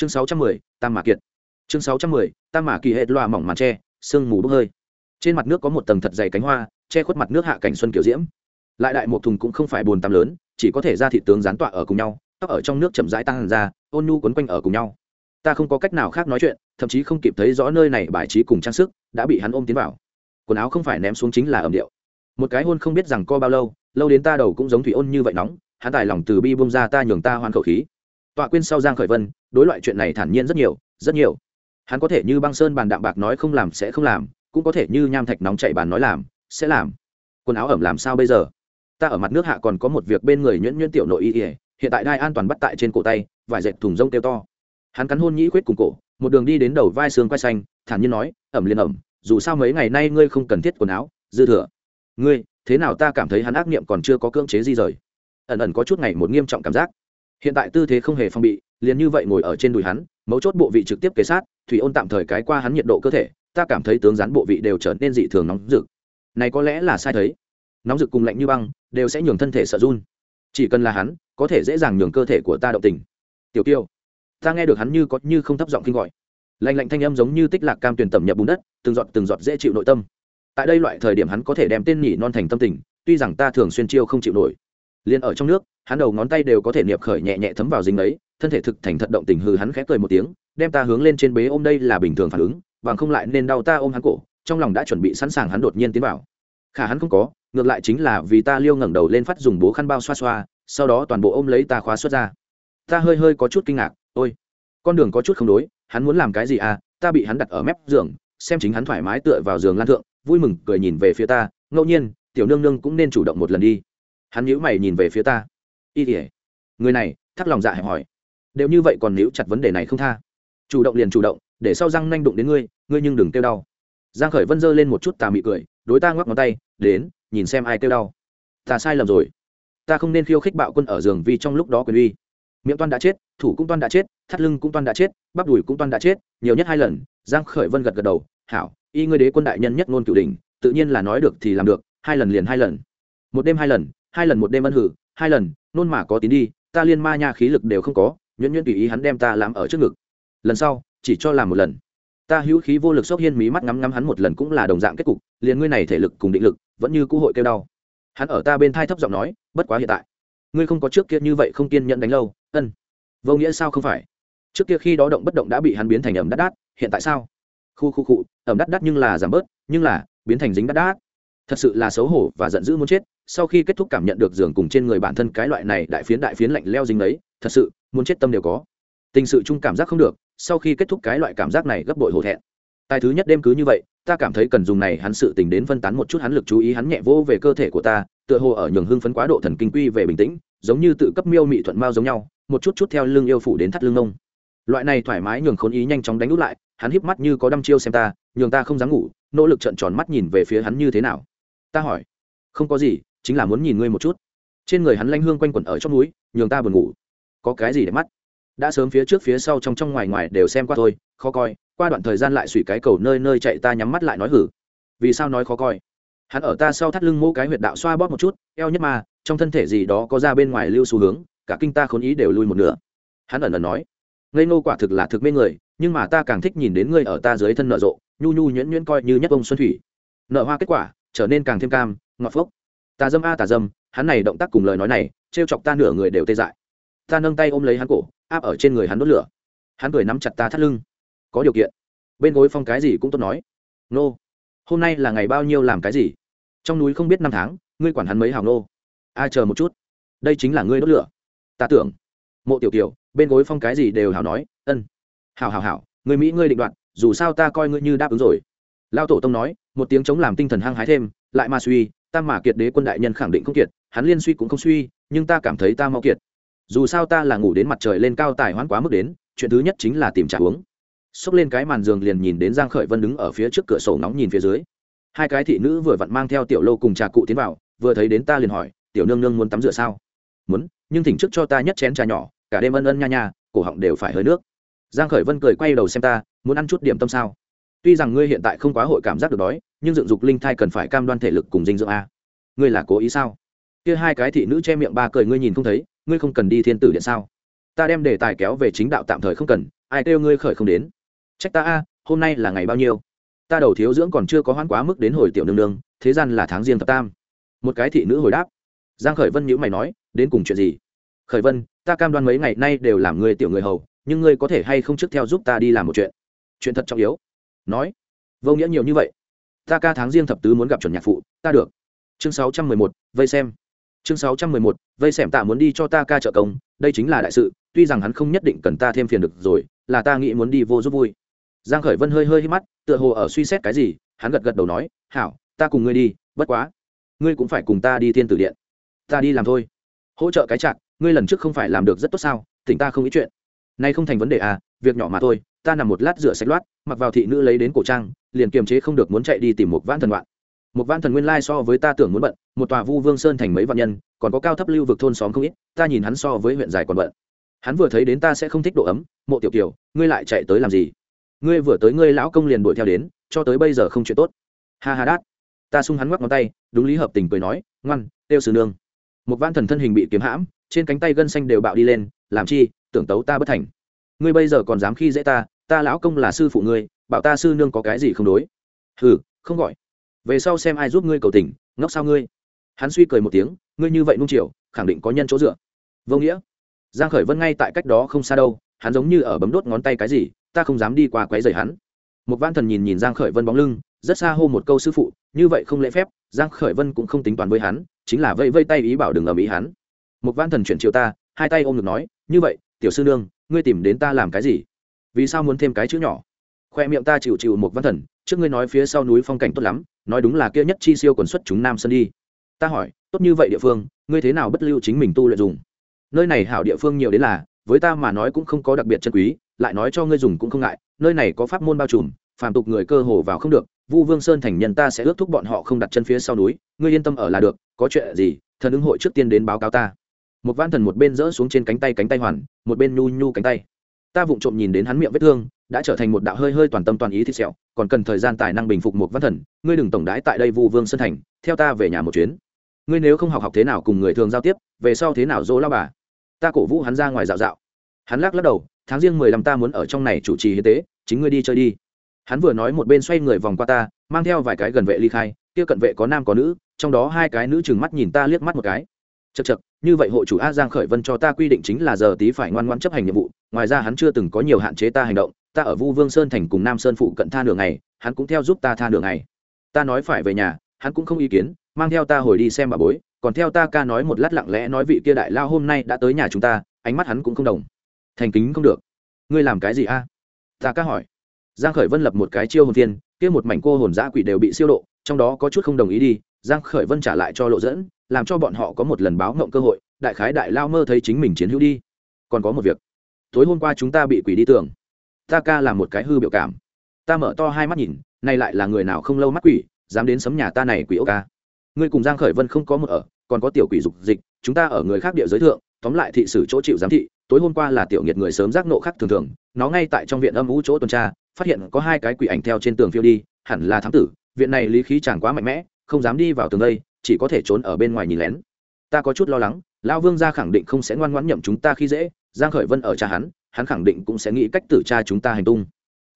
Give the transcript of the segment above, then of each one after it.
chương sáu trăm mười, tam mã kiệt. Chương sáu trăm mười, tam mã kỳ hệ loa mỏng màn tre sương mù bốc hơi. Trên mặt nước có một tầng thật dày cánh hoa, che khuất mặt nước hạ cảnh xuân kiểu diễm. Lại đại một thùng cũng không phải bồn tắm lớn, chỉ có thể ra thị tướng gián tọa ở cùng nhau, tóc ở trong nước chậm rãi tăng ra, ôn nhu quấn quanh ở cùng nhau. Ta không có cách nào khác nói chuyện, thậm chí không kịp thấy rõ nơi này bài trí cùng trang sức, đã bị hắn ôm tiến vào. Quần áo không phải ném xuống chính là ẩm điệu. Một cái hôn không biết rằng co bao lâu lâu đến ta đầu cũng giống thủy ôn như vậy nóng, hắn tài lòng từ bi bông ra ta nhường ta hoan khẩu khí tọa quên sau giang khởi vân, đối loại chuyện này thản nhiên rất nhiều rất nhiều. Hắn có thể như băng sơn bàn đạm bạc nói không làm sẽ không làm, cũng có thể như nham thạch nóng chảy bàn nói làm, sẽ làm. Quần áo ẩm làm sao bây giờ? Ta ở mặt nước hạ còn có một việc bên người nhuyễn nhuyễn tiểu nội y ỉa hiện tại đai an toàn bắt tại trên cổ tay, vải dệt thùng rông kêu to. Hắn cắn hôn nhĩ khuyết cùng cổ, một đường đi đến đầu vai xương quai xanh, thản nhiên nói, ẩm liền ẩm, dù sao mấy ngày nay ngươi không cần thiết quần áo, dư thừa. Ngươi, thế nào ta cảm thấy hắn ác niệm còn chưa có cưỡng chế di rời? Ẩn ẩn có chút ngày một nghiêm trọng cảm giác hiện tại tư thế không hề phong bị, liền như vậy ngồi ở trên đùi hắn, mấu chốt bộ vị trực tiếp kế sát, thủy ôn tạm thời cái qua hắn nhiệt độ cơ thể, ta cảm thấy tướng rán bộ vị đều trở nên dị thường nóng rực. Này có lẽ là sai thấy. Nóng rực cùng lạnh như băng, đều sẽ nhường thân thể sợ run. Chỉ cần là hắn, có thể dễ dàng nhường cơ thể của ta động tình. Tiểu tiêu ta nghe được hắn như có như không thấp giọng kinh gọi. Lạnh lạnh thanh âm giống như tích lạc cam tuyển tẩm nhập bùn đất, từng giọt từng giọt dễ chịu nội tâm. Tại đây loại thời điểm hắn có thể đem tên nhỉ non thành tâm tình, tuy rằng ta thường xuyên chiêu không chịu nổi liền ở trong nước, hắn đầu ngón tay đều có thể niệm khởi nhẹ nhẹ thấm vào dính ấy, thân thể thực thành thật động tình hư hắn khẽ cười một tiếng, đem ta hướng lên trên bế ôm đây là bình thường phản ứng, bằng không lại nên đau ta ôm hắn cổ, trong lòng đã chuẩn bị sẵn sàng hắn đột nhiên tiến vào. Khả hắn không có, ngược lại chính là vì ta liêu ngẩng đầu lên phát dùng bố khăn bao xoa xoa, sau đó toàn bộ ôm lấy ta khóa xuất ra. Ta hơi hơi có chút kinh ngạc, ôi, con đường có chút không đối, hắn muốn làm cái gì à? Ta bị hắn đặt ở mép giường, xem chính hắn thoải mái tựa vào giường lan thượng, vui mừng cười nhìn về phía ta, ngẫu nhiên, tiểu nương nương cũng nên chủ động một lần đi hắn nhíu mày nhìn về phía ta. Y tỉa người này, thắt lòng dạ hẹp hỏi. Đều như vậy còn níu chặt vấn đề này không tha. Chủ động liền chủ động, để sau răng nanh đụng đến ngươi ngươi nhưng đừng kêu đau. Giang khởi vân giơ lên một chút tà mị cười, đối ta ngoắc ngón tay, đến, nhìn xem ai kêu đau. Ta sai lầm rồi. Ta không nên khiêu khích bạo quân ở giường vì trong lúc đó quyền uy. Miệng toan đã chết, thủ cũng toan đã chết, thắt lưng cũng toan đã chết, bắp đùi cũng toan đã chết, nhiều nhất hai lần. Giang khởi vân gật gật đầu, hảo, y ngươi đế quân đại nhân nhất ngôn cửu đỉnh, tự nhiên là nói được thì làm được, hai lần liền hai lần. Một đêm hai lần hai lần một đêm ân hử hai lần nôn mà có tín đi ta liên ma nha khí lực đều không có nhuyễn nhuyễn tùy ý hắn đem ta làm ở trước ngực. Lần sau chỉ cho làm một lần. Ta hữu khí vô lực sốc hiên mí mắt ngắm ngắm hắn một lần cũng là đồng dạng kết cục liền ngươi này thể lực cùng định lực vẫn như cũ hội kêu đau. Hắn ở ta bên thai thấp giọng nói bất quá hiện tại ngươi không có trước kia như vậy không kiên nhẫn đánh lâu ân vô nghĩa sao không phải? Trước kia khi đó động bất động đã bị hắn biến thành ẩm đắt đát hiện tại sao? Khu khu khu, ẩm đắt đắt nhưng là giảm bớt nhưng là biến thành dính đắt đát. Thật sự là xấu hổ và giận dữ muốn chết sau khi kết thúc cảm nhận được giường cùng trên người bản thân cái loại này đại phiến đại phiến lạnh leo dính đấy thật sự, muốn chết tâm đều có. Tình sự chung cảm giác không được, sau khi kết thúc cái loại cảm giác này gấp bội hổ thẹn. Tài thứ nhất đêm cứ như vậy, ta cảm thấy cần dùng này hắn sự tình đến phân tán một chút hắn lực chú ý hắn nhẹ vô về cơ thể của ta, tựa hồ ở nhường hưng phấn quá độ thần kinh quy về bình tĩnh, giống như tự cấp miêu mị thuận mao giống nhau, một chút chút theo lưng yêu phủ đến thắt lưng nông loại này thoải mái nhường khốn ý nhanh chóng đánh út lại, hắn híp mắt như có đăm chiêu xem ta, nhường ta không dám ngủ, nỗ lực trợn tròn mắt nhìn về phía hắn như thế nào. Ta hỏi, không có gì chính là muốn nhìn ngươi một chút. Trên người hắn lanh hương quanh quẩn ở trong núi nhường ta buồn ngủ. Có cái gì để mắt? Đã sớm phía trước phía sau trong trong ngoài ngoài đều xem qua thôi, khó coi, qua đoạn thời gian lại suy cái cầu nơi nơi chạy ta nhắm mắt lại nói hử. Vì sao nói khó coi? Hắn ở ta sau thắt lưng mỗ cái huyệt đạo xoa bóp một chút, eo nhất mà, trong thân thể gì đó có ra bên ngoài lưu xu hướng, cả kinh ta khốn ý đều lui một nửa. Hắn ẩn ẩn nói, ngây nô quả thực là thực mê người, nhưng mà ta càng thích nhìn đến ngươi ở ta dưới thân nợ rộ, nhu nhu nhuyễn nhuyễn coi như nhất ông xuân thủy. Nợ hoa kết quả, trở nên càng thêm cam, ngọt phốc tà dâm a tà dâm, hắn này động tác cùng lời nói này, trêu chọc ta nửa người đều tê dại. Ta nâng tay ôm lấy hắn cổ, áp ở trên người hắn đốt lửa. Hắn cười nắm chặt ta thắt lưng. Có điều kiện. Bên gối phong cái gì cũng tốt nói. Nô, hôm nay là ngày bao nhiêu làm cái gì? Trong núi không biết năm tháng, ngươi quản hắn mấy hào nô? Ai chờ một chút. Đây chính là ngươi đốt lửa. Ta tưởng. Mộ tiểu kiều, bên gối phong cái gì đều hào nói, ân. Hào hào hào người mỹ ngươi định đoạt, dù sao ta coi ngươi như đáp ứng rồi. Lao tổ tông nói, một tiếng chống làm tinh thần hăng hái thêm, lại ma suy ta mà kiệt đế quân đại nhân khẳng định không kiệt, hắn liên suy cũng không suy, nhưng ta cảm thấy ta mau kiệt. Dù sao ta là ngủ đến mặt trời lên cao tài hoãn quá mức đến, chuyện thứ nhất chính là tìm trà uống. Xốc lên cái màn giường liền nhìn đến giang khởi vân đứng ở phía trước cửa sổ nóng nhìn phía dưới. Hai cái thị nữ vừa vặn mang theo tiểu lô cùng trà cụ tiến vào, vừa thấy đến ta liền hỏi, tiểu nương nương muốn tắm rửa sao? Muốn, nhưng thỉnh trước cho ta nhất chén trà nhỏ, cả đêm ân ân nha nha, cổ họng đều phải hơi nước. Giang khởi vân cười quay đầu xem ta, muốn ăn chút điểm tâm sao? Tuy rằng ngươi hiện tại không quá hội cảm giác được đói, nhưng dựng dục linh thai cần phải cam đoan thể lực cùng dinh dưỡng a. Ngươi là cố ý sao? Kia hai cái thị nữ che miệng ba cười ngươi nhìn không thấy, ngươi không cần đi thiên tử điện sao? Ta đem đề tài kéo về chính đạo tạm thời không cần, ai kêu ngươi khởi không đến? Trách ta a, hôm nay là ngày bao nhiêu? Ta đầu thiếu dưỡng còn chưa có hoãn quá mức đến hồi tiểu nương nương, thế gian là tháng riêng thập tam. Một cái thị nữ hồi đáp. Giang khởi vân nhữ mày nói, đến cùng chuyện gì? Khởi vân, ta cam đoan mấy ngày nay đều làm người tiểu người hầu, nhưng ngươi có thể hay không trước theo giúp ta đi làm một chuyện? Chuyện thật trọng yếu nói vô nghĩa nhiều như vậy. Ta ca tháng riêng thập tứ muốn gặp chuẩn nhạc phụ ta được. Chương 611, vây xem. Chương 611, vây xem tạ muốn đi cho ta ca trợ công đây chính là đại sự tuy rằng hắn không nhất định cần ta thêm phiền được rồi là ta nghĩ muốn đi vô giúp vui. Giang khởi vân hơi hơi hít mắt tựa hồ ở suy xét cái gì hắn gật gật đầu nói hảo ta cùng ngươi đi bất quá ngươi cũng phải cùng ta đi thiên tử điện. Ta đi làm thôi. Hỗ trợ cái chạc ngươi lần trước không phải làm được rất tốt sao tỉnh ta không ý chuyện. Nay không thành vấn đề à việc nhỏ mà thôi ta nằm một lát rửa sạch loát, mặc vào thị nữ lấy đến cổ trang, liền kiềm chế không được muốn chạy đi tìm một vãn thần đoạn một vãn thần nguyên lai so với ta tưởng muốn bận, một tòa vu vương sơn thành mấy vạn nhân, còn có cao thấp lưu vực thôn xóm không ít, ta nhìn hắn so với huyện dài còn bận. Hắn vừa thấy đến ta sẽ không thích độ ấm, mộ tiểu kiều, ngươi lại chạy tới làm gì? Ngươi vừa tới ngươi lão công liền đuổi theo đến, cho tới bây giờ không chuyện tốt. Ha ha đát. Ta sung hắn ngoắc ngón tay, đúng lý hợp tình cười nói, ngoan têu sư nương. Một vãn thần thân hình bị kiếm hãm, trên cánh tay gân xanh đều bạo đi lên, làm chi, tưởng tấu ta bất thành. Ngươi bây giờ còn dám khi dễ ta ta lão công là sư phụ ngươi, bảo ta sư nương có cái gì không đối? Hừ, không gọi. Về sau xem ai giúp ngươi cầu tình, ngốc sao ngươi? Hắn suy cười một tiếng, ngươi như vậy nung chiều, khẳng định có nhân chỗ dựa. Vô nghĩa. Giang khởi vân ngay tại cách đó không xa đâu, hắn giống như ở bấm đốt ngón tay cái gì, ta không dám đi qua quấy rầy hắn. Một văn thần nhìn nhìn giang khởi vân bóng lưng, rất xa hô một câu sư phụ, như vậy không lễ phép, giang khởi vân cũng không tính toán với hắn, chính là vây vây tay ý bảo đừng ở mỹ hắn. Một văn thần chuyển chiều ta, hai tay ôm ngực nói, như vậy, tiểu sư nương, ngươi tìm đến ta làm cái gì? Vì sao muốn thêm cái chữ nhỏ? Khoe miệng ta chịu chịu một văn thần, trước ngươi nói phía sau núi phong cảnh tốt lắm, nói đúng là kia nhất chi siêu quần xuất chúng nam sân đi. Ta hỏi, tốt như vậy địa phương, ngươi thế nào bất lưu chính mình tu luyện dùng? Nơi này hảo địa phương nhiều đến là, với ta mà nói cũng không có đặc biệt chân quý, lại nói cho ngươi dùng cũng không ngại, nơi này có pháp môn bao trùm, phàm tục người cơ hồ vào không được, vu vương sơn thành nhân ta sẽ ước thúc bọn họ không đặt chân phía sau núi, ngươi yên tâm ở là được, có chuyện gì, thần ứng hội trước tiên đến báo cáo ta. Một văn thần một bên rỡ xuống trên cánh tay cánh tay hoàn, một bên nhu nhu cánh tay ta vụng trộm nhìn đến hắn miệng vết thương, đã trở thành một đạo hơi hơi toàn tâm toàn ý thịt sẹo, còn cần thời gian tài năng bình phục một văn thần, ngươi đừng tổng đái tại đây vu vương sơn thành, theo ta về nhà một chuyến. Ngươi nếu không học học thế nào cùng người thường giao tiếp, về sau thế nào dỗ lao bà? Ta cổ vũ hắn ra ngoài dạo dạo. Hắn lắc lắc đầu, tháng riêng mười lăm ta muốn ở trong này chủ trì hiến tế, chính ngươi đi chơi đi. Hắn vừa nói một bên xoay người vòng qua ta, mang theo vài cái gần vệ ly khai, kia cận vệ có nam có nữ, trong đó hai cái nữ chừng mắt nhìn ta liếc mắt một cái. Chật chật như vậy hộ chủ a giang khởi vân cho ta quy định chính là giờ tí phải ngoan ngoãn chấp hành nhiệm vụ ngoài ra hắn chưa từng có nhiều hạn chế ta hành động, ta ở vu vương sơn thành cùng nam sơn phụ cận tha đường này hắn cũng theo giúp ta tha đường này ta nói phải về nhà, hắn cũng không ý kiến, mang theo ta hồi đi xem bà bối, còn theo ta ca nói một lát lặng lẽ nói vị kia đại lao hôm nay đã tới nhà chúng ta, ánh mắt hắn cũng không đồng. Thành kính không được. Ngươi làm cái gì a? Ta ca hỏi. Giang khởi vân lập một cái chiêu hồn thiên kia một mảnh cô hồn dã quỷ đều bị siêu độ, trong đó có chút không đồng ý đi, giang khởi vân trả lại cho lộ dẫn, làm cho bọn họ có một lần báo ngộng cơ hội, đại khái đại lao mơ thấy chính mình chiến hữu đi. Còn có một việc tối hôm qua chúng ta bị quỷ đi tưởng ta ca là một cái hư biểu cảm. Ta mở to hai mắt nhìn nay lại là người nào không lâu mắt quỷ, dám đến sấm nhà ta này quỷ ốc ca. Ngươi cùng giang khởi vân không có một ở, còn có tiểu quỷ dục dịch, chúng ta ở người khác địa giới thượng, tóm lại thị sử chỗ chịu giám thị, tối hôm qua là tiểu nghiệt người sớm giác nộ khác thường thường, nó ngay tại trong viện âm u chỗ tuần tra, phát hiện có hai cái quỷ ảnh theo trên tường phiêu đi, hẳn là thám tử, viện này lý khí chẳng quá mạnh mẽ, không dám đi vào tường đây, chỉ có thể trốn ở bên ngoài nhìn lén. Ta có chút lo lắng, lão vương gia khẳng định không sẽ ngoan ngoãn nhậm chúng ta khi dễ giang khởi vân ở cha hắn hắn khẳng định cũng sẽ nghĩ cách tử tra chúng ta hành tung.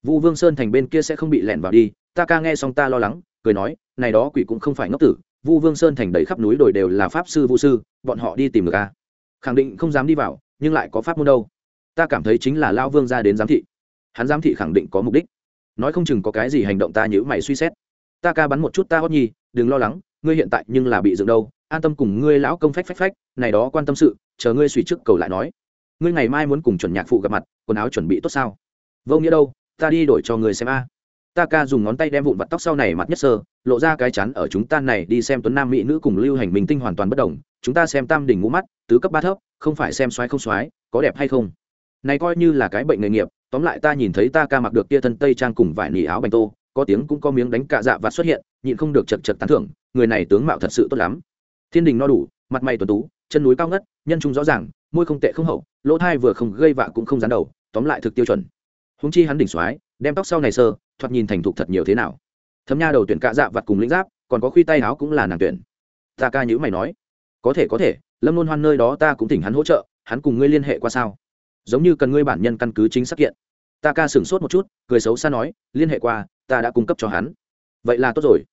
Vu vương sơn thành bên kia sẽ không bị lẻn vào đi, ta ca nghe xong ta lo lắng, cười nói, này đó quỷ cũng không phải ngốc tử, vu vương sơn thành đầy khắp núi đồi đều là pháp sư vũ sư, bọn họ đi tìm được a khẳng định không dám đi vào, nhưng lại có pháp môn đâu. Ta cảm thấy chính là lao vương ra đến giám thị. Hắn giám thị khẳng định có mục đích. Nói không chừng có cái gì hành động ta nhữ mày suy xét. Ta ca bắn một chút ta hót nhi, đừng lo lắng, ngươi hiện tại nhưng là bị dựng đâu, an tâm cùng ngươi lão công phách phách phách, này đó quan tâm sự, chờ ngươi suy trước cầu lại nói ngươi ngày mai muốn cùng chuẩn nhạc phụ gặp mặt, quần áo chuẩn bị tốt sao? Vô nghĩa đâu, ta đi đổi cho người xem a. Ta ca dùng ngón tay đem vụn vặt tóc sau này mặt nhất sơ, lộ ra cái chắn ở chúng ta này đi xem tuấn nam mỹ nữ cùng lưu hành minh tinh hoàn toàn bất đồng. Chúng ta xem tam đỉnh ngũ mắt, tứ cấp ba thấp, không phải xem xoáy không xoáy có đẹp hay không? Này coi như là cái bệnh nghề nghiệp, tóm lại ta nhìn thấy ta ca mặc được kia thân tây trang cùng vải nỉ áo bành tô, có tiếng cũng có miếng đánh cạ dạ và xuất hiện, nhịn không được chật chật tán thưởng, người này tướng mạo thật sự tốt lắm. Thiên đình no đủ, mặt mày tuần tú, chân núi cao ngất, nhân trung rõ ràng môi không tệ không hậu, lỗ thai vừa không gây vạ cũng không dán đầu, tóm lại thực tiêu chuẩn. Húng chi hắn đỉnh xoái đem tóc sau này sơ, thoạt nhìn thành thục thật nhiều thế nào. Thấm nha đầu tuyển cạ dạ vặt cùng lĩnh giáp, còn có khuy tay áo cũng là nàng tuyển. Ta ca nhữ mày nói, có thể có thể, lâm luôn hoan nơi đó ta cũng thỉnh hắn hỗ trợ, hắn cùng ngươi liên hệ qua sao? Giống như cần ngươi bản nhân căn cứ chính xác kiện. Ta ca sửng sốt một chút, cười xấu xa nói, liên hệ qua, ta đã cung cấp cho hắn. Vậy là tốt rồi.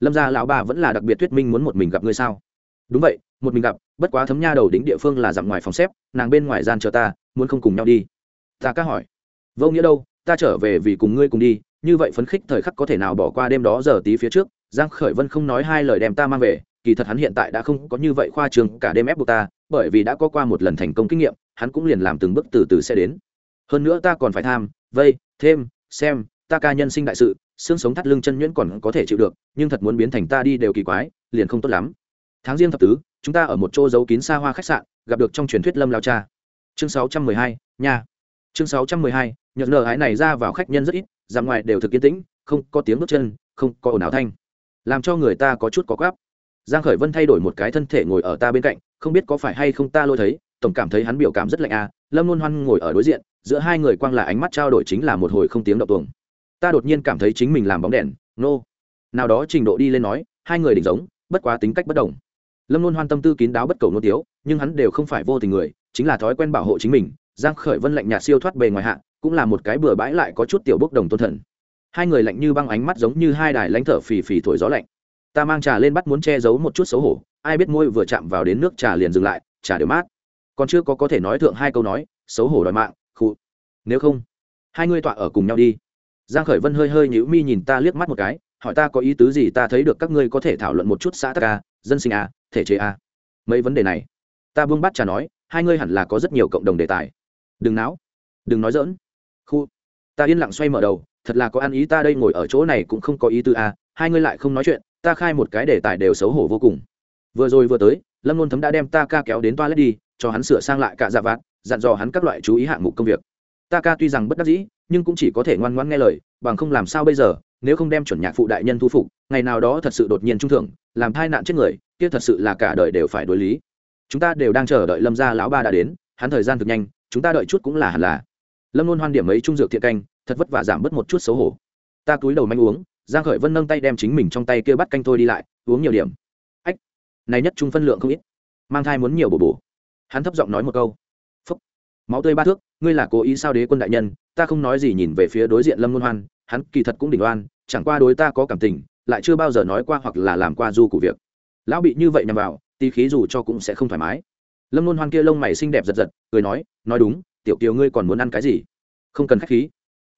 Lâm gia lão bà vẫn là đặc biệt thuyết minh muốn một mình gặp ngươi sao? Đúng vậy, một mình gặp bất quá thấm nha đầu đính địa phương là dặm ngoài phòng xếp, nàng bên ngoài gian chờ ta, muốn không cùng nhau đi. Ta ca hỏi. Vô nghĩa đâu, ta trở về vì cùng ngươi cùng đi, như vậy phấn khích thời khắc có thể nào bỏ qua đêm đó giờ tí phía trước, giang khởi vân không nói hai lời đem ta mang về, kỳ thật hắn hiện tại đã không có như vậy khoa trường cả đêm ép buộc ta, bởi vì đã có qua một lần thành công kinh nghiệm, hắn cũng liền làm từng bước từ từ sẽ đến. Hơn nữa ta còn phải tham, vây, thêm, xem, ta ca nhân sinh đại sự, xương sống thắt lưng chân nhuyễn còn có thể chịu được, nhưng thật muốn biến thành ta đi đều kỳ quái, liền không tốt lắm tháng riêng thập tứ chúng ta ở một chỗ giấu kín xa hoa khách sạn gặp được trong truyền thuyết lâm lao cha. Chương 612, nha. Chương 612, nhận nở hái này ra vào khách nhân rất ít ra ngoài đều thực yên tĩnh không có tiếng bước chân không có ồn ào thanh. Làm cho người ta có chút có gáp giang khởi vân thay đổi một cái thân thể ngồi ở ta bên cạnh không biết có phải hay không ta lôi thấy tổng cảm thấy hắn biểu cảm rất lạnh à. lâm luôn hoan ngồi ở đối diện giữa hai người quang là ánh mắt trao đổi chính là một hồi không tiếng động tuồng. Ta đột nhiên cảm thấy chính mình làm bóng đèn nô、no. nào đó trình độ đi lên nói hai người đỉnh giống bất quá tính cách bất đồng lâm luôn hoan tâm tư kín đáo bất cầu nô tiếu, nhưng hắn đều không phải vô tình người, chính là thói quen bảo hộ chính mình, giang khởi vân lạnh nhạt siêu thoát bề ngoài hạ, cũng là một cái bừa bãi lại có chút tiểu bốc đồng tôn thần. Hai người lạnh như băng ánh mắt giống như hai đài lãnh thở phì phì thổi gió lạnh. Ta mang trà lên bắt muốn che giấu một chút xấu hổ, ai biết môi vừa chạm vào đến nước trà liền dừng lại, trà đều mát. Còn chưa có có thể nói thượng hai câu nói, xấu hổ đòi mạng, khụ. Nếu không, hai ngươi tọa ở cùng nhau đi. Giang khởi vân hơi hơi nhíu mi nhìn ta liếc mắt một cái, hỏi ta có ý tứ gì ta thấy được các ngươi có thể thảo luận một chút xã tắc a dân sinh a, thể chế a. Mấy vấn đề này, ta buông bát trà nói, hai ngươi hẳn là có rất nhiều cộng đồng đề tài. Đừng náo, đừng nói dỡn khu, ta yên lặng xoay mở đầu, thật là có ăn ý ta đây ngồi ở chỗ này cũng không có ý tư a, hai ngươi lại không nói chuyện, ta khai một cái đề tài đều xấu hổ vô cùng. Vừa rồi vừa tới, lâm luôn thấm đã đem ta ca kéo đến toilet đi, cho hắn sửa sang lại cả dạ vạt, dặn dò hắn các loại chú ý hạng mục công việc. Ta ca tuy rằng bất đắc dĩ, nhưng cũng chỉ có thể ngoan ngoãn nghe lời, bằng không làm sao bây giờ? Nếu không đem chuẩn nhạc phụ đại nhân thu phục, ngày nào đó thật sự đột nhiên trung thưởng, làm thai nạn chết người, kia thật sự là cả đời đều phải đối lý. Chúng ta đều đang chờ đợi lâm gia lão ba đã đến, hắn thời gian thực nhanh, chúng ta đợi chút cũng là hẳn là. Lâm luôn hoan điểm mấy trung dược thiện canh, thật vất vả giảm bớt một chút xấu hổ. Ta cúi đầu manh uống, giang khởi vân nâng tay đem chính mình trong tay kia bắt canh thôi đi lại, uống nhiều điểm. Ách, này nhất trung phân lượng không ít. Mang thai muốn nhiều bổ bổ. Hắn thấp giọng nói một câu. Phúc. Máu tươi ba thước, ngươi là cố ý sao đế quân đại nhân, ta không nói gì nhìn về phía đối diện lâm luân hoan, hắn kỳ thật cũng đỉnh oan chẳng qua đối ta có cảm tình, lại chưa bao giờ nói qua hoặc là làm qua du của việc. Lão bị như vậy nhằm vào, tí khí dù cho cũng sẽ không thoải mái. Lâm luôn hoan kia lông mày xinh đẹp giật giật, cười nói nói đúng, tiểu kiều ngươi còn muốn ăn cái gì? Không cần khách khí.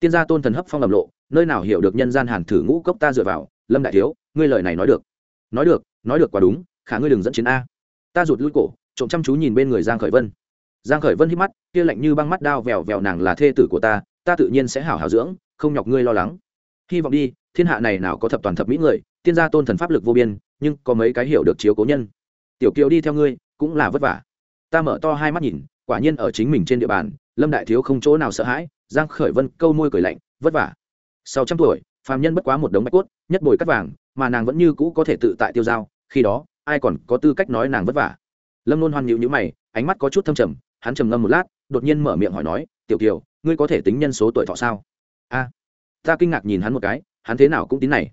Tiên gia tôn thần hấp phong lầm lộ, nơi nào hiểu được nhân gian hàn thử ngũ cốc ta dựa vào, lâm đại thiếu, ngươi lời này nói được. Nói được nói được quá đúng, khả ngươi đừng dẫn chiến a. Ta rụt lui cổ, trộm chăm chú nhìn bên người giang khởi vân. Giang khởi vân hít mắt, kia lạnh như băng mắt đao vèo vèo nàng là thê tử của ta ta tự nhiên sẽ hảo hảo dưỡng, không nhọc ngươi lo lắng. Hy vọng đi thiên hạ này nào có thập toàn thập mỹ người, tiên gia tôn thần pháp lực vô biên, nhưng có mấy cái hiểu được chiếu cố nhân. Tiểu kiều đi theo ngươi, cũng là vất vả. Ta mở to hai mắt nhìn, quả nhiên ở chính mình trên địa bàn, lâm đại thiếu không chỗ nào sợ hãi, giang khởi vân câu môi cười lạnh, vất vả. Sau trăm tuổi, phàm nhân bất quá một đống bạch cốt, nhất bồi cắt vàng, mà nàng vẫn như cũ có thể tự tại tiêu dao, khi đó, ai còn có tư cách nói nàng vất vả? Lâm luôn hoan nhịu nhữ mày, ánh mắt có chút thâm trầm, hắn trầm ngâm một lát, đột nhiên mở miệng hỏi nói, tiểu kiều, ngươi có thể tính nhân số tuổi thọ sao? A. Ta kinh ngạc nhìn hắn một cái hắn thế nào cũng tính này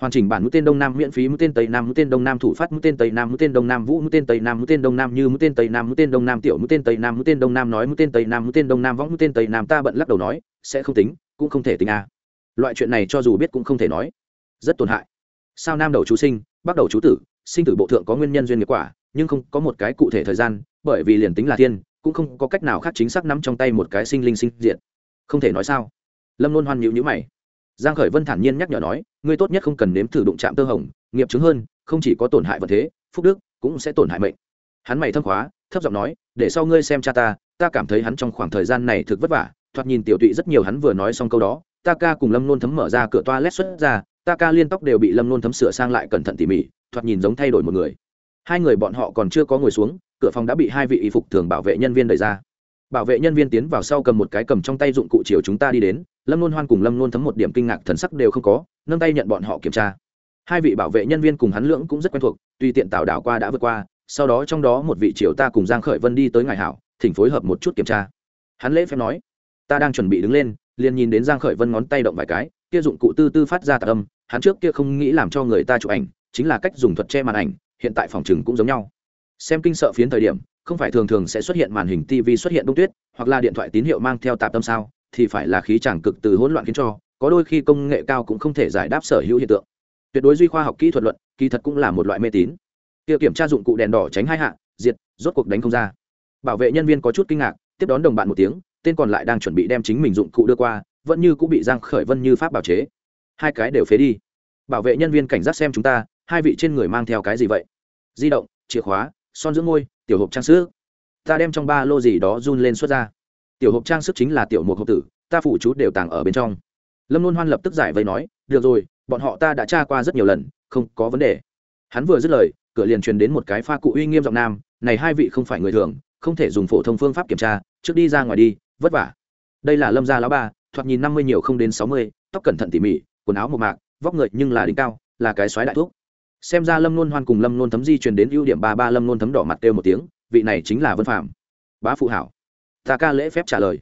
hoàn chỉnh bản mũi tên đông nam miễn phí mũi tên tây nam mũi tên đông nam thủ phát mũi tên tây nam mũi tên đông nam vũ mũi tên tây nam mũi tên đông nam như mũi tên tây nam mũi tên đông nam tiểu mũi tên tây nam mũi tên đông nam nói mũi tên tây nam mũi tên đông nam võng mũi tên tây nam ta bận lắc đầu nói sẽ không tính cũng không thể tính a loại chuyện này cho dù biết cũng không thể nói rất tổn hại sao nam đầu chú sinh bắt đầu chú tử sinh tử bộ thượng có nguyên nhân duyên nghiệp quả nhưng không có một cái cụ thể thời gian bởi vì liền tính là thiên cũng không có cách nào khác chính xác nắm trong tay một cái sinh linh sinh diện không thể nói sao lâm luôn hoan nhịu nhữ mày giang khởi vân thản nhiên nhắc nhở nói, ngươi tốt nhất không cần nếm thử đụng chạm tơ hồng, nghiệp chứng hơn, không chỉ có tổn hại vật thế, phúc đức cũng sẽ tổn hại mệnh. Hắn mày thâm khóa, thấp giọng nói, để sau ngươi xem cha ta ta cảm thấy hắn trong khoảng thời gian này thực vất vả, thoạt nhìn tiểu tụy rất nhiều hắn vừa nói xong câu đó, ta ca cùng lâm nôn thấm mở ra cửa toa lét xuất ra, ta ca liên tóc đều bị lâm nôn thấm sửa sang lại cẩn thận tỉ mỉ, thoạt nhìn giống thay đổi một người. Hai người bọn họ còn chưa có ngồi xuống, cửa phòng đã bị hai vị y phục thường bảo vệ nhân viên đẩy ra. Bảo vệ nhân viên tiến vào sau cầm một cái cầm trong tay dụng cụ chiều chúng ta đi đến lâm nôn hoan cùng lâm nôn thấm một điểm kinh ngạc thần sắc đều không có, nâng tay nhận bọn họ kiểm tra. Hai vị bảo vệ nhân viên cùng hắn lưỡng cũng rất quen thuộc, tùy tiện tạo đảo qua đã vượt qua, sau đó trong đó một vị triều ta cùng giang khởi vân đi tới ngài hảo, thỉnh phối hợp một chút kiểm tra. Hắn lễ phép nói, ta đang chuẩn bị đứng lên, liền nhìn đến giang khởi vân ngón tay động vài cái, kia dụng cụ tư tư phát ra tạc âm, hắn trước kia không nghĩ làm cho người ta chụp ảnh, chính là cách dùng thuật che màn ảnh, hiện tại phòng trừng cũng giống nhau. Xem kinh sợ phiến thời điểm, không phải thường thường sẽ xuất hiện màn hình tv xuất hiện đông tuyết, hoặc là điện thoại tín hiệu mang theo tạp tâm sao thì phải là khí chàng cực từ hỗn loạn khiến cho, có đôi khi công nghệ cao cũng không thể giải đáp sở hữu hiện tượng. Tuyệt đối duy khoa học kỹ thuật luận, kỳ thật cũng là một loại mê tín. Tiêu kiểm tra dụng cụ đèn đỏ tránh hai hạ, diệt, rốt cuộc đánh không ra. Bảo vệ nhân viên có chút kinh ngạc, tiếp đón đồng bạn một tiếng, tên còn lại đang chuẩn bị đem chính mình dụng cụ đưa qua, vẫn như cũng bị giang khởi vân như pháp bảo chế. Hai cái đều phế đi. Bảo vệ nhân viên cảnh giác xem chúng ta, hai vị trên người mang theo cái gì vậy? Di động, chìa khóa, son dưỡng môi tiểu hộp trang sức. Ta đem trong ba lô gì đó run lên xuất ra tiểu hộp trang sức chính là tiểu một hộp tử, ta phủ chú đều tàng ở bên trong. Lâm luôn hoan lập tức giải vây nói, được rồi, bọn họ ta đã tra qua rất nhiều lần, không có vấn đề. Hắn vừa dứt lời, cửa liền truyền đến một cái pha cụ uy nghiêm giọng nam, này hai vị không phải người thường, không thể dùng phổ thông phương pháp kiểm tra, trước đi ra ngoài đi, vất vả. Đây là lâm gia lão ba, thoạt nhìn năm mươi nhiều không đến sáu mươi, tóc cẩn thận tỉ mỉ, quần áo một mạc, vóc người nhưng là đỉnh cao, là cái xoáy đại thuốc xem ra lâm nôn hoan cùng lâm nôn thấm di truyền đến ưu điểm ba ba lâm nôn thấm đỏ mặt kêu một tiếng, vị này chính là vân phạm bá phụ hảo ta ca lễ phép trả lời.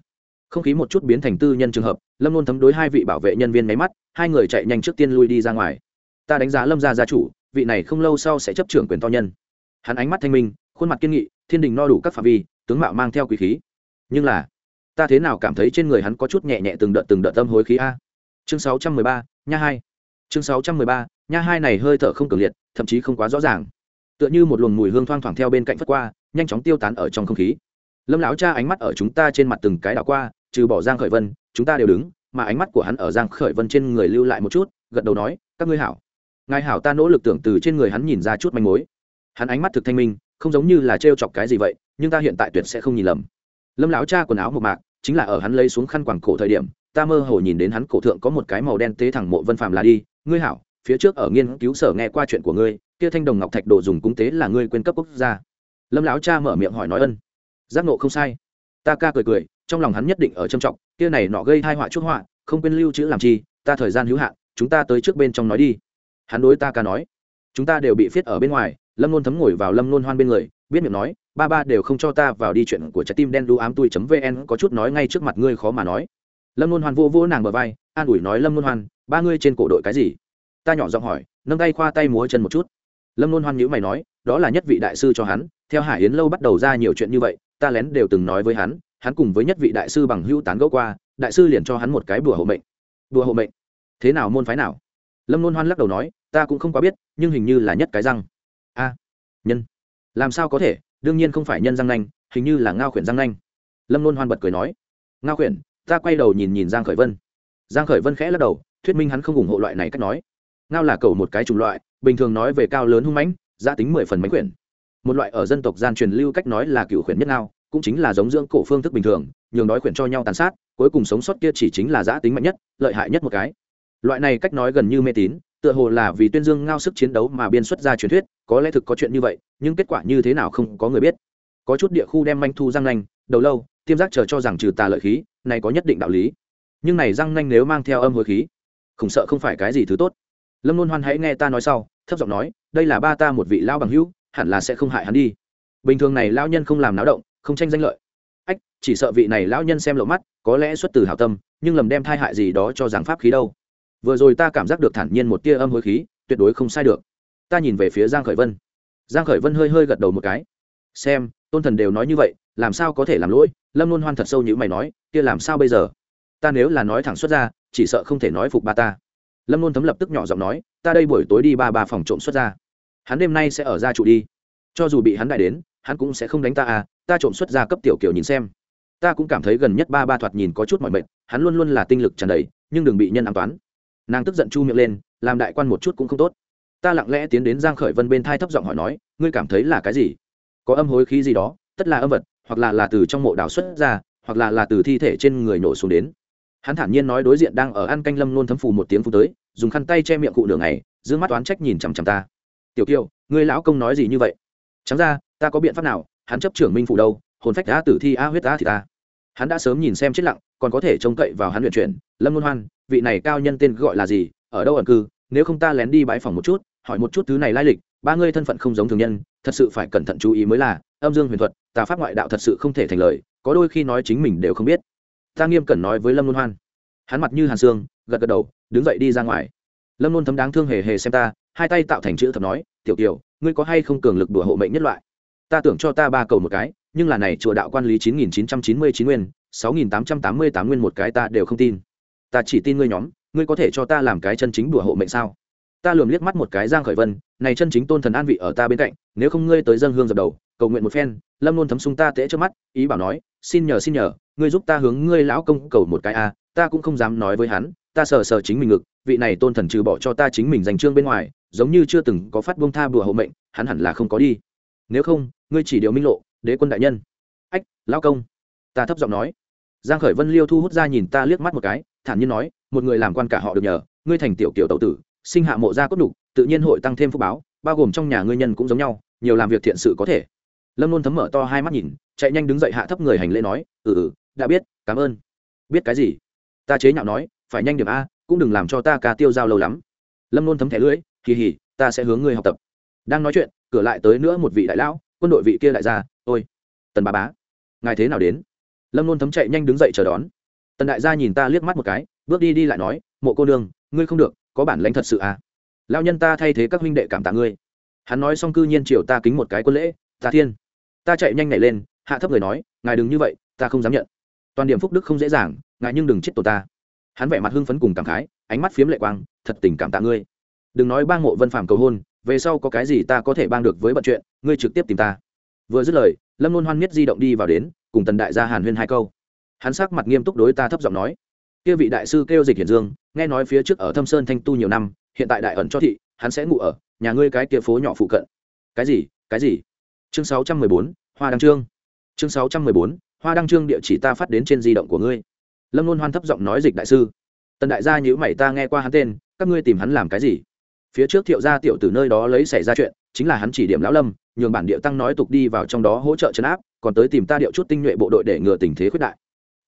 Không khí một chút biến thành tư nhân trường hợp, lâm luôn thấm đối hai vị bảo vệ nhân viên máy mắt, hai người chạy nhanh trước tiên lui đi ra ngoài. Ta đánh giá lâm gia gia chủ, vị này không lâu sau sẽ chấp trưởng quyền to nhân. Hắn ánh mắt thanh minh, khuôn mặt kiên nghị, thiên đình no đủ các phạm vi, tướng mạo mang theo quý khí. Nhưng là, ta thế nào cảm thấy trên người hắn có chút nhẹ nhẹ từng đợt từng đợt tâm hối khí a? Chương sáu trăm mười ba, nha hai. Chương sáu trăm mười ba, nha hai này hơi thở không cường liệt, thậm chí không quá rõ ràng. Tựa như một luồng mùi hương thoang thoảng theo bên cạnh phất qua, nhanh chóng tiêu tán ở trong không khí lâm lão cha ánh mắt ở chúng ta trên mặt từng cái đảo qua, trừ bỏ giang khởi vân, chúng ta đều đứng, mà ánh mắt của hắn ở giang khởi vân trên người lưu lại một chút, gật đầu nói, các ngươi hảo. Ngài hảo ta nỗ lực tưởng từ trên người hắn nhìn ra chút manh mối. Hắn ánh mắt thực thanh minh, không giống như là trêu chọc cái gì vậy, nhưng ta hiện tại tuyệt sẽ không nhìn lầm. Lâm lão cha quần áo một mạc, chính là ở hắn lấy xuống khăn quàng cổ thời điểm, ta mơ hồ nhìn đến hắn cổ thượng có một cái màu đen tế thẳng mộ vân phàm là đi, ngươi hảo, phía trước ở nghiên cứu sở nghe qua chuyện của ngươi, kia thanh đồng ngọc thạch đồ dùng cúng tế là ngươi quên cấp quốc gia. Lâm lão cha mở miệng hỏi nói ân giác nộ không sai. Ta ca cười cười, trong lòng hắn nhất định ở trầm trọng, kia này nọ gây tai họa chuốc họa, không quên lưu chữ làm chi, ta thời gian hữu hạn, chúng ta tới trước bên trong nói đi. Hắn đối ta ca nói. Chúng ta đều bị phiết ở bên ngoài, lâm nôn thấm ngồi vào lâm nôn hoan bên người, biết miệng nói, ba ba đều không cho ta vào đi chuyện của trái tim đen đu ám tui vn có chút nói ngay trước mặt ngươi khó mà nói. Lâm nôn hoan vô vô nàng bờ vai, an ủi nói lâm nôn hoan, ba ngươi trên cổ đội cái gì? Ta nhỏ giọng hỏi, nâng tay khoa tay múa chân một chút. Lâm nôn hoan nhữ mày nói, đó là nhất vị đại sư cho hắn, theo hải yến lâu bắt đầu ra nhiều chuyện như vậy ta lén đều từng nói với hắn hắn cùng với nhất vị đại sư bằng hữu tán gẫu qua, đại sư liền cho hắn một cái bùa hộ mệnh. Bùa hộ mệnh? Thế nào môn phái nào? Lâm luôn hoan lắc đầu nói, ta cũng không quá biết, nhưng hình như là nhất cái răng. A, nhân. Làm sao có thể? Đương nhiên không phải nhân răng nanh, hình như là ngao khuyển răng nanh. Lâm luôn hoan bật cười nói, ngao khuyển, ta quay đầu nhìn nhìn giang khởi vân. Giang khởi vân khẽ lắc đầu, thuyết minh hắn không ủng hộ loại này cách nói. Ngao là cầu một cái chủng loại, bình thường nói về cao lớn hung mãnh, giá tính mười phần mánh khuyển một loại ở dân tộc gian truyền lưu cách nói là cựu khuyển nhất ngao, cũng chính là giống dưỡng cổ phương thức bình thường, nhường đói khuyển cho nhau tàn sát, cuối cùng sống sót kia chỉ chính là giã tính mạnh nhất, lợi hại nhất một cái. Loại này cách nói gần như mê tín, tựa hồ là vì tuyên dương ngao sức chiến đấu mà biên xuất ra truyền thuyết, có lẽ thực có chuyện như vậy, nhưng kết quả như thế nào không có người biết. Có chút địa khu đem manh thu răng nanh, đầu lâu, tiêm giác chờ cho rằng trừ tà lợi khí, này có nhất định đạo lý. Nhưng này răng nanh nếu mang theo âm hối khí, khủng sợ không phải cái gì thứ tốt. Lâm luôn hoan hãy nghe ta nói sau, thấp giọng nói, đây là ba ta một vị lao bằng hữu hẳn là sẽ không hại hắn đi. Bình thường này lão nhân không làm náo động, không tranh danh lợi. Ách, chỉ sợ vị này lão nhân xem lộ mắt, có lẽ xuất từ hảo tâm, nhưng lầm đem thai hại gì đó cho giảng pháp khí đâu. Vừa rồi ta cảm giác được thản nhiên một tia âm hối khí, tuyệt đối không sai được. Ta nhìn về phía giang khởi vân. Giang khởi vân hơi hơi gật đầu một cái. Xem, tôn thần đều nói như vậy, làm sao có thể làm lỗi? Lâm luôn hoan thật sâu như mày nói, kia làm sao bây giờ? Ta nếu là nói thẳng xuất ra, chỉ sợ không thể nói phục ba ta. Lâm luôn thấm lập tức nhỏ giọng nói, ta đây buổi tối đi ba ba phòng trộm xuất ra hắn đêm nay sẽ ở gia trụ đi. Cho dù bị hắn đại đến, hắn cũng sẽ không đánh ta à ta trộm xuất ra cấp tiểu kiểu nhìn xem. Ta cũng cảm thấy gần nhất ba ba thoạt nhìn có chút mọi mệt, hắn luôn luôn là tinh lực tràn đầy, nhưng đừng bị nhân an toán. Nàng tức giận chu miệng lên, làm đại quan một chút cũng không tốt. Ta lặng lẽ tiến đến giang khởi vân bên thai thấp giọng hỏi nói, ngươi cảm thấy là cái gì? Có âm hối khí gì đó, tất là âm vật, hoặc là là từ trong mộ đào xuất ra, hoặc là là từ thi thể trên người nổ xuống đến. Hắn thản nhiên nói đối diện đang ở ăn canh lâm luôn thấm phù một tiếng phù tới, dùng khăn tay che miệng cụ đường này giữ mắt toán trách nhìn chằm chằm ta tiểu kiều, ngươi lão công nói gì như vậy? Chẳng ra, ta có biện pháp nào? Hắn chấp trưởng minh phủ đâu? Hồn phách đã tử thi a huyết a thì ta. Hắn đã sớm nhìn xem chết lặng, còn có thể trông cậy vào hắn luyện chuyển. Lâm luân hoan, vị này cao nhân tên gọi là gì? Ở đâu ẩn cư? Nếu không ta lén đi bãi phòng một chút, hỏi một chút thứ này lai lịch, ba ngươi thân phận không giống thường nhân, thật sự phải cẩn thận chú ý mới là, âm dương huyền thuật, tà pháp ngoại đạo thật sự không thể thành lời, có đôi khi nói chính mình đều không biết. Ta nghiêm cẩn nói với lâm luân hoan. Hắn mặt như hàn xương, gật gật đầu, đứng dậy đi ra ngoài. Lâm luân thấm đáng thương hề hề xem ta hai tay tạo thành chữ thập nói, tiểu kiều, ngươi có hay không cường lực đùa hộ mệnh nhất loại? Ta tưởng cho ta ba cầu một cái, nhưng là này chùa đạo quan lý chín nghìn chín trăm chín mươi chín nguyên, sáu nghìn tám trăm tám mươi tám nguyên một cái ta đều không tin. Ta chỉ tin ngươi nhóm, ngươi có thể cho ta làm cái chân chính đùa hộ mệnh sao? Ta lườm liếc mắt một cái giang khởi vân, này chân chính tôn thần an vị ở ta bên cạnh, nếu không ngươi tới dân hương dập đầu, cầu nguyện một phen, lâm luôn thấm sung ta tễ trước mắt, ý bảo nói, xin nhờ xin nhờ, ngươi giúp ta hướng ngươi lão công cầu một cái a, ta cũng không dám nói với hắn, ta sờ sờ chính mình ngực, vị này tôn thần trừ bỏ cho ta chính mình dành trương bên ngoài giống như chưa từng có phát buông tha bùa hộ mệnh, hắn hẳn là không có đi. Nếu không, ngươi chỉ điều minh lộ, đế quân đại nhân. Ách, lão công. Ta thấp giọng nói. Giang khởi vân liêu thu hút ra nhìn ta liếc mắt một cái, thản nhiên nói, một người làm quan cả họ được nhờ, ngươi thành tiểu tiểu tẩu tử, sinh hạ mộ gia cốt đủ tự nhiên hội tăng thêm phúc báo, bao gồm trong nhà ngươi nhân cũng giống nhau, nhiều làm việc thiện sự có thể. Lâm luôn thấm mở to hai mắt nhìn, chạy nhanh đứng dậy hạ thấp người hành lễ nói ừ ừ đã biết, cảm ơn. Biết cái gì? Ta chế nhạo nói, phải nhanh điểm a, cũng đừng làm cho ta ca tiêu giao lâu lắm. Lâm luôn thấm thẻ lưỡi kỳ hỉ ta sẽ hướng ngươi học tập. Đang nói chuyện, cửa lại tới nữa một vị đại lão, quân đội vị kia đại gia, ôi, tần bà bá, ngài thế nào đến? Lâm luôn thấm chạy nhanh đứng dậy chờ đón. Tần đại gia nhìn ta liếc mắt một cái, bước đi đi lại nói, mộ cô nương, ngươi không được, có bản lãnh thật sự à? Lao nhân ta thay thế các huynh đệ cảm tạ ngươi. Hắn nói xong cư nhiên chiều ta kính một cái quân lễ, ta thiên. Ta chạy nhanh nhảy lên, hạ thấp người nói, ngài đừng như vậy, ta không dám nhận. Toàn điểm phúc đức không dễ dàng, ngài nhưng đừng chết tổ ta. Hắn vẻ mặt hưng phấn cùng cảm khái, ánh mắt phiếm lệ quang, thật tình cảm tạ ngươi đừng nói bang mộ vân phạm cầu hôn, về sau có cái gì ta có thể bang được với bận chuyện, ngươi trực tiếp tìm ta. Vừa dứt lời, lâm luôn hoan miết di động đi vào đến, cùng tần đại gia hàn huyên hai câu. Hắn sắc mặt nghiêm túc đối ta thấp giọng nói. Kia vị đại sư kêu dịch hiển dương, nghe nói phía trước ở thâm sơn thanh tu nhiều năm, hiện tại đại ẩn cho thị, hắn sẽ ngủ ở, nhà ngươi cái kia phố nhỏ phụ cận. Cái gì cái gì? Chương sáu trăm mười bốn, hoa đăng trương. Chương sáu trăm mười bốn, hoa đăng trương địa chỉ ta phát đến trên di động của ngươi. Lâm luôn hoan thấp giọng nói dịch đại sư. Tần đại gia nhữ mày ta nghe qua hắn tên, các ngươi tìm hắn làm cái gì? Phía trước thiệu gia tiểu từ nơi đó lấy xảy ra chuyện, chính là hắn chỉ điểm lão lâm, nhường bản địa tăng nói tục đi vào trong đó hỗ trợ chấn áp, còn tới tìm ta điệu chút tinh nhuệ bộ đội để ngừa tình thế khuyết đại.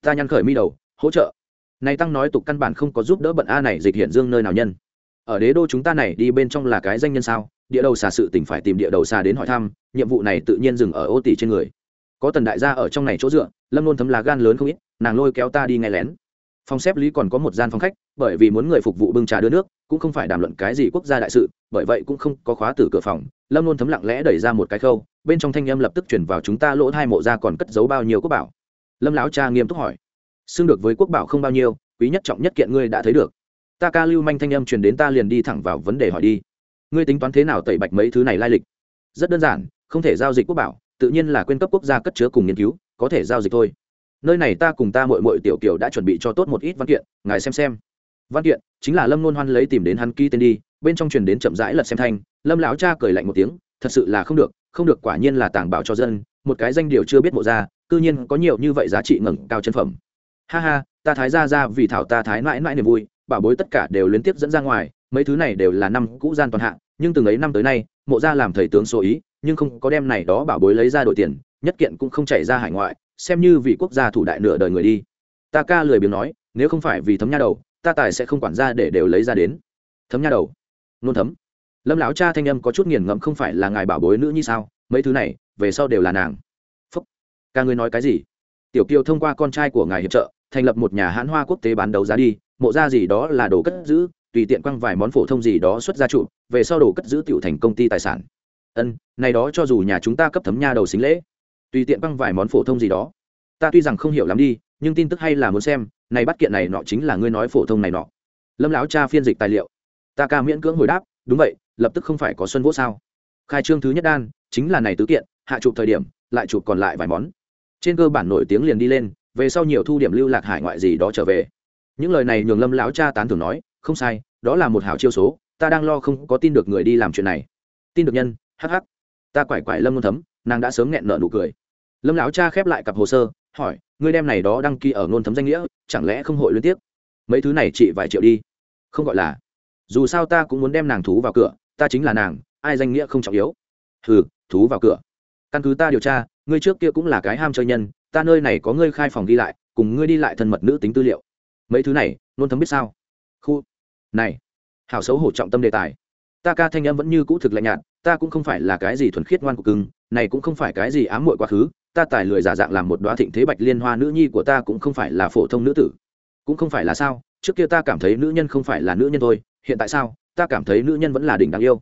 Ta nhăn khởi mi đầu, hỗ trợ. Này tăng nói tục căn bản không có giúp đỡ bận a này dịch hiện dương nơi nào nhân. Ở đế đô chúng ta này đi bên trong là cái danh nhân sao? Địa đầu xà sự tỉnh phải tìm địa đầu xà đến hỏi thăm, nhiệm vụ này tự nhiên dừng ở ô tỷ trên người. Có tần đại gia ở trong này chỗ dựa, lâm luôn thấm lá gan lớn không ít, nàng lôi kéo ta đi nghe lén phòng xếp lý còn có một gian phòng khách, bởi vì muốn người phục vụ bưng trà đưa nước, cũng không phải đàm luận cái gì quốc gia đại sự, bởi vậy cũng không có khóa từ cửa phòng. Lâm luôn thấm lặng lẽ đẩy ra một cái khâu, bên trong thanh âm lập tức chuyển vào chúng ta lỗ hai mộ ra còn cất giấu bao nhiêu quốc bảo. Lâm lão cha nghiêm túc hỏi, xưng được với quốc bảo không bao nhiêu, quý nhất trọng nhất kiện ngươi đã thấy được. Ta ca lưu manh thanh âm truyền đến ta liền đi thẳng vào vấn đề hỏi đi. Ngươi tính toán thế nào tẩy bạch mấy thứ này lai lịch? Rất đơn giản, không thể giao dịch quốc bảo, tự nhiên là quên cấp quốc gia cất chứa cùng nghiên cứu, có thể giao dịch thôi nơi này ta cùng ta mội mội tiểu kiều đã chuẩn bị cho tốt một ít văn kiện, ngài xem xem. Văn kiện, chính là lâm nôn hoan lấy tìm đến hắn ký tên đi, bên trong truyền đến chậm rãi lật xem thanh, lâm lão cha cười lạnh một tiếng, thật sự là không được không được quả nhiên là tàng bảo cho dân, một cái danh điều chưa biết mộ ra, cư nhiên có nhiều như vậy giá trị ngẩng cao chân phẩm. Ha ha, ta thái ra ra vì thảo ta thái mãi mãi niềm vui, bảo bối tất cả đều liên tiếp dẫn ra ngoài, mấy thứ này đều là năm cũ gian toàn hạ, nhưng từng ấy năm tới nay, mộ gia làm thầy tướng số ý, nhưng không có đem này đó bảo bối lấy ra đổi tiền, nhất kiện cũng không chảy ra hải ngoại xem như vị quốc gia thủ đại nửa đời người đi. Ta ca lười biếng nói, nếu không phải vì thấm nha đầu, ta tài sẽ không quản ra để đều lấy ra đến. Thấm nha đầu. Nôn thấm. Lâm lão cha thanh âm có chút nghiền ngẫm không phải là ngài bảo bối nữ như sao? Mấy thứ này, về sau đều là nàng. Phúc. Ca ngươi nói cái gì? Tiểu kiều thông qua con trai của ngài hiệp trợ, thành lập một nhà hãn hoa quốc tế bán đấu giá đi. Mộ ra gì đó là đồ cất giữ, tùy tiện quăng vài món phổ thông gì đó xuất ra trụ, về sau đồ cất giữ tiểu thành công ty tài sản. Ân, này đó cho dù nhà chúng ta cấp thấm nha đầu xính lễ tùy tiện băng vài món phổ thông gì đó. Ta tuy rằng không hiểu lắm đi, nhưng tin tức hay là muốn xem, này bắt kiện này nọ chính là ngươi nói phổ thông này nọ. Lâm lão cha phiên dịch tài liệu. Ta ca miễn cưỡng hồi đáp, đúng vậy, lập tức không phải có xuân vũ sao? Khai trương thứ nhất đan, chính là này tứ kiện, hạ chụp thời điểm, lại chụp còn lại vài món. Trên cơ bản nổi tiếng liền đi lên, về sau nhiều thu điểm lưu lạc hải ngoại gì đó trở về. Những lời này nhường lâm lão cha tán thưởng nói, không sai, đó là một hảo chiêu số, ta đang lo không có tin được người đi làm chuyện này. Tin được nhân, hắc hắc. Ta quải quải lâm ngôn thấm, nàng đã sớm nghẹn nợ nụ cười lâm lão cha khép lại cặp hồ sơ, hỏi, ngươi đem này đó đăng ký ở ngôn thấm danh nghĩa, chẳng lẽ không hội liên tiếp? Mấy thứ này chị vài triệu đi. Không gọi là. Dù sao ta cũng muốn đem nàng thú vào cửa, ta chính là nàng, ai danh nghĩa không trọng yếu. Hừ, thú vào cửa. Căn cứ ta điều tra, ngươi trước kia cũng là cái ham chơi nhân, ta nơi này có ngươi khai phòng đi lại, cùng ngươi đi lại thân mật nữ tính tư liệu. Mấy thứ này nôn thấm biết sao? Khu, này, hảo xấu hổ trọng tâm đề tài. Ta ca thanh âm vẫn như cũ thực lạnh nhạt, ta cũng không phải là cái gì thuần khiết ngoan của cưng, này cũng không phải cái gì ám muội quá khứ ta tài lười giả dạng làm một đoá thịnh thế bạch liên hoa nữ nhi của ta cũng không phải là phổ thông nữ tử. Cũng không phải là sao? Trước kia ta cảm thấy nữ nhân không phải là nữ nhân thôi hiện tại sao? Ta cảm thấy nữ nhân vẫn là đỉnh đáng yêu.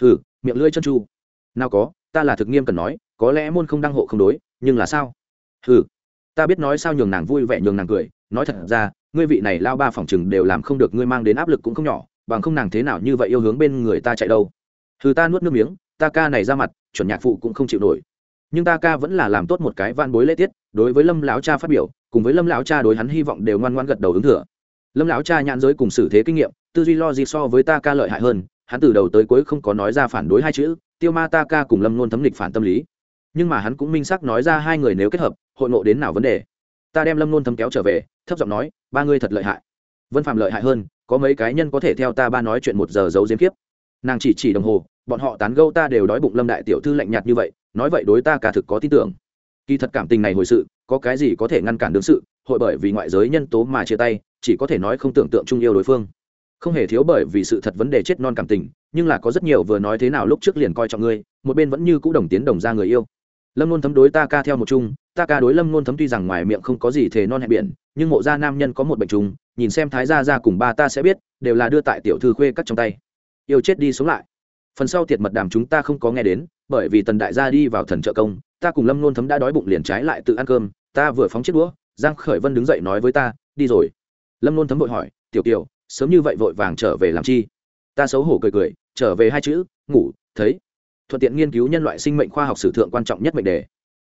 Hừ miệng lưỡi chân tru. Nào có ta là thực nghiêm cần nói có lẽ môn không đăng hộ không đối nhưng là sao? Hừ, ta biết nói sao nhường nàng vui vẻ nhường nàng cười. Nói thật ra ngươi vị này lao ba phòng chừng đều làm không được ngươi mang đến áp lực cũng không nhỏ bằng không nàng thế nào như vậy yêu hướng bên người ta chạy đâu. Hừ, ta nuốt nước miếng ta ca này ra mặt chuẩn nhạc phụ cũng không chịu nổi nhưng ta ca vẫn là làm tốt một cái van bối lễ tiết, đối với lâm lão cha phát biểu, cùng với lâm lão cha đối hắn hy vọng đều ngoan ngoan gật đầu ứng thừa. Lâm lão cha nhãn giới cùng xử thế kinh nghiệm, tư duy lo gì so với ta ca lợi hại hơn, hắn từ đầu tới cuối không có nói ra phản đối hai chữ, tiêu ma ta ca cùng lâm luôn thấm lịch phản tâm lý. Nhưng mà hắn cũng minh xác nói ra hai người nếu kết hợp, hội ngộ đến nào vấn đề. Ta đem lâm luôn thấm kéo trở về, thấp giọng nói, ba ngươi thật lợi hại. Vân phạm lợi hại hơn, có mấy cái nhân có thể theo ta ba nói chuyện một giờ giấu diếm kiếp. Nàng chỉ chỉ đồng hồ bọn họ tán gâu ta đều đói bụng lâm đại tiểu thư lạnh nhạt như vậy, nói vậy đối ta cả thực có tin tưởng. Kỳ thật cảm tình này hồi sự, có cái gì có thể ngăn cản đương sự, hội bởi vì ngoại giới nhân tố mà chia tay, chỉ có thể nói không tưởng tượng chung yêu đối phương. Không hề thiếu bởi vì sự thật vấn đề chết non cảm tình, nhưng là có rất nhiều vừa nói thế nào lúc trước liền coi trọng ngươi, một bên vẫn như cũ đồng tiến đồng ra người yêu. Lâm luôn thấm đối ta ca theo một chung, ta ca đối lâm luôn thấm tuy rằng ngoài miệng không có gì thề non hẹn biển, nhưng mộ gia nam nhân có một bệnh trùng, nhìn xem thái gia ra cùng ba ta sẽ biết, đều là đưa tại tiểu thư khuê cắt trong tay. Yêu chết đi sống lại phần sau tiệt mật đàm chúng ta không có nghe đến, bởi vì tần đại gia đi vào thần trợ công, ta cùng lâm nôn thấm đã đói bụng liền trái lại tự ăn cơm, ta vừa phóng chiếc đũa, giang khởi vân đứng dậy nói với ta, đi rồi. Lâm nôn thấm vội hỏi, tiểu kiều, sớm như vậy vội vàng trở về làm chi? Ta xấu hổ cười cười, trở về hai chữ, ngủ, thấy. Thuận tiện nghiên cứu nhân loại sinh mệnh khoa học sử thượng quan trọng nhất mệnh đề.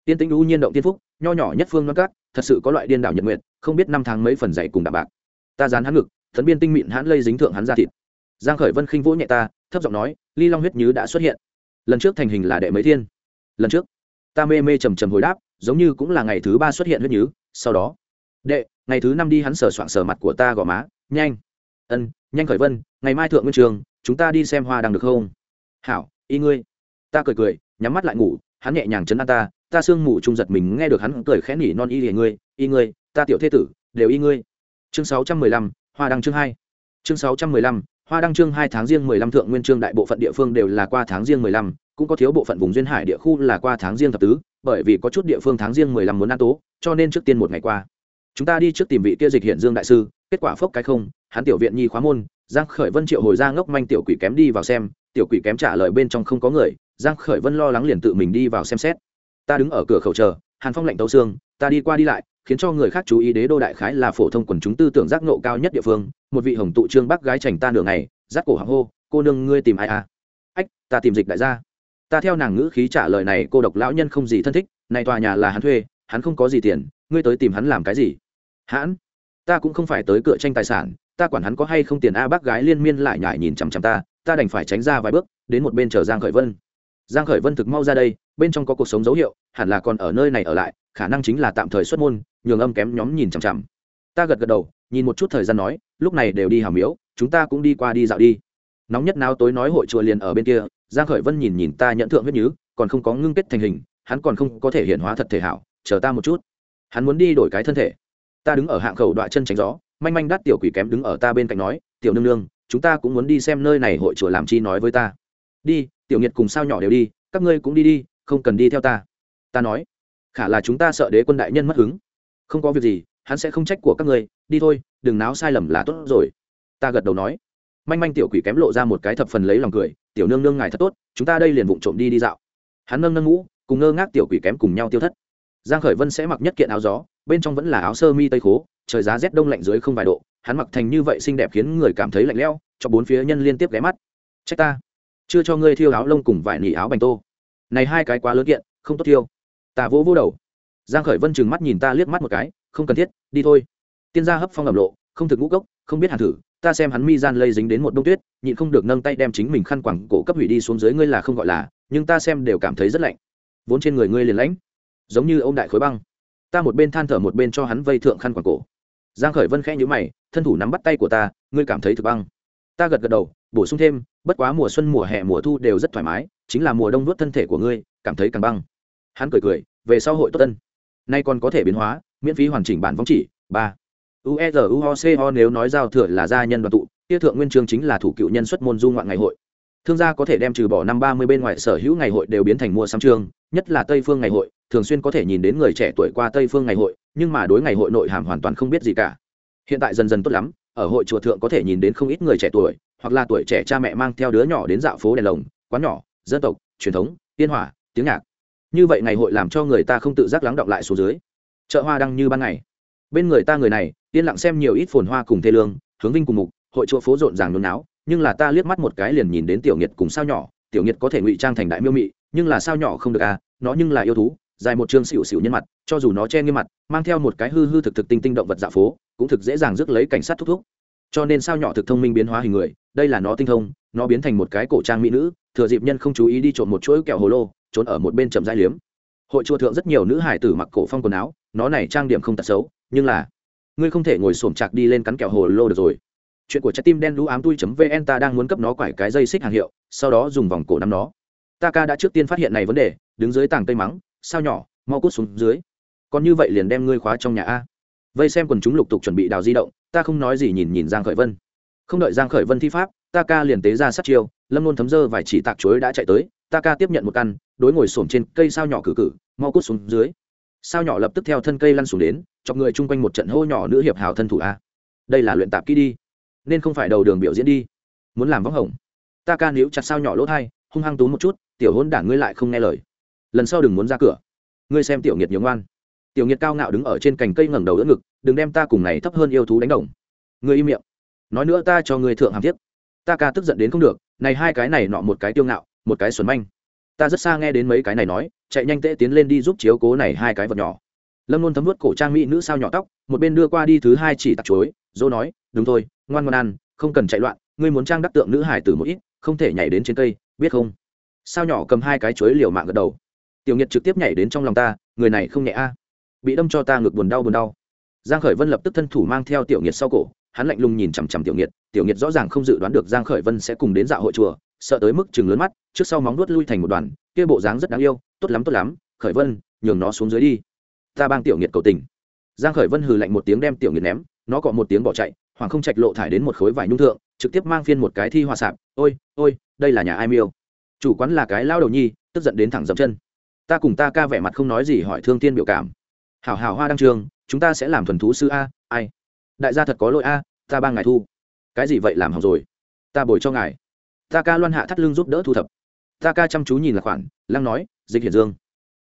Tiên tĩnh u nhiên động tiên phúc, nho nhỏ nhất phương non cát thật sự có loại điên đảo nhật nguyện không biết năm tháng mấy phần dạy cùng đạm bạc. Ta dán hắn ngực, thần biên tinh mịn hắn lây dính thượng hắn ra thịt. Giang khởi vân khinh vỗ nhẹ ta, thấp giọng nói ly long huyết nhứ đã xuất hiện. Lần trước thành hình là đệ mấy thiên? Lần trước. Ta mê mê trầm trầm hồi đáp, giống như cũng là ngày thứ ba xuất hiện huyết nhứ, sau đó. Đệ, ngày thứ năm đi hắn sờ soạng sờ mặt của ta gò má, nhanh. Ân, nhanh khởi vân, ngày mai thượng nguyên trường, chúng ta đi xem hoa đang được không? Hảo, y ngươi. Ta cười cười, nhắm mắt lại ngủ, hắn nhẹ nhàng chấn an ta ta sương mù trung giật mình nghe được hắn cười khẽ nỉ non y lìa ngươi, y ngươi, ta tiểu thế tử, đều y ngươi. Chương sáu trăm mười lăm, hoa đăng chương hai. Chương sáu trăm mười lăm hoa đăng trương hai tháng riêng mười lăm thượng nguyên trương đại bộ phận địa phương đều là qua tháng riêng mười lăm, cũng có thiếu bộ phận vùng duyên hải địa khu là qua tháng riêng thập tứ, bởi vì có chút địa phương tháng riêng mười lăm muốn ăn tố, cho nên trước tiên một ngày qua. Chúng ta đi trước tìm vị kia dịch hiện dương đại sư, kết quả phốc cái không, hắn tiểu viện nhi khóa môn, giang khởi vân triệu hồi ra ngốc manh tiểu quỷ kém đi vào xem, tiểu quỷ kém trả lời bên trong không có người, giang khởi vân lo lắng liền tự mình đi vào xem xét. Ta đứng ở cửa khẩu chờ, hàn phong lạnh tấu xương, ta đi qua đi lại khiến cho người khác chú ý đế đô đại khái là phổ thông quần chúng tư tưởng giác nộ cao nhất địa phương. Một vị hồng tụ trương bác gái chành ta nửa ngày giác cổ hàng hô, cô nương, ngươi tìm ai à? Ách, ta tìm dịch đại gia. Ta theo nàng ngữ khí trả lời này, cô độc lão nhân không gì thân thích, này tòa nhà là hắn thuê, hắn không có gì tiền, ngươi tới tìm hắn làm cái gì? Hãn, ta cũng không phải tới cửa tranh tài sản, ta quản hắn có hay không tiền a, bác gái liên miên lại nhải nhìn chằm chằm ta ta đành phải tránh ra vài bước, đến một bên chờ giang khởi vân. Giang khởi vân thực mau ra đây, bên trong có cuộc sống dấu hiệu, hẳn là còn ở nơi này ở lại, khả năng chính là tạm thời xuất môn nhường âm kém nhóm nhìn chằm chằm. Ta gật gật đầu, nhìn một chút thời gian nói, lúc này đều đi hào miếu, chúng ta cũng đi qua đi dạo đi. Nóng nhất nào tối nói hội chùa liền ở bên kia, giang khởi vân nhìn nhìn ta nhận thượng huyết nhứ, còn không có ngưng kết thành hình, hắn còn không có thể hiện hóa thật thể hảo, chờ ta một chút. Hắn muốn đi đổi cái thân thể. Ta đứng ở hạng khẩu đoạn chân tránh gió, manh manh đắt tiểu quỷ kém đứng ở ta bên cạnh nói, tiểu nương nương, chúng ta cũng muốn đi xem nơi này hội chùa làm chi nói với ta. Đi, tiểu nghiệt cùng sao nhỏ đều đi, các ngươi cũng đi đi, không cần đi theo ta. Ta nói. Khả là chúng ta sợ đế quân đại nhân mất hứng không có việc gì, hắn sẽ không trách của các ngươi, đi thôi, đừng náo sai lầm là tốt rồi. Ta gật đầu nói. Manh manh tiểu quỷ kém lộ ra một cái thập phần lấy lòng cười, tiểu nương nương ngài thật tốt, chúng ta đây liền vụng trộm đi đi dạo. Hắn nâng nâng ngũ, cùng ngơ ngác tiểu quỷ kém cùng nhau tiêu thất. Giang khởi vân sẽ mặc nhất kiện áo gió, bên trong vẫn là áo sơ mi tây khố, trời giá rét đông lạnh dưới không vài độ, hắn mặc thành như vậy xinh đẹp khiến người cảm thấy lạnh lẽo, cho bốn phía nhân liên tiếp ghé mắt. Trách ta, chưa cho ngươi thiêu áo lông cùng vải nỉ áo bành tô. Này hai cái quá lớn kiện, không tốt thiêu. Ta vỗ vỗ đầu giang khởi vân chừng mắt nhìn ta liếc mắt một cái, không cần thiết, đi thôi. Tiên gia hấp phong ẩm lộ, không thực ngũ cốc, không biết hàn thử, ta xem hắn mi gian lây dính đến một đông tuyết, nhịn không được nâng tay đem chính mình khăn quẳng cổ cấp hủy đi xuống dưới ngươi là không gọi là, nhưng ta xem đều cảm thấy rất lạnh. Vốn trên người ngươi liền lãnh, giống như ông đại khối băng. Ta một bên than thở một bên cho hắn vây thượng khăn quàng cổ. Giang khởi vân khẽ nhíu mày, thân thủ nắm bắt tay của ta, ngươi cảm thấy thực băng. Ta gật gật đầu, bổ sung thêm, bất quá mùa xuân, mùa hè, mùa thu đều rất thoải mái, chính là mùa đông nuốt thân thể của ngươi, cảm thấy càng băng. Hắn cười cười, về sau hội tốt tân nay còn có thể biến hóa, miễn phí hoàn chỉnh bản vong chỉ, ba. Ueruoco nếu nói giao thừa là gia nhân đoàn tụ, kia thượng nguyên chương chính là thủ cựu nhân xuất môn du ngoạn ngày hội. Thương gia có thể đem trừ bỏ năm ba mươi bên ngoài sở hữu ngày hội đều biến thành mua sắm chương nhất là tây phương ngày hội, thường xuyên có thể nhìn đến người trẻ tuổi qua tây phương ngày hội, nhưng mà đối ngày hội nội hàm hoàn toàn không biết gì cả. Hiện tại dần dần tốt lắm, ở hội chùa thượng có thể nhìn đến không ít người trẻ tuổi, hoặc là tuổi trẻ cha mẹ mang theo đứa nhỏ đến dạo phố đèn lồng, quán nhỏ, dân tộc, truyền thống, tiên hỏa, tiếng nhạc như vậy ngày hội làm cho người ta không tự giác lắng động lại số dưới. Chợ hoa đăng như ban ngày. Bên người ta người này, yên lặng xem nhiều ít phồn hoa cùng thê lương, hướng vinh cùng mục, hội chỗ phố rộn ràng nôn náo, nhưng là ta liếc mắt một cái liền nhìn đến tiểu nghiệt cùng sao nhỏ. Tiểu nghiệt có thể ngụy trang thành đại miêu mị, nhưng là sao nhỏ không được à nó nhưng là yêu thú, dài một chương xỉu xỉu nhân mặt, cho dù nó che nghiêm mặt, mang theo một cái hư hư thực thực tinh tinh động vật dạ phố, cũng thực dễ dàng rước lấy cảnh sát thúc thúc. Cho nên sao nhỏ thực thông minh biến hóa hình người, đây là nó tinh thông, nó biến thành một cái cổ trang mỹ nữ, thừa dịp nhân không chú ý đi trộm một chuỗi kẹo hồ lô trốn ở một bên chậm dai liếm. Hội chùa thượng rất nhiều nữ hải tử mặc cổ phong quần áo, nó này trang điểm không tật xấu, nhưng là, ngươi không thể ngồi xổm chạc đi lên cắn kẹo hồ lô được rồi. Chuyện của trái tim đen lũ ám tui vn ta đang muốn cấp nó quải cái dây xích hàng hiệu, sau đó dùng vòng cổ nắm nó. Ta ca đã trước tiên phát hiện này vấn đề, đứng dưới tảng cây mắng, sao nhỏ, mau cút xuống dưới. Còn như vậy liền đem ngươi khóa trong nhà a. Vây xem quần chúng lục tục chuẩn bị đào di động, ta không nói gì nhìn nhìn giang khởi vân. Không đợi giang khởi vân thi pháp, ta ca liền tế ra sát chiêu, lâm luôn thấm dơ vài chỉ tạc chuối đã chạy tới ta ca tiếp nhận một căn, đối ngồi xổm trên cây sao nhỏ cử cử, mau cút xuống dưới. Sao nhỏ lập tức theo thân cây lăn xuống đến, chọc người chung quanh một trận hô nhỏ nữ hiệp hào thân thủ a. Đây là luyện tạp kỹ đi, nên không phải đầu đường biểu diễn đi. Muốn làm vắng hồng. Ta ca níu chặt sao nhỏ lỗ thai, hung hăng tú một chút, tiểu hôn đảng ngươi lại không nghe lời. Lần sau đừng muốn ra cửa. Ngươi xem tiểu nghiệt nhiều ngoan. Tiểu nghiệt cao ngạo đứng ở trên cành cây ngẩng đầu đỡ ngực, đừng đem ta cùng này thấp hơn yêu thú đánh đồng. Ngươi im miệng. Nói nữa ta cho ngươi thượng hàm tiếp ta ca tức giận đến không được, này hai cái này nọ một cái tiêu ngạo một cái xuẩn manh. Ta rất xa nghe đến mấy cái này nói, chạy nhanh tễ tiến lên đi giúp chiếu cố này hai cái vật nhỏ. Lâm luôn thấm vớt cổ trang mỹ nữ sao nhỏ tóc, một bên đưa qua đi thứ hai chỉ tặc chối dô nói, đúng thôi, ngoan ngoan ăn, không cần chạy loạn, ngươi muốn trang đắc tượng nữ hải tử một ít, không thể nhảy đến trên cây, biết không? Sao nhỏ cầm hai cái chuối liều mạng gật đầu. Tiểu nhiệt trực tiếp nhảy đến trong lòng ta, người này không nhẹ a. Bị đâm cho ta ngực buồn đau buồn đau. Giang khởi vân lập tức thân thủ mang theo tiểu nhiệt sau cổ, hắn lạnh lùng nhìn chằm chằm tiểu nhiệt tiểu nhiệt rõ ràng không dự đoán được giang khởi vân sẽ cùng đến dạo hội chùa sợ tới mức chừng lớn mắt, trước sau móng nuốt lui thành một đoàn, kia bộ dáng rất đáng yêu, tốt lắm tốt lắm, khởi vân, nhường nó xuống dưới đi. Ta bang tiểu nghiệt cầu tình. Giang khởi vân hừ lạnh một tiếng đem tiểu nghiệt ném, nó cọ một tiếng bỏ chạy, hoàng không trạch lộ thải đến một khối vải nhung thượng, trực tiếp mang phiên một cái thi hòa sạp, ôi ôi, đây là nhà ai miêu? Chủ quán là cái lao đầu nhi, tức giận đến thẳng dậm chân. Ta cùng ta ca vẻ mặt không nói gì hỏi thương tiên biểu cảm. Hảo hảo hoa đăng trường, chúng ta sẽ làm thuần thú sư a, ai? Đại gia thật có lỗi a, ta ba ngài thu. Cái gì vậy làm hỏng rồi? Ta bồi cho ngài ta ca loan hạ thắt lưng giúp đỡ thu thập. Ta ca chăm chú nhìn là khoản lăng nói dịch hiển dương.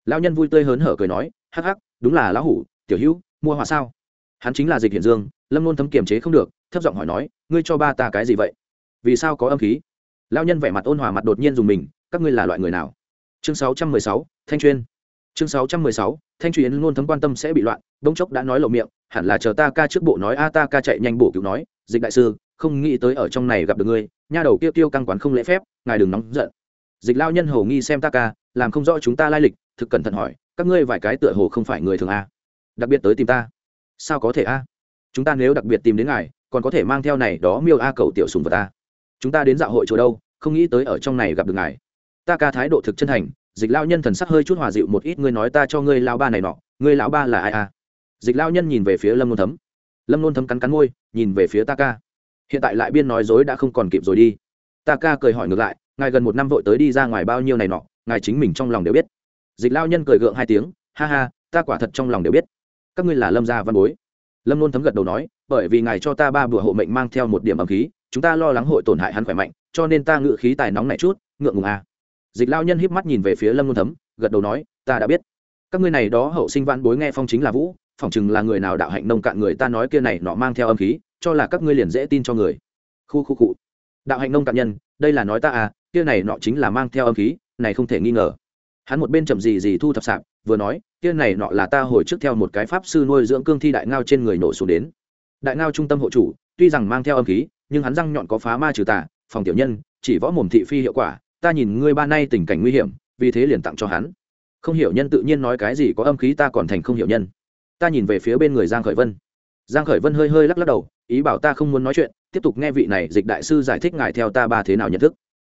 Lao nhân vui tươi hớn hở cười nói hắc hắc đúng là lão hủ tiểu hữu mua hỏa sao? Hắn chính là dịch hiển dương lâm luôn thấm kiềm chế không được thấp giọng hỏi nói ngươi cho ba ta cái gì vậy? Vì sao có âm khí? Lao nhân vẻ mặt ôn hòa mặt đột nhiên dùng mình các ngươi là loại người nào? Chương 616, thanh chuyên. Chương 616, thanh chuyên luôn thấm quan tâm sẽ bị loạn bỗng chốc đã nói lộ miệng hẳn là chờ ta ca trước bộ nói a ta ca chạy nhanh bổ cứu nói dịch đại sư không nghĩ tới ở trong này gặp được ngươi, nha đầu kia tiêu căng quán không lễ phép, ngài đừng nóng giận. Dịch lao nhân hầu nghi xem ta ca, làm không rõ chúng ta lai lịch, thực cẩn thận hỏi, các ngươi vài cái tựa hồ không phải người thường a? Đặc biệt tới tìm ta. Sao có thể a? Chúng ta nếu đặc biệt tìm đến ngài, còn có thể mang theo này đó miêu a cầu tiểu sùng vật ta. Chúng ta đến dạo hội chỗ đâu, không nghĩ tới ở trong này gặp được ngài. Ta ca thái độ thực chân thành, dịch lao nhân thần sắc hơi chút hòa dịu một ít, ngươi nói ta cho ngươi lao ba này nọ, ngươi lão ba là ai a? Dịch lao nhân nhìn về phía lâm nôn thấm. Lâm nôn thấm cắn cắn môi, nhìn về phía ta ca hiện tại lại biên nói dối đã không còn kịp rồi đi. Ta ca cười hỏi ngược lại, ngài gần một năm vội tới đi ra ngoài bao nhiêu này nọ, ngài chính mình trong lòng đều biết. Dịch lao nhân cười gượng hai tiếng, ha ha, ta quả thật trong lòng đều biết. Các ngươi là lâm gia văn bối. Lâm luôn thấm gật đầu nói, bởi vì ngài cho ta ba bữa hộ mệnh mang theo một điểm ẩm khí, chúng ta lo lắng hội tổn hại hắn khỏe mạnh, cho nên ta ngự khí tài nóng này chút, ngượng ngùng à. dịch lao nhân híp mắt nhìn về phía lâm luôn thấm, gật đầu nói, ta đã biết. Các ngươi này đó hậu sinh văn bối nghe phong chính là vũ, phỏng chừng là người nào đạo hạnh nông cạn người ta nói kia này nọ mang theo âm khí cho là các ngươi liền dễ tin cho người. Khu khu cụ đạo hạnh nông cạn nhân, đây là nói ta à kia này nọ chính là mang theo âm khí, này không thể nghi ngờ. Hắn một bên chậm gì gì thu thập sạp, vừa nói, kia này nọ là ta hồi trước theo một cái pháp sư nuôi dưỡng cương thi đại ngao trên người nổ xuống đến. Đại ngao trung tâm hộ chủ, tuy rằng mang theo âm khí, nhưng hắn răng nhọn có phá ma trừ tà, phòng tiểu nhân, chỉ võ mồm thị phi hiệu quả, ta nhìn ngươi ba nay tình cảnh nguy hiểm, vì thế liền tặng cho hắn. Không hiểu nhân tự nhiên nói cái gì có âm khí ta còn thành không hiểu nhân. Ta nhìn về phía bên người giang khởi vân giang khởi vân hơi hơi lắc lắc đầu, ý bảo ta không muốn nói chuyện, tiếp tục nghe vị này dịch đại sư giải thích ngài theo ta ba thế nào nhận thức.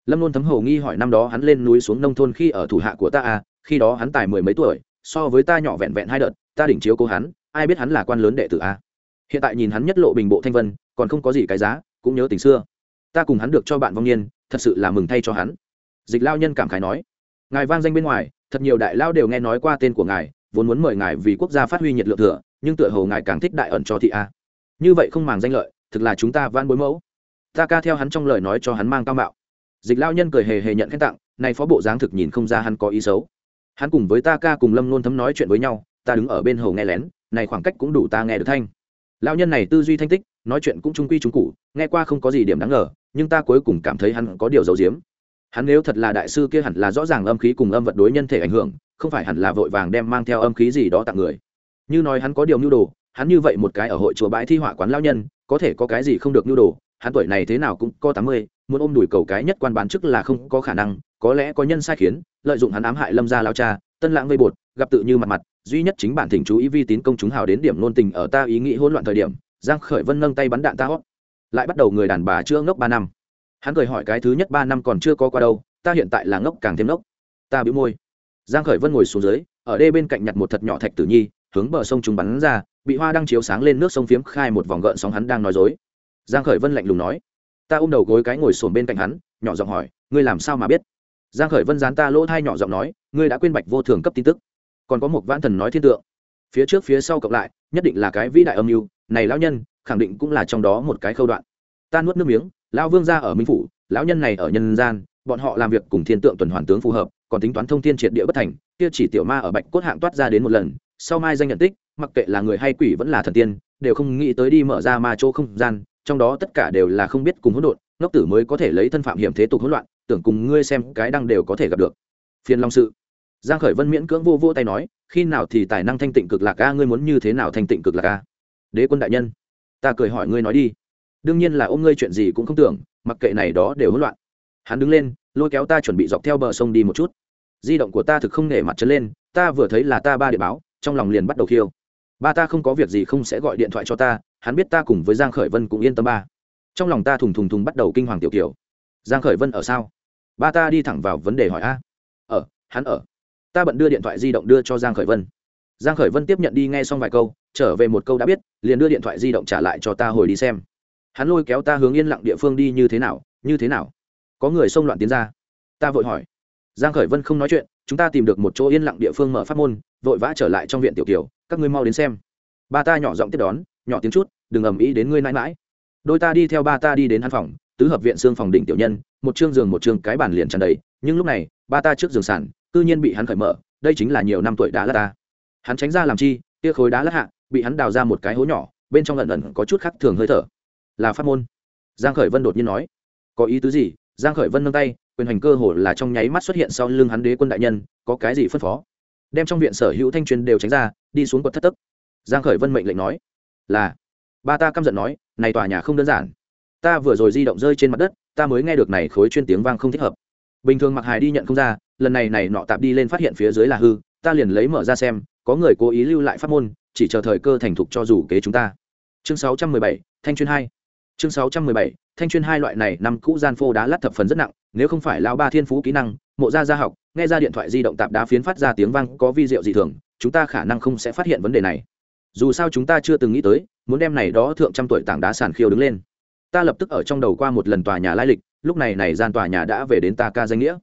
Lâm luôn thấm hầu nghi hỏi năm đó hắn lên núi xuống nông thôn khi ở thủ hạ của ta à khi đó hắn tài mười mấy tuổi, so với ta nhỏ vẹn vẹn hai đợt, ta đỉnh chiếu cố hắn, ai biết hắn là quan lớn đệ tử à? hiện tại nhìn hắn nhất lộ bình bộ thanh vân, còn không có gì cái giá, cũng nhớ tình xưa. Ta cùng hắn được cho bạn vong niên, thật sự là mừng thay cho hắn. Dịch lao nhân cảm khái nói, ngài vang danh bên ngoài, thật nhiều đại lao đều nghe nói qua tên của ngài, vốn muốn mời ngài vì quốc gia phát huy nhiệt lượng thừa nhưng tựa hồ ngài càng thích đại ẩn cho thị a. Như vậy không màng danh lợi, thực là chúng ta van bối mẫu. Ta ca theo hắn trong lời nói cho hắn mang cao mạo. Dịch lao nhân cười hề hề nhận khen tặng, nay phó bộ dáng thực nhìn không ra hắn có ý xấu. Hắn cùng với ta ca cùng lâm nôn thấm nói chuyện với nhau, ta đứng ở bên hầu nghe lén, này khoảng cách cũng đủ ta nghe được thanh. Lao nhân này tư duy thanh tích, nói chuyện cũng trung quy trung cụ nghe qua không có gì điểm đáng ngờ, nhưng ta cuối cùng cảm thấy hắn có điều giấu giếm. Hắn nếu thật là đại sư kia hẳn là rõ ràng âm khí cùng âm vật đối nhân thể ảnh hưởng, không phải hẳn là vội vàng đem mang theo âm khí gì đó tặng người như nói hắn có điều nhu đồ, hắn như vậy một cái ở hội chùa bãi thi họa quán lao nhân, có thể có cái gì không được nhu đồ, hắn tuổi này thế nào cũng có tám mươi, muốn ôm đùi cầu cái nhất quan bán chức là không có khả năng, có lẽ có nhân sai khiến, lợi dụng hắn ám hại lâm gia lao cha, tân lãng vây bột, gặp tự như mặt mặt, duy nhất chính bản thỉnh chú ý vi tín công chúng hào đến điểm nôn tình ở ta ý nghĩ hỗn loạn thời điểm, giang khởi vân nâng tay bắn đạn ta hót. Lại bắt đầu người đàn bà chưa ngốc ba năm. Hắn cười hỏi cái thứ nhất ba năm còn chưa có qua đâu, ta hiện tại là ngốc càng thêm ngốc. Ta bĩu môi. Giang khởi vân ngồi xuống dưới, ở đây bên cạnh nhặt một thật nhỏ thạch tử nhi hướng bờ sông chúng bắn ra, bị hoa đang chiếu sáng lên nước sông phiếm khai một vòng gợn sóng hắn đang nói dối. Giang khởi vân lạnh lùng nói, ta ôm đầu gối cái ngồi sồn bên cạnh hắn, nhỏ giọng hỏi, ngươi làm sao mà biết? Giang khởi vân dán ta lỗ thai nhỏ giọng nói, ngươi đã quên bạch vô thường cấp tin tức. Còn có một vãn thần nói thiên tượng. Phía trước phía sau cộng lại, nhất định là cái vĩ đại âm mưu. Này lão nhân, khẳng định cũng là trong đó một cái khâu đoạn. Ta nuốt nước miếng, lão vương gia ở minh phủ, lão nhân này ở nhân gian, bọn họ làm việc cùng thiên tượng tuần hoàn tướng phù hợp, còn tính toán thông thiên triệt địa bất thành. Kia chỉ tiểu ma ở bạch cốt hạng toát ra đến một lần sau mai danh nhận tích, mặc kệ là người hay quỷ vẫn là thần tiên, đều không nghĩ tới đi mở ra ma chỗ không gian, trong đó tất cả đều là không biết cùng hỗn độn, ngốc tử mới có thể lấy thân phạm hiểm thế tục hỗn loạn, tưởng cùng ngươi xem cái đăng đều có thể gặp được. Phiền long sự. Giang khởi vân miễn cưỡng vô vô tay nói, khi nào thì tài năng thanh tịnh cực lạc a, ngươi muốn như thế nào thanh tịnh cực lạc a? Đế quân đại nhân, ta cười hỏi ngươi nói đi. Đương nhiên là ôm ngươi chuyện gì cũng không tưởng, mặc kệ này đó đều hỗn loạn. Hắn đứng lên, lôi kéo ta chuẩn bị dọc theo bờ sông đi một chút. Di động của ta thực không nể mặt trấn lên, ta vừa thấy là ta ba địa báo trong lòng liền bắt đầu khiêu. Ba ta không có việc gì không sẽ gọi điện thoại cho ta, hắn biết ta cùng với giang khởi vân cũng yên tâm ba. Trong lòng ta thùng thùng thùng bắt đầu kinh hoàng tiểu kiểu. Giang khởi vân ở sao? Ba ta đi thẳng vào vấn đề hỏi a. Ở, hắn ở. Ta bận đưa điện thoại di động đưa cho giang khởi vân. Giang khởi vân tiếp nhận đi nghe xong vài câu, trở về một câu đã biết, liền đưa điện thoại di động trả lại cho ta hồi đi xem. Hắn lôi kéo ta hướng yên lặng địa phương đi như thế nào, như thế nào? Có người xông loạn tiến ra. Ta vội hỏi. Giang khởi vân không nói chuyện chúng ta tìm được một chỗ yên lặng địa phương mở pháp môn vội vã trở lại trong viện tiểu kiều các ngươi mau đến xem. Ba ta nhỏ giọng tiếp đón nhỏ tiếng chút đừng ầm ĩ đến ngươi mãi mãi. Đôi ta đi theo ba ta đi đến hắn phòng tứ hợp viện xương phòng đỉnh tiểu nhân một chương giường một chương cái bàn liền tràn đầy nhưng lúc này ba ta trước giường sàn, cư nhiên bị hắn khởi mở đây chính là nhiều năm tuổi đá lát ta. Hắn tránh ra làm chi kia khối đá lát hạ bị hắn đào ra một cái hố nhỏ bên trong ẩn ẩn có chút khác thường hơi thở. Là pháp môn. Giang khởi vân đột nhiên nói. Có ý tứ gì? Giang khởi vân nâng tay quyền hành cơ hồ là trong nháy mắt xuất hiện sau lưng hắn đế quân đại nhân có cái gì phân phó? Đem trong viện sở hữu thanh truyền đều tránh ra đi xuống quật thất tấc. giang khởi vân mệnh lệnh nói là. Ba ta căm giận nói này tòa nhà không đơn giản. Ta vừa rồi di động rơi trên mặt đất ta mới nghe được này khối chuyên tiếng vang không thích hợp. Bình thường mặc hài đi nhận không ra lần này này nọ tạp đi lên phát hiện phía dưới là hư ta liền lấy mở ra xem có người cố ý lưu lại pháp môn chỉ chờ thời cơ thành thục cho dù kế chúng ta. Chương 617, thanh chuyên hai chương 617, thanh chuyên hai loại này năm cũ gian phô đá lát thập phần rất nặng nếu không phải lão ba thiên phú kỹ năng mộ gia gia học nghe ra điện thoại di động tạp đá phiến phát ra tiếng vang có vi diệu dị thường chúng ta khả năng không sẽ phát hiện vấn đề này. Dù sao chúng ta chưa từng nghĩ tới muốn đem này đó thượng trăm tuổi tảng đá sàn khiêu đứng lên. Ta lập tức ở trong đầu qua một lần tòa nhà lai lịch lúc này này gian tòa nhà đã về đến ta ca danh nghĩa.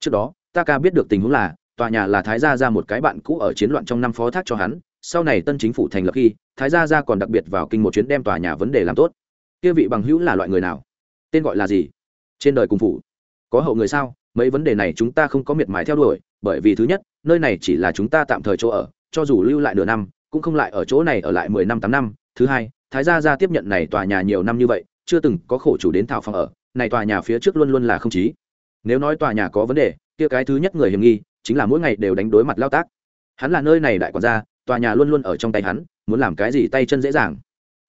Trước đó ta ca biết được tình huống là tòa nhà là thái gia ra một cái bạn cũ ở chiến loạn trong năm phó thác cho hắn sau này tân chính phủ thành lập khi thái gia ra còn đặc biệt vào kinh một chuyến đem tòa nhà vấn đề làm tốt kia vị bằng hữu là loại người nào? Tên gọi là gì? Trên đời cùng phủ. Có hậu người sao? Mấy vấn đề này chúng ta không có miệt mài theo đuổi, bởi vì thứ nhất, nơi này chỉ là chúng ta tạm thời chỗ ở, cho dù lưu lại nửa năm, cũng không lại ở chỗ này ở lại mười năm, tám năm. Thứ hai, thái gia ra tiếp nhận này tòa nhà nhiều năm như vậy, chưa từng có khổ chủ đến thảo phòng ở, này tòa nhà phía trước luôn luôn là không chí. Nếu nói tòa nhà có vấn đề, kia cái thứ nhất người hiểm nghi, chính là mỗi ngày đều đánh đối mặt lao tác. Hắn là nơi này đại quản gia, tòa nhà luôn luôn ở trong tay hắn, muốn làm cái gì tay chân dễ dàng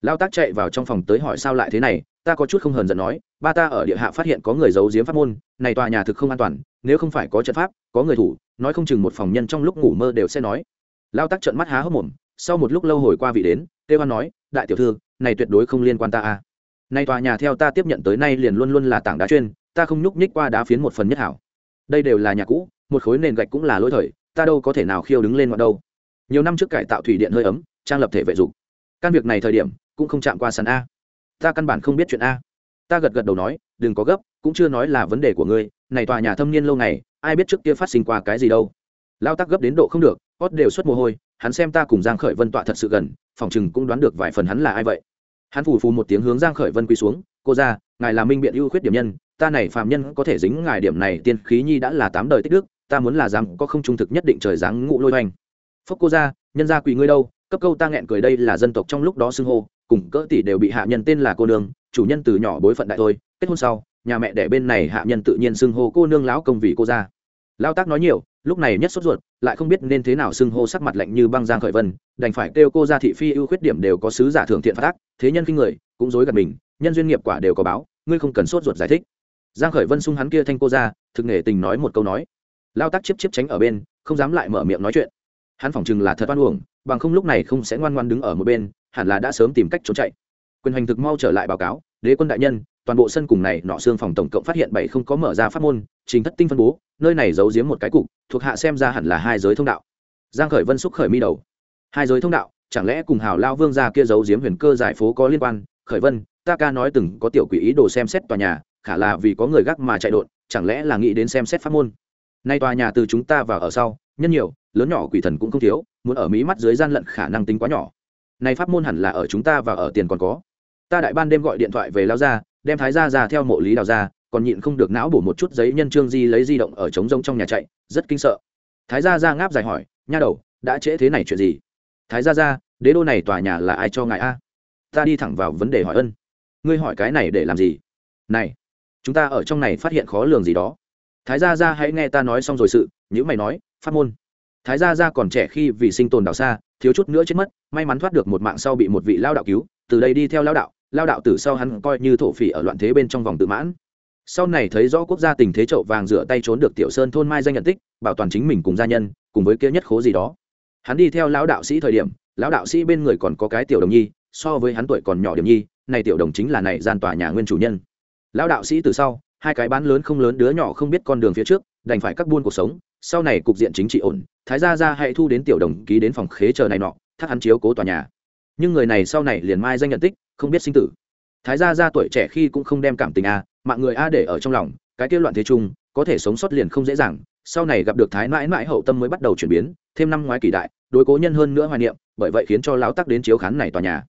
lao tác chạy vào trong phòng tới hỏi sao lại thế này, ta có chút không hờn giận nói, ba ta ở địa hạ phát hiện có người giấu giếm pháp môn, này tòa nhà thực không an toàn, nếu không phải có trận pháp, có người thủ, nói không chừng một phòng nhân trong lúc ngủ mơ đều sẽ nói. Lao tác trận mắt há hốc mồm, sau một lúc lâu hồi qua vị đến, tê hoan nói, đại tiểu thư, này tuyệt đối không liên quan ta à. Nay tòa nhà theo ta tiếp nhận tới nay liền luôn luôn là tảng đá chuyên, ta không nhúc nhích qua đá phiến một phần nhất hảo. Đây đều là nhà cũ, một khối nền gạch cũng là lỗi thời, ta đâu có thể nào khiêu đứng lên ngọn đâu. Nhiều năm trước cải tạo thủy điện hơi ấm, trang lập thể vệ dục. Can việc này thời điểm cũng không chạm qua sàn a. Ta căn bản không biết chuyện a. Ta gật gật đầu nói, đừng có gấp, cũng chưa nói là vấn đề của ngươi, này tòa nhà thâm niên lâu ngày ai biết trước kia phát sinh qua cái gì đâu. Lao tác gấp đến độ không được hót đều xuất mồ hôi, hắn xem ta cùng giang khởi vân tọa thật sự gần, phòng chừng cũng đoán được vài phần hắn là ai vậy. Hắn phủ phù một tiếng hướng giang khởi vân quỳ xuống, cô ra ngài là minh biện ưu khuyết điểm nhân, ta này phàm nhân có thể dính ngài điểm này tiên khí nhi đã là tám đời tích đức, ta muốn là dám có không trung thực nhất định trời dáng ngụ lôi hoành. Phúc cô ra nhân gia quỳ ngươi đâu, cấp câu ta nghẹn cười đây là dân tộc trong lúc đó xưng hô cùng cỡ tỷ đều bị hạ nhân tên là cô nương, chủ nhân từ nhỏ bối phận đại thôi, kết hôn sau, nhà mẹ đẻ bên này hạ nhân tự nhiên xưng hô cô nương lão công vì cô ra lao tác nói nhiều, lúc này nhất sốt ruột, lại không biết nên thế nào xưng hô sắc mặt lạnh như băng giang khởi vân, đành phải kêu cô ra thị phi ưu khuyết điểm đều có sứ giả thưởng thiện phát tác thế nhân kinh người, cũng dối gạt mình, nhân duyên nghiệp quả đều có báo, ngươi không cần sốt ruột giải thích. Giang khởi vân sung hắn kia thanh cô ra thực nghề tình nói một câu nói. Lao tác chiếp chiếp tránh ở bên, không dám lại mở miệng nói chuyện. Hắn phỏng chừng là thật oan uổng, bằng không lúc này không sẽ ngoan ngoan đứng ở một bên hẳn là đã sớm tìm cách trốn chạy. Quyền hành thực mau trở lại báo cáo, đế quân đại nhân, toàn bộ sân cùng này nọ xương phòng tổng cộng phát hiện bảy không có mở ra pháp môn, trình thất tinh phân bố, nơi này giấu giếm một cái cục, thuộc hạ xem ra hẳn là hai giới thông đạo. Giang khởi vân xúc khởi mi đầu. Hai giới thông đạo? Chẳng lẽ cùng hào lao vương gia kia giấu giếm huyền cơ giải phố có liên quan? Khởi vân, ta ca nói từng có tiểu quỷ ý đồ xem xét tòa nhà, khả là vì có người gác mà chạy đột, chẳng lẽ là nghĩ đến xem xét pháp môn? Nay tòa nhà từ chúng ta vào ở sau, nhân nhiều, lớn nhỏ quỷ thần cũng không thiếu, muốn ở mí mắt dưới gian lận khả năng tính quá nhỏ nay pháp môn hẳn là ở chúng ta và ở tiền còn có. Ta đại ban đêm gọi điện thoại về lao ra, đem thái gia ra theo mộ lý đào ra, còn nhịn không được não bổ một chút giấy nhân trương di lấy di động ở trống rông trong nhà chạy, rất kinh sợ. Thái gia ra ngáp dài hỏi, nha đầu, đã trễ thế này chuyện gì? Thái gia ra, đế đô này tòa nhà là ai cho ngài a? Ta đi thẳng vào vấn đề hỏi ân. Ngươi hỏi cái này để làm gì? Này, chúng ta ở trong này phát hiện khó lường gì đó. Thái gia ra hãy nghe ta nói xong rồi sự những mày nói phát môn. Thái gia ra còn trẻ khi vì sinh tồn đào xa thiếu chút nữa chết mất, may mắn thoát được một mạng sau bị một vị lao đạo cứu, từ đây đi theo lao đạo lao đạo từ sau hắn coi như thổ phỉ ở loạn thế bên trong vòng tự mãn. Sau này thấy rõ quốc gia tình thế trậu vàng rửa tay trốn được tiểu sơn thôn mai danh nhận tích, bảo toàn chính mình cùng gia nhân, cùng với kia nhất khố gì đó. Hắn đi theo lão đạo sĩ thời điểm, lão đạo sĩ bên người còn có cái tiểu đồng nhi, so với hắn tuổi còn nhỏ điểm nhi, này tiểu đồng chính là này gian tòa nhà nguyên chủ nhân. Lão đạo sĩ từ sau, hai cái bán lớn không lớn đứa nhỏ không biết con đường phía trước đành phải cắt buôn cuộc sống, sau này cục diện chính trị ổn, thái gia ra hãy thu đến tiểu đồng ký đến phòng khế chờ này nọ, thắt hắn chiếu cố tòa nhà. Nhưng người này sau này liền mai danh nhận tích, không biết sinh tử. Thái gia ra tuổi trẻ khi cũng không đem cảm tình a, mạng người a để ở trong lòng, cái kết loạn thế chung, có thể sống sót liền không dễ dàng, sau này gặp được thái mãi mãi hậu tâm mới bắt đầu chuyển biến, thêm năm ngoái kỷ đại, đối cố nhân hơn nữa hoài niệm, bởi vậy khiến cho lão tắc đến chiếu khán này tòa nhà.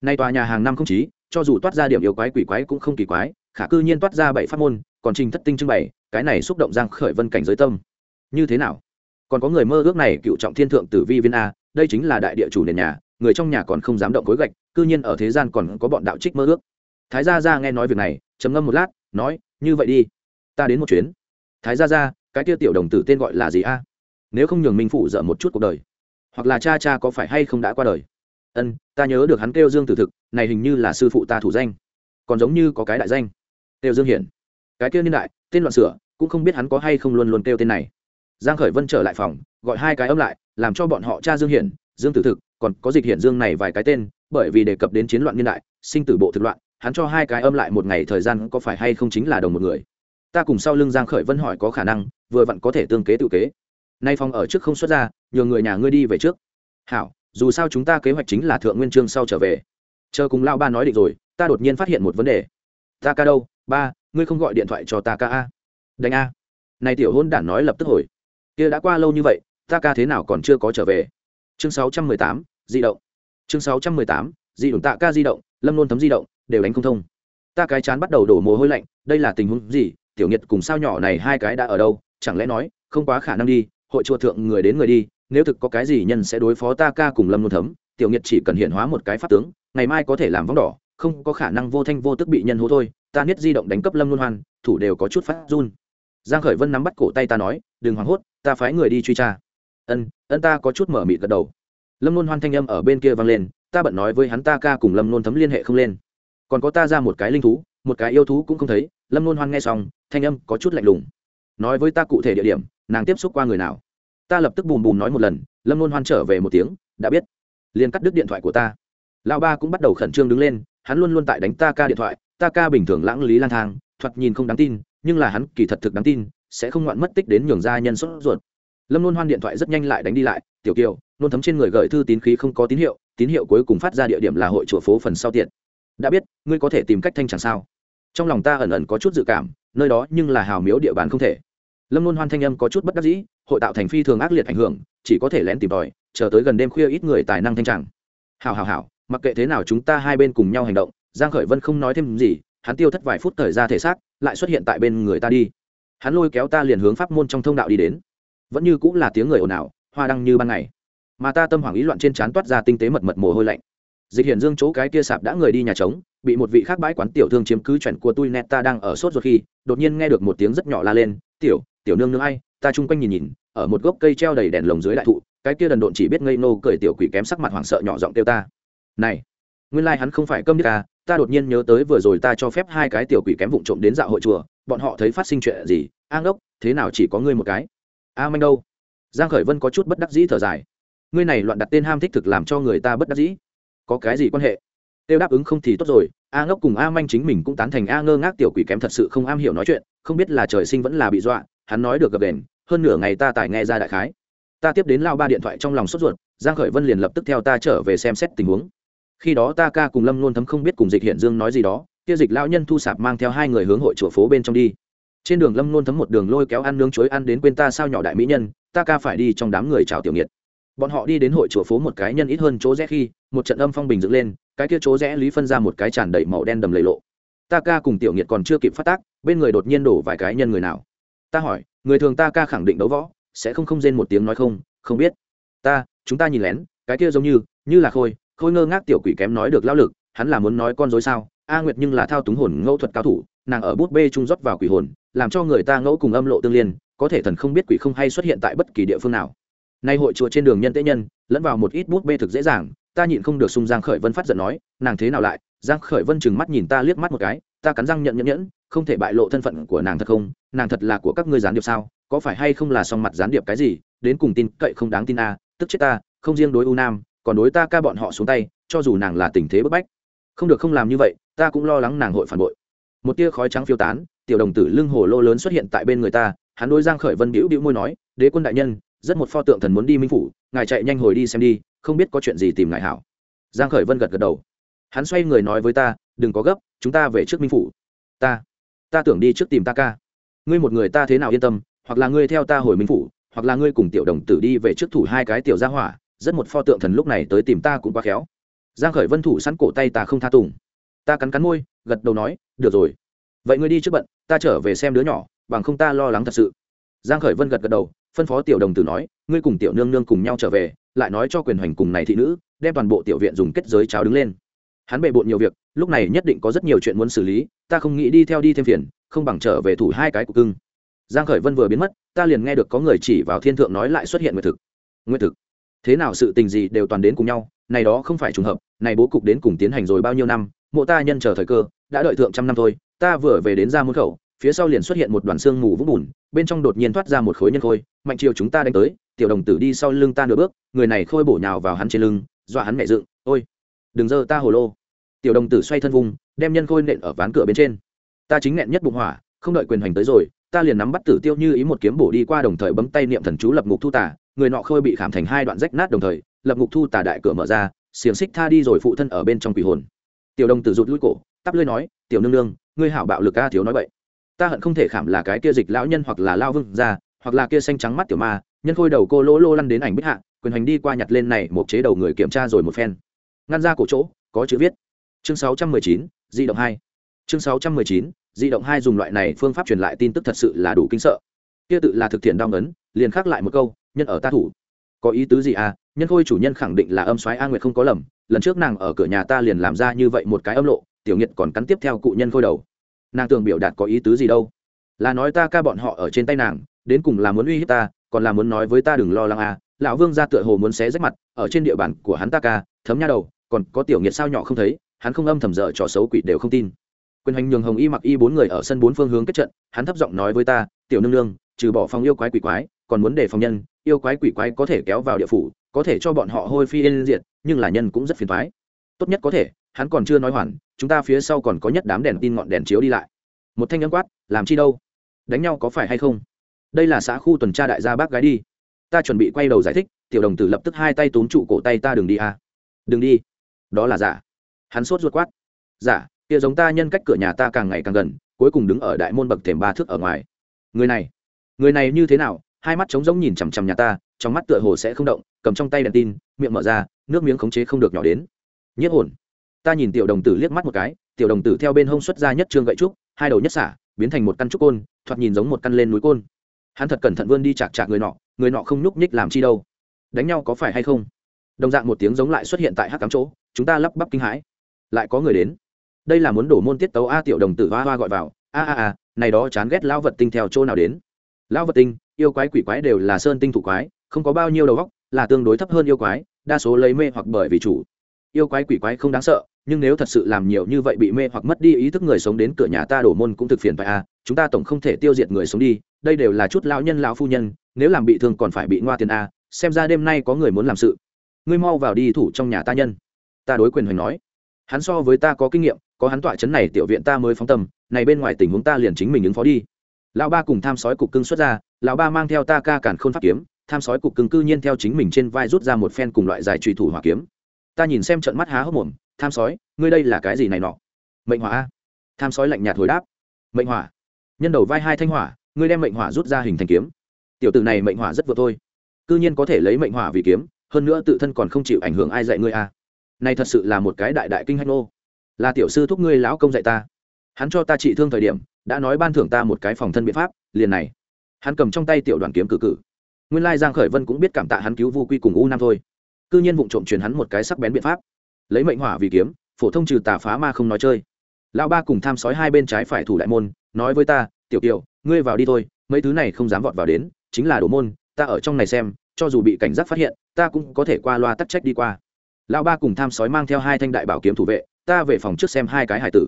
Nay tòa nhà hàng năm không chí, cho dù toát ra điểm yêu quái quỷ quái cũng không kỳ quái, khả cư nhiên toát ra bảy pháp môn, còn trình thất tinh trưng bày cái này xúc động giang khởi vân cảnh giới tâm. Như thế nào? Còn có người mơ ước này cựu trọng thiên thượng tử vi viên a, đây chính là đại địa chủ nền nhà, người trong nhà còn không dám động cối gạch, cư nhiên ở thế gian còn có bọn đạo trích mơ ước. Thái gia gia nghe nói việc này, trầm ngâm một lát, nói, như vậy đi, ta đến một chuyến. Thái gia gia, cái kia tiểu đồng tử tên gọi là gì a? Nếu không nhường minh phụ dở một chút cuộc đời, hoặc là cha cha có phải hay không đã qua đời? Ân, ta nhớ được hắn kêu dương tử thực, này hình như là sư phụ ta thủ danh, còn giống như có cái đại danh. Kêu dương hiển cái kia niên đại, tên loạn sửa, cũng không biết hắn có hay không luôn luôn kêu tên này. Giang khởi vân trở lại phòng, gọi hai cái âm lại, làm cho bọn họ cha dương hiển, dương tử thực, còn có dịch hiển dương này vài cái tên, bởi vì đề cập đến chiến loạn niên đại, sinh tử bộ thực loạn, hắn cho hai cái âm lại một ngày thời gian có phải hay không chính là đồng một người. Ta cùng sau lưng giang khởi vân hỏi có khả năng, vừa vặn có thể tương kế tự kế. Nay phòng ở trước không xuất ra, nhờ người nhà ngươi đi về trước. Hảo, dù sao chúng ta kế hoạch chính là thượng nguyên trương sau trở về. Chờ cùng lão ba nói định rồi, ta đột nhiên phát hiện một vấn đề. Ta ca đâu? Ba ngươi không gọi điện thoại cho ta ca a? Đánh a. Này tiểu hôn đản nói lập tức hồi. Kia đã qua lâu như vậy ta ca thế nào còn chưa có trở về? Chương 618, di động. Chương 618, di động tạ ca di động lâm nôn thấm di động đều đánh không thông. Ta cái chán bắt đầu đổ mồ hôi lạnh đây là tình huống gì? Tiểu nhiệt cùng sao nhỏ này hai cái đã ở đâu? Chẳng lẽ nói không quá khả năng đi hội chùa thượng người đến người đi nếu thực có cái gì nhân sẽ đối phó ta ca cùng lâm nôn thấm. Tiểu nhiệt chỉ cần hiện hóa một cái pháp tướng ngày mai có thể làm vóng đỏ không có khả năng vô thanh vô tức bị nhân hố thôi ta niết di động đánh cấp lâm luân hoan, thủ đều có chút phát run. Giang khởi vân nắm bắt cổ tay ta nói, đừng hoảng hốt, ta phái người đi truy tra. Ân ân ta có chút mở mịt gật đầu. Lâm luân hoan thanh âm ở bên kia vang lên, ta bận nói với hắn ta ca cùng lâm luân thấm liên hệ không lên. Còn có ta ra một cái linh thú, một cái yêu thú cũng không thấy. Lâm luân hoan nghe xong, thanh âm có chút lạnh lùng. Nói với ta cụ thể địa điểm, nàng tiếp xúc qua người nào? Ta lập tức bùm bùm nói một lần, lâm luân hoan trở về một tiếng, đã biết. Liền cắt đứt điện thoại của ta. Lão ba cũng bắt đầu khẩn trương đứng lên hắn luôn luôn tại đánh ta ca điện thoại, ta ca bình thường lãng lý lang thang, thoạt nhìn không đáng tin, nhưng là hắn kỳ thật thực đáng tin, sẽ không ngoạn mất tích đến nhường ra nhân sốt ruột. Lâm luôn hoan điện thoại rất nhanh lại đánh đi lại, tiểu kiều, nôn thấm trên người gửi thư tín khí không có tín hiệu tín hiệu cuối cùng phát ra địa điểm là hội chùa phố phần sau tiện. Đã biết, ngươi có thể tìm cách thanh chẳng sao. Trong lòng ta ẩn ẩn có chút dự cảm, nơi đó nhưng là hào miếu địa bàn không thể. Lâm luôn hoan thanh âm có chút bất đắc dĩ, hội tạo thành phi thường ác liệt ảnh hưởng, chỉ có thể lén tìm tòi, chờ tới gần đêm khuya ít người tài năng thanh chẳng. Hào hào hào mặc kệ thế nào chúng ta hai bên cùng nhau hành động, giang khởi vân không nói thêm gì, hắn tiêu thất vài phút thời ra thể xác, lại xuất hiện tại bên người ta đi. Hắn lôi kéo ta liền hướng pháp môn trong thông đạo đi đến. Vẫn như cũng là tiếng người ồn ào, hoa đăng như ban ngày. Mà ta tâm hoảng ý loạn trên trán toát ra tinh tế mật mật mồ hôi lạnh. Dịch hiển dương chỗ cái kia sạp đã người đi nhà trống, bị một vị khác bãi quán tiểu thương chiếm cứ chuẩn của tôi net ta đang ở sốt ruột khi, đột nhiên nghe được một tiếng rất nhỏ la lên, tiểu tiểu nương nương ai, ta chung quanh nhìn nhìn, ở một gốc cây treo đầy đèn lồng dưới đại thụ, cái kia đần độn chỉ biết ngây nô cười tiểu quỷ kém sắc mặt hoảng sợ nhỏ giọng kêu ta này, nguyên lai hắn không phải câm nhất à ta đột nhiên nhớ tới vừa rồi ta cho phép hai cái tiểu quỷ kém vụng trộm đến dạo hội chùa, bọn họ thấy phát sinh chuyện gì? A ngốc, thế nào chỉ có ngươi một cái? A manh đâu? Giang khởi vân có chút bất đắc dĩ thở dài. Ngươi này loạn đặt tên ham thích thực làm cho người ta bất đắc dĩ. Có cái gì quan hệ? Tiêu đáp ứng không thì tốt rồi, a ngốc cùng a manh chính mình cũng tán thành a ngơ ngác tiểu quỷ kém thật sự không am hiểu nói chuyện, không biết là trời sinh vẫn là bị dọa, hắn nói được gập đền hơn nửa ngày ta tải nghe ra đại khái. Ta tiếp đến lao ba điện thoại trong lòng sốt ruột, giang khởi vân liền lập tức theo ta trở về xem xét tình huống khi đó ta ca cùng lâm luôn thấm không biết cùng dịch hiện dương nói gì đó, kia dịch Lão nhân thu sạp mang theo hai người hướng hội chùa phố bên trong đi. Trên đường lâm luôn thấm một đường lôi kéo ăn nướng chuối ăn đến quên ta sao nhỏ đại mỹ nhân, ta ca phải đi trong đám người chào tiểu nghiệt. Bọn họ đi đến hội chùa phố một cái nhân ít hơn chỗ rẽ khi, một trận âm phong bình dựng lên, cái kia chỗ rẽ lý phân ra một cái tràn đầy màu đen đầm lầy lộ. Ta ca cùng tiểu nghiệt còn chưa kịp phát tác, bên người đột nhiên đổ vài cái nhân người nào. Ta hỏi, người thường ta ca khẳng định đấu võ, sẽ không không rên một tiếng nói không không biết. Ta, chúng ta nhìn lén, cái kia giống như như là khôi khôi ngơ ngác tiểu quỷ kém nói được lao lực, hắn là muốn nói con dối sao? A nguyệt nhưng là thao túng hồn ngẫu thuật cao thủ, nàng ở bút bê trung rót vào quỷ hồn, làm cho người ta ngẫu cùng âm lộ tương liên, có thể thần không biết quỷ không hay xuất hiện tại bất kỳ địa phương nào. Nay hội chùa trên đường nhân tế nhân, lẫn vào một ít bút bê thực dễ dàng, ta nhịn không được sung giang khởi vân phát giận nói, nàng thế nào lại? Giang khởi vân chừng mắt nhìn ta liếc mắt một cái, ta cắn răng nhận nhẫn nhẫn, không thể bại lộ thân phận của nàng thật không? Nàng thật là của các ngươi gián điệp sao? Có phải hay không là song mặt gián điệp cái gì? Đến cùng tin cậy không đáng tin a, tức chết ta, không riêng đối u nam còn đối ta ca bọn họ xuống tay, cho dù nàng là tình thế bức bách. Không được không làm như vậy, ta cũng lo lắng nàng hội phản bội. Một tia khói trắng phiêu tán, tiểu đồng tử lưng hồ lô lớn xuất hiện tại bên người ta, hắn đối giang khởi vân bĩu bĩu môi nói, đế quân đại nhân, rất một pho tượng thần muốn đi minh phủ, ngài chạy nhanh hồi đi xem đi, không biết có chuyện gì tìm ngài hảo. Giang khởi vân gật gật đầu. Hắn xoay người nói với ta, đừng có gấp, chúng ta về trước minh phủ. Ta ta tưởng đi trước tìm ta ca. Ngươi một người ta thế nào yên tâm, hoặc là ngươi theo ta hồi minh phủ, hoặc là ngươi cùng tiểu đồng tử đi về trước thủ hai cái tiểu gia hỏa rất một pho tượng thần lúc này tới tìm ta cũng quá khéo. Giang khởi vân thủ sẵn cổ tay ta không tha tùng. Ta cắn cắn môi, gật đầu nói, được rồi. Vậy ngươi đi trước bận, ta trở về xem đứa nhỏ, bằng không ta lo lắng thật sự. Giang khởi vân gật gật đầu, phân phó tiểu đồng tử nói, ngươi cùng tiểu nương nương cùng nhau trở về, lại nói cho quyền hoành cùng này thị nữ, đem toàn bộ tiểu viện dùng kết giới cháo đứng lên. Hắn bệ bộn nhiều việc, lúc này nhất định có rất nhiều chuyện muốn xử lý, ta không nghĩ đi theo đi thêm phiền, không bằng trở về thủ hai cái của cưng. Giang khởi vân vừa biến mất, ta liền nghe được có người chỉ vào thiên thượng nói lại xuất hiện nguyệt thực. Nguyệt thực? Thế nào sự tình gì đều toàn đến cùng nhau, này đó không phải trùng hợp, này bố cục đến cùng tiến hành rồi bao nhiêu năm, mộ ta nhân chờ thời cơ, đã đợi thượng trăm năm thôi, ta vừa về đến ra môn khẩu, phía sau liền xuất hiện một đoàn xương mù vũng bùn, bên trong đột nhiên thoát ra một khối nhân khôi, mạnh chiều chúng ta đánh tới, tiểu đồng tử đi sau lưng ta nửa bước, người này khôi bổ nhào vào hắn trên lưng, dọa hắn mẹ dựng, ôi, đừng dơ ta hồ lô. Tiểu đồng tử xoay thân vùng đem nhân khôi nện ở ván cửa bên trên. Ta chính nện nhất bụng hỏa, không đợi quyền hành tới rồi, ta liền nắm bắt tử tiêu như ý một kiếm bổ đi qua đồng thời bấm tay niệm thần chú lập ngục thu tả người nọ khôi bị khảm thành hai đoạn rách nát đồng thời lập ngục thu tà đại cửa mở ra xiềng xích tha đi rồi phụ thân ở bên trong quỷ hồn. Tiểu đồng tử rụt lui cổ tắp lưới nói tiểu nương nương ngươi hảo bạo lực ca thiếu nói vậy ta hận không thể khảm là cái kia dịch lão nhân hoặc là lao vương ra hoặc là kia xanh trắng mắt tiểu ma nhân khôi đầu cô lỗ lô lăn đến ảnh bích hạ quyền hành đi qua nhặt lên này một chế đầu người kiểm tra rồi một phen. Ngăn ra cổ chỗ có chữ viết. Chương 619, di động hai. Chương 619, di động hai dùng loại này phương pháp truyền lại tin tức thật sự là đủ kinh sợ. Kia tự là thực thiện đau ngấn liền khắc lại một câu nhân ở ta thủ. Có ý tứ gì à? Nhân khôi chủ nhân khẳng định là âm soái a nguyệt không có lầm, lần trước nàng ở cửa nhà ta liền làm ra như vậy một cái âm lộ, tiểu nghiệt còn cắn tiếp theo cụ nhân khôi đầu. Nàng tưởng biểu đạt có ý tứ gì đâu? Là nói ta ca bọn họ ở trên tay nàng, đến cùng là muốn uy hiếp ta, còn là muốn nói với ta đừng lo lắng à? Lão vương ra tựa hồ muốn xé rách mặt, ở trên địa bàn của hắn ta ca, thấm nha đầu, còn có tiểu nghiệt sao nhỏ không thấy, hắn không âm thầm dở trò xấu quỷ đều không tin. Quyền hành nhường hồng y mặc y bốn người ở sân bốn phương hướng kết trận, hắn thấp giọng nói với ta, tiểu nương nương, trừ bỏ phòng yêu quái quỷ quái còn muốn để phòng nhân, yêu quái quỷ quái có thể kéo vào địa phủ, có thể cho bọn họ hôi phi yên diệt, nhưng là nhân cũng rất phiền thoái tốt nhất có thể, hắn còn chưa nói hoàn, chúng ta phía sau còn có nhất đám đèn tin ngọn đèn chiếu đi lại. Một thanh âm quát, làm chi đâu? Đánh nhau có phải hay không? Đây là xã khu tuần tra đại gia bác gái đi. Ta chuẩn bị quay đầu giải thích, tiểu đồng tử lập tức hai tay túm trụ cổ tay ta đừng đi à đừng đi? Đó là giả. Hắn sốt ruột quát. Giả, kia giống ta nhân cách cửa nhà ta càng ngày càng gần, cuối cùng đứng ở đại môn bậc thềm ba thước ở ngoài. Người này người này như thế nào hai mắt trống rỗng nhìn chằm chằm nhà ta, trong mắt tựa hồ sẽ không động, cầm trong tay đèn tin, miệng mở ra, nước miếng khống chế không được nhỏ đến. Nhiếp hồn. Ta nhìn tiểu đồng tử liếc mắt một cái, tiểu đồng tử theo bên hông xuất ra nhất trương gậy trúc, hai đầu nhất xả, biến thành một căn trúc côn, thoạt nhìn giống một căn lên núi côn. Hắn thật cẩn thận vươn đi chạc chạc người nọ người nọ không nhúc nhích làm chi đâu. Đánh nhau có phải hay không? Đồng dạng một tiếng giống lại xuất hiện tại hắc cắm chỗ, chúng ta lắp bắp kinh hãi. Lại có người đến. Đây là muốn đổ môn tiết tấu a tiểu đồng tử hoa hoa gọi vào. A a a, này đó chán ghét lão vật tinh theo chỗ nào đến? Lão vật tinh yêu quái quỷ quái đều là sơn tinh thủ quái, không có bao nhiêu đầu góc là tương đối thấp hơn yêu quái, đa số lấy mê hoặc bởi vì chủ. Yêu quái quỷ quái không đáng sợ, nhưng nếu thật sự làm nhiều như vậy bị mê hoặc mất đi ý thức người sống đến cửa nhà ta đổ môn cũng thực phiền phải a chúng ta tổng không thể tiêu diệt người sống đi, đây đều là chút lão nhân lão phu nhân, nếu làm bị thương còn phải bị ngoa tiền a xem ra đêm nay có người muốn làm sự. Ngươi mau vào đi thủ trong nhà ta nhân. Ta đối quyền hoành nói. Hắn so với ta có kinh nghiệm, có hắn tọa chấn này tiểu viện ta mới phóng tâm này bên ngoài tình huống ta liền chính mình ứng phó đi lão ba cùng tham sói cục cưng xuất ra, lão ba mang theo ta ca cản khôn pháp kiếm, tham sói cục cưng cư nhiên theo chính mình trên vai rút ra một phen cùng loại dài trùy thủ hỏa kiếm. Ta nhìn xem trận mắt há hốc mồm, tham sói, ngươi đây là cái gì này nọ? Mệnh hỏa a. Tham sói lạnh nhạt hồi đáp, mệnh hỏa. Nhân đầu vai hai thanh hỏa, ngươi đem mệnh hỏa rút ra hình thành kiếm. Tiểu tử này mệnh hỏa rất vừa thôi, cư nhiên có thể lấy mệnh hỏa vì kiếm, hơn nữa tự thân còn không chịu ảnh hưởng ai dạy ngươi a. Này thật sự là một cái đại đại kinh hách nô. Là tiểu sư thúc ngươi lão công dạy ta. Hắn cho ta trị thương thời điểm đã nói ban thưởng ta một cái phòng thân biện pháp, liền này. Hắn cầm trong tay tiểu đoàn kiếm cử cử. Nguyên lai giang khởi vân cũng biết cảm tạ hắn cứu vu quy cùng u nam thôi. Cư nhiên vụng trộm truyền hắn một cái sắc bén biện pháp. Lấy mệnh hỏa vì kiếm, phổ thông trừ tà phá ma không nói chơi. Lão ba cùng tham sói hai bên trái phải thủ đại môn, nói với ta, tiểu kiều, ngươi vào đi thôi, mấy thứ này không dám vọt vào đến, chính là đổ môn, ta ở trong này xem, cho dù bị cảnh giác phát hiện, ta cũng có thể qua loa tắc trách đi qua. Lão ba cùng tham sói mang theo hai thanh đại bảo kiếm thủ vệ, ta về phòng trước xem hai cái hải tử.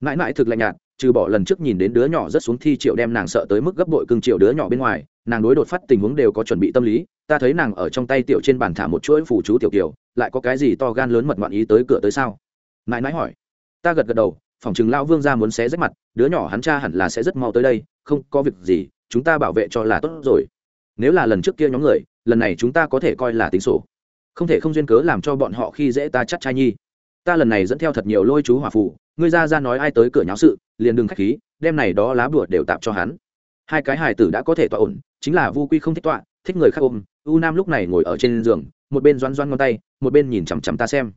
Mãi mãi thực lạnh nhạt trừ bỏ lần trước nhìn đến đứa nhỏ rất xuống thi triệu đem nàng sợ tới mức gấp bội cưng triệu đứa nhỏ bên ngoài, nàng đối đột phát tình huống đều có chuẩn bị tâm lý, ta thấy nàng ở trong tay tiểu trên bàn thả một chuỗi phủ chú tiểu kiều lại có cái gì to gan lớn mật ngoạn ý tới cửa tới sao? Mãi mãi hỏi. Ta gật gật đầu phòng chừng lão vương ra muốn xé rách mặt, đứa nhỏ hắn cha hẳn là sẽ rất mau tới đây, không có việc gì, chúng ta bảo vệ cho là tốt rồi. Nếu là lần trước kia nhóm người, lần này chúng ta có thể coi là tính sổ. Không thể không duyên cớ làm cho bọn họ khi dễ ta chắc trai nhi. Ta lần này dẫn theo thật nhiều lôi chú hỏa phụ ngươi ra ra nói ai tới cửa nháo sự, liền đừng khách khí, đem này đó lá bùa đều tạm cho hắn. Hai cái hài tử đã có thể tọa ổn, chính là vu quy không thích tọa, thích người khác ôm. U nam lúc này ngồi ở trên giường, một bên doan doan ngón tay, một bên nhìn chằm chằm ta xem.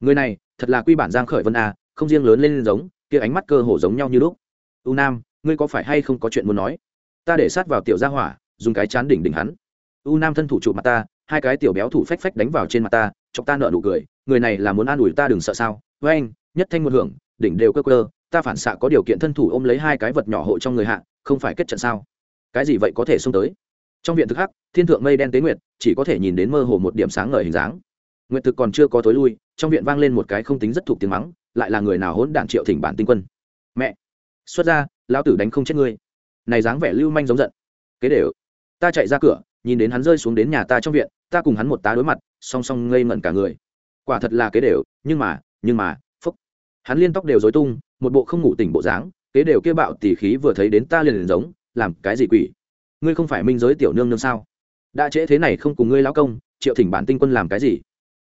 Người này, thật là quy bản giang khởi vân a không riêng lớn lên giống, kia ánh mắt cơ hồ giống nhau như lúc. U nam, ngươi có phải hay không có chuyện muốn nói? Ta để sát vào tiểu gia hỏa, dùng cái chán đỉnh đỉnh hắn. U nam thân thủ trụ mặt ta, hai cái tiểu béo thủ phách phách đánh vào trên mặt ta, chọc ta nợ nụ cười. Người này là muốn an ủi ta đừng sợ sao? Với anh nhất thanh một hưởng đỉnh đều cơ cơ, ta phản xạ có điều kiện thân thủ ôm lấy hai cái vật nhỏ hộ trong người hạ, không phải kết trận sao? Cái gì vậy có thể xông tới? Trong viện thực hắc, thiên thượng mây đen tế nguyệt, chỉ có thể nhìn đến mơ hồ một điểm sáng ngời hình dáng. Nguyện thực còn chưa có tối lui, trong viện vang lên một cái không tính rất thuộc tiếng mắng, lại là người nào hỗn đản triệu thỉnh bản tinh quân? Mẹ! Xuất ra, lão tử đánh không chết ngươi. Này dáng vẻ lưu manh giống giận. Kế đều. Ta chạy ra cửa, nhìn đến hắn rơi xuống đến nhà ta trong viện, ta cùng hắn một tá đối mặt, song song ngây ngẩn cả người. Quả thật là kế đều, nhưng mà nhưng mà hắn liên tóc đều dối tung, một bộ không ngủ tỉnh bộ dáng, kế đều kia bạo tỉ khí vừa thấy đến ta liền liền giống, làm cái gì quỷ? Ngươi không phải minh giới tiểu nương nương sao? Đã trễ thế này không cùng ngươi lão công, triệu thỉnh bản tinh quân làm cái gì?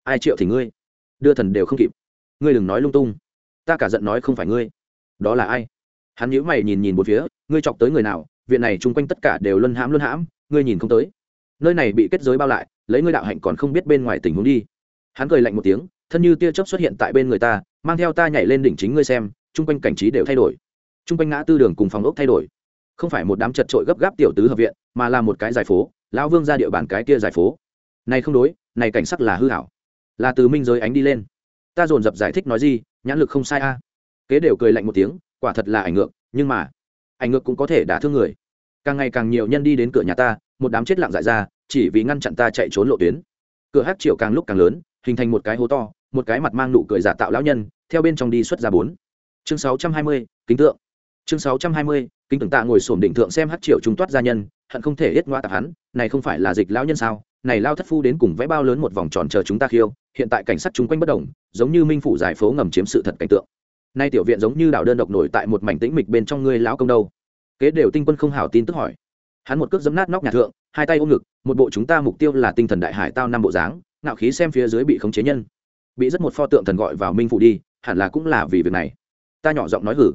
Ai triệu thỉnh ngươi? Đưa thần đều không kịp. Ngươi đừng nói lung tung. Ta cả giận nói không phải ngươi. Đó là ai? Hắn nhíu mày nhìn nhìn một phía, ngươi chọc tới người nào, viện này chung quanh tất cả đều luân hãm luân hãm, ngươi nhìn không tới. Nơi này bị kết giới bao lại, lấy ngươi đạo hạnh còn không biết bên ngoài tình huống đi. Hắn cười lạnh một tiếng thân như tia chớp xuất hiện tại bên người ta, mang theo ta nhảy lên đỉnh chính ngươi xem, chung quanh cảnh trí đều thay đổi. Chung quanh ngã tư đường cùng phòng ốc thay đổi. Không phải một đám chật trội gấp gáp tiểu tứ hợp viện, mà là một cái giải phố, lão vương ra địa bàn cái kia giải phố. Này không đối, này cảnh sắc là hư hảo là từ minh giới ánh đi lên. Ta dồn dập giải thích nói gì, nhãn lực không sai a. Kế đều cười lạnh một tiếng, quả thật là ảnh ngược, nhưng mà, ảnh ngược cũng có thể đả thương người. Càng ngày càng nhiều nhân đi đến cửa nhà ta, một đám chết lặng dại ra, chỉ vì ngăn chặn ta chạy trốn lộ tuyến. Cửa hát chiều càng lúc càng lớn, hình thành một cái hố to một cái mặt mang nụ cười giả tạo lão nhân, theo bên trong đi xuất ra bốn. Chương sáu trăm hai mươi, kính tượng. Chương sáu trăm hai mươi, kính tượng tạ ngồi sổm đỉnh thượng xem hát triệu chúng toát gia nhân, hận không thể hết ngoa tạp hắn, này không phải là dịch lão nhân sao? Này lao thất phu đến cùng vẽ bao lớn một vòng tròn chờ chúng ta khiêu, hiện tại cảnh sát chung quanh bất đồng, giống như minh phủ giải phố ngầm chiếm sự thật cảnh tượng. Nay tiểu viện giống như đảo đơn độc nổi tại một mảnh tĩnh mịch bên trong ngươi lão công đâu. Kế đều tinh quân không hảo tin tức hỏi. Hắn một cước giấm nát nóc nhà thượng, hai tay ôm ngực, một bộ chúng ta mục tiêu là tinh thần đại hải tao năm bộ dáng, ngạo khí xem phía dưới bị khống chế nhân bị rất một pho tượng thần gọi vào minh phủ đi, hẳn là cũng là vì việc này. Ta nhỏ giọng nói hử.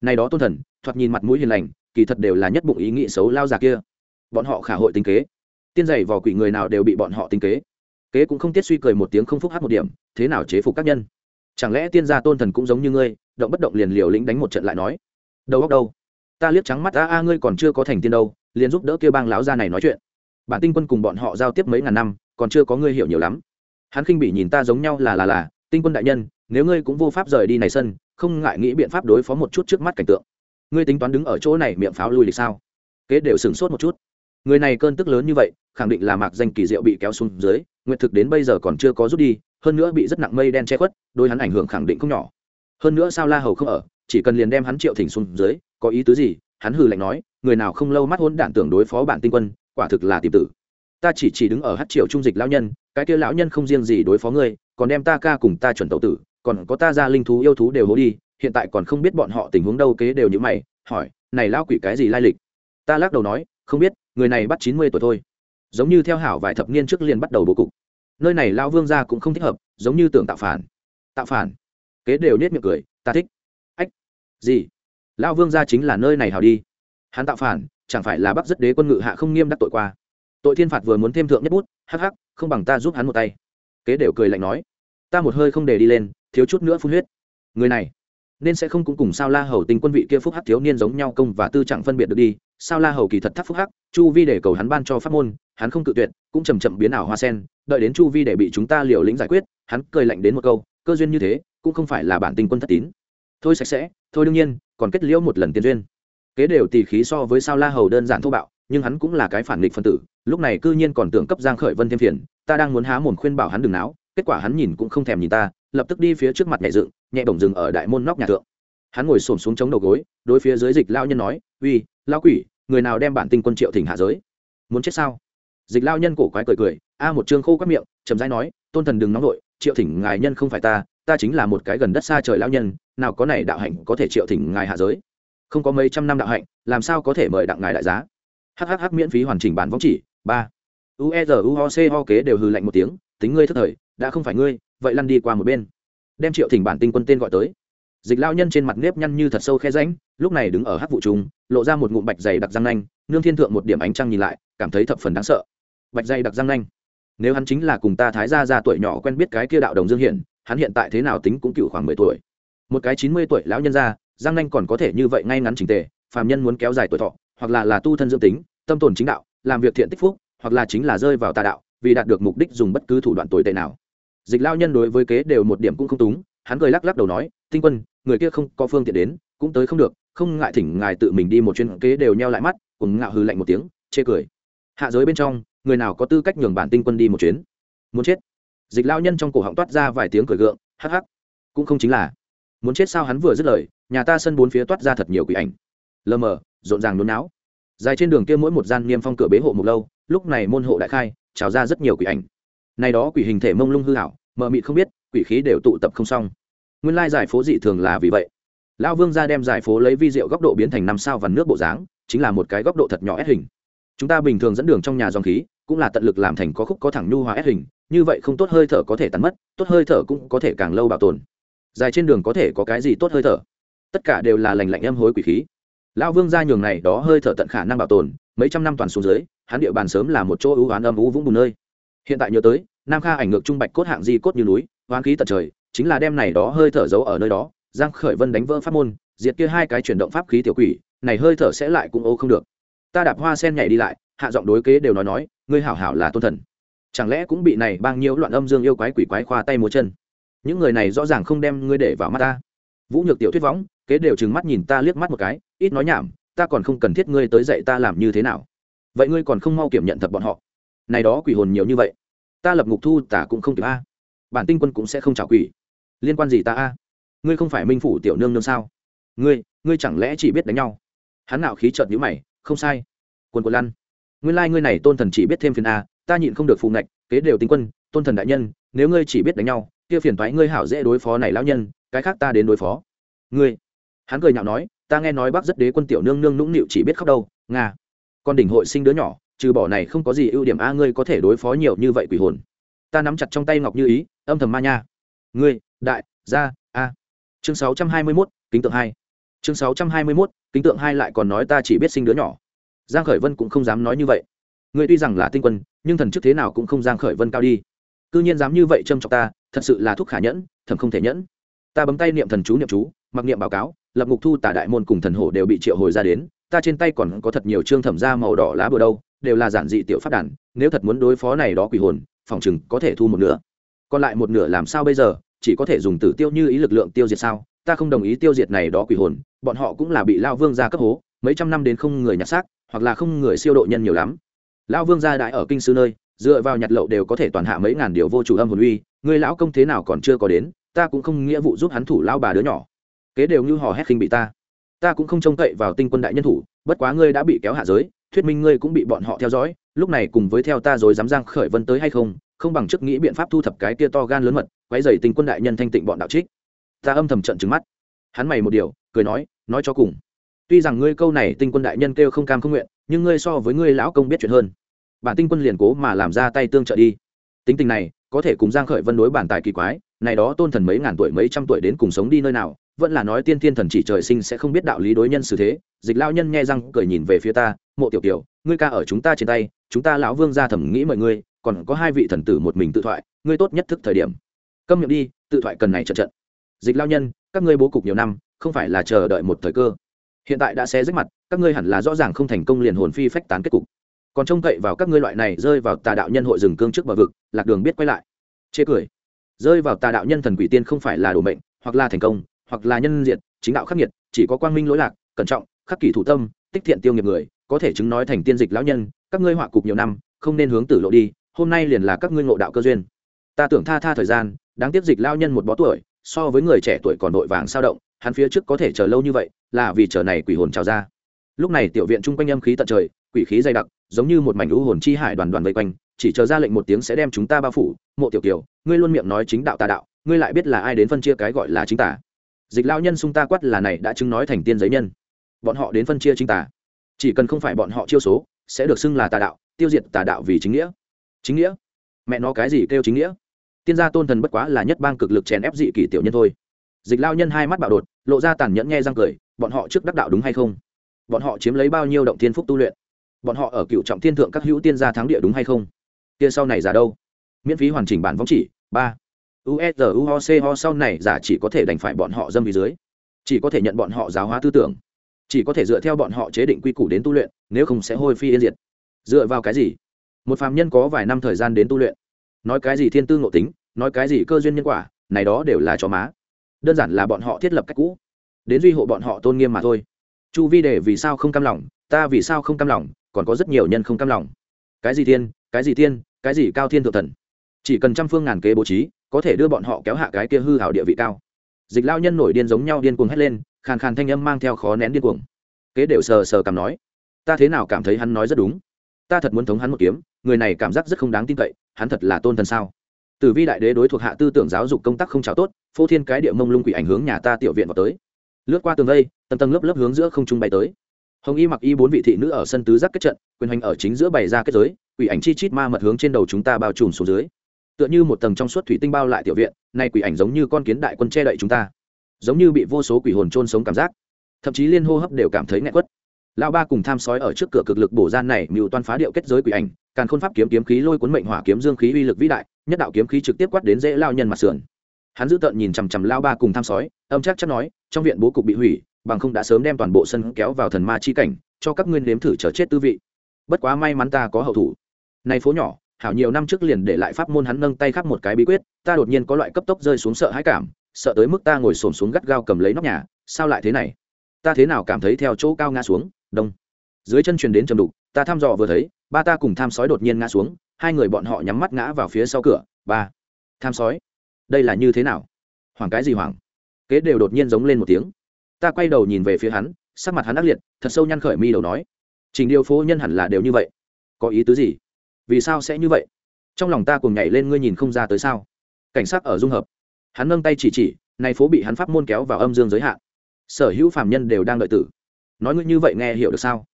Nay đó tôn thần, thoạt nhìn mặt mũi hiền lành, kỳ thật đều là nhất bụng ý nghĩ xấu lao già kia. Bọn họ khả hội tính kế. Tiên dày vò quỷ người nào đều bị bọn họ tính kế. Kế cũng không tiết suy cười một tiếng không phúc hát một điểm, thế nào chế phục các nhân? Chẳng lẽ tiên gia tôn thần cũng giống như ngươi, động bất động liền liều lĩnh đánh một trận lại nói? Đâu góc đâu? Ta liếc trắng mắt a a ngươi còn chưa có thành tiên đâu, liền giúp đỡ kia bang láo ra này nói chuyện. Bản tinh quân cùng bọn họ giao tiếp mấy ngàn năm, còn chưa có ngươi hiểu nhiều lắm hắn khinh bị nhìn ta giống nhau là là là, tinh quân đại nhân, nếu ngươi cũng vô pháp rời đi này sân, không ngại nghĩ biện pháp đối phó một chút trước mắt cảnh tượng. Ngươi tính toán đứng ở chỗ này miệng pháo lui lịch sao? Kế đều sửng sốt một chút. Người này cơn tức lớn như vậy, khẳng định là mạc danh kỳ diệu bị kéo xuống dưới nguyện thực đến bây giờ còn chưa có rút đi, hơn nữa bị rất nặng mây đen che khuất, đôi hắn ảnh hưởng khẳng định không nhỏ. Hơn nữa sao la hầu không ở, chỉ cần liền đem hắn triệu thỉnh xuống dưới, có ý tứ gì? Hắn hừ lạnh nói, người nào không lâu mắt hôn đạn tưởng đối phó bản tinh quân, quả thực là tìm tử. Ta chỉ chỉ đứng ở hát triệu trung dịch lão nhân cái kia lão nhân không riêng gì đối phó ngươi, còn đem ta ca cùng ta chuẩn tẩu tử, còn có ta ra linh thú yêu thú đều hố đi, hiện tại còn không biết bọn họ tình huống đâu kế đều như mày, hỏi, này lão quỷ cái gì lai lịch? Ta lắc đầu nói, không biết, người này bắt chín mươi tuổi thôi. Giống như theo hảo vài thập niên trước liền bắt đầu bố cục. Nơi này lão vương gia cũng không thích hợp, giống như tưởng tạo phản. Tạo phản? Kế đều nết miệng cười, ta thích. Ách, gì? Lão vương gia chính là nơi này hảo đi. Hắn tạo phản, chẳng phải là bắc rất đế quân ngự hạ không nghiêm đắc tội qua. Tội thiên phạt vừa muốn thêm thượng nhất bút, hắc hắc không bằng ta giúp hắn một tay. Kế đều cười lạnh nói, ta một hơi không để đi lên, thiếu chút nữa phun huyết. Người này, nên sẽ không cũng cùng sao la hầu tình quân vị kia phúc hắc thiếu niên giống nhau công và tư chẳng phân biệt được đi. Sao la hầu kỳ thật thắc phúc hắc, chu vi để cầu hắn ban cho pháp môn, hắn không cự tuyệt, cũng chầm chậm biến ảo hoa sen, đợi đến chu vi để bị chúng ta liều lĩnh giải quyết, hắn cười lạnh đến một câu, cơ duyên như thế, cũng không phải là bản tình quân thất tín. Thôi sạch sẽ, thôi đương nhiên, còn kết liễu một lần tiền duyên. Kế đều tỉ khí so với sao la hầu đơn giản thô bạo nhưng hắn cũng là cái phản nghịch phân tử, lúc này cư nhiên còn tưởng cấp giang khởi vân thêm phiền, ta đang muốn há mồm khuyên bảo hắn đừng náo, kết quả hắn nhìn cũng không thèm nhìn ta, lập tức đi phía trước mặt nhẹ dựng, nhẹ bổng dừng ở đại môn nóc nhà thượng. Hắn ngồi xổm xuống chống đầu gối, đối phía dưới dịch lao nhân nói, uy, lao quỷ, người nào đem bản tinh quân triệu thỉnh hạ giới? Muốn chết sao? Dịch lao nhân cổ quái cười cười, a một trương khô quát miệng, chậm rãi nói, tôn thần đừng nóng nội, triệu thỉnh ngài nhân không phải ta ta chính là một cái gần đất xa trời lao nhân, nào có này đạo hạnh có thể triệu thỉnh ngài hạ giới? Không có mấy trăm năm đạo hạnh, làm sao có thể mời đặng ngài đại giá? Hhh miễn phí hoàn chỉnh bản võng chỉ, ba. Ueruoc ho kế đều hừ lạnh một tiếng, tính ngươi thất thời, đã không phải ngươi, vậy lăn đi qua một bên. Đem triệu thỉnh bản tinh quân tên gọi tới. Dịch lao nhân trên mặt nếp nhăn như thật sâu khe ránh lúc này đứng ở hát vụ trùng lộ ra một ngụm bạch dày đặc răng nanh, nương thiên thượng một điểm ánh trăng nhìn lại, cảm thấy thập phần đáng sợ. Bạch dày đặc răng nanh. Nếu hắn chính là cùng ta thái gia ra tuổi nhỏ quen biết cái kia đạo đồng dương hiển hắn hiện tại thế nào tính cũng cựu khoảng mười tuổi. Một cái chín mươi tuổi lão nhân ra răng nanh còn có thể như vậy ngay ngắn trình tề, phàm nhân muốn kéo dài tuổi thọ hoặc là là tu thân dương tính, tâm tồn chính đạo, làm việc thiện tích phúc, hoặc là chính là rơi vào tà đạo, vì đạt được mục đích dùng bất cứ thủ đoạn tồi tệ nào. Dịch lao nhân đối với kế đều một điểm cũng không túng, hắn cười lắc lắc đầu nói, tinh quân, người kia không có phương tiện đến, cũng tới không được, không ngại thỉnh ngài tự mình đi một chuyến. Kế đều nheo lại mắt, cùng ngạo hư lạnh một tiếng, chê cười. Hạ giới bên trong, người nào có tư cách nhường bản tinh quân đi một chuyến? Muốn chết? Dịch lao nhân trong cổ họng toát ra vài tiếng cười gượng, hắc hắc, cũng không chính là. Muốn chết sao hắn vừa dứt lời, nhà ta sân bốn phía toát ra thật nhiều quỷ ảnh. Lờ mờ rộn ràng nôn não dài trên đường kia mỗi một gian niêm phong cửa bế hộ một lâu, lúc này môn hộ đại khai, trào ra rất nhiều quỷ ảnh. Này đó quỷ hình thể mông lung hư hảo mờ mịt không biết, quỷ khí đều tụ tập không xong. Nguyên lai giải phố dị thường là vì vậy. Lão vương gia đem giải phố lấy vi rượu góc độ biến thành năm sao vằn nước bộ dáng, chính là một cái góc độ thật nhỏ ép hình. Chúng ta bình thường dẫn đường trong nhà dòng khí, cũng là tận lực làm thành có khúc có thẳng nhu hòa ép hình, như vậy không tốt hơi thở có thể tắn mất, tốt hơi thở cũng có thể càng lâu bảo tồn. Dài trên đường có thể có cái gì tốt hơi thở? Tất cả đều là lành lạnh âm hối quỷ khí lão vương gia nhường này đó hơi thở tận khả năng bảo tồn, mấy trăm năm toàn xuống dưới, hắn địa bàn sớm là một chỗ ưu oán âm ú vũng bùn nơi. Hiện tại nhớ tới, nam kha ảnh ngược trung bạch cốt hạng di cốt như núi oán khí tận trời, chính là đem này đó hơi thở giấu ở nơi đó, giang khởi vân đánh vỡ pháp môn, diệt kia hai cái chuyển động pháp khí tiểu quỷ, này hơi thở sẽ lại cũng ô không được. Ta đạp hoa sen nhảy đi lại, hạ giọng đối kế đều nói nói, ngươi hảo hảo là tôn thần. Chẳng lẽ cũng bị này bang nhiễu loạn âm dương yêu quái quỷ quái khoa tay múa chân? Những người này rõ ràng không đem ngươi để vào mắt ta. Vũ nhược tiểu thuyết võng kế đều trừng mắt nhìn ta liếc mắt một cái, ít nói nhảm, ta còn không cần thiết ngươi tới dạy ta làm như thế nào. Vậy ngươi còn không mau kiểm nhận thật bọn họ. Này đó quỷ hồn nhiều như vậy, ta lập ngục thu tả cũng không kịp a. Bản tinh quân cũng sẽ không trả quỷ. Liên quan gì ta a? Ngươi không phải minh phủ tiểu nương nương sao? Ngươi ngươi chẳng lẽ chỉ biết đánh nhau? Hắn nào khí trợn nhữ mày, không sai. Quân quân lăn. Nguyên lai ngươi này tôn thần chỉ biết thêm phiền a, ta nhịn không được phù ngạch, kế đều tinh quân, tôn thần đại nhân, nếu ngươi chỉ biết đánh nhau, kia phiền thoái ngươi hảo dễ đối phó này lão nhân, cái khác ta đến đối phó. Ngươi hắn cười nhạo nói ta nghe nói bác rất đế quân tiểu nương nương nũng nịu chỉ biết khóc đâu nga. Con đỉnh hội sinh đứa nhỏ trừ bỏ này không có gì ưu điểm a ngươi có thể đối phó nhiều như vậy quỷ hồn. Ta nắm chặt trong tay ngọc như ý âm thầm ma nha. Ngươi đại gia a. Chương sáu trăm hai mươi 621, kính tượng hai. Chương sáu trăm hai mươi 621, kính tượng hai lại còn nói ta chỉ biết sinh đứa nhỏ. Giang khởi vân cũng không dám nói như vậy. Ngươi tuy rằng là tinh quân nhưng thần chức thế nào cũng không giang khởi vân cao đi. Cư nhiên dám như vậy châm chọc ta thật sự là thuốc khả nhẫn thầm không thể nhẫn. Ta bấm tay niệm thần chú niệm chú mặc niệm báo cáo lập ngục thu tả đại môn cùng thần hổ đều bị triệu hồi ra đến, ta trên tay còn có thật nhiều trương thẩm ra màu đỏ lá bừa đâu, đều là giản dị tiểu pháp đản nếu thật muốn đối phó này đó quỷ hồn, phòng chừng có thể thu một nửa. Còn lại một nửa làm sao bây giờ, chỉ có thể dùng tử tiêu như ý lực lượng tiêu diệt sao? Ta không đồng ý tiêu diệt này đó quỷ hồn, bọn họ cũng là bị lao vương gia cấp hố, mấy trăm năm đến không người nhặt xác, hoặc là không người siêu độ nhân nhiều lắm. Lao vương gia đại ở kinh sư nơi, dựa vào nhặt lậu đều có thể toàn hạ mấy ngàn điều vô chủ âm hồn uy, người lão công thế nào còn chưa có đến, ta cũng không nghĩa vụ giúp hắn thủ lao bà đứa nhỏ kế đều như hò hét khinh bị ta. Ta cũng không trông cậy vào tinh quân đại nhân thủ, bất quá ngươi đã bị kéo hạ giới, thuyết minh ngươi cũng bị bọn họ theo dõi, lúc này cùng với theo ta rồi dám giang khởi vân tới hay không không bằng trước nghĩ biện pháp thu thập cái tia to gan lớn mật, quấy giày tinh quân đại nhân thanh tịnh bọn đạo trích. Ta âm thầm trận trừng mắt. Hắn mày một điều, cười nói nói cho cùng. Tuy rằng ngươi câu này tinh quân đại nhân kêu không cam không nguyện, nhưng ngươi so với ngươi lão công biết chuyện hơn. Bản tinh quân liền cố mà làm ra tay tương trợ đi. Tính tình này, có thể cùng giang khởi vân đối bản tài kỳ quái, này đó tôn thần mấy ngàn tuổi mấy trăm tuổi đến cùng sống đi nơi nào vẫn là nói tiên thiên thần chỉ trời sinh sẽ không biết đạo lý đối nhân xử thế, dịch lao nhân nghe răng cười nhìn về phía ta, mộ tiểu tiểu ngươi ca ở chúng ta trên tay, chúng ta lão vương gia thẩm nghĩ mọi ngươi, còn có hai vị thần tử một mình tự thoại, ngươi tốt nhất thức thời điểm. Câm miệng đi, tự thoại cần này trận trận. Dịch lao nhân, các ngươi bố cục nhiều năm, không phải là chờ đợi một thời cơ. Hiện tại đã xé rách mặt, các ngươi hẳn là rõ ràng không thành công liền hồn phi phách tán kết cục. Còn trông cậy vào các ngươi loại này rơi vào tà đạo nhân hội rừng cương trước bờ vực, lạc đường biết quay lại. Chê cười. Rơi vào tà đạo nhân thần quỷ tiên không phải là đồ mệnh, hoặc là thành công hoặc là nhân diện chính đạo khắc nghiệt, chỉ có quang minh lỗi lạc, cẩn trọng, khắc kỷ thủ tâm, tích thiện tiêu nghiệp người, có thể chứng nói thành tiên dịch lão nhân, các ngươi họa cục nhiều năm, không nên hướng tử lộ đi, hôm nay liền là các ngươi ngộ đạo cơ duyên. Ta tưởng tha tha thời gian, đáng tiếc dịch lao nhân một bó tuổi, so với người trẻ tuổi còn đội vàng sao động, hắn phía trước có thể chờ lâu như vậy, là vì chờ này quỷ hồn trào ra. Lúc này tiểu viện chung quanh âm khí tận trời, quỷ khí dày đặc, giống như một mảnh lũ hồn chi hải đoàn đoàn vây quanh, chỉ chờ ra lệnh một tiếng sẽ đem chúng ta bao phủ. Mộ tiểu kiều, ngươi luôn miệng nói chính đạo tà đạo, ngươi lại biết là ai đến phân chia cái gọi là chính tà dịch lao nhân sung ta quát là này đã chứng nói thành tiên giấy nhân. Bọn họ đến phân chia chính tà. Chỉ cần không phải bọn họ chiêu số, sẽ được xưng là tà đạo, tiêu diệt tà đạo vì chính nghĩa. Chính nghĩa? Mẹ nó cái gì kêu chính nghĩa? Tiên gia tôn thần bất quá là nhất bang cực lực chèn ép dị kỷ tiểu nhân thôi. Dịch lao nhân hai mắt bạo đột, lộ ra tàn nhẫn nghe răng cười, bọn họ trước đắc đạo đúng hay không? Bọn họ chiếm lấy bao nhiêu động thiên phúc tu luyện? Bọn họ ở cựu trọng thiên thượng các hữu tiên gia thắng địa đúng hay không? Kia sau này giả đâu? Miễn phí hoàn chỉnh bản vong chỉ, ba usu ho sau này giả chỉ có thể đành phải bọn họ dâm vì dưới. Chỉ có thể nhận bọn họ giáo hóa tư tưởng. Chỉ có thể dựa theo bọn họ chế định quy củ đến tu luyện, nếu không sẽ hôi phi yên diệt. Dựa vào cái gì? Một phàm nhân có vài năm thời gian đến tu luyện. Nói cái gì thiên tư ngộ tính, nói cái gì cơ duyên nhân quả, này đó đều là chó má. Đơn giản là bọn họ thiết lập cách cũ. Đến duy hộ bọn họ tôn nghiêm mà thôi. Chu vi đề vì sao không cam lòng, ta vì sao không cam lòng, còn có rất nhiều nhân không cam lòng. Cái gì thiên, cái gì thiên cái gì cao thiên thượng thần. Chỉ cần trăm phương ngàn kế bố trí có thể đưa bọn họ kéo hạ cái kia hư hảo địa vị cao. Dịch lao nhân nổi điên giống nhau điên cuồng hét lên, khàn khàn thanh âm mang theo khó nén điên cuồng. Kế đều sờ sờ cảm nói, ta thế nào cảm thấy hắn nói rất đúng? Ta thật muốn thống hắn một kiếm, người này cảm giác rất không đáng tin cậy, hắn thật là tôn thần sao? Từ vi đại đế đối thuộc hạ tư tưởng giáo dục công tác không trào tốt, phô thiên cái địa mông lung quỷ ảnh hướng nhà ta tiểu viện vào tới. Lướt qua tường vây, tầng tầng lớp lớp hướng giữa không trung bay tới. Hồng y mặc y bốn vị thị nữ ở sân tứ giác kết trận, quyền hành ở chính giữa bày ra kết giới, quỷ ảnh chi chít ma mật hướng trên đầu chúng ta bao trùm xuống dưới tựa như một tầng trong suốt thủy tinh bao lại tiểu viện, nay quỷ ảnh giống như con kiến đại quân che đậy chúng ta, giống như bị vô số quỷ hồn trôn sống cảm giác. Thậm chí liên hô hấp đều cảm thấy nghẹn quất. Lão ba cùng tham sói ở trước cửa cực lực bổ gian này mưu toan phá điệu kết giới quỷ ảnh càng khôn pháp kiếm kiếm khí lôi cuốn mệnh hỏa kiếm dương khí uy lực vĩ đại, nhất đạo kiếm khí trực tiếp quát đến dễ lao nhân mặt sườn. Hắn giữ tợn nhìn chằm chằm lao ba cùng tham sói, âm chắc chắc nói, trong viện bố cục bị hủy, bằng không đã sớm đem toàn bộ sân kéo vào thần ma chi cảnh, cho các nguyên nếm thử chờ chết tư vị. Bất quá may mắn ta có hậu thủ. Này phố nhỏ hảo nhiều năm trước liền để lại pháp môn hắn nâng tay khắp một cái bí quyết, ta đột nhiên có loại cấp tốc rơi xuống sợ hãi cảm, sợ tới mức ta ngồi xổm xuống gắt gao cầm lấy nóc nhà, sao lại thế này? Ta thế nào cảm thấy theo chỗ cao ngã xuống? Đông. Dưới chân truyền đến trầm đục, ta thăm dò vừa thấy, ba ta cùng tham sói đột nhiên ngã xuống, hai người bọn họ nhắm mắt ngã vào phía sau cửa, ba. Tham sói? Đây là như thế nào? Hoảng cái gì hoảng? Kế đều đột nhiên giống lên một tiếng. Ta quay đầu nhìn về phía hắn, sắc mặt hắn ác liệt, thật sâu nhăn khởi mi đầu nói, trình điều phố nhân hẳn là đều như vậy. Có ý tứ gì? Vì sao sẽ như vậy? Trong lòng ta cùng nhảy lên ngươi nhìn không ra tới sao? Cảnh sát ở dung hợp. Hắn nâng tay chỉ chỉ, nay phố bị hắn pháp môn kéo vào âm dương giới hạn. Sở hữu phạm nhân đều đang đợi tử. Nói ngươi như vậy nghe hiểu được sao?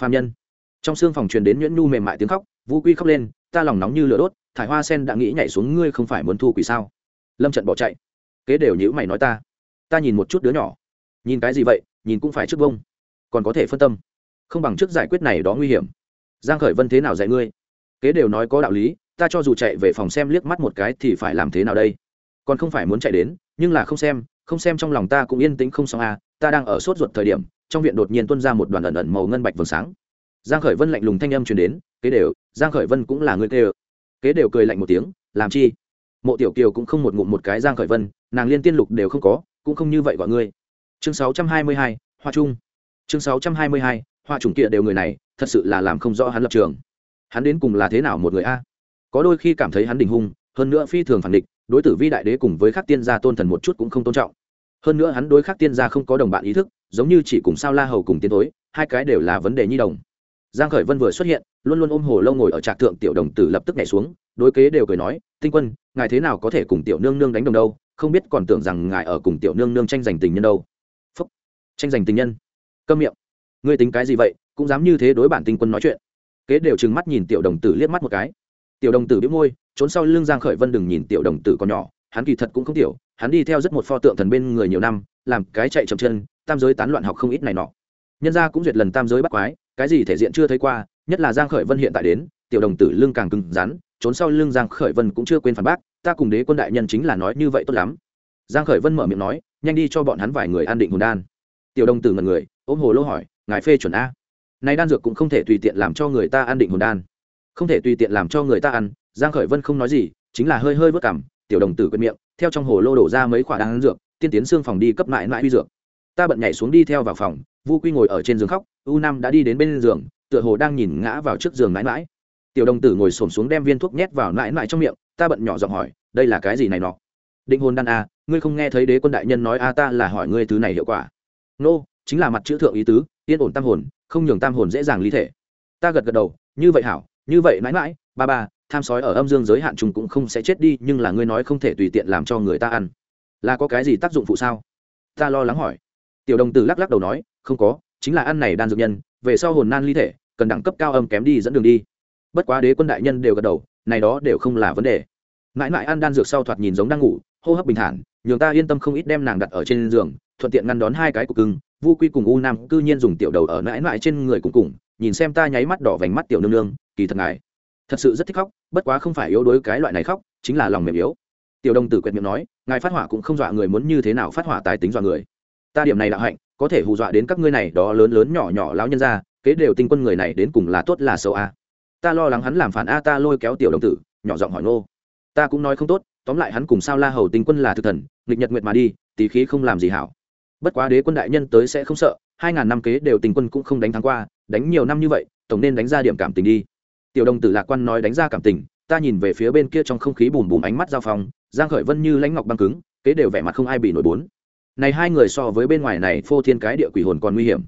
Phạm nhân. Trong xương phòng truyền đến nhuyễn nhu mềm mại tiếng khóc, vũ quy khóc lên, ta lòng nóng như lửa đốt, thải hoa sen đã nghĩ nhảy xuống ngươi không phải muốn thu quỷ sao? Lâm trận bỏ chạy. Kế đều nhữ mày nói ta. Ta nhìn một chút đứa nhỏ. Nhìn cái gì vậy, nhìn cũng phải trước vông. Còn có thể phân tâm. Không bằng trước giải quyết này đó nguy hiểm. Giang khởi vân thế nào dạy ngươi? Kế đều nói có đạo lý ta cho dù chạy về phòng xem liếc mắt một cái thì phải làm thế nào đây? Còn không phải muốn chạy đến nhưng là không xem không xem trong lòng ta cũng yên tĩnh không xong à ta đang ở sốt ruột thời điểm trong viện đột nhiên tuôn ra một đoàn ẩn ẩn màu ngân bạch vầng sáng. Giang khởi vân lạnh lùng thanh âm truyền đến kế đều giang khởi vân cũng là người kêu kế đều cười lạnh một tiếng làm chi? Mộ tiểu kiều cũng không một ngụm một cái giang khởi vân nàng liên tiên lục đều không có cũng không như vậy gọi ngươi. Chương 622, hoa trung. Chương 622, hoa trùng kia đều người này thật sự là làm không rõ hắn lập trường hắn đến cùng là thế nào một người a? Có đôi khi cảm thấy hắn đình hung, hơn nữa phi thường phản địch đối tử vi đại đế cùng với các tiên gia tôn thần một chút cũng không tôn trọng. Hơn nữa hắn đối khắc tiên gia không có đồng bạn ý thức, giống như chỉ cùng sao la hầu cùng tiến tối hai cái đều là vấn đề nhi đồng. Giang khởi vân vừa xuất hiện, luôn luôn ôm hồ lâu ngồi ở trạc thượng tiểu đồng tử lập tức nhảy xuống, đối kế đều cười nói, tinh quân, ngài thế nào có thể cùng tiểu nương nương đánh đồng đâu, không biết còn tưởng rằng ngài ở cùng tiểu nương nương tranh giành tình nhân đâu. Phúc. Tranh giành tình nhân. Câm miệng. Ngươi tính cái gì vậy, cũng dám như thế đối bản tinh quân nói chuyện kế đều trừng mắt nhìn tiểu đồng tử liếc mắt một cái. Tiểu đồng tử biết môi, trốn sau lưng giang khởi vân đừng nhìn tiểu đồng tử còn nhỏ, hắn kỳ thật cũng không tiểu, hắn đi theo rất một pho tượng thần bên người nhiều năm, làm cái chạy chậm chân, tam giới tán loạn học không ít này nọ. Nhân gia cũng duyệt lần tam giới bắt quái, cái gì thể diện chưa thấy qua, nhất là giang khởi vân hiện tại đến, tiểu đồng tử lưng càng cứng rắn, trốn sau lưng giang khởi vân cũng chưa quên phản bác, ta cùng đế quân đại nhân chính là nói như vậy tốt lắm. Giang khởi vân mở miệng nói, nhanh đi cho bọn hắn vài người an định hồn đan. Tiểu đồng tử ngẩn người, ôm hồ lô hỏi, ngài phê chuẩn a này đan dược cũng không thể tùy tiện làm cho người ta an định hồn đan. Không thể tùy tiện làm cho người ta ăn giang khởi vân không nói gì chính là hơi hơi vớt cảm. tiểu đồng tử quên miệng theo trong hồ lô đổ ra mấy quả đan dược tiên tiến xương phòng đi cấp lại lại huy dược. Ta bận nhảy xuống đi theo vào phòng vu quy ngồi ở trên giường khóc u nam đã đi đến bên giường tựa hồ đang nhìn ngã vào trước giường mãi mãi. Tiểu đồng tử ngồi xổm xuống đem viên thuốc nhét vào mãi mãi trong miệng ta bận nhỏ giọng hỏi đây là cái gì này nọ? Định hồn đan a à, ngươi không nghe thấy đế quân đại nhân nói a ta là hỏi ngươi thứ này hiệu quả? Nô chính là mặt chữ thượng ý tứ yên ổn tam hồn không nhường tam hồn dễ dàng ly thể. Ta gật gật đầu, như vậy hảo, như vậy mãi mãi, ba ba, tham sói ở âm dương giới hạn chúng cũng không sẽ chết đi, nhưng là ngươi nói không thể tùy tiện làm cho người ta ăn. Là có cái gì tác dụng phụ sao? Ta lo lắng hỏi. Tiểu đồng tử lắc lắc đầu nói, không có, chính là ăn này đan dược nhân, về sau hồn nan ly thể, cần đẳng cấp cao âm kém đi dẫn đường đi. Bất quá đế quân đại nhân đều gật đầu, này đó đều không là vấn đề. Mãi mãi ăn đan dược sau thoạt nhìn giống đang ngủ, hô hấp bình thản, nhường ta yên tâm không ít đem nàng đặt ở trên giường, thuận tiện ngăn đón hai cái cục cưng vu quy cùng u nam cư nhiên dùng tiểu đầu ở mãi mãi trên người cùng cùng, nhìn xem ta nháy mắt đỏ vành mắt tiểu nương nương, kỳ thật ngài. Thật sự rất thích khóc, bất quá không phải yếu đuối cái loại này khóc, chính là lòng mềm yếu. Tiểu đồng tử quyệt miệng nói, ngài phát hỏa cũng không dọa người muốn như thế nào phát hỏa tài tính dọa người. Ta điểm này đạo hạnh, có thể hù dọa đến các ngươi này đó lớn lớn nhỏ nhỏ lão nhân ra kế đều tinh quân người này đến cùng là tốt là xấu a ta lo lắng hắn làm phản a, ta lôi kéo tiểu đồng tử, nhỏ giọng hỏi nô ta cũng nói không tốt, tóm lại hắn cùng sao la hầu tinh quân là thực thần, nghịch nhật nguyệt mà đi, tí khí không làm gì hảo bất quá đế quân đại nhân tới sẽ không sợ, hai ngàn năm kế đều tình quân cũng không đánh thắng qua, đánh nhiều năm như vậy, tổng nên đánh ra điểm cảm tình đi. Tiểu đồng tử lạc quan nói đánh ra cảm tình, ta nhìn về phía bên kia trong không khí bùm bùm ánh mắt giao phong, giang khởi vân như lãnh ngọc băng cứng, kế đều vẻ mặt không ai bị nổi bốn. Này hai người so với bên ngoài này phô thiên cái địa quỷ hồn còn nguy hiểm.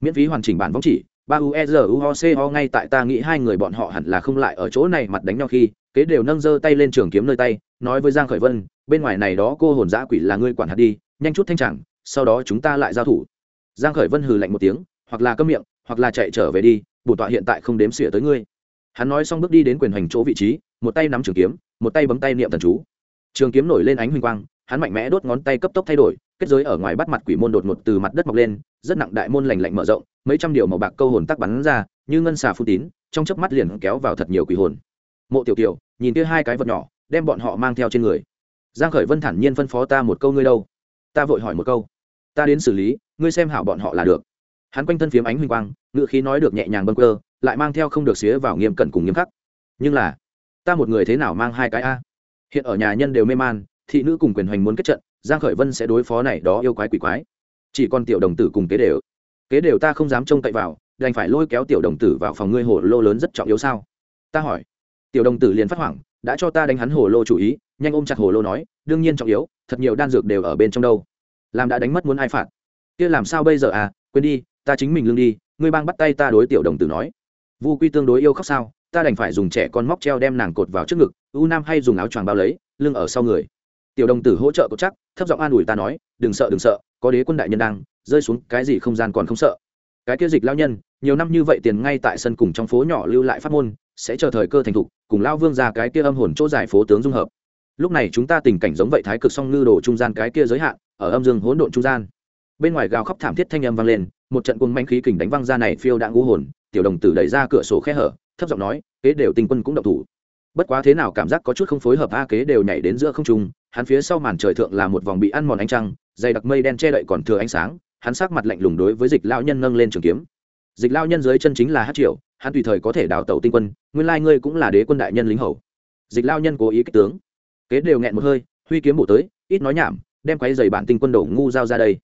Miễn phí hoàn chỉnh bản võng chỉ, ba u e r u ho c ho ngay tại ta nghĩ hai người bọn họ hẳn là không lại ở chỗ này mặt đánh nhau khi, kế đều nâng giơ tay lên trường kiếm nơi tay, nói với giang khởi vân, bên ngoài này đó cô hồn dã quỷ là ngươi quản hạt đi, nhanh chút thanh chẳng sau đó chúng ta lại giao thủ. Giang khởi vân hừ lạnh một tiếng, hoặc là câm miệng, hoặc là chạy trở về đi, bổn tọa hiện tại không đếm xỉa tới ngươi. Hắn nói xong bước đi đến quyền hành chỗ vị trí, một tay nắm trường kiếm, một tay bấm tay niệm thần chú. Trường kiếm nổi lên ánh huỳnh quang, hắn mạnh mẽ đốt ngón tay cấp tốc thay đổi, kết giới ở ngoài bắt mặt quỷ môn đột ngột từ mặt đất mọc lên, rất nặng đại môn lành lạnh mở rộng, mấy trăm điều màu bạc câu hồn tắc bắn ra, như ngân xà phun tín, trong chớp mắt liền kéo vào thật nhiều quỷ hồn. Mộ tiểu tiểu nhìn kia hai cái vật nhỏ, đem bọn họ mang theo trên người. Giang khởi vân thản nhiên phân phó ta một câu ngươi đâu? Ta vội hỏi một câu. Ta đến xử lý, ngươi xem hảo bọn họ là được. Hắn quanh thân phiếm ánh huynh quang, ngựa khí nói được nhẹ nhàng bâng quơ, lại mang theo không được xía vào nghiêm cẩn cùng nghiêm khắc. Nhưng là, ta một người thế nào mang hai cái a? Hiện ở nhà nhân đều mê man, thị nữ cùng quyền hoành muốn kết trận, giang khởi vân sẽ đối phó này đó yêu quái quỷ quái. Chỉ còn tiểu đồng tử cùng kế đều. Kế đều ta không dám trông cậy vào, đành phải lôi kéo tiểu đồng tử vào phòng ngươi hồ lô lớn rất trọng yếu sao? Ta hỏi. Tiểu đồng tử liền phát hoảng, đã cho ta đánh hắn hồ lô chủ ý, nhanh ôm chặt hồ lô nói, đương nhiên trọng yếu thật nhiều đan dược đều ở bên trong đâu. Làm đã đánh mất muốn ai phạt. Kia làm sao bây giờ à? Quên đi, ta chính mình lương đi, ngươi bang bắt tay ta đối tiểu đồng tử nói. Vu quy tương đối yêu khóc sao, ta đành phải dùng trẻ con móc treo đem nàng cột vào trước ngực, u nam hay dùng áo choàng bao lấy, lưng ở sau người. Tiểu đồng tử hỗ trợ cột chắc, thấp giọng an ủi ta nói, đừng sợ đừng sợ, có đế quân đại nhân đang, rơi xuống cái gì không gian còn không sợ. Cái kia dịch lao nhân, nhiều năm như vậy tiền ngay tại sân cùng trong phố nhỏ lưu lại phát môn, sẽ chờ thời cơ thành thục, cùng lao vương ra cái kia âm hồn chỗ giải phố tướng dung hợp lúc này chúng ta tình cảnh giống vậy thái cực song ngư đồ trung gian cái kia giới hạn, ở âm dương hỗn độn trung gian. Bên ngoài gào khóc thảm thiết thanh âm vang lên, một trận cuồng manh khí kình đánh văng ra này phiêu đã ngũ hồn, tiểu đồng tử đẩy ra cửa sổ khe hở, thấp giọng nói, kế đều tinh quân cũng động thủ. Bất quá thế nào cảm giác có chút không phối hợp, a kế đều nhảy đến giữa không trung, hắn phía sau màn trời thượng là một vòng bị ăn mòn ánh trăng, dày đặc mây đen che đậy còn thừa ánh sáng, hắn sắc mặt lạnh lùng đối với dịch lao nhân nâng lên trường kiếm. Dịch lao nhân dưới chân chính là hát triệu hắn tùy thời có thể đào tẩu tinh quân, nguyên lai ngươi cũng là đế quân đại nhân lính hầu. Dịch lao nhân cố ý kích tướng kế đều nghẹn một hơi huy kiếm bổ tới ít nói nhảm đem quấy giày bản tinh quân đổ ngu giao ra đây.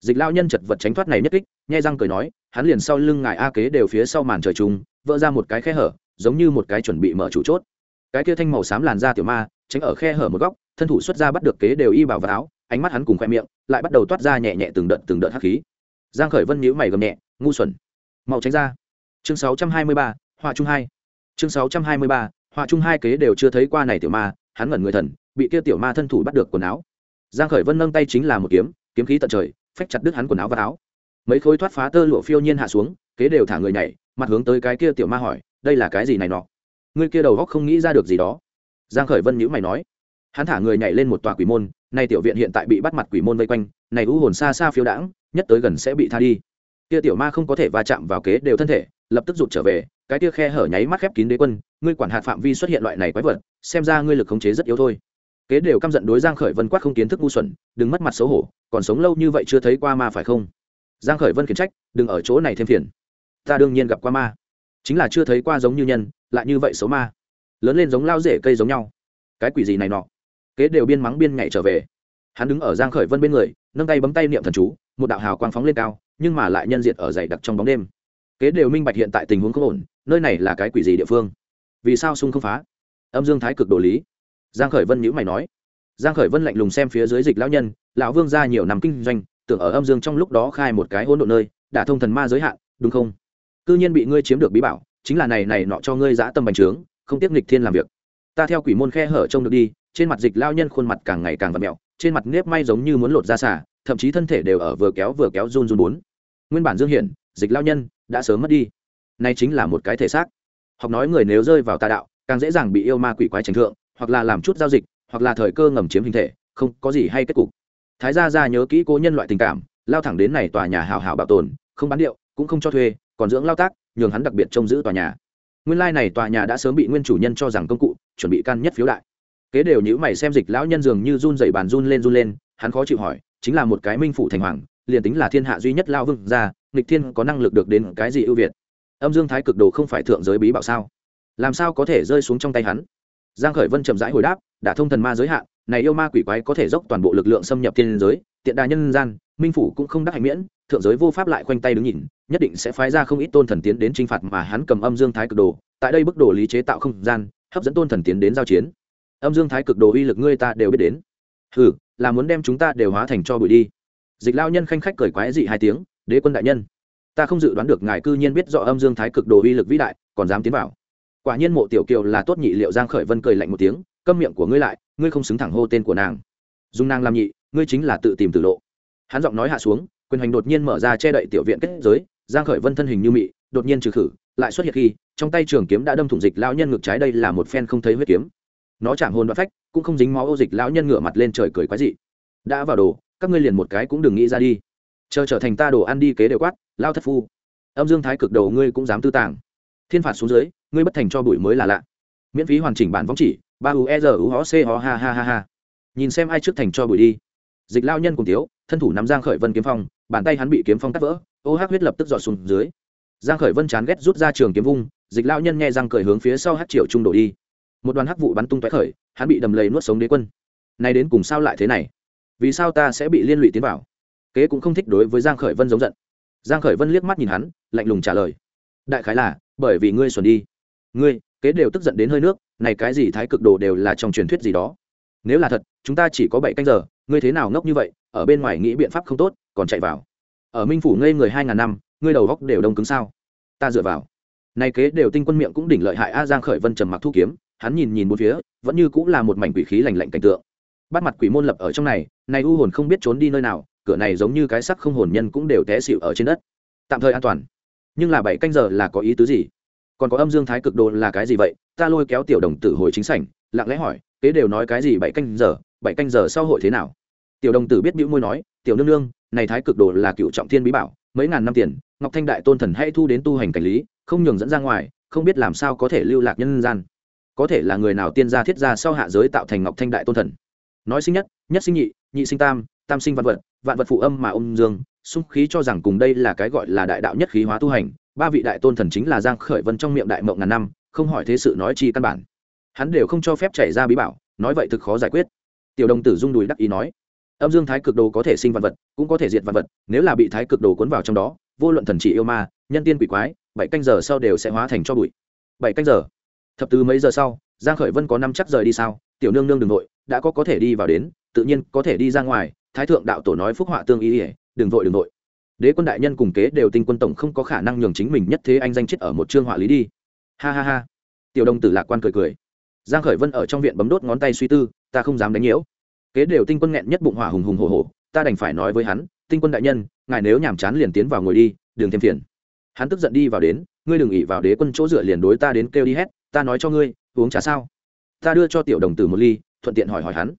Dịch lao nhân chật vật tránh thoát này nhất kích nhai răng cười nói hắn liền sau lưng ngài a kế đều phía sau màn trời trùng vỡ ra một cái khe hở giống như một cái chuẩn bị mở chủ chốt. Cái kia thanh màu xám làn da tiểu ma tránh ở khe hở một góc thân thủ xuất ra bắt được kế đều y bảo vào áo ánh mắt hắn cùng khoe miệng lại bắt đầu toát ra nhẹ nhẹ từng đợt từng đợt hắc khí. Giang khởi vân nhíu mày gầm nhẹ ngu xuẩn mau tránh ra. Chương 623, họa trung hai. Chương 623, họa trung hai kế đều chưa thấy qua này tiểu ma hắn ngẩn người thần, bị kia tiểu ma thân thủ bắt được quần áo. Giang khởi vân nâng tay chính là một kiếm kiếm khí tận trời, phách chặt đứt hắn quần áo và áo. Mấy khối thoát phá tơ lụa phiêu nhiên hạ xuống, kế đều thả người nhảy, mặt hướng tới cái kia tiểu ma hỏi, đây là cái gì này nọ? Ngươi kia đầu góc không nghĩ ra được gì đó. Giang khởi vân nhíu mày nói, hắn thả người nhảy lên một tòa quỷ môn, nay tiểu viện hiện tại bị bắt mặt quỷ môn vây quanh, này u hồn xa xa phiêu đãng, nhất tới gần sẽ bị tha đi. Kia tiểu ma không có thể va chạm vào kế đều thân thể, lập tức rụt trở về cái tia khe hở nháy mắt khép kín đế quân, ngươi quản hạt phạm vi xuất hiện loại này quái vật, xem ra ngươi lực khống chế rất yếu thôi. Kế đều căm giận đối giang khởi vân quát không kiến thức ngu xuẩn, đừng mất mặt xấu hổ, còn sống lâu như vậy chưa thấy qua ma phải không? Giang khởi vân khiển trách, đừng ở chỗ này thêm phiền. Ta đương nhiên gặp qua ma. Chính là chưa thấy qua giống như nhân, lại như vậy xấu ma. Lớn lên giống lao rễ cây giống nhau. Cái quỷ gì này nọ? Kế đều biên mắng biên nhảy trở về. Hắn đứng ở giang khởi vân bên người, nâng tay bấm tay niệm thần chú, một đạo hào quang phóng lên cao, nhưng mà lại nhân diệt ở dày đặc trong bóng đêm kế đều minh bạch hiện tại tình huống không ổn, nơi này là cái quỷ gì địa phương? Vì sao sung không phá? Âm dương thái cực đồ lý. Giang khởi vân nhữ mày nói. Giang khởi vân lạnh lùng xem phía dưới dịch lão nhân, lão vương ra nhiều năm kinh doanh, tưởng ở âm dương trong lúc đó khai một cái hỗn độn nơi đã thông thần ma giới hạn, đúng không? Cư nhiên bị ngươi chiếm được bí bảo, chính là này này nọ cho ngươi dã tâm bành trướng, không tiếc nghịch thiên làm việc. Ta theo quỷ môn khe hở trông được đi, trên mặt dịch lao nhân khuôn mặt càng ngày càng vặn mẹo, trên mặt nếp may giống như muốn lột ra xả, thậm chí thân thể đều ở vừa kéo vừa kéo run run bốn. Nguyên bản dương hiển, dịch lao nhân đã sớm mất đi. Nay chính là một cái thể xác. Học nói người nếu rơi vào tà đạo, càng dễ dàng bị yêu ma quỷ quái tránh thượng, hoặc là làm chút giao dịch, hoặc là thời cơ ngầm chiếm hình thể, không có gì hay kết cục. Thái gia ra nhớ kỹ cố nhân loại tình cảm, lao thẳng đến này tòa nhà hào hào bảo tồn, không bán điệu, cũng không cho thuê, còn dưỡng lao tác, nhường hắn đặc biệt trông giữ tòa nhà. Nguyên lai này tòa nhà đã sớm bị nguyên chủ nhân cho rằng công cụ, chuẩn bị căn nhất phiếu đại. Kế đều nhữ mày xem dịch lão nhân dường như run dậy bàn run lên run lên, hắn khó chịu hỏi, chính là một cái minh phủ thành hoàng liền tính là thiên hạ duy nhất lao vương gia, nghịch thiên có năng lực được đến cái gì ưu việt? Âm dương thái cực đồ không phải thượng giới bí bảo sao? Làm sao có thể rơi xuống trong tay hắn? Giang khởi vân chậm rãi hồi đáp, đã thông thần ma giới hạn, này yêu ma quỷ quái có thể dốc toàn bộ lực lượng xâm nhập thiên giới, tiện đà nhân gian, minh phủ cũng không đắc hạnh miễn, thượng giới vô pháp lại khoanh tay đứng nhìn, nhất định sẽ phái ra không ít tôn thần tiến đến chinh phạt mà hắn cầm âm dương thái cực đồ, tại đây bức đồ lý chế tạo không gian, hấp dẫn tôn thần tiến đến giao chiến. Âm dương thái cực đồ uy lực ngươi ta đều biết đến. Hừ, là muốn đem chúng ta đều hóa thành cho bụi đi dịch lao nhân khanh khách cười quái dị hai tiếng, đế quân đại nhân, ta không dự đoán được ngài cư nhiên biết rõ âm dương thái cực đồ uy lực vĩ đại, còn dám tiến vào. Quả nhiên mộ tiểu kiều là tốt nhị liệu giang khởi vân cười lạnh một tiếng, câm miệng của ngươi lại, ngươi không xứng thẳng hô tên của nàng. Dung nàng làm nhị, ngươi chính là tự tìm tử lộ. Hắn giọng nói hạ xuống, quyền hành đột nhiên mở ra che đậy tiểu viện kết giới, giang khởi vân thân hình như mị, đột nhiên trừ khử, lại xuất hiện khi, trong tay trường kiếm đã đâm thủng dịch lão nhân ngực trái, đây là một phen không thấy huyết kiếm. Nó chạm hồn đoạn phách, cũng không dính máu ô dịch lão nhân ngửa mặt lên trời cười quái dị. Đã vào đồ các ngươi liền một cái cũng đừng nghĩ ra đi. Chờ trở thành ta đồ ăn đi kế đều quát, lao thất phu. Âm dương thái cực đầu ngươi cũng dám tư tàng. Thiên phạt xuống dưới, ngươi bất thành cho bụi mới là lạ. Miễn phí hoàn chỉnh bản võng chỉ, ba u e r u h c ho ha ha ha ha. Nhìn xem ai trước thành cho bụi đi. Dịch lao nhân cùng tiếu, thân thủ nắm giang khởi vân kiếm phong, bàn tay hắn bị kiếm phong cắt vỡ, ô hát huyết lập tức dọt xuống dưới. Giang khởi vân chán ghét rút ra trường kiếm vung, dịch lao nhân nghe răng cười hướng phía sau hát triệu trung đổ đi. Một đoàn hắc vụ bắn tung tóe khởi, hắn bị đầm lầy nuốt sống đế quân. Nay đến cùng sao lại thế này? Vì sao ta sẽ bị liên lụy tiến vào? Kế cũng không thích đối với giang khởi vân giống giận. Giang khởi vân liếc mắt nhìn hắn, lạnh lùng trả lời. Đại khái là, bởi vì ngươi xuẩn đi. Ngươi, kế đều tức giận đến hơi nước, này cái gì thái cực đồ đều là trong truyền thuyết gì đó. Nếu là thật, chúng ta chỉ có bảy canh giờ, ngươi thế nào ngốc như vậy, ở bên ngoài nghĩ biện pháp không tốt, còn chạy vào. Ở minh phủ ngây người hai ngàn năm, ngươi đầu góc đều đông cứng sao? Ta dựa vào. Này kế đều tinh quân miệng cũng đỉnh lợi hại a, giang khởi vân trầm mặc thu kiếm, hắn nhìn nhìn bốn phía, vẫn như cũng là một mảnh quỷ khí lạnh lạnh cảnh tượng bắt mặt quỷ môn lập ở trong này này u hồn không biết trốn đi nơi nào, cửa này giống như cái sắc không hồn nhân cũng đều té xịu ở trên đất. Tạm thời an toàn. Nhưng là bảy canh giờ là có ý tứ gì? Còn có âm dương thái cực đồ là cái gì vậy? Ta lôi kéo tiểu đồng tử hồi chính sảnh, lặng lẽ hỏi, kế đều nói cái gì bảy canh giờ, bảy canh giờ sau hội thế nào? Tiểu đồng tử biết bĩu môi nói, tiểu nương nương, này thái cực đồ là cựu trọng thiên bí bảo, mấy ngàn năm tiền, ngọc thanh đại tôn thần hãy thu đến tu hành cảnh lý, không nhường dẫn ra ngoài, không biết làm sao có thể lưu lạc nhân gian. Có thể là người nào tiên gia thiết gia sau hạ giới tạo thành ngọc thanh đại tôn thần? Nói sinh nhất nhất sinh nhị nhị sinh tam tam sinh vạn vật vạn vật phụ âm mà âm dương, xung khí cho rằng cùng đây là cái gọi là đại đạo nhất khí hóa tu hành, ba vị đại tôn thần chính là giang khởi vân trong miệng đại mộng ngàn năm, không hỏi thế sự nói chi căn bản. Hắn đều không cho phép chảy ra bí bảo, nói vậy thực khó giải quyết. Tiểu đồng tử dung đùi đắc ý nói, âm dương thái cực đồ có thể sinh vạn vật, cũng có thể diệt vạn vật, nếu là bị thái cực đồ cuốn vào trong đó, vô luận thần chỉ yêu ma, nhân tiên quỷ quái, bảy canh giờ sau đều sẽ hóa thành cho bụi. Bảy canh giờ? Thập tứ mấy giờ sau, giang khởi vân có năm chắc rời đi sao? Tiểu nương nương đừng vội, đã có có thể đi vào đến tự nhiên có thể đi ra ngoài thái thượng đạo tổ nói phúc họa tương ý ỉa đừng vội đừng vội. Đế quân đại nhân cùng kế đều tinh quân tổng không có khả năng nhường chính mình nhất thế anh danh chết ở một chương họa lý đi. Ha ha ha. Tiểu đồng tử lạc quan cười cười. Giang khởi vân ở trong viện bấm đốt ngón tay suy tư ta không dám đánh nhiễu. Kế đều tinh quân nghẹn nhất bụng hỏa hùng hùng hổ hổ ta đành phải nói với hắn tinh quân đại nhân ngài nếu nhàm chán liền tiến vào ngồi đi đừng thêm phiền. Hắn tức giận đi vào đến ngươi đừng ỉ vào đế quân chỗ dựa liền đối ta đến kêu đi hết ta nói cho ngươi uống trà sao? Ta đưa cho tiểu đồng tử một ly thuận tiện hỏi hỏi hắn.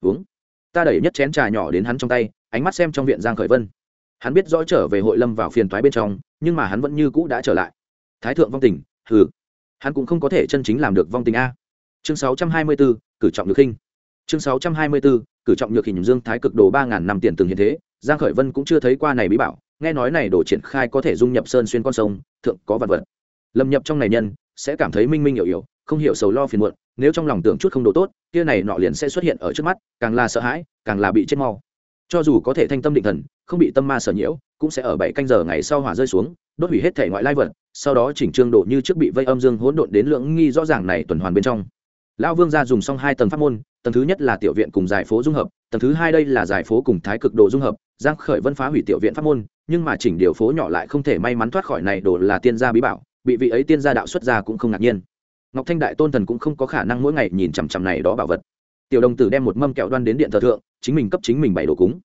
Uống. Ta đẩy nhất chén trà nhỏ đến hắn trong tay ánh mắt xem trong viện giang khởi vân. Hắn biết rõ trở về hội lâm vào phiền toái bên trong nhưng mà hắn vẫn như cũ đã trở lại. Thái thượng vong tình hừ. Hắn cũng không có thể chân chính làm được vong tình a. Chương 624, cử trọng nhược hình. Chương 624, cử trọng nhược hình dương thái cực đồ ba ngàn năm tiền từng hiện thế giang khởi vân cũng chưa thấy qua này bí bảo nghe nói này đồ triển khai có thể dung nhập sơn xuyên con sông thượng có vật vật. Lâm nhập trong này nhân sẽ cảm thấy minh minh hiểu hiểu không hiểu sầu lo phiền muộn, nếu trong lòng tưởng chút không đủ tốt, kia này nọ liền sẽ xuất hiện ở trước mắt, càng là sợ hãi, càng là bị chết mau. Cho dù có thể thanh tâm định thần, không bị tâm ma sở nhiễu, cũng sẽ ở bảy canh giờ ngày sau hỏa rơi xuống, đốt hủy hết thể ngoại lai vật, sau đó chỉnh trương độ như trước bị vây âm dương hỗn độn đến lượng nghi rõ ràng này tuần hoàn bên trong. Lão vương gia dùng xong hai tầng pháp môn, tầng thứ nhất là tiểu viện cùng giải phố dung hợp, tầng thứ hai đây là giải phố cùng thái cực đồ dung hợp, giang khởi vân phá hủy tiểu viện pháp môn, nhưng mà chỉnh điều phố nhỏ lại không thể may mắn thoát khỏi này đồ là tiên gia bí bảo, bị vị ấy tiên gia đạo xuất gia cũng không ngạc nhiên ngọc thanh đại tôn thần cũng không có khả năng mỗi ngày nhìn chằm chằm này đó bảo vật. Tiểu đồng tử đem một mâm kẹo đoan đến điện thờ thượng, chính mình cấp chính mình bày đồ cúng.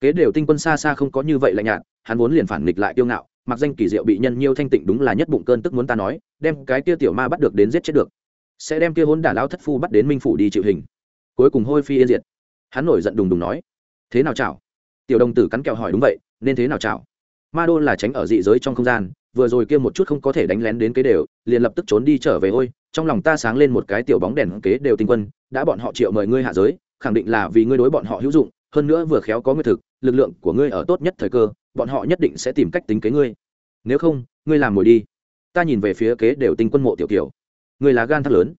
Kế đều tinh quân xa xa không có như vậy lạnh nhạt, hắn vốn liền phản nghịch lại tiêu ngạo, mặc danh kỳ diệu bị nhân nhiêu thanh tịnh đúng là nhất bụng cơn tức muốn ta nói, đem cái kia tiểu ma bắt được đến giết chết được. Sẽ đem kia hôn đả lao thất phu bắt đến minh phủ đi chịu hình. Cuối cùng hôi phi yên diệt. Hắn nổi giận đùng đùng nói, thế nào chảo? Tiểu đồng tử cắn kẹo hỏi, đúng vậy, nên thế nào chảo? Ma đô là tránh ở dị giới trong không gian vừa rồi kia một chút không có thể đánh lén đến kế đều, liền lập tức trốn đi trở về, ôi, trong lòng ta sáng lên một cái tiểu bóng đèn kế đều tinh quân, đã bọn họ triệu mời ngươi hạ giới, khẳng định là vì ngươi đối bọn họ hữu dụng, hơn nữa vừa khéo có nguyên thực, lực lượng của ngươi ở tốt nhất thời cơ, bọn họ nhất định sẽ tìm cách tính kế ngươi. Nếu không, ngươi làm mồi đi. Ta nhìn về phía kế đều tinh quân mộ tiểu tiểu ngươi là gan thắt lớn,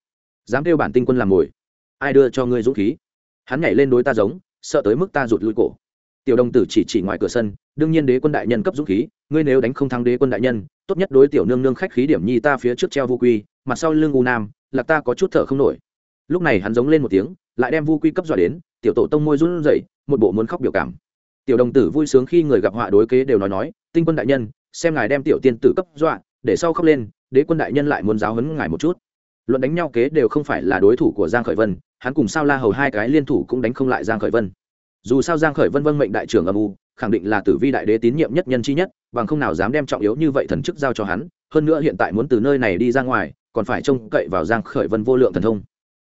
dám kêu bản tinh quân làm mồi, ai đưa cho ngươi dũng khí? Hắn nhảy lên đối ta giống, sợ tới mức ta rụt lui cổ tiểu đồng tử chỉ chỉ ngoài cửa sân, đương nhiên đế quân đại nhân cấp dũng khí, ngươi nếu đánh không thắng đế quân đại nhân, tốt nhất đối tiểu nương nương khách khí điểm nhi ta phía trước treo vu quy, mặt sau lưng u nam, là ta có chút thở không nổi. Lúc này hắn giống lên một tiếng, lại đem vu quy cấp dọa đến, tiểu tổ tông môi run rẩy, một bộ muốn khóc biểu cảm. Tiểu đồng tử vui sướng khi người gặp họa đối kế đều nói nói, tinh quân đại nhân, xem ngài đem tiểu tiên tử cấp dọa, để sau khóc lên, đế quân đại nhân lại muốn giáo huấn ngài một chút. Luận đánh nhau kế đều không phải là đối thủ của giang khởi vân, hắn cùng sao la hầu hai cái liên thủ cũng đánh không lại giang khởi vân dù sao giang khởi vân vân mệnh đại trưởng âm u, khẳng định là tử vi đại đế tín nhiệm nhất nhân chi nhất, bằng không nào dám đem trọng yếu như vậy thần chức giao cho hắn, hơn nữa hiện tại muốn từ nơi này đi ra ngoài, còn phải trông cậy vào giang khởi vân vô lượng thần thông.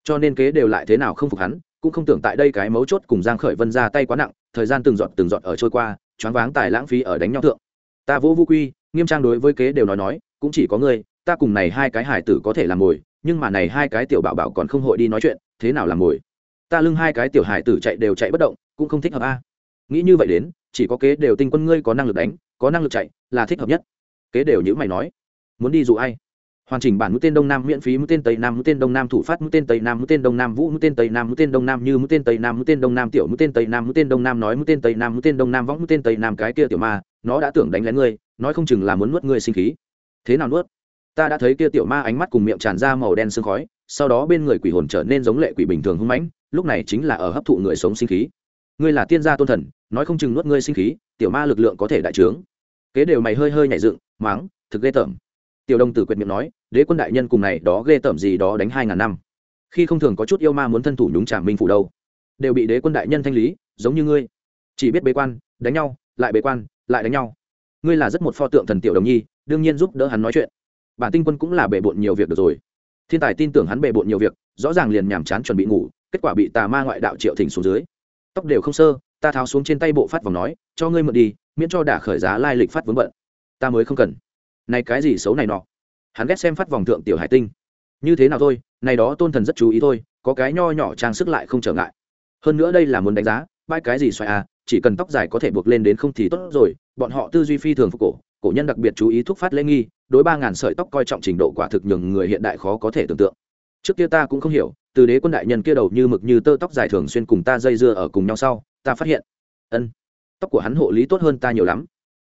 Cho nên kế đều lại thế nào không phục hắn, cũng không tưởng tại đây cái mấu chốt cùng giang khởi vân ra tay quá nặng, thời gian từng giọt từng giọt ở trôi qua, choáng váng tài lãng phí ở đánh nhau thượng. Ta vỗ vũ quy, nghiêm trang đối với kế đều nói nói, cũng chỉ có ngươi, ta cùng này hai cái hải tử có thể làm mồi, nhưng mà này hai cái tiểu bảo bảo còn không hội đi nói chuyện, thế nào làm mồi? Ta lưng hai cái tiểu hải tử chạy đều chạy bất động cũng không thích hợp a nghĩ như vậy đến chỉ có kế đều tinh quân ngươi có năng lực đánh có năng lực chạy là thích hợp nhất kế đều như mày nói muốn đi dụ ai hoàn chỉnh bản mũi tên đông nam miễn phí mũi tên tây nam mũi tên đông nam thủ phát mũi tên tây nam mũi tên đông nam vũ mũi tên tây nam mũi tên đông nam như mũi tên tây nam mũi tên đông nam tiểu mũi tên tây nam mũi tên đông nam nói mũi tên tây nam mũi tên đông nam võng mũi tên tây nam cái kia tiểu ma nó đã tưởng đánh lén ngươi nói không chừng là muốn nuốt ngươi sinh khí thế nào nuốt ta đã thấy kia tiểu ma ánh mắt cùng miệng tràn ra màu đen sương khói sau đó bên người quỷ hồn trở nên giống lệ quỷ bình thường hung mãnh lúc này chính là ở hấp thụ người sống sinh khí ngươi là tiên gia tôn thần, nói không chừng nuốt ngươi sinh khí, tiểu ma lực lượng có thể đại trướng. Kế đều mày hơi hơi nhảy dựng máng thực ghê tởm. Tiểu đồng tử quyệt miệng nói, đế quân đại nhân cùng này đó ghê tởm gì đó đánh hai ngàn năm. Khi không thường có chút yêu ma muốn thân thủ nhúng trả minh phủ đâu. Đều bị đế quân đại nhân thanh lý, giống như ngươi. Chỉ biết bế quan, đánh nhau, lại bế quan, lại đánh nhau. Ngươi là rất một pho tượng thần tiểu đồng nhi, đương nhiên giúp đỡ hắn nói chuyện. Bản tinh quân cũng là bề bộn nhiều việc được rồi. Thiên tài tin tưởng hắn bề bộn nhiều việc, rõ ràng liền nhàm chán chuẩn bị ngủ, kết quả bị tà ma ngoại đạo triệu thỉnh xuống dưới tóc đều không sơ, ta tháo xuống trên tay bộ phát vòng nói, cho ngươi mượn đi, miễn cho đả khởi giá lai lịch phát vướng bận. Ta mới không cần. Này cái gì xấu này nọ? Hắn ghét xem phát vòng thượng tiểu hải tinh. Như thế nào thôi, này đó tôn thần rất chú ý thôi, có cái nho nhỏ trang sức lại không trở ngại. Hơn nữa đây là muốn đánh giá, bãi cái gì xoài à chỉ cần tóc dài có thể buộc lên đến không thì tốt rồi, bọn họ tư duy phi thường phục cổ cổ nhân đặc biệt chú ý thúc phát lễ nghi, đối ba ngàn sợi tóc coi trọng trình độ quả thực nhường người hiện đại khó có thể tưởng tượng. Trước kia ta cũng không hiểu từ đế quân đại nhân kia đầu như mực như tơ tóc dài thường xuyên cùng ta dây dưa ở cùng nhau sau, ta phát hiện, ân, tóc của hắn hộ lý tốt hơn ta nhiều lắm.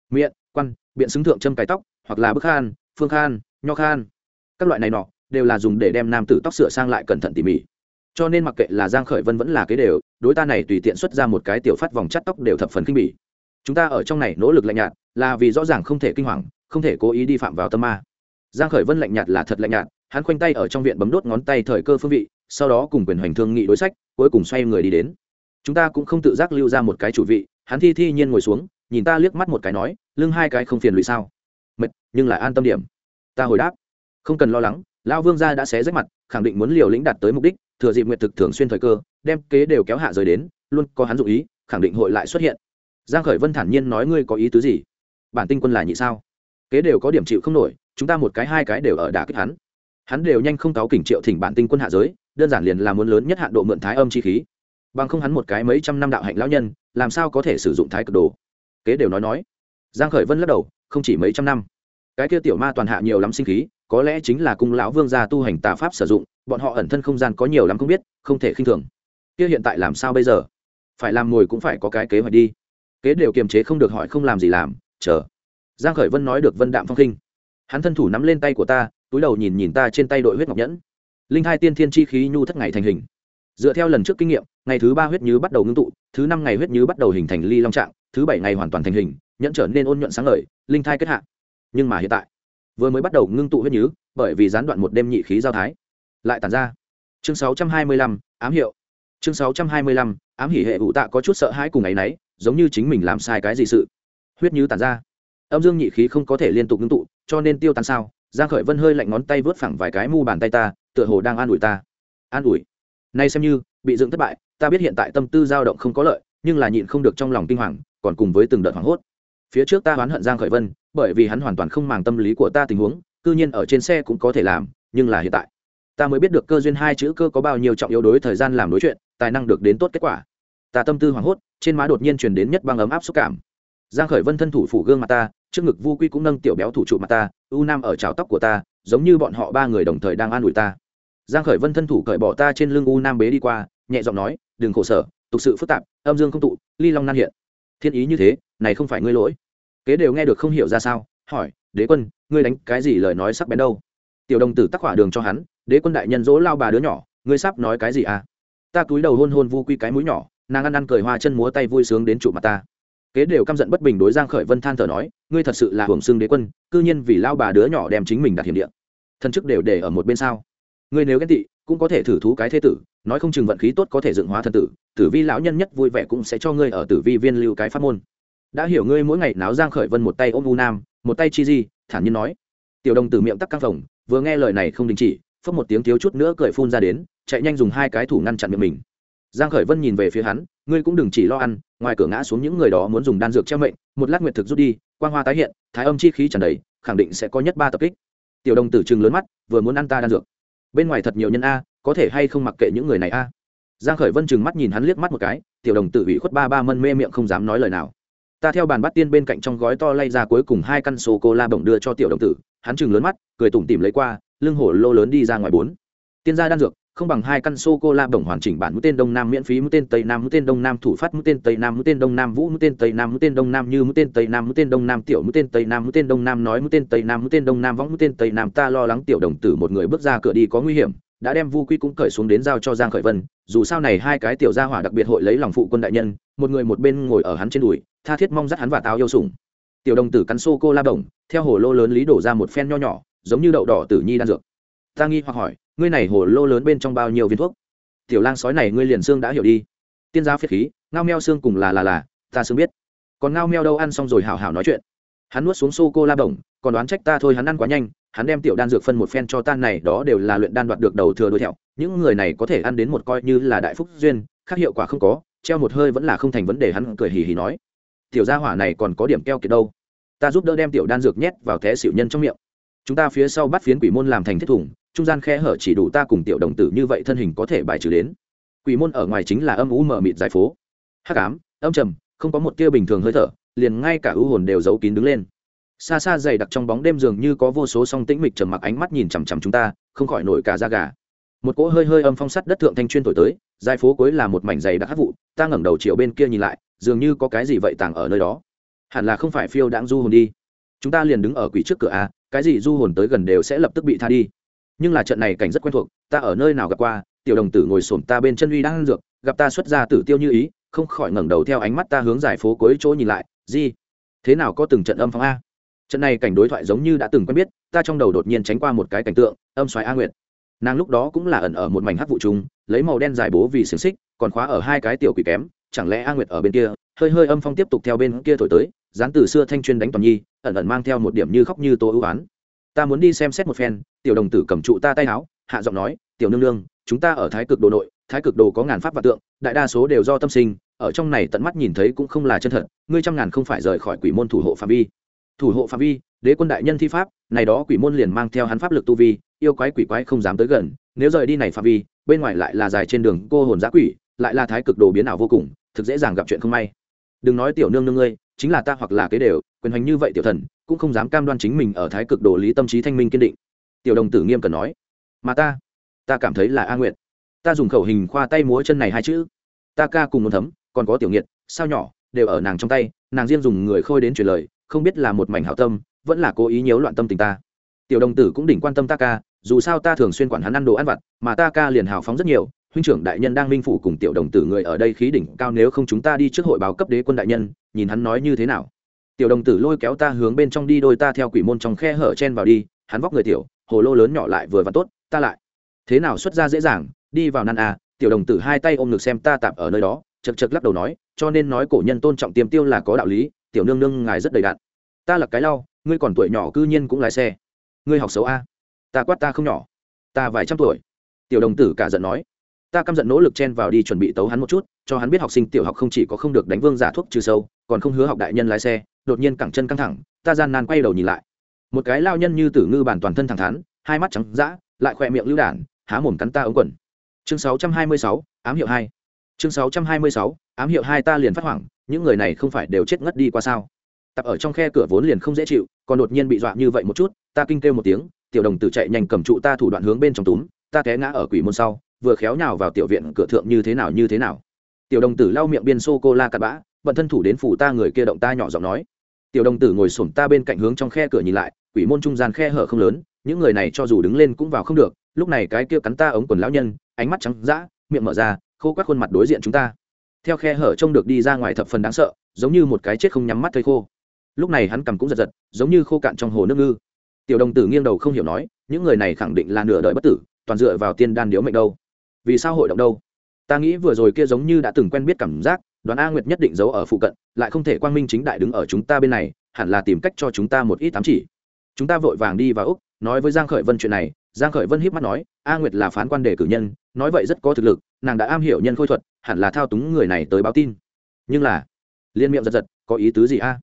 Miệng quan biện xứng thượng châm cái tóc, hoặc là bức khan, phương khan, nho khan. Các loại này nọ, đều là dùng để đem nam tử tóc sửa sang lại cẩn thận tỉ mỉ. Cho nên mặc kệ là giang khởi vân vẫn là cái đều, đối ta này tùy tiện xuất ra một cái tiểu phát vòng chắt tóc đều thập phần kinh bỉ. Chúng ta ở trong này nỗ lực lạnh nhạt, là vì rõ ràng không thể kinh hoàng, không thể cố ý đi phạm vào tâm ma. Giang khởi vân lạnh nhạt là thật lạnh nhạt hắn khoanh tay ở trong viện bấm đốt ngón tay thời cơ phương vị, sau đó cùng quyền hoành thương nghị đối sách, cuối cùng xoay người đi đến. Chúng ta cũng không tự giác lưu ra một cái chủ vị, hắn thi thi nhiên ngồi xuống, nhìn ta liếc mắt một cái nói, lưng hai cái không phiền lụy sao? Mệt, nhưng lại an tâm điểm. Ta hồi đáp. Không cần lo lắng, lão vương gia đã xé rách mặt, khẳng định muốn liều lĩnh đạt tới mục đích, thừa dịp nguyệt thực thường xuyên thời cơ, đem kế đều kéo hạ rời đến, luôn có hắn dụng ý, khẳng định hội lại xuất hiện. Giang khởi vân thản nhiên nói ngươi có ý tứ gì? Bản tinh quân là nhị sao? Kế đều có điểm chịu không nổi, chúng ta một cái hai cái đều ở đả kích hắn hắn đều nhanh không cáo kỉnh triệu thỉnh bản tinh quân hạ giới, đơn giản liền là muốn lớn nhất hạn độ mượn thái âm chi khí. Bằng không hắn một cái mấy trăm năm đạo hạnh lão nhân, làm sao có thể sử dụng thái cực đồ? Kế đều nói nói. Giang khởi vân lắc đầu, không chỉ mấy trăm năm. Cái kia tiểu ma toàn hạ nhiều lắm sinh khí, có lẽ chính là cung lão vương gia tu hành tà pháp sử dụng, bọn họ ẩn thân không gian có nhiều lắm không biết, không thể khinh thường. Kia hiện tại làm sao bây giờ? Phải làm ngồi cũng phải có cái kế hoạch đi. Kế đều kiềm chế không được hỏi không làm gì làm, chờ. Giang khởi vân nói được vân đạm phong khinh. Hắn thân thủ nắm lên tay của ta túi đầu nhìn nhìn ta trên tay đội huyết ngọc nhẫn. Linh hai tiên thiên chi khí nhu thất ngày thành hình. Dựa theo lần trước kinh nghiệm ngày thứ ba huyết nhứ bắt đầu ngưng tụ thứ năm ngày huyết nhứ bắt đầu hình thành ly long trạng thứ bảy ngày hoàn toàn thành hình nhẫn trở nên ôn nhuận sáng lời linh thai kết hạ. Nhưng mà hiện tại vừa mới bắt đầu ngưng tụ huyết nhứ bởi vì gián đoạn một đêm nhị khí giao thái. Lại tàn ra. Chương 625, ám hiệu. Chương 625, ám hỉ hệ vụ tạ có chút sợ hãi cùng ấy nấy giống như chính mình làm sai cái gì sự. Huyết nhứ tàn ra. Âm dương nhị khí không có thể liên tục ngưng tụ cho nên tiêu tan sao? Giang khởi vân hơi lạnh ngón tay vớt phẳng vài cái mu bàn tay ta, tựa hồ đang an ủi ta. An ủi? Nay xem như, bị dựng thất bại, ta biết hiện tại tâm tư dao động không có lợi, nhưng là nhịn không được trong lòng kinh hoàng, còn cùng với từng đợt hoảng hốt. Phía trước ta oán hận giang khởi vân, bởi vì hắn hoàn toàn không màng tâm lý của ta tình huống, cư nhiên ở trên xe cũng có thể làm, nhưng là hiện tại, ta mới biết được cơ duyên hai chữ cơ có bao nhiêu trọng yếu đối thời gian làm đối chuyện, tài năng được đến tốt kết quả. Ta tâm tư hoảng hốt, trên má đột nhiên truyền đến nhất băng ấm áp xúc cảm giang khởi vân thân thủ phủ gương mặt ta, trước ngực vu quy cũng nâng tiểu béo thủ trụ mặt ta, u nam ở chảo tóc của ta, giống như bọn họ ba người đồng thời đang an ủi ta. Giang khởi vân thân thủ cởi bỏ ta trên lưng u nam bế đi qua, nhẹ giọng nói, đừng khổ sở, tục sự phức tạp, âm dương không tụ, ly long nan hiện. Thiên ý như thế, này không phải ngươi lỗi. Kế đều nghe được không hiểu ra sao, hỏi, đế quân, ngươi đánh cái gì lời nói sắc bén đâu? Tiểu đồng tử tắc hỏa đường cho hắn, đế quân đại nhân dỗ lao bà đứa nhỏ, ngươi sắp nói cái gì à? Ta cúi đầu hôn hôn vu quy cái mũi nhỏ, nàng ăn ăn cười hoa chân múa tay vui sướng đến trụ mặt ta kế đều căm giận bất bình đối giang khởi vân than thở nói, ngươi thật sự là hưởng xương đế quân, cư nhiên vì lao bà đứa nhỏ đem chính mình đặt hiểm địa. Thân chức đều để ở một bên sao? Ngươi nếu ghen tị, cũng có thể thử thú cái thế tử, nói không chừng vận khí tốt có thể dựng hóa thần tử tử vi lão nhân nhất vui vẻ cũng sẽ cho ngươi ở tử vi viên lưu cái pháp môn. Đã hiểu ngươi mỗi ngày náo giang khởi vân một tay ôm u nam, một tay chi di, thản nhiên nói. Tiểu đồng tử miệng tắc căng phồng, vừa nghe lời này không đình chỉ phất một tiếng thiếu chút nữa cười phun ra đến, chạy nhanh dùng hai cái thủ ngăn chặn miệng mình giang khởi vân nhìn về phía hắn, ngươi cũng đừng chỉ lo ăn, ngoài cửa ngã xuống những người đó muốn dùng đan dược che mệnh, một lát nguyệt thực rút đi, quang hoa tái hiện, thái âm chi khí tràn đầy, khẳng định sẽ có nhất ba tập kích. Tiểu đồng tử trừng lớn mắt, vừa muốn ăn ta đan dược. Bên ngoài thật nhiều nhân a, có thể hay không mặc kệ những người này a? Giang khởi vân trừng mắt nhìn hắn liếc mắt một cái, tiểu đồng tử ủy khuất ba ba mân mê miệng không dám nói lời nào. Ta theo bàn bắt tiên bên cạnh trong gói to lay ra cuối cùng hai căn sô cô la bổng đưa cho tiểu đồng tử. Hắn trừng lớn mắt, cười tủm tỉm lấy qua, lưng hổ lô lớn đi ra ngoài bốn. Tiên gia đan dược không bằng hai căn sô cô la bổng hoàn chỉnh bản mũi tên đông nam miễn phí mũi tên tây nam mũi tên đông nam thủ phát mũi tên tây nam mũi tên đông nam vũ mũi tên tây nam mũi tên đông nam như mũi tên tây nam mũi tên đông nam tiểu mũi tên tây nam mũi tên đông nam nói mũi tên tây nam mũi tên đông nam võng mũi tên tây nam ta lo lắng tiểu đồng tử một người bước ra cửa đi có nguy hiểm đã đem vu quy cũng cởi xuống đến giao cho giang khởi vân dù sao này hai cái tiểu gia hỏa đặc biệt hội lấy lòng phụ quân đại nhân một người một bên ngồi ở hắn trên đùi tha thiết mong dắt hắn và táo yêu sủng tiểu đồng tử cắn sô cô la bổng theo hồ lô lớn lý đổ ra một phen nho nhỏ giống như đậu đỏ tử nhi đan dược ta nghi hoặc hỏi ngươi này hồ lô lớn bên trong bao nhiêu viên thuốc? Tiểu lang sói này ngươi liền xương đã hiểu đi. Tiên giáo phiệt khí, ngao meo xương cùng là là là, ta xương biết. Còn ngao meo đâu ăn xong rồi hào hào nói chuyện. Hắn nuốt xuống xô cô la bổng, còn đoán trách ta thôi hắn ăn quá nhanh, hắn đem tiểu đan dược phân một phen cho tan này, đó đều là luyện đan đoạt được đầu thừa đuôi thẹo. Những người này có thể ăn đến một coi như là đại phúc duyên, khác hiệu quả không có, treo một hơi vẫn là không thành vấn đề, hắn cười hì hì nói. Tiểu gia hỏa này còn có điểm keo kiệt đâu. Ta giúp đỡ đem tiểu đan dược nhét vào thế xỉu nhân trong miệng. Chúng ta phía sau bắt phiến quỷ môn làm thành thiết thủng trung gian khe hở chỉ đủ ta cùng tiểu đồng tử như vậy thân hình có thể bài trừ đến. Quỷ môn ở ngoài chính là âm u mờ mịt giải phố. Hắc ám, âm trầm, không có một tia bình thường hơi thở, liền ngay cả ưu hồn đều giấu kín đứng lên. Xa xa dày đặc trong bóng đêm dường như có vô số song tĩnh mịch trầm mặc ánh mắt nhìn chằm chằm chúng ta, không khỏi nổi cả da gà. Một cỗ hơi hơi âm phong sắt đất thượng thanh chuyên thổi tới dài phố cuối là một mảnh dày đặc hát vụ, ta ngẩng đầu chiều bên kia nhìn lại, dường như có cái gì vậy tàng ở nơi đó. Hẳn là không phải phiêu đãng du hồn đi. Chúng ta liền đứng ở quỷ trước cửa a, cái gì du hồn tới gần đều sẽ lập tức bị tha đi nhưng là trận này cảnh rất quen thuộc, ta ở nơi nào gặp qua, tiểu đồng tử ngồi xổm ta bên chân uy đang ăn dược, gặp ta xuất ra tử tiêu như ý, không khỏi ngẩng đầu theo ánh mắt ta hướng dài phố cuối chỗ nhìn lại gì thế nào có từng trận âm phong a? Trận này cảnh đối thoại giống như đã từng quen biết, ta trong đầu đột nhiên tránh qua một cái cảnh tượng, âm xoáy a nguyệt. Nàng lúc đó cũng là ẩn ở một mảnh hắc vụ trùng, lấy màu đen dài bố vì xiềng xích, còn khóa ở hai cái tiểu quỷ kém, chẳng lẽ a nguyệt ở bên kia? Hơi hơi âm phong tiếp tục theo bên kia thổi tới, dán từ xưa thanh chuyên đánh toàn nhi, ẩn ẩn mang theo một điểm như khóc như tô ưu oán ta muốn đi xem xét một phen, tiểu đồng tử cầm trụ ta tay áo, hạ giọng nói, tiểu nương nương, chúng ta ở thái cực đồ nội, thái cực đồ có ngàn pháp và tượng, đại đa số đều do tâm sinh, ở trong này tận mắt nhìn thấy cũng không là chân thật, ngươi trăm ngàn không phải rời khỏi quỷ môn thủ hộ phạm vi. Thủ hộ phạm vi, đế quân đại nhân thi pháp, này đó quỷ môn liền mang theo hắn pháp lực tu vi, yêu quái quỷ quái không dám tới gần, nếu rời đi này phạm vi, bên ngoài lại là dài trên đường cô hồn giã quỷ, lại là thái cực đồ biến ảo vô cùng, thực dễ dàng gặp chuyện không may. Đừng nói tiểu nương nương ngươi, chính là ta hoặc là cái đều, quyền hành như vậy tiểu thần cũng không dám cam đoan chính mình ở thái cực đồ lý tâm trí thanh minh kiên định. Tiểu đồng tử nghiêm cần nói, mà ta ta cảm thấy là a nguyện ta dùng khẩu hình khoa tay múa chân này hai chữ. Ta ca cùng muốn thấm, còn có tiểu nghiệt, sao nhỏ, đều ở nàng trong tay, nàng riêng dùng người khôi đến truyền lời, không biết là một mảnh hảo tâm, vẫn là cố ý nhiễu loạn tâm tình ta. Tiểu đồng tử cũng đỉnh quan tâm ta ca, dù sao ta thường xuyên quản hắn ăn đồ ăn vặt, mà ta ca liền hào phóng rất nhiều. Huynh trưởng đại nhân đang minh phủ cùng tiểu đồng tử người ở đây khí đỉnh cao, nếu không chúng ta đi trước hội báo cấp đế quân đại nhân, nhìn hắn nói như thế nào tiểu đồng tử lôi kéo ta hướng bên trong đi, đôi ta theo quỷ môn trong khe hở chen vào đi, hắn vóc người tiểu, hồ lô lớn nhỏ lại vừa và tốt, ta lại. Thế nào xuất ra dễ dàng, đi vào nan à tiểu đồng tử hai tay ôm ngực xem ta tạm ở nơi đó chật chật lắc đầu nói, cho nên nói cổ nhân tôn trọng tiêm tiêu là có đạo lý, tiểu nương nương ngài rất đầy đạn ta là cái lau, ngươi còn tuổi nhỏ cư nhiên cũng lái xe. Ngươi học xấu a. Ta quát ta không nhỏ. Ta vài trăm tuổi. Tiểu đồng tử cả giận nói. Ta căm giận nỗ lực chen vào đi chuẩn bị tấu hắn một chút, cho hắn biết học sinh tiểu học không chỉ có không được đánh vương giả thuốc trừ sâu, còn không hứa học đại nhân lái xe đột nhiên cẳng chân căng thẳng ta gian nan quay đầu nhìn lại. Một cái lao nhân như tử ngư bản toàn thân thẳng thắn hai mắt trắng dã lại khỏe miệng lưu đản há mồm cắn ta ống quần. Chương 626, ám hiệu hai. Chương 626, ám hiệu hai ta liền phát hoảng những người này không phải đều chết ngất đi qua sao? Tập ở trong khe cửa vốn liền không dễ chịu còn đột nhiên bị dọa như vậy một chút ta kinh kêu một tiếng tiểu đồng tử chạy nhanh cầm trụ ta thủ đoạn hướng bên trong túm ta té ngã ở quỷ môn sau vừa khéo nhào vào tiểu viện cửa thượng như thế nào như thế nào. Tiểu đồng tử lau miệng biên sô cô la cặn bã bận thân thủ đến phủ ta người kia động ta nhỏ giọng nói tiểu đồng tử ngồi xổm ta bên cạnh hướng trong khe cửa nhìn lại, quỷ môn trung gian khe hở không lớn, những người này cho dù đứng lên cũng vào không được, lúc này cái kia cắn ta ống quần lão nhân, ánh mắt trắng dã, miệng mở ra, khô các khuôn mặt đối diện chúng ta. Theo khe hở trông được đi ra ngoài thập phần đáng sợ, giống như một cái chết không nhắm mắt thấy khô. Lúc này hắn cầm cũng giật giật, giống như khô cạn trong hồ nước ngư. Tiểu đồng tử nghiêng đầu không hiểu nói, những người này khẳng định là nửa đời bất tử, toàn dựa vào tiên đan điếu mệnh đâu. Vì sao hội động đâu? Ta nghĩ vừa rồi kia giống như đã từng quen biết cảm giác đoàn a nguyệt nhất định giấu ở phụ cận, lại không thể quang minh chính đại đứng ở chúng ta bên này, hẳn là tìm cách cho chúng ta một ít tám chỉ. Chúng ta vội vàng đi vào úc, nói với giang khởi vân chuyện này, giang khởi vân hiếp mắt nói, a nguyệt là phán quan đề cử nhân, nói vậy rất có thực lực, nàng đã am hiểu nhân khôi thuật, hẳn là thao túng người này tới báo tin. Nhưng là, liên miệng giật giật, có ý tứ gì a?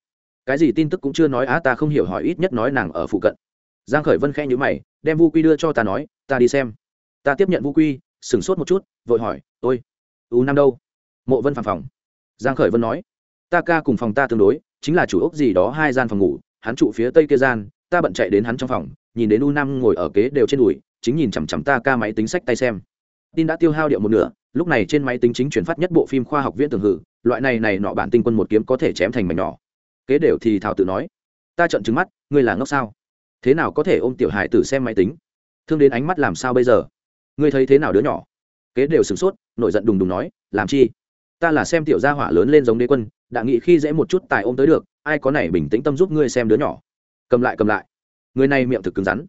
Cái gì tin tức cũng chưa nói á ta không hiểu hỏi ít nhất nói nàng ở phụ cận. Giang khởi vân khẽ nhíu mày, đem vu quy đưa cho ta nói, ta đi xem. Ta tiếp nhận vu quy, sửng sốt một chút, vội hỏi, ôi, u năm đâu? Mộ vân phàm phòng giang khởi vân nói, ta ca cùng phòng ta tương đối, chính là chủ ốc gì đó hai gian phòng ngủ, hắn trụ phía tây kia gian, ta bận chạy đến hắn trong phòng, nhìn đến u Nam ngồi ở kế đều trên đùi, chính nhìn chằm chằm ta ca máy tính sách tay xem. Tin đã tiêu hao điệu một nửa, lúc này trên máy tính chính chuyển phát nhất bộ phim khoa học viễn tường hử, loại này này nọ bản tinh quân một kiếm có thể chém thành mảnh nhỏ. Kế đều thì thảo tự nói, ta trợn trừng mắt, ngươi là ngốc sao? Thế nào có thể ôm tiểu hải tử xem máy tính? Thương đến ánh mắt làm sao bây giờ? Ngươi thấy thế nào đứa nhỏ? Kế đều sửng sốt, nổi giận đùng đùng nói, làm chi? Ta là xem tiểu gia hỏa lớn lên giống đế quân, đã nghĩ khi dễ một chút tài ôm tới được, ai có này bình tĩnh tâm giúp ngươi xem đứa nhỏ. Cầm lại cầm lại. Người này miệng thực cứng rắn.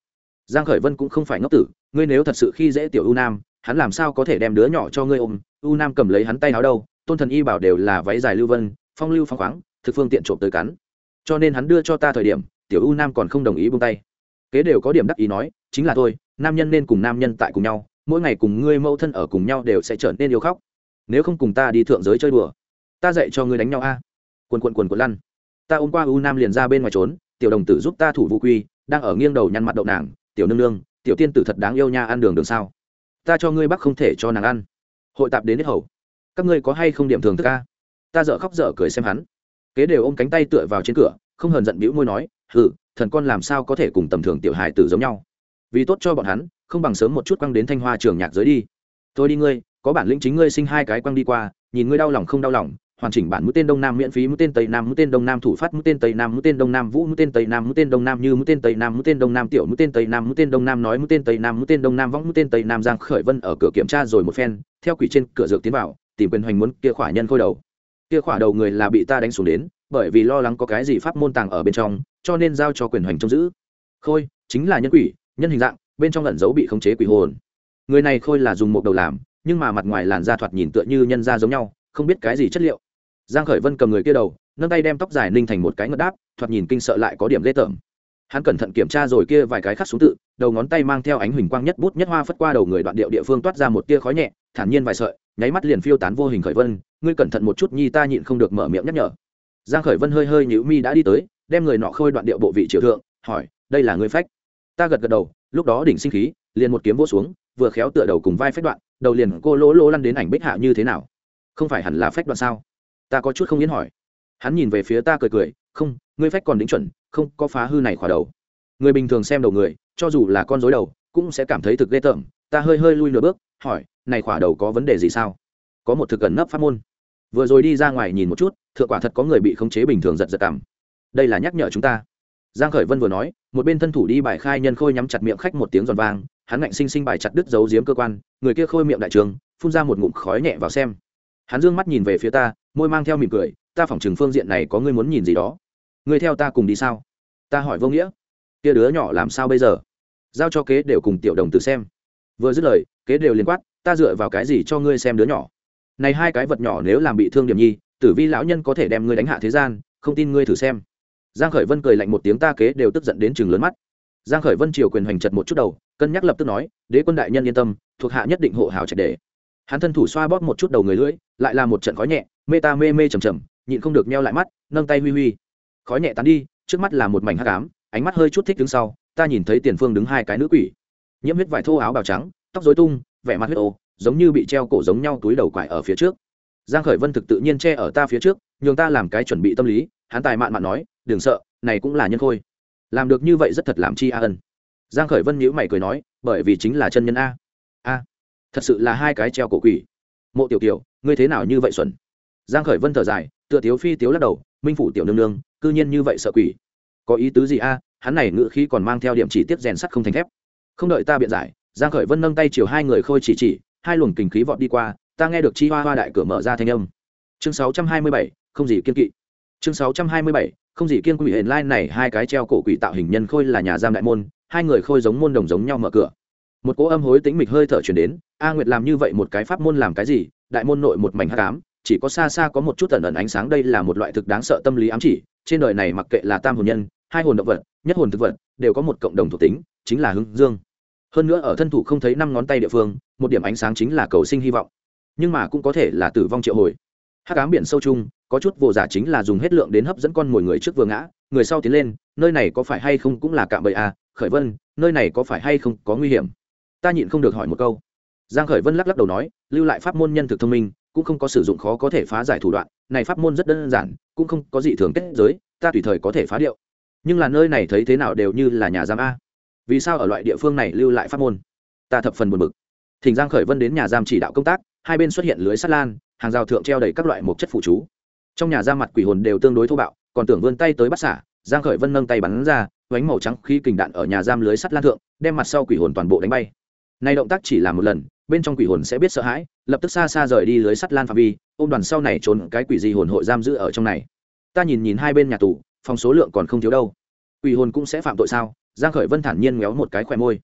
Giang khởi vân cũng không phải ngốc tử, ngươi nếu thật sự khi dễ tiểu u nam, hắn làm sao có thể đem đứa nhỏ cho ngươi ôm? U nam cầm lấy hắn tay áo đâu, tôn thần y bảo đều là váy dài lưu vân, phong lưu phong khoáng, thực phương tiện trộm tới cắn. Cho nên hắn đưa cho ta thời điểm, tiểu u nam còn không đồng ý buông tay. Kế đều có điểm đắc ý nói, chính là tôi nam nhân nên cùng nam nhân tại cùng nhau, mỗi ngày cùng ngươi mâu thân ở cùng nhau đều sẽ trở nên yêu khóc nếu không cùng ta đi thượng giới chơi đùa. Ta dạy cho ngươi đánh nhau a. À? quần quần quần quần lăn. Ta ôm qua u nam liền ra bên ngoài trốn, tiểu đồng tử giúp ta thủ vũ quy, đang ở nghiêng đầu nhăn mặt đậu nàng, tiểu nương nương, tiểu tiên tử thật đáng yêu nha, ăn đường đường sao? Ta cho ngươi bắc không thể cho nàng ăn. Hội tạp đến hết hầu. Các ngươi có hay không điểm thường thức a? Ta dợ khóc dở cười xem hắn. Kế đều ôm cánh tay tựa vào trên cửa, không hờn giận bĩu môi nói, hừ, thần con làm sao có thể cùng tầm thường tiểu hài tử giống nhau? Vì tốt cho bọn hắn, không bằng sớm một chút quăng đến thanh hoa trường nhạc giới đi. Tôi đi ngươi có bản lĩnh chính ngươi sinh hai cái quăng đi qua nhìn ngươi đau lòng không đau lòng hoàn chỉnh bản mũi tên đông nam miễn phí mũi tên tây nam mũi tên đông nam thủ phát mũi tên tây nam mũi tên đông nam vũ mũi tên tây nam mũi tên đông nam như mũi tên tây nam mũi tên đông nam tiểu mũi tên tây nam mũi tên đông nam nói mũi tên tây nam mũi tên đông nam võng mũi tên tây nam giang khởi vân ở cửa kiểm tra rồi một phen theo quỷ trên cửa dược tiến vào tìm quyền hoành muốn kia khỏa nhân khôi đầu kia khỏa đầu người là bị ta đánh xuống đến bởi vì lo lắng có cái gì pháp môn tàng ở bên trong cho nên giao cho quyền hoành trông giữ khôi chính là nhân quỷ nhân hình dạng bên trong ẩn giấu bị khống chế quỷ hồn người này khôi là dùng một đầu làm nhưng mà mặt ngoài làn da thoạt nhìn tựa như nhân da giống nhau, không biết cái gì chất liệu. Giang khởi vân cầm người kia đầu, nâng tay đem tóc dài ninh thành một cái ngất đáp, thoạt nhìn kinh sợ lại có điểm ghê tởm. Hắn cẩn thận kiểm tra rồi kia vài cái khắc xuống tự, đầu ngón tay mang theo ánh huỳnh quang nhất bút nhất hoa phất qua đầu người đoạn điệu địa phương toát ra một tia khói nhẹ, thản nhiên vài sợi, nháy mắt liền phiêu tán vô hình khởi vân, ngươi cẩn thận một chút nhi ta nhịn không được mở miệng nhắc nhở. Giang khởi vân hơi hơi nhíu mi đã đi tới, đem người nọ khôi đoạn điệu bộ vị triều thượng, hỏi, đây là ngươi phách? Ta gật gật đầu, lúc đó đỉnh sinh khí, liền một kiếm vỗ xuống, vừa khéo tựa đầu cùng vai phách đoạn đầu liền cô lỗ lỗ lăn đến ảnh bích hạ như thế nào? Không phải hẳn là phách đoạn sao? Ta có chút không yên hỏi. Hắn nhìn về phía ta cười cười, không, ngươi phách còn đính chuẩn, không, có phá hư này khỏa đầu. Người bình thường xem đầu người, cho dù là con dối đầu, cũng sẽ cảm thấy thực ghê tởm. Ta hơi hơi lui nửa bước, hỏi, này khỏa đầu có vấn đề gì sao? Có một thực gần nấp pháp môn. Vừa rồi đi ra ngoài nhìn một chút, thượng quả thật có người bị khống chế bình thường giật giật cảm. Đây là nhắc nhở chúng ta. Giang khởi vân vừa nói, một bên thân thủ đi bài khai nhân khôi nhắm chặt miệng khách một tiếng giòn vang hắn ngạnh sinh sinh bài chặt đứt giấu giếm cơ quan, người kia khôi miệng đại trường, phun ra một ngụm khói nhẹ vào xem. Hắn dương mắt nhìn về phía ta, môi mang theo mỉm cười, ta phỏng chừng phương diện này có ngươi muốn nhìn gì đó. Ngươi theo ta cùng đi sao? Ta hỏi vô nghĩa. Kia đứa nhỏ làm sao bây giờ? Giao cho kế đều cùng tiểu đồng tự xem. Vừa dứt lời, kế đều liên quát, ta dựa vào cái gì cho ngươi xem đứa nhỏ? Này hai cái vật nhỏ nếu làm bị thương điểm nhi, tử vi lão nhân có thể đem ngươi đánh hạ thế gian, không tin ngươi thử xem. Giang khởi vân cười lạnh một tiếng, ta kế đều tức giận đến chừng lớn mắt. Giang khởi vân triều quyền hoành chật một chút đầu cân nhắc lập tức nói, đế quân đại nhân yên tâm, thuộc hạ nhất định hộ hảo trạch đề. Hắn thân thủ xoa bóp một chút đầu người lưỡi, lại là một trận khói nhẹ, mê ta mê mê trầm trầm, nhịn không được meo lại mắt, nâng tay huy huy. Khói nhẹ tán đi, trước mắt là một mảnh hắc ám, ánh mắt hơi chút thích đứng sau, ta nhìn thấy tiền phương đứng hai cái nữ quỷ. Nhiễm huyết vải thô áo bào trắng, tóc rối tung, vẻ mặt huyết ô, giống như bị treo cổ giống nhau túi đầu quải ở phía trước. Giang khởi vân thực tự nhiên che ở ta phía trước, nhường ta làm cái chuẩn bị tâm lý, hắn tài mạn mạn nói, đừng sợ, này cũng là nhân khôi. Làm được như vậy rất thật làm chi a ân giang khởi vân nhíu mày cười nói bởi vì chính là chân nhân a. A thật sự là hai cái treo cổ quỷ. Mộ tiểu tiểu ngươi thế nào như vậy xuẩn? Giang khởi vân thở dài tựa thiếu phi tiếu lắc đầu minh phủ tiểu nương nương cư nhiên như vậy sợ quỷ. Có ý tứ gì a hắn này ngựa khí còn mang theo điểm chỉ tiết rèn sắt không thành thép. Không đợi ta biện giải. Giang khởi vân nâng tay chiều hai người khôi chỉ chỉ hai luồng kình khí vọt đi qua ta nghe được chi hoa hoa đại cửa mở ra thanh âm. Chương 627, không gì kiên kỵ. Chương 627, không gì kiên quỷ hiện lai này hai cái treo cổ quỷ tạo hình nhân khôi là nhà giam đại môn hai người khôi giống môn đồng giống nhau mở cửa. Một cỗ âm hối tĩnh mịch hơi thở chuyển đến, a nguyệt làm như vậy một cái pháp môn làm cái gì? Đại môn nội một mảnh hắc ám, chỉ có xa xa có một chút tẩn ẩn ánh sáng, đây là một loại thực đáng sợ tâm lý ám chỉ. Trên đời này mặc kệ là tam hồn nhân, hai hồn động vật, nhất hồn thực vật, đều có một cộng đồng thuộc tính, chính là hưng dương. Hơn nữa ở thân thủ không thấy năm ngón tay địa phương, một điểm ánh sáng chính là cầu sinh hy vọng. Nhưng mà cũng có thể là tử vong triệu hồi. Hắc ám biển sâu chung, có chút vô giả chính là dùng hết lượng đến hấp dẫn con mồi người trước vừa ngã, người sau tiến lên, nơi này có phải hay không cũng là cạm bẫy à? Khởi vân, nơi này có phải hay không có nguy hiểm? Ta nhịn không được hỏi một câu. Giang khởi vân lắc lắc đầu nói, lưu lại pháp môn nhân thực thông minh, cũng không có sử dụng khó có thể phá giải thủ đoạn, này pháp môn rất đơn giản, cũng không có gì thường kết giới, ta tùy thời có thể phá điệu. Nhưng là nơi này thấy thế nào đều như là nhà giam a. Vì sao ở loại địa phương này lưu lại pháp môn? Ta thập phần buồn bực. Thỉnh giang khởi vân đến nhà giam chỉ đạo công tác, hai bên xuất hiện lưới sắt lan, hàng rào thượng treo đầy các loại mộc chất phụ chú. Trong nhà giam mặt quỷ hồn đều tương đối thô bạo, còn tưởng vươn tay tới bắt xả giang khởi vân nâng tay bắn ra vánh màu trắng khí kình đạn ở nhà giam lưới sắt lan thượng, đem mặt sau quỷ hồn toàn bộ đánh bay. Này động tác chỉ là một lần, bên trong quỷ hồn sẽ biết sợ hãi, lập tức xa xa rời đi lưới sắt lan phạm vi, ôm đoàn sau này trốn cái quỷ gì hồn hội giam giữ ở trong này. Ta nhìn nhìn hai bên nhà tù, phòng số lượng còn không thiếu đâu. Quỷ hồn cũng sẽ phạm tội sao? Giang khởi vân thản nhiên méo một cái khỏe môi.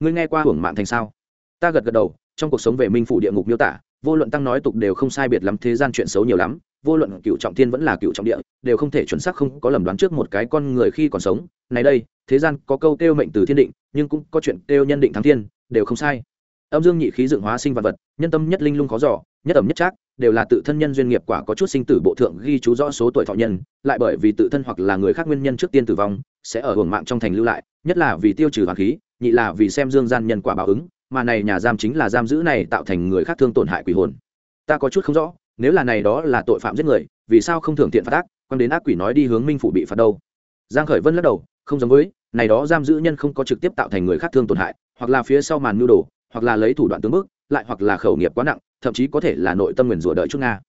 Ngươi nghe qua hưởng mạng thành sao? Ta gật gật đầu, trong cuộc sống về minh phủ địa ngục miêu tả, vô luận tăng nói tục đều không sai biệt lắm, thế gian chuyện xấu nhiều lắm vô luận cựu trọng thiên vẫn là cựu trọng địa, đều không thể chuẩn xác không có lầm đoán trước một cái con người khi còn sống. Này đây, thế gian có câu kêu mệnh từ thiên định, nhưng cũng có chuyện kêu nhân định thắng thiên, đều không sai. Âm dương nhị khí dựng hóa sinh vật vật, nhân tâm nhất linh lung khó giỏ nhất ẩm nhất trác, đều là tự thân nhân duyên nghiệp quả có chút sinh tử bộ thượng ghi chú rõ số tuổi thọ nhân, lại bởi vì tự thân hoặc là người khác nguyên nhân trước tiên tử vong, sẽ ở hưởng mạng trong thành lưu lại, nhất là vì tiêu trừ hoàng khí, nhị là vì xem dương gian nhân quả báo ứng, mà này nhà giam chính là giam giữ này tạo thành người khác thương tổn hại quỷ hồn. Ta có chút không rõ nếu là này đó là tội phạm giết người, vì sao không thường tiện phạt ác? Quan đến ác quỷ nói đi hướng minh phủ bị phạt đâu? Giang khởi vân lắc đầu, không giống với, này đó giam giữ nhân không có trực tiếp tạo thành người khác thương tổn hại, hoặc là phía sau màn nhu đồ, hoặc là lấy thủ đoạn tướng bức, lại hoặc là khẩu nghiệp quá nặng, thậm chí có thể là nội tâm nguyền rủa đợi chút nga.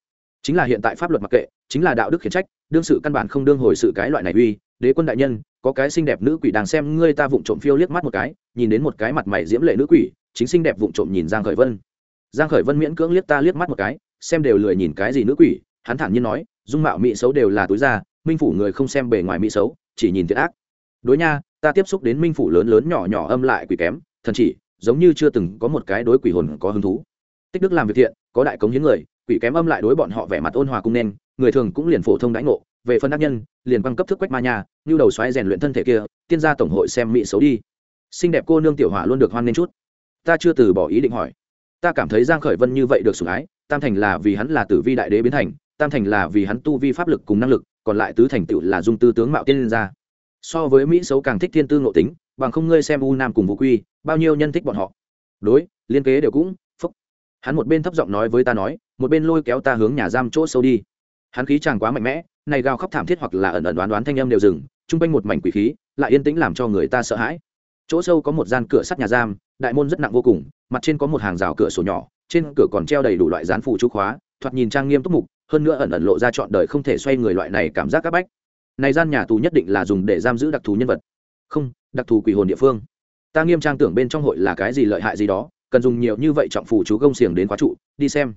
Chính là hiện tại pháp luật mặc kệ, chính là đạo đức khiển trách, đương sự căn bản không đương hồi sự cái loại này uy, đế quân đại nhân, có cái xinh đẹp nữ quỷ đang xem ngươi ta vụng trộm phiêu liếc mắt một cái, nhìn đến một cái mặt mày diễm lệ nữ quỷ, chính xinh đẹp vụng trộm nhìn giang khởi vân giang khởi vân miễn cưỡng liếc ta liếc mắt một cái, xem đều lười nhìn cái gì nữ quỷ, hắn thản nhiên nói, dung mạo mỹ xấu đều là túi ra minh phủ người không xem bề ngoài mỹ xấu, chỉ nhìn thiệt ác. Đối nha, ta tiếp xúc đến minh phủ lớn lớn nhỏ nhỏ âm lại quỷ kém, thần chỉ, giống như chưa từng có một cái đối quỷ hồn có hứng thú. Tích đức làm việc thiện, có đại cống hiến người, quỷ kém âm lại đối bọn họ vẻ mặt ôn hòa cung nên, người thường cũng liền phổ thông đãi ngộ, về phân đắc nhân, liền băng cấp thức quách ma nhà như đầu xoáy rèn luyện thân thể kia, tiên gia tổng hội xem mỹ xấu đi. Xinh đẹp cô nương tiểu hỏa luôn được hoan nên chút. Ta chưa từ bỏ ý định hỏi ta cảm thấy giang khởi vân như vậy được sủng ái, tam thành là vì hắn là tử vi đại đế biến thành, tam thành là vì hắn tu vi pháp lực cùng năng lực, còn lại tứ thành tựu là dung tư tướng mạo tiên ra. So với mỹ xấu càng thích thiên tư ngộ tính, bằng không ngươi xem u nam cùng vũ quy, bao nhiêu nhân thích bọn họ. Đối, liên kế đều cũng, phúc. Hắn một bên thấp giọng nói với ta nói, một bên lôi kéo ta hướng nhà giam chỗ sâu đi. Hắn khí chàng quá mạnh mẽ, này gào khóc thảm thiết hoặc là ẩn ẩn đoán đoán thanh âm đều dừng, chung quanh một mảnh quỷ khí, lại yên tĩnh làm cho người ta sợ hãi. Chỗ sâu có một gian cửa sắt nhà giam, đại môn rất nặng vô cùng mặt trên có một hàng rào cửa sổ nhỏ, trên cửa còn treo đầy đủ loại dán phụ chú khóa, thoạt nhìn trang nghiêm túc mục, hơn nữa ẩn ẩn lộ ra chọn đời không thể xoay người loại này cảm giác các bách. Này gian nhà tù nhất định là dùng để giam giữ đặc thù nhân vật. Không, đặc thù quỷ hồn địa phương. Ta nghiêm trang tưởng bên trong hội là cái gì lợi hại gì đó, cần dùng nhiều như vậy trọng phủ chú gông xiềng đến khóa trụ, đi xem.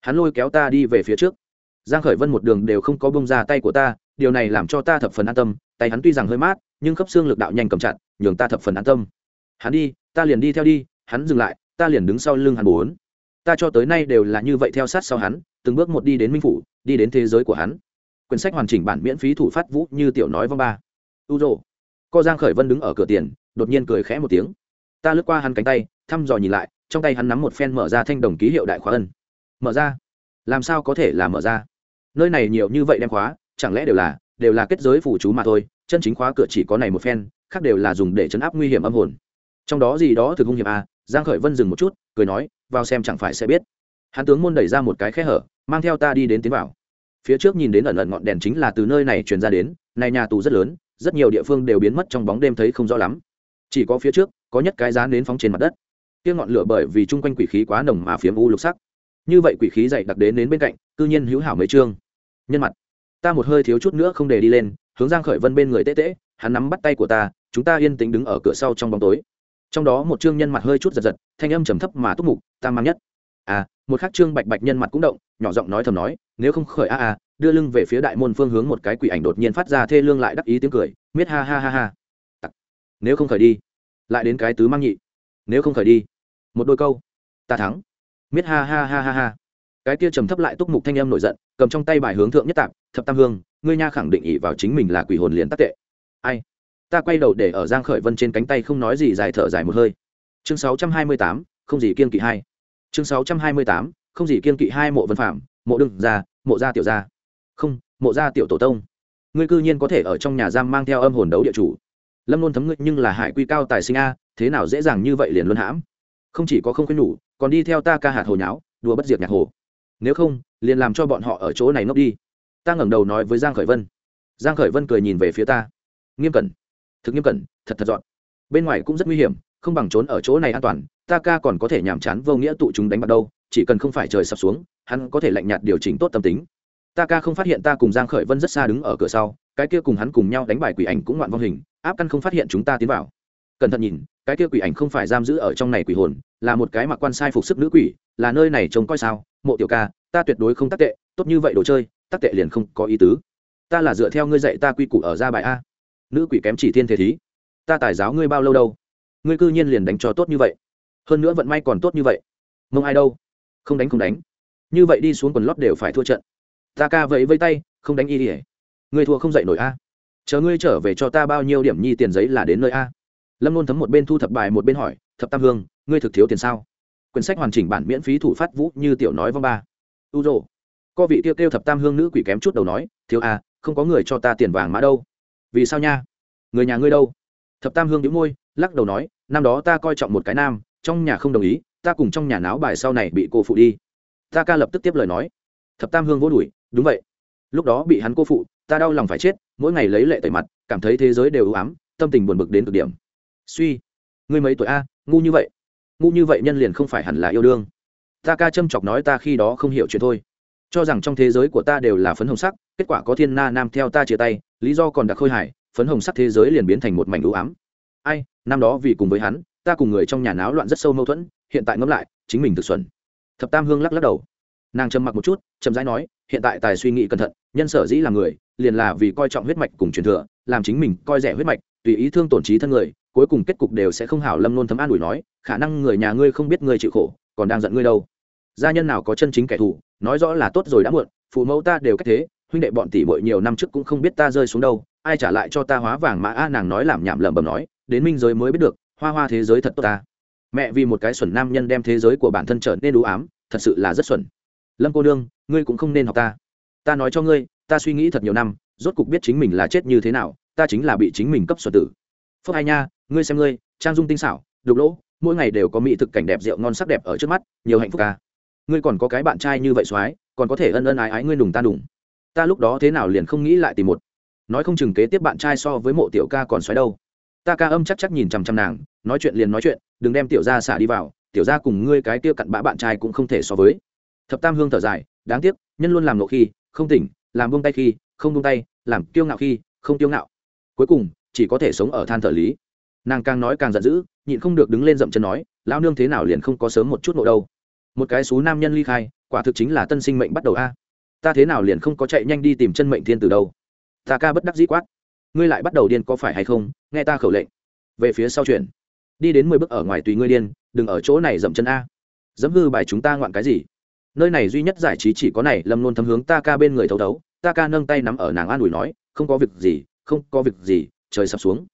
Hắn lôi kéo ta đi về phía trước. Giang khởi vân một đường đều không có bông ra tay của ta, điều này làm cho ta thập phần an tâm, tay hắn tuy rằng hơi mát, nhưng khớp xương lực đạo nhanh cầm chặt, nhường ta thập phần an tâm. Hắn đi, ta liền đi theo đi, hắn dừng lại ta liền đứng sau lưng hắn bốn. Ta cho tới nay đều là như vậy theo sát sau hắn, từng bước một đi đến minh phủ, đi đến thế giới của hắn. Quyển sách hoàn chỉnh bản miễn phí thủ phát vũ như tiểu nói vong ba. U rồ co giang khởi vân đứng ở cửa tiền, đột nhiên cười khẽ một tiếng. Ta lướt qua hắn cánh tay, thăm dò nhìn lại, trong tay hắn nắm một phen mở ra thanh đồng ký hiệu đại khóa ân. Mở ra. Làm sao có thể là mở ra? Nơi này nhiều như vậy đem khóa, chẳng lẽ đều là đều là kết giới phủ chú mà thôi, chân chính khóa cửa chỉ có này một phen, khác đều là dùng để chấn áp nguy hiểm âm hồn. Trong đó gì đó thực hung hiểm a giang khởi vân dừng một chút cười nói vào xem chẳng phải sẽ biết. Hắn tướng môn đẩy ra một cái khe hở mang theo ta đi đến tiến vào. Phía trước nhìn đến ẩn ẩn ngọn đèn chính là từ nơi này truyền ra đến này nhà tù rất lớn rất nhiều địa phương đều biến mất trong bóng đêm thấy không rõ lắm. Chỉ có phía trước có nhất cái giá đến phóng trên mặt đất. Kia ngọn lửa bởi vì chung quanh quỷ khí quá nồng mà phiếm u lục sắc. Như vậy quỷ khí dày đặc đến đến bên cạnh cư nhiên hữu hảo mấy chương. Nhân mặt ta một hơi thiếu chút nữa không để đi lên hướng giang khởi vân bên người tê tê, hắn nắm bắt tay của ta chúng ta yên tĩnh đứng ở cửa sau trong bóng tối trong đó một chương nhân mặt hơi chút giật giật, thanh âm trầm thấp mà túc mục, ta mang nhất. À một khác trương bạch bạch nhân mặt cũng động, nhỏ giọng nói thầm nói, nếu không khởi a a, đưa lưng về phía đại môn phương hướng một cái quỷ ảnh đột nhiên phát ra thê lương lại đắc ý tiếng cười, miết ha ha ha ha. Tặc. nếu không khởi đi, lại đến cái tứ mang nhị. Nếu không khởi đi, một đôi câu, ta thắng. Miết ha ha ha ha ha. Cái kia trầm thấp lại túc mục thanh âm nổi giận, cầm trong tay bài hướng thượng nhất tạp, thập tam hương, ngươi nha khẳng định ỉ vào chính mình là quỷ hồn liền tắc tệ. Ai? Ta quay đầu để ở giang khởi vân trên cánh tay không nói gì dài thở dài một hơi. Chương 628, không gì kiên kỵ hai. Chương 628, không gì kiên kỵ hai mộ vân phạm mộ đừng ra mộ gia tiểu gia. Không mộ gia tiểu tổ tông. Ngươi cư nhiên có thể ở trong nhà giam mang theo âm hồn đấu địa chủ. Lâm luôn thấm ngươi nhưng là hải quy cao tài sinh a thế nào dễ dàng như vậy liền luân hãm? Không chỉ có không khuyên nhủ còn đi theo ta ca hạt hồ nháo đùa bất diệt nhạc hồ. Nếu không liền làm cho bọn họ ở chỗ này ngốc đi. Ta ngẩng đầu nói với giang khởi vân. Giang khởi vân cười nhìn về phía ta. Nghiêm cẩn thực nghiêm cẩn, thật thật dọn. Bên ngoài cũng rất nguy hiểm, không bằng trốn ở chỗ này an toàn, ta ca còn có thể nhảm chán vô nghĩa tụ chúng đánh bắt đâu, chỉ cần không phải trời sập xuống, hắn có thể lạnh nhạt điều chỉnh tốt tâm tính. Ta ca không phát hiện ta cùng giang khởi vân rất xa đứng ở cửa sau, cái kia cùng hắn cùng nhau đánh bài quỷ ảnh cũng ngoạn vong hình, áp căn không phát hiện chúng ta tiến vào. Cẩn thận nhìn, cái kia quỷ ảnh không phải giam giữ ở trong này quỷ hồn, là một cái mặc quan sai phục sức nữ quỷ, là nơi này trông coi sao, mộ tiểu ca, ta tuyệt đối không tác tệ, tốt như vậy đồ chơi, tác tệ liền không có ý tứ. Ta là dựa theo ngươi dạy ta quy củ ở ra bài a nữ quỷ kém chỉ thiên thế thí. Ta tài giáo ngươi bao lâu đâu? Ngươi cư nhiên liền đánh cho tốt như vậy. Hơn nữa vận may còn tốt như vậy. Mông ai đâu? Không đánh không đánh. Như vậy đi xuống quần lót đều phải thua trận. Ta ca vẫy vây tay không đánh y ỉa ngươi thua không dậy nổi a. Chờ ngươi trở về cho ta bao nhiêu điểm nhi tiền giấy là đến nơi a. Lâm luôn thấm một bên thu thập bài một bên hỏi thập tam hương ngươi thực thiếu tiền sao? Quyển sách hoàn chỉnh bản miễn phí thủ phát vũ như tiểu nói vong ba. U rồ, co vị tiêu kêu thập tam hương nữ quỷ kém chút đầu nói thiếu a không có người cho ta tiền vàng mã đâu vì sao nha? Người nhà ngươi đâu? Thập tam hương đĩu môi, lắc đầu nói, năm đó ta coi trọng một cái nam, trong nhà không đồng ý, ta cùng trong nhà náo bài sau này bị cô phụ đi. Ta ca lập tức tiếp lời nói. Thập tam hương vô đuổi đúng vậy. Lúc đó bị hắn cô phụ, ta đau lòng phải chết, mỗi ngày lấy lệ tẩy mặt, cảm thấy thế giới đều ưu ám, tâm tình buồn bực đến cực điểm. Suy, ngươi mấy tuổi a, ngu như vậy. Ngu như vậy nhân liền không phải hẳn là yêu đương. Ta ca châm chọc nói ta khi đó không hiểu chuyện thôi. Cho rằng trong thế giới của ta đều là phấn hồng sắc, kết quả có thiên na nam theo ta chia tay lý do còn đặc khôi hải phấn hồng sắc thế giới liền biến thành một mảnh ưu ám. Ai, năm đó vì cùng với hắn, ta cùng người trong nhà náo loạn rất sâu mâu thuẫn, hiện tại ngẫm lại, chính mình thực xuẩn. Thập tam hương lắc lắc đầu. Nàng trầm mặc một chút, chậm rãi nói, hiện tại tài suy nghĩ cẩn thận, nhân sở dĩ là người, liền là vì coi trọng huyết mạch cùng truyền thừa, làm chính mình coi rẻ huyết mạch, tùy ý thương tổn trí thân người, cuối cùng kết cục đều sẽ không hảo lâm nôn thấm an ủi nói, khả năng người nhà ngươi không biết ngươi chịu khổ, còn đang giận ngươi đâu. Gia nhân nào có chân chính kẻ thù, nói rõ là tốt rồi đã muộn, phụ mẫu ta đều cách thế huynh đệ bọn tỷ bội nhiều năm trước cũng không biết ta rơi xuống đâu ai trả lại cho ta hóa vàng mà a nàng nói làm nhảm lẩm bẩm nói đến minh giới mới biết được hoa hoa thế giới thật tốt ta. Mẹ vì một cái xuẩn nam nhân đem thế giới của bản thân trở nên đủ ám thật sự là rất xuẩn. Lâm cô đương, ngươi cũng không nên học ta. Ta nói cho ngươi ta suy nghĩ thật nhiều năm rốt cục biết chính mình là chết như thế nào ta chính là bị chính mình cấp xuẩn tử. Phúc hai nha ngươi xem ngươi trang dung tinh xảo đục lỗ mỗi ngày đều có mỹ thực cảnh đẹp rượu ngon sắc đẹp ở trước mắt nhiều hạnh phúc ca. Ngươi còn có cái bạn trai như vậy soái còn có thể ân ân ái ái ngươi đùng ta đùng ta lúc đó thế nào liền không nghĩ lại tìm một. Nói không chừng kế tiếp bạn trai so với mộ tiểu ca còn xoáy đâu. Ta ca âm chắc chắc nhìn chằm chằm nàng, nói chuyện liền nói chuyện, đừng đem tiểu gia xả đi vào, tiểu gia cùng ngươi cái tiêu cặn bã bạn trai cũng không thể so với. Thập tam hương thở dài, đáng tiếc, nhân luôn làm nộ khi, không tỉnh, làm buông tay khi, không buông tay, làm kiêu ngạo khi, không kiêu ngạo. Cuối cùng, chỉ có thể sống ở than thở lý. Nàng càng nói càng giận dữ, nhịn không được đứng lên dậm chân nói, lão nương thế nào liền không có sớm một chút nộ đâu? Một cái xú nam nhân ly khai, quả thực chính là tân sinh mệnh bắt đầu a ta thế nào liền không có chạy nhanh đi tìm chân mệnh thiên từ đâu? Ta ca bất đắc dĩ quát. Ngươi lại bắt đầu điên có phải hay không? Nghe ta khẩu lệnh. Về phía sau chuyển. Đi đến mười bước ở ngoài tùy ngươi điên, đừng ở chỗ này dậm chân a. Dẫm hư bài chúng ta ngoạn cái gì? Nơi này duy nhất giải trí chỉ có này, lâm luôn thấm hướng ta ca bên người thấu thấu. Ta ca nâng tay nắm ở nàng an ủi nói, không có việc gì, không có việc gì, trời sập xuống.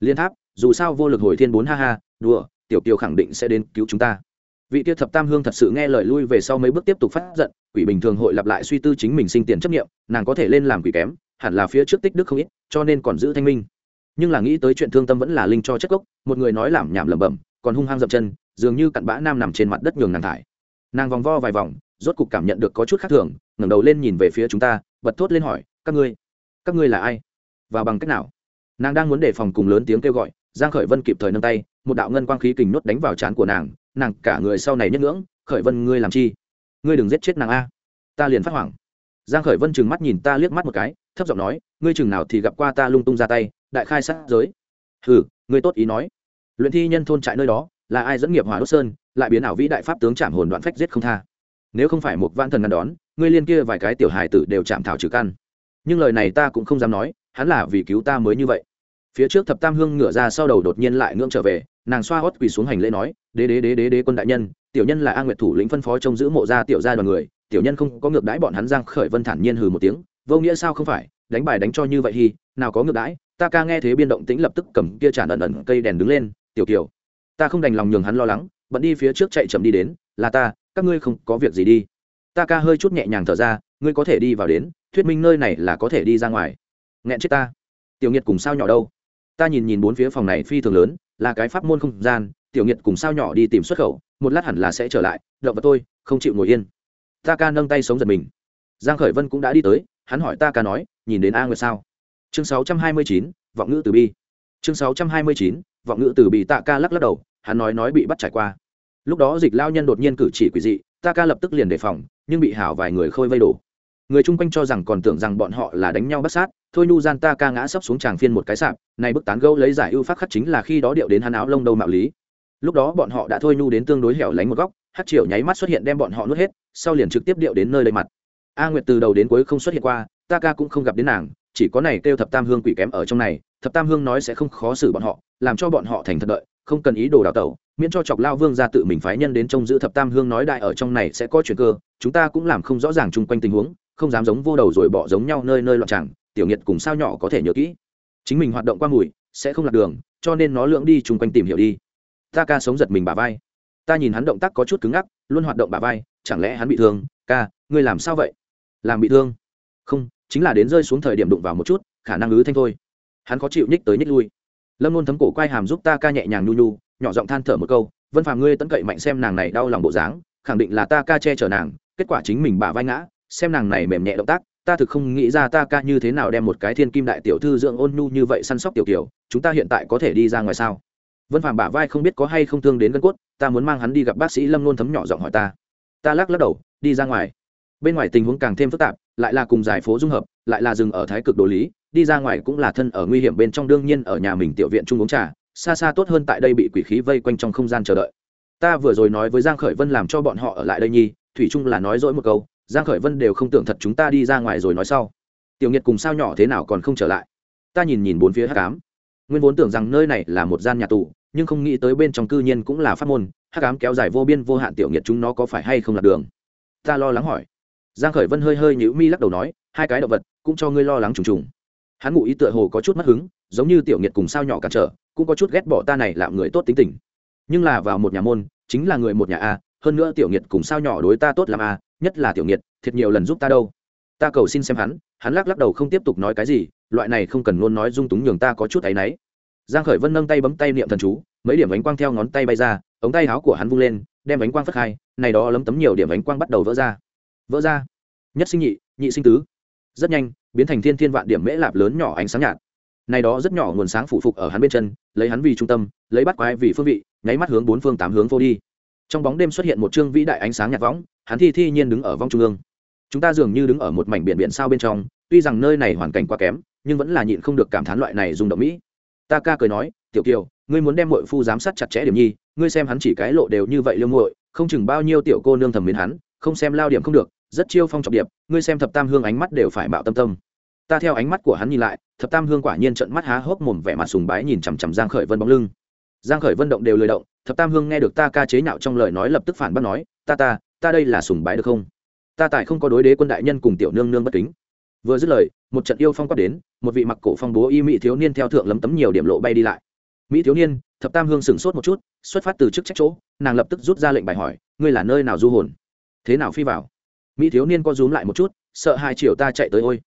Liên tháp, dù sao vô lực hồi thiên bốn ha ha, đùa, tiểu kiều khẳng định sẽ đến cứu chúng ta vị kia thập tam hương thật sự nghe lời lui về sau mấy bước tiếp tục phát giận, quỷ bình thường hội lặp lại suy tư chính mình sinh tiền chấp nghiệm nàng có thể lên làm quỷ kém, hẳn là phía trước tích đức không ít, cho nên còn giữ thanh minh. Nhưng là nghĩ tới chuyện thương tâm vẫn là linh cho chất gốc, một người nói làm nhảm lẩm bẩm, còn hung hăng dậm chân, dường như cặn bã nam nằm trên mặt đất nhường nàng thải. Nàng vòng vo vài vòng, rốt cục cảm nhận được có chút khác thường, ngẩng đầu lên nhìn về phía chúng ta, bật thốt lên hỏi, các ngươi các ngươi là ai? Và bằng cách nào? Nàng đang muốn đề phòng cùng lớn tiếng kêu gọi, giang khởi vân kịp thời nâng tay, một đạo ngân quang khí kình nốt đánh vào trán của nàng nàng cả người sau này nhất ngưỡng, khởi vân ngươi làm chi? Ngươi đừng giết chết nàng a. Ta liền phát hoảng. Giang khởi vân chừng mắt nhìn ta liếc mắt một cái, thấp giọng nói, ngươi chừng nào thì gặp qua ta lung tung ra tay, đại khai sát giới. Hừ, ngươi tốt ý nói. Luyện thi nhân thôn trại nơi đó, là ai dẫn nghiệp hỏa đốt sơn, lại biến ảo vĩ đại pháp tướng chạm hồn đoạn phách giết không tha. Nếu không phải một vạn thần ngăn đón, ngươi liên kia vài cái tiểu hài tử đều chạm thảo trừ căn. Nhưng lời này ta cũng không dám nói, hắn là vì cứu ta mới như vậy phía trước thập tam hương ngửa ra sau đầu đột nhiên lại ngưỡng trở về, nàng xoa hót quỳ xuống hành lễ nói, đế đế đế đế đế quân đại nhân, tiểu nhân là a nguyệt thủ lĩnh phân phó trông giữ mộ gia tiểu gia đoàn người, tiểu nhân không có ngược đãi bọn hắn giang khởi vân thản nhiên hừ một tiếng, vô nghĩa sao không phải, đánh bài đánh cho như vậy hi nào có ngược đãi, ta ca nghe thế biên động tĩnh lập tức cầm kia tràn ẩn ẩn cây đèn đứng lên, tiểu kiều, ta không đành lòng nhường hắn lo lắng, bận đi phía trước chạy chậm đi đến, là ta, các ngươi không có việc gì đi. Ta ca hơi chút nhẹ nhàng thở ra, ngươi có thể đi vào đến, thuyết minh nơi này là có thể đi ra ngoài. Nghẹn chết ta. Tiểu nghiệt cùng sao nhỏ đâu? Ta nhìn nhìn bốn phía phòng này phi thường lớn là cái pháp môn không gian tiểu nghiệt cùng sao nhỏ đi tìm xuất khẩu một lát hẳn là sẽ trở lại động vào tôi không chịu ngồi yên. Ta ca nâng tay sống giật mình. Giang khởi vân cũng đã đi tới hắn hỏi ta ca nói nhìn đến a nguyệt sao? Chương 629, vọng ngữ từ bi. Chương 629, vọng ngữ từ bi tạ ca lắc lắc đầu hắn nói nói bị bắt trải qua. Lúc đó dịch lao nhân đột nhiên cử chỉ quỷ dị ta ca lập tức liền đề phòng nhưng bị hảo vài người khôi vây đổ. Người chung quanh cho rằng còn tưởng rằng bọn họ là đánh nhau bắt sát thôi nu gian ta ca ngã sắp xuống tràng phiên một cái sạp, này bức tán gâu lấy giải ưu phát khắc chính là khi đó điệu đến hắn áo lông đầu mạo lý. Lúc đó bọn họ đã thôi nu đến tương đối hẻo lánh một góc, hát triều nháy mắt xuất hiện đem bọn họ nuốt hết, sau liền trực tiếp điệu đến nơi lấy mặt. A nguyệt từ đầu đến cuối không xuất hiện qua, ta ca cũng không gặp đến nàng, chỉ có này kêu thập tam hương quỷ kém ở trong này, thập tam hương nói sẽ không khó xử bọn họ, làm cho bọn họ thành thật đợi, không cần ý đồ đào tẩu, miễn cho chọc lao vương ra tự mình phái nhân đến trông giữ thập tam hương nói đại ở trong này sẽ có chuyện cơ, chúng ta cũng làm không rõ ràng chung quanh tình huống, không dám giống vô đầu rồi bỏ giống nhau nơi nơi loạn chẳng tiểu nghiệt cùng sao nhỏ có thể nhớ kỹ. Chính mình hoạt động qua mùi, sẽ không lạc đường, cho nên nó lưỡng đi chung quanh tìm hiểu đi. Ta ca sống giật mình bà vai. Ta nhìn hắn động tác có chút cứng ngắc, luôn hoạt động bà vai, chẳng lẽ hắn bị thương? Ca, ngươi làm sao vậy? Làm bị thương? Không, chính là đến rơi xuống thời điểm đụng vào một chút, khả năng ứ thanh thôi. Hắn khó chịu nhích tới nhích lui. Lâm luôn thấm cổ quay hàm giúp ta ca nhẹ nhàng nhu nhu, nhỏ giọng than thở một câu, vân phàm ngươi tẫn cậy mạnh xem nàng này đau lòng bộ dáng, khẳng định là ta ca che chở nàng, kết quả chính mình bà vai ngã, xem nàng này mềm nhẹ động tác ta thực không nghĩ ra ta ca như thế nào đem một cái thiên kim đại tiểu thư dưỡng ôn nhu như vậy săn sóc tiểu kiểu, chúng ta hiện tại có thể đi ra ngoài sao? Vân phàm bả vai không biết có hay không thương đến gân cốt, ta muốn mang hắn đi gặp bác sĩ lâm nôn thấm nhỏ giọng hỏi ta. Ta lắc lắc đầu, đi ra ngoài. Bên ngoài tình huống càng thêm phức tạp, lại là cùng giải phố dung hợp, lại là dừng ở thái cực đồ lý, đi ra ngoài cũng là thân ở nguy hiểm bên trong, đương nhiên ở nhà mình tiểu viện trung uống trà, xa xa tốt hơn tại đây bị quỷ khí vây quanh trong không gian chờ đợi. Ta vừa rồi nói với giang khởi vân làm cho bọn họ ở lại đây nhi, thủy trung là nói dỗi một câu giang khởi vân đều không tưởng thật chúng ta đi ra ngoài rồi nói sau. Tiểu nghiệt cùng sao nhỏ thế nào còn không trở lại? Ta nhìn nhìn bốn phía hắc ám. Nguyên vốn tưởng rằng nơi này là một gian nhà tù, nhưng không nghĩ tới bên trong cư nhiên cũng là pháp môn, hắc ám kéo dài vô biên vô hạn tiểu nghiệt chúng nó có phải hay không là đường? Ta lo lắng hỏi. Giang khởi vân hơi hơi nhíu mi lắc đầu nói, hai cái động vật cũng cho ngươi lo lắng trùng trùng. Hắn ngụ ý tựa hồ có chút mất hứng, giống như tiểu nghiệt cùng sao nhỏ cản trở, cũng có chút ghét bỏ ta này làm người tốt tính tình. Nhưng là vào một nhà môn, chính là người một nhà a, hơn nữa tiểu nghiệt cùng sao nhỏ đối ta tốt làm a nhất là tiểu nghiệt thiệt nhiều lần giúp ta đâu. Ta cầu xin xem hắn hắn lắc lắc đầu không tiếp tục nói cái gì loại này không cần luôn nói dung túng nhường ta có chút áy náy. Giang khởi vân nâng tay bấm tay niệm thần chú mấy điểm ánh quang theo ngón tay bay ra ống tay áo của hắn vung lên đem ánh quang phất hai, này đó lấm tấm nhiều điểm ánh quang bắt đầu vỡ ra. Vỡ ra. Nhất sinh nhị nhị sinh tứ. Rất nhanh biến thành thiên thiên vạn điểm mễ lạp lớn nhỏ ánh sáng nhạt. Này đó rất nhỏ nguồn sáng phụ phục ở hắn bên chân lấy hắn vì trung tâm lấy bắt quái vì phương vị nháy mắt hướng bốn phương tám hướng vô đi. Trong bóng đêm xuất hiện một trương vĩ đại ánh sáng nhạt võng hắn thi thi nhiên đứng ở vong trung ương. Chúng ta dường như đứng ở một mảnh biển biển sao bên trong, tuy rằng nơi này hoàn cảnh quá kém, nhưng vẫn là nhịn không được cảm thán loại này dùng động mỹ. Ta ca cười nói, tiểu kiều, ngươi muốn đem mội phu giám sát chặt chẽ điểm nhi, ngươi xem hắn chỉ cái lộ đều như vậy liêu muội, không chừng bao nhiêu tiểu cô nương thầm mến hắn, không xem lao điểm không được, rất chiêu phong trọng điệp, ngươi xem thập tam hương ánh mắt đều phải bạo tâm tâm. Ta theo ánh mắt của hắn nhìn lại, thập tam hương quả nhiên trận mắt há hốc mồm vẻ mặt sùng bái nhìn chằm chằm giang khởi vân bóng lưng. Giang khởi vân động đều lười động, thập tam hương nghe được ta ca chế nhạo trong lời nói lập tức phản bác nói, ta ta ta đây là sùng bái được không? Ta tại không có đối đế quân đại nhân cùng tiểu nương nương bất kính. Vừa dứt lời một trận yêu phong quát đến một vị mặc cổ phong bố y mỹ thiếu niên theo thượng lấm tấm nhiều điểm lộ bay đi lại. Mỹ thiếu niên thập tam hương sửng sốt một chút xuất phát từ chức trách chỗ nàng lập tức rút ra lệnh bài hỏi ngươi là nơi nào du hồn? Thế nào phi vào? Mỹ thiếu niên co rúm lại một chút sợ hai chiều ta chạy tới ôi.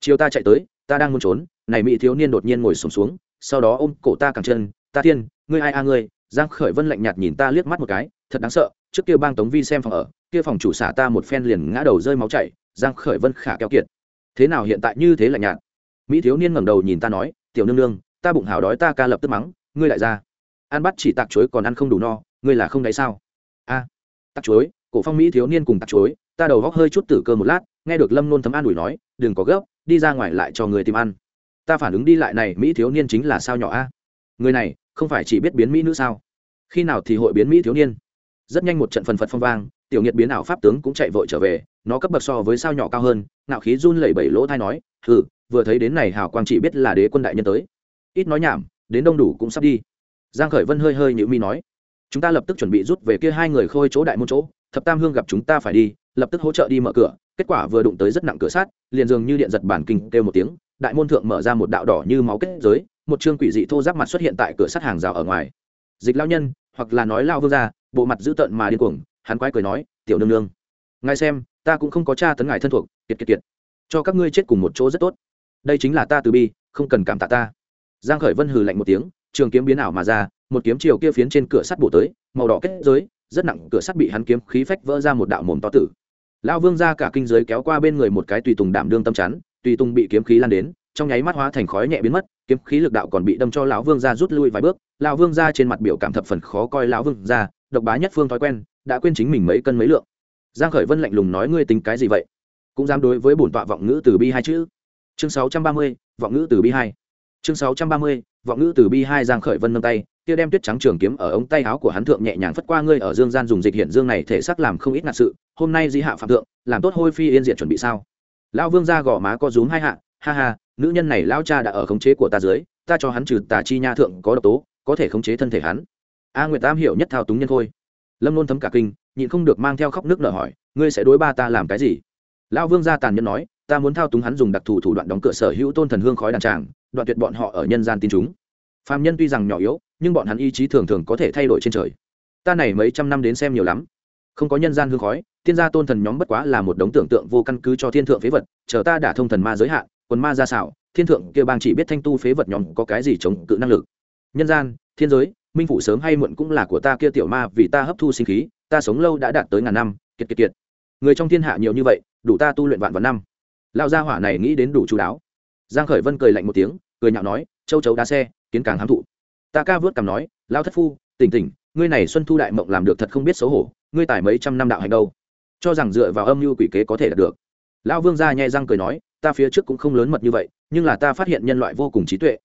Chiều ta chạy tới ta đang muốn trốn. Này mỹ thiếu niên đột nhiên ngồi sùng xuống, xuống sau đó ôm cổ ta cẳng chân ta tiên ngươi ai a ngươi? Giang khởi vân lạnh nhạt nhìn ta liếc mắt một cái thật đáng sợ trước kia bang tống vi xem phòng ở kia phòng chủ xả ta một phen liền ngã đầu rơi máu chảy giang khởi vân khả keo kiệt. Thế nào hiện tại như thế lạnh nhạt? Mỹ thiếu niên ngẩng đầu nhìn ta nói tiểu nương nương ta bụng hào đói ta ca lập tức mắng ngươi lại ra. Ăn bắt chỉ tạc chuối còn ăn không đủ no ngươi là không đấy sao? A à, tạc chuối cổ phong mỹ thiếu niên cùng tạc chuối ta đầu góc hơi chút tử cơ một lát nghe được lâm nôn thấm an ủi nói đừng có gấp đi ra ngoài lại cho người tìm ăn. Ta phản ứng đi lại này mỹ thiếu niên chính là sao nhỏ a? Người này không phải chỉ biết biến mỹ nữ sao? Khi nào thì hội biến mỹ thiếu niên? Rất nhanh một trận phần phật phong vang, tiểu nghiệt biến ảo pháp tướng cũng chạy vội trở về, nó cấp bậc so với sao nhỏ cao hơn, ngạo khí run lẩy bẩy lỗ thai nói, hừ, vừa thấy đến này hào quang chỉ biết là đế quân đại nhân tới. Ít nói nhảm, đến đông đủ cũng sắp đi. Giang khởi vân hơi hơi nhữ mi nói, chúng ta lập tức chuẩn bị rút về kia hai người khôi chỗ đại môn chỗ, thập tam hương gặp chúng ta phải đi, lập tức hỗ trợ đi mở cửa. Kết quả vừa đụng tới rất nặng cửa sát liền dường như điện giật bản kinh kêu một tiếng, đại môn thượng mở ra một đạo đỏ như máu kết giới, một chương quỷ dị thô giáp mặt xuất hiện tại cửa sắt hàng rào ở ngoài. Dịch lao nhân, hoặc là nói lao vương ra bộ mặt dữ tợn mà điên cuồng, hắn quay cười nói, tiểu nương nương, ngài xem, ta cũng không có cha tấn ngài thân thuộc, kiệt kiệt kiệt. Cho các ngươi chết cùng một chỗ rất tốt. Đây chính là ta từ bi, không cần cảm tạ ta. Giang khởi vân hừ lạnh một tiếng, trường kiếm biến ảo mà ra, một kiếm chiều kia phiến trên cửa sắt bổ tới, màu đỏ kết giới, rất nặng, cửa sắt bị hắn kiếm khí phách vỡ ra một đạo mồm to tử. Lão vương ra cả kinh giới kéo qua bên người một cái tùy tùng đảm đương tâm chắn, tùy tùng bị kiếm khí lan đến, trong nháy mắt hóa thành khói nhẹ biến mất, kiếm khí lực đạo còn bị đâm cho lão vương ra rút lui vài bước. Lão vương ra trên mặt biểu cảm thập phần khó coi lão vương ra độc bá nhất phương thói quen đã quên chính mình mấy cân mấy lượng. Giang khởi vân lạnh lùng nói ngươi tính cái gì vậy? Cũng dám đối với bổn tọa vọng ngữ từ bi hai chữ chương 630, vọng ngữ từ bi hai. Chương 630, vọng ngữ từ bi hai giang khởi vân nâng tay kia đem tuyết trắng trường kiếm ở ống tay áo của hắn thượng nhẹ nhàng phất qua ngươi ở dương gian dùng dịch hiện dương này thể xác làm không ít ngạt sự hôm nay di hạ phạm thượng làm tốt hôi phi yên diện chuẩn bị sao? Lão vương gia gò má co rúm hai hạ ha ha nữ nhân này lão cha đã ở khống chế của ta dưới ta cho hắn trừ tà chi nha thượng có độc tố có thể khống chế thân thể hắn a nguyệt tam hiểu nhất thao túng nhân thôi lâm luôn thấm cả kinh, nhịn không được mang theo khóc nước nở hỏi, ngươi sẽ đối ba ta làm cái gì? Lão vương gia tàn nhẫn nói, ta muốn thao túng hắn dùng đặc thù thủ đoạn đóng cửa sở hữu tôn thần hương khói đàn tràng, đoạn tuyệt bọn họ ở nhân gian tin chúng. Phạm nhân tuy rằng nhỏ yếu, nhưng bọn hắn ý chí thường thường có thể thay đổi trên trời. Ta này mấy trăm năm đến xem nhiều lắm. Không có nhân gian hương khói, tiên gia tôn thần nhóm bất quá là một đống tưởng tượng vô căn cứ cho thiên thượng phế vật, chờ ta đả thông thần ma giới hạn, quần ma ra xảo, thiên thượng kia bang chỉ biết thanh tu phế vật nhóm có cái gì chống cự năng lực. Nhân gian, thiên giới minh phủ sớm hay muộn cũng là của ta kia tiểu ma, vì ta hấp thu sinh khí, ta sống lâu đã đạt tới ngàn năm, kiệt kiệt kiệt. Người trong thiên hạ nhiều như vậy, đủ ta tu luyện vạn vạn năm. Lao gia hỏa này nghĩ đến đủ chú đáo. Giang khởi vân cười lạnh một tiếng, cười nhạo nói, châu chấu đá xe, kiến càng hám thụ. Ta ca vớt cằm nói lao thất phu, tỉnh tỉnh, ngươi này xuân thu đại mộng làm được thật không biết xấu hổ, ngươi tải mấy trăm năm đạo hành đâu. Cho rằng dựa vào âm mưu quỷ kế có thể đạt được. Lão vương gia nhẹ răng cười nói, ta phía trước cũng không lớn mật như vậy, nhưng là ta phát hiện nhân loại vô cùng trí tuệ.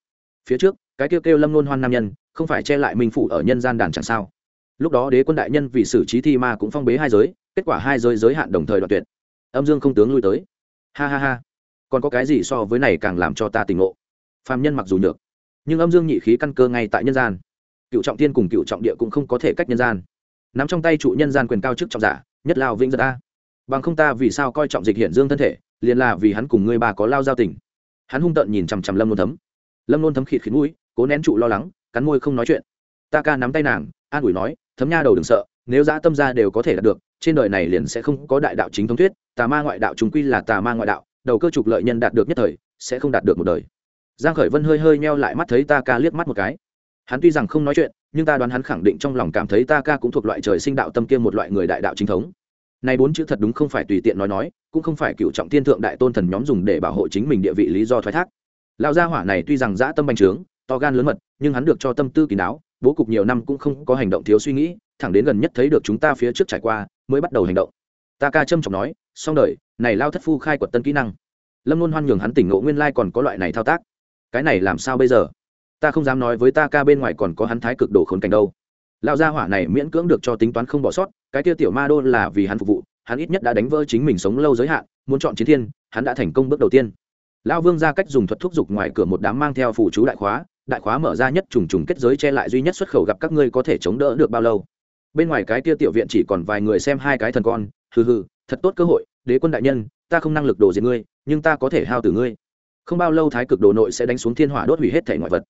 Phía trước, cái kêu kêu lâm nôn hoan nam nhân không phải che lại minh phủ ở nhân gian đàn chẳng sao. Lúc đó đế quân đại nhân vì xử trí thi ma cũng phong bế hai giới, kết quả hai giới giới hạn đồng thời đoạn tuyệt. Âm dương không tướng lui tới. Ha ha ha. Còn có cái gì so với này càng làm cho ta tỉnh ngộ? Phàm nhân mặc dù nhược, nhưng âm dương nhị khí căn cơ ngay tại nhân gian. Cựu trọng tiên cùng cựu trọng địa cũng không có thể cách nhân gian. Nắm trong tay trụ nhân gian quyền cao chức trọng giả, nhất lao vĩnh giật ta bằng không ta vì sao coi trọng dịch hiện dương thân thể, liền là vì hắn cùng ngươi bà có lao giao tình. Hắn hung tợn nhìn chằm chằm lâm nôn thấm. Lâm nôn thấm khịt khịt mũi, cố nén trụ lo lắng cắn môi không nói chuyện. Ta ca nắm tay nàng, an ủi nói, thấm nha đầu đừng sợ, nếu dã tâm ra đều có thể đạt được, trên đời này liền sẽ không có đại đạo chính thống thuyết, tà ma ngoại đạo chúng quy là tà ma ngoại đạo, đầu cơ trục lợi nhân đạt được nhất thời, sẽ không đạt được một đời. Giang khởi vân hơi hơi meo lại mắt thấy ta ca liếc mắt một cái. Hắn tuy rằng không nói chuyện, nhưng ta đoán hắn khẳng định trong lòng cảm thấy ta ca cũng thuộc loại trời sinh đạo tâm kia một loại người đại đạo chính thống. Này bốn chữ thật đúng không phải tùy tiện nói nói, cũng không phải cựu trọng thiên thượng đại tôn thần nhóm dùng để bảo hộ chính mình địa vị lý do thoái thác. Lão gia hỏa này tuy rằng dã tâm bành trướng to gan lớn mật, nhưng hắn được cho tâm tư kỳ đáo, bố cục nhiều năm cũng không có hành động thiếu suy nghĩ, thẳng đến gần nhất thấy được chúng ta phía trước trải qua, mới bắt đầu hành động. Ta ca trâm trọng nói, xong đời, này lao thất phu khai quật tân kỹ năng. Lâm luôn hoan nhường hắn tỉnh ngộ nguyên lai còn có loại này thao tác. Cái này làm sao bây giờ? Ta không dám nói với ta ca bên ngoài còn có hắn thái cực đổ khốn cảnh đâu. Lão gia hỏa này miễn cưỡng được cho tính toán không bỏ sót, cái tiêu tiểu ma đô là vì hắn phục vụ, hắn ít nhất đã đánh vỡ chính mình sống lâu giới hạn, muốn chọn chiến thiên, hắn đã thành công bước đầu tiên. Lão vương ra cách dùng thuật thúc giục ngoài cửa một đám mang theo phủ chú đại khóa đại khóa mở ra nhất trùng trùng kết giới che lại duy nhất xuất khẩu gặp các ngươi có thể chống đỡ được bao lâu. Bên ngoài cái kia tiểu viện chỉ còn vài người xem hai cái thần con, hừ hừ, thật tốt cơ hội, đế quân đại nhân, ta không năng lực đồ diệt ngươi, nhưng ta có thể hao tử ngươi. Không bao lâu thái cực đồ nội sẽ đánh xuống thiên hỏa đốt hủy hết thể ngoại vật.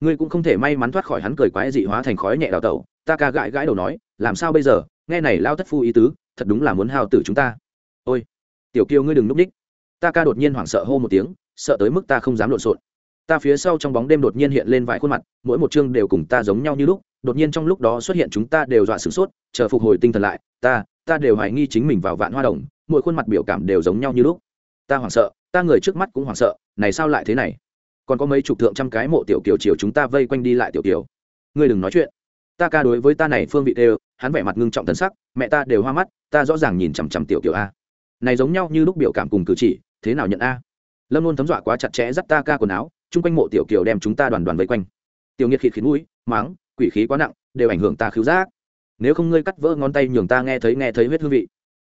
Ngươi cũng không thể may mắn thoát khỏi hắn cười quái dị hóa thành khói nhẹ đào tẩu, ta ca gãi gãi đầu nói, làm sao bây giờ, nghe này lao thất phu ý tứ, thật đúng là muốn hao tử chúng ta. Ôi, tiểu kiêu ngươi đừng núp ních. Ta ca đột nhiên hoảng sợ hô một tiếng, sợ tới mức ta không dám lộn xộn ta phía sau trong bóng đêm đột nhiên hiện lên vài khuôn mặt, mỗi một chương đều cùng ta giống nhau như lúc, đột nhiên trong lúc đó xuất hiện chúng ta đều dọa sửng sốt, chờ phục hồi tinh thần lại, ta ta đều hoài nghi chính mình vào vạn hoa đồng, mỗi khuôn mặt biểu cảm đều giống nhau như lúc. Ta hoảng sợ, ta người trước mắt cũng hoảng sợ, này sao lại thế này? Còn có mấy chục thượng trăm cái mộ tiểu kiều chiều chúng ta vây quanh đi lại tiểu kiều. Ngươi đừng nói chuyện. Ta ca đối với ta này phương vị đều, hắn vẻ mặt ngưng trọng thần sắc, mẹ ta đều hoa mắt, ta rõ ràng nhìn chằm chằm tiểu kiều a. Này giống nhau như lúc biểu cảm cùng cử chỉ, thế nào nhận a? Lâm luôn thấm dọa quá chặt chẽ dắt ta ca quần áo chung quanh mộ tiểu kiều đem chúng ta đoàn đoàn vây quanh. Tiểu nghiệt khịt khịt mũi máng quỷ khí quá nặng, đều ảnh hưởng ta khiếu giác. Nếu không ngươi cắt vỡ ngón tay nhường ta nghe thấy nghe thấy huyết hương vị.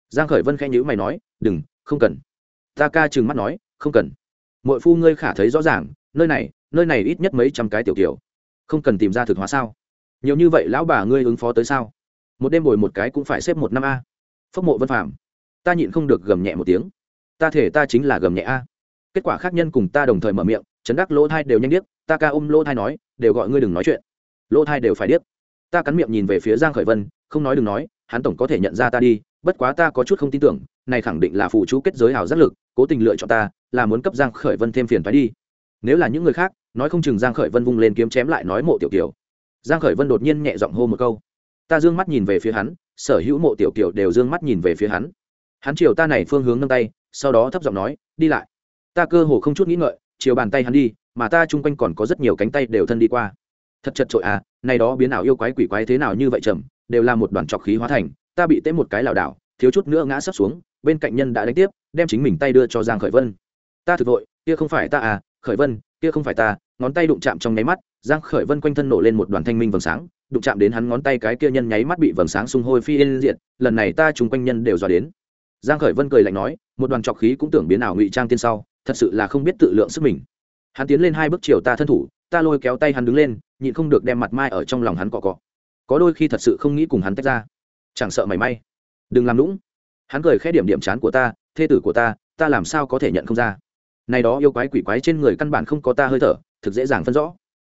Giang khởi vân khẽ nhữ mày nói, đừng, không cần. Ta ca trừng mắt nói, không cần. Mọi phu ngươi khả thấy rõ ràng, nơi này nơi này ít nhất mấy trăm cái tiểu kiều. Không cần tìm ra thực hóa sao? Nhiều như vậy lão bà ngươi ứng phó tới sao? Một đêm bồi một cái cũng phải xếp một năm a. Phốc mộ vân phạm ta nhịn không được gầm nhẹ một tiếng. Ta thể ta chính là gầm nhẹ a. Kết quả khác nhân cùng ta đồng thời mở miệng chấn đắc lỗ thai đều nhanh điếc, ta ca ôm lỗ thai nói, đều gọi ngươi đừng nói chuyện. Lỗ thai đều phải điếc. Ta cắn miệng nhìn về phía giang khởi vân, không nói đừng nói, hắn tổng có thể nhận ra ta đi, bất quá ta có chút không tin tưởng, này khẳng định là phụ chú kết giới hào giác lực, cố tình lựa chọn ta, là muốn cấp giang khởi vân thêm phiền phải đi. Nếu là những người khác, nói không chừng giang khởi vân vung lên kiếm chém lại nói mộ tiểu kiều. Giang khởi vân đột nhiên nhẹ giọng hô một câu. Ta dương mắt nhìn về phía hắn, sở hữu mộ tiểu kiều đều dương mắt nhìn về phía hắn. Hắn chiều ta này phương hướng nâng tay, sau đó thấp giọng nói, đi lại. Ta cơ hồ không chút nghĩ ngợi chiều bàn tay hắn đi, mà ta chung quanh còn có rất nhiều cánh tay đều thân đi qua. Thật chật trội à này đó biến ảo yêu quái quỷ quái thế nào như vậy trầm đều là một đoàn trọc khí hóa thành, ta bị tế một cái lảo đảo, thiếu chút nữa ngã sấp xuống, bên cạnh nhân đã đánh tiếp, đem chính mình tay đưa cho giang khởi vân. Ta thực vội, kia không phải ta à khởi vân, kia không phải ta, ngón tay đụng chạm trong nháy mắt, giang khởi vân quanh thân nổ lên một đoàn thanh minh vầng sáng, đụng chạm đến hắn ngón tay cái kia nhân nháy mắt bị vầng sáng xung hôi phi lên diện lần này ta chung quanh nhân đều dò đến. Giang khởi vân cười lạnh nói, một đoàn trọc khí cũng tưởng biến ảo ngụy trang tiên sau thật sự là không biết tự lượng sức mình. Hắn tiến lên hai bước chiều ta thân thủ ta lôi kéo tay hắn đứng lên nhịn không được đem mặt mai ở trong lòng hắn cọ cọ. Có đôi khi thật sự không nghĩ cùng hắn tách ra. Chẳng sợ mảy may. Đừng làm lũng hắn cười khẽ điểm điểm chán của ta thê tử của ta ta làm sao có thể nhận không ra? Này đó yêu quái quỷ quái trên người căn bản không có ta hơi thở thực dễ dàng phân rõ.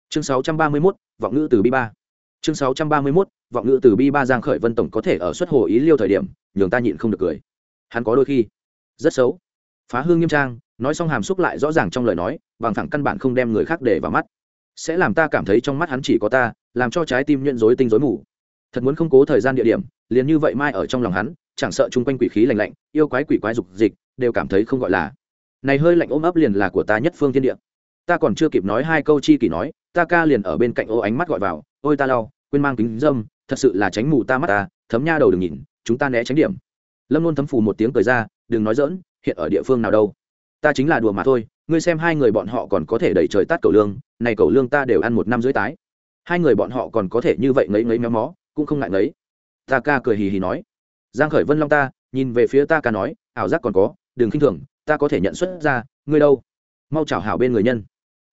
Chương 631, vọng ngữ từ bi ba. Chương 631, vọng ngữ từ bi ba giang khởi vân tổng có thể ở xuất hồ ý liêu thời điểm nhường ta nhịn không được cười. Hắn có đôi khi rất xấu. Phá hương nghiêm trang nói xong hàm xúc lại rõ ràng trong lời nói, bằng thẳng căn bản không đem người khác để vào mắt. Sẽ làm ta cảm thấy trong mắt hắn chỉ có ta, làm cho trái tim nhuyễn rối tinh rối mù. Thật muốn không cố thời gian địa điểm, liền như vậy mai ở trong lòng hắn, chẳng sợ chung quanh quỷ khí lành lạnh, yêu quái quỷ quái dục dịch, đều cảm thấy không gọi là. Này hơi lạnh ôm ấp liền là của ta nhất phương thiên địa. Ta còn chưa kịp nói hai câu chi kỷ nói, ta ca liền ở bên cạnh ô ánh mắt gọi vào, ôi ta lau, quên mang kính dâm, thật sự là tránh mù ta mắt ta, thấm nha đầu đừng nhìn, chúng ta né tránh điểm. Lâm luôn thấm phù một tiếng cười ra, đừng nói dỡn hiện ở địa phương nào đâu ta chính là đùa mà thôi, ngươi xem hai người bọn họ còn có thể đẩy trời tát cầu lương, này cầu lương ta đều ăn một năm dưới tái. Hai người bọn họ còn có thể như vậy ngấy ngấy méo mó, cũng không ngại ngấy. Ta ca cười hì hì nói. Giang khởi vân long ta, nhìn về phía ta ca nói, ảo giác còn có, đừng khinh thường, ta có thể nhận xuất ra, ngươi đâu? Mau chào hảo bên người nhân.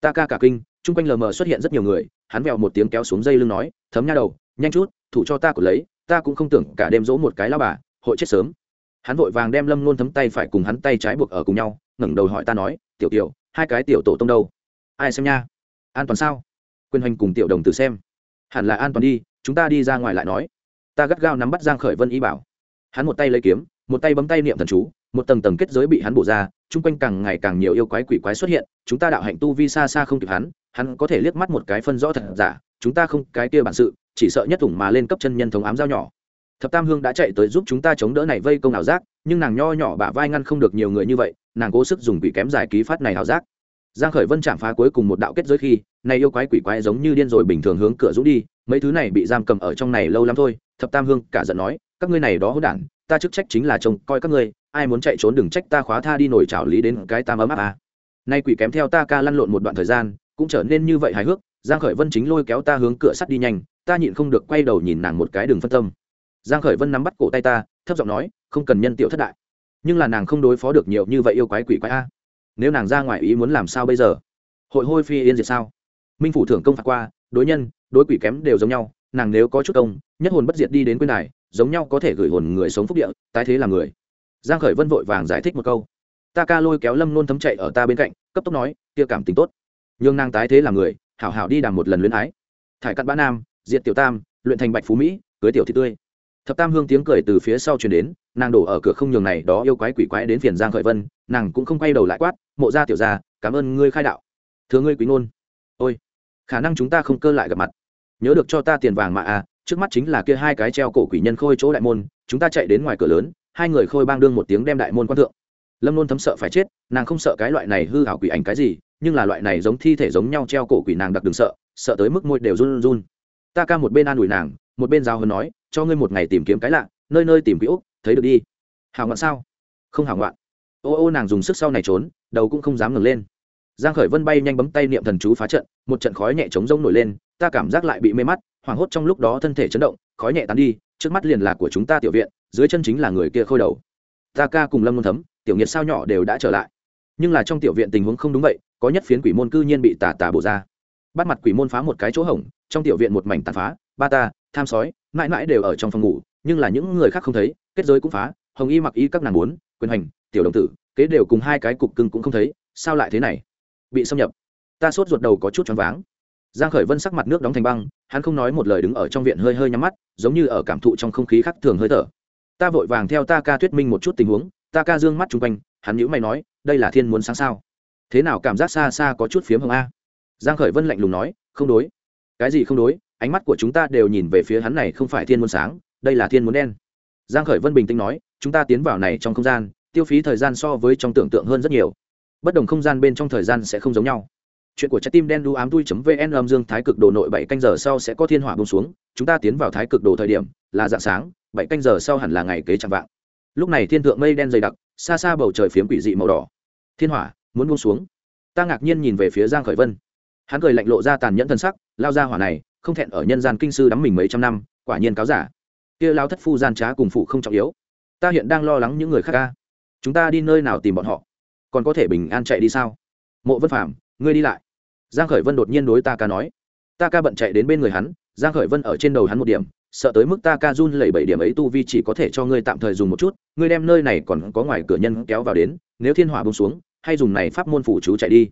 Ta ca cả kinh, chung quanh lờ mờ xuất hiện rất nhiều người, hắn vèo một tiếng kéo xuống dây lưng nói, thấm nha đầu, nhanh chút, thủ cho ta của lấy, ta cũng không tưởng cả đêm dỗ một cái lao bà, hội chết sớm. Hắn vội vàng đem lâm luôn thấm tay phải cùng hắn tay trái buộc ở cùng nhau ngẩng đầu hỏi ta nói, tiểu tiểu hai cái tiểu tổ tông đâu? Ai xem nha? An toàn sao? Quyền hoành cùng tiểu đồng tử xem. Hẳn là an toàn đi, chúng ta đi ra ngoài lại nói. Ta gắt gao nắm bắt giang khởi vân ý bảo. Hắn một tay lấy kiếm, một tay bấm tay niệm thần chú, một tầng tầng kết giới bị hắn bổ ra, chung quanh càng ngày càng nhiều yêu quái quỷ quái xuất hiện, chúng ta đạo hạnh tu vi xa xa không kịp hắn hắn có thể liếc mắt một cái phân rõ thật giả, chúng ta không, cái kia bản sự, chỉ sợ nhất thủng mà lên cấp chân nhân thống ám giao nhỏ thập tam hương đã chạy tới giúp chúng ta chống đỡ này vây công ảo giác, nhưng nàng nho nhỏ bả vai ngăn không được nhiều người như vậy, nàng cố sức dùng quỷ kém giải ký phát này ảo giác giang khởi vân chạm phá cuối cùng một đạo kết giới khi, này yêu quái quỷ quái giống như điên rồi bình thường hướng cửa rũ đi, mấy thứ này bị giam cầm ở trong này lâu lắm thôi, thập tam hương cả giận nói, các ngươi này đó hỗn đản, ta chức trách chính là trông coi các ngươi, ai muốn chạy trốn đừng trách ta khóa tha đi nổi chảo lý đến cái tam ấm áp à. nay quỷ kém theo ta ca lăn lộn một đoạn thời gian, cũng trở nên như vậy hài hước, giang khởi vân chính lôi kéo ta hướng cửa sắt đi nhanh, ta nhịn không được quay đầu nhìn nàng một cái đường phân tâm giang khởi vân nắm bắt cổ tay ta, thấp giọng nói, không cần nhân tiểu thất đại, nhưng là nàng không đối phó được nhiều như vậy yêu quái quỷ quái a. Nếu nàng ra ngoài ý muốn làm sao bây giờ? Hội hôi phi yên diệt sao? Minh phủ thưởng công phạt qua, đối nhân, đối quỷ kém đều giống nhau, nàng nếu có chút công, nhất hồn bất diệt đi đến quên đài, giống nhau có thể gửi hồn người sống phúc địa, tái thế là người. Giang khởi vân vội vàng giải thích một câu, ta ca lôi kéo lâm nôn thấm chạy ở ta bên cạnh, cấp tốc nói kia cảm tình tốt. Nhưng nàng tái thế là người, hảo hảo đi đàm một lần luyến ái. Thải cặn bã nam, diệt tiểu tam, luyện thành bạch phú mỹ, cưới tiểu thị tươi thập tam hương tiếng cười từ phía sau truyền đến, nàng đổ ở cửa không nhường này đó yêu quái quỷ quái đến phiền giang khởi vân, nàng cũng không quay đầu lại quát, mộ gia tiểu gia, cảm ơn ngươi khai đạo. Thưa ngươi quý ngôn ôi, khả năng chúng ta không cơ lại gặp mặt. Nhớ được cho ta tiền vàng mà à trước mắt chính là kia hai cái treo cổ quỷ nhân khôi chỗ đại môn, chúng ta chạy đến ngoài cửa lớn, hai người khôi bang đương một tiếng đem đại môn quan thượng. Lâm nôn thấm sợ phải chết, nàng không sợ cái loại này hư hảo quỷ ảnh cái gì, nhưng là loại này giống thi thể giống nhau treo cổ quỷ nàng đặc đừng sợ sợ tới mức môi đều run run. Ta ca một bên an ủi nàng, một bên giao hơn nói cho ngươi một ngày tìm kiếm cái lạ, nơi nơi tìm quỹ úc thấy được đi. Hảo ngoạn sao? Không hảo ngoạn. Ô ô nàng dùng sức sau này trốn, đầu cũng không dám ngừng lên. Giang khởi vân bay nhanh bấm tay niệm thần chú phá trận, một trận khói nhẹ chống rông nổi lên, ta cảm giác lại bị mê mắt, hoảng hốt trong lúc đó thân thể chấn động, khói nhẹ tán đi, trước mắt liền là của chúng ta tiểu viện, dưới chân chính là người kia khôi đầu. Ta ca cùng lâm môn thấm, tiểu nhiệt sao nhỏ đều đã trở lại. Nhưng là trong tiểu viện tình huống không đúng vậy, có nhất phiến quỷ môn cư nhiên bị tà tà bổ ra. Bắt mặt quỷ môn phá một cái chỗ hổng, trong tiểu viện một mảnh tàn phá, ba ta, tham sói mãi mãi đều ở trong phòng ngủ, nhưng là những người khác không thấy, kết giới cũng phá, hồng y mặc y các nàng muốn, quyền hành, tiểu đồng tử, kế đều cùng hai cái cục cưng cũng không thấy, sao lại thế này? Bị xâm nhập. Ta sốt ruột đầu có chút choáng váng. Giang khởi vân sắc mặt nước đóng thành băng, hắn không nói một lời đứng ở trong viện hơi hơi nhắm mắt, giống như ở cảm thụ trong không khí khác thường hơi thở. Ta vội vàng theo ta ca thuyết minh một chút tình huống, ta ca dương mắt chung quanh, hắn nhíu mày nói, đây là thiên muốn sáng sao? Thế nào cảm giác xa xa có chút phiếm hồng a? Giang khởi vân lạnh lùng nói, không đối. Cái gì không đối? Ánh mắt của chúng ta đều nhìn về phía hắn này không phải thiên muốn sáng, đây là thiên muốn đen. Giang khởi vân bình tĩnh nói, chúng ta tiến vào này trong không gian, tiêu phí thời gian so với trong tưởng tượng hơn rất nhiều. Bất đồng không gian bên trong thời gian sẽ không giống nhau. Chuyện của trái tim đen đu ám tui vn âm dương thái cực đồ nội bảy canh giờ sau sẽ có thiên hỏa bông xuống, chúng ta tiến vào thái cực đồ thời điểm, là dạng sáng, bảy canh giờ sau hẳn là ngày kế chẳng vạng. Lúc này thiên thượng mây đen dày đặc, xa xa bầu trời phiếm quỷ dị màu đỏ. Thiên hỏa, muốn buông xuống. Ta ngạc nhiên nhìn về phía giang khởi vân. Hắn cười lạnh lộ ra tàn nhẫn thân sắc, lao ra hỏa này không thẹn ở nhân gian kinh sư đắm mình mấy trăm năm, quả nhiên cáo giả. Kia lao thất phu gian trá cùng phụ không trọng yếu. Ta hiện đang lo lắng những người khác ca chúng ta đi nơi nào tìm bọn họ? Còn có thể bình an chạy đi sao? Mộ vân phạm ngươi đi lại. Giang khởi vân đột nhiên đối ta ca nói. Ta ca bận chạy đến bên người hắn, giang khởi vân ở trên đầu hắn một điểm, sợ tới mức ta ca run lẩy bảy điểm ấy tu vi chỉ có thể cho ngươi tạm thời dùng một chút, ngươi đem nơi này còn có ngoài cửa nhân kéo vào đến, nếu thiên hỏa bung xuống, hay dùng này pháp môn phủ chú chạy đi.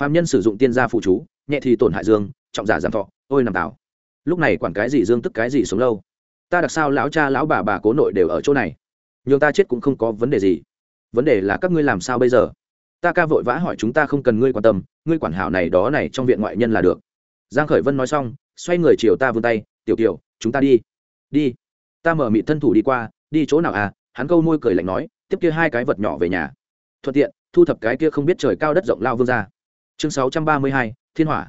Phạm nhân sử dụng tiên gia phụ chú, nhẹ thì tổn hại dương, trọng giả giảm thọ ôi nằm tảo. Lúc này quản cái gì dương tức cái gì sống lâu. Ta đặc sao lão cha lão bà bà cố nội đều ở chỗ này. Nhưng ta chết cũng không có vấn đề gì. Vấn đề là các ngươi làm sao bây giờ? Ta ca vội vã hỏi chúng ta không cần ngươi quan tâm ngươi quản hảo này đó này trong viện ngoại nhân là được. Giang khởi vân nói xong xoay người chiều ta vươn tay tiểu tiểu chúng ta đi. Đi. Ta mở mị thân thủ đi qua đi chỗ nào à? Hắn câu môi cười lạnh nói tiếp kia hai cái vật nhỏ về nhà. Thuận tiện thu thập cái kia không biết trời cao đất rộng lao vương ra. Chương 632, thiên hỏa.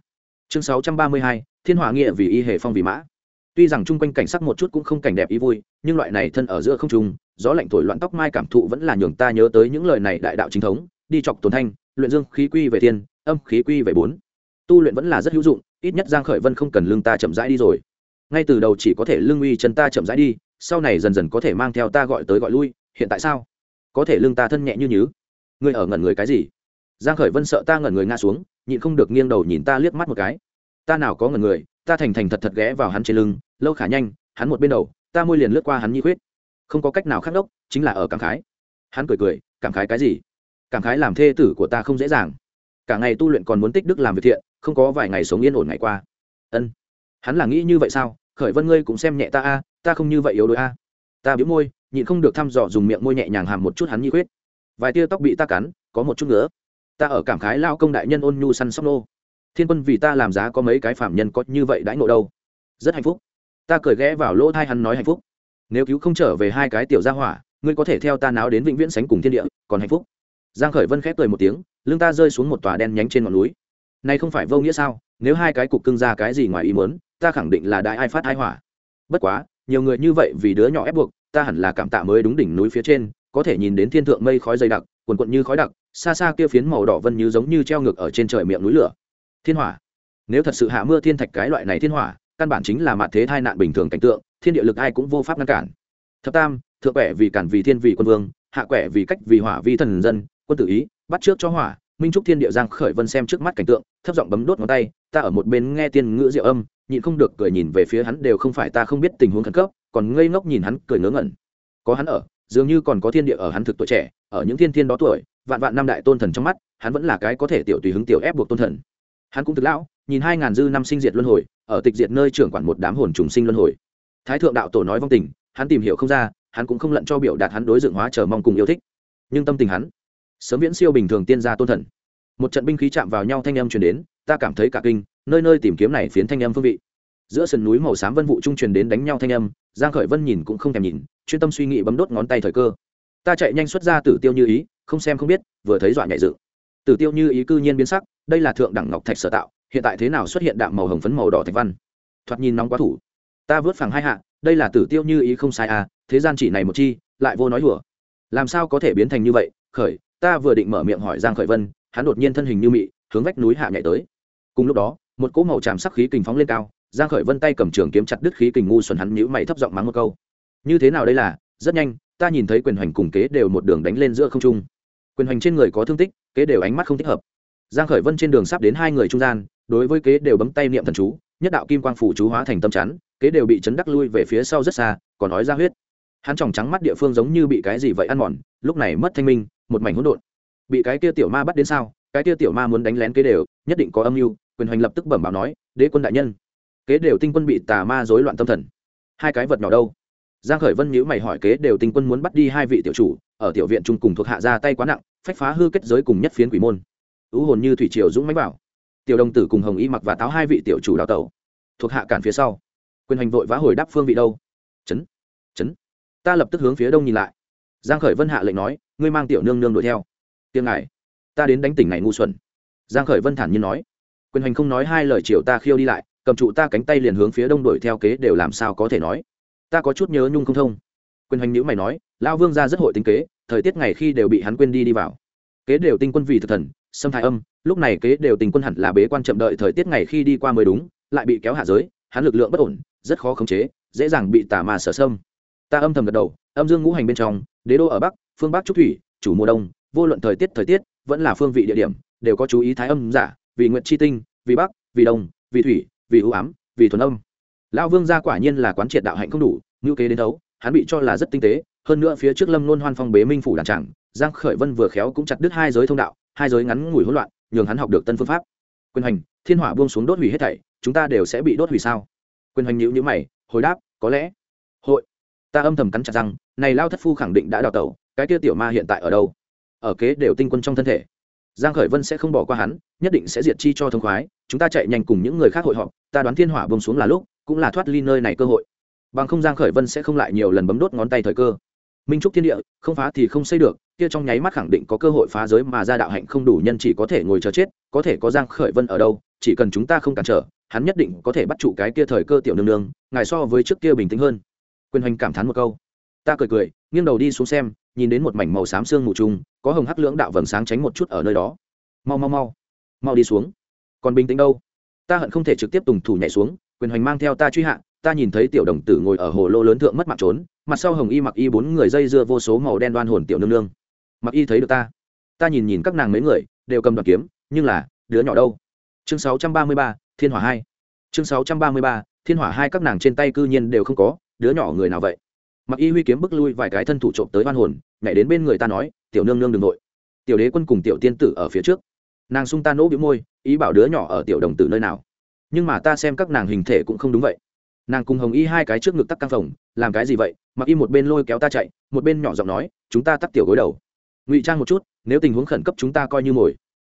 Chương 632, thiên hòa nghĩa vì y hệ phong vì mã. Tuy rằng chung quanh cảnh sắc một chút cũng không cảnh đẹp ý vui, nhưng loại này thân ở giữa không trung, gió lạnh thổi loạn tóc mai cảm thụ vẫn là nhường ta nhớ tới những lời này đại đạo chính thống, đi chọc tồn thanh, luyện dương khí quy về thiên, âm khí quy về bốn. Tu luyện vẫn là rất hữu dụng, ít nhất giang khởi vân không cần lương ta chậm rãi đi rồi. Ngay từ đầu chỉ có thể lương uy chân ta chậm rãi đi, sau này dần dần có thể mang theo ta gọi tới gọi lui, hiện tại sao? Có thể lương ta thân nhẹ như nhứ. Ngươi ở ngẩn người cái gì? Giang khởi vân sợ ta ngẩn người ngã xuống, nhịn không được nghiêng đầu nhìn ta liếc mắt một cái ta nào có ngần người, ta thành thành thật thật ghé vào hắn trên lưng, lâu khả nhanh, hắn một bên đầu, ta môi liền lướt qua hắn nhi khuyết. Không có cách nào khác đốc, chính là ở cảm khái. Hắn cười cười, cảm khái cái gì? Cảm khái làm thê tử của ta không dễ dàng. Cả ngày tu luyện còn muốn tích đức làm việc thiện, không có vài ngày sống yên ổn ngày qua. Ân. Hắn là nghĩ như vậy sao? Khởi vân ngươi cũng xem nhẹ ta a, ta không như vậy yếu đuối a. Ta biếu môi, nhịn không được thăm dò dùng miệng môi nhẹ nhàng hàm một chút hắn nhi khuyết. Vài tia tóc bị ta cắn, có một chút nữa ta ở cảm khái lao công đại nhân ôn nhu săn sóc nô thiên quân vì ta làm giá có mấy cái phạm nhân có như vậy đãi ngộ đâu? Rất hạnh phúc. Ta cười ghé vào lỗ thai hắn nói hạnh phúc. Nếu cứu không trở về hai cái tiểu gia hỏa, ngươi có thể theo ta náo đến vĩnh viễn sánh cùng thiên địa, còn hạnh phúc. Giang khởi vân khép cười một tiếng, lưng ta rơi xuống một tòa đen nhánh trên ngọn núi. Này không phải vô nghĩa sao? Nếu hai cái cục cưng ra cái gì ngoài ý muốn, ta khẳng định là đại ai phát ai hỏa. Bất quá, nhiều người như vậy vì đứa nhỏ ép buộc, ta hẳn là cảm tạ mới đúng đỉnh núi phía trên, có thể nhìn đến thiên thượng mây khói dày đặc cuồn cuộn như khói đặc, xa xa kia phiến màu đỏ vân như giống như treo ngược ở trên trời miệng núi lửa thiên hỏa. Nếu thật sự hạ mưa thiên thạch cái loại này thiên hỏa, căn bản chính là mặt thế tai nạn bình thường cảnh tượng, thiên địa lực ai cũng vô pháp ngăn cản. Thập tam, thượng quẻ vì cản vì thiên vì quân vương, hạ quẻ vì cách vì hỏa vi thần dân, quân tử ý, bắt trước cho hỏa, minh trúc thiên địa giang khởi vân xem trước mắt cảnh tượng, thấp giọng bấm đốt ngón tay, ta ở một bên nghe tiên ngữ diệu âm, nhịn không được cười nhìn về phía hắn đều không phải ta không biết tình huống khẩn cấp, còn ngây ngốc nhìn hắn cười ngớ ngẩn. Có hắn ở, dường như còn có thiên địa ở hắn thực tuổi trẻ, ở những thiên thiên đó tuổi, vạn vạn năm đại tôn thần trong mắt, hắn vẫn là cái có thể tiểu tùy hứng tiểu ép buộc tôn thần hắn cũng thực lão, nhìn hai ngàn dư năm sinh diệt luân hồi, ở tịch diệt nơi trưởng quản một đám hồn trùng sinh luân hồi. Thái thượng đạo tổ nói vong tình, hắn tìm hiểu không ra, hắn cũng không lận cho biểu đạt hắn đối dựng hóa chờ mong cùng yêu thích. Nhưng tâm tình hắn, sớm viễn siêu bình thường tiên gia tôn thần. Một trận binh khí chạm vào nhau thanh âm truyền đến, ta cảm thấy cả kinh, nơi nơi tìm kiếm này phiến thanh âm phương vị. Giữa sườn núi màu xám vân vụ trung truyền đến đánh nhau thanh âm, giang khởi vân nhìn cũng không thèm nhìn, chuyên tâm suy nghĩ bấm đốt ngón tay thời cơ. Ta chạy nhanh xuất ra tử tiêu như ý, không xem không biết, vừa thấy dọa nhảy dựng. Tử tiêu như ý cư nhiên biến sắc đây là thượng đẳng ngọc thạch sở tạo, hiện tại thế nào xuất hiện đạm màu hồng phấn màu đỏ thạch văn? Thoạt nhìn nóng quá thủ. Ta vớt phẳng hai hạ, đây là tử tiêu như ý không sai à thế gian chỉ này một chi, lại vô nói hùa làm sao có thể biến thành như vậy? Khởi, ta vừa định mở miệng hỏi giang khởi vân, hắn đột nhiên thân hình như mị, hướng vách núi hạ nhảy tới. Cùng lúc đó, một cỗ màu tràm sắc khí kình phóng lên cao, giang khởi vân tay cầm trường kiếm chặt đứt khí kình ngu xuẩn hắn nhíu mày thấp giọng mắng một câu. Như thế nào đây là? Rất nhanh, ta nhìn thấy quyền hoành cùng kế đều một đường đánh lên giữa không trung. Quyền hoành trên người có thương tích, kế đều ánh mắt không thích hợp giang khởi vân trên đường sắp đến hai người trung gian, đối với kế đều bấm tay niệm thần chú, nhất đạo kim quang phủ chú hóa thành tâm chắn, kế đều bị chấn đắc lui về phía sau rất xa, còn nói ra huyết. Hắn tròng trắng mắt địa phương giống như bị cái gì vậy ăn mòn, lúc này mất thanh minh, một mảnh hỗn độn. Bị cái kia tiểu ma bắt đến sao? Cái kia tiểu ma muốn đánh lén kế đều, nhất định có âm mưu, quyền hoành lập tức bẩm báo nói, đế quân đại nhân. Kế đều tinh quân bị tà ma rối loạn tâm thần. Hai cái vật nhỏ đâu? Giang khởi vân nhíu mày hỏi kế đều tinh quân muốn bắt đi hai vị tiểu chủ, ở tiểu viện trung cùng thuộc hạ ra tay quá nặng, phách phá hư kết giới cùng nhất phiến quỷ môn ưu hồn như thủy triều dũng mãnh bảo tiểu đồng tử cùng hồng y mặc và táo hai vị tiểu chủ đào tẩu, thuộc hạ cản phía sau. Quyền hành vội vã hồi đáp phương vị đâu? Chấn chấn. Ta lập tức hướng phía đông nhìn lại. Giang khởi vân hạ lệnh nói, ngươi mang tiểu nương nương đuổi theo. Tiếng ngài, ta đến đánh tỉnh này ngu xuẩn. Giang khởi vân thản nhiên nói, quyền hành không nói hai lời chiều ta khiêu đi lại, cầm trụ ta cánh tay liền hướng phía đông đuổi theo kế đều làm sao có thể nói. Ta có chút nhớ nhung không thông. Quyền hành nhữ mày nói lao vương ra rất hội tính kế, thời tiết ngày khi đều bị hắn quên đi đi vào kế đều tinh quân vì thực thần, xâm thái âm, lúc này kế đều tình quân hẳn là bế quan chậm đợi thời tiết ngày khi đi qua mới đúng, lại bị kéo hạ giới, hắn lực lượng bất ổn, rất khó khống chế, dễ dàng bị tà mà sở sâm ta âm thầm gật đầu, âm dương ngũ hành bên trong, đế đô ở bắc, phương bắc trúc thủy, chủ mùa đông, vô luận thời tiết thời tiết, vẫn là phương vị địa điểm, đều có chú ý thái âm giả, vì nguyện chi tinh, vì bắc, vì đông, vì thủy, vì ưu ám, vì thuần âm. Lão vương gia quả nhiên là quán triệt đạo hạnh không đủ, ngữ kế đến đấu, hắn bị cho là rất tinh tế, hơn nữa phía trước lâm nôn hoan phong bế minh phủ đàn tràng giang khởi vân vừa khéo cũng chặt đứt hai giới thông đạo, hai giới ngắn ngủi hỗn loạn, nhường hắn học được tân phương pháp. Quyền hành thiên hỏa buông xuống đốt hủy hết thảy, chúng ta đều sẽ bị đốt hủy sao? Quyền hành nhíu nhíu mày, hồi đáp, có lẽ. Hội. Ta âm thầm cắn chặt răng, này lao thất phu khẳng định đã đào tẩu, cái kia tiểu ma hiện tại ở đâu? Ở kế đều tinh quân trong thân thể. Giang khởi vân sẽ không bỏ qua hắn, nhất định sẽ diệt chi cho thông khoái, chúng ta chạy nhanh cùng những người khác hội họp, ta đoán thiên hỏa buông xuống là lúc, cũng là thoát ly nơi này cơ hội. Bằng không giang khởi vân sẽ không lại nhiều lần bấm đốt ngón tay thời cơ minh trúc thiên địa, không phá thì không xây được, kia trong nháy mắt khẳng định có cơ hội phá giới mà ra đạo hạnh không đủ nhân chỉ có thể ngồi chờ chết, có thể có giang khởi vân ở đâu, chỉ cần chúng ta không cản trở, hắn nhất định có thể bắt trụ cái kia thời cơ tiểu nương nương, ngài so với trước kia bình tĩnh hơn. Quyền hoành cảm thán một câu. Ta cười cười, nghiêng đầu đi xuống xem, nhìn đến một mảnh màu xám xương mù trùng, có hồng hắc lưỡng đạo vầng sáng tránh một chút ở nơi đó. Mau mau mau mau đi xuống. Còn bình tĩnh đâu? Ta hận không thể trực tiếp tùng thủ nhảy xuống, quyền hoành mang theo ta truy hạ, ta nhìn thấy tiểu đồng tử ngồi ở hồ lô lớn thượng mất mạng trốn mặt sau hồng y mặc y bốn người dây dưa vô số màu đen đoan hồn tiểu nương nương. Mặc y thấy được ta. Ta nhìn nhìn các nàng mấy người đều cầm đoàn kiếm nhưng là đứa nhỏ đâu? Chương 633, thiên hỏa hai. Chương 633, thiên hỏa hai các nàng trên tay cư nhiên đều không có đứa nhỏ người nào vậy? Mặc y huy kiếm bước lui vài cái thân thủ trộm tới đoan hồn nhảy đến bên người ta nói tiểu nương nương đ ừ n g nội tiểu đế quân cùng tiểu tiên tử ở phía trước. Nàng sung ta nỗ biếu môi ý bảo đứa nhỏ ở tiểu đồng tử nơi nào. Nhưng mà ta xem các nàng hình thể cũng không đúng vậy nàng cùng hồng y hai cái trước ngực tắc căng phòng, làm cái gì vậy? Mặc y một bên lôi kéo ta chạy, một bên nhỏ giọng nói, chúng ta tắt tiểu gối đầu. Ngụy trang một chút, nếu tình huống khẩn cấp chúng ta coi như mồi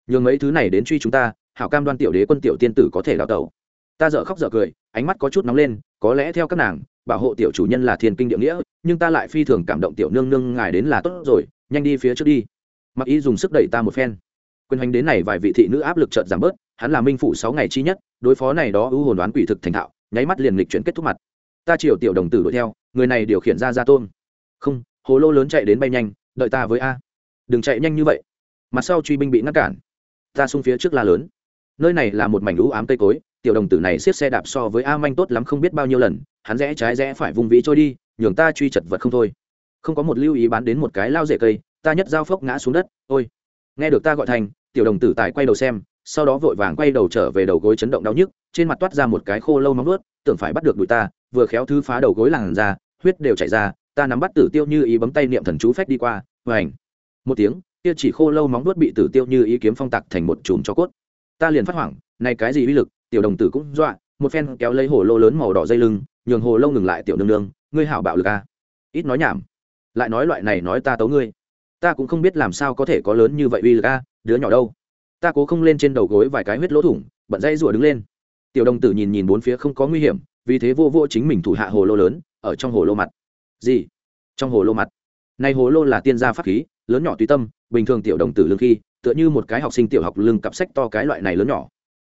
nhường mấy thứ này đến truy chúng ta, hảo cam đoan tiểu đế quân tiểu tiên tử có thể đào tẩu. Ta dở khóc dở cười, ánh mắt có chút nóng lên, có lẽ theo các nàng, bảo hộ tiểu chủ nhân là thiên kinh địa nghĩa, nhưng ta lại phi thường cảm động tiểu nương nương ngài đến là tốt rồi, nhanh đi phía trước đi. Mặc y dùng sức đẩy ta một phen. Quyền hành đến này vài vị thị nữ áp lực chợt giảm bớt, hắn là minh phủ sáu ngày chi nhất, đối phó này đó ưu hồn đoán quỷ thực thành thạo nháy mắt liền lịch chuyển kết thúc mặt. Ta chiều tiểu đồng tử đuổi theo, người này điều khiển ra ra tôm không, hồ lô lớn chạy đến bay nhanh, đợi ta với a. Đừng chạy nhanh như vậy. Mặt sau truy binh bị ngăn cản. Ta xung phía trước la lớn. Nơi này là một mảnh lũ ám cây cối, tiểu đồng tử này xiết xe đạp so với a manh tốt lắm không biết bao nhiêu lần, hắn rẽ trái rẽ phải vùng vĩ trôi đi, nhường ta truy chật vật không thôi. Không có một lưu ý bán đến một cái lao rễ cây, ta nhất dao phốc ngã xuống đất, ôi. Nghe được ta gọi thành, tiểu đồng tử tài quay đầu xem, sau đó vội vàng quay đầu trở về đầu gối chấn động đau nhức trên mặt toát ra một cái khô lâu móng nuốt, tưởng phải bắt được đuổi ta vừa khéo thứ phá đầu gối làn ra huyết đều chảy ra ta nắm bắt tử tiêu như ý bấm tay niệm thần chú phách đi qua và ảnh một tiếng kia chỉ khô lâu móng nuốt bị tử tiêu như ý kiếm phong tặc thành một chùm cho cốt. Ta liền phát hoảng này cái gì uy lực tiểu đồng tử cũng dọa một phen kéo lấy hồ lô lớn màu đỏ dây lưng nhường hồ lâu ngừng lại tiểu nương nương ngươi hảo bạo lực a à? ít nói nhảm lại nói loại này nói ta tấu ngươi. Ta cũng không biết làm sao có thể có lớn như vậy uy lực a à, đứa nhỏ đâu. Ta cố không lên trên đầu gối vài cái huyết lỗ thủng bận dây rủa đứng lên tiểu đồng tử nhìn nhìn bốn phía không có nguy hiểm, vì thế vô vô chính mình thủ hạ hồ lô lớn, ở trong hồ lô mặt. Gì? Trong hồ lô mặt. Nay hồ lô là tiên gia pháp khí, lớn nhỏ tùy tâm, bình thường tiểu đồng tử lương khi, tựa như một cái học sinh tiểu học lưng cặp sách to cái loại này lớn nhỏ.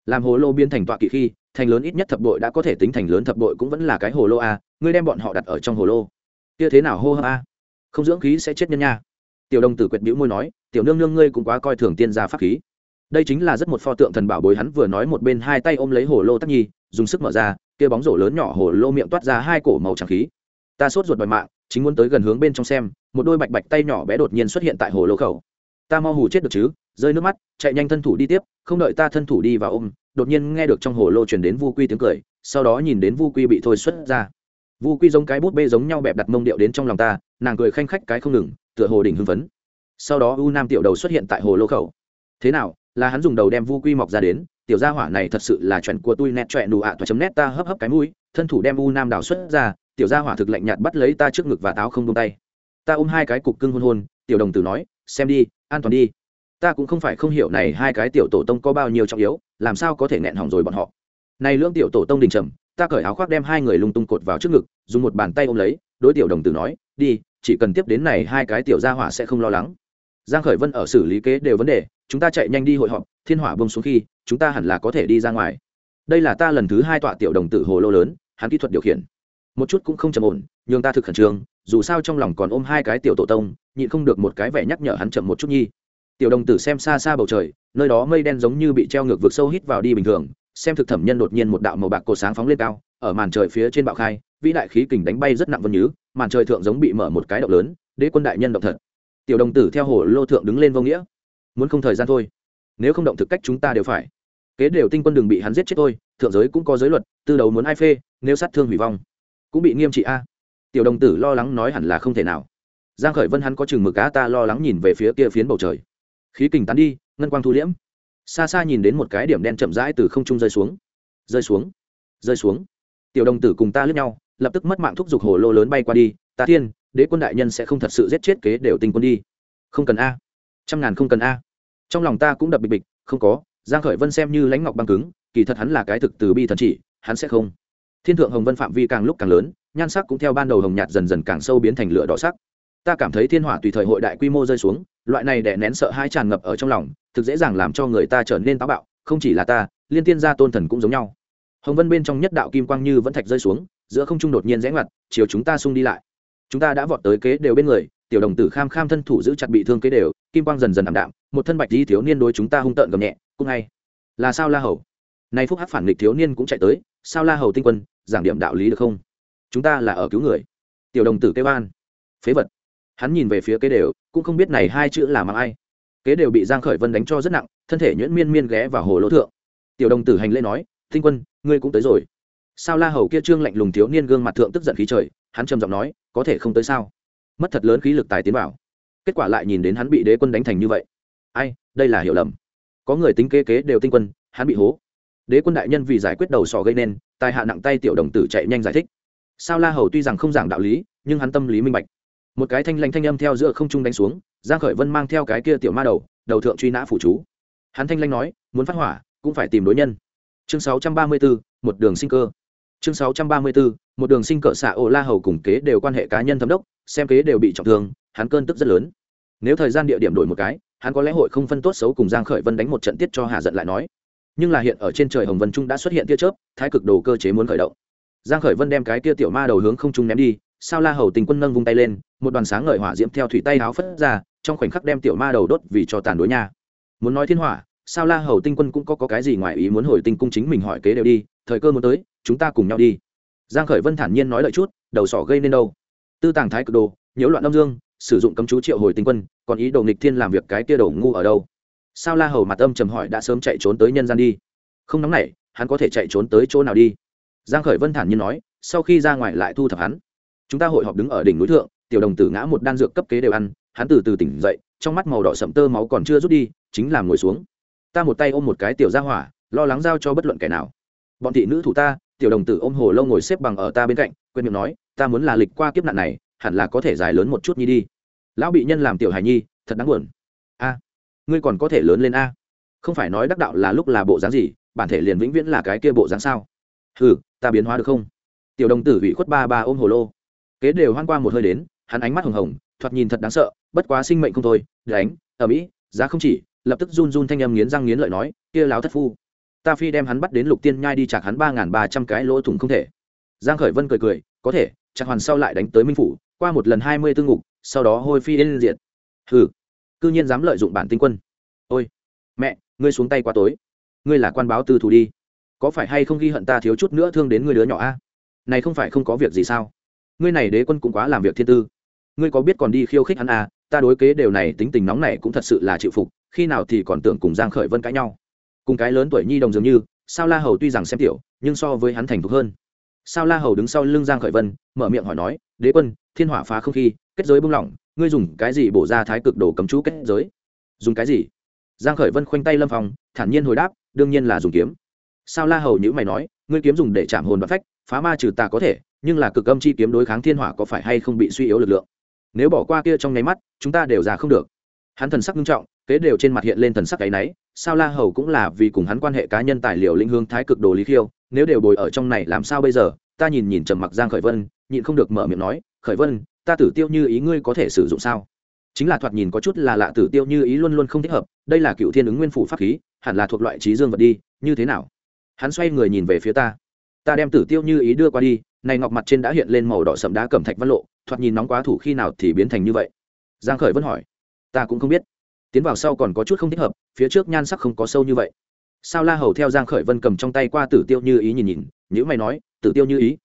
Làm hồ lô biến thành tọa kỵ khi, thành lớn ít nhất thập đội đã có thể tính thành lớn thập đội cũng vẫn là cái hồ lô a, ngươi đem bọn họ đặt ở trong hồ lô. Kia thế nào hô hấp a? Không dưỡng khí sẽ chết nhân nha. Tiểu đồng tử quyệt bĩu môi nói, tiểu nương nương ngươi cũng quá coi thường tiên gia pháp khí đây chính là rất một pho tượng thần bảo bối hắn vừa nói một bên hai tay ôm lấy hồ lô tắc nhi, dùng sức mở ra, kia bóng rổ lớn nhỏ hồ lô miệng toát ra hai cổ màu trắng khí. Ta sốt ruột đòi mạng, chính muốn tới gần hướng bên trong xem, một đôi bạch bạch tay nhỏ bé đột nhiên xuất hiện tại hồ lô khẩu. Ta mau hù chết được chứ, rơi nước mắt, chạy nhanh thân thủ đi tiếp, không đợi ta thân thủ đi vào ôm, đột nhiên nghe được trong hồ lô truyền đến vu quy tiếng cười, sau đó nhìn đến vu quy bị thôi xuất ra. Vu quy giống cái bút bê giống nhau bẹp đặt mông điệu đến trong lòng ta, nàng cười khanh khách cái không ngừng, tựa hồ đỉnh hưng phấn. Sau đó u nam tiểu đầu xuất hiện tại hồ lô khẩu. Thế nào là hắn dùng đầu đem vu quy mọc ra đến, tiểu gia hỏa này thật sự là chuyện của tôi nét chuyện đủ ạ toa chấm nét ta hấp hấp cái mũi, thân thủ đem u nam đào xuất ra, tiểu gia hỏa thực lạnh nhạt bắt lấy ta trước ngực và táo không buông tay. Ta ôm hai cái cục cưng hôn hôn, tiểu đồng tử nói, xem đi, an toàn đi. Ta cũng không phải không hiểu này hai cái tiểu tổ tông có bao nhiêu trọng yếu, làm sao có thể nghẹn hỏng rồi bọn họ. Này lưỡng tiểu tổ tông đình trầm, ta cởi áo khoác đem hai người lung tung cột vào trước ngực, dùng một bàn tay ôm lấy, đối tiểu đồng tử nói, đi, chỉ cần tiếp đến này hai cái tiểu gia hỏa sẽ không lo lắng. Giang khởi vân ở xử lý kế đều vấn đề chúng ta chạy nhanh đi hội họp, thiên hỏa bông xuống khi, chúng ta hẳn là có thể đi ra ngoài. Đây là ta lần thứ hai tọa tiểu đồng tử hồ lô lớn, hắn kỹ thuật điều khiển. Một chút cũng không trầm ổn nhưng ta thực khẩn trương, dù sao trong lòng còn ôm hai cái tiểu tổ tông, nhịn không được một cái vẻ nhắc nhở hắn chậm một chút nhi. Tiểu đồng tử xem xa xa bầu trời, nơi đó mây đen giống như bị treo ngược vực sâu hít vào đi bình thường, xem thực thẩm nhân đột nhiên một đạo màu bạc cột sáng phóng lên cao, ở màn trời phía trên bạo khai, vĩ đại khí kình đánh bay rất nặng vân nhứ, màn trời thượng giống bị mở một cái động lớn, đế quân đại nhân động thật. Tiểu đồng tử theo hồ lô thượng đứng lên vô nghĩa muốn không thời gian thôi. Nếu không động thực cách chúng ta đều phải. Kế đều tinh quân đừng bị hắn giết chết thôi, thượng giới cũng có giới luật, tư đầu muốn ai phê, nếu sát thương hủy vong, cũng bị nghiêm trị a. Tiểu đồng tử lo lắng nói hẳn là không thể nào. Giang khởi vân hắn có chừng mực cá ta lo lắng nhìn về phía kia phiến bầu trời. Khí kình tán đi, ngân quang thu liễm. Xa xa nhìn đến một cái điểm đen chậm rãi từ không trung rơi xuống. Rơi xuống rơi xuống. Tiểu đồng tử cùng ta lướt nhau, lập tức mất mạng thúc giục hồ lô lớn bay qua đi. Ta thiên, đế quân đại nhân sẽ không thật sự giết chết kế đều tinh quân đi. Không cần a. Trăm ngàn không cần a trong lòng ta cũng đập bịch bịch, không có, giang khởi vân xem như lãnh ngọc băng cứng, kỳ thật hắn là cái thực từ bi thần chỉ, hắn sẽ không. Thiên thượng hồng vân phạm vi càng lúc càng lớn, nhan sắc cũng theo ban đầu hồng nhạt dần dần càng sâu biến thành lửa đỏ sắc. Ta cảm thấy thiên hỏa tùy thời hội đại quy mô rơi xuống, loại này để nén sợ hai tràn ngập ở trong lòng, thực dễ dàng làm cho người ta trở nên táo bạo, không chỉ là ta, liên tiên gia tôn thần cũng giống nhau. Hồng vân bên trong nhất đạo kim quang như vẫn thạch rơi xuống, giữa không trung đột nhiên rẽ ngoặt, chiều chúng ta xung đi lại. Chúng ta đã vọt tới kế đều bên người tiểu đồng tử kham kham thân thủ giữ chặt bị thương kế đều, kim quang dần dần ảm đạm, một thân bạch di thiếu niên đối chúng ta hung tợn gầm nhẹ cũng ngay, là sao la hầu. Nay phúc hắc phản nghịch thiếu niên cũng chạy tới, sao la hầu tinh quân, giảng điểm đạo lý được không? Chúng ta là ở cứu người. Tiểu đồng tử kêu an phế vật. Hắn nhìn về phía kế đều, cũng không biết này hai chữ là mang ai. Kế đều bị giang khởi vân đánh cho rất nặng, thân thể nhuyễn miên miên ghé vào hồ lỗ thượng. Tiểu đồng tử hành lễ nói, tinh quân, ngươi cũng tới rồi. Sao la hầu kia trương lạnh lùng thiếu niên gương mặt thượng tức giận khí trời, hắn trầm giọng nói, có thể không tới sao? Mất thật lớn khí lực tài tiến bảo kết quả lại nhìn đến hắn bị đế quân đánh thành như vậy. Ai đây là hiểu lầm. Có người tính kế kế đều tinh quân hắn bị hố. Đế quân đại nhân vì giải quyết đầu sỏ gây nên tài hạ nặng tay tiểu đồng tử chạy nhanh giải thích. Sao la hầu tuy rằng không giảng đạo lý nhưng hắn tâm lý minh bạch. Một cái thanh lanh thanh âm theo giữa không trung đánh xuống giang khởi vân mang theo cái kia tiểu ma đầu đầu thượng truy nã phủ chú. Hắn thanh lanh nói muốn phát hỏa cũng phải tìm đối nhân. Chương 634, một đường sinh cơ. Chương 634, một đường sinh cỡ xạ ô la hầu cùng kế đều quan hệ cá nhân thâm đốc xem kế đều bị trọng thương hắn cơn tức rất lớn. Nếu thời gian địa điểm đổi một cái hắn có lẽ hội không phân tốt xấu cùng giang khởi vân đánh một trận tiết cho hà giận lại nói. Nhưng là hiện ở trên trời hồng vân trung đã xuất hiện tia chớp thái cực đồ cơ chế muốn khởi động. Giang khởi vân đem cái tia tiểu ma đầu hướng không trung ném đi sao la hầu tình quân nâng vung tay lên một đoàn sáng ngời hỏa diễm theo thủy tay áo phất ra trong khoảnh khắc đem tiểu ma đầu đốt vì cho tàn đối nha. Muốn nói thiên hỏa sao la hầu tinh quân cũng có, có cái gì ngoài ý muốn hồi tinh cung chính mình hỏi kế đều đi thời cơ muốn tới chúng ta cùng nhau đi. Giang khởi vân thản nhiên nói lợi chút đầu sỏ gây nên đâu? Tư tàng thái cực đồ, nhiễu loạn âm dương, sử dụng cấm chú triệu hồi tinh quân, còn ý đồ nghịch thiên làm việc cái kia đồ ngu ở đâu? Sao la hầu mặt âm trầm hỏi đã sớm chạy trốn tới nhân gian đi? Không nóng nảy, hắn có thể chạy trốn tới chỗ nào đi? Giang khởi vân thản nhiên nói, sau khi ra ngoài lại thu thập hắn. Chúng ta hội họp đứng ở đỉnh núi thượng, tiểu đồng tử ngã một đan dược cấp kế đều ăn, hắn từ từ tỉnh dậy, trong mắt màu đỏ sậm tơ máu còn chưa rút đi, chính là ngồi xuống. Ta một tay ôm một cái tiểu gia hỏa, lo lắng giao cho bất luận kẻ nào. Bọn thị nữ thủ ta, tiểu đồng tử ôm hồ lâu ngồi xếp bằng ở ta bên cạnh, quên miệng nói ta muốn là lịch qua kiếp nạn này hẳn là có thể dài lớn một chút nhi đi. Lão bị nhân làm tiểu hài nhi thật đáng buồn. A ngươi còn có thể lớn lên a. Không phải nói đắc đạo là lúc là bộ dáng gì bản thể liền vĩnh viễn là cái kia bộ dáng sao? Hừ, ta biến hóa được không? Tiểu đồng tử ủy khuất ba ba ôm hồ lô. Kế đều hoan qua một hơi đến hắn ánh mắt hồng hồng thoạt nhìn thật đáng sợ bất quá sinh mệnh không thôi đánh ở mỹ giá không chỉ lập tức run run thanh âm nghiến răng nghiến lợi nói kia láo thất phu ta phi đem hắn bắt đến lục tiên nhai đi chạc hắn ba n ba trăm cái lỗ thủng không thể. Giang khởi vân cười cười có thể chặt hoàn sau lại đánh tới minh phủ, qua một lần hai mươi tư ngục, sau đó hôi phi lên diện hừ, cư nhiên dám lợi dụng bản tinh quân. Ôi, mẹ, ngươi xuống tay quá tối. Ngươi là quan báo tư thủ đi. Có phải hay không ghi hận ta thiếu chút nữa thương đến ngươi đứa nhỏ a? Này không phải không có việc gì sao? Ngươi này đế quân cũng quá làm việc thiên tư. Ngươi có biết còn đi khiêu khích hắn à? Ta đối kế đều này tính tình nóng này cũng thật sự là chịu phục, khi nào thì còn tưởng cùng giang khởi vân cãi nhau. Cùng cái lớn tuổi nhi đồng dường như, sao la hầu tuy rằng xem tiểu, nhưng so với hắn thành thục hơn sao la hầu đứng sau lưng giang khởi vân, mở miệng hỏi nói, đế quân, thiên hỏa phá không khí, kết giới bung lỏng, ngươi dùng cái gì bổ ra thái cực đồ cấm chú kết giới? Dùng cái gì? Giang khởi vân khoanh tay lâm phòng thản nhiên hồi đáp, đương nhiên là dùng kiếm. Sao la hầu nhữ mày nói, ngươi kiếm dùng để chạm hồn và phách, phá ma trừ tà có thể, nhưng là cực âm chi kiếm đối kháng thiên hỏa có phải hay không bị suy yếu lực lượng? Nếu bỏ qua kia trong nháy mắt, chúng ta đều ra không được. Hắn thần sắc nghiêm trọng, kế đều trên mặt hiện lên thần sắc cái náy, sao la hầu cũng là vì cùng hắn quan hệ cá nhân tài liệu linh hương thái cực đồ lý khiêu nếu đều bồi ở trong này làm sao bây giờ? Ta nhìn nhìn trầm mặc giang khởi vân, nhịn không được mở miệng nói, khởi vân, ta tử tiêu như ý ngươi có thể sử dụng sao? Chính là thoạt nhìn có chút là lạ tử tiêu như ý luôn luôn không thích hợp, đây là cựu thiên ứng nguyên phủ pháp khí, hẳn là thuộc loại trí dương vật đi, như thế nào? Hắn xoay người nhìn về phía ta. Ta đem tử tiêu như ý đưa qua đi, này ngọc mặt trên đã hiện lên màu đỏ sậm đá cẩm thạch văn lộ, thoạt nhìn nóng quá thủ khi nào thì biến thành như vậy? Giang khởi vẫn hỏi. Ta cũng không biết. Tiến vào sau còn có chút không thích hợp, phía trước nhan sắc không có sâu như vậy sao la hầu theo giang khởi vân cầm trong tay qua tử tiêu như ý nhìn nhìn nhữ mày nói, tử tiêu như ý?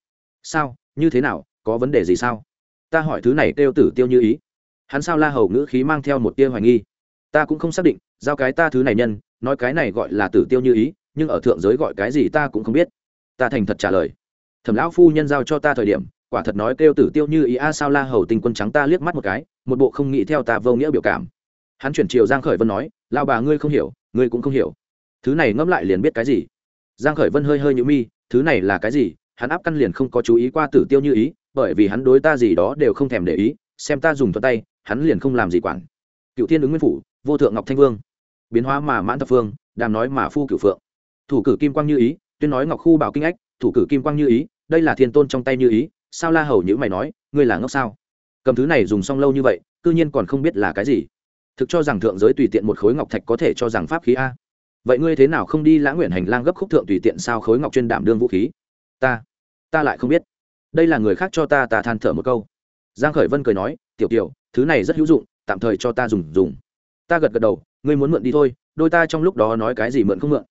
Sao? Như thế nào? Có vấn đề gì sao? Ta hỏi thứ này kêu tử tiêu như ý. Hắn sao la hầu ngữ khí mang theo một tia hoài nghi. Ta cũng không xác định, giao cái ta thứ này nhân, nói cái này gọi là tử tiêu như ý, nhưng ở thượng giới gọi cái gì ta cũng không biết. Ta thành thật trả lời. Thẩm lão phu nhân giao cho ta thời điểm, quả thật nói kêu tử tiêu như ý a, sao la hầu tình quân trắng ta liếc mắt một cái, một bộ không nghĩ theo ta vô nghĩa biểu cảm. Hắn chuyển chiều giang khởi vân nói lao bà ngươi không hiểu, ngươi cũng không hiểu thứ này ngẫm lại liền biết cái gì. Giang khởi vân hơi hơi nhũ mi, thứ này là cái gì? Hắn áp căn liền không có chú ý qua tử tiêu như ý, bởi vì hắn đối ta gì đó đều không thèm để ý, xem ta dùng thuận tay, hắn liền không làm gì quản. Cựu thiên ứng nguyên phủ, vô thượng ngọc thanh vương. Biến hóa mà mãn thập phương, đàm nói mà phu cửu phượng. Thủ cử kim quang như ý, tuyên nói ngọc khu bảo kinh ách, thủ cử kim quang như ý, đây là thiên tôn trong tay như ý, sao la hầu như mày nói, ngươi là ngốc sao? Cầm thứ này dùng xong lâu như vậy, cư nhiên còn không biết là cái gì. Thực cho rằng thượng giới tùy tiện một khối ngọc thạch có thể cho rằng pháp khí a vậy ngươi thế nào không đi lãng nguyện hành lang gấp khúc thượng tùy tiện sao khối ngọc chuyên đảm đương vũ khí? Ta ta lại không biết. Đây là người khác cho ta ta than thở một câu. Giang khởi vân cười nói, tiểu tiểu thứ này rất hữu dụng, tạm thời cho ta dùng dùng. Ta gật gật đầu, ngươi muốn mượn đi thôi, đôi ta trong lúc đó nói cái gì mượn không mượn.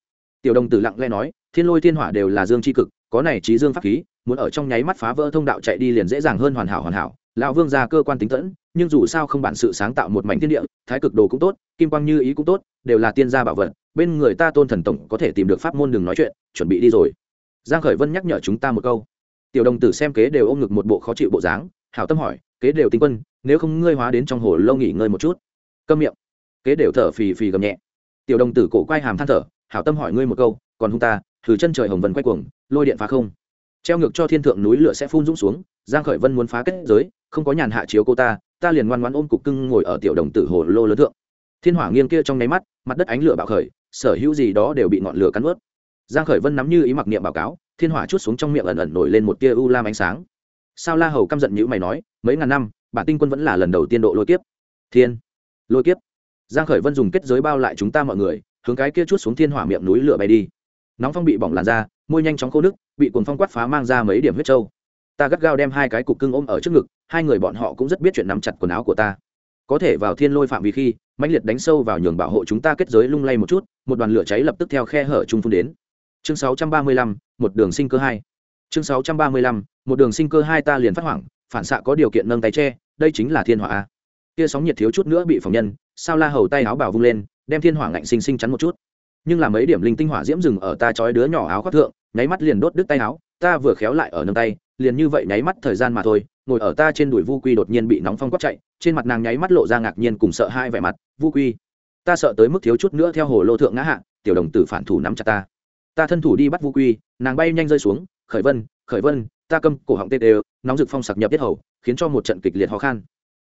Tiểu đồng tử lặng lẽ nói, thiên lôi thiên hỏa đều là dương chi cực, có này trí dương pháp khí, muốn ở trong nháy mắt phá vỡ thông đạo chạy đi liền dễ dàng hơn hoàn hảo hoàn hảo. Lão vương ra cơ quan tính tẫn nhưng dù sao không bản sự sáng tạo một mảnh thiên địa, thái cực đồ cũng tốt, kim quang như ý cũng tốt, đều là tiên gia bảo vật, bên người ta tôn thần tổng có thể tìm được pháp môn đừng nói chuyện, chuẩn bị đi rồi. Giang khởi vân nhắc nhở chúng ta một câu. Tiểu đồng tử xem kế đều ôm ngực một bộ khó chịu bộ dáng, hảo tâm hỏi, kế đều tinh quân, nếu không ngươi hóa đến trong hồ lâu nghỉ ngơi một chút. Câm miệng. Kế đều thở phì phì gầm nhẹ. Tiểu đồng tử cổ quay hàm than thở, hảo tâm hỏi ngươi một câu, còn hung ta, thử chân trời hồng vân quay cuồng, lôi điện phá không. Treo ngược cho thiên thượng núi lửa sẽ phun dũng xuống, giang khởi vân muốn phá kết giới, không có nhàn hạ chiếu cô ta ta liền ngoan ngoãn ôm cục cưng ngồi ở tiểu đồng tử hồ lô lớn thượng. Thiên hỏa nghiêng kia trong nháy mắt, mặt đất ánh lửa bạo khởi, sở hữu gì đó đều bị ngọn lửa cắn ướt. Giang khởi vân nắm như ý mặc niệm báo cáo, thiên hỏa chút xuống trong miệng ẩn ẩn nổi lên một tia u lam ánh sáng. Sao la hầu căm giận như mày nói, mấy ngàn năm, bản tinh quân vẫn là lần đầu tiên độ lôi kiếp. Thiên, lôi kiếp. Giang khởi vân dùng kết giới bao lại chúng ta mọi người, hướng cái kia chút xuống thiên hỏa miệng núi lửa bay đi. Nóng phong bị bỏng làn da môi nhanh chóng khô nước bị cuồng phong quát phá mang ra mấy điểm huyết trâu ta gắt gao đem hai cái cục cưng ôm ở trước ngực hai người bọn họ cũng rất biết chuyện nắm chặt quần áo của ta. Có thể vào thiên lôi phạm vi khi mãnh liệt đánh sâu vào nhường bảo hộ chúng ta kết giới lung lay một chút một đoàn lửa cháy lập tức theo khe hở trung phun đến. Chương 635, một đường sinh cơ hai. Chương 635, một đường sinh cơ hai ta liền phát hoảng phản xạ có điều kiện nâng tay che đây chính là thiên hỏa a. Kia sóng nhiệt thiếu chút nữa bị phòng nhân sao la hầu tay áo bảo vung lên đem thiên hỏa ngạnh sinh sinh chắn một chút nhưng là mấy điểm linh tinh hỏa diễm rừng ở ta chói đứa nhỏ áo khoác thượng, nháy mắt liền đốt đứt tay áo, ta vừa khéo lại ở nâng tay, liền như vậy nháy mắt thời gian mà thôi, ngồi ở ta trên đùi vu quy đột nhiên bị nóng phong quát chạy, trên mặt nàng nháy mắt lộ ra ngạc nhiên cùng sợ hai vẻ mặt, vu quy, ta sợ tới mức thiếu chút nữa theo hồ lô thượng ngã hạ, tiểu đồng tử phản thủ nắm chặt ta. Ta thân thủ đi bắt vu quy, nàng bay nhanh rơi xuống, khởi vân khởi vân, ta câm cổ họng tê đều nóng rực phong sặc nhập tiết hầu, khiến cho một trận kịch liệt khó khăn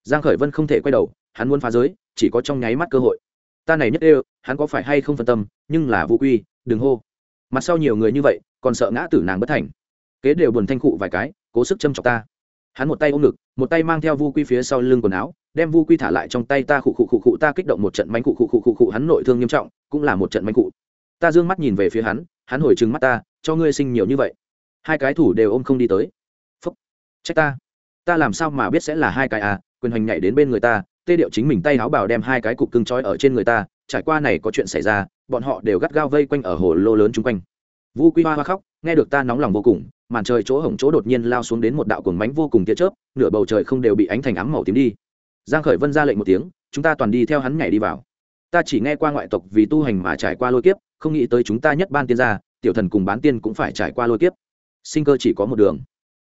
giang khởi vân không thể quay đầu, hắn muốn phá giới, chỉ có trong nháy mắt cơ hội ta này nhất đều, hắn có phải hay không phân tâm, nhưng là vu quy, đừng hô. Mặt sau nhiều người như vậy, còn sợ ngã tử nàng bất thành. Kế đều buồn thanh cụ vài cái, cố sức châm chọc ta. Hắn một tay ôm ngực, một tay mang theo vu quy phía sau lưng quần áo, đem vu quy thả lại trong tay ta khụ khụ khụ khụ, ta kích động một trận mánh khụ khụ khụ khụ khụ, hắn nội thương nghiêm trọng, cũng là một trận mánh khụ. Ta d ư ơ n g mắt nhìn về phía hắn hắn hồi trừng mắt ta, cho ngươi sinh nhiều như vậy. Hai cái thủ đều ôm không đi tới. Phúc, trách ta. Ta làm sao mà biết sẽ là hai cái à quyền Hoành nhảy đến bên người ta tê điệu chính mình tay áo bảo đem hai cái cục cưng trói ở trên người ta, trải qua này có chuyện xảy ra, bọn họ đều gắt gao vây quanh ở hồ lô lớn chung quanh. Vu quy hoa hoa khóc, nghe được ta nóng lòng vô cùng, màn trời chỗ hổng chỗ đột nhiên lao xuống đến một đạo cuồng mánh vô cùng tia chớp, nửa bầu trời không đều bị ánh thành ám màu tím đi. Giang khởi vân ra lệnh một tiếng, chúng ta toàn đi theo hắn nhảy đi vào. Ta chỉ nghe qua ngoại tộc vì tu hành mà trải qua lôi kiếp, không nghĩ tới chúng ta nhất ban tiên gia, tiểu thần cùng bán tiên cũng phải trải qua lôi kiếp. Sinh cơ chỉ có một đường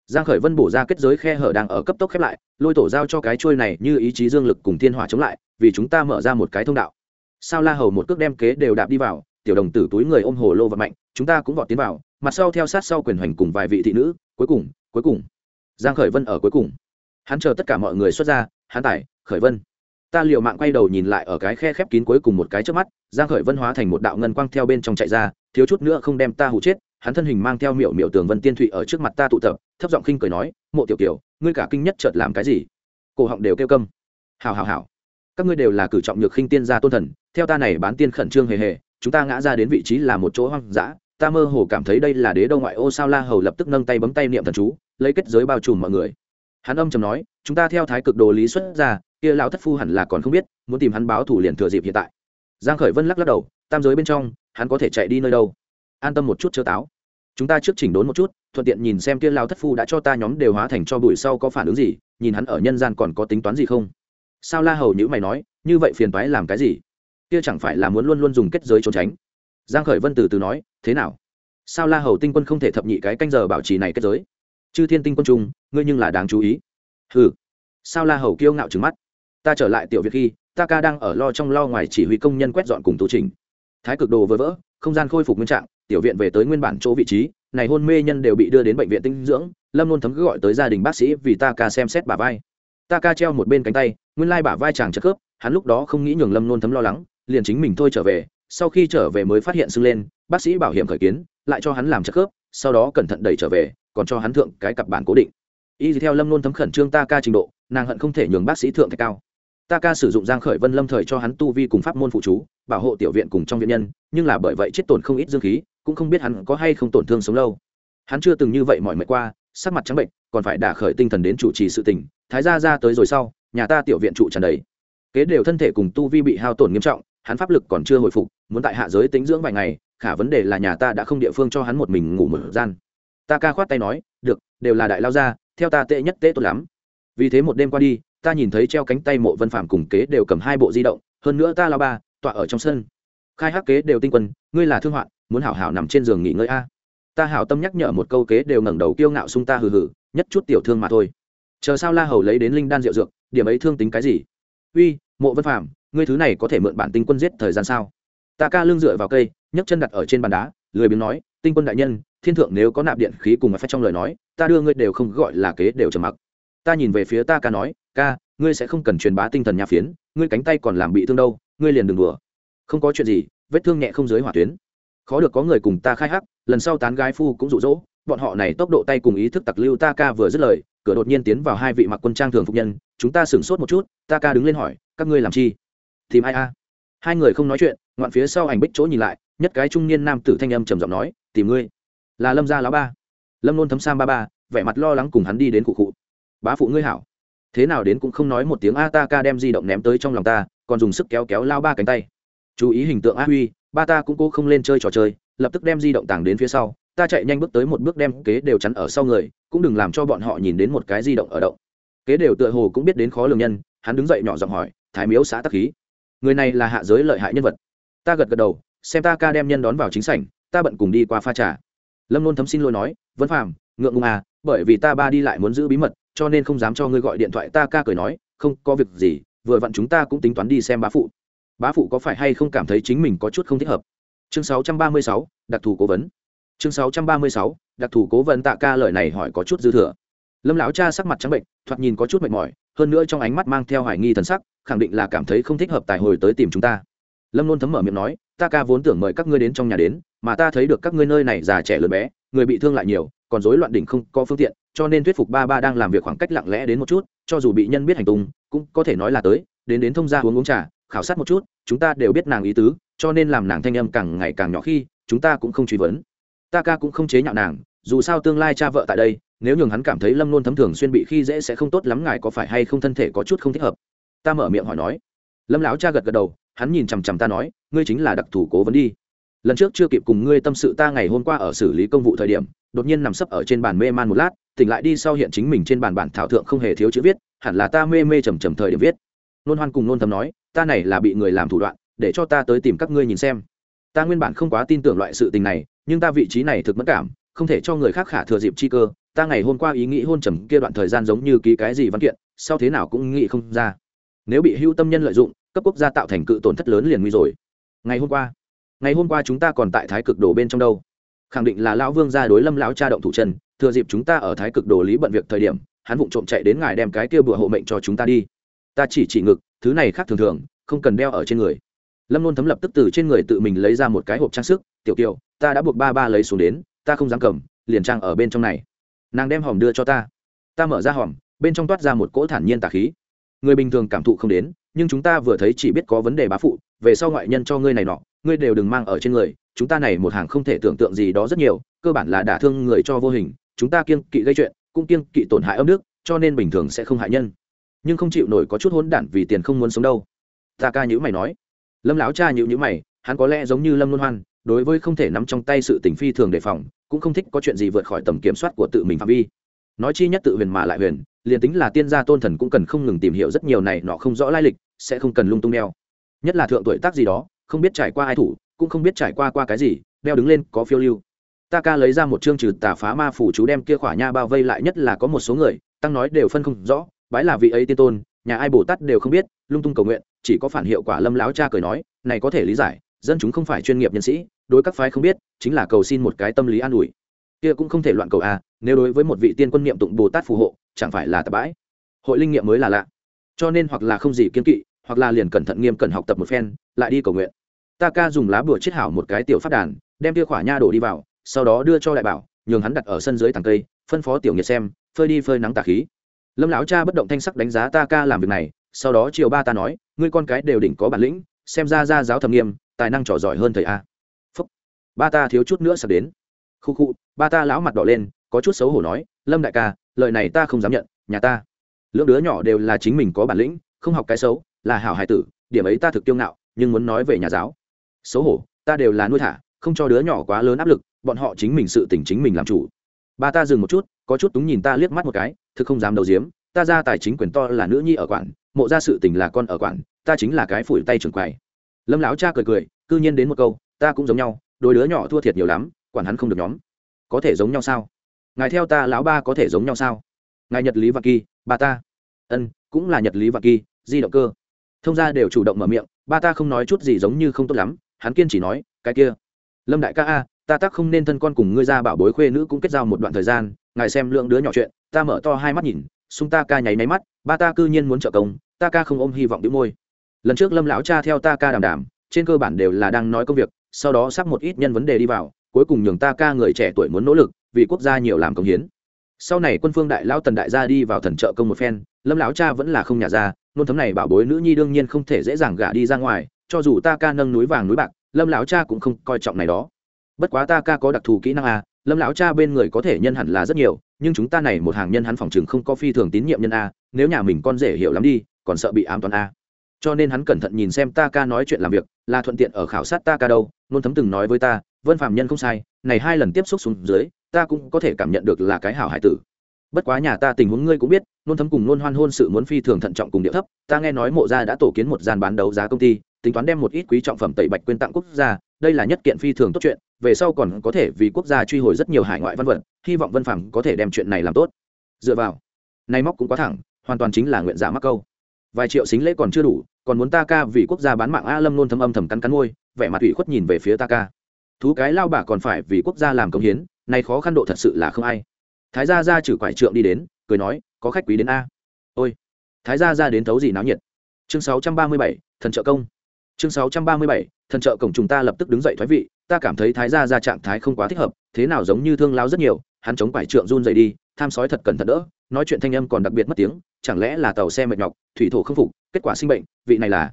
giang khởi vân bổ ra kết giới khe hở đang ở cấp tốc khép lại, lôi tổ giao cho cái chuôi này như ý chí dương lực cùng thiên hỏa chống lại, vì chúng ta mở ra một cái thông đạo. Sao la hầu một cước đem kế đều đạp đi vào, tiểu đồng tử túi người ôm hồ lô và mạnh chúng ta cũng vọt tiến vào, mặt sau theo sát sau quyền hoành cùng vài vị thị nữ, cuối cùng cuối cùng. Giang khởi vân ở cuối cùng. Hắn chờ tất cả mọi người xuất ra, hắn tải, khởi vân. Ta liều mạng quay đầu nhìn lại ở cái khe khép kín cuối cùng một cái trước mắt, giang khởi vân hóa thành một đạo ngân quang theo bên trong chạy ra, thiếu chút nữa không đem ta hụ chết hắn thân hình mang theo miểu miểu tường vân tiên thụy ở trước mặt ta tụ tập, thấp giọng khinh cười nói, mộ tiểu kiều, ngươi cả kinh nhất chợt làm cái gì? Cổ họng đều kêu câm. Hào hào hào các ngươi đều là cử trọng nhược khinh tiên gia tôn thần, theo ta này bán tiên khẩn trương hề hề, chúng ta ngã ra đến vị trí là một chỗ hoang dã, ta mơ hồ cảm thấy đây là đế đô ngoại ô sao la hầu lập tức nâng tay bấm tay niệm thần chú, lấy kết giới bao trùm mọi người. Hắn âm chầm nói, chúng ta theo thái cực đồ lý xuất ra, kia lão thất phu hẳn là còn không biết, muốn tìm hắn báo thủ liền thừa dịp hiện tại. Giang khởi vân lắc lắc đầu, tam giới bên trong, hắn có thể chạy đi nơi đâu? An tâm một chút chớ táo chúng ta trước chỉnh đốn một chút, thuận tiện nhìn xem kia lão thất phu đã cho ta nhóm đều hóa thành cho bụi sau có phản ứng gì, nhìn hắn ở nhân gian còn có tính toán gì không? Sao la hầu nhữ mày nói, như vậy phiền toái làm cái gì? Kia chẳng phải là muốn luôn luôn dùng kết giới trốn tránh? Giang khởi vân từ từ nói, thế nào? Sao la hầu tinh quân không thể thập nhị cái canh giờ bảo trì này kết giới? Chư thiên tinh quân trung, ngươi nhưng là đáng chú ý. Hừ. Sao la hầu kiêu ngạo trừng mắt? Ta trở lại tiểu việt khi, ta ca đang ở lo trong lo ngoài chỉ huy công nhân quét dọn cùng tu trình. Thái cực đồ vỡ vỡ, không gian khôi phục nguyên trạng tiểu viện về tới nguyên bản chỗ vị trí, này hôn mê nhân đều bị đưa đến bệnh viện tinh dưỡng, lâm luôn thấm cứ gọi tới gia đình bác sĩ vì ta ca xem xét bả vai. Ta ca treo một bên cánh tay, nguyên lai bả vai chàng chất khớp, hắn lúc đó không nghĩ nhường lâm luôn thấm lo lắng, liền chính mình thôi trở về, sau khi trở về mới phát hiện sưng lên, bác sĩ bảo hiểm khởi kiến, lại cho hắn làm chất khớp, sau đó cẩn thận đẩy trở về, còn cho hắn thượng cái cặp bản cố định. Y theo lâm luôn thấm khẩn trương ta ca trình độ, nàng hận không thể nhường bác sĩ thượng thạch cao. Ta ca sử dụng giang khởi vân lâm thời cho hắn tu vi cùng pháp môn phụ chú, bảo hộ tiểu viện cùng trong viện nhân, nhưng là bởi vậy chết tổn không ít dương khí cũng không biết hắn có hay không tổn thương sống lâu. Hắn chưa từng như vậy mọi mệt qua, sắc mặt trắng bệnh, còn phải đả khởi tinh thần đến chủ trì sự tình. Thái gia ra tới rồi sau, nhà ta tiểu viện trụ tràn đầy. Kế đều thân thể cùng tu vi bị hao tổn nghiêm trọng, hắn pháp lực còn chưa hồi phục, muốn tại hạ giới tính dưỡng vài ngày, khả vấn đề là nhà ta đã không địa phương cho hắn một mình ngủ một gian. Ta ca khoát tay nói, được, đều là đại lao gia, theo ta tệ nhất tệ tốt lắm. Vì thế một đêm qua đi, ta nhìn thấy treo cánh tay mộ vân phạm cùng kế đều cầm hai bộ di động, hơn nữa ta lao ba, tọa ở trong sân khai hắc kế đều tinh quân ngươi là thương hoạn muốn hảo hảo nằm trên giường nghỉ ngơi a. Ta hảo tâm nhắc nhở một câu kế đều ngẩng đầu kiêu ngạo sung ta hừ hừ nhất chút tiểu thương mà thôi. Chờ sao la hầu lấy đến linh đan rượu dược điểm ấy thương tính cái gì? Uy mộ vân Phàm, ngươi thứ này có thể mượn bản tinh quân giết thời gian sao? Ta ca lưng dựa vào cây nhấc chân đặt ở trên bàn đá lười biếng nói tinh quân đại nhân thiên thượng nếu có nạp điện khí cùng mà phép trong lời nói ta đưa ngươi đều không gọi là kế đều trầm mặc. Ta nhìn về phía ta ca nói ca ngươi sẽ không cần truyền bá tinh thần nhà phiến ngươi cánh tay còn làm bị thương đâu ngươi liền đừng đùa không có chuyện gì, vết thương nhẹ không dưới hỏa tuyến. Khó được có người cùng ta khai hắc, lần sau tán gái phu cũng rụ rỗ bọn họ này tốc độ tay cùng ý thức tặc lưu ta ca vừa dứt lời, cửa đột nhiên tiến vào hai vị mặc quân trang thường phục nhân, chúng ta sửng sốt một chút, ta ca đứng lên hỏi, các ngươi làm chi? Tìm ai a? Hai người không nói chuyện, ngoạn phía sau ảnh bích chỗ nhìn lại, nhất cái trung niên nam tử thanh âm trầm giọng nói, tìm ngươi. Là lâm gia lão ba. Lâm nôn thấm sam ba ba, vẻ mặt lo lắng cùng hắn đi đến cụ cụ. Bá phụ ngươi hảo. Thế nào đến cũng không nói một tiếng, a ta ca đem di động ném tới trong lòng ta, còn dùng sức kéo kéo lao ba cánh tay chú ý hình tượng a huy, ba ta cũng cố không lên chơi trò chơi, lập tức đem di động tàng đến phía sau, ta chạy nhanh bước tới một bước đem kế đều chắn ở sau người, cũng đừng làm cho bọn họ nhìn đến một cái di động ở động. Kế đều tựa hồ cũng biết đến khó lường nhân, hắn đứng dậy nhỏ giọng hỏi, thái miếu xã tắc khí, người này là hạ giới lợi hại nhân vật. Ta gật gật đầu, xem ta ca đem nhân đón vào chính sảnh, ta bận cùng đi qua pha trà. Lâm nôn thấm xin lỗi nói, vân phàm, ngượng ngùng à bởi vì ta ba đi lại muốn giữ bí mật, cho nên không dám cho ngươi gọi điện thoại. Ta ca cười nói, không có việc gì, vừa vặn chúng ta cũng tính toán đi xem bá phụ bá phụ có phải hay không cảm thấy chính mình có chút không thích hợp? Chương 636, đặc thù cố vấn. Chương 636, đặc thù cố vấn tạ ca lời này hỏi có chút dư thừa. Lâm lão cha sắc mặt trắng bệnh thoạt nhìn có chút mệt mỏi hơn nữa trong ánh mắt mang theo hoài nghi thần sắc khẳng định là cảm thấy không thích hợp tài hồi tới tìm chúng ta. Lâm luôn thấm mở miệng nói ta ca vốn tưởng mời các ngươi đến trong nhà đến mà ta thấy được các ngươi nơi này già trẻ lớn bé người bị thương lại nhiều còn rối loạn đỉnh không có phương tiện cho nên thuyết phục ba ba đang làm việc khoảng cách lặng lẽ đến một chút cho dù bị nhân biết hành tung cũng có thể nói là tới đến đến thông gia uống uống trà khảo sát một chút, chúng ta đều biết nàng ý tứ, cho nên làm nàng thanh âm càng ngày càng nhỏ khi, chúng ta cũng không truy vấn. Ta ca cũng không chế nhạo nàng, dù sao tương lai cha vợ tại đây, nếu nhường hắn cảm thấy lâm luôn thấm thường xuyên bị khi dễ sẽ không tốt lắm, ngài có phải hay không thân thể có chút không thích hợp? Ta mở miệng hỏi nói. Lâm lão cha gật gật đầu, hắn nhìn chằm chằm ta nói, ngươi chính là đặc thù cố vấn đi. Lần trước chưa kịp cùng ngươi tâm sự ta ngày hôm qua ở xử lý công vụ thời điểm, đột nhiên nằm sấp ở trên bàn mê man một lát, tỉnh lại đi sau hiện chính mình trên bàn bản thảo thượng không hề thiếu chữ viết, hẳn là ta mê mê trầm trầm thời điểm viết nôn hoan cùng nôn thầm nói, ta này là bị người làm thủ đoạn, để cho ta tới tìm các ngươi nhìn xem. Ta nguyên bản không quá tin tưởng loại sự tình này, nhưng ta vị trí này thực mất cảm, không thể cho người khác khả thừa dịp chi cơ. Ta ngày hôm qua ý nghĩ hôn trầm kia đoạn thời gian giống như ký cái gì văn kiện, sau thế nào cũng nghĩ không ra. Nếu bị hưu tâm nhân lợi dụng, cấp quốc gia tạo thành cự tổn thất lớn liền nguy rồi. Ngày hôm qua, ngày hôm qua chúng ta còn tại thái cực đồ bên trong đâu. Khẳng định là lão vương gia đối lâm lão cha động thủ chân, thừa dịp chúng ta ở thái cực đồ lý bận việc thời điểm, hắn vụng trộm chạy đến ngài đem cái kia bùa hộ mệnh cho chúng ta đi ta chỉ chỉ ngực, thứ này khác thường thường, không cần đeo ở trên người. Lâm luôn thấm lập tức từ trên người tự mình lấy ra một cái hộp trang sức, tiểu kiều, ta đã buộc ba ba lấy xuống đến, ta không dám cầm, liền trang ở bên trong này. Nàng đem hòm đưa cho ta. Ta mở ra hòm, bên trong toát ra một cỗ thản nhiên tà khí. Người bình thường cảm thụ không đến, nhưng chúng ta vừa thấy chỉ biết có vấn đề bá phụ, về sau ngoại nhân cho ngươi này nọ, ngươi đều đừng mang ở trên người, chúng ta này một hàng không thể tưởng tượng gì đó rất nhiều, cơ bản là đả thương người cho vô hình, chúng ta kiêng kỵ gây chuyện, cũng kiêng kỵ tổn hại âm nước cho nên bình thường sẽ không hại nhân nhưng không chịu nổi có chút hỗn đản vì tiền không muốn sống đâu. Ta ca nhữ mày nói. Lâm lão cha nhữ nhữ mày, hắn có lẽ giống như lâm luân hoan, đối với không thể nắm trong tay sự tình phi thường đề phòng, cũng không thích có chuyện gì vượt khỏi tầm kiểm soát của tự mình phạm vi. Nói chi nhất tự huyền mà lại huyền, liền tính là tiên gia tôn thần cũng cần không ngừng tìm hiểu rất nhiều này nọ không rõ lai lịch, sẽ không cần lung tung đeo. Nhất là thượng tuổi tác gì đó, không biết trải qua ai thủ, cũng không biết trải qua qua cái gì, đeo đứng lên có phiêu lưu. Ta ca lấy ra một chương trừ tà phá ma phủ chú đem kia khỏa nha bao vây lại nhất là có một số người, tăng nói đều phân không rõ bái là vị ấy tiên tôn, nhà ai bồ tát đều không biết, lung tung cầu nguyện, chỉ có phản hiệu quả lâm láo cha cười nói, này có thể lý giải, dân chúng không phải chuyên nghiệp nhân sĩ, đối các phái không biết, chính là cầu xin một cái tâm lý an ủi. Kia cũng không thể loạn cầu a nếu đối với một vị tiên quân niệm tụng bồ tát phù hộ, chẳng phải là tạ bãi. Hội linh nghiệm mới là lạ. Cho nên hoặc là không gì kiên kỵ, hoặc là liền cẩn thận nghiêm cẩn học tập một phen, lại đi cầu nguyện. Ta ca dùng lá bùa chiết hảo một cái tiểu phát đàn, đem kia khỏa nha đổ đi vào, sau đó đưa cho đại bảo, nhường hắn đặt ở sân dưới tàng cây, phân phó tiểu nghiệt xem, phơi đi phơi nắng tà khí lâm lão cha bất động thanh sắc đánh giá ta ca làm việc này, sau đó chiều ba ta nói, ngươi con cái đều đỉnh có bản lĩnh, xem ra ra giáo thầm nghiêm, tài năng trò giỏi hơn thầy a. Phúc. Ba ta thiếu chút nữa sắp đến. Khu khu, ba ta lão mặt đỏ lên, có chút xấu hổ nói, lâm đại ca, lời này ta không dám nhận, nhà ta. Lượng đứa nhỏ đều là chính mình có bản lĩnh, không học cái xấu, là hảo hải tử, điểm ấy ta thực kiêu ngạo, nhưng muốn nói về nhà giáo. Xấu hổ, ta đều là nuôi thả, không cho đứa nhỏ quá lớn áp lực, bọn họ chính mình sự tỉnh chính mình làm chủ. Ba ta dừng một chút, có chút túng nhìn ta liếc mắt một cái thực không dám đầu diếm ta ra tài chính quyền to là nữ nhi ở quản, mộ ra sự tình là con ở quản, ta chính là cái phủi tay trưởng quầy. Lâm lão cha cười cười, cư nhiên đến một câu, ta cũng giống nhau, đôi đứa nhỏ thua thiệt nhiều lắm, quản hắn không được nhóm. Có thể giống nhau sao? Ngài theo ta lão ba có thể giống nhau sao? Ngài nhật lý và kỳ ba ta. Ân, cũng là nhật lý và kỳ, di động cơ. Thông gia đều chủ động mở miệng, ba ta không nói chút gì giống như không tốt lắm, hắn kiên chỉ nói, cái kia, lâm đại ca a, ta tác không nên thân con cùng ngươi ra bảo bối khuê nữ cũng kết giao một đoạn thời gian, ngài xem lượng đứa nhỏ chuyện ta mở to hai mắt nhìn, xung ta ca nháy máy mắt, ba ta cư nhiên muốn trợ công, ta ca không ôm hy vọng đĩu môi lần trước lâm lão cha theo ta ca đàm đàm, trên cơ bản đều là đang nói công việc, sau đó sắp một ít nhân vấn đề đi vào, cuối cùng nhường ta ca người trẻ tuổi muốn nỗ lực, vì quốc gia nhiều làm công hiến sau này quân phương đại lão tần đại gia đi vào thần trợ công một phen, lâm lão cha vẫn là không nhà ra, nôn thấm này bảo bối nữ nhi đương nhiên không thể dễ dàng gả đi ra ngoài, cho dù ta ca nâng núi vàng núi bạc, lâm lão cha cũng không coi trọng này đó bất quá ta ca có đặc thù kỹ năng à lâm lão cha bên người có thể nhân hẳn là rất nhiều, nhưng chúng ta này một hàng nhân hắn phòng chừng không có phi thường tín nhiệm nhân a, nếu nhà mình con rể hiểu lắm đi, còn sợ bị ám toán a. Cho nên hắn cẩn thận nhìn xem ta ca nói chuyện làm việc, là thuận tiện ở khảo sát ta ca đâu, nôn thấm từng nói với ta, vân phạm nhân không sai, này hai lần tiếp xúc xuống dưới, ta cũng có thể cảm nhận được là cái hảo hải tử. Bất quá nhà ta tình huống ngươi cũng biết, nôn thấm cùng nôn hoan hôn sự muốn phi thường thận trọng cùng địa thấp, ta nghe nói mộ gia đã tổ kiến một gian bán đấu giá công ty, tính toán đem một ít quý trọng phẩm tẩy bạch quyên tặng quốc gia, đây là nhất kiện phi thường tốt chuyện về sau còn có thể vì quốc gia truy hồi rất nhiều hải ngoại văn vật hy vọng vân phạm có thể đem chuyện này làm tốt. Dựa vào nay móc cũng quá thẳng hoàn toàn chính là nguyện giả mắc câu. Vài triệu xính lễ còn chưa đủ còn muốn ta ca vì quốc gia bán mạng a lâm nôn thâm âm thầm cắn cắn môi vẻ mặt ủy khuất nhìn về phía ta ca. Thú cái lao bà còn phải vì quốc gia làm công hiến nay khó khăn độ thật sự là không ai. Thái gia ra trừ quải trượng đi đến cười nói có khách quý đến a. Ôi thái gia ra đến thấu gì náo nhiệt. Chương 637, thần trợ công. Chương 637, thần trợ cổng chúng ta lập tức đứng dậy thoái vị ta cảm thấy thái gia ra trạng thái không quá thích hợp, thế nào giống như thương lao rất nhiều, hắn chống quải trượng run dậy đi, tham sói thật cẩn thận đỡ, nói chuyện thanh âm còn đặc biệt mất tiếng, chẳng lẽ là tàu xe mệt nhọc, thủy thổ không phục, kết quả sinh bệnh, vị này là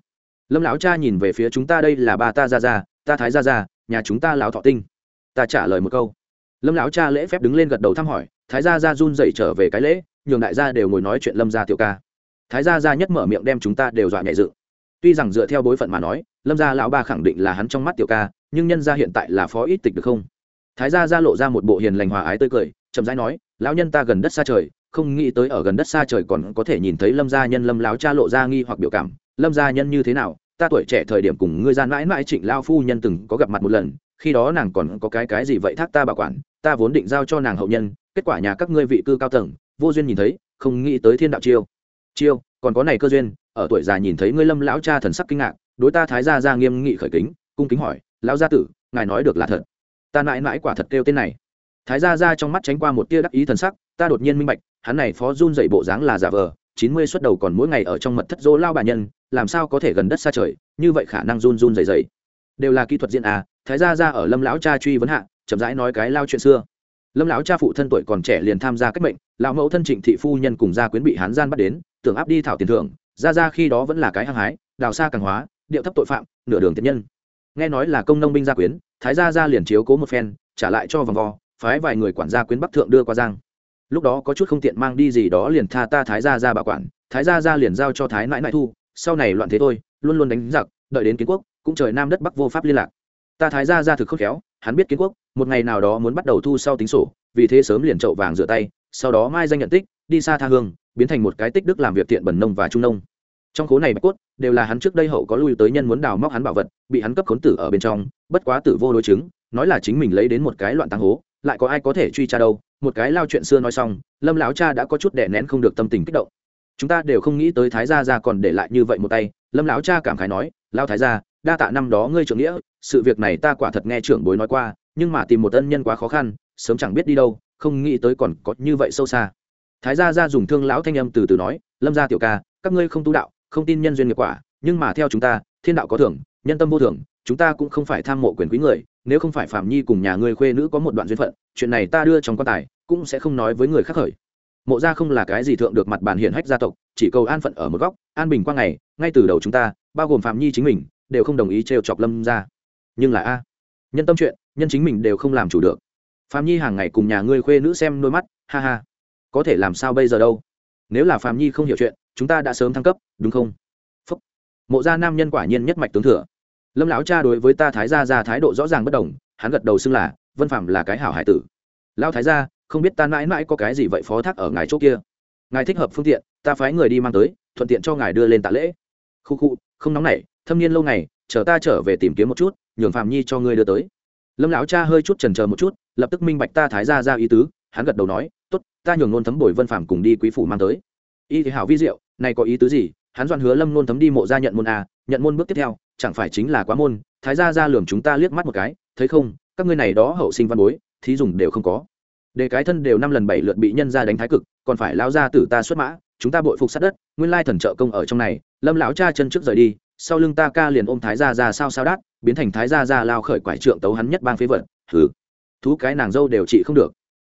lâm lão cha nhìn về phía chúng ta đây là ba ta ra ra ta thái ra ra nhà chúng ta lão thọ tinh. Ta trả lời một câu. Lâm lão cha lễ phép đứng lên gật đầu thăm hỏi, thái gia ra run dậy trở về cái lễ, nhường đại gia đều ngồi nói chuyện lâm gia tiểu ca. Thái gia ra nhất mở miệng đem chúng ta đều dọa nhẹ dự. tuy rằng dựa theo bối phận mà nói, lâm gia lão ba khẳng định là hắn trong mắt tiểu ca nhưng nhân gia hiện tại là phó ít tịch được không? Thái gia ra lộ ra một bộ hiền lành hòa ái tươi cười, chậm rãi nói, lão nhân ta gần đất xa trời, không nghĩ tới ở gần đất xa trời còn có thể nhìn thấy lâm gia nhân lâm láo cha lộ ra nghi hoặc biểu cảm. Lâm gia nhân như thế nào? Ta tuổi trẻ thời điểm cùng ngươi gian mãi mãi trịnh lao phu nhân từng có gặp mặt một lần, khi đó nàng còn có cái cái gì vậy thác ta bảo quản, ta vốn định giao cho nàng hậu nhân, kết quả nhà các ngươi vị cư cao tầng, vô duyên nhìn thấy, không nghĩ tới thiên đạo chiêu. Chiêu, còn có này cơ duyên, ở tuổi già nhìn thấy ngươi lâm lão cha thần sắc kinh ngạc, đối ta thái gia ra nghiêm nghị khởi kính, cung kính hỏi lão gia tử, ngài nói được là thật. Ta mãi mãi quả thật kêu tên này. Thái gia ra trong mắt tránh qua một tia đắc ý thần sắc, ta đột nhiên minh bạch, hắn này phó run dậy bộ dáng là giả vờ, chín mươi xuất đầu còn mỗi ngày ở trong mật thất dỗ lao bà nhân, làm sao có thể gần đất xa trời, như vậy khả năng run run dày dày đều là kỹ thuật diễn à thái gia ra ở lâm lão cha truy vấn hạ, chậm rãi nói cái lao chuyện xưa. Lâm lão cha phụ thân tuổi còn trẻ liền tham gia cách mệnh, lão mẫu thân trịnh thị phu nhân cùng gia quyến bị hán gian bắt đến, tưởng áp đi thảo tiền thưởng ra ra khi đó vẫn là cái hăng hái, đào xa càng hóa, điệu thấp tội phạm, nửa đường tiện nhân nghe nói là công nông binh gia quyến, thái gia ra liền chiếu cố một phen, trả lại cho vòng vo, phái vài người quản gia quyến bắc thượng đưa qua giang. Lúc đó có chút không tiện mang đi gì đó liền tha ta thái gia ra bảo quản, thái gia ra liền giao cho thái nãi nãi thu, sau này loạn thế thôi, luôn luôn đánh giặc, đợi đến kiến quốc, cũng trời nam đất bắc vô pháp liên lạc. Ta thái gia ra thực khôn khéo, hắn biết kiến quốc, một ngày nào đó muốn bắt đầu thu sau tính sổ, vì thế sớm liền trậu vàng rửa tay, sau đó mai danh nhận tích, đi xa tha hương, biến thành một cái tích đức làm việc tiện bẩn nông và trung nông trong khố này bạch cốt đều là hắn trước đây hậu có lui tới nhân muốn đào móc hắn bảo vật, bị hắn cấp khốn tử ở bên trong, bất quá tử vô đối chứng, nói là chính mình lấy đến một cái loạn tăng hố, lại có ai có thể truy tra đâu. Một cái lao chuyện xưa nói xong, lâm lão cha đã có chút đè nén không được tâm tình kích động. Chúng ta đều không nghĩ tới thái gia ra còn để lại như vậy một tay. Lâm lão cha cảm khái nói lao thái gia, đa tạ năm đó ngươi trưởng nghĩa, sự việc này ta quả thật nghe trưởng bối nói qua, nhưng mà tìm một ân nhân quá khó khăn, sớm chẳng biết đi đâu, không nghĩ tới còn có như vậy sâu xa. Thái gia ra dùng thương lão thanh âm từ từ nói, lâm gia tiểu ca, các ngươi không tu đạo không tin nhân duyên nghiệp quả, nhưng mà theo chúng ta, thiên đạo có thưởng, nhân tâm vô thưởng, chúng ta cũng không phải tham mộ quyền quý người, nếu không phải phạm nhi cùng nhà ngươi khuê nữ có một đoạn duyên phận, chuyện này ta đưa trong quan tài, cũng sẽ không nói với người khác khởi. Mộ gia không là cái gì thượng được mặt bàn hiển hách gia tộc, chỉ cầu an phận ở một góc, an bình qua ngày, ngay từ đầu chúng ta, bao gồm phạm nhi chính mình, đều không đồng ý trêu chọc lâm ra nhưng là a, nhân tâm chuyện, nhân chính mình đều không làm chủ được. Phạm nhi hàng ngày cùng nhà ngươi khuê nữ xem đôi mắt, ha ha. Có thể làm sao bây giờ đâu? Nếu là phạm nhi không hiểu chuyện chúng ta đã sớm thăng cấp, đúng không? Phúc. mộ gia nam nhân quả nhiên nhất mạch tướng thừa. Lâm lão cha đối với ta thái gia ra thái độ rõ ràng bất đồng, hắn gật đầu xưng là, vân phạm là cái hảo hải tử. Lão thái gia, không biết ta mãi mãi có cái gì vậy phó thác ở ngài chỗ kia? Ngài thích hợp phương tiện, ta phái người đi mang tới, thuận tiện cho ngài đưa lên tạ lễ. Khu khu, không nóng nảy, thâm niên lâu ngày, chờ ta trở về tìm kiếm một chút, nhường phạm nhi cho ngươi đưa tới. Lâm lão cha hơi chút trần chờ một chút, lập tức minh bạch ta thái ra ra ý tứ, hắn gật đầu nói t ố t ta nhường nôn thấm bồi vân phạm cùng đi quý phủ mang tới y thì hảo vi diệu, này có ý tứ gì? Hắn Doan hứa lâm nôn thấm đi mộ ra nhận môn a nhận môn bước tiếp theo, chẳng phải chính là quá môn, thái ra ra lường chúng ta liếc mắt một cái, thấy không, các ngươi này đó hậu sinh văn bối, thí dùng đều không có. Để cái thân đều năm lần bảy lượt bị nhân ra đánh thái cực, còn phải lao ra tử ta xuất mã, chúng ta bội phục sát đất, nguyên lai thần trợ công ở trong này, lâm lão cha chân trước rời đi, sau lưng ta ca liền ôm thái gia ra sao sao đát, biến thành thái gia ra lao khởi quải trượng tấu hắn nhất bang phế vật thử thú cái nàng dâu đều trị không được.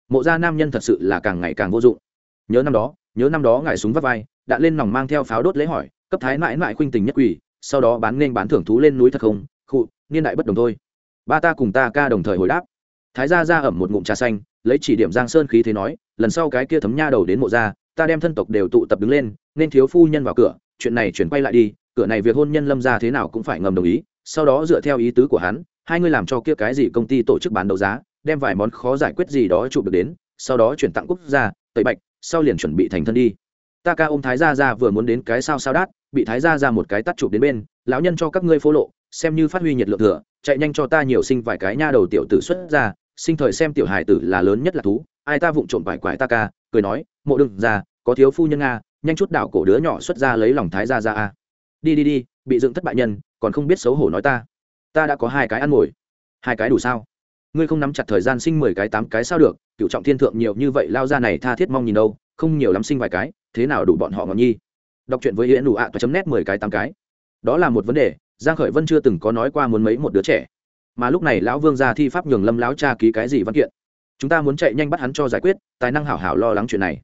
Mộ gia nam nhân thật sự là càng ngày càng vô dụng. Nhớ năm đó nhớ năm đó ngài súng vắt vai, đã lên nòng mang theo pháo đốt lễ hỏi, cấp thái mãi mãi khuynh tình nhất quỷ, sau đó bán nên bán thưởng thú lên núi thật không? Khụ, niên đại bất đồng thôi. Ba ta cùng ta ca đồng thời hồi đáp. Thái gia ra ẩm một ngụm trà xanh, lấy chỉ điểm giang sơn khí thế nói, lần sau cái kia thấm nha đầu đến mộ gia ta đem thân tộc đều tụ tập đứng lên, nên thiếu phu nhân vào cửa, chuyện này chuyển quay lại đi, cửa này việc hôn nhân lâm ra thế nào cũng phải ngầm đồng ý, sau đó dựa theo ý tứ của hắn, hai người làm cho kia cái gì công ty tổ chức bán đấu giá, đem vài món khó giải quyết gì đó chụp được đến sau đó chuyển tặng quốc gia, tẩy bạch, sau liền chuẩn bị thành thân đi. Ta ca ôm thái gia ra vừa muốn đến cái sao sao đát, bị thái gia ra một cái tắt chụp đến bên, lão nhân cho các ngươi phô lộ, xem như phát huy nhiệt lượng thừa, chạy nhanh cho ta nhiều sinh vài cái nha đầu tiểu tử xuất ra sinh thời xem tiểu hài tử là lớn nhất là thú, ai ta vụng trộm vải quải ta ca, cười nói, mộ đừng ra có thiếu phu nhân nga nhanh chút đảo cổ đứa nhỏ xuất ra lấy lòng thái gia ra a. Đi đi đi, bị dựng thất bại nhân, còn không biết xấu hổ nói ta. Ta đã có hai cái ăn ngồi hai cái đủ sao? Ngươi không nắm chặt thời gian sinh mười cái tám cái sao được, cựu trọng thiên thượng nhiều như vậy lao ra này tha thiết mong nhìn đâu, không nhiều lắm sinh vài cái, thế nào đủ bọn họ ngọn nhi? Đọc chuyện với yến đủ ạ, toa chấm nét mười cái tám cái. Đó là một vấn đề, giang khởi vân chưa từng có nói qua muốn mấy một đứa trẻ. Mà lúc này lão vương gia thi pháp nhường lâm lão cha ký cái gì văn kiện? Chúng ta muốn chạy nhanh bắt hắn cho giải quyết, tài năng hảo hảo lo lắng chuyện này.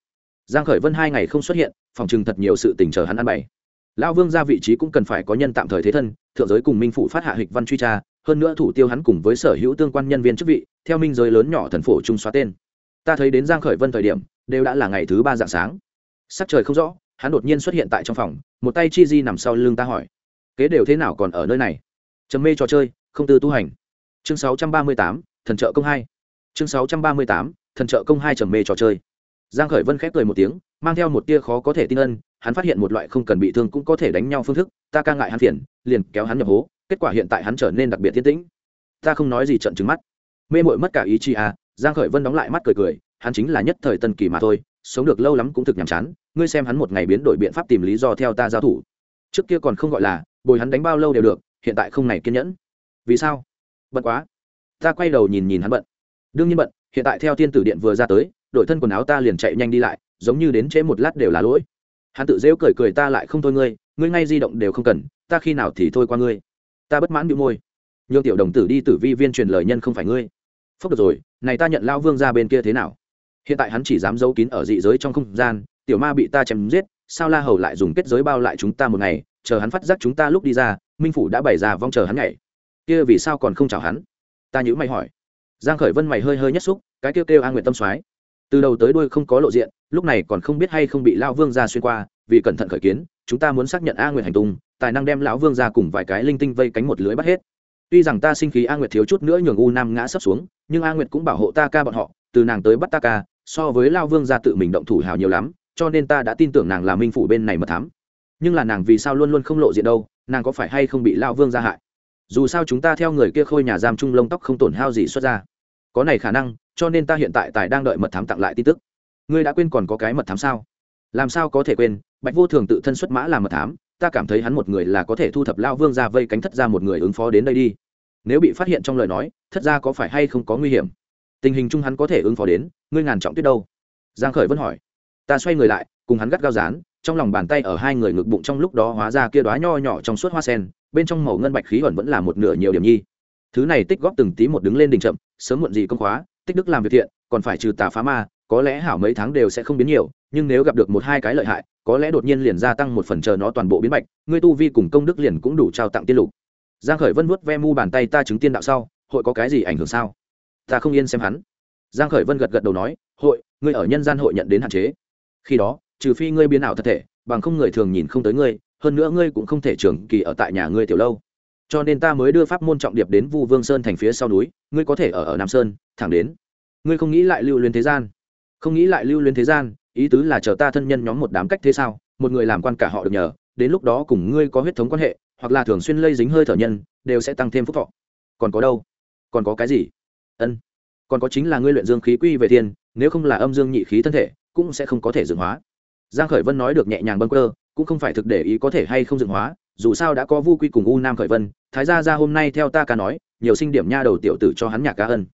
Giang khởi vân hai ngày không xuất hiện, phòng trừng thật nhiều sự tình chờ hắn ăn bày. Lão vương gia vị trí cũng cần phải có nhân tạm thời thế thân, thượng giới cùng minh phủ phát hạ hịch văn truy tra hơn nữa thủ tiêu hắn cùng với sở hữu tương quan nhân viên chức vị theo minh giới lớn nhỏ thần phổ trung xóa tên. Ta thấy đến giang khởi vân thời điểm đều đã là ngày thứ ba dạng sáng. Sắc trời không rõ hắn đột nhiên xuất hiện tại trong phòng một tay chi di nằm sau lưng ta hỏi kế đều thế nào còn ở nơi này? Trầm mê trò chơi không tư tu hành. Chương 638, thần trợ công hai. Chương 638, thần trợ công hai trầm mê trò chơi. Giang khởi vân khép cười một tiếng mang theo một tia khó có thể tin ân hắn phát hiện một loại không cần bị thương cũng có thể đánh nhau phương thức ta ca ngại hắn phiền liền kéo hắn nhập hố kết quả hiện tại hắn trở nên đặc biệt thiên tĩnh. Ta không nói gì trận trừng mắt. Mê muội mất cả ý chí à giang khởi vân đóng lại mắt cười cười, hắn chính là nhất thời tân kỳ mà thôi, sống được lâu lắm cũng thực nhàm chán, ngươi xem hắn một ngày biến đổi biện pháp tìm lý do theo ta giao thủ. Trước kia còn không gọi là, bồi hắn đánh bao lâu đều được, hiện tại không này kiên nhẫn. Vì sao? Bận quá. Ta quay đầu nhìn nhìn hắn bận. Đương nhiên bận, hiện tại theo thiên tử điện vừa ra tới, đội thân quần áo ta liền chạy nhanh đi lại, giống như đến trễ một lát đều là lỗi. Hắn tự dễ cười cười ta lại không thôi ngươi ngươi ngay di động đều không cần, ta khi nào thì thôi qua ngươi ta bất mãn bị môi. Nhường tiểu đồng tử đi tử vi viên truyền lời nhân không phải ngươi. Phúc được rồi, này ta nhận lao vương ra bên kia thế nào? Hiện tại hắn chỉ dám giấu kín ở dị giới trong không gian, tiểu ma bị ta chém giết, sao la hầu lại dùng kết giới bao lại chúng ta một ngày, chờ hắn phát giác chúng ta lúc đi ra, minh phủ đã bày ra vong chờ hắn ngày. kia vì sao còn không chào hắn? Ta nhữ mày hỏi. Giang khởi vân mày hơi hơi nhất xúc, cái kêu kêu a nguyện tâm soái. Từ đầu tới đuôi không có lộ diện, lúc này còn không biết hay không bị lão vương ra xuyên qua, vì cẩn thận khởi kiến chúng ta muốn xác nhận a nguyệt hành tung, tài năng đem lão vương ra cùng vài cái linh tinh vây cánh một lưới bắt hết. Tuy rằng ta sinh khí a nguyệt thiếu chút nữa nhường u nam ngã sấp xuống, nhưng a nguyệt cũng bảo hộ ta ca bọn họ, từ nàng tới bắt ta ca, so với lão vương ra tự mình động thủ hào nhiều lắm, cho nên ta đã tin tưởng nàng là minh phủ bên này mà thám. Nhưng là nàng vì sao luôn luôn không lộ diện đâu, nàng có phải hay không bị lão vương ra hại? Dù sao chúng ta theo người kia khôi nhà giam trung lông tóc không tổn hao gì xuất ra. Có này khả năng, cho nên ta hiện tại tài đang đợi mật thám tặng lại tin tức. Ngươi đã quên còn có cái mật thám sao? Làm sao có thể quên, bạch vô thường tự thân xuất mã làm mật thám, ta cảm thấy hắn một người là có thể thu thập lao vương ra vây cánh thất ra một người ứng phó đến đây đi. Nếu bị phát hiện trong lời nói, thất ra có phải hay không có nguy hiểm? Tình hình chung hắn có thể ứng phó đến, ngươi ngàn trọng tuyết đâu? Giang khởi vẫn hỏi. Ta xoay người lại, cùng hắn gắt gao dán, trong lòng bàn tay ở hai người ngực bụng trong lúc đó hóa ra kia đóa nho nhỏ trong suốt hoa sen, bên trong màu ngân bạch khí ẩn vẫn là một nửa nhiều điểm nhi. Thứ này tích góp từng tí một đứng lên đỉnh chậm, sớm muộn gì công khóa, tích đức làm việc thiện, còn phải trừ tà phá ma có lẽ hảo mấy tháng đều sẽ không biến nhiều, nhưng nếu gặp được một hai cái lợi hại, có lẽ đột nhiên liền gia tăng một phần chờ nó toàn bộ biến bạch ngươi tu vi cùng công đức liền cũng đủ trao tặng tiên lục. Giang khởi vân vuốt ve mu bàn tay ta chứng tiên đạo sau, hội có cái gì ảnh hưởng sao? Ta không yên xem hắn. Giang khởi vân gật gật đầu nói, hội, ngươi ở nhân gian hội nhận đến hạn chế. Khi đó, trừ phi ngươi biến ảo thật thể, bằng không người thường nhìn không tới ngươi, hơn nữa ngươi cũng không thể trường kỳ ở tại nhà ngươi tiểu lâu. Cho nên ta mới đưa pháp môn trọng điệp đến vu vương sơn thành phía sau núi, ngươi có thể ở ở nam sơn, thẳng đến. Ngươi không nghĩ lại lưu luyến thế gian không nghĩ lại lưu luyến thế gian, ý tứ là chờ ta thân nhân nhóm một đám cách thế sao, một người làm quan cả họ được nhờ, đến lúc đó cùng ngươi có huyết thống quan hệ, hoặc là thường xuyên lây dính hơi thở nhân, đều sẽ tăng thêm phúc thọ. Còn có đâu? Còn có cái gì? Ân. Còn có chính là ngươi luyện dương khí quy về thiên, nếu không là âm dương nhị khí thân thể, cũng sẽ không có thể dựng hóa. Giang khởi vân nói được nhẹ nhàng bâng cơ cũng không phải thực để ý có thể hay không dựng hóa, dù sao đã có vu quy cùng u nam khởi vân, thái gia gia hôm nay theo ta ca nói, nhiều sinh điểm nha đầu tiểu tử cho hắn nhạc ca ân.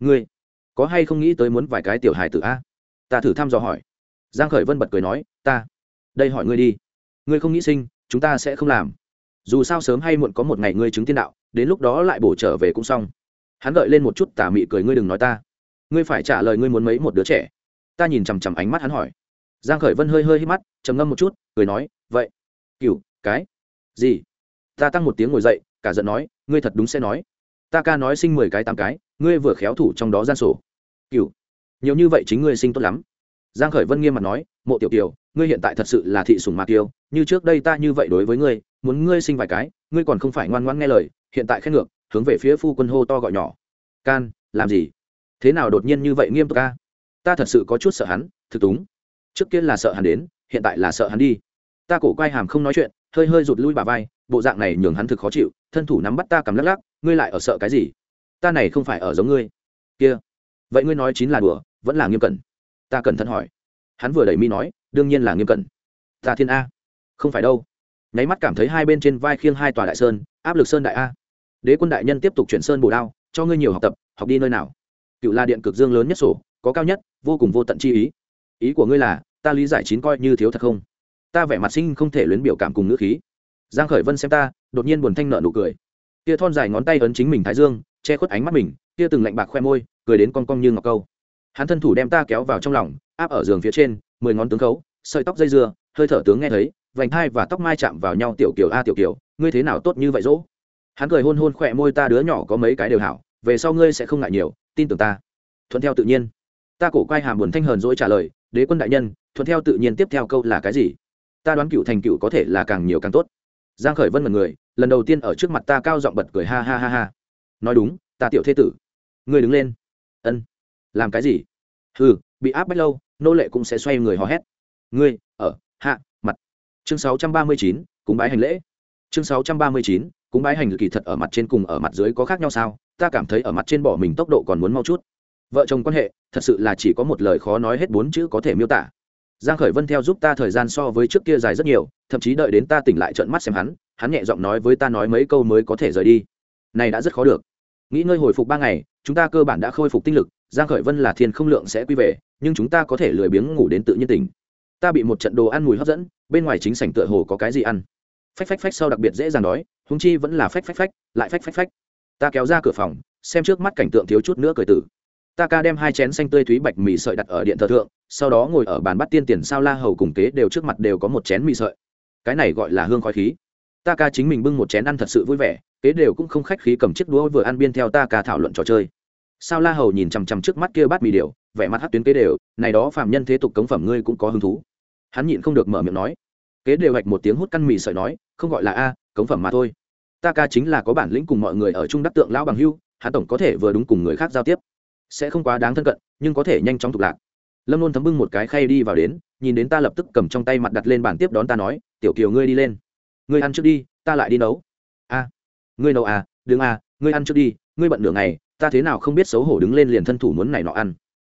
Ngươi, có hay không nghĩ tới muốn vài cái tiểu hài tử a? Ta thử thăm dò hỏi. Giang khởi vân bật cười nói, ta, đây hỏi ngươi đi. Ngươi không nghĩ sinh, chúng ta sẽ không làm. Dù sao sớm hay muộn có một ngày ngươi chứng tiên đạo, đến lúc đó lại bổ trở về cũng xong. Hắn gợi lên một chút tà mị cười, ngươi đừng nói ta. Ngươi phải trả lời ngươi muốn mấy một đứa trẻ. Ta nhìn chằm chằm ánh mắt hắn hỏi. Giang khởi vân hơi hơi hít mắt, trầm ngâm một chút, cười nói, vậy, cửu, cái gì? Ta tăng một tiếng ngồi dậy, cả giận nói, ngươi thật đúng sẽ nói. Ta ca nói sinh mười cái tám cái, ngươi vừa khéo thủ trong đó gian sổ. Cửu nhiều như vậy chính ngươi sinh tốt lắm. Giang khởi vân nghiêm mặt nói, mộ tiểu tiểu ngươi hiện tại thật sự là thị sủng mà kiều như trước đây ta như vậy đối với ngươi, muốn ngươi sinh vài cái, ngươi còn không phải ngoan ngoãn nghe lời, hiện tại khen ngược, hướng về phía phu quân hô to gọi nhỏ. Can, làm gì? Thế nào đột nhiên như vậy nghiêm túc ca ta thật sự có chút sợ hắn, thực túng. Trước kia là sợ hắn đến, hiện tại là sợ hắn đi. Ta cổ quay hàm không nói chuyện, hơi hơi rụt lui bà vai, bộ dạng này nhường hắn thực khó chịu, thân thủ nắm bắt ta cầm lắc lắc, ngươi lại ở sợ cái gì? Ta này không phải ở giống ngươi. Kia vậy ngươi nói chính là đùa, vẫn là nghiêm cẩn? Ta cẩn thận hỏi. Hắn vừa đẩy mi nói, đương nhiên là nghiêm cẩn. Ta thiên a. Không phải đâu. Nháy mắt cảm thấy hai bên trên vai khiêng hai tòa đại sơn, áp lực sơn đại a. Đế quân đại nhân tiếp tục chuyển sơn bồ đao, cho ngươi nhiều học tập, học đi nơi nào? Cựu la điện cực dương lớn nhất sổ, có cao nhất, vô cùng vô tận chi ý. Ý của ngươi là, ta lý giải chín coi như thiếu thật không? Ta vẻ mặt sinh không thể luyến biểu cảm cùng ngữ khí. Giang khởi vân xem ta, đột nhiên buồn thanh nợ nụ cười. Kia thon dài ngón tay ấn chính mình thái dương, che khuất ánh mắt mình kia từng lạnh bạc khoe môi, cười đến con cong như ngọc câu. Hắn thân thủ đem ta kéo vào trong lòng, áp ở giường phía trên, mười ngón tướng khấu, sợi tóc dây dưa, hơi thở tướng nghe thấy, vành thai và tóc mai chạm vào nhau tiểu kiều a tiểu kiều ngươi thế nào tốt như vậy dỗ? Hắn cười hôn hôn khỏe môi ta đứa nhỏ có mấy cái đều hảo, về sau ngươi sẽ không ngại nhiều, tin tưởng ta. Thuận theo tự nhiên. Ta cổ quay hàm buồn thanh hờn dỗi trả lời, đế quân đại nhân, thuận theo tự nhiên tiếp theo câu là cái gì? Ta đoán cựu thành cựu có thể là càng nhiều càng tốt. Giang khởi vân mật người, lần đầu tiên ở trước mặt ta cao giọng bật cười ha ha ha ha. Nói đúng, ta tiểu thế tử ngươi đứng lên. Ân. Làm cái gì? Hừ bị áp bách lâu nô lệ cũng sẽ xoay người hò hét. Ngươi ở hạ mặt. Chương 639, cúng bái hành lễ. Chương 639, cúng bái hành kỳ thật ở mặt trên cùng ở mặt dưới có khác nhau sao? Ta cảm thấy ở mặt trên bỏ mình tốc độ còn muốn mau chút. Vợ chồng quan hệ thật sự là chỉ có một lời khó nói hết bốn chữ có thể miêu tả. Giang khởi vân theo giúp ta thời gian so với trước kia dài rất nhiều thậm chí đợi đến ta tỉnh lại trợn mắt xem hắn hắn nhẹ giọng nói với ta nói mấy câu mới có thể rời đi. Này đã rất khó được nghĩ ngơi hồi phục ba ngày, chúng ta cơ bản đã khôi phục tinh lực, giang khởi vân là thiên không lượng sẽ quy về, nhưng chúng ta có thể lười biếng ngủ đến tự nhiên tỉnh. Ta bị một trận đồ ăn mùi hấp dẫn, bên ngoài chính sảnh tựa hồ có cái gì ăn. Phách phách phách sau đặc biệt dễ dàng đói húng chi vẫn là phách phách phách, lại phách phách phách. Ta kéo ra cửa phòng, xem trước mắt cảnh tượng thiếu chút nữa cười tử. Ta ca đem hai chén xanh tươi thúy bạch mì sợi đặt ở điện thờ thượng, sau đó ngồi ở bàn bắt tiên tiền sao la hầu cùng kế đều trước mặt đều có một chén mì sợi. Cái này gọi là hương khói khí ta ca chính mình bưng một chén ăn thật sự vui vẻ, kế đều cũng không khách khí cầm chiếc đũa vừa ăn biên theo ta ca thảo luận trò chơi. Sao la hầu nhìn chằm chằm trước mắt kia bát mì điều, vẻ mặt hát tuyến kế đều, này đó phạm nhân thế tục cống phẩm ngươi cũng có hứng thú. Hắn nhịn không được mở miệng nói. Kế đều hạch một tiếng hút căn mì sợi nói, không gọi là a, cống phẩm mà thôi. Ta ca chính là có bản lĩnh cùng mọi người ở chung đắc tượng lão bằng hưu, hắn tổng có thể vừa đúng cùng người khác giao tiếp. Sẽ không quá đáng thân cận, nhưng có thể nhanh chóng tục lạc. Lâm luôn thấm bưng một cái khay đi vào đến, nhìn đến ta lập tức cầm trong tay mặt đặt lên bàn tiếp đón ta nói, tiểu kiều ngươi đi lên ngươi ăn trước đi, ta lại đi nấu. A, ngươi nấu à đừng à ngươi ăn trước đi, ngươi bận nửa ngày, ta thế nào không biết xấu hổ đứng lên liền thân thủ muốn này nọ ăn.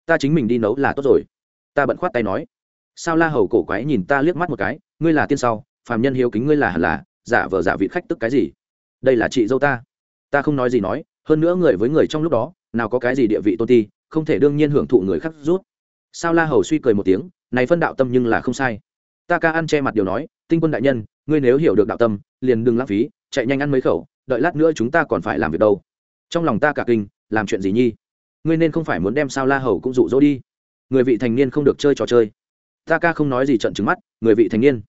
Ta chính mình đi nấu là tốt rồi. Ta bận khoát tay nói. Sao la hầu cổ quái nhìn ta liếc mắt một cái, ngươi là tiên sau, phàm nhân hiếu kính ngươi là hẳn là, giả vờ giả vị khách tức cái gì? Đây là chị dâu ta. Ta không nói gì nói, hơn nữa người với người trong lúc đó, nào có cái gì địa vị tôn ti, không thể đương nhiên hưởng thụ người khác rút. Sao la hầu suy cười một tiếng, này phân đạo tâm nhưng là không sai. Ta ca ăn che mặt điều nói tinh quân đại nhân, ngươi nếu hiểu được đạo tâm, liền đừng lãng phí, chạy nhanh ăn mấy khẩu, đợi lát nữa chúng ta còn phải làm việc đâu. Trong lòng ta cả kinh, làm chuyện gì nhi? Ngươi nên không phải muốn đem sao la hầu cũng dụ dỗ đi. Người vị thành niên không được chơi trò chơi. Ta ca không nói gì trận trứng mắt, người vị thành niên.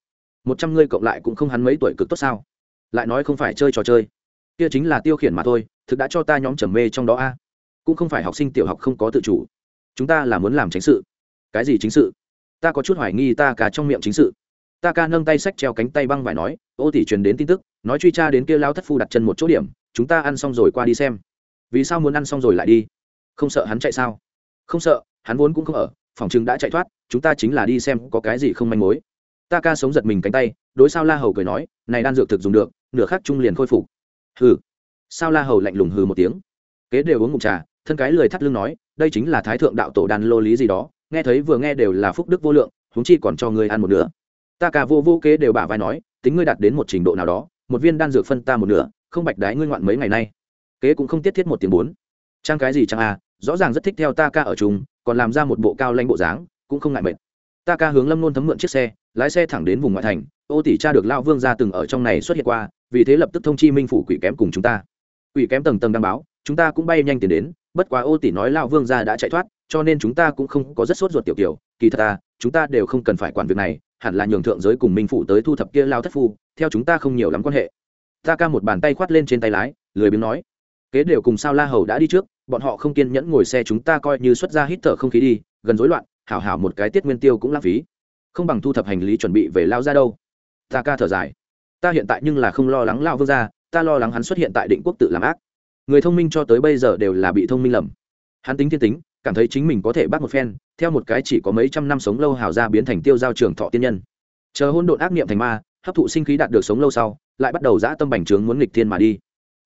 Một trăm ngươi cộng lại cũng không hắn mấy tuổi cực tốt sao? Lại nói không phải chơi trò chơi. Kia chính là tiêu khiển mà thôi, thực đã cho ta nhóm trầm mê trong đó a. Cũng không phải học sinh tiểu học không có tự chủ. Chúng ta là muốn làm chính sự. Cái gì chính sự? Ta có chút hoài nghi ta cả trong miệng chính sự ta ca nâng tay sách treo cánh tay băng vải nói, ô tỷ truyền đến tin tức, nói truy tra đến kia lao thất phu đặt chân một chỗ điểm, chúng ta ăn xong rồi qua đi xem. Vì sao muốn ăn xong rồi lại đi? Không sợ hắn chạy sao? Không sợ, hắn vốn cũng không ở, phòng chừng đã chạy thoát, chúng ta chính là đi xem có cái gì không manh mối. Ta ca sống giật mình cánh tay, đối sao la hầu cười nói, này đan dược thực dùng được, nửa khắc trung liền khôi phục. Hừ. Sao la hầu lạnh lùng hừ một tiếng. Kế đều uống ngụm trà, thân cái lười thắt lưng nói, đây chính là thái thượng đạo tổ đan lô lý gì đó, nghe thấy vừa nghe đều là phúc đức vô lượng, huống chi còn cho ngươi ăn một nửa ta cả vô vô kế đều bả vai nói, tính ngươi đạt đến một trình độ nào đó, một viên đan dược phân ta một nửa, không bạch đái ngươi ngoạn mấy ngày nay. Kế cũng không tiết thiết một tiếng bốn. Trang cái gì trang à rõ ràng rất thích theo ta ca ở chung, còn làm ra một bộ cao lãnh bộ dáng, cũng không ngại mệt. Ta ca hướng lâm nôn thấm mượn chiếc xe, lái xe thẳng đến vùng ngoại thành, ô tỷ cha được lao vương ra từng ở trong này xuất hiện qua, vì thế lập tức thông chi minh phủ quỷ kém cùng chúng ta. Quỷ kém tầng tầng đăng báo, chúng ta cũng bay nhanh tiền đến, bất quá ô tỷ nói lao vương ra đã chạy thoát, cho nên chúng ta cũng không có rất sốt ruột tiểu tiểu kỳ thật ta chúng ta đều không cần phải quản việc này hẳn là nhường thượng giới cùng minh phụ tới thu thập kia lao thất phu, theo chúng ta không nhiều lắm quan hệ. Ta ca một bàn tay khoát lên trên tay lái, lười biếng nói. Kế đều cùng sao la hầu đã đi trước, bọn họ không kiên nhẫn ngồi xe chúng ta coi như xuất ra hít thở không khí đi, gần rối loạn, hảo hảo một cái tiết nguyên tiêu cũng lãng phí. Không bằng thu thập hành lý chuẩn bị về lao ra đâu. Ta ca thở dài. Ta hiện tại nhưng là không lo lắng lao vương ra ta lo lắng hắn xuất hiện tại định quốc tự làm ác. Người thông minh cho tới bây giờ đều là bị thông minh lầm. Hắn tính thiên tính cảm thấy chính mình có thể bắt một phen, theo một cái chỉ có mấy trăm năm sống lâu hào ra biến thành tiêu giao trường thọ tiên nhân. Chờ hôn độn ác niệm thành ma, hấp thụ sinh khí đạt được sống lâu sau, lại bắt đầu dã tâm bành trướng muốn nghịch thiên mà đi.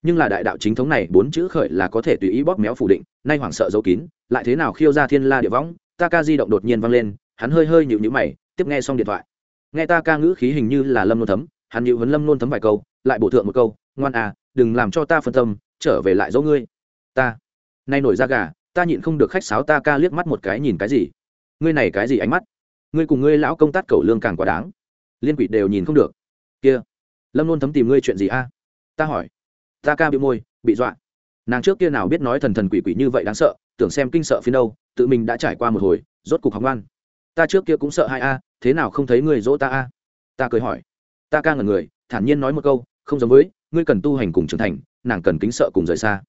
Nhưng là đại đạo chính thống này, bốn chữ khởi là có thể tùy ý bóp méo phủ định, nay hoảng sợ giấu kín, lại thế nào khiêu ra thiên la địa võng ta ca di động đột nhiên vang lên, hắn hơi hơi nhịu nhữ mày, tiếp nghe xong điện thoại. Nghe ta ca ngữ khí hình như là lâm nôn thấm, hắn nhịu vấn lâm nôn thấm vài câu, lại bổ thượng một câu, ngoan à đừng làm cho ta phân tâm, trở về lại dấu ngươi. Ta. Nay nổi ra gà ta nhịn không được khách sáo ta ca liếc mắt một cái nhìn cái gì? Ngươi này cái gì ánh mắt? Ngươi cùng ngươi lão công tác cầu lương càng quá đáng. Liên quỷ đều nhìn không được. Kia, lâm luôn thấm tìm ngươi chuyện gì a? Ta hỏi. Ta ca bị môi, bị dọa. Nàng trước kia nào biết nói thần thần quỷ quỷ như vậy đáng sợ, tưởng xem kinh sợ phía đâu, tự mình đã trải qua một hồi, rốt cục học ngoan. Ta trước kia cũng sợ hai a, thế nào không thấy người dỗ ta a? Ta cười hỏi. Ta ca ngần người, thản nhiên nói một câu, không giống với, ngươi cần tu hành cùng trưởng thành, nàng cần kính sợ cùng rời xa.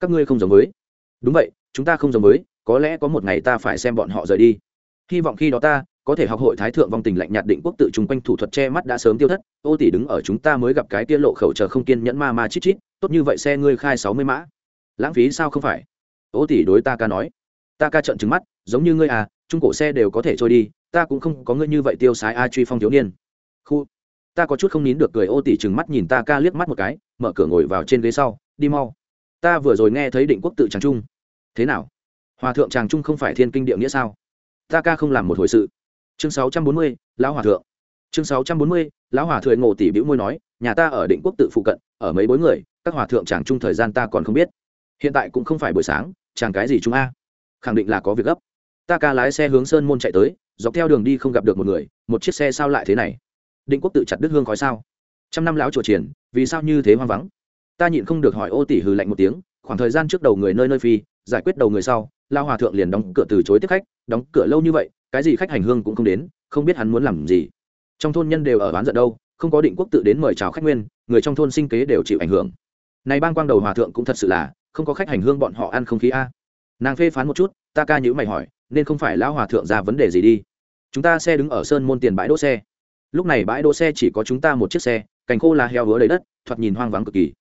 Các ngươi không giống với. Đúng vậy chúng ta không giống mới, có lẽ có một ngày ta phải xem bọn họ rời đi. Hy vọng khi đó ta có thể học hội thái thượng vong tình lạnh nhạt định quốc tự chung quanh thủ thuật che mắt đã sớm tiêu thất ô tỷ đứng ở chúng ta mới gặp cái tia lộ khẩu chờ không kiên nhẫn ma ma chít chít tốt như vậy xe ngươi khai sáu mươi mã. Lãng phí sao không phải? Ô tỷ đối ta ca nói. Ta ca trận trứng mắt giống như ngươi à trung cổ xe đều có thể trôi đi ta cũng không có ngươi như vậy tiêu sái a truy phong thiếu niên. Khu. Ta có chút không nín được cười ô tỷ trừng mắt nhìn ta ca liếc mắt một cái mở cửa ngồi vào trên ghế sau đi mau. Ta vừa rồi nghe thấy định quốc tự tràng trung thế nào? Hòa thượng tràng trung không phải thiên kinh địa nghĩa sao? Ta ca không làm một hồi sự. Chương sáu trăm bốn mươi, lão hòa thượng. Chương sáu trăm bốn mươi, lão hòa thượng ngộ tỷ bĩu môi nói, nhà ta ở định quốc tự phụ cận, ở mấy bối người, các hòa thượng tràng trung thời gian ta còn không biết. Hiện tại cũng không phải buổi sáng, chàng cái gì chúng a? Khẳng định là có việc gấp. Ta ca lái xe hướng sơn môn chạy tới, dọc theo đường đi không gặp được một người, một chiếc xe sao lại thế này? Định quốc tự chặt đứt hương khói sao? Trăm năm lão chùa triển vì sao như thế hoang vắng? Ta nhịn không được hỏi ô tỷ hừ lạnh một tiếng, khoảng thời gian trước đầu người nơi nơi phi giải quyết đầu người sau lao hòa thượng liền đóng cửa từ chối tiếp khách, đóng cửa lâu như vậy, cái gì khách hành hương cũng không đến, không biết hắn muốn làm gì. Trong thôn nhân đều ở bán giận đâu, không có định quốc tự đến mời chào khách nguyên, người trong thôn sinh kế đều chịu ảnh hưởng. Này bang quang đầu hòa thượng cũng thật sự là, không có khách hành hương bọn họ ăn không khí a. Nàng phê phán một chút, ta ca nhữ mày hỏi, nên không phải lão hòa thượng ra vấn đề gì đi? Chúng ta xe đứng ở sơn môn tiền bãi đỗ xe. Lúc này bãi đỗ xe chỉ có chúng ta một chiếc xe, cành khô là heo hứa đầy đất, thoạt nhìn hoang vắng cực kỳ.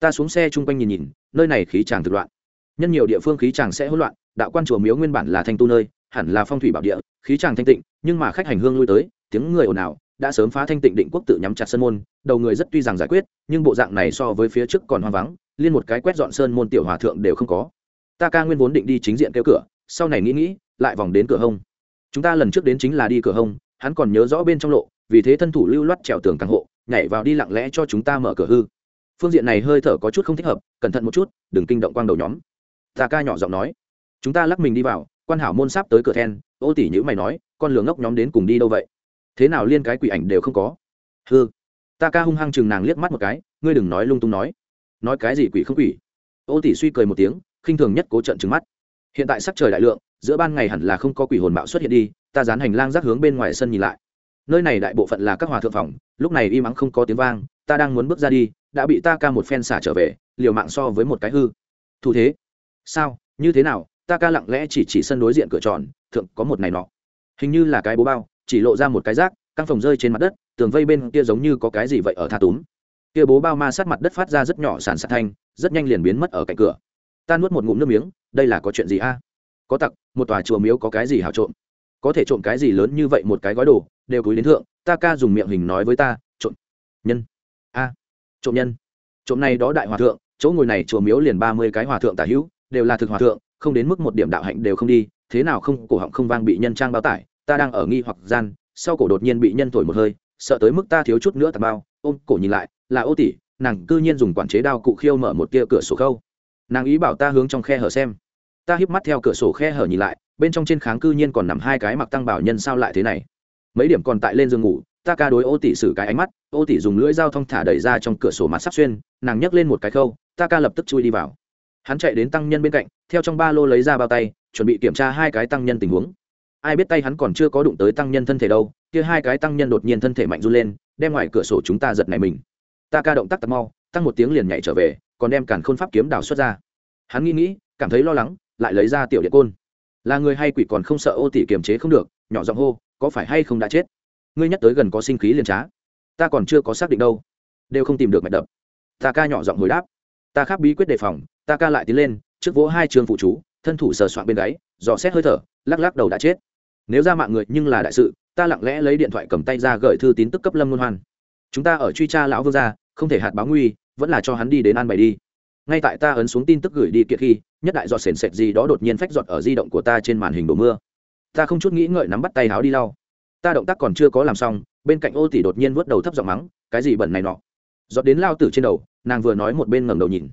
Ta xuống xe chung quanh nhìn nhìn, nơi này khí tràng thực loạn nhân nhiều địa phương khí chàng sẽ hỗn loạn, đạo quan chùa miếu nguyên bản là thanh tu nơi, hẳn là phong thủy bảo địa, khí chàng thanh tịnh, nhưng mà khách hành hương lui tới, tiếng người ồn ào, đã sớm phá thanh tịnh định quốc tự nhắm chặt sơn môn, đầu người rất tuy rằng giải quyết, nhưng bộ dạng này so với phía trước còn hoang vắng, liên một cái quét dọn sơn môn tiểu hòa thượng đều không có. Ta ca nguyên vốn định đi chính diện kêu cửa, sau này nghĩ nghĩ, lại vòng đến cửa hông. Chúng ta lần trước đến chính là đi cửa hông, hắn còn nhớ rõ bên trong lộ, vì thế thân thủ lưu loát trèo tường càng hộ, nhảy vào đi lặng lẽ cho chúng ta mở cửa hư. Phương diện này hơi thở có chút không thích hợp, cẩn thận một chút, đừng kinh động quang đầu nhóm ta ca nhỏ giọng nói. Chúng ta lắc mình đi vào, quan hảo môn sắp tới cửa then, ô tỷ nhữ mày nói, con lường ngốc nhóm đến cùng đi đâu vậy? Thế nào liên cái quỷ ảnh đều không có? Hư ta ca hung hăng chừng nàng liếc mắt một cái, ngươi đừng nói lung tung nói. Nói cái gì quỷ không quỷ? Ô tỷ suy cười một tiếng, khinh thường nhất cố trận trừng mắt. Hiện tại sắc trời đại lượng, giữa ban ngày hẳn là không có quỷ hồn bạo xuất hiện đi, ta dán hành lang rác hướng bên ngoài sân nhìn lại. Nơi này đại bộ phận là các hòa thượng phòng, lúc này im ắng không có tiếng vang, ta đang muốn bước ra đi, đã bị ta ca một phen xả trở về, liều mạng so với một cái hư. Thủ thế sao? Như thế nào? Ta ca lặng lẽ chỉ chỉ sân đối diện cửa tròn, thượng có một này nọ. Hình như là cái bố bao, chỉ lộ ra một cái rác căn phòng rơi trên mặt đất, tường vây bên kia giống như có cái gì vậy ở tha túm. Kia bố bao ma sát mặt đất phát ra rất nhỏ sàn sạt thanh, rất nhanh liền biến mất ở cạnh cửa. Ta nuốt một ngụm nước miếng, đây là có chuyện gì a? Có tặc, một tòa chùa miếu có cái gì hào trộm? Có thể trộm cái gì lớn như vậy một cái gói đồ, đều cúi đến thượng, ta ca dùng miệng hình nói với ta, trộm nhân. A, trộm nhân. Trộm này đó đại hòa thượng, chỗ ngồi này chùa miếu liền ba mươi cái hòa thượng tả hữu đều là thực hòa thượng, không đến mức một điểm đạo hạnh đều không đi, thế nào không, cổ họng không vang bị nhân trang bao tải, ta đang ở nghi hoặc gian, sau cổ đột nhiên bị nhân thổi một hơi, sợ tới mức ta thiếu chút nữa tạt bao, ôm cổ nhìn lại, là ô tỷ, nàng cư nhiên dùng quản chế đao cụ khiêu mở một tia cửa sổ khâu. Nàng ý bảo ta hướng trong khe hở xem. Ta híp mắt theo cửa sổ khe hở nhìn lại, bên trong trên kháng cư nhiên còn nằm hai cái mặc tăng bảo nhân sao lại thế này? Mấy điểm còn tại lên giường ngủ, ta ca đối ô tỷ xử cái ánh mắt, ô tỷ dùng lưỡi dao thong thả đẩy ra trong cửa sổ mặt sắp xuyên, nàng nhấc lên một cái khâu, ta ca lập tức chui đi vào hắn chạy đến tăng nhân bên cạnh, theo trong ba lô lấy ra bao tay, chuẩn bị kiểm tra hai cái tăng nhân tình huống. Ai biết tay hắn còn chưa có đụng tới tăng nhân thân thể đâu, kia hai cái tăng nhân đột nhiên thân thể mạnh run lên, đem ngoài cửa sổ chúng ta giật này mình. Ta ca động tác tập mau, tăng một tiếng liền nhảy trở về, còn đem cản khôn pháp kiếm đào xuất ra. Hắn nghĩ nghĩ, cảm thấy lo lắng, lại lấy ra tiểu điện côn. Là người hay quỷ còn không sợ ô tỷ kiềm chế không được, nhỏ giọng hô, có phải hay không đã chết? Ngươi nhắc tới gần có sinh khí liền trá. Ta còn chưa có xác định đâu. Đều không tìm được mạch đập. Ta ca nhỏ giọng hồi đáp. Ta khác bí quyết đề phòng ta ca lại tiến lên, trước vỗ hai trường phụ chú, thân thủ sờ soạn bên gáy, dò xét hơi thở, lắc lắc đầu đã chết. Nếu ra mạng người nhưng là đại sự, ta lặng lẽ lấy điện thoại cầm tay ra gửi thư tín tức cấp lâm luân hoan. Chúng ta ở truy tra lão vương gia, không thể hạt báo nguy, vẫn là cho hắn đi đến an bày đi. Ngay tại ta ấn xuống tin tức gửi đi kiệt khi, nhất đại giọt sền sệt gì đó đột nhiên phách giọt ở di động của ta trên màn hình đổ mưa. Ta không chút nghĩ ngợi nắm bắt tay háo đi lau. Ta động tác còn chưa có làm xong, bên cạnh ô tỷ đột nhiên vớt đầu thấp giọng mắng, cái gì bẩn này nọ? Giọt đến lao tử trên đầu, nàng vừa nói một bên ngẩng đầu nhìn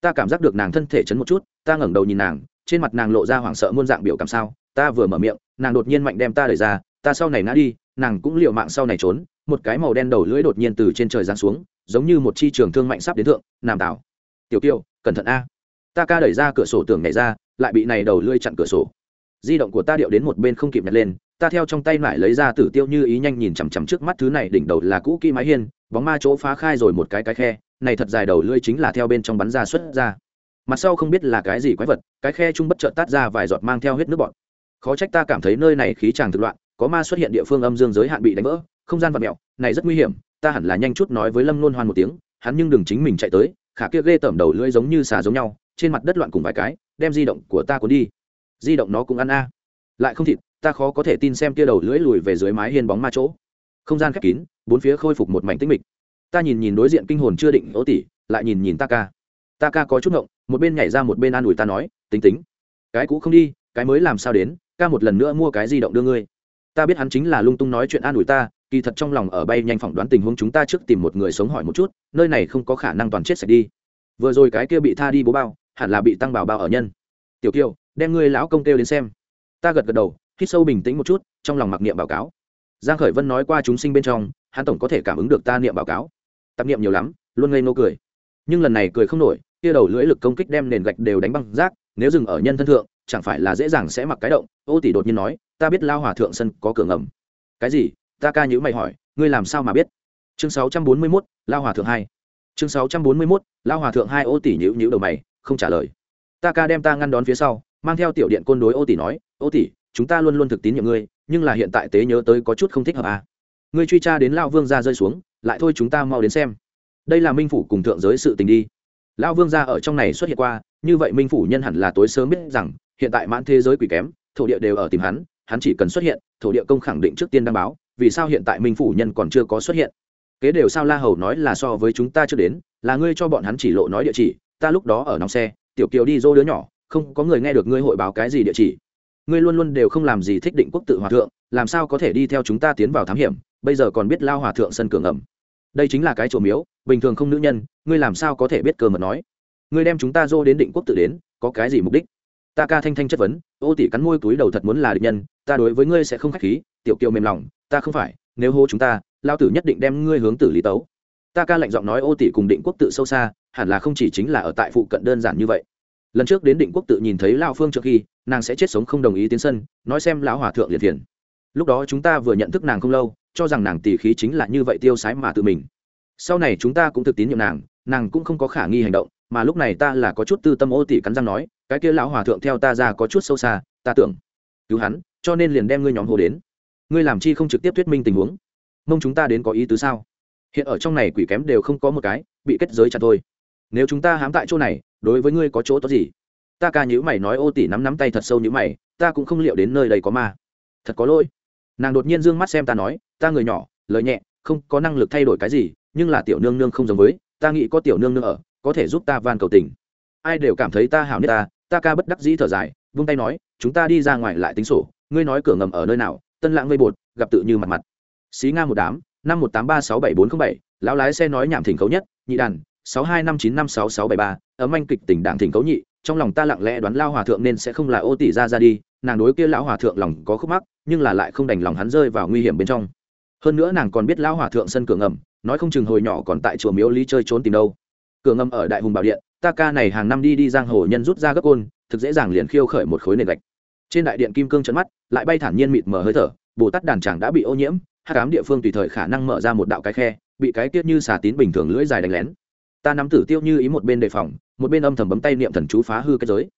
ta cảm giác được nàng thân thể chấn một chút, ta ngẩng đầu nhìn nàng, trên mặt nàng lộ ra hoảng sợ muôn dạng biểu cảm sao, ta vừa mở miệng, nàng đột nhiên mạnh đem ta đẩy ra, ta sau này ngã đi, nàng cũng liều mạng sau này trốn, một cái màu đen đầu lưỡi đột nhiên từ trên trời giáng xuống, giống như một chi trường thương mạnh sắp đến thượng, nam tảo tiểu kiều cẩn thận a. Ta ca đẩy ra cửa sổ tường nhảy ra, lại bị này đầu lưỡi chặn cửa sổ. Di động của ta điệu đến một bên không kịp nhặt lên, ta theo trong tay lại lấy ra tử tiêu như ý nhanh nhìn chằm chằm trước mắt thứ này, đỉnh đầu là cũ kỹ mái hiên, bóng ma chỗ phá khai rồi một cái cái khe này thật dài đầu lưỡi chính là theo bên trong bắn ra xuất ra. Mặt sau không biết là cái gì quái vật, cái khe chung bất chợt tát ra vài giọt mang theo huyết nước bọt. Khó trách ta cảm thấy nơi này khí tràng thực loạn, có ma xuất hiện địa phương âm dương giới hạn bị đánh vỡ, không gian vật mẹo này rất nguy hiểm, ta hẳn là nhanh chút nói với lâm nôn hoan một tiếng, hắn nhưng đừng chính mình chạy tới, khả kia ghê tởm đầu lưỡi giống như xà giống nhau, trên mặt đất loạn cùng vài cái, đem di động của ta cuốn đi. Di động nó cũng ăn a. Lại không thịt, ta khó có thể tin xem kia đầu lưỡi lùi về dưới mái hiên bóng ma chỗ. Không gian khép kín, bốn phía khôi phục một mảnh tĩnh mịch ta nhìn nhìn đối diện kinh hồn chưa định ố tỷ lại nhìn nhìn ta ca. Ta ca có chút ngộng, một bên nhảy ra một bên an ủi ta nói, tính tính, cái cũ không đi, cái mới làm sao đến, ca một lần nữa mua cái di động đưa ngươi. Ta biết hắn chính là lung tung nói chuyện an ủi ta, kỳ thật trong lòng ở bay nhanh phỏng đoán tình huống chúng ta trước tìm một người sống hỏi một chút, nơi này không có khả năng toàn chết sạch đi. Vừa rồi cái kia bị tha đi bố bao, hẳn là bị tăng bảo bao ở nhân. Tiểu kiều, đem ngươi lão công kêu đến xem. Ta gật gật đầu, hít sâu bình tĩnh một chút, trong lòng mặc niệm báo cáo. Giang khởi vân nói qua chúng sinh bên trong, hắn tổng có thể cảm ứng được ta niệm báo cáo tập niệm nhiều lắm luôn ngây nô cười. Nhưng lần này cười không nổi kia đầu lưỡi lực công kích đem nền gạch đều đánh băng rác nếu dừng ở nhân thân thượng chẳng phải là dễ dàng sẽ mặc cái động? Ô tỷ đột nhiên nói ta biết lao hòa thượng sân có cửa ngầm. Cái gì? Ta ca nhữ mày hỏi ngươi làm sao mà biết? Chương 641, lao hòa thượng hai. Chương 641, lao hòa thượng hai ô tỷ nhữ nhữ đầu mày không trả lời. Ta ca đem ta ngăn đón phía sau mang theo tiểu điện côn đối ô tỷ nói ô tỷ chúng ta luôn luôn thực tín nhiệm ngươi nhưng là hiện tại tế nhớ tới có chút không thích hợp à ngươi truy tra đến lao vương gia rơi xuống, lại thôi chúng ta mau đến xem. Đây là minh phủ cùng thượng giới sự tình đi. Lao vương gia ở trong này xuất hiện qua, như vậy minh phủ nhân hẳn là tối sớm biết rằng, hiện tại mãn thế giới quỷ kém, thổ địa đều ở tìm hắn hắn chỉ cần xuất hiện, thổ địa công khẳng định trước tiên đăng báo, vì sao hiện tại minh phủ nhân còn chưa có xuất hiện? Kế đều sao la hầu nói là so với chúng ta chưa đến, là ngươi cho bọn hắn chỉ lộ nói địa chỉ, ta lúc đó ở nòng xe, tiểu kiều đi dô đứa nhỏ, không có người nghe được ngươi hội báo cái gì địa chỉ. Ngươi luôn luôn đều không làm gì thích định quốc tự hòa thượng, làm sao có thể đi theo chúng ta tiến vào thám hiểm? Bây giờ còn biết lao hòa thượng sân cường ẩm đây chính là cái chỗ miếu, bình thường không nữ nhân, ngươi làm sao có thể biết cơ mật nói? Ngươi đem chúng ta dô đến định quốc tự đến, có cái gì mục đích? Ta ca thanh thanh chất vấn, ô tỷ cắn môi túi đầu thật muốn là địch nhân, ta đối với ngươi sẽ không khách khí, tiểu kiều mềm lòng, ta không phải, nếu hô chúng ta, lao tử nhất định đem ngươi hướng tử lý tấu. Ta ca lạnh giọng nói ô tỷ cùng định quốc tự sâu xa, hẳn là không chỉ chính là ở tại phụ cận đơn giản như vậy. Lần trước đến định quốc tự nhìn thấy lao phương trước khi, nàng sẽ chết sống không đồng ý tiến sân, nói xem lão hòa thượng liệt phiền lúc đó chúng ta vừa nhận thức nàng không lâu, cho rằng nàng tỷ khí chính là như vậy tiêu sái mà tự mình. Sau này chúng ta cũng thực tín nhiệm nàng nàng cũng không có khả nghi hành động, mà lúc này ta là có chút tư tâm ô tỷ cắn răng nói, cái kia lão hòa thượng theo ta ra có chút sâu xa, ta tưởng cứu hắn, cho nên liền đem ngươi nhóm hồ đến. Ngươi làm chi không trực tiếp thuyết minh tình huống? Mong chúng ta đến có ý tứ sao? Hiện ở trong này quỷ kém đều không có một cái, bị kết giới chặt thôi. Nếu chúng ta hám tại chỗ này, đối với ngươi có chỗ tốt gì? Ta ca nhữ mày nói, ô tỷ nắm nắm tay thật sâu như mày, ta cũng không liệu đến nơi đây có ma. Thật có lỗi nàng đột nhiên d ư ơ n g mắt xem ta nói, ta người nhỏ, lời nhẹ, không có năng lực thay đổi cái gì, nhưng là tiểu nương nương không giống với, ta nghĩ có tiểu nương nương ở, có thể giúp ta van cầu tình. Ai đều cảm thấy ta hảo nhất ta ta ca bất đắc dĩ thở dài, vung tay nói, chúng ta đi ra ngoài lại tính sổ, ngươi nói cửa ngầm ở nơi nào, tân lãng vây bột, gặp tự như mặt mặt. Xí nga một đám, năm một tám ba sáu bảy bốn t r ă n h bảy, lão lái xe nói nhảm thỉnh khấu nhất, nhị đàn, sáu hai năm chín năm sáu sáu bảy ba, ấm anh kịch tỉnh đảng thỉnh khấu nhị, trong lòng ta lặng lẽ đoán lao hòa thượng nên sẽ không là ô tỷ ra ra đi, nàng đối kia lão hòa thượng lòng có khúc mắc nhưng là lại không đành lòng hắn rơi vào nguy hiểm bên trong. Hơn nữa nàng còn biết lão hòa thượng sân cửa ngầm, nói không chừng hồi nhỏ còn tại chùa miếu lý chơi trốn tìm đâu. Cửa ngầm ở đại hùng bảo điện, ta ca này hàng năm đi đi giang hồ nhân rút ra gấp côn, thực dễ dàng liền khiêu khởi một khối nền gạch. Trên đại điện kim cương trận mắt, lại bay thản nhiên mịt mở hơi thở, bồ tát đàn tràng đã bị ô nhiễm hát cám địa phương tùy thời khả năng mở ra một đạo cái khe, bị cái tiết như xà tín bình thường lưỡi dài đánh lén. Ta nắm tử tiêu như ý một bên đề phòng, một bên âm thầm bấm tay niệm thần chú phá hư cái giới.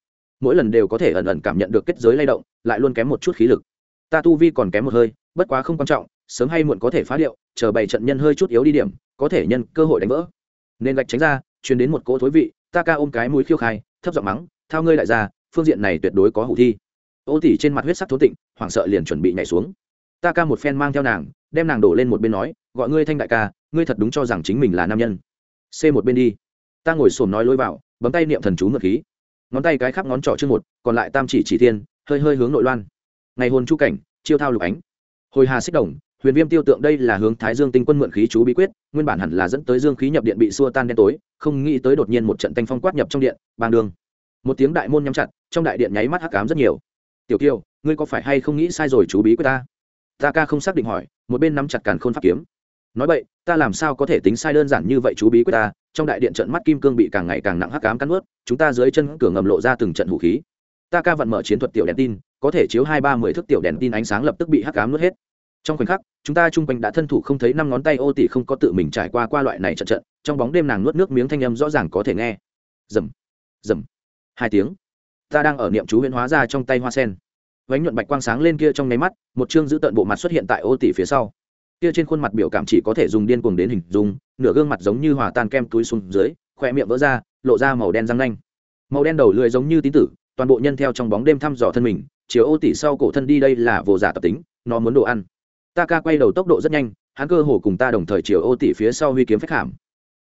Mỗi lần đều có thể ẩn ẩn cảm nhận được kết giới lay động, lại luôn kém một chút khí lực ta tu vi còn kém một hơi, bất quá không quan trọng, sớm hay muộn có thể phá điệu, chờ bày trận nhân hơi chút yếu đi điểm, có thể nhân cơ hội đánh vỡ. Nên gạch tránh ra chuyển đến một cỗ thối vị, ta ca ôm cái mũi khiêu khai, thấp giọng mắng, thao ngươi đại gia, phương diện này tuyệt đối có hủ thi. Ô tỉ trên mặt huyết sắc thốn tịnh, hoảng sợ liền chuẩn bị nhảy xuống. Ta ca một phen mang theo nàng, đem nàng đổ lên một bên nói, gọi ngươi thanh đại ca, ngươi thật đúng cho rằng chính mình là nam nhân. C một bên đi. Ta ngồi xổm nói lối vào, bấm tay niệm thần chú ngược khí. Ngón tay cái khắp ngón trỏ chương một, còn lại tam chỉ chỉ tiên hơi hơi hướng nội loan ngày hồn chu cảnh, chiêu thao lục ánh. Hồi hà xích đồng, huyền viêm tiêu tượng đây là hướng thái dương tinh quân mượn khí chú bí quyết, nguyên bản hẳn là dẫn tới dương khí nhập điện bị xua tan đen tối, không nghĩ tới đột nhiên một trận tanh phong quát nhập trong điện, bang đường. Một tiếng đại môn nhắm chặt, trong đại điện nháy mắt hắc cám rất nhiều. Tiểu kiều ngươi có phải hay không nghĩ sai rồi chú bí quyết ta? Ta ca không xác định hỏi, một bên nắm chặt càn khôn pháp kiếm. Nói vậy, ta làm sao có thể tính sai đơn giản như vậy chú bí quyết ta? Trong đại điện trận mắt kim cương bị càng ngày càng nặng hắc cám cắn ướt chúng ta dưới chân cửa ngầm lộ ra từng trận hủ khí. Ta ca vận mở chiến thuật tiểu đèn tin có thể chiếu hai ba mười thước tiểu đèn tin ánh sáng lập tức bị hắc cám nuốt hết. Trong khoảnh khắc, chúng ta chung quanh đã thân thủ không thấy năm ngón tay ô tỷ không có tự mình trải qua qua loại này trận trận, trong bóng đêm nàng nuốt nước miếng thanh âm rõ ràng có thể nghe. Dầm dầm hai tiếng. Ta đang ở niệm chú huyễn hóa ra trong tay hoa sen. Vánh nhuận bạch quang sáng lên kia trong nháy mắt, một chương giữ tận bộ mặt xuất hiện tại ô tỷ phía sau. Kia trên khuôn mặt biểu cảm chỉ có thể dùng điên cuồng đến hình dung, nửa gương mặt giống như hòa tan kem túi xuống dưới khoe miệng vỡ ra, lộ ra màu đen răng nanh. Màu đen đầu lưỡi giống như tín tử toàn bộ nhân theo trong bóng đêm thăm dò thân mình, chiều ô tỷ sau cổ thân đi đây là vồ giả tập tính, nó muốn đồ ăn. Ta ca quay đầu tốc độ rất nhanh, hắn cơ hồ cùng ta đồng thời chiều ô tỷ phía sau huy kiếm phách hàm.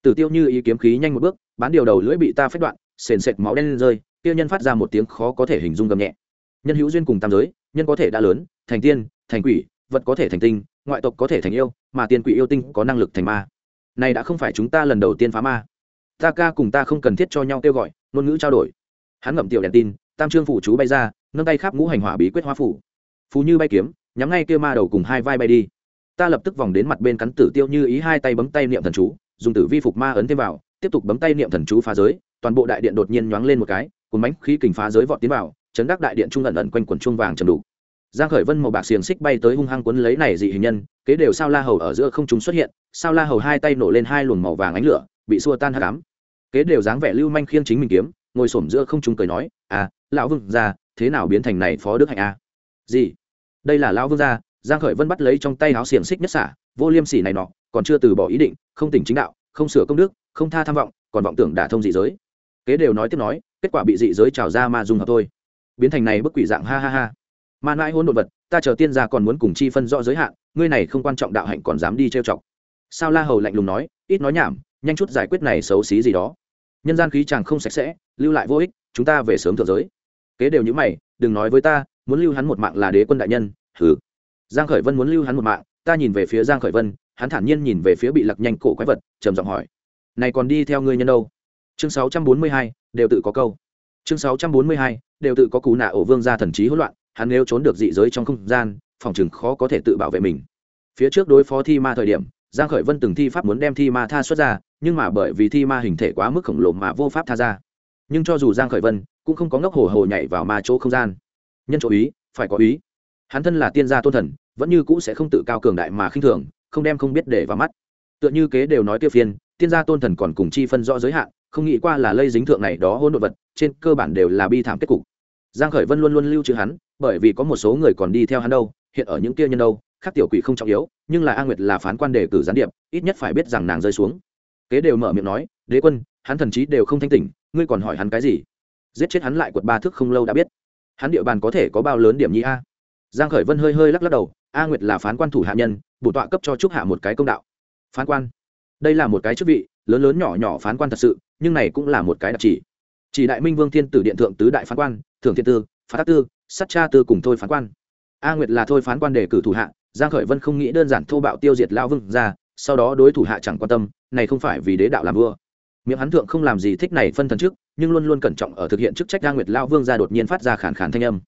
Tử tiêu như ý kiếm khí nhanh một bước, bán điều đầu lưỡi bị ta phách đoạn, sền sệt máu đen lên rơi tiêu nhân phát ra một tiếng khó có thể hình dung gầm nhẹ. Nhân hữu duyên cùng tam giới, nhân có thể đã lớn, thành tiên, thành quỷ, vật có thể thành tinh, ngoại tộc có thể thành yêu, mà tiên quỷ yêu tinh có năng lực thành ma. Này đã không phải chúng ta lần đầu tiên phá ma. Ta ca cùng ta không cần thiết cho nhau kêu gọi, ngôn ngữ trao đổi. Hắn ngậm tiểu đèn tin tam trương phủ chú bay ra, nâng tay khắp ngũ hành hỏa bí quyết hoa phủ. Phú như bay kiếm, nhắm ngay kia ma đầu cùng hai vai bay đi. Ta lập tức vòng đến mặt bên cắn tử tiêu như ý hai tay bấm tay niệm thần chú, dùng tử vi phục ma ấn thêm vào, tiếp tục bấm tay niệm thần chú phá giới, toàn bộ đại điện đột nhiên nhoáng lên một cái cùng bánh khí kình phá giới vọt tiến vào, chấn đắc đại điện trung ẩn ẩn quanh quần chuông vàng trầm đủ giang khởi vân màu bạc xiềng xích bay tới hung hăng cuốn lấy này dị hình nhân, kế đều sao la hầu ở giữa không trung xuất hiện, sao la hầu hai tay nổ lên hai luồng màu vàng ánh lửa, bị xua tan hắc ám. Kế đều dáng vẻ lưu manh khiêng chính mình kiếm, ngồi xổm giữa không trung cười nói à lão vương gia, thế nào biến thành này phó đức hạnh a? À? gì? Đây là lão vương gia, giang khởi vân bắt lấy trong tay áo xiềng xích nhất xả, vô liêm sỉ này nọ, còn chưa từ bỏ ý định, không tỉnh chính đạo, không sửa công đức, không tha tham vọng, còn vọng tưởng đả thông dị giới. Kế đều nói tiếp nói, kết quả bị dị giới trào ra mà dùng hợp thôi. Biến thành này bức quỷ dạng ha ha ha. Mà nãi hôn đột vật, ta chờ tiên gia còn muốn cùng chi phân rõ giới hạn, ngươi này không quan trọng đạo hạnh còn dám đi trêu chọc. Sao la hầu lạnh lùng nói, ít nói nhảm, nhanh chút giải quyết này xấu xí gì đó. Nhân gian khí chàng không sạch sẽ, lưu lại vô ích, chúng ta về sớm thượng giới kế đều như mày đừng nói với ta muốn lưu hắn một mạng là đế quân đại nhân hừ. Giang khởi vân muốn lưu hắn một mạng ta nhìn về phía giang khởi vân hắn thản nhiên nhìn về phía bị lặc nhanh cổ quái vật trầm giọng hỏi này còn đi theo ngươi nhân đâu? Chương 642, đều tự có câu. Chương 642, đều tự có cú nạ ổ vương gia thần trí hỗn loạn hắn nếu trốn được dị giới trong không gian phòng trường khó có thể tự bảo vệ mình. Phía trước đối phó thi ma thời điểm giang khởi vân từng thi pháp muốn đem thi ma tha xuất ra nhưng mà bởi vì thi ma hình thể quá mức khổng lồ mà vô pháp tha ra. Nhưng cho dù giang khởi vân cũng không có ngốc hồ hồ nhảy vào ma chỗ không gian. Nhân chỗ ý, phải có ý. Hắn thân là tiên gia tôn thần, vẫn như cũ sẽ không tự cao cường đại mà khinh thường, không đem không biết để vào mắt. Tựa như kế đều nói tiêu phiên, tiên gia tôn thần còn cùng chi phân rõ giới hạn, không nghĩ qua là lây dính thượng này đó hôn đ vật, trên cơ bản đều là bi thảm kết cục. Giang khởi vân luôn luôn lưu trữ hắn, bởi vì có một số người còn đi theo hắn đâu, hiện ở những kia nhân đâu, khác tiểu quỷ không trọng yếu, nhưng là a nguyệt là phán quan đề cử gián điệp, ít nhất phải biết rằng nàng rơi xuống. Kế đều mở miệng nói, đế quân, hắn thần chí đều không thanh tỉnh, ngươi còn hỏi hắn cái gì? Giết chết hắn lại quật ba thước không lâu đã biết. Hắn địa bàn có thể có bao lớn điểm nhi a. Giang khởi vân hơi hơi lắc lắc đầu, a nguyệt là phán quan thủ hạ nhân, bổ tọa cấp cho trúc hạ một cái công đạo. Phán quan. Đây là một cái chức vị, lớn lớn nhỏ nhỏ phán quan thật sự, nhưng này cũng là một cái đặc chỉ. Chỉ đại minh vương thiên tử điện thượng tứ đại phán quan thường thiên tư, phá tác tư, sát cha tư cùng thôi phán quan. A nguyệt là thôi phán quan đề cử thủ hạ, giang khởi vân không nghĩ đơn giản thô bạo tiêu diệt lao vương ra sau đó đối thủ hạ chẳng quan tâm, này không phải vì đế đạo làm vua. Miệng hắn thượng không làm gì thích này phân thần trước nhưng luôn luôn cẩn trọng ở thực hiện chức trách đa nguyệt lao vương ra đột nhiên phát ra khản khản thanh âm.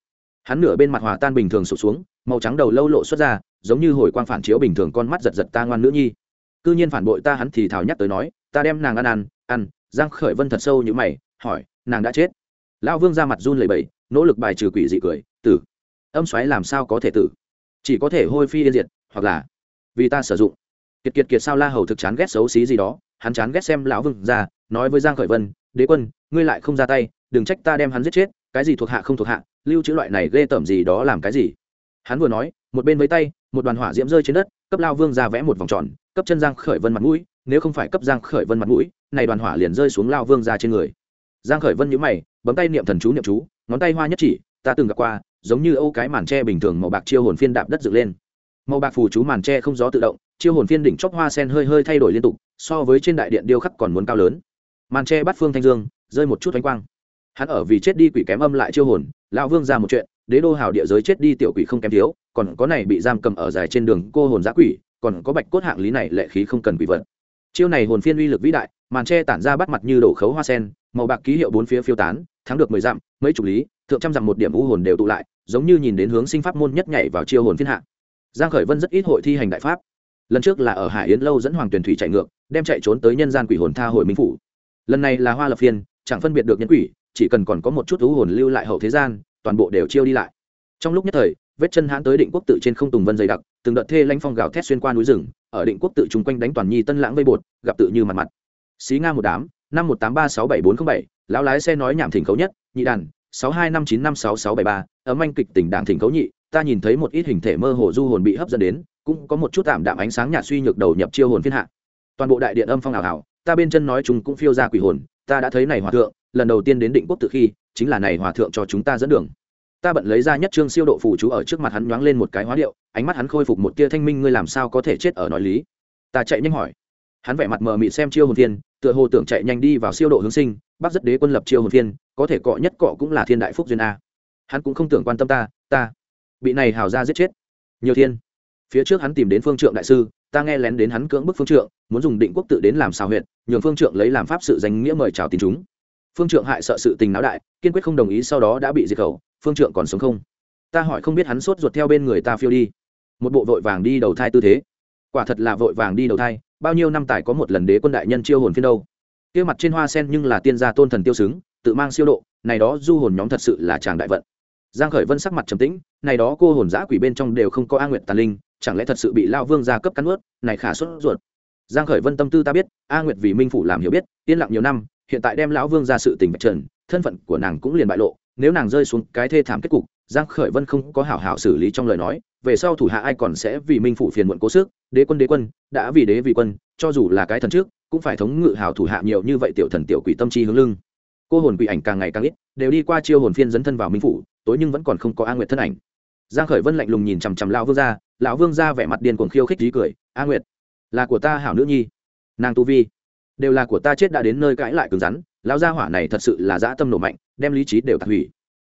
Hắn nửa bên mặt hòa tan bình thường sụp xuống, màu trắng đầu lâu lộ xuất ra, giống như hồi quang phản chiếu bình thường con mắt giật giật ta ngoan nữ nhi. Cư nhiên phản bội ta hắn thì thào nhắc tới nói, ta đem nàng ăn ăn ăn, giang khởi vân thật sâu như mày, hỏi, nàng đã chết. Lão vương ra mặt run lẩy bẩy, nỗ lực bài trừ quỷ dị cười, tử. Âm xoáy làm sao có thể tử? Chỉ có thể hôi phi yên diệt, hoặc là vì ta sử dụng. Kiệt kiệt kiệt sao la hầu thực chán ghét xấu xí gì đó, hắn chán ghét xem lão vương ra, nói với giang khởi vân đế quân, ngươi lại không ra tay, đừng trách ta đem hắn giết chết, cái gì thuộc hạ không thuộc hạ, lưu trữ loại này ghê tởm gì đó làm cái gì? Hắn vừa nói, một bên với tay, một đoàn hỏa diễm rơi trên đất, cấp lao vương ra vẽ một vòng tròn, cấp chân giang khởi vân mặt mũi, nếu không phải cấp giang khởi vân mặt mũi, này đoàn hỏa liền rơi xuống lao vương ra trên người. Giang khởi vân nhíu mày, bấm tay niệm thần chú niệm chú, ngón tay hoa nhất chỉ, ta từng gặp qua, giống như âu cái màn tre bình thường màu bạc chiêu hồn phiên đạp đất dựng lên. Màu bạc phù chú màn tre không gió tự động, chiêu hồn phiên đỉnh chóp hoa sen hơi hơi thay đổi liên tục, so với trên đại điện điêu khắc còn muốn cao lớn màn tre bắt phương thanh dương, rơi một chút thanh quang. Hắn ở vì chết đi quỷ kém âm lại chiêu hồn, lão vương ra một chuyện, đế đô hào địa giới chết đi tiểu quỷ không kém thiếu, còn có này bị giam cầm ở dài trên đường cô hồn giã quỷ, còn có bạch cốt hạng lý này lệ khí không cần quỷ vật. Chiêu này hồn phiên uy lực vĩ đại, màn tre tản ra bắt mặt như đổ khấu hoa sen, màu bạc ký hiệu bốn phía phiêu tán, thắng được mười dặm, mấy chục lý, thượng trăm dặm một điểm u hồn đều tụ lại, giống như nhìn đến hướng sinh pháp môn nhất nhảy vào chiêu hồn phiên hạ. Giang khởi vân rất ít hội thi hành đại pháp. Lần trước là ở hải yến lâu dẫn hoàng tuyển thủy chạy ngược, đem chạy trốn tới nhân gian quỷ hồn tha hồi minh phủ lần này là hoa lập phiên, chẳng phân biệt được nhân quỷ, chỉ cần còn có một chút u hồn lưu lại hậu thế gian, toàn bộ đều chiêu đi lại. Trong lúc nhất thời, vết chân hãn tới định quốc tự trên không tùng vân dày đặc, từng đợt thê lanh phong gào thét xuyên qua núi rừng, ở định quốc tự chung quanh đánh toàn nhi tân lãng vây bột, gặp tự như mặt mặt. Xí nga một đám, năm một tám ba sáu bảy bốn t bảy, lão lái xe nói nhảm thỉnh khấu nhất, nhị đàn, sáu hai năm chín năm sáu sáu bảy ba ấm anh kịch tỉnh đảng thỉnh khấu nhị, ta nhìn thấy một ít hình thể mơ hồ du hồn bị hấp dẫn đến, cũng có một chút tạm đạm ánh sáng nhạt suy nhược đầu nhập chiêu hồn phiên hạ. Toàn bộ đại điện âm phong ảo hảo ta bên chân nói chúng cũng phiêu ra quỷ hồn ta đã thấy này hòa thượng lần đầu tiên đến định quốc tự khi chính là này hòa thượng cho chúng ta dẫn đường. Ta bận lấy ra nhất trương siêu độ phù chú ở trước mặt hắn nhoáng lên một cái hóa điệu ánh mắt hắn khôi phục một tia thanh minh ngươi làm sao có thể chết ở nói lý? Ta chạy nhanh hỏi. Hắn vẻ mặt mờ mịt xem chiêu hồn thiên, tựa hồ tưởng chạy nhanh đi vào siêu độ hướng sinh bác rất đế quân lập chiêu hồn thiên có thể cọ nhất cọ cũng là thiên đại phúc duyên a. Hắn cũng không tưởng quan tâm ta ta bị này hào ra giết chết. Nhiều thiên. Phía trước hắn tìm đến phương trượng đại sư ta nghe lén đến hắn cưỡng bức phương trượng, muốn dùng định quốc tự đến làm xào huyện nhường phương trượng lấy làm pháp sự danh nghĩa mời chào tin chúng. Phương trượng hại sợ sự tình náo đại, kiên quyết không đồng ý sau đó đã bị diệt khẩu, phương trượng còn sống không? Ta hỏi không biết hắn sốt ruột theo bên người ta phiêu đi. Một bộ vội vàng đi đầu thai tư thế. Quả thật là vội vàng đi đầu thai, bao nhiêu năm tài có một lần đế quân đại nhân chiêu hồn phiên đâu. Tiêu mặt trên hoa sen nhưng là tiên gia tôn thần tiêu xứng, tự mang siêu độ, này đó du hồn nhóm thật sự là chàng đại vận. Giang khởi vân sắc mặt trầm tĩnh, này đó cô hồn giã quỷ bên trong đều không có a nguyệt tàn linh chẳng lẽ thật sự bị lao vương gia cấp cắn ướt này khả xuất ruột. Giang khởi vân tâm tư ta biết, a nguyệt vì minh phủ làm hiểu biết, yên lặng nhiều năm, hiện tại đem lão vương ra sự tình bạch trần, thân phận của nàng cũng liền bại lộ. Nếu nàng rơi xuống cái thê thảm kết cục, giang khởi vân không có hảo hảo xử lý trong lời nói, về sau thủ hạ ai còn sẽ vì minh phủ phiền muộn cố sức? Đế quân đế quân, đã vì đế vì quân, cho dù là cái thần trước, cũng phải thống ngự hảo thủ hạ nhiều như vậy tiểu thần tiểu quỷ tâm chi hướng lưng. Cô hồn quỷ ảnh càng ngày càng ít, đều đi qua chiêu hồn phiên dấn thân vào minh phủ, tối nhưng vẫn còn không có a nguyệt thân ảnh giang khởi vân lạnh lùng nhìn chằm chằm lão vương gia, lão vương gia vẻ mặt điên cuồng khiêu khích trí cười, a nguyệt, là của ta hảo nữ nhi. Nàng tu vi đều là của ta chết đã đến nơi cãi lại cứng rắn, lão gia hỏa này thật sự là dã tâm nổ mạnh, đem lý trí đều tạc hủy.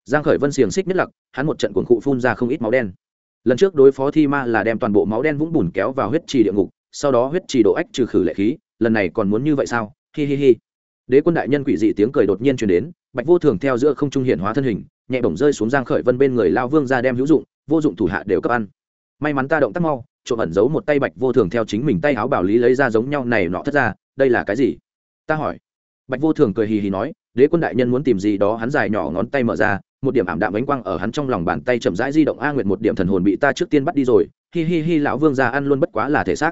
Giang khởi vân xiềng xích nhất lặc, hắn một trận cuồng cụ phun ra không ít máu đen. Lần trước đối phó thi ma là đem toàn bộ máu đen vũng bùn kéo vào huyết trì địa ngục, sau đó huyết trì độ ách trừ khử lệ khí, lần này còn muốn như vậy sao? Hi hi hi. Đế quân đại nhân quỷ dị tiếng cười đột nhiên truyền đến, bạch vô thường theo giữa không trung hiện hóa thân hình nhẹ bổng rơi xuống giang khởi vân bên người lao vương ra đem hữu dụng vô dụng thủ hạ đều cấp ăn. May mắn ta động tác mau trộm ẩn giấu một tay bạch vô thường theo chính mình tay áo bảo lý lấy ra giống nhau này nọ thất ra đây là cái gì? Ta hỏi. Bạch vô thường cười hì hì nói đế quân đại nhân muốn tìm gì đó hắn dài nhỏ ngón tay mở ra một điểm ảm đạm ánh quang ở hắn trong lòng bàn tay chậm rãi di động a nguyệt một điểm thần hồn bị ta trước tiên bắt đi rồi hi hi hi lão vương gia ăn luôn bất quá là thể xác.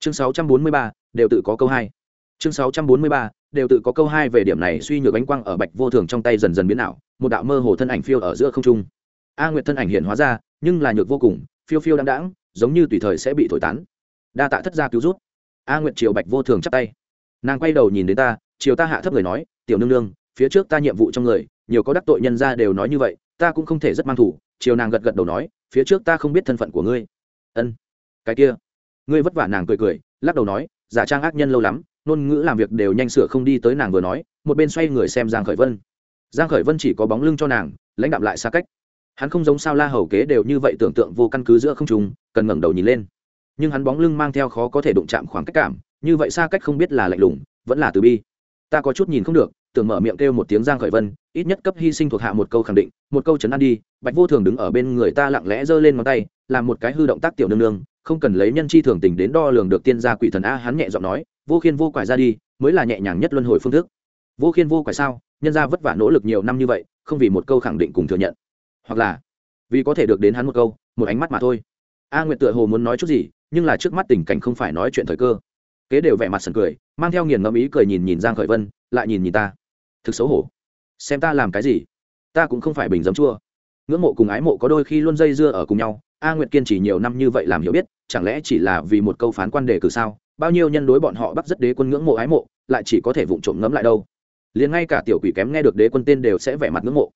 Chương 643, đều tự có câu hai. Chương 643, đều tự có câu hai về điểm này suy nhược ánh quang ở bạch vô thường trong tay dần dần biến ảo, một đạo mơ hồ thân ảnh phiêu ở giữa không trung. A nguyệt thân ảnh hiện hóa ra, nhưng là nhược vô cùng, phiêu phiêu đáng đáng giống như tùy thời sẽ bị thổi tán. Đa tạ thất gia cứu rút a nguyệt triều bạch vô thường chắp tay. Nàng quay đầu nhìn đến ta chiều ta hạ thấp người nói, tiểu nương nương, phía trước ta nhiệm vụ trong người, nhiều có đắc tội nhân ra đều nói như vậy, ta cũng không thể rất mang thủ. Chiều nàng gật gật đầu nói, phía trước ta không biết thân phận của ngươi. Ân, cái kia. Ngươi vất vả nàng cười cười, lắc đầu nói, giả trang ác nhân lâu lắm ngôn ngữ làm việc đều nhanh sửa không đi tới nàng vừa nói một bên xoay người xem giang khởi vân. Giang khởi vân chỉ có bóng lưng cho nàng lãnh đạm lại xa cách. Hắn không giống sao la hầu kế đều như vậy tưởng tượng vô căn cứ giữa không trung, cần ngẩng đầu nhìn lên. Nhưng hắn bóng lưng mang theo khó có thể đụng chạm khoảng cách cảm như vậy xa cách không biết là lạnh lùng vẫn là từ bi. Ta có chút nhìn không được tưởng mở miệng kêu một tiếng giang khởi vân ít nhất cấp hy sinh thuộc hạ một câu khẳng định một câu chấn an đi bạch vô thường đứng ở bên người ta lặng lẽ giơ lên ngón tay làm một cái hư động tác tiểu nương nương không cần lấy nhân chi thường tình đến đo lường được tiên gia quỷ thần a hắn nhẹ giọng nói vô khiên vô quải ra đi, mới là nhẹ nhàng nhất luân hồi phương thức. Vô khiên vô quải sao? Nhân gia vất vả nỗ lực nhiều năm như vậy, không vì một câu khẳng định cùng thừa nhận. Hoặc là, vì có thể được đến hắn một câu, một ánh mắt mà thôi. A nguyệt tựa hồ muốn nói chút gì, nhưng là trước mắt tình cảnh không phải nói chuyện thời cơ. Kế đều vẻ mặt sần cười, mang theo nghiền ngẫm ý cười nhìn nhìn giang khởi vân, lại nhìn nhìn ta. Thực xấu hổ. Xem ta làm cái gì? Ta cũng không phải bình dấm chua. Ngưỡng mộ cùng ái mộ có đôi khi luôn dây dưa ở cùng nhau a nguyệt kiên trì nhiều năm như vậy làm hiểu biết, chẳng lẽ chỉ là vì một câu phán quan đề cử sao? Bao nhiêu nhân đối bọn họ bắt rất đế quân ngưỡng mộ ái mộ, lại chỉ có thể vụng trộm ngẫm lại đâu. Liền ngay cả tiểu quỷ kém nghe được đế quân tên đều sẽ vẻ mặt ngưỡng mộ.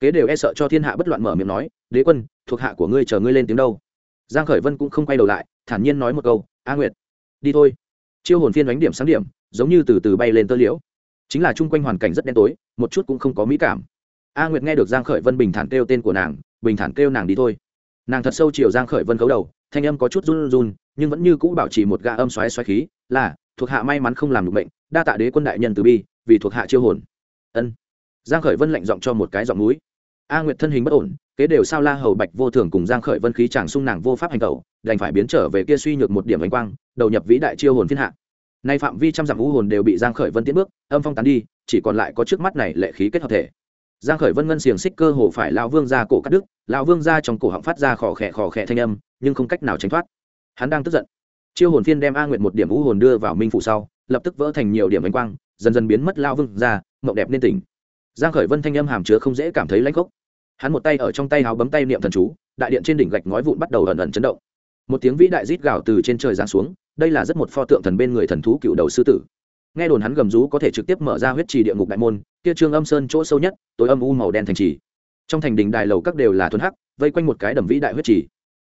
Kế đều e sợ cho thiên hạ bất loạn mở miệng nói, đế quân, thuộc hạ của ngươi chờ ngươi lên tiếng đâu? Giang khởi vân cũng không quay đầu lại, thản nhiên nói một câu, a nguyệt, đi thôi. Chiêu hồn phiên đánh điểm sáng điểm, giống như từ từ bay lên tơ liễu. Chính là chung quanh hoàn cảnh rất đen tối, một chút cũng không có mỹ cảm. A nguyệt nghe được giang khởi vân bình thản kêu tên của nàng, bình thản kêu nàng đi thôi nàng thật sâu chiều giang khởi vân gấu đầu, thanh âm có chút run run, nhưng vẫn như cũ bảo trì một gã âm xoáy xoáy khí, là, thuộc hạ may mắn không làm được bệnh đa tạ đế quân đại nhân từ bi, vì thuộc hạ chiêu hồn. Ân. Giang khởi vân lạnh giọng cho một cái giọng núi. A nguyệt thân hình bất ổn, kế đều sao la hầu bạch vô thường cùng giang khởi vân khí chàng sung nàng vô pháp hành tẩu, đành phải biến trở về kia suy nhược một điểm ánh quang, đầu nhập vĩ đại chiêu hồn thiên hạ. Nay phạm vi trăm dặm vũ hồn đều bị giang khởi vân tiến bước, âm phong tán đi, chỉ còn lại có trước mắt này lệ khí kết hợp thể giang khởi vân ngân xiềng xích cơ hồ phải lão vương gia cổ cắt đứt lão vương gia trong cổ họng phát ra khò khè khò khè thanh âm nhưng không cách nào tránh thoát. Hắn đang tức giận. Chiêu hồn phiên đem a nguyệt một điểm vũ hồn đưa vào minh phủ sau lập tức vỡ thành nhiều điểm ánh quang dần dần biến mất lão vương gia, mộng đẹp nên tỉnh. Giang khởi vân thanh âm hàm chứa không dễ cảm thấy lãnh khốc. Hắn một tay ở trong tay háo bấm tay niệm thần chú đại điện trên đỉnh gạch ngói vụn bắt đầu ẩn ẩn chấn động. Một tiếng vĩ đại rít gào từ trên trời giáng xuống đây là rất một pho tượng thần bên người thần thú cựu đầu sư tử. Nghe đồn hắn gầm rú có thể trực tiếp mở ra huyết trì địa ngục đại môn kia trương âm sơn chỗ sâu nhất, tối âm u màu đen thành trì. Trong thành đình đài lầu các đều là thuần hắc, vây quanh một cái đầm vĩ đại huyết trì.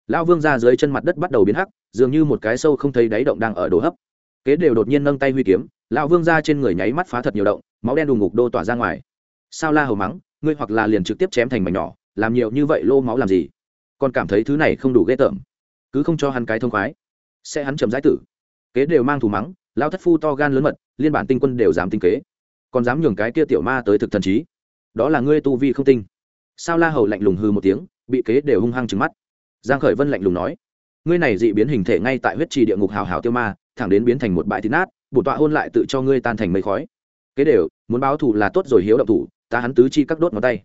Lão vương ra dưới chân mặt đất bắt đầu biến hắc, dường như một cái sâu không thấy đáy động đang ở đổ hấp. Kế đều đột nhiên nâng tay huy kiếm, lão vương ra trên người nháy mắt phá thật nhiều động, máu đen đùng ngục đô tỏa ra ngoài. Sao la hầu mắng, ngươi hoặc là liền trực tiếp chém thành mảnh nhỏ, làm nhiều như vậy lô máu làm gì? Còn cảm thấy thứ này không đủ ghê tởm. Cứ không cho hắn cái thông khoái. Sẽ hắn chậm giải tử. Kế đều mang thù mắng lao thất phu to gan lớn mật, liên bản tinh quân đều dám tinh kế còn dám nhường cái kia tiểu ma tới thực thần trí. Đó là ngươi tu vi không tinh. Sao la hầu lạnh lùng hư một tiếng, bị kế đều hung hăng trừng mắt. Giang khởi vân lạnh lùng nói, ngươi này dị biến hình thể ngay tại huyết trì địa ngục hào hào tiêu ma, thẳng đến biến thành một bãi thịt nát bổn tọa hôn lại tự cho ngươi tan thành mây khói. Kế đều, muốn báo thù là tốt rồi hiếu động thủ, ta hắn tứ chi các đốt ngón tay.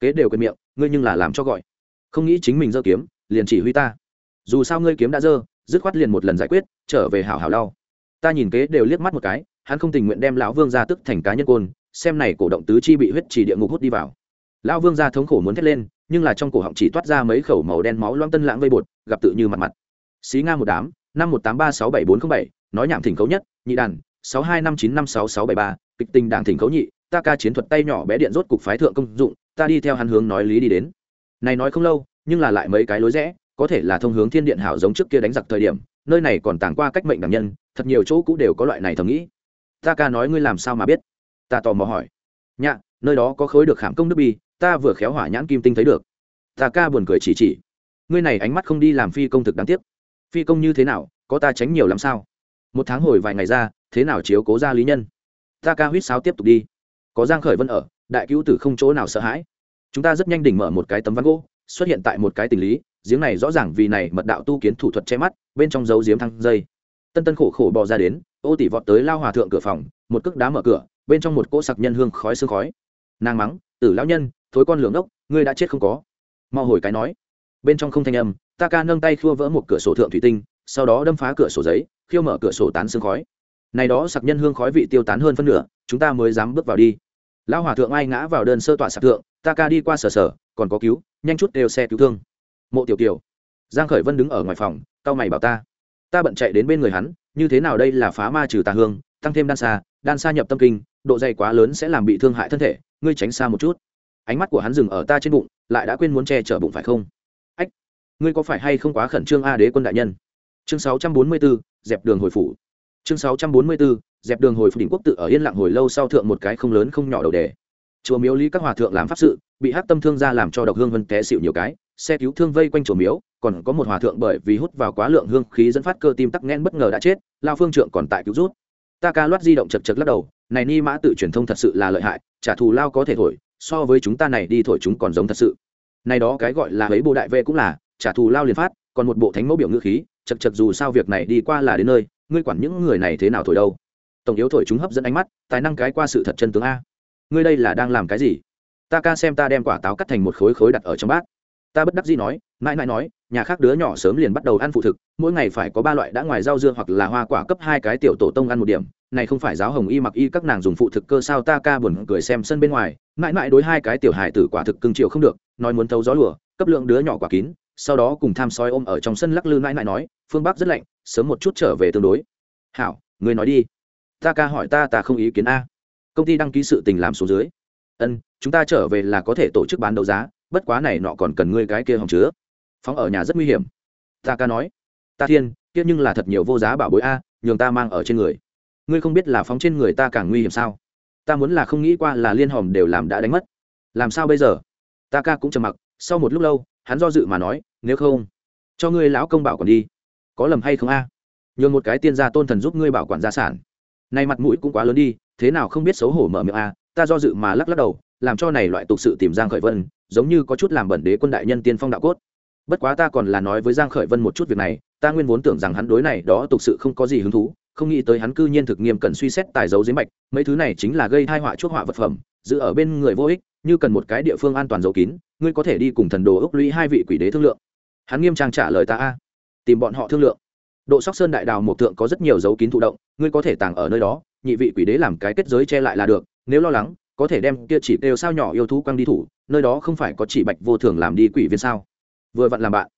Kế đều quên miệng, ngươi nhưng là làm cho gọi. Không nghĩ chính mình giơ kiếm, liền chỉ huy ta. Dù sao ngươi kiếm đã dơ dứt khoát liền một lần giải quyết, trở về hảo hảo đau ta nhìn kế đều liếc mắt một cái hắn không tình nguyện đem lão vương ra tức thành cá nhân côn, xem này cổ động tứ chi bị huyết chỉ địa ngục hút đi vào. Lão vương ra thống khổ muốn thét lên, nhưng là trong cổ họng chỉ toát ra mấy khẩu màu đen máu loang tân lãng vây bột, gặp tự như mặt mặt. Xí nga một đám, năm một tám ba sáu bảy bốn t bảy, nói nhảm thỉnh khấu nhất, nhị đàn, sáu hai năm chín năm sáu sáu bảy ba, kịch tình đảng thỉnh khấu nhị, ta ca chiến thuật tay nhỏ bé điện rốt cục phái thượng công dụng, ta đi theo hắn hướng nói lý đi đến. Này nói không lâu, nhưng là lại mấy cái lối rẽ, có thể là thông hướng thiên điện hảo giống trước kia đánh giặc thời điểm, nơi này còn tàng qua cách mệnh đảm nhân, thật nhiều chỗ cũ đều có loại này thầm nghĩ ta ca nói ngươi làm sao mà biết? Ta tò mò hỏi. Nhạ, nơi đó có khối được khảm công nước bi, ta vừa khéo hỏa nhãn kim tinh thấy được. Ta ca buồn cười chỉ chỉ. Ngươi này ánh mắt không đi làm phi công thực đáng tiếc. Phi công như thế nào, có ta tránh nhiều lắm sao? Một tháng hồi vài ngày ra, thế nào chiếu cố ra lý nhân? Ta ca huýt sáo tiếp tục đi. Có giang khởi vân ở, đại cứu tử không chỗ nào sợ hãi. Chúng ta rất nhanh đỉnh mở một cái tấm ván gỗ, xuất hiện tại một cái tình lý, giếng này rõ ràng vì này mật đạo tu kiến thủ thuật che mắt, bên trong dấu giếng thăng dây. Tân tân khổ khổ bò ra đến ô tỷ vọt tới lao hòa thượng cửa phòng, một cước đá mở cửa, bên trong một cỗ sặc nhân hương khói sương khói. Nàng mắng, tử lão nhân, thối con lường ốc, ngươi đã chết không có. Mau hồi cái nói. Bên trong không thanh âm, ta ca nâng tay khua vỡ một cửa sổ thượng thủy tinh, sau đó đâm phá cửa sổ giấy, khiêu mở cửa sổ tán sương khói. Này đó sặc nhân hương khói vị tiêu tán hơn phân nửa, chúng ta mới dám bước vào đi. Lão hòa thượng ai ngã vào đơn sơ tọa sạc thượng, ta ca đi qua sở sở còn có cứu, nhanh chút đều xe cứu thương. Mộ tiểu kiều, giang khởi vân đứng ở ngoài phòng, cau mày bảo ta ta bận chạy đến bên người hắn như thế nào đây là phá ma trừ tà hương tăng thêm đan xa đan xa nhập tâm kinh độ dày quá lớn sẽ làm bị thương hại thân thể ngươi tránh xa một chút. Ánh mắt của hắn dừng ở ta trên bụng lại đã quên muốn che chở bụng phải không? Ách ngươi có phải hay không quá khẩn trương a đế quân đại nhân? Chương 644, dẹp đường hồi phủ. Chương 644, dẹp đường hồi phủ đỉnh quốc tự ở yên lặng hồi lâu sau thượng một cái không lớn không nhỏ đầu đề. Chùa miếu lý các hòa thượng làm pháp sự bị hắc tâm thương ra làm cho độc hương vân té xịu nhiều cái xe cứu thương vây quanh chùa miếu, còn có một hòa thượng bởi vì hút vào quá lượng hương khí dẫn phát cơ tim tắc nghẽn bất ngờ đã chết, lao phương trượng còn tại cứu rút ta ca loát di động chật chật lắc đầu, này ni mã tự truyền thông thật sự là lợi hại, trả thù lao có thể thổi, so với chúng ta này đi thổi chúng còn giống thật sự. Này đó cái gọi là ấy bộ đại vệ cũng là, trả thù lao liền phát, còn một bộ thánh mẫu biểu ngữ khí, chật chật dù sao việc này đi qua là đến nơi, ngươi quản những người này thế nào thổi đâu. Tổng yếu thổi chúng hấp dẫn ánh mắt, tài năng cái qua sự thật chân tướng a. Ngươi đây là đang làm cái gì? Ta ca xem ta đem quả táo cắt thành một khối khối đặt ở trong bát ta bất đắc dĩ nói, mãi mãi nói, nhà khác đứa nhỏ sớm liền bắt đầu ăn phụ thực, mỗi ngày phải có ba loại đã ngoài rau dưa hoặc là hoa quả cấp hai cái tiểu tổ tông ăn một điểm. Này không phải giáo hồng y mặc y, các nàng dùng phụ thực cơ sao ta ca buồn cười xem sân bên ngoài. Mãi mãi đối hai cái tiểu hài tử quả thực cưng chiều không được, nói muốn thấu gió lùa, cấp lượng đứa nhỏ quả kín, sau đó cùng tham soi ôm ở trong sân lắc lư mãi mãi nói, phương bắc rất lạnh, sớm một chút trở về tương đối. Hảo, người nói đi. Ta ca hỏi ta ta không ý kiến a. Công ty đăng ký sự tình làm số dưới. Ân, chúng ta trở về là có thể tổ chức bán đấu giá bất quá này nọ còn cần ngươi cái kia hòng chứa. Phóng ở nhà rất nguy hiểm. Ta ca nói, ta thiên, kia nhưng là thật nhiều vô giá bảo bối a, nhường ta mang ở trên người. Ngươi không biết là phóng trên người ta càng nguy hiểm sao? Ta muốn là không nghĩ qua là liên hòm đều làm đã đánh mất. Làm sao bây giờ? Ta ca cũng trầm mặc, sau một lúc lâu, hắn do dự mà nói, nếu không, cho ngươi lão công bảo còn đi. Có lầm hay không a? Nhường một cái tiên gia tôn thần giúp ngươi bảo quản gia sản. Nay mặt mũi cũng quá lớn đi, thế nào không biết xấu hổ mở miệng a? Ta do dự mà lắc lắc đầu, làm cho này loại tục sự tìm giang khởi vân giống như có chút làm bẩn đế quân đại nhân tiên phong đạo cốt. Bất quá ta còn là nói với giang khởi vân một chút việc này, ta nguyên vốn tưởng rằng hắn đối này đó thực sự không có gì hứng thú, không nghĩ tới hắn cư nhiên thực nghiêm cần suy xét tài dấu giếm bạch mấy thứ này chính là gây tai họa chuốc họa vật phẩm, giữ ở bên người vô ích, như cần một cái địa phương an toàn giấu kín, ngươi có thể đi cùng thần đồ ốc lũy hai vị quỷ đế thương lượng. Hắn nghiêm trang trả lời ta a. Tìm bọn họ thương lượng. Độ sóc sơn đại đào một tượng có rất nhiều dấu kín thụ động, ngươi có thể tàng ở nơi đó, nhị vị quỷ đế làm cái kết giới che lại là được, nếu lo lắng có thể đem kia chỉ kêu sao nhỏ yêu thú quăng đi thủ, nơi đó không phải có chỉ bạch vô thường làm đi quỷ viên sao? Vừa vặn làm bạn.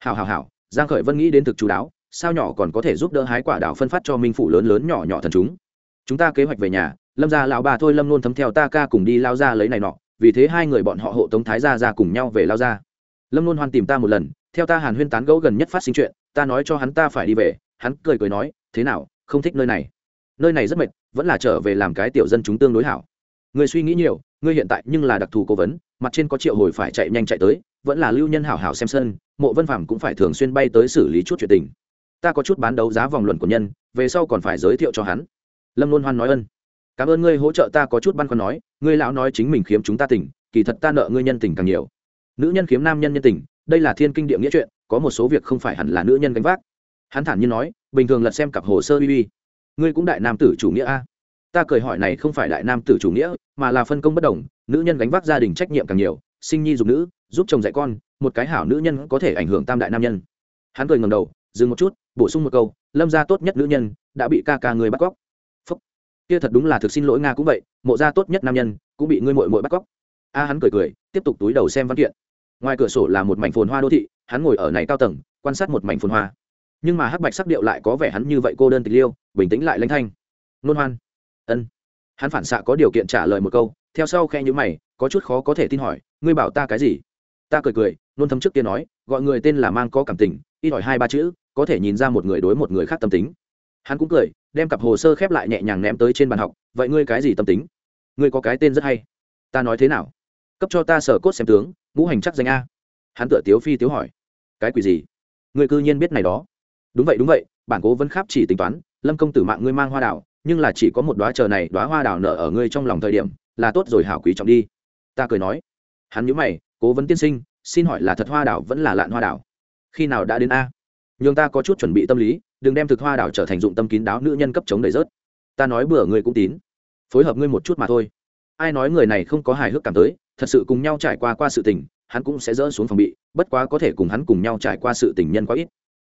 Hào hào hào giang khởi vân nghĩ đến thực chú đáo, sao nhỏ còn có thể giúp đỡ hái quả đào phân phát cho minh phủ lớn lớn nhỏ nhỏ thần chúng. Chúng ta kế hoạch về nhà, lâm gia lão bà thôi lâm luôn thấm theo ta ca cùng đi lao ra lấy này nọ, vì thế hai người bọn họ hộ tống thái gia ra cùng nhau về lao ra. Lâm luôn hoan tìm ta một lần, theo ta hàn huyên tán gẫu gần nhất phát sinh chuyện, ta nói cho hắn ta phải đi về, hắn cười cười nói, thế nào, không thích nơi này. Nơi này rất mệt, vẫn là trở về làm cái tiểu dân chúng tương đối hảo người suy nghĩ nhiều, ngươi hiện tại nhưng là đặc thù cố vấn, mặt trên có triệu hồi phải chạy nhanh chạy tới, vẫn là lưu nhân hảo hảo xem sân, mộ vân phàm cũng phải thường xuyên bay tới xử lý chút chuyện tình. Ta có chút bán đấu giá vòng luận của nhân, về sau còn phải giới thiệu cho hắn. Lâm luôn hoan nói ân. Cảm ơn ngươi hỗ trợ ta có chút băn khoăn nói, ngươi lão nói chính mình khiếm chúng ta tỉnh kỳ thật ta nợ ngươi nhân tình càng nhiều. Nữ nhân khiếm nam nhân nhân tình, đây là thiên kinh địa nghĩa chuyện, có một số việc không phải hẳn là nữ nhân gánh vác. Hắn thản nhiên nói, bình thường lật xem cặp hồ sơ bb ngươi cũng đại nam tử chủ nghĩa a ta cười hỏi này không phải đại nam tử chủ nghĩa, mà là phân công bất đồng, nữ nhân gánh vác gia đình trách nhiệm càng nhiều, sinh nhi dục nữ, giúp chồng dạy con, một cái hảo nữ nhân có thể ảnh hưởng tam đại nam nhân. Hắn cười ngầm đầu, dừng một chút, bổ sung một câu, lâm gia tốt nhất nữ nhân, đã bị ca ca người bắt cóc. Phúc. Kia thật đúng là thực xin lỗi nga cũng vậy, mộ gia tốt nhất nam nhân, cũng bị ngươi mội mội bắt cóc. A hắn cười cười, tiếp tục túi đầu xem văn kiện. Ngoài cửa sổ là một mảnh phồn hoa đô thị, hắn ngồi ở này cao tầng, quan sát một mảnh phồn hoa. Nhưng mà hắc bạch sắc điệu lại có vẻ hắn như vậy cô đơn tình liêu, bình tĩnh lại lanh thanh. Nôn hoan ân. Hắn phản xạ có điều kiện trả lời một câu, theo sau khe nhữ mày, có chút khó có thể tin hỏi, ngươi bảo ta cái gì? Ta cười cười, nôn thấm trước kia nói, gọi người tên là mang có cảm tình, ít hỏi hai ba chữ, có thể nhìn ra một người đối một người khác tâm tính. Hắn cũng cười, đem cặp hồ sơ khép lại nhẹ nhàng ném tới trên bàn học, vậy ngươi cái gì tâm tính? Ngươi có cái tên rất hay. Ta nói thế nào? Cấp cho ta sở cốt xem tướng, ngũ hành chắc danh a. Hắn tựa tiếu phi tiếu hỏi, cái quỷ gì? Ngươi cư nhiên biết này đó. Đúng vậy đúng vậy, bản cố vẫn kháp chỉ tính toán, lâm công tử mạng ngươi mang hoa đảo nhưng là chỉ có một đóa chờ này đóa hoa đào nở ở ngươi trong lòng thời điểm, là tốt rồi hảo quý trọng đi. Ta cười nói. Hắn nhớ mày, cố vấn tiên sinh, xin hỏi là thật hoa đảo vẫn là lạn hoa đảo khi nào đã đến a? Nhường ta có chút chuẩn bị tâm lý, đừng đem thực hoa đảo trở thành dụng tâm kín đáo nữ nhân cấp chống đầy rớt. Ta nói bữa ngươi cũng tín. Phối hợp ngươi một chút mà thôi. Ai nói người này không có hài hước cảm tới, thật sự cùng nhau trải qua qua sự tình, hắn cũng sẽ dỡ xuống phòng bị, bất quá có thể cùng hắn cùng nhau trải qua sự tình nhân quá ít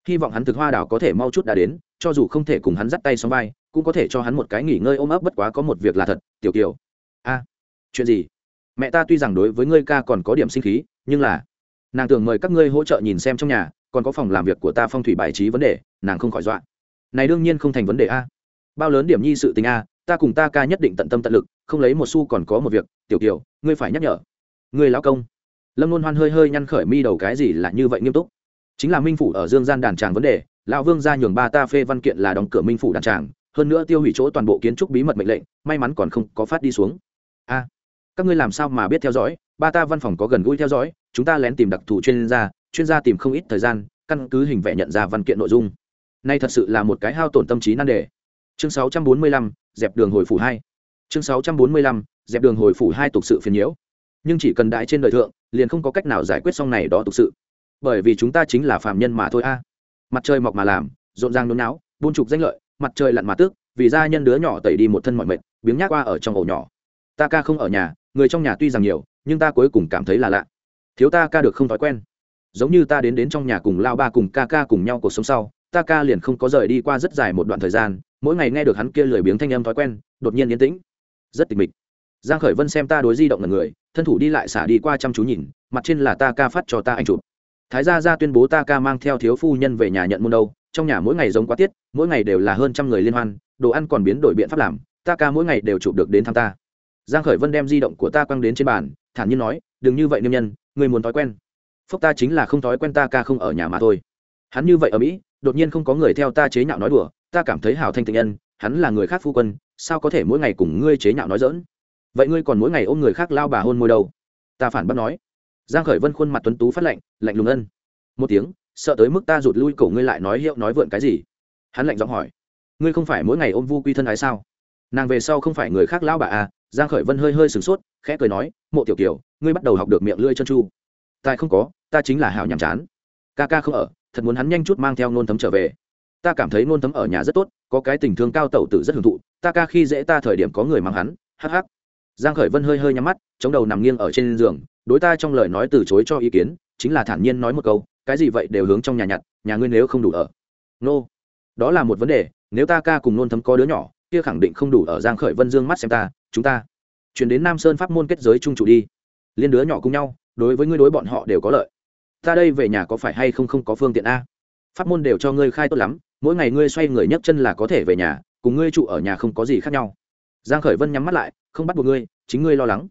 hy vọng hắn thực hoa đảo có thể mau chút đã đến, cho dù không thể cùng hắn dắt tay xóm vai, cũng có thể cho hắn một cái nghỉ ngơi ôm ấp bất quá có một việc là thật, tiểu kiều. A, chuyện gì? Mẹ ta tuy rằng đối với ngươi ca còn có điểm sinh khí, nhưng là nàng tưởng mời các ngươi hỗ trợ nhìn xem trong nhà, còn có phòng làm việc của ta phong thủy bài trí vấn đề, nàng không khỏi dọa. Này đương nhiên không thành vấn đề a. Bao lớn điểm nhi sự tình a, ta cùng ta ca nhất định tận tâm tận lực, không lấy một xu còn có một việc, tiểu kiều, ngươi phải nhắc nhở. Ngươi lão công. Lâm luôn hoan hơi hơi nhăn khởi mi đầu cái gì là như vậy nghiêm túc chính là minh phủ ở dương gian đàn tràng vấn đề lão vương ra nhường ba ta phê văn kiện là đóng cửa minh phủ đàn tràng hơn nữa tiêu hủy chỗ toàn bộ kiến trúc bí mật mệnh lệnh may mắn còn không có phát đi xuống. A các ngươi làm sao mà biết theo dõi? Ba ta văn phòng có gần gũi theo dõi chúng ta lén tìm đặc thù chuyên gia chuyên gia tìm không ít thời gian căn cứ hình vẽ nhận ra văn kiện nội dung. Nay thật sự là một cái hao tổn tâm trí nan đề. Chương 645, dẹp đường hồi phủ hai. Chương 645, dẹp đường hồi phủ hai tục sự phiền nhiễu. Nhưng chỉ cần đại trên đời thượng liền không có cách nào giải quyết xong này đó tục sự bởi vì chúng ta chính là phàm nhân mà thôi a. Mặt trời mọc mà làm, rộn ràng nôn não buôn trục danh lợi, mặt trời lặn mà tước, vì gia nhân đứa nhỏ tẩy đi một thân mọi mệt, biếng nhác qua ở trong ổ nhỏ. Ta ca không ở nhà, người trong nhà tuy rằng nhiều, nhưng ta cuối cùng cảm thấy là lạ. Thiếu ta ca được không thói quen. Giống như ta đến đến trong nhà cùng lao ba cùng ca ca cùng nhau cuộc sống sau, ta ca liền không có rời đi qua rất dài một đoạn thời gian, mỗi ngày nghe được hắn kia lười biếng thanh âm thói quen, đột nhiên yên tĩnh. Rất tịch mịch. Giang khởi vân xem ta đối di động là người, thân thủ đi lại xả đi qua chăm chú nhìn, mặt trên là ta ca phát cho ta anh chụp thái gia ra tuyên bố ta ca mang theo thiếu phu nhân về nhà nhận môn đâu, trong nhà mỗi ngày giống quá tiết, mỗi ngày đều là hơn trăm người liên hoan, đồ ăn còn biến đổi biện pháp làm, ta ca mỗi ngày đều chụp được đến thăm ta. Giang khởi vân đem di động của ta quăng đến trên bàn, thản nhiên nói, đừng như vậy niêm nhân, người muốn thói quen. Phúc ta chính là không thói quen ta ca không ở nhà mà thôi. Hắn như vậy ở mỹ, đột nhiên không có người theo ta chế nhạo nói đùa, ta cảm thấy hào thanh tình nhân, hắn là người khác phu quân, sao có thể mỗi ngày cùng ngươi chế nhạo nói dỡn vậy ngươi còn mỗi ngày ôm người khác lao bà hôn môi đâu? Ta phản bác nói giang khởi vân khuôn mặt tuấn tú phát lạnh lạnh lùng ân. Một tiếng, sợ tới mức ta rụt lui cổ ngươi lại nói hiệu nói vượn cái gì? Hắn lạnh giọng hỏi. Ngươi không phải mỗi ngày ôm vu quy thân ái sao? Nàng về sau không phải người khác lao bà à? Giang khởi vân hơi hơi sửng sốt, khẽ cười nói, mộ tiểu kiều, ngươi bắt đầu học được miệng lưỡi chân chu. Tài không có, ta chính là hảo nhảm chán. Ca ca không ở, thật muốn hắn nhanh chút mang theo nôn thấm trở về. Ta cảm thấy nôn thấm ở nhà rất tốt, có cái tình thương cao tẩu tử rất hưởng thụ. Ta ca khi dễ ta thời điểm có người mang hắn. Hắc hắc. Giang khởi vân hơi hơi nhắm mắt, chống đầu nằm nghiêng ở trên giường đối ta trong lời nói từ chối cho ý kiến, chính là thản nhiên nói một câu, cái gì vậy đều hướng trong nhà nhặt, nhà ngươi nếu không đủ ở. Nô. Đó là một vấn đề, nếu ta ca cùng nôn thấm có đứa nhỏ, kia khẳng định không đủ ở giang khởi vân dương mắt xem ta, chúng ta. Chuyển đến nam sơn pháp môn kết giới trung trụ đi. Liên đứa nhỏ cùng nhau, đối với ngươi đối bọn họ đều có lợi. Ta đây về nhà có phải hay không không có phương tiện a? Pháp môn đều cho ngươi khai tốt lắm, mỗi ngày ngươi xoay người nhấc chân là có thể về nhà, cùng ngươi trụ ở nhà không có gì khác nhau. Giang khởi vân nhắm mắt lại, không bắt buộc ngươi, chính ngươi lo lắng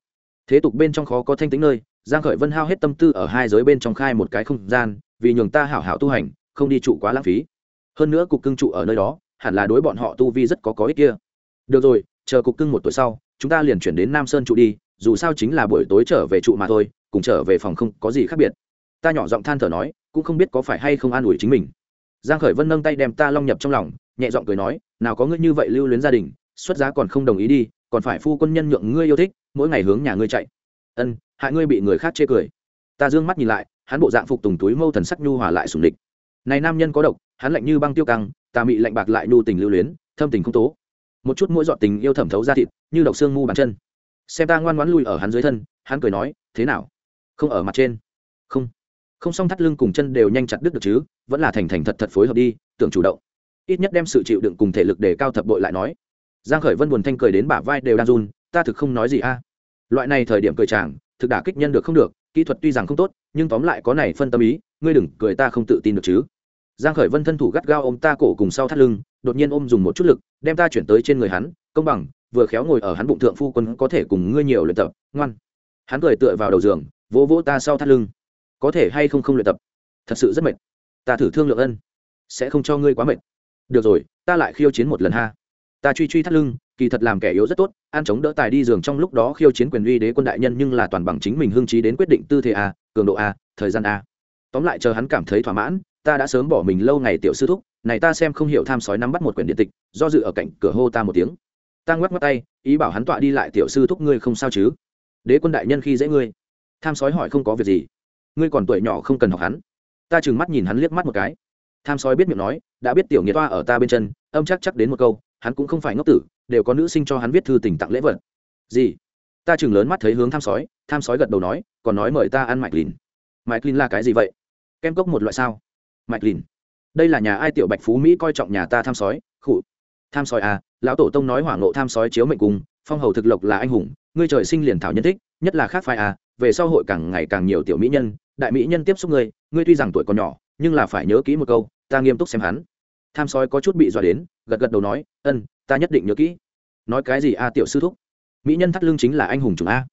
thế tục bên trong khó có thanh tính nơi, giang khởi vân hao hết tâm tư ở hai giới bên trong khai một cái không gian, vì nhường ta hảo hảo tu hành, không đi trụ quá lãng phí. Hơn nữa cục cưng trụ ở nơi đó, hẳn là đối bọn họ tu vi rất có có ích kia. Được rồi, chờ cục cưng một tuổi sau, chúng ta liền chuyển đến nam sơn trụ đi, dù sao chính là buổi tối trở về trụ mà thôi, cùng trở về phòng không có gì khác biệt. Ta nhỏ giọng than thở nói, cũng không biết có phải hay không an ủi chính mình. Giang khởi vân nâng tay đem ta long nhập trong lòng, nhẹ giọng cười nói, nào có ngươi như vậy lưu luyến gia đình, xuất giá còn không đồng ý đi còn phải phu quân nhân nhượng ngươi yêu thích, mỗi ngày hướng nhà ngươi chạy. Ân, hại ngươi bị người khác chê cười. Ta dương mắt nhìn lại, hắn bộ dạng phục tùng túi mâu thần sắc nhu hòa lại sùng địch. Này nam nhân có độc, hắn lạnh như băng tiêu căng ta mị lạnh bạc lại nhu tình lưu luyến, thâm tình không tố. Một chút mỗi dọn tình yêu thẩm thấu ra thịt, như độc xương mu bàn chân. Xem ta ngoan ngoãn lui ở hắn dưới thân, hắn cười nói, thế nào? Không ở mặt trên? Không. Không xong thắt lưng cùng chân đều nhanh chặt đứt được chứ, vẫn là thành thành thật thật phối hợp đi, tưởng chủ động. Ít nhất đem sự chịu đựng cùng thể lực để cao thập bội lại nói giang khởi vân buồn thanh cười đến bả vai đều đang run, ta thực không nói gì a. Loại này thời điểm cười chàng, thực đả kích nhân được không được, kỹ thuật tuy rằng không tốt, nhưng tóm lại có này phân tâm ý, ngươi đừng cười ta không tự tin được chứ. Giang khởi vân thân thủ gắt gao ôm ta cổ cùng sau thắt lưng, đột nhiên ôm dùng một chút lực, đem ta chuyển tới trên người hắn, công bằng, vừa khéo ngồi ở hắn bụng thượng phu quân có thể cùng ngươi nhiều luyện tập, ngoan. Hắn cười tựa vào đầu giường, vỗ vỗ ta sau thắt lưng. Có thể hay không không luyện tập? Thật sự rất mệt. Ta thử thương lượng ân. Sẽ không cho ngươi quá mệt. Được rồi, ta lại khiêu chiến một lần ha ta truy truy thắt lưng, kỳ thật làm kẻ yếu rất tốt an chống đỡ tài đi giường trong lúc đó khiêu chiến quyền uy đế quân đại nhân nhưng là toàn bằng chính mình hưng trí đến quyết định tư thế a, cường độ a, thời gian a. Tóm lại chờ hắn cảm thấy thỏa mãn, ta đã sớm bỏ mình lâu ngày tiểu sư thúc, này ta xem không hiểu tham sói nắm bắt một quyển điện tịch, do dự ở cạnh cửa hô ta một tiếng. Ta ngoắc ngoắc tay, ý bảo hắn tọa đi lại tiểu sư thúc ngươi không sao chứ? Đế quân đại nhân khi dễ ngươi. Tham sói hỏi không có việc gì. Ngươi còn tuổi nhỏ không cần học hắn. Ta trừng mắt nhìn hắn liếc mắt một cái. Tham sói biết miệng nói, đã biết tiểu nghiệt toa ở ta bên chân âm chắc chắc đến một câu, hắn cũng không phải ngốc tử, đều có nữ sinh cho hắn viết thư tình tặng lễ vật. Gì? Ta chừng lớn mắt thấy hướng tham sói tham sói gật đầu nói, còn nói mời ta ăn mạch lìn. Mạch lìn là cái gì vậy? Kem cốc một loại sao? Mạch lìn. Đây là nhà ai tiểu bạch phú mỹ coi trọng nhà ta tham sói? Khụ tham sói à lão tổ tông nói hỏa ngộ tham sói chiếu mệnh cùng, phong hầu thực lộc là anh hùng, ngươi trời sinh liền thảo nhân thích, nhất là khác phái à về sau hội càng ngày càng nhiều tiểu mỹ nhân, đại mỹ nhân tiếp xúc ngươi ngươi tuy rằng tuổi còn nhỏ, nhưng là phải nhớ kỹ một câu, ta nghiêm túc xem hắn tham sói có chút bị dọa đến, gật gật đầu nói, ân, ta nhất định nhớ kỹ. Nói cái gì a, tiểu sư thúc? Mỹ nhân thắt lưng chính là anh hùng chủng a.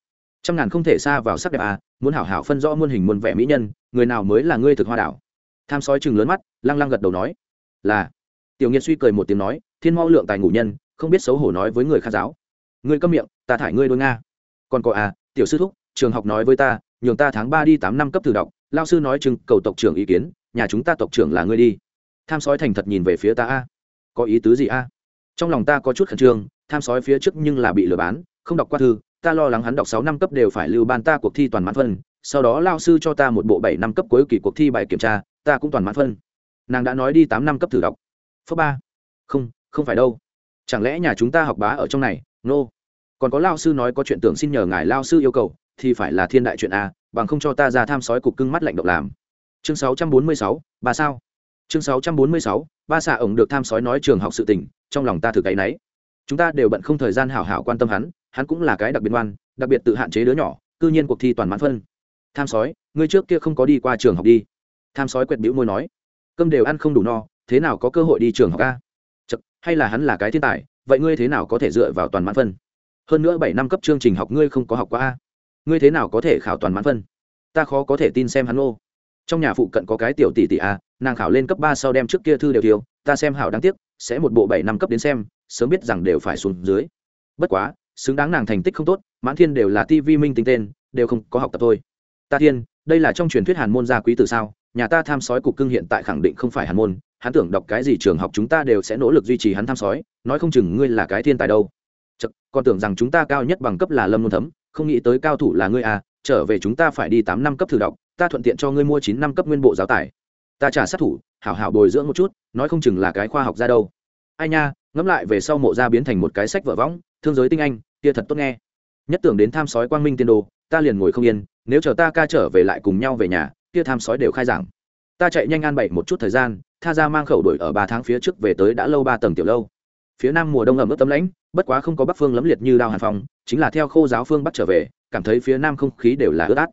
Trăm ngàn không thể xa vào sắc đẹp a, muốn hảo hảo phân rõ muôn hình muôn vẻ mỹ nhân, người nào mới là ngươi thực hoa đảo? Tham sói chừng lớn mắt, lăng lăng gật đầu nói, là. Tiểu nghiệt suy cười một tiếng nói, thiên mau lượng tài ngủ nhân, không biết xấu hổ nói với người kha giáo. Ngươi câm miệng, ta thải ngươi đôi nga. Còn có à tiểu sư thúc, trường học nói với ta, nhường ta tháng ba đi tám năm cấp thử đọc, lao sư nói chừng cầu tộc trưởng ý kiến, nhà chúng ta tộc trưởng là ngươi đi tham sói thành thật nhìn về phía ta a. Có ý tứ gì a? Trong lòng ta có chút khẩn trương, tham sói phía trước nhưng là bị lừa bán, không đọc qua thư, ta lo lắng hắn đọc sáu năm cấp đều phải lưu ban ta cuộc thi toàn mãn phân, sau đó lao sư cho ta một bộ bảy năm cấp cuối kỳ cuộc thi bài kiểm tra, ta cũng toàn mãn phân. Nàng đã nói đi tám năm cấp thử đọc. Phớ ba. Không không phải đâu. Chẳng lẽ nhà chúng ta học bá ở trong này? Nô、no. còn có lao sư nói có chuyện tưởng xin nhờ ngài lao sư yêu cầu, thì phải là thiên đại chuyện a, bằng không cho ta ra tham sói cục cưng mắt lạnh động làm. Chương sáu trăm bốn mươi sáu, bà sao? Chương sáu trăm bốn mươi sáu ba xạ ổng được tham sói nói trường học sự tình trong lòng ta thử cái nấy chúng ta đều bận không thời gian hảo hảo quan tâm hắn hắn cũng là cái đặc biệt ngoan đặc biệt tự hạn chế đứa nhỏ cư nhiên cuộc thi toàn mãn phân. Tham sói ngươi trước kia không có đi qua trường học đi. Tham sói quẹt bĩu môi nói cơm đều ăn không đủ no thế nào có cơ hội đi trường học a? Chật, hay là hắn là cái thiên tài vậy ngươi thế nào có thể dựa vào toàn mãn phân? Hơn nữa bảy năm cấp chương trình học ngươi không có học qua a. Ngươi thế nào có thể khảo toàn mãn phân? Ta khó có thể tin xem hắn ô trong nhà phụ cận có cái tiểu tỷ tỷ a nàng khảo lên cấp ba sau đem trước kia thư đều thiếu ta xem hảo đáng tiếc sẽ một bộ bảy năm cấp đến xem sớm biết rằng đều phải xuống dưới. Bất quá xứng đáng nàng thành tích không tốt mãn thiên đều là ti vi minh tính tên đều không có học tập thôi. Ta thiên đây là trong truyền thuyết hàn môn gia quý từ sao nhà ta tham sói cục cưng hiện tại khẳng định không phải hàn môn hắn tưởng đọc cái gì trường học chúng ta đều sẽ nỗ lực duy trì hắn tham sói nói không chừng ngươi là cái thiên tài đâu. Chật, còn tưởng rằng chúng ta cao nhất bằng cấp là lâm môn thấm không nghĩ tới cao thủ là ngươi à trở về chúng ta phải đi tám năm cấp thử đọc ta thuận tiện cho ngươi mua chín năm cấp nguyên bộ giáo tài ta trả sát thủ, hảo hảo bồi dưỡng một chút, nói không chừng là cái khoa học ra đâu. Ai nha, ngẫm lại về sau mộ ra biến thành một cái sách vở võng, thương giới tinh anh, kia thật tốt nghe. Nhất tưởng đến tham sói quang minh tiên đồ, ta liền ngồi không yên, nếu chờ ta ca trở về lại cùng nhau về nhà, kia tham sói đều khai giảng. Ta chạy nhanh an bảy một chút thời gian, tha ra mang khẩu đổi ở ba tháng phía trước về tới đã lâu ba tầng tiểu lâu. Phía nam mùa đông ẩm ướt tấm lãnh bất quá không có bắc phương lấm liệt như đao hàn phòng chính là theo khô giáo phương bắc trở về, cảm thấy phía nam không khí đều là ướt át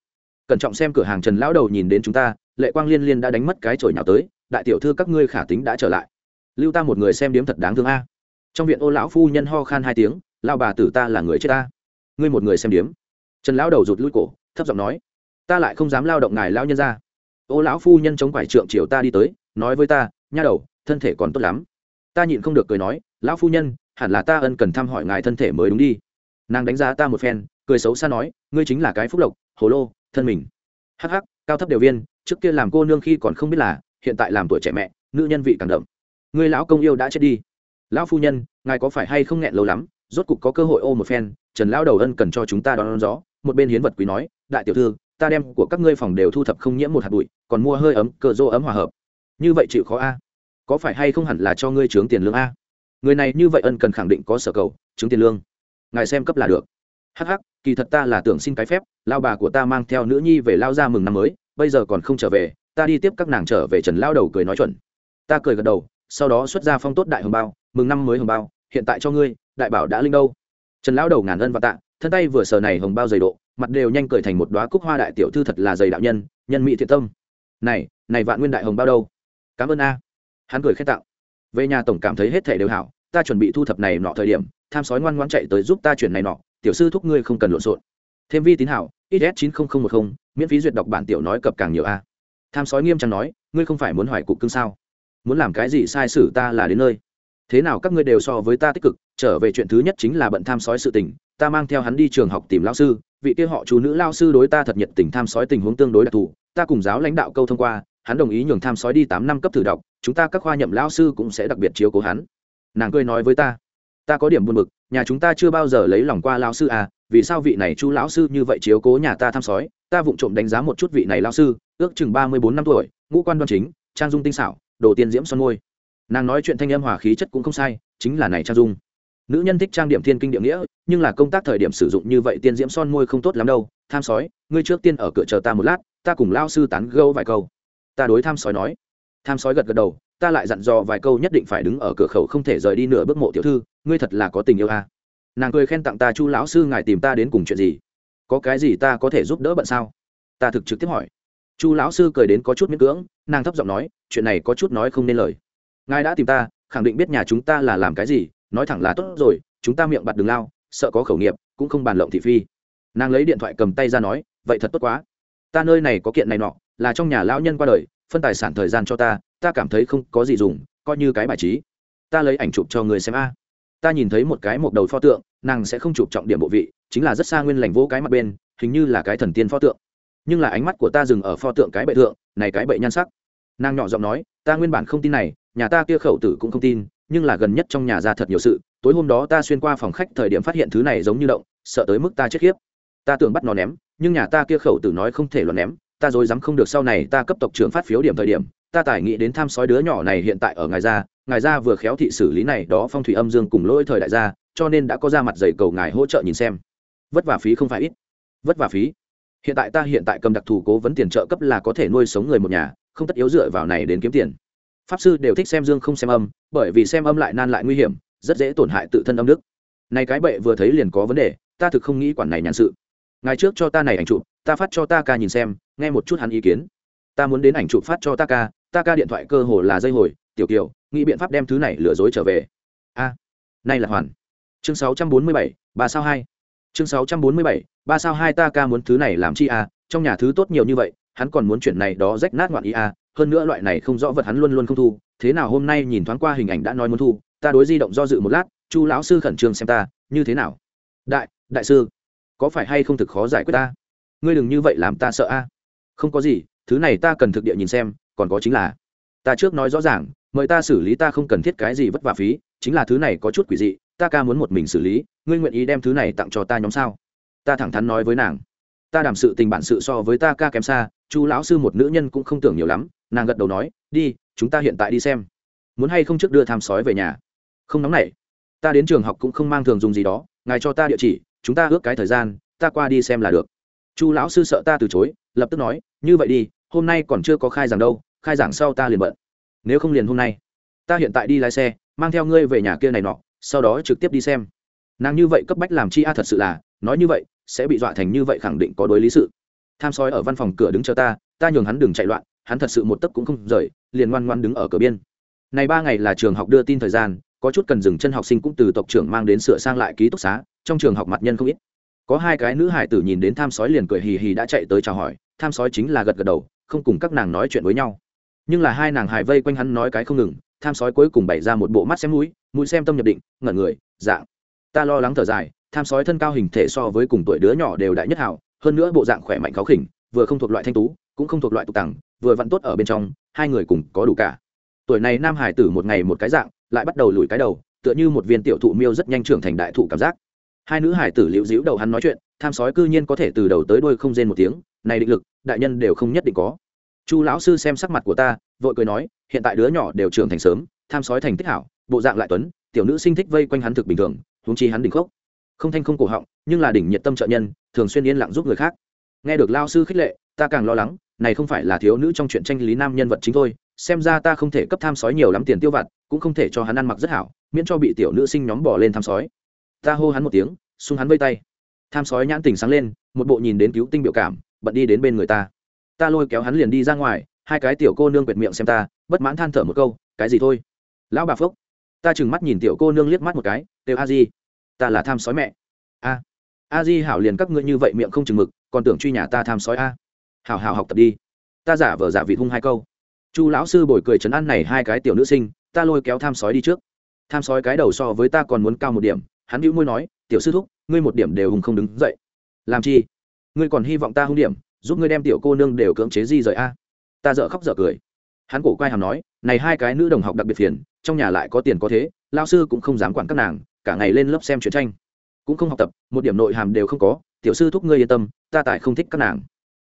cẩn trọng xem cửa hàng trần lão đầu nhìn đến chúng ta, lệ quang liên liên đã đánh mất cái chổi nào tới, đại tiểu thư các ngươi khả tính đã trở lại. Lưu ta một người xem điếm thật đáng thương a. Trong viện ô lão phu nhân ho khan hai tiếng lao bà tử ta là người chết ta. Ngươi một người xem điếm. Trần lão đầu rụt lui cổ, thấp giọng nói, ta lại không dám lao động ngài lao nhân ra. Ô lão phu nhân chống quải trượng chiều ta đi tới, nói với ta, nha đầu, thân thể còn tốt lắm. Ta nhịn không được cười nói, lão phu nhân, hẳn là ta ân cần thăm hỏi ngài thân thể mới đúng đi. Nàng đánh giá ta một phen, cười xấu xa nói, ngươi chính là cái phúc lộc, hồ lô thân mình. Hắc hắc cao thấp đều viên trước kia làm cô nương khi còn không biết là hiện tại làm tuổi trẻ mẹ nữ nhân vị càng đậm. Người lão công yêu đã chết đi. Lão phu nhân ngài có phải hay không nghẹn lâu lắm rốt cục có cơ hội ô một phen trần lão đầu ân cần cho chúng ta đón, đón gió một bên hiến vật quý nói đại tiểu thư ta đem của các ngươi phòng đều thu thập không nhiễm một hạt bụi còn mua hơi ấm cờ rô ấm hòa hợp. Như vậy chịu khó a. Có phải hay không hẳn là cho ngươi trướng tiền lương a? Người này như vậy ân cần khẳng định có sở cầu trướng tiền lương. Ngài xem cấp là được. Hắc hắc kỳ thật ta là tưởng xin cái phép, lao bà của ta mang theo nữ nhi về lao ra mừng năm mới, bây giờ còn không trở về, ta đi tiếp các nàng trở về trần lao đầu cười nói chuẩn. Ta cười gật đầu, sau đó xuất ra phong tốt đại hồng bao, mừng năm mới hồng bao, hiện tại cho ngươi, đại bảo đã linh đâu. Trần lao đầu ngàn ân và tạ, thân tay vừa sờ này hồng bao dày độ, mặt đều nhanh cười thành một đoá cúc hoa đại tiểu thư thật là dày đạo nhân nhân mỹ thiện tâm. Này này vạn nguyên đại hồng bao đâu? Cảm ơn a. Hắn cười khen tạo về nhà tổng cảm thấy hết thể đều hảo, ta chuẩn bị thu thập này nọ thời điểm, tham sói ngoan ngoan chạy tới giúp ta chuyển này nọ tiểu sư thúc ngươi không cần lộn xộn. Thêm vi tín hảo, ít s chín nghìn một mươi miễn phí duyệt đọc bản tiểu nói cập càng nhiều a. Tham sói nghiêm trang nói, ngươi không phải muốn hỏi cục cưng sao? Muốn làm cái gì sai sử ta là đến nơi. Thế nào các ngươi đều so với ta tích cực, trở về chuyện thứ nhất chính là bận tham sói sự tình, ta mang theo hắn đi trường học tìm lao sư, vị kia họ chú nữ lao sư đối ta thật nhiệt tình tham sói tình huống tương đối đặc thù, ta cùng giáo lãnh đạo câu thông qua, hắn đồng ý nhường tham sói đi tám năm cấp thử đọc, chúng ta các khoa nhậm lao sư cũng sẽ đặc biệt chiếu cố hắn. Nàng cười nói với ta ta có điểm buồn bực nhà chúng ta chưa bao giờ lấy lòng qua lao sư à vì sao vị này chu lão sư như vậy chiếu cố nhà ta thăm sói, ta vụng trộm đánh giá một chút vị này lao sư, ước chừng ba mươi bốn năm tuổi, ngũ quan đoan chính, trang dung tinh xảo, đồ tiên diễm son môi. Nàng nói chuyện thanh âm hòa khí chất cũng không sai, chính là này trang dung. Nữ nhân thích trang điểm thiên kinh địa nghĩa, nhưng là công tác thời điểm sử dụng như vậy tiên diễm son môi không tốt lắm đâu. Tham sói, ngươi trước tiên ở cửa chờ ta một lát, ta cùng lao sư tán gâu vài câu. Ta đối tham sói nói. Tham sói gật gật đầu ta lại dặn dò vài câu nhất định phải đứng ở cửa khẩu không thể rời đi nửa bước mộ tiểu thư, ngươi thật là có tình yêu à. nàng cười khen tặng ta chu lão sư ngài tìm ta đến cùng chuyện gì? Có cái gì ta có thể giúp đỡ bận sao? Ta thực trực tiếp hỏi. Chu lão sư cười đến có chút miễn cưỡng, nàng thấp giọng nói, chuyện này có chút nói không nên lời. Ngài đã tìm ta, khẳng định biết nhà chúng ta là làm cái gì, nói thẳng là tốt rồi, chúng ta miệng bặt đường lao, sợ có khẩu nghiệp, cũng không bàn lộng thị phi. Nàng lấy điện thoại cầm tay ra nói, vậy thật tốt quá. Ta nơi này có kiện này nọ, là trong nhà lão nhân qua đời, phân tài sản thời gian cho ta ta cảm thấy không có gì dùng, coi như cái bài trí. Ta lấy ảnh chụp cho người xem a. Ta nhìn thấy một cái một đầu pho tượng, nàng sẽ không chụp trọng điểm bộ vị, chính là rất xa nguyên lành vô cái mặt bên, hình như là cái thần tiên pho tượng. Nhưng là ánh mắt của ta dừng ở pho tượng cái bệ thượng, này cái bệ nhan sắc. Nàng nhỏ giọng nói, ta nguyên bản không tin này, nhà ta kia khẩu tử cũng không tin, nhưng là gần nhất trong nhà ra thật nhiều sự, tối hôm đó ta xuyên qua phòng khách thời điểm phát hiện thứ này giống như động, sợ tới mức ta chết khiếp. Ta tưởng bắt nó ném, nhưng nhà ta kia khẩu tử nói không thể luận ném, ta dối dám không được sau này ta cấp tộc trưởng phát phiếu điểm thời điểm ta tài nghĩ đến tham sói đứa nhỏ này hiện tại ở ngài gia ngài gia vừa khéo thị xử lý này đó phong thủy âm dương cùng lỗi thời đại gia, cho nên đã có ra mặt dày cầu ngài hỗ trợ nhìn xem. Vất vả phí không phải ít. Vất vả phí. Hiện tại ta hiện tại cầm đặc thù cố vấn tiền trợ cấp là có thể nuôi sống người một nhà, không tất yếu dựa vào này đến kiếm tiền. Pháp sư đều thích xem dương không xem âm, bởi vì xem âm lại nan lại nguy hiểm, rất dễ tổn hại tự thân âm đức. Này cái bệ vừa thấy liền có vấn đề, ta thực không nghĩ quản này nhàn sự. Ngày trước cho ta này ảnh chụp, ta phát cho ta ca nhìn xem, nghe một chút hắn ý kiến. Ta muốn đến ảnh chụp phát cho ta ca ta ca điện thoại cơ hồ là dây hồi tiểu kiều nghĩ biện pháp đem thứ này lừa dối trở về. A à, nay là hoàn. Chương 647, ba sao hai. Chương 647, ba sao hai ta ca muốn thứ này làm chi a trong nhà thứ tốt nhiều như vậy hắn còn muốn chuyển này đó rách nát ngoạn ý a hơn nữa loại này không rõ vật hắn luôn luôn không thu thế nào hôm nay nhìn thoáng qua hình ảnh đã nói muốn thu ta đối di động do dự một lát chu lão sư khẩn trương xem ta như thế nào? Đại đại sư có phải hay không thực khó giải quyết ta? Ngươi đừng như vậy làm ta sợ a. Không có gì thứ này ta cần thực địa nhìn xem còn có chính là, ta trước nói rõ ràng, mời ta xử lý ta không cần thiết cái gì vất vả phí, chính là thứ này có chút quỷ dị, ta ca muốn một mình xử lý, ngươi nguyện ý đem thứ này tặng cho ta nhóm sao? Ta thẳng thắn nói với nàng. Ta đảm sự tình bản sự so với ta ca kém xa chú lão sư một nữ nhân cũng không tưởng nhiều lắm, nàng gật đầu nói, đi, chúng ta hiện tại đi xem. Muốn hay không trước đưa tham sói về nhà? Không nóng nảy. Ta đến trường học cũng không mang thường dùng gì đó, ngài cho ta địa chỉ, chúng ta ước cái thời gian, ta qua đi xem là được. Chu lão sư sợ ta từ chối, lập tức nói, như vậy đi, hôm nay còn chưa có khai giảng đâu khai giảng sau ta liền bận. Nếu không liền hôm nay. Ta hiện tại đi lái xe, mang theo ngươi về nhà kia này nọ, sau đó trực tiếp đi xem. Nàng như vậy cấp bách làm chi a thật sự là, nói như vậy, sẽ bị dọa thành như vậy khẳng định có đối lý sự. Tham soi ở văn phòng cửa đứng chờ ta ta nhường hắn đừng chạy loạn, hắn thật sự một tấc cũng không rời, liền ngoan ngoan đứng ở cửa biên. Này ba ngày là trường học đưa tin thời gian, có chút cần dừng chân học sinh cũng từ tộc trưởng mang đến sửa sang lại ký túc xá, trong trường học mặt nhân không ít. Có hai cái nữ hải tử nhìn đến tham sói liền cười hì hì đã chạy tới chào hỏi, tham sói chính là gật gật đầu, không cùng các nàng nói chuyện với nhau nhưng là hai nàng hài vây quanh hắn nói cái không ngừng, tham sói cuối cùng bày ra một bộ mắt xem mũi mũi xem tâm nhập định, ngẩn người, dạng, ta lo lắng thở dài, tham sói thân cao hình thể so với cùng tuổi đứa nhỏ đều đại nhất hảo, hơn nữa bộ dạng khỏe mạnh khó khỉnh, vừa không thuộc loại thanh tú, cũng không thuộc loại tục tằng vừa vặn tốt ở bên trong, hai người cùng có đủ cả. Tuổi này nam hải tử một ngày một cái dạng, lại bắt đầu lùi cái đầu, tựa như một viên tiểu thụ miêu rất nhanh trưởng thành đại thụ cảm giác. Hai nữ hải tử liễu díu đầu hắn nói chuyện, tham sói cư nhiên có thể từ đầu tới đuôi không rên một tiếng, này định lực, đại nhân đều không nhất định có chu lão sư xem sắc mặt của ta, vội cười nói, hiện tại đứa nhỏ đều trưởng thành sớm, tham sói thành tích hảo, bộ dạng lại tuấn, tiểu nữ sinh thích vây quanh hắn thực bình thường, huống chi hắn đỉnh khốc. Không thanh không cổ họng, nhưng là đỉnh nhiệt tâm trợ nhân, thường xuyên yên lặng giúp người khác. Nghe được lao sư khích lệ, ta càng lo lắng, này không phải là thiếu nữ trong chuyện tranh lý nam nhân vật chính thôi, xem ra ta không thể cấp tham sói nhiều lắm tiền tiêu vặt, cũng không thể cho hắn ăn mặc rất hảo, miễn cho bị tiểu nữ sinh nhóm bỏ lên tham sói. Ta hô hắn một tiếng xung hắn vây tay. Tham sói nhãn tình sáng lên, một bộ nhìn đến cứu tinh biểu cảm, bận đi đến bên người ta ta lôi kéo hắn liền đi ra ngoài, hai cái tiểu cô nương quệt miệng xem ta, bất mãn than thở một câu, cái gì thôi? Lão bà phúc, ta chừng mắt nhìn tiểu cô nương liếc mắt một cái kêu a di, ta là tham sói mẹ. A a di hảo liền các ngươi như vậy miệng không chừng mực, còn tưởng truy nhà ta tham sói a. Hảo hảo học tập đi. Ta giả vờ giả vị hung hai câu. Chu lão sư bồi cười chấn ăn này hai cái tiểu nữ sinh, ta lôi kéo tham sói đi trước. Tham sói cái đầu so với ta còn muốn cao một điểm, hắn hữu môi nói, tiểu sư thúc, ngươi một điểm đều hùng không đứng dậy. Làm chi? Ngươi còn hy vọng ta hung điểm giúp ngươi đem tiểu cô nương đều cưỡng chế di rời a. Ta dợ khóc dợ cười. Hắn cổ quay hàm nói, này hai cái nữ đồng học đặc biệt phiền, trong nhà lại có tiền có thế lao sư cũng không dám quản các nàng, cả ngày lên lớp xem truyện tranh. Cũng không học tập, một điểm nội hàm đều không có, tiểu sư thúc ngươi yên tâm, ta tại không thích các nàng.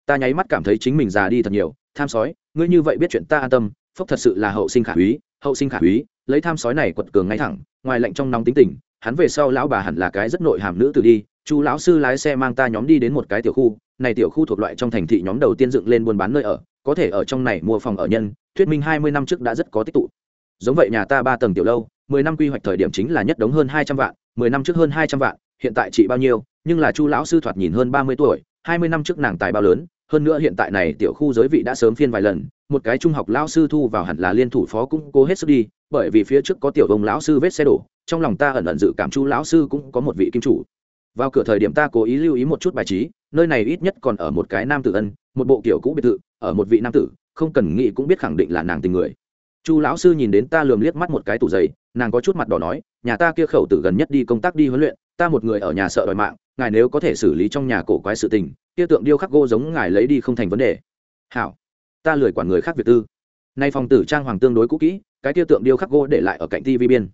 Ta nháy mắt cảm thấy chính mình già đi thật nhiều, tham sói, ngươi như vậy biết chuyện ta an tâm, phúc thật sự là hậu sinh khả úy hậu sinh khả úy lấy tham sói này quật cường ngay thẳng, ngoài lạnh trong nóng tính tình, hắn về sau lão bà hẳn là cái rất nội hàm nữ từ đi chu lão sư lái xe mang ta nhóm đi đến một cái tiểu khu, này tiểu khu thuộc loại trong thành thị nhóm đầu tiên dựng lên buôn bán nơi ở, có thể ở trong này mua phòng ở nhân, thuyết minh hai mươi năm trước đã rất có tích tụ. Giống vậy nhà ta ba tầng tiểu lâu, mười năm quy hoạch thời điểm chính là nhất đống hơn hai trăm vạn, mười năm trước hơn hai trăm vạn, hiện tại chị bao nhiêu, nhưng là chu lão sư thoạt nhìn hơn ba mươi tuổi, hai mươi năm trước nàng tài bao lớn, hơn nữa hiện tại này tiểu khu giới vị đã sớm phiên vài lần, một cái trung học lão sư thu vào hẳn là liên thủ phó cũng cố hết sức đi, bởi vì phía trước có tiểu ông lão sư vết xe đổ, trong lòng ta ẩn ẩn dự cảm chu lão sư cũng có một vị kim chủ vào cửa thời điểm ta cố ý lưu ý một chút bài trí, nơi này ít nhất còn ở một cái nam tử ân, một bộ kiểu cũ biệt thự, ở một vị nam tử, không cần nghĩ cũng biết khẳng định là nàng tình người. Chu lão sư nhìn đến ta lườm liếc mắt một cái tủ giày, nàng có chút mặt đỏ nói, nhà ta kia khẩu tử gần nhất đi công tác đi huấn luyện, ta một người ở nhà sợ đòi mạng, ngài nếu có thể xử lý trong nhà cổ quái sự tình, kia tượng điêu khắc gỗ giống ngài lấy đi không thành vấn đề. Hảo, ta lười quản người khác việc tư. Nay phòng tử trang hoàng tương đối cũ kỹ, cái kia tượng điêu khắc gỗ để lại ở cạnh tv biên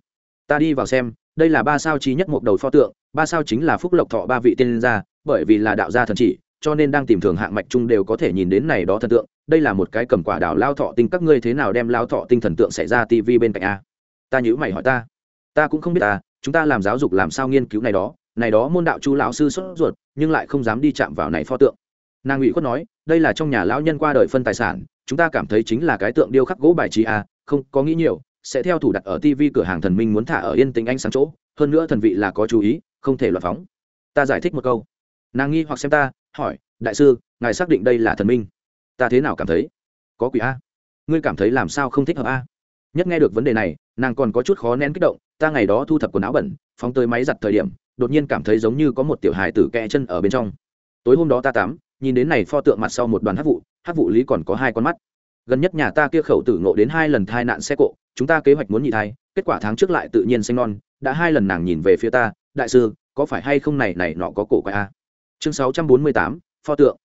ta đi vào xem, đây là ba sao trí nhất một đầu pho tượng, ba sao chính là phúc lộc thọ ba vị tiên gia, bởi vì là đạo gia thần chỉ, cho nên đang tìm thường hạng mạch chung đều có thể nhìn đến này đó thần tượng. Đây là một cái cầm quả đảo lao thọ tinh, các ngươi thế nào đem lao thọ tinh thần tượng xảy ra tv bên cạnh a? Ta nhữ mày hỏi ta. Ta cũng không biết ta, chúng ta làm giáo dục làm sao nghiên cứu này đó này đó môn đạo chu lão sư sốt ruột, nhưng lại không dám đi chạm vào này pho tượng. Nàng ủy khuất nói, đây là trong nhà lão nhân qua đời phân tài sản, chúng ta cảm thấy chính là cái tượng điêu khắc gỗ bài trí a, không, có nghĩ nhiều sẽ theo thủ đặt ở tv cửa hàng thần minh muốn thả ở yên tĩnh anh sáng chỗ, hơn nữa thần vị là có chú ý, không thể loạt phóng. Ta giải thích một câu. Nàng nghi hoặc xem ta, hỏi, đại sư, ngài xác định đây là thần minh? Ta thế nào cảm thấy? Có quỷ a? Ngươi cảm thấy làm sao không thích hợp a? Nhất nghe được vấn đề này, nàng còn có chút khó nén kích động, ta ngày đó thu thập quần áo bẩn, phóng tới máy giặt thời điểm, đột nhiên cảm thấy giống như có một tiểu hài tử kẹ chân ở bên trong. Tối hôm đó ta tắm, nhìn đến này pho tượng mặt sau một đoàn hát vụ hát vụ lý còn có hai con mắt gần nhất nhà ta kia khẩu tử ngộ đến hai lần thai nạn xe cộ, chúng ta kế hoạch muốn nhị thai, kết quả tháng trước lại tự nhiên sinh non, đã hai lần nàng nhìn về phía ta, đại sư, có phải hay không này này nọ có cổ quái a? Chương sáu trăm bốn mươi tám, pho tượng.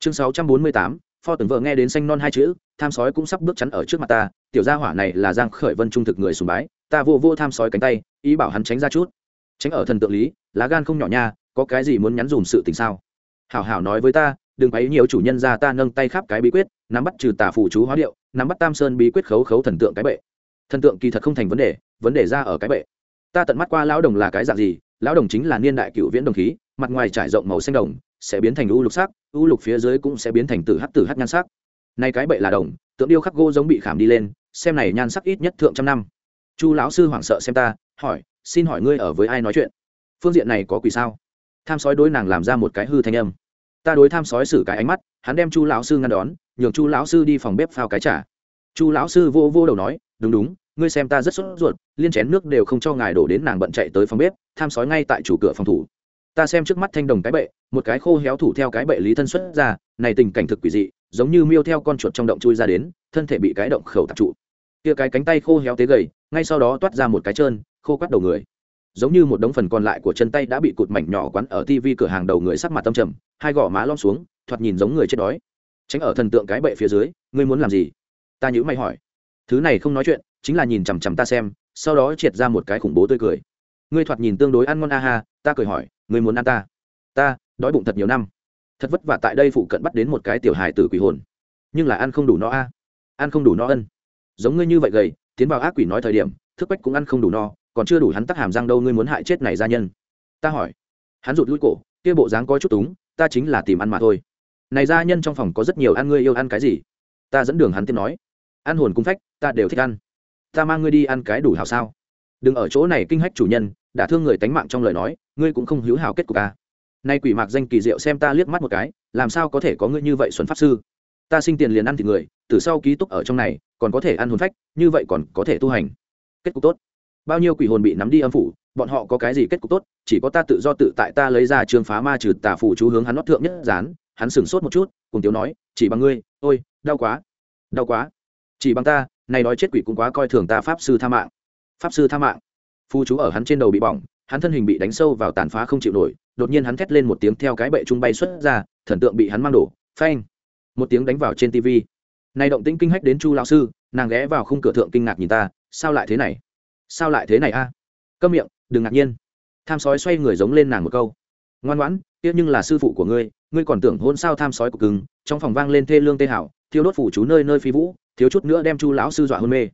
Chương sáu trăm bốn mươi tám, pho tượng vợ nghe đến xanh non hai chữ, tham sói cũng sắp bước chắn ở trước mặt ta, tiểu gia hỏa này là giang khởi vân trung thực người sùng bái, ta vô vô tham sói cánh tay, ý bảo hắn tránh ra chút. Tránh ở thần tượng lý, lá gan không nhỏ nha, có cái gì muốn nhắn dùm sự tình sao? Hảo hảo nói với ta đừng ấy nhiều chủ nhân ra ta nâng tay khắp cái bí quyết, nắm bắt trừ tà phụ chú hóa điệu, nắm bắt tam sơn bí quyết khấu khấu thần tượng cái bệ. Thần tượng kỳ thật không thành vấn đề vấn đề ra ở cái bệ. Ta tận mắt qua lão đồng là cái dạng gì, lão đồng chính là niên đại cựu viễn đồng khí, mặt ngoài trải rộng màu xanh đồng, sẽ biến thành u lục sắc, u lục phía dưới cũng sẽ biến thành tử hắc tử hắc nhan sắc. Nay cái bệ là đồng, tượng điêu khắc gỗ giống bị khảm đi lên, xem này nhan sắc ít nhất thượng trăm năm. Chu lão sư hoảng sợ xem ta, hỏi, xin hỏi ngươi ở với ai nói chuyện? Phương diện này có quỷ sao? Tham sói đối nàng làm ra một cái hư thanh âm ta đối tham sói xử cái ánh mắt, hắn đem chu lão sư ngăn đón, nhường chu lão sư đi phòng bếp phao cái trả chu lão sư vô vô đầu nói, đúng đúng, ngươi xem ta rất sốt ruột, liên chén nước đều không cho ngài đổ đến nàng bận chạy tới phòng bếp, tham sói ngay tại chủ cửa phòng thủ. Ta xem trước mắt thanh đồng cái bệ, một cái khô héo thủ theo cái bệ lý thân xuất ra, này tình cảnh thực quỷ dị, giống như miêu theo con chuột trong động chui ra đến, thân thể bị cái động khẩu tạp trụ. Kia cái cánh tay khô héo tế gầy, ngay sau đó toát ra một cái trơn, khô quắt đầu người giống như một đống phần còn lại của chân tay đã bị cụt mảnh nhỏ quắn ở tivi cửa hàng đầu người sắc mặt tâm trầm, hai gò má lom xuống, thoạt nhìn giống người chết đói. Tránh ở thần tượng cái bệ phía dưới, ngươi muốn làm gì? Ta nhữ mày hỏi. Thứ này không nói chuyện, chính là nhìn chằm chằm ta xem, sau đó triệt ra một cái khủng bố tươi cười. Ngươi thoạt nhìn tương đối ăn ngon a ha, ta cười hỏi, ngươi muốn ăn ta? Ta, đói bụng thật nhiều năm. Thật vất vả tại đây phụ cận bắt đến một cái tiểu hài tử quỷ hồn. Nhưng là ăn không đủ no a. Ăn không đủ no ân. Giống ngươi như vậy gầy, tiến vào ác quỷ nói thời điểm, thức bách cũng ăn không đủ no còn chưa đủ hắn tắc hàm răng đâu, ngươi muốn hại chết này gia nhân. Ta hỏi. Hắn rụt lui cổ, kia bộ dáng có chút túng, ta chính là tìm ăn mà thôi. Này gia nhân trong phòng có rất nhiều ăn, ngươi yêu ăn cái gì? Ta dẫn đường hắn tiếp nói. Ăn hồn cung phách, ta đều thích ăn. Ta mang ngươi đi ăn cái đủ hào sao? Đừng ở chỗ này kinh hách chủ nhân, đã thương người tánh mạng trong lời nói, ngươi cũng không hữu hào kết cục à. nay quỷ mạc danh kỳ diệu xem ta liếc mắt một cái, làm sao có thể có ngươi như vậy xuân pháp sư? Ta sinh tiền liền ăn thịt người, từ sau ký túc ở trong này, còn có thể ăn hồn phách, như vậy còn có thể tu hành. Kết cục tốt bao nhiêu quỷ hồn bị nắm đi âm phủ, bọn họ có cái gì kết cục tốt, chỉ có ta tự do tự tại ta lấy ra trường phá ma trừ tà phủ chú hướng hắn nót thượng nhất dán hắn sửng sốt một chút, cùng tiếu nói, chỉ bằng ngươi, ôi, đau quá đau quá. Chỉ bằng ta, này nói chết quỷ cũng quá coi thường ta pháp sư tha mạng, pháp sư tha mạng. Phu chú ở hắn trên đầu bị bỏng, hắn thân hình bị đánh sâu vào tàn phá không chịu nổi, đột nhiên hắn thét lên một tiếng theo cái bệ trung bay xuất ra, thần tượng bị hắn mang đổ, phanh. Một tiếng đánh vào trên tv này động tĩnh kinh hách đến chu lão sư, nàng ghé vào khung cửa thượng kinh ngạc nhìn ta, sao lại thế này? Sao lại thế này a? Câm miệng, đừng ngạc nhiên. Tham sói xoay người giống lên nàng một câu. Ngoan ngoãn tiếc nhưng là sư phụ của ngươi ngươi còn tưởng hôn sao tham sói của cứng trong phòng vang lên thê lương tê hảo thiếu đốt phủ chú nơi nơi phi vũ, thiếu chút nữa đem chu lão sư dọa hôn mê.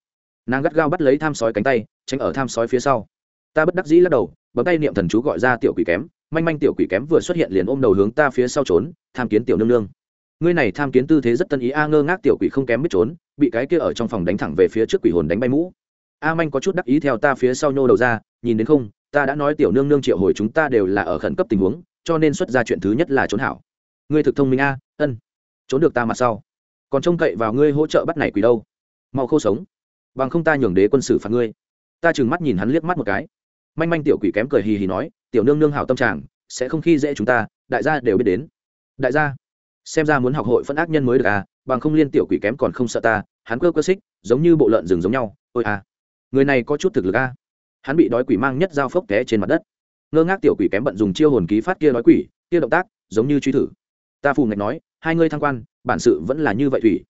Nàng gắt gao bắt lấy tham sói cánh tay, tránh ở tham sói phía sau. Ta bất đắc dĩ lắc đầu, bấm tay niệm thần chú gọi ra tiểu quỷ kém, manh manh tiểu quỷ kém vừa xuất hiện liền ôm đầu hướng ta phía sau trốn, tham kiến tiểu nương nương. Ngươi này tham kiến tư thế rất tân ý a, ngơ ngác tiểu quỷ không kém biết trốn, bị cái kia ở trong phòng đánh thẳng về phía trước quỷ hồn đánh bay mũ a manh có chút đắc ý theo ta phía sau nhô đầu ra, nhìn đến không, ta đã nói tiểu nương nương triệu hồi chúng ta đều là ở khẩn cấp tình huống, cho nên xuất ra chuyện thứ nhất là trốn hảo. Ngươi thực thông minh a, ân, trốn được ta mặt sau. Còn trông cậy vào ngươi hỗ trợ bắt này quỷ đâu. Mau khô sống. Bằng không ta nhường đế quân sử phạt ngươi. Ta chừng mắt nhìn hắn liếc mắt một cái. Manh manh tiểu quỷ kém cười hì hì nói, tiểu nương nương hảo tâm trạng, sẽ không khi dễ chúng ta, đại gia đều biết đến. Đại gia, xem ra muốn học hội phân ác nhân mới được à bằng không liên tiểu quỷ kém còn không sợ ta, hắn cơ cơ xích, giống như bộ lợn rừng giống nhau. Ôi à người này có chút thực lực à hắn bị đói quỷ mang nhất dao phốc té trên mặt đất. Ngơ ngác tiểu quỷ kém bận dùng chiêu hồn ký phát kia đói quỷ, kia động tác, giống như truy thử. Ta phù ngạch nói, hai ngươi thăng quan, bản sự vẫn là như vậy thủy.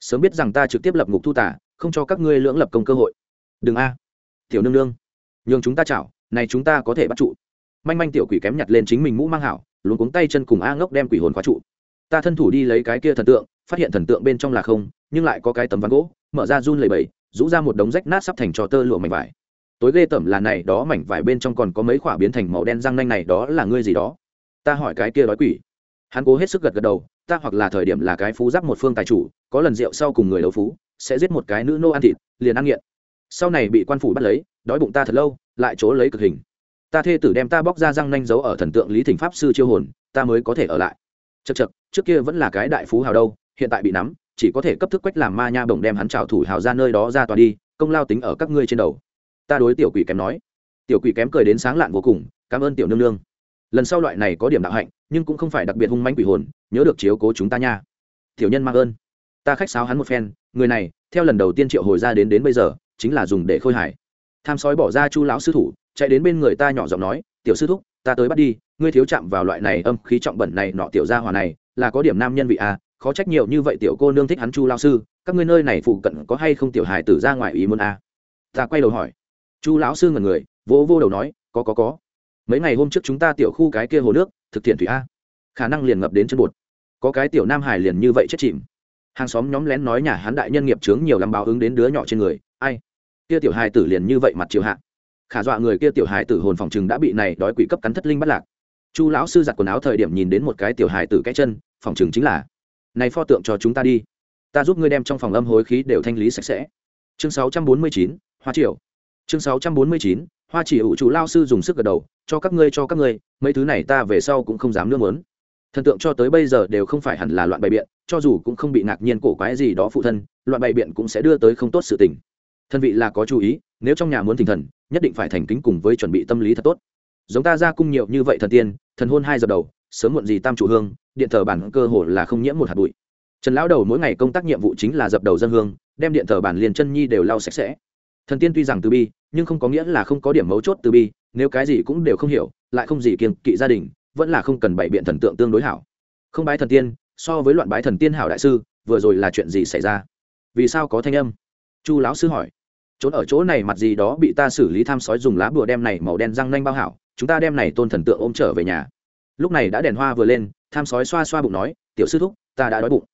Sớm biết rằng ta trực tiếp lập ngục thu tả không cho các ngươi lưỡng lập công cơ hội. Đừng a. Tiểu nương nương. Nhường chúng ta chảo, này chúng ta có thể bắt trụ. Manh manh tiểu quỷ kém nhặt lên chính mình mũ mang hảo luôn cuống tay chân cùng a ngốc đem quỷ hồn khóa trụ. Ta thân thủ đi lấy cái kia thần tượng, phát hiện thần tượng bên trong là không, nhưng lại có cái tấm ván gỗ, mở ra run lẩy bẩy rũ ra một đống rách nát sắp thành trò tơ lụa mảnh vải. Tối ghê tởm là này đó mảnh vải bên trong còn có mấy khoả biến thành màu đen răng nanh này, đó là ngươi gì đó? Ta hỏi cái kia đói quỷ. Hắn cố hết sức gật gật đầu, ta hoặc là thời điểm là cái phú giáp một phương tài chủ, có lần rượu sau cùng người đấu phú, sẽ giết một cái nữ nô ăn thịt, liền ăn nghiện. Sau này bị quan phủ bắt lấy, đói bụng ta thật lâu, lại chỗ lấy cực hình. Ta thê tử đem ta bóc ra răng nanh giấu ở thần tượng lý thỉnh pháp sư chiêu hồn, ta mới có thể ở lại. Chật chật trước kia vẫn là cái đại phú hào đâu, hiện tại bị nắm chỉ có thể cấp thức quách làm ma nha bổng đem hắn trào thủ hào ra nơi đó ra tòa đi, công lao tính ở các ngươi trên đầu. Ta đối tiểu quỷ kém nói. Tiểu quỷ kém cười đến sáng lạn vô cùng, cảm ơn tiểu nương nương. Lần sau loại này có điểm đạo hạnh, nhưng cũng không phải đặc biệt hung manh quỷ hồn, nhớ được chiếu cố chúng ta nha. Tiểu nhân mang ơn. Ta khách sáo hắn một phen, người này, theo lần đầu tiên triệu hồi ra đến đến bây giờ, chính là dùng để khôi hài. Tham sói bỏ ra chu lão sư thủ, chạy đến bên người ta nhỏ giọng nói, tiểu sư thúc, ta tới bắt đi, ngươi thiếu chạm vào loại này âm khí trọng bẩn này nọ tiểu gia hòa này, là có điểm nam nhân vị à khó trách nhiều như vậy tiểu cô nương thích hắn chu lão sư, các ngươi nơi này phụ cận có hay không tiểu hài tử ra ngoài ý muốn à? Ta quay đầu hỏi. Chu lão sư ngần người, vỗ vô đầu nói, có có có. Mấy ngày hôm trước chúng ta tiểu khu cái kia hồ nước, thực thiện thủy a. Khả năng liền ngập đến chân bột. Có cái tiểu nam hải liền như vậy chết chìm. Hàng xóm nhóm lén nói nhà hắn đại nhân nghiệp trướng nhiều làm báo ứng đến đứa nhỏ trên người, ai? Kia tiểu hài tử liền như vậy mặt chiều hạ. Khả dọa người kia tiểu hài tử hồn phòng chừng đã bị này đói quỷ cấp cắn thất linh bắt lạc. Chu lão sư giặt quần áo thời điểm nhìn đến một cái tiểu hài tử cái chân phòng chừng chính là này pho tượng cho chúng ta đi. Ta giúp ngươi đem trong phòng âm hối khí đều thanh lý sạch sẽ. Chương 649, hoa triều. Chương 649, hoa chỉ ủ chủ lao sư dùng sức gật đầu cho các ngươi cho các ngươi mấy thứ này ta về sau cũng không dám nương muốn. Thần tượng cho tới bây giờ đều không phải hẳn là loạn bày biện cho dù cũng không bị ngạc nhiên cổ quái gì đó phụ thân loạn bày biện cũng sẽ đưa tới không tốt sự tình. Thân vị là có chú ý nếu trong nhà muốn thỉnh thần nhất định phải thành kính cùng với chuẩn bị tâm lý thật tốt. Giống ta ra cung nhiều như vậy thần tiên thần hôn hai giờ đầu sớm muộn gì tam chủ hương, điện thờ bản cơ hồ là không nhiễm một hạt bụi. Trần lão đầu mỗi ngày công tác nhiệm vụ chính là dập đầu dân hương, đem điện thờ bản liền chân nhi đều lau sạch sẽ. Thần tiên tuy rằng từ bi, nhưng không có nghĩa là không có điểm mấu chốt từ bi, nếu cái gì cũng đều không hiểu, lại không gì kiên kỵ gia đình, vẫn là không cần bày biện thần tượng tương đối hảo. Không bái thần tiên, so với loạn bái thần tiên hảo đại sư, vừa rồi là chuyện gì xảy ra? Vì sao có thanh âm? Chu lão sư hỏi. Trốn ở chỗ này mặt gì đó bị ta xử lý tham sói dùng lá bùa đem này màu đen răng nanh bao hảo, chúng ta đem này tôn thần tượng ôm trở về nhà lúc này đã đèn hoa vừa lên, tham sói xoa xoa bụng nói, tiểu sư thúc, ta đã đói bụng.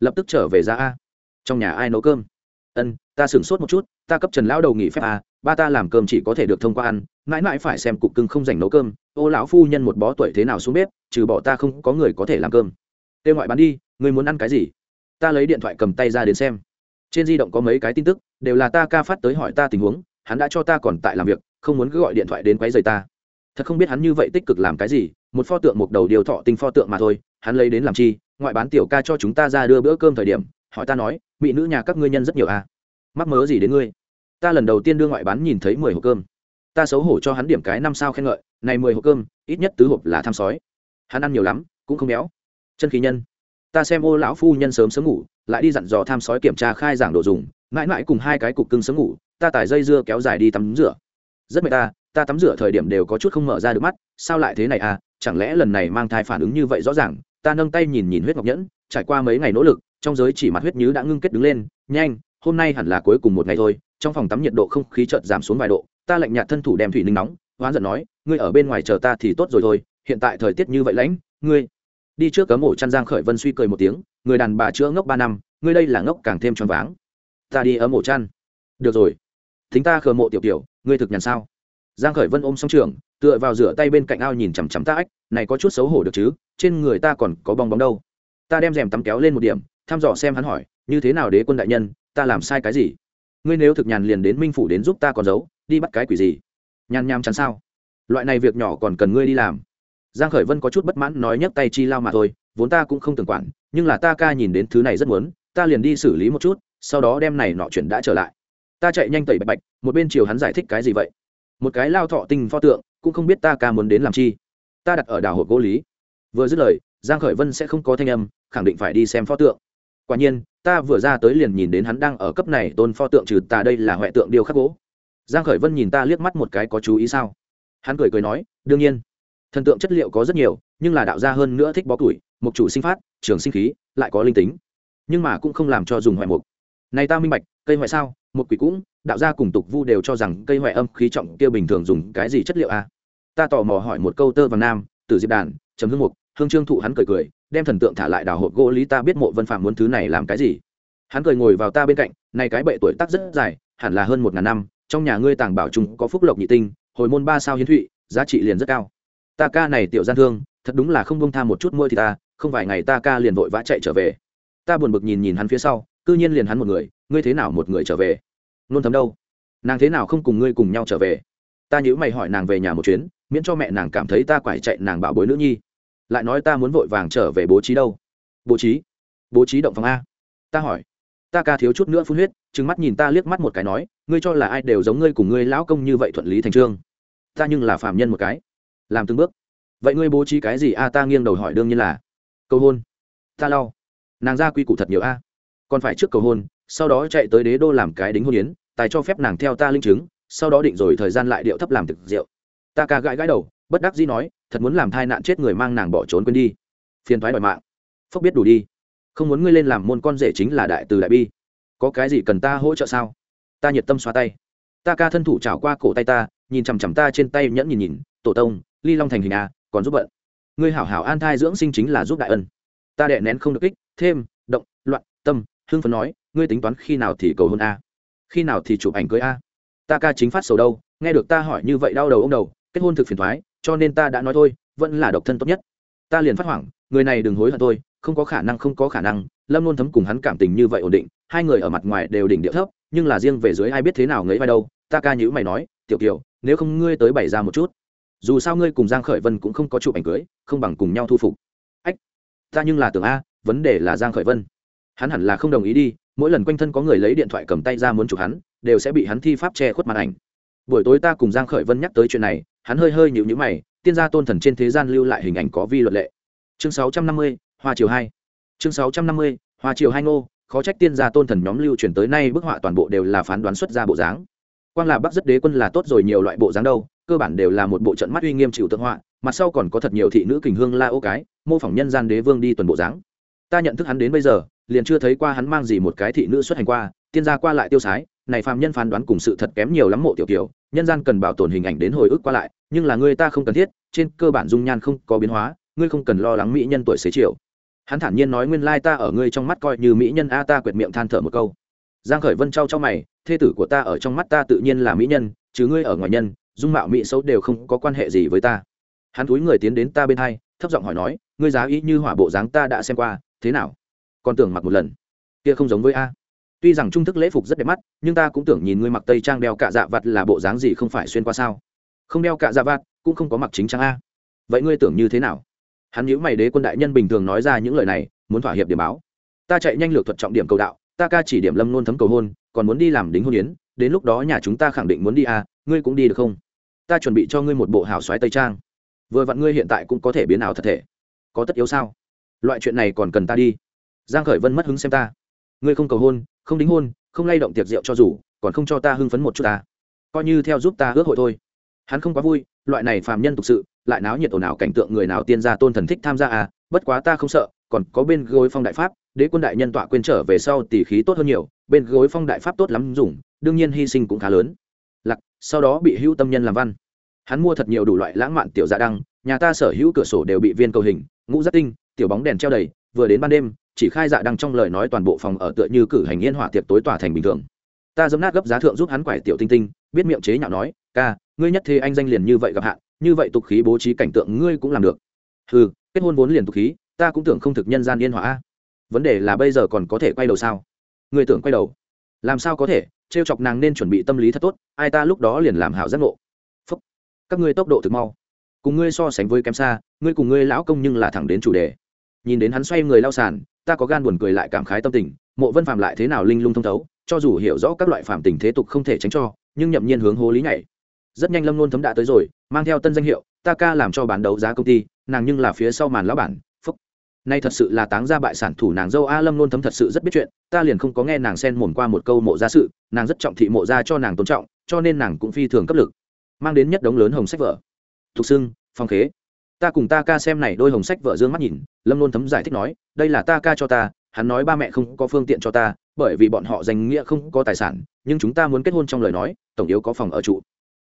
Lập tức trở về ra a. Trong nhà ai nấu cơm? Ân, ta sửng sốt một chút, ta cấp trần lão đầu nghỉ phép a, ba ta làm cơm chỉ có thể được thông qua ăn, mãi mãi phải xem cục cưng không dành nấu cơm, ô lão phu nhân một bó tuổi thế nào xuống bếp, trừ bỏ ta không có người có thể làm cơm. Tê ngoại bán đi, người muốn ăn cái gì? Ta lấy điện thoại cầm tay ra đến xem. Trên di động có mấy cái tin tức, đều là ta ca phát tới hỏi ta tình huống, hắn đã cho ta còn tại làm việc, không muốn cứ gọi điện thoại đến quấy rầy ta. Thật không biết hắn như vậy tích cực làm cái gì một pho tượng một đầu điều thọ tinh pho tượng mà thôi, hắn lấy đến làm chi, ngoại bán tiểu ca cho chúng ta ra đưa bữa cơm thời điểm, hỏi ta nói, mỹ nữ nhà các ngươi nhân rất nhiều à? Mắc mớ gì đến ngươi? Ta lần đầu tiên đưa ngoại bán nhìn thấy mười hộp cơm. Ta xấu hổ cho hắn điểm cái năm sao khen ngợi, này mười hộp cơm, ít nhất tứ hộp là tham sói. Hắn ăn nhiều lắm, cũng không béo. Chân khí nhân. Ta xem ô lão phu nhân sớm sớm ngủ, lại đi dặn dò tham sói kiểm tra khai giảng đồ dùng, mãi mãi cùng hai cái cục cưng sớm ngủ, ta tải dây dưa kéo dài đi tắm rửa. Rất mệt ta ta tắm rửa thời điểm đều có chút không mở ra được mắt, sao lại thế này à? Chẳng lẽ lần này mang thai phản ứng như vậy rõ ràng? Ta nâng tay nhìn nhìn huyết ngọc nhẫn, trải qua mấy ngày nỗ lực, trong giới chỉ mặt huyết nhứ đã ngưng kết đứng lên, nhanh, hôm nay hẳn là cuối cùng một ngày thôi, trong phòng tắm nhiệt độ không khí chợt giảm xuống vài độ, ta lạnh nhạt thân thủ đem thủy ninh nóng, hoán giận nói, ngươi ở bên ngoài chờ ta thì tốt rồi thôi, hiện tại thời tiết như vậy lãnh, ngươi đi trước cấm ổ chăn giang khởi vân suy cười một tiếng, người đàn bà chữa ngốc ba năm, ngươi đây là ngốc càng thêm choáng váng. Ta đi ấm ổ chăn. Được rồi, thính ta khờ mộ tiểu tiểu, ngươi thực nhàn sao? Giang khởi vân ôm song trường tựa vào rửa tay bên cạnh ao nhìn chằm chằm ta ách, này có chút xấu hổ được chứ, trên người ta còn có bong bóng đâu. Ta đem rèm tắm kéo lên một điểm, thăm dò xem hắn hỏi, như thế nào đế quân đại nhân, ta làm sai cái gì? Ngươi nếu thực nhàn liền đến minh phủ đến giúp ta còn giấu đi bắt cái quỷ gì? Nhàn nham chắn sao? Loại này việc nhỏ còn cần ngươi đi làm. Giang khởi vân có chút bất mãn nói nhấc tay chi lao mà thôi, vốn ta cũng không tưởng quản, nhưng là ta ca nhìn đến thứ này rất muốn, ta liền đi xử lý một chút, sau đó đem này nọ chuyển đã trở lại. Ta chạy nhanh tẩy bạch bạch, một bên chiều hắn giải thích cái gì vậy? Một cái lao thọ tinh pho tượng cũng không biết ta ca muốn đến làm chi. Ta đặt ở đảo hộp gỗ lý. Vừa dứt lời, giang khởi vân sẽ không có thanh âm, khẳng định phải đi xem pho tượng. Quả nhiên, ta vừa ra tới liền nhìn đến hắn đang ở cấp này tôn pho tượng trừ ta đây là huệ tượng điêu khắc gỗ. Giang khởi vân nhìn ta liếc mắt một cái có chú ý sao? Hắn cười cười nói, đương nhiên. Thần tượng chất liệu có rất nhiều, nhưng là đạo gia hơn nữa thích bó tuổi mục chủ sinh phát, trường sinh khí, lại có linh tính. Nhưng mà cũng không làm cho dùng hoại mục này ta minh bạch, cây hoại sao? Một quỷ cũng, đạo gia cùng tục vu đều cho rằng cây hoại âm khí trọng kia bình thường dùng cái gì chất liệu a ta tò mò hỏi một câu tơ vàng nam từ diệp đàn chấm hương mục, hương trương thụ hắn cười cười, đem thần tượng thả lại đào hộp gỗ lý ta biết mộ vân phạm muốn thứ này làm cái gì. Hắn cười ngồi vào ta bên cạnh này cái bệ tuổi tác rất dài, hẳn là hơn một ngàn năm, trong nhà ngươi tàng bảo chúng có phúc lộc nhị tinh, hồi môn ba sao hiến thụy, giá trị liền rất cao. Ta ca này tiểu gian thương, thật đúng là không bông tham một chút mua thì ta, không vài ngày ta ca liền vội vã chạy trở về. Ta buồn bực nhìn nhìn hắn phía sau, cư nhiên liền hắn một người ngươi thế nào một người trở về? Nôn thấm đâu? Nàng thế nào không cùng ngươi cùng nhau trở về? Ta nhữ mày hỏi nàng về nhà một chuyến, miễn cho mẹ nàng cảm thấy ta quải chạy nàng bảo bối nữ nhi. Lại nói ta muốn vội vàng trở về bố trí đâu? Bố trí? Bố trí động phòng a. Ta hỏi. Ta ca thiếu chút nữa phun huyết, trừng mắt nhìn ta liếc mắt một cái nói, ngươi cho là ai đều giống ngươi cùng ngươi lão công như vậy thuận lý thành trương? Ta nhưng là phạm nhân một cái. Làm từng bước. Vậy ngươi bố trí cái gì a? Ta nghiêng đầu hỏi đương nhiên là. Cầu hôn. Ta lau. Nàng ra quy củ thật nhiều a. Còn phải trước cầu hôn sau đó chạy tới đế đô làm cái đính hôn yến, tài cho phép nàng theo ta linh chứng, sau đó định rồi thời gian lại điệu thấp làm thực rượu. Ta ca gãi gãi đầu, bất đắc dĩ nói, thật muốn làm thai nạn chết người mang nàng bỏ trốn quên đi. Phiền thoái đòi mạng. Phúc biết đủ đi. Không muốn ngươi lên làm môn con rể chính là đại từ đại bi. Có cái gì cần ta hỗ trợ sao? Ta nhiệt tâm xoa tay. Ta ca thân thủ trào qua cổ tay ta, nhìn chằm chằm ta trên tay nhẫn nhìn nhìn, tổ tông, ly long thành hình à? còn giúp bận. Ngươi hảo hảo an thai dưỡng sinh chính là giúp đại ân. Ta đệ nén không được kích, thêm, động, loạn, tâm hương phấn nói, ngươi tính toán khi nào thì cầu hôn a? Khi nào thì chụp ảnh cưới a? Ta ca chính phát sầu đâu, nghe được ta hỏi như vậy đau đầu ông đầu, kết hôn thực phiền thoái, cho nên ta đã nói thôi, vẫn là độc thân tốt nhất. Ta liền phát hoảng, người này đừng hối hận tôi, không có khả năng, không có khả năng, lâm luôn thấm cùng hắn cảm tình như vậy ổn định, hai người ở mặt ngoài đều đỉnh điệu thấp, nhưng là riêng về dưới ai biết thế nào ngấy vai đâu. Ta ca nhữ mày nói, tiểu kiều, nếu không ngươi tới bày ra một chút. Dù sao ngươi cùng giang khởi vân cũng không có chụp ảnh cưới, không bằng cùng nhau thu phục. Ách, ta nhưng là tưởng a, vấn đề là giang khởi vân hắn hẳn là không đồng ý đi mỗi lần quanh thân có người lấy điện thoại cầm tay ra muốn chụp hắn đều sẽ bị hắn thi pháp che khuất màn ảnh. Buổi tối ta cùng giang khởi vân nhắc tới chuyện này hắn hơi hơi nhíu nhíu mày tiên gia tôn thần trên thế gian lưu lại hình ảnh có vi luật lệ. Chương 650, hoa chiều hai. Chương 650, hoa chiều hai ngô khó trách tiên gia tôn thần nhóm lưu truyền tới nay bức họa toàn bộ đều là phán đoán xuất ra bộ dáng. Quang là bắc rất đế quân là tốt rồi nhiều loại bộ dáng đâu cơ bản đều là một bộ trận mắt uy nghiêm chịu tượng họa mặt sau còn có thật nhiều thị nữ kình hương la ô cái mô phỏng nhân gian đế vương đi tuần bộ dáng ta nhận thức hắn đến bây giờ, liền chưa thấy qua hắn mang gì một cái thị nữ xuất hành qua, tiên gia qua lại tiêu sái, này phàm nhân phán đoán cùng sự thật kém nhiều lắm mộ tiểu tiểu nhân gian cần bảo tồn hình ảnh đến hồi ức qua lại, nhưng là ngươi ta không cần thiết, trên cơ bản dung nhan không có biến hóa, ngươi không cần lo lắng mỹ nhân tuổi xế chiều. Hắn thản nhiên nói nguyên lai ta ở ngươi trong mắt coi như mỹ nhân a, ta quyệt miệng than thở một câu. Giang khởi vân trao cho mày, thê tử của ta ở trong mắt ta tự nhiên là mỹ nhân, chứ ngươi ở ngoài nhân, dung mạo mỹ xấu đều không có quan hệ gì với ta. Hắn túi người tiến đến ta bên hai, thấp giọng hỏi nói, ngươi giá ý như hỏa bộ dáng ta đã xem qua thế nào? Còn tưởng mặc một lần. Kia không giống với a. Tuy rằng trung thức lễ phục rất đẹp mắt, nhưng ta cũng tưởng nhìn ngươi mặc tây trang đeo cạ dạ vặt là bộ dáng gì không phải xuyên qua sao? Không đeo cạ dạ vặt cũng không có mặc chính trang a. Vậy ngươi tưởng như thế nào? Hắn nhữ mày đế quân đại nhân bình thường nói ra những lời này, muốn thỏa hiệp điểm báo. Ta chạy nhanh lược thuật trọng điểm cầu đạo, ta ca chỉ điểm lâm nôn thấm cầu hôn, còn muốn đi làm đính hôn yến, đến lúc đó nhà chúng ta khẳng định muốn đi à ngươi cũng đi được không? Ta chuẩn bị cho ngươi một bộ hảo xoáy tây trang. Vừa vặn ngươi hiện tại cũng có thể biến ảo thật thể. Có tất yếu sao? Loại chuyện này còn cần ta đi. Giang khởi vân mất hứng xem ta. Ngươi không cầu hôn, không đính hôn, không lay động tiệc rượu cho dù, còn không cho ta hưng phấn một chút ta. Coi như theo giúp ta ước hội thôi. Hắn không quá vui, loại này phàm nhân thực sự, lại náo nhiệt ồn ào cảnh tượng người nào tiên gia tôn thần thích tham gia à bất quá ta không sợ, còn có bên gối phong đại pháp, đế quân đại nhân tọa quên trở về sau tỷ khí tốt hơn nhiều, bên gối phong đại pháp tốt lắm dùng, đương nhiên hy sinh cũng khá lớn. Lặc sau đó bị hữu tâm nhân làm văn. Hắn mua thật nhiều đủ loại lãng mạn tiểu dạ đăng, nhà ta sở hữu cửa sổ đều bị viên cầu hình ngũ rất tinh, tiểu bóng đèn treo đầy, vừa đến ban đêm, chỉ khai dạ đăng trong lời nói toàn bộ phòng ở tựa như cử hành yên hỏa tiệc tối tỏa thành bình thường. Ta dấm nát gấp giá thượng giúp hắn quải tiểu tinh tinh, biết miệng chế nhạo nói, ca, ngươi nhất thế anh danh liền như vậy gặp hạn, như vậy tục khí bố trí cảnh tượng ngươi cũng làm được. Ừ kết hôn vốn liền tục khí, ta cũng tưởng không thực nhân gian yên hòa vấn đề là bây giờ còn có thể quay đầu sao? Ngươi tưởng quay đầu. Làm sao có thể, trêu chọc nàng nên chuẩn bị tâm lý thật tốt, ai ta lúc đó liền làm hảo giác ngộ. Phúc, các ngươi tốc độ thực mau cùng ngươi so sánh với kém xa, ngươi cùng ngươi lão công nhưng là thẳng đến chủ đề. Nhìn đến hắn xoay người lao sàn, ta có gan buồn cười lại cảm khái tâm tình, mộ vân phạm lại thế nào linh lung thông thấu, cho dù hiểu rõ các loại phạm tình thế tục không thể tránh cho, nhưng nhậm nhiên hướng hố lý nhảy. Rất nhanh lâm luôn thấm đã tới rồi, mang theo tân danh hiệu, ta ca làm cho bán đấu giá công ty, nàng nhưng là phía sau màn lão bản, phúc. Nay thật sự là táng ra bại sản thủ nàng dâu a, lâm luôn thấm thật sự rất biết chuyện, ta liền không có nghe nàng xen mồm qua một câu mộ gia sự, nàng rất trọng thị mộ gia cho nàng tôn trọng, cho nên nàng cũng phi thường cấp lực. Mang đến nhất đống lớn hồng sách vở thục xưng, phong khế. Ta cùng ta ca xem này đôi hồng sách vợ dương mắt nhìn, lâm luôn thấm giải thích nói, đây là ta ca cho ta, hắn nói ba mẹ không có phương tiện cho ta, bởi vì bọn họ danh nghĩa không có tài sản, nhưng chúng ta muốn kết hôn trong lời nói, tổng yếu có phòng ở trụ.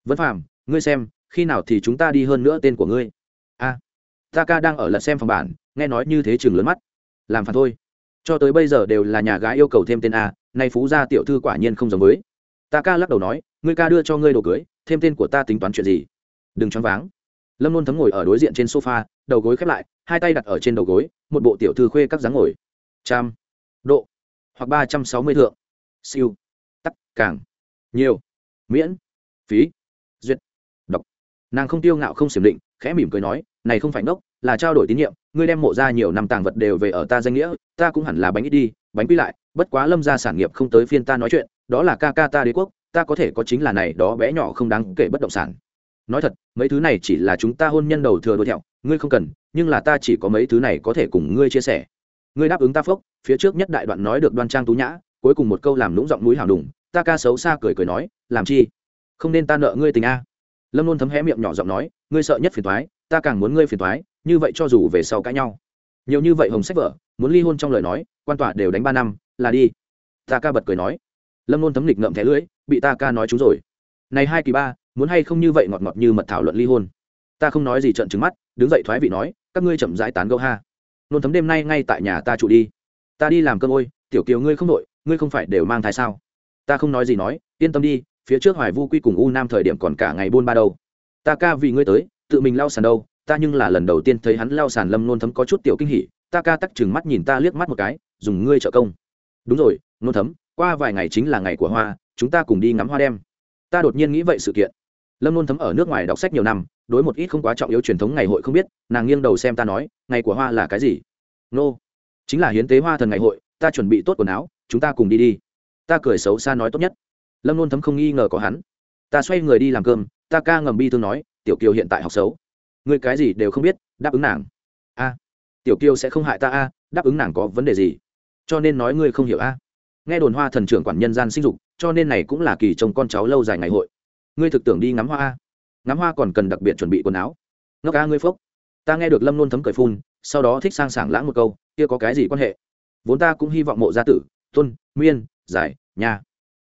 Vân phàm, ngươi xem, khi nào thì chúng ta đi hơn nữa tên của ngươi? A. Ta ca đang ở lật xem phòng bản, nghe nói như thế chừng lớn mắt. Làm phản thôi. Cho tới bây giờ đều là nhà gái yêu cầu thêm tên a, nay phú gia tiểu thư quả nhiên không giống với. Ta ca lắc đầu nói, ngươi ca đưa cho ngươi đồ cưới, thêm tên của ta tính toán chuyện gì? Đừng choáng váng. Lâm luôn thấm ngồi ở đối diện trên sofa, đầu gối khép lại, hai tay đặt ở trên đầu gối, một bộ tiểu thư khuê các dáng ngồi. Trăm. Độ. Hoặc ba trăm sáu mươi thượng. Siêu. Tắc. Càng. Nhiều. Miễn. Phí. Duyệt. Đọc. Nàng không tiêu ngạo không xiểm định, khẽ mỉm cười nói, này không phải ngốc, là trao đổi tín nhiệm, ngươi đem mộ ra nhiều năm tàng vật đều về ở ta danh nghĩa, ta cũng hẳn là bánh ít đi, bánh quy lại, bất quá lâm ra sản nghiệp không tới phiên ta nói chuyện, đó là ca ca ta đế quốc, ta có thể có chính là này, đó bé nhỏ không đáng kể bất động sản nói thật, mấy thứ này chỉ là chúng ta hôn nhân đầu thừa đôi thẹo ngươi không cần, nhưng là ta chỉ có mấy thứ này có thể cùng ngươi chia sẻ. Ngươi đáp ứng ta phốc phía trước nhất đại đoạn nói được đoan trang tú nhã, cuối cùng một câu làm lũng giọng núi hào đùng, ta ca xấu xa cười cười nói, làm chi? Không nên ta nợ ngươi tình a. Lâm luôn thấm hé miệng nhỏ giọng nói, ngươi sợ nhất phiền thoái ta càng muốn ngươi phiền thoái như vậy cho dù về sau cãi nhau. Nhiều như vậy hồng sách vợ, muốn ly hôn trong lời nói, quan tòa đều đánh ba năm, là đi. Ta ca bật cười nói. Lâm luôn thấm lịch ngậm thẻ lưỡi, bị ta ca nói chúng rồi. Này hai kỳ ba muốn hay không như vậy ngọt ngọt như mật thảo luận ly hôn. Ta không nói gì trận trứng mắt, đứng dậy thoái vị nói, các ngươi chậm rãi tán gẫu ha. Nôn thấm đêm nay ngay tại nhà ta trụ đi. Ta đi làm cơm ôi, tiểu kiều ngươi không đội ngươi không phải đều mang thai sao? Ta không nói gì nói, yên tâm đi, phía trước hoài vu quy cùng u nam thời điểm còn cả ngày buôn ba đâu. Ta ca vì ngươi tới, tự mình lau sàn đâu, ta nhưng là lần đầu tiên thấy hắn lau sàn lâm nôn thấm có chút tiểu kinh hỉ, ta ca tắc chừng mắt nhìn ta liếc mắt một cái, dùng ngươi trợ công. Đúng rồi, nôn thấm, qua vài ngày chính là ngày của hoa, chúng ta cùng đi ngắm hoa đem ta đột nhiên nghĩ vậy sự kiện lâm luôn thấm ở nước ngoài đọc sách nhiều năm, đối một ít không quá trọng yếu truyền thống ngày hội không biết, nàng nghiêng đầu xem ta nói, ngày của hoa là cái gì? Nô. Chính là hiến tế hoa thần ngày hội, ta chuẩn bị tốt quần áo, chúng ta cùng đi đi. Ta cười xấu xa nói tốt nhất. Lâm luôn thấm không nghi ngờ có hắn. Ta xoay người đi làm cơm, ta ca ngầm bi thương nói, tiểu kiều hiện tại học xấu. Người cái gì đều không biết, đáp ứng nàng. A, tiểu kiều sẽ không hại ta a, đáp ứng nàng có vấn đề gì? Cho nên nói ngươi không hiểu a. Nghe đồn hoa thần trưởng quản nhân gian sinh dục, cho nên này cũng là kỳ trông con cháu lâu dài ngày hội ngươi thực tưởng đi ngắm hoa a? Ngắm hoa còn cần đặc biệt chuẩn bị quần áo. Ngốc a ngươi phốc. Ta nghe được lâm nôn thấm cười phun sau đó thích sang sảng lãng một câu kia có cái gì quan hệ? Vốn ta cũng hy vọng mộ gia tử tuân miên giải nhà.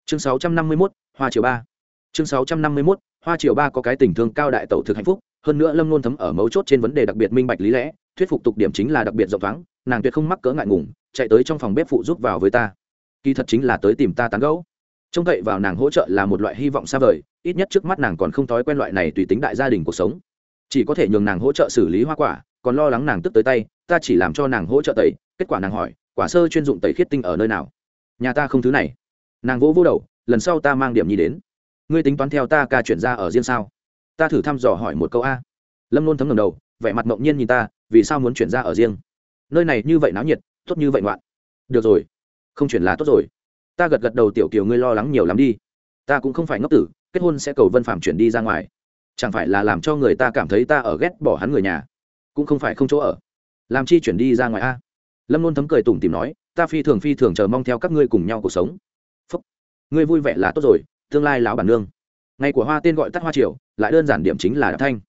Chương sáu trăm năm mươi 651, hoa triều ba. Chương sáu trăm năm mươi 651, hoa triều ba có cái tình thương cao đại tẩu thực hạnh phúc hơn nữa lâm nôn thấm ở mấu chốt trên vấn đề đặc biệt minh bạch lý lẽ thuyết phục tục điểm chính là đặc biệt rộng thoáng nàng tuyệt không mắc cỡ ngại ngùng chạy tới trong phòng bếp phụ giúp vào với ta. Kỳ thật chính là tới tìm ta tán gẫu trông cậy vào nàng hỗ trợ là một loại hy vọng xa vời, ít nhất trước mắt nàng còn không thói quen loại này tùy tính đại gia đình cuộc sống. Chỉ có thể nhường nàng hỗ trợ xử lý hoa quả, còn lo lắng nàng tức tới tay, ta chỉ làm cho nàng hỗ trợ tẩy, kết quả nàng hỏi, quả sơ chuyên dụng tẩy khiết tinh ở nơi nào? Nhà ta không thứ này. Nàng vỗ vỗ đầu, lần sau ta mang điểm nhi đến. Ngươi tính toán theo ta ca chuyển ra ở riêng sao? Ta thử thăm dò hỏi một câu a. Lâm luôn thấm ngầm đầu, vẻ mặt mộng nhiên nhìn ta, vì sao muốn chuyển ra ở riêng? Nơi này như vậy náo nhiệt, tốt như vậy ngoạn. Được rồi. Không chuyển là tốt rồi ta gật gật đầu tiểu kiều ngươi lo lắng nhiều lắm đi. Ta cũng không phải ngốc tử, kết hôn sẽ cầu vân phạm chuyển đi ra ngoài. Chẳng phải là làm cho người ta cảm thấy ta ở ghét bỏ hắn người nhà, cũng không phải không chỗ ở. Làm chi chuyển đi ra ngoài a? Lâm luôn thấm cười tủm tìm nói, ta phi thường phi thường chờ mong theo các ngươi cùng nhau cuộc sống. Phúc, ngươi vui vẻ là tốt rồi, tương lai lão bản nương. Ngày của hoa tên gọi tắt hoa triều, lại đơn giản điểm chính là đạp thanh.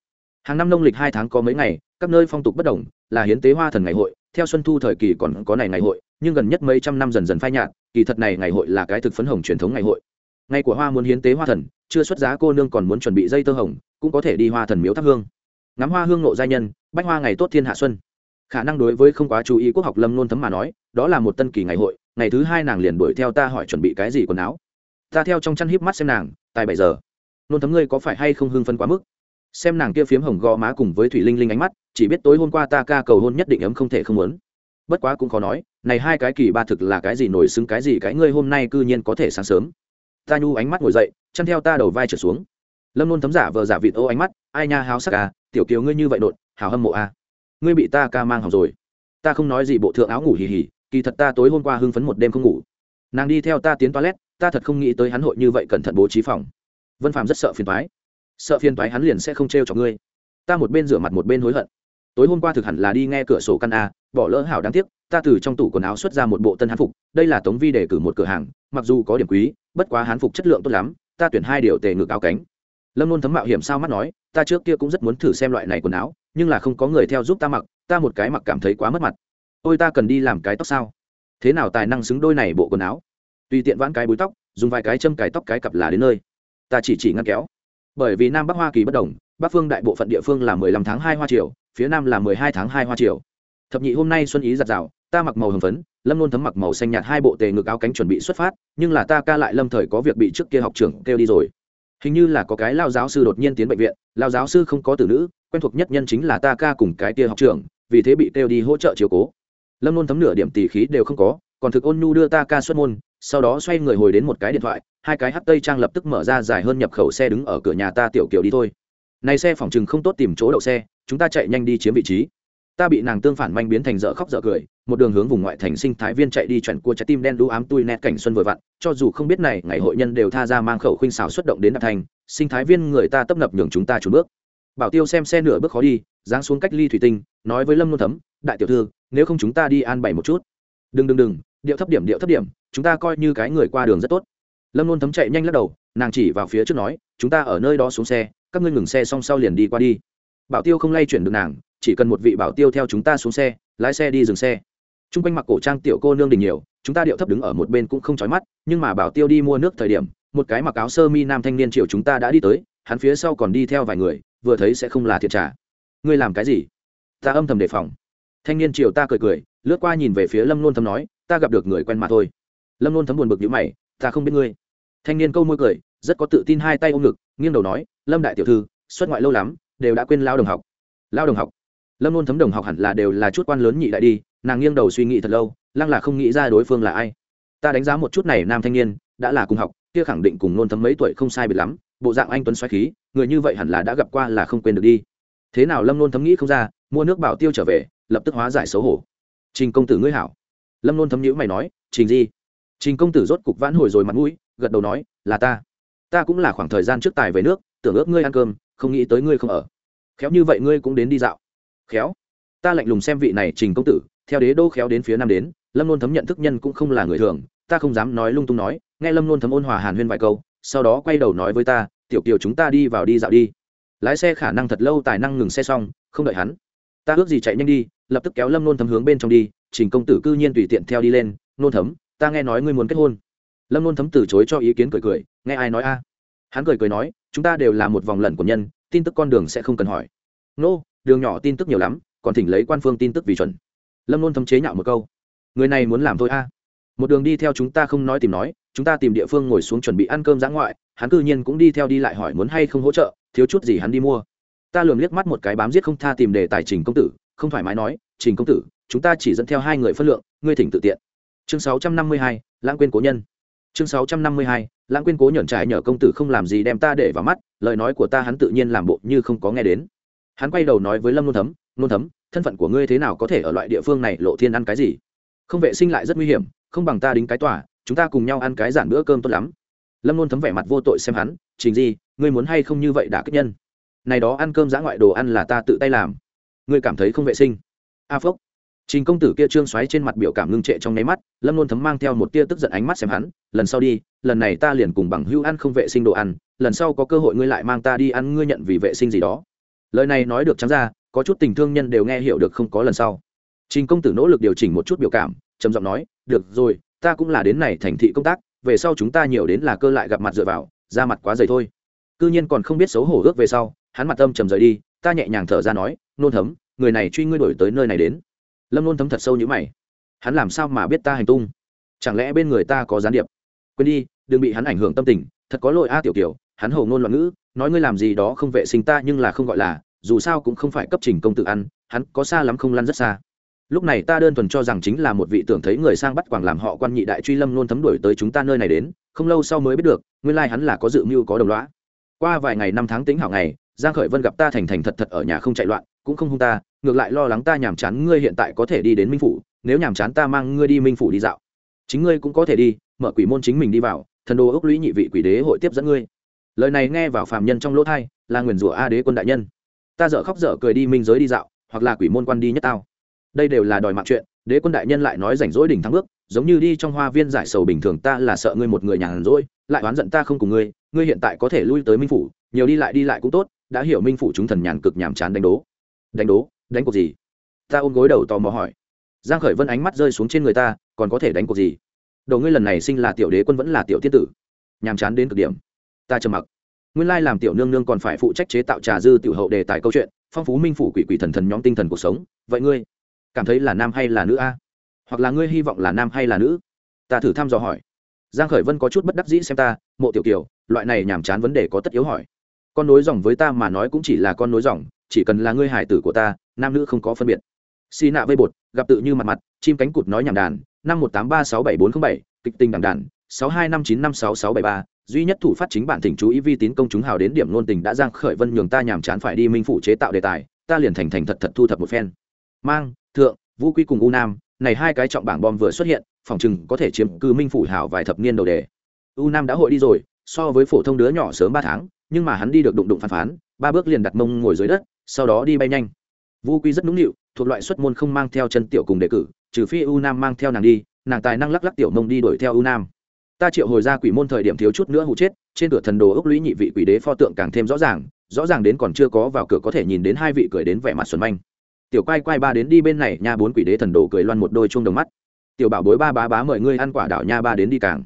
Hàng năm nông lịch hai tháng có mấy ngày, các nơi phong tục bất đồng, là hiến tế hoa thần ngày hội theo xuân thu thời kỳ còn có này ngày hội, nhưng gần nhất mấy trăm năm dần dần phai nhạt, kỳ thật này ngày hội là cái thực phấn hồng truyền thống ngày hội. Ngày của hoa muốn hiến tế hoa thần, chưa xuất giá cô nương còn muốn chuẩn bị dây tơ hồng, cũng có thể đi hoa thần miếu thắp hương. Ngắm hoa hương nộ gia nhân, bách hoa ngày tốt thiên hạ xuân. Khả năng đối với không quá chú ý quốc học lâm nôn thấm mà nói, đó là một tân kỳ ngày hội, ngày thứ hai nàng liền đuổi theo ta hỏi chuẩn bị cái gì quần áo. Ta theo trong chăn híp mắt xem nàng, tài bảy giờ. Nôn thấm ngươi có phải hay không hưng phân quá mức? Xem nàng kia phiếm hồng gò má cùng với thủy linh linh ánh mắt chỉ biết tối hôm qua ta ca cầu hôn nhất định ấm không thể không muốn. Bất quá cũng khó nói, này hai cái kỳ ba thực là cái gì nổi xứng cái gì cái ngươi hôm nay cư nhiên có thể sáng sớm. Ta nhu ánh mắt ngồi dậy, chăn theo ta đầu vai trở xuống. Lâm luôn thấm giả vờ giả vịt ô ánh mắt, ai nha háo sắc à tiểu kiều ngươi như vậy nột hào hâm mộ à. Ngươi bị ta ca mang học rồi. Ta không nói gì bộ thượng áo ngủ hì hì, kỳ thật ta tối hôm qua hưng phấn một đêm không ngủ. Nàng đi theo ta tiến toilet, ta thật không nghĩ tới hắn hội như vậy cẩn thận bố trí phòng. Vân phạm rất sợ phiền toái. Sợ phiền toái hắn liền sẽ không trêu cho ngươi. Ta một bên rửa mặt một bên hối hận tối hôm qua thực hẳn là đi nghe cửa sổ căn a, bỏ lỡ hảo đáng tiếc, ta từ trong tủ quần áo xuất ra một bộ tân hán phục, đây là tống vi để cử một cửa hàng, mặc dù có điểm quý, bất quá hán phục chất lượng tốt lắm, ta tuyển hai điều tề ngược áo cánh. Lâm luôn thấm mạo hiểm sao mắt nói, ta trước kia cũng rất muốn thử xem loại này quần áo, nhưng là không có người theo giúp ta mặc, ta một cái mặc cảm thấy quá mất mặt. Ôi ta cần đi làm cái tóc sao? Thế nào tài năng xứng đôi này bộ quần áo? Tùy tiện vãn cái búi tóc, dùng vài cái châm cái tóc cái cặp là đến nơi. Ta chỉ chỉ ngăn kéo. Bởi vì nam bắc hoa kỳ bất đồng, bắc phương đại bộ phận địa phương là mười lăm tháng hai hoa triều phía nam là mười hai tháng hai hoa triều. Thập nhị hôm nay xuân ý giặt rào, ta mặc màu hồng phấn, lâm luôn thấm mặc màu xanh nhạt hai bộ tề ngực áo cánh chuẩn bị xuất phát, nhưng là ta ca lại lâm thời có việc bị trước kia học trưởng kêu đi rồi. Hình như là có cái lao giáo sư đột nhiên tiến bệnh viện, lao giáo sư không có tử nữ, quen thuộc nhất nhân chính là ta ca cùng cái kia học trưởng, vì thế bị kêu đi hỗ trợ chiều cố. Lâm luôn thấm nửa điểm tỉ khí đều không có, còn thực ôn nhu đưa ta ca xuất môn, sau đó xoay người hồi đến một cái điện thoại, hai cái hắt tây trang lập tức mở ra dài hơn nhập khẩu xe đứng ở cửa nhà ta tiểu kiều đi thôi. Này xe phòng chừng không tốt tìm chỗ đậu xe chúng ta chạy nhanh đi chiếm vị trí. Ta bị nàng tương phản manh biến thành dở khóc dở cười, một đường hướng vùng ngoại thành sinh thái viên chạy đi chuẩn cua trái tim đen đu ám tui nét cảnh xuân vừa vặn, cho dù không biết này, ngày hội nhân đều tha ra mang khẩu khuynh xảo xuất động đến đạp thành, sinh thái viên người ta tấp nập nhường chúng ta trốn bước. Bảo tiêu xem xe nửa bước khó đi, giáng xuống cách ly thủy tinh, nói với lâm nôn thấm, đại tiểu thư, nếu không chúng ta đi an bảy một chút. Đừng đừng đừng, điệu thấp điểm, điệu thấp điểm, chúng ta coi như cái người qua đường rất tốt. Lâm nôn thấm chạy nhanh lắc đầu, nàng chỉ vào phía trước nói, chúng ta ở nơi đó xuống xe, các ngươi ngừng xe xong sau liền đi qua đi bảo tiêu không lay chuyển được nàng, chỉ cần một vị bảo tiêu theo chúng ta xuống xe, lái xe đi dừng xe. T r u n g quanh mặc cổ trang tiểu cô nương đình nhiều, chúng ta điệu thấp đứng ở một bên cũng không trói mắt, nhưng mà bảo tiêu đi mua nước thời điểm, một cái mặc áo sơ mi nam thanh niên triệu chúng ta đã đi tới, hắn phía sau còn đi theo vài người, vừa thấy sẽ không là thiệt trả. Ngươi làm cái gì? Ta âm thầm đề phòng. Thanh niên triệu ta cười cười, lướt qua nhìn về phía lâm nôn thấm nói, ta gặp được người quen mà thôi. Lâm nôn thấm buồn bực nhữ mày, ta không biết ngươi. Thanh niên câu môi cười, rất có tự tin hai tay ôm ngực, nghiêng đầu nói, lâm đại tiểu thư, xuất ngoại lâu lắm đều đã quên lao đồng học. Lao đồng học? Lâm luôn thấm đồng học hẳn là đều là chút quan lớn nhị đại đi, nàng nghiêng đầu suy nghĩ thật lâu, lăng là không nghĩ ra đối phương là ai. Ta đánh giá một chút này nam thanh niên, đã là cùng học, kia khẳng định cùng nôn thấm mấy tuổi không sai biệt lắm, bộ dạng anh tuấn xoáy khí, người như vậy hẳn là đã gặp qua là không quên được đi. Thế nào lâm nôn thấm nghĩ không ra, mua nước bảo tiêu trở về, lập tức hóa giải xấu hổ. Trình công tử ngươi hảo. Lâm nôn thấm nhữ mày nói, trình gì trình công tử rốt cục vãn hồi rồi mặt mũi, gật đầu nói, là ta. Ta cũng là khoảng thời gian trước tài về nước, tưởng ước ngươi ăn cơm không nghĩ tới ngươi không ở. Khéo như vậy ngươi cũng đến đi dạo. Khéo. Ta lạnh lùng xem vị này trình công tử, theo đế đô khéo đến phía nam đến, lâm nôn thấm nhận thức nhân cũng không là người thường, ta không dám nói lung tung nói, nghe lâm nôn thấm ôn hòa hàn huyên vài câu, sau đó quay đầu nói với ta, tiểu kiều chúng ta đi vào đi dạo đi. Lái xe khả năng thật lâu tài năng ngừng xe xong, không đợi hắn. Ta ước gì chạy nhanh đi, lập tức kéo lâm nôn thấm hướng bên trong đi, trình công tử cư nhiên tùy tiện theo đi lên, nôn thấm, ta nghe nói ngươi muốn kết hôn. Lâm nôn thấm từ chối cho ý kiến cười cười, nghe ai nói a? Hắn cười cười nói chúng ta đều là một vòng lẩn của nhân tin tức con đường sẽ không cần hỏi. Nô、no, đường nhỏ tin tức nhiều lắm còn thỉnh lấy quan phương tin tức vì chuẩn. Lâm luôn thấm chế nhạo một câu. Người này muốn làm thôi a. Một đường đi theo chúng ta không nói tìm nói chúng ta tìm địa phương ngồi xuống chuẩn bị ăn cơm giã ngoại hắn cư nhiên cũng đi theo đi lại hỏi muốn hay không hỗ trợ thiếu chút gì hắn đi mua. Ta lường liếc mắt một cái bám giết không tha tìm đề tài trình công tử không thoải mái nói trình công tử chúng ta chỉ dẫn theo hai người phân lượng ngươi thỉnh tự tiện. Chương sáu trăm năm mươi hai lãng quên cố nhân chương sáu trăm năm mươi hai, lãng quên cố nhẫn trải nhờ công tử không làm gì đem ta để vào mắt, lời nói của ta hắn tự nhiên làm bộ như không có nghe đến. Hắn quay đầu nói với lâm nôn thấm nôn thấm, thân phận của ngươi thế nào có thể ở loại địa phương này lộ thiên ăn cái gì? Không vệ sinh lại rất nguy hiểm, không bằng ta đính cái tòa, chúng ta cùng nhau ăn cái giản bữa cơm tốt lắm. Lâm nôn thấm vẻ mặt vô tội xem hắn, trình gì ngươi muốn hay không như vậy đã kích nhân? Này đó ăn cơm giã ngoại đồ ăn là ta tự tay làm. Ngươi cảm thấy không vệ sinh. A à phốc trình công tử kia trương xoáy trên mặt biểu cảm ngưng trệ trong nháy mắt, lâm luôn thấm mang theo một tia tức giận ánh mắt xem hắn, lần sau đi, lần này ta liền cùng bằng Hưu ăn không vệ sinh đồ ăn, lần sau có cơ hội ngươi lại mang ta đi ăn, ngươi nhận vì vệ sinh gì đó. Lời này nói được trắng ra, có chút tình thương nhân đều nghe hiểu được không có lần sau. Trình công tử nỗ lực điều chỉnh một chút biểu cảm, trầm giọng nói, được rồi, ta cũng là đến này thành thị công tác, về sau chúng ta nhiều đến là cơ lại gặp mặt dựa vào, ra mặt quá dày thôi. Cư nhiên còn không biết xấu hổ ước về sau, hắn mặt âm trầm rời đi, ta nhẹ nhàng thở ra nói, nôn thấm, người này truy ngươi đổi tới nơi này đến lâm luôn thấm thật sâu như mày. Hắn làm sao mà biết ta hành tung? Chẳng lẽ bên người ta có gián điệp? Quên đi, đừng bị hắn ảnh hưởng tâm tình, thật có lỗi a tiểu kiểu hắn hầu ngôn loạn ngữ, nói ngươi làm gì đó không vệ sinh ta nhưng là không gọi là, dù sao cũng không phải cấp trình công tử ăn, hắn có xa lắm không lăn rất xa. Lúc này ta đơn thuần cho rằng chính là một vị tưởng thấy người sang bắt quảng làm họ quan nhị đại truy lâm luôn thấm đuổi tới chúng ta nơi này đến, không lâu sau mới biết được, nguyên lai hắn là có dự mưu có đồng lõa. qua vài ngày năm tháng tính hảo ngày, giang khởi vân gặp ta thành thành thật thật ở nhà không chạy loạn, cũng không hung ta ngược lại lo lắng ta nhàm chán ngươi hiện tại có thể đi đến minh phủ, nếu nhàm chán ta mang ngươi đi minh phủ đi dạo. Chính ngươi cũng có thể đi, mở quỷ môn chính mình đi vào, thần đồ ốc lũy nhị vị quỷ đế hội tiếp dẫn ngươi. Lời này nghe vào phàm nhân trong lỗ thai, là nguyền rủa a đế quân đại nhân. Ta dở khóc dở cười đi minh giới đi dạo, hoặc là quỷ môn quan đi nhất tao. Đây đều là đòi mạng chuyện, đế quân đại nhân lại nói rảnh rỗi đỉnh thắng bước, giống như đi trong hoa viên giải sầu bình thường ta là sợ ngươi một người nhàn rỗi, lại oán giận ta không cùng ngươi ngươi hiện tại có thể lui tới minh phủ, nhiều đi lại đi lại cũng tốt, đã hiểu minh phủ chúng thần nhàn cực nhàm chán đánh đố. Đánh đố? Đánh cuộc gì? Ta ôm gối đầu tò mò hỏi. Giang khởi vân ánh mắt rơi xuống trên người ta, còn có thể đánh cuộc gì? Đầu ngươi lần này sinh là tiểu đế quân vẫn là tiểu tiên tử? Nhàm chán đến cực điểm. Ta trầm mặc. Nguyên lai làm tiểu nương nương còn phải phụ trách chế tạo trà dư tiểu hậu đề tài câu chuyện, phong phú minh phủ quỷ quỷ thần thần nhóm tinh thần cuộc sống. Vậy ngươi cảm thấy là nam hay là nữ a? Hoặc là ngươi hy vọng là nam hay là nữ? Ta thử thăm dò hỏi. Giang khởi vân có chút bất đắc dĩ xem ta, mộ tiểu kiều, loại này nhàm chán vấn đề có tất yếu hỏi. Con nối dòng với ta mà nói cũng chỉ là con nối dòng chỉ cần là ngươi hải tử của ta, nam nữ không có phân biệt. Xì nạ vây bột, gặp tự như mặt mặt, chim cánh cụt nói nhảm đàn, năm một tám ba sáu bảy bốn không bảy, kịch tình đảng đàn, sáu hai năm chín năm sáu sáu bảy ba, duy nhất thủ phát chính bản thỉnh chú ý vi tín công chúng hào đến điểm ngôn tình đã giang khởi vân nhường ta nhàm chán phải đi minh phủ chế tạo đề tài, ta liền thành thành thật thật thu thập một phen. Mang, thượng, vũ quy cùng u nam, này hai cái trọng bảng bom vừa xuất hiện, phòng chừng có thể chiếm cư minh phủ hảo vài thập niên đầu đề. U nam đã hội đi rồi, so với phổ thông đứa nhỏ sớm ba tháng, nhưng mà hắn đi được đụng đụng phán phán ba bước liền đặt mông ngồi dưới đất, sau đó đi bay nhanh. Vũ quy rất nũng nịu, thuộc loại xuất môn không mang theo chân tiểu cùng đề cử, trừ phi u nam mang theo nàng đi, nàng tài năng lắc lắc tiểu mông đi đuổi theo u nam. Ta triệu hồi ra quỷ môn thời điểm thiếu chút nữa hụ chết, trên cửa thần đồ ốc lũy nhị vị quỷ đế pho tượng càng thêm rõ ràng rõ ràng đến còn chưa có vào cửa có thể nhìn đến hai vị cười đến vẻ mặt xuân manh. Tiểu quay quay ba đến đi bên này, nha bốn quỷ đế thần đồ cười loan một đôi chung đồng mắt. Tiểu bảo bối ba bá bá mời ngươi ăn quả đảo nha ba đến đi càng.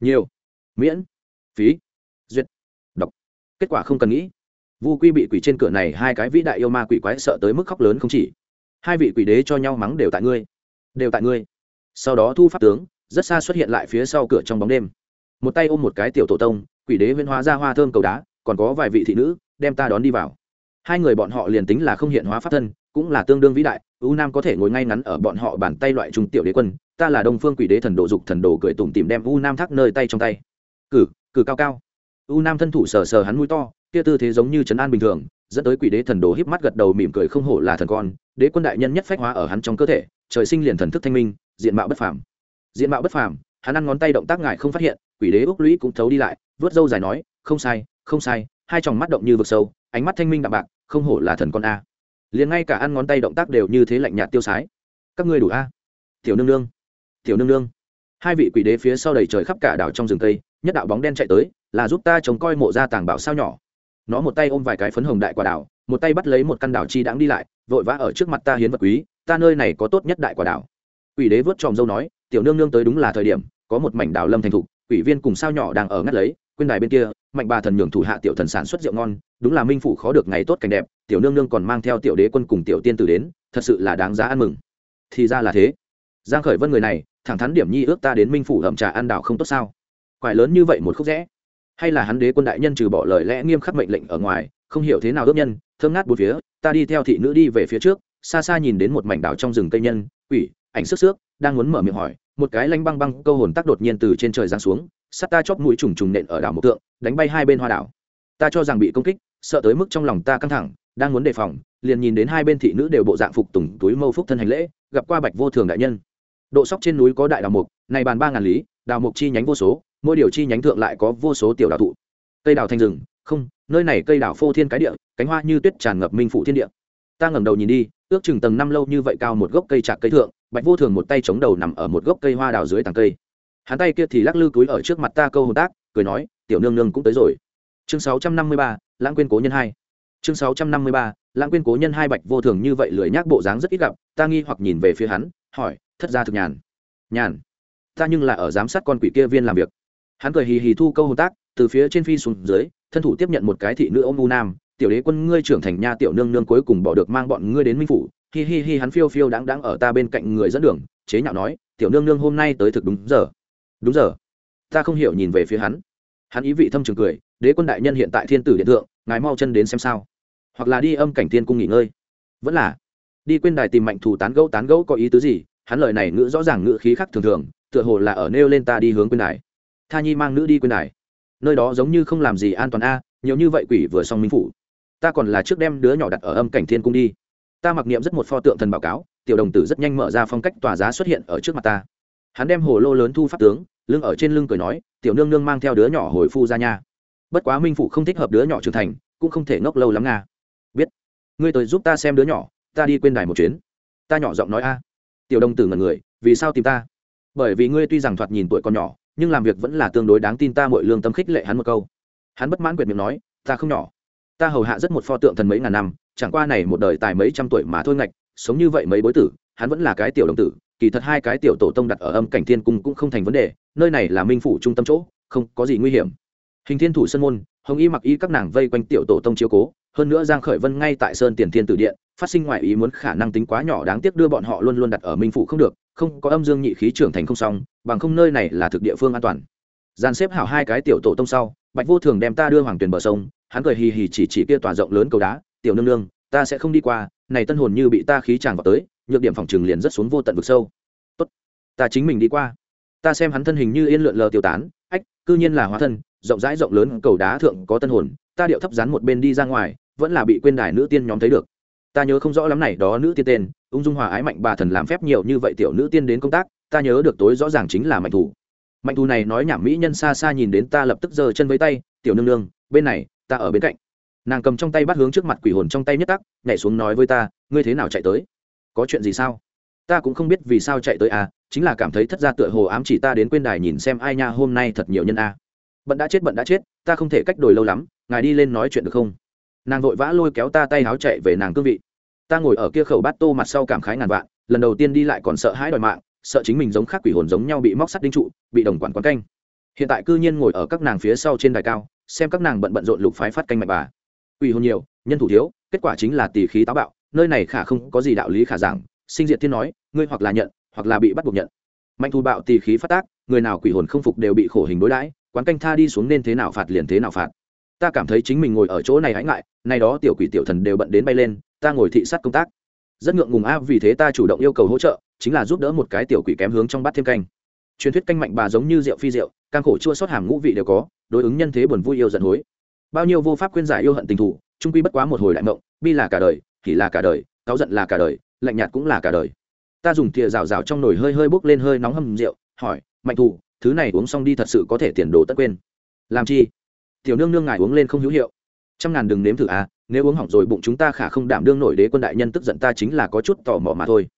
Nhiều. Miễn. Phí. Duyệt. Đọc. Kết quả không cần nghĩ vu quy bị quỷ trên cửa này hai cái vĩ đại yêu ma quỷ quái sợ tới mức khóc lớn không chỉ. Hai vị quỷ đế cho nhau mắng đều tại ngươi. Đều tại ngươi. Sau đó thu pháp tướng, rất xa xuất hiện lại phía sau cửa trong bóng đêm. Một tay ôm một cái tiểu tổ tông, quỷ đế huyên hóa ra hoa thơm cầu đá, còn có vài vị thị nữ, đem ta đón đi vào. Hai người bọn họ liền tính là không hiện hóa pháp thân, cũng là tương đương vĩ đại, u nam có thể ngồi ngay ngắn ở bọn họ bàn tay loại trung tiểu đế quân, ta là đông phương quỷ đế thần đồ dục thần đồ cười tủm tìm đem u nam thác nơi tay trong tay. Cử cử cao cao. U nam thân thủ sờ sờ hắn mũi to kia tư thế giống như trấn an bình thường, dẫn tới quỷ đế thần đồ híp mắt gật đầu mỉm cười không hổ là thần con, đế quân đại nhân nhất phách hóa ở hắn trong cơ thể, trời sinh liền thần thức thanh minh, diện mạo bất phàm. Diện mạo bất phàm, hắn ăn ngón tay động tác ngại không phát hiện, quỷ đế úc lũy cũng thấu đi lại, vớt dâu dài nói, không sai không sai, hai tròng mắt động như vực sâu, ánh mắt thanh minh đạm bạc, không hổ là thần con a. Liền ngay cả ăn ngón tay động tác đều như thế lạnh nhạt tiêu sái. Các ngươi đủ a? Tiểu nương nương. Tiểu nương nương. Hai vị quỷ đế phía sau đầy trời khắp cả đảo trong rừng tây nhất đạo bóng đen chạy tới, là giúp ta chống coi mộ ra tàng bảo sao nhỏ nó một tay ôm vài cái phấn hồng đại quả đảo, một tay bắt lấy một căn đảo chi đãng đi lại, vội vã ở trước mặt ta hiến vật quý, ta nơi này có tốt nhất đại quả đảo. Quỷ đế vớt tròm dâu nói, tiểu nương nương tới đúng là thời điểm, có một mảnh đảo lâm thành thục, quỷ viên cùng sao nhỏ đang ở ngắt lấy, quên đài bên kia, mạnh bà thần nhường thủ hạ tiểu thần sản xuất rượu ngon, đúng là minh phủ khó được ngày tốt cảnh đẹp, tiểu nương nương còn mang theo tiểu đế quân cùng tiểu tiên tử đến, thật sự là đáng giá ăn mừng. Thì ra là thế. Giang khởi vân người này, thẳng thắn điểm nhi ước ta đến minh phủ hầm trà ăn đảo không tốt sao? Quải lớn như vậy một khúc rẽ hay là hắn đế quân đại nhân trừ bỏ lời lẽ nghiêm khắc mệnh lệnh ở ngoài, không hiểu thế nào ước nhân, thơm ngát bốn phía, ta đi theo thị nữ đi về phía trước, xa xa nhìn đến một mảnh đảo trong rừng cây nhân, quỷ, ảnh sức xước, đang muốn mở miệng hỏi, một cái lanh băng băng câu hồn tác đột nhiên từ trên trời giáng xuống, sắt ta chóp mũi trùng trùng nện ở đảo một tượng đánh bay hai bên hoa đảo. Ta cho rằng bị công kích, sợ tới mức trong lòng ta căng thẳng, đang muốn đề phòng, liền nhìn đến hai bên thị nữ đều bộ dạng phục tùng túi mâu phúc thân hành lễ, gặp qua bạch vô thường đại nhân. Độ sóc trên núi có đại đảo mục, này bàn ba ngàn lý đào mục chi nhánh vô số, mỗi điều chi nhánh thượng lại có vô số tiểu đào thụ. Cây đào thành rừng, không, nơi này cây đào phô thiên cái địa, cánh hoa như tuyết tràn ngập minh phủ thiên địa. Ta ngẩng đầu nhìn đi, ước chừng tầng năm lâu như vậy cao một gốc cây trạc cây thượng, bạch vô thường một tay chống đầu nằm ở một gốc cây hoa đào dưới tàng cây. Hắn tay kia thì lắc lư túi ở trước mặt ta câu hồn tác, cười nói, tiểu nương nương cũng tới rồi. Chương sáu trăm năm mươi ba, lãng quên cố nhân hai. Chương sáu trăm năm mươi ba, lãng quên cố nhân hai bạch vô thường như vậy lười nhác bộ dáng rất ít gặp, ta nghi hoặc nhìn về phía hắn, hỏi, thất ra thực nhàn? Nhàn ta nhưng là ở giám sát con quỷ kia viên làm việc. Hắn cười hì hì thu câu hồn tác, từ phía trên phi xuống dưới, thân thủ tiếp nhận một cái thị nữ ông u nam, tiểu đế quân, ngươi trưởng thành nha, tiểu nương nương cuối cùng bỏ được mang bọn ngươi đến minh phủ. Hi hi hi, hắn phiêu phiêu đáng đáng ở ta bên cạnh người dẫn đường, chế nhạo nói, tiểu nương nương, hôm nay tới thực đúng giờ. Đúng giờ? Ta không hiểu nhìn về phía hắn. Hắn ý vị thâm trường cười, đế quân đại nhân hiện tại thiên tử điện thượng, ngài mau chân đến xem sao. Hoặc là đi âm cảnh thiên cung nghỉ ngơi. Vẫn là đi quên đài tìm mạnh thủ tán gẫu tán gẫu có ý tứ gì? Hắn lời này ngữ rõ ràng ngữ khí khác thường thường tựa hồ là ở nêu lên ta đi hướng quên đài. Tha nhi mang nữ đi quên đài. Nơi đó giống như không làm gì an toàn a, nhiều như vậy quỷ vừa xong minh phủ. Ta còn là trước đem đứa nhỏ đặt ở âm cảnh thiên cung đi. Ta mặc niệm rất một pho tượng thần báo cáo, tiểu đồng tử rất nhanh mở ra phong cách tòa giá xuất hiện ở trước mặt ta. Hắn đem hồ lô lớn thu pháp tướng, lưng ở trên lưng cười nói, tiểu nương nương mang theo đứa nhỏ hồi phu ra nha. Bất quá minh phụ không thích hợp đứa nhỏ trưởng thành, cũng không thể ngốc lâu lắm nga. Biết. Ngươi tới giúp ta xem đứa nhỏ, ta đi quên đài một chuyến. Ta nhỏ giọng nói a. Tiểu đồng tử ngần người, vì sao tìm ta? Bởi vì ngươi tuy rằng thoạt nhìn tuổi còn nhỏ, nhưng làm việc vẫn là tương đối đáng tin ta mọi lương tâm khích lệ hắn một câu. Hắn bất mãn quyệt miệng nói, ta không nhỏ. Ta hầu hạ rất một pho tượng thần mấy ngàn năm, chẳng qua này một đời tài mấy trăm tuổi mà thôi ngạch, sống như vậy mấy bối tử, hắn vẫn là cái tiểu đồng tử, kỳ thật hai cái tiểu tổ tông đặt ở âm cảnh thiên cung cũng không thành vấn đề, nơi này là minh phủ trung tâm chỗ, không có gì nguy hiểm. Hình thiên thủ sân môn hồng y mặc y các nàng vây quanh tiểu tổ tông chiếu cố, hơn nữa giang khởi vân ngay tại sơn tiền thiên tử điện, phát sinh ngoại ý muốn khả năng tính quá nhỏ đáng tiếc đưa bọn họ luôn luôn đặt ở minh phủ không được, không có âm dương nhị khí trưởng thành không xong, bằng không nơi này là thực địa phương an toàn. Dàn xếp hảo hai cái tiểu tổ tông sau, bạch vô thường đem ta đưa hoàng tuyển bờ sông, hắn cười hì hì chỉ chỉ kia tòa rộng lớn cầu đá, tiểu nương nương, ta sẽ không đi qua, này tân hồn như bị ta khí tràn vào tới, nhược điểm phòng trường liền rất xuống vô tận vực sâu. Tốt, ta chính mình đi qua. Ta xem hắn thân hình như yên lượn lờ tiêu tán, ách, cư nhiên là hóa thân rộng rãi rộng lớn, cầu đá thượng có tân hồn, ta điệu thấp rán một bên đi ra ngoài, vẫn là bị quên đài nữ tiên nhóm thấy được. Ta nhớ không rõ lắm này, đó nữ tiên tên, ung dung hòa ái mạnh bà thần làm phép nhiều như vậy tiểu nữ tiên đến công tác, ta nhớ được tối rõ ràng chính là mạnh thủ. Mạnh thủ này nói nhảm mỹ nhân xa xa nhìn đến ta lập tức giơ chân với tay, tiểu nương nương, bên này, ta ở bên cạnh. Nàng cầm trong tay bắt hướng trước mặt quỷ hồn trong tay nhất tắc, nhảy xuống nói với ta, ngươi thế nào chạy tới? Có chuyện gì sao? Ta cũng không biết vì sao chạy tới à chính là cảm thấy thất ra tựa hồ ám chỉ ta đến quên đài nhìn xem ai nha, hôm nay thật nhiều nhân a. à bận đã chết bận đã chết, ta không thể cách đổi lâu lắm, ngài đi lên nói chuyện được không? Nàng vội vã lôi kéo ta tay háo chạy về nàng cương vị. Ta ngồi ở kia khẩu bát tô mặt sau cảm khái ngàn vạn, lần đầu tiên đi lại còn sợ hãi đòi mạng, sợ chính mình giống khác quỷ hồn giống nhau bị móc sắt đinh trụ, bị đồng quản quán canh. Hiện tại cư nhiên ngồi ở các nàng phía sau trên đài cao, xem các nàng bận bận rộn lục phái phát canh mạch bà. Quỷ hồn nhiều, nhân thủ thiếu, kết quả chính là tỷ khí táo bạo, nơi này khả không có gì đạo lý khả giảng, sinh diệt thiên nói, ngươi hoặc là nhận, hoặc là bị bắt buộc nhận. Mạnh thù bạo tỷ khí phát tác, người nào quỷ hồn không phục đều bị khổ hình đối đãi quán canh tha đi xuống nên thế nào phạt liền thế nào phạt. Ta cảm thấy chính mình ngồi ở chỗ này hãy ngại nay đó tiểu quỷ tiểu thần đều bận đến bay lên, ta ngồi thị sát công tác. Rất ngượng ngùng a, vì thế ta chủ động yêu cầu hỗ trợ, chính là giúp đỡ một cái tiểu quỷ kém hướng trong bát thêm canh. Truyền thuyết canh mạnh bà giống như rượu phi rượu cam khổ chua sót hàm ngũ vị đều có, đối ứng nhân thế buồn vui yêu giận hối. Bao nhiêu vô pháp khuyên giải yêu hận tình thủ trung quy bất quá một hồi đại mộng, bi là cả đời thì là cả đời, cáu giận là cả đời, lạnh nhạt cũng là cả đời. Ta dùng thìa rào rào trong nồi hơi hơi bốc lên hơi nóng hầm rượu, hỏi, mạnh thủ thứ này uống xong đi thật sự có thể tiền đồ tất quên. Làm chi? Tiểu nương nương ngài uống lên không hữu hiệu. Trăm ngàn đừng nếm thử à nếu uống hỏng rồi bụng chúng ta khả không đảm đương nổi đế quân đại nhân tức giận ta chính là có chút tò mò mà thôi.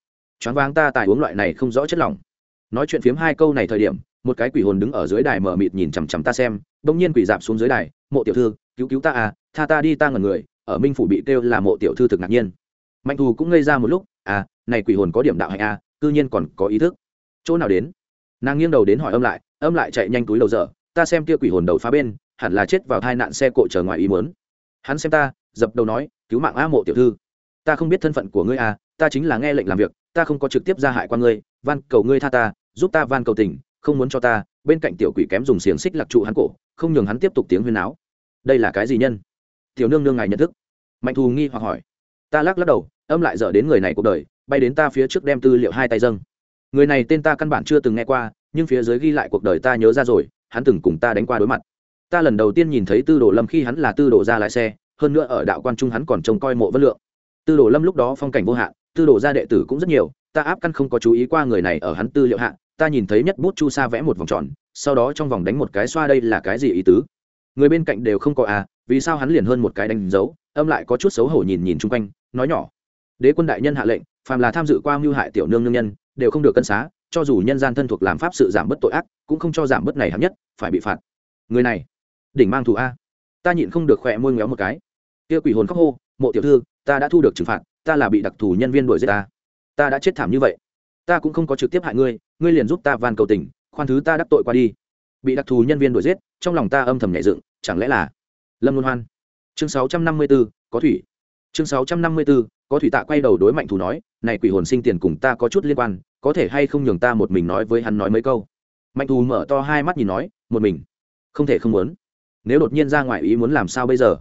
Choáng váng ta tài uống loại này không rõ chất lỏng. Nói chuyện phiếm hai câu này thời điểm, một cái quỷ hồn đứng ở dưới đài mở mịt nhìn chằm chằm ta xem, bỗng nhiên quỷ dạp xuống dưới đài, mộ tiểu thư, cứu cứu ta à tha ta đi ta ngẩn người. Ở minh phủ bị kêu là mộ tiểu thư thực ngạc nhiên. Mạnh thù cũng ngây ra một lúc à này quỷ hồn có điểm đạo hạnh à cư nhiên còn có ý thức. Chỗ nào đến? Nàng nghiêng đầu đến hỏi âm lại âm lại chạy nhanh túi đầu dở, ta xem kia quỷ hồn đầu phá bên, hẳn là chết vào tai nạn xe cộ chờ ngoài ý muốn. Hắn xem ta, dập đầu nói, cứu mạng a mộ tiểu thư. Ta không biết thân phận của ngươi à ta chính là nghe lệnh làm việc, ta không có trực tiếp ra hại qua ngươi, van cầu ngươi tha ta, giúp ta van cầu tình, không muốn cho ta. Bên cạnh tiểu quỷ kém dùng xiềng xích lạc trụ hắn cổ, không nhường hắn tiếp tục tiếng huyên áo đây là cái gì nhân? Tiểu nương nương ngài nhận thức. Mạnh thù nghi hoặc hỏi. Ta lắc lắc đầu, âm lại dở đến người này cuộc đời, bay đến ta phía trước đem tư liệu hai tay dâng người này tên ta căn bản chưa từng nghe qua, nhưng phía dưới ghi lại cuộc đời ta nhớ ra rồi, hắn từng cùng ta đánh qua đối mặt. Ta lần đầu tiên nhìn thấy tư đồ lâm khi hắn là tư đồ ra lái xe, hơn nữa ở đạo quan trung hắn còn trông coi mộ vân lượng. Tư đồ lâm lúc đó phong cảnh vô hạn, tư đồ gia đệ tử cũng rất nhiều, ta áp căn không có chú ý qua người này ở hắn tư liệu hạ, ta nhìn thấy nhất bút chu sa vẽ một vòng tròn, sau đó trong vòng đánh một cái xoa đây là cái gì ý tứ? Người bên cạnh đều không có à vì sao hắn liền hơn một cái đánh dấu, âm lại có chút xấu hổ nhìn nhìn chung quanh, nói nhỏ. Đế quân đại nhân hạ lệnh, phàm là tham dự qua mưu hại tiểu nương nương nhân đều không được cân xá cho dù nhân gian thân thuộc làm pháp sự giảm bớt tội ác cũng không cho giảm bớt này hạng nhất phải bị phạt. Người này đỉnh mang thù a. Ta nhịn không được khỏe môi ngéo một cái. Kia quỷ hồn khóc hô mộ tiểu thư ta đã thu được trừng phạt ta là bị đặc thù nhân viên đuổi giết ta. Ta đã chết thảm như vậy. Ta cũng không có trực tiếp hại ngươi ngươi liền giúp ta van cầu tình khoan thứ ta đắc tội qua đi. Bị đặc thù nhân viên đuổi giết trong lòng ta âm thầm nhẹ dựng chẳng lẽ là lâm luân hoan? Chương sáu trăm năm mươi 654, có thủy. Chương sáu trăm năm mươi 654, có thủy tạ quay đầu đối mạnh thù nói này quỷ hồn sinh tiền cùng ta có chút liên quan, có thể hay không nhường ta một mình nói với hắn nói mấy câu? Mạnh thù mở to hai mắt nhìn nói, một mình? Không thể không muốn. Nếu đột nhiên ra ngoài ý muốn làm sao bây giờ?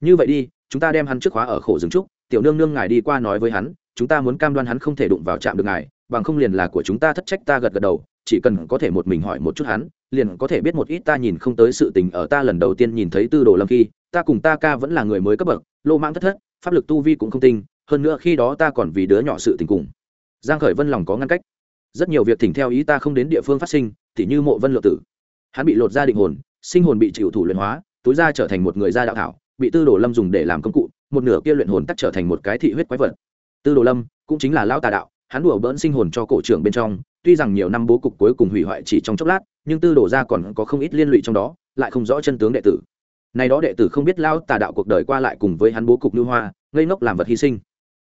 Như vậy đi, chúng ta đem hắn trước khóa ở khổ rừng trúc, tiểu nương nương ngài đi qua nói với hắn, chúng ta muốn cam đoan hắn không thể đụng vào chạm được ngài, bằng không liền là của chúng ta thất trách ta gật gật đầu, chỉ cần có thể một mình hỏi một chút hắn, liền có thể biết một ít ta nhìn không tới sự tình ở ta lần đầu tiên nhìn thấy tư đồ lâm khi, ta cùng ta ca vẫn là người mới cấp bậc, lô mãng thất thất, pháp lực tu vi cũng không tinh hơn nữa khi đó ta còn vì đứa nhỏ sự tình cùng. Giang khởi vân lòng có ngăn cách. Rất nhiều việc thỉnh theo ý ta không đến địa phương phát sinh thì như mộ vân lượng tử. Hắn bị lột ra định hồn, sinh hồn bị chịu thủ luyện hóa, túi ra trở thành một người gia đạo thảo, bị tư đồ lâm dùng để làm công cụ, một nửa kia luyện hồn tắt trở thành một cái thị huyết quái vật. Tư đồ lâm cũng chính là lão tà đạo, hắn đùa bỡn sinh hồn cho cổ trưởng bên trong, tuy rằng nhiều năm bố cục cuối cùng hủy hoại chỉ trong chốc lát, nhưng tư đồ ra còn có không ít liên lụy trong đó, lại không rõ chân tướng đệ tử. Này đó đệ tử không biết lao tà đạo cuộc đời qua lại cùng với hắn bố cục lưu hoa, ngây ngốc làm vật hy sinh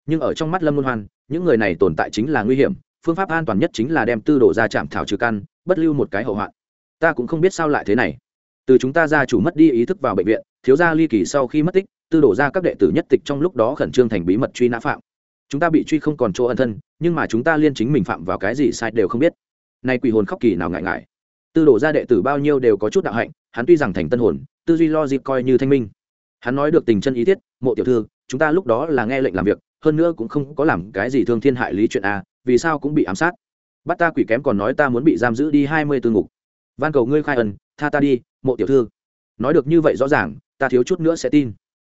nhưng ở trong mắt lâm luân hoan, những người này tồn tại chính là nguy hiểm, phương pháp an toàn nhất chính là đem tư đồ ra chạm thảo trừ căn, bất lưu một cái hậu hoạn. Ta cũng không biết sao lại thế này. Từ chúng ta ra chủ mất đi ý thức vào bệnh viện, thiếu gia ly kỳ sau khi mất tích, tư đổ ra các đệ tử nhất tịch trong lúc đó khẩn trương thành bí mật truy nã phạm. Chúng ta bị truy không còn chỗ ân thân, nhưng mà chúng ta liên chính mình phạm vào cái gì sai đều không biết. Nay quỷ hồn khóc kỳ nào ngại ngại. Tư đổ ra đệ tử bao nhiêu đều có chút đạo hạnh, hắn tuy rằng thành tân hồn, tư duy lo dịp coi như thanh minh. Hắn nói được tình chân ý thiết mộ tiểu thư, chúng ta lúc đó là nghe lệnh làm việc hơn nữa cũng không có làm cái gì thương thiên hại lý chuyện a, vì sao cũng bị ám sát. Bắt ta quỷ kém còn nói ta muốn bị giam giữ đi hai mươi tư ngục. Van cầu ngươi khai ân, tha ta đi, mộ tiểu thư. Nói được như vậy rõ ràng, ta thiếu chút nữa sẽ tin.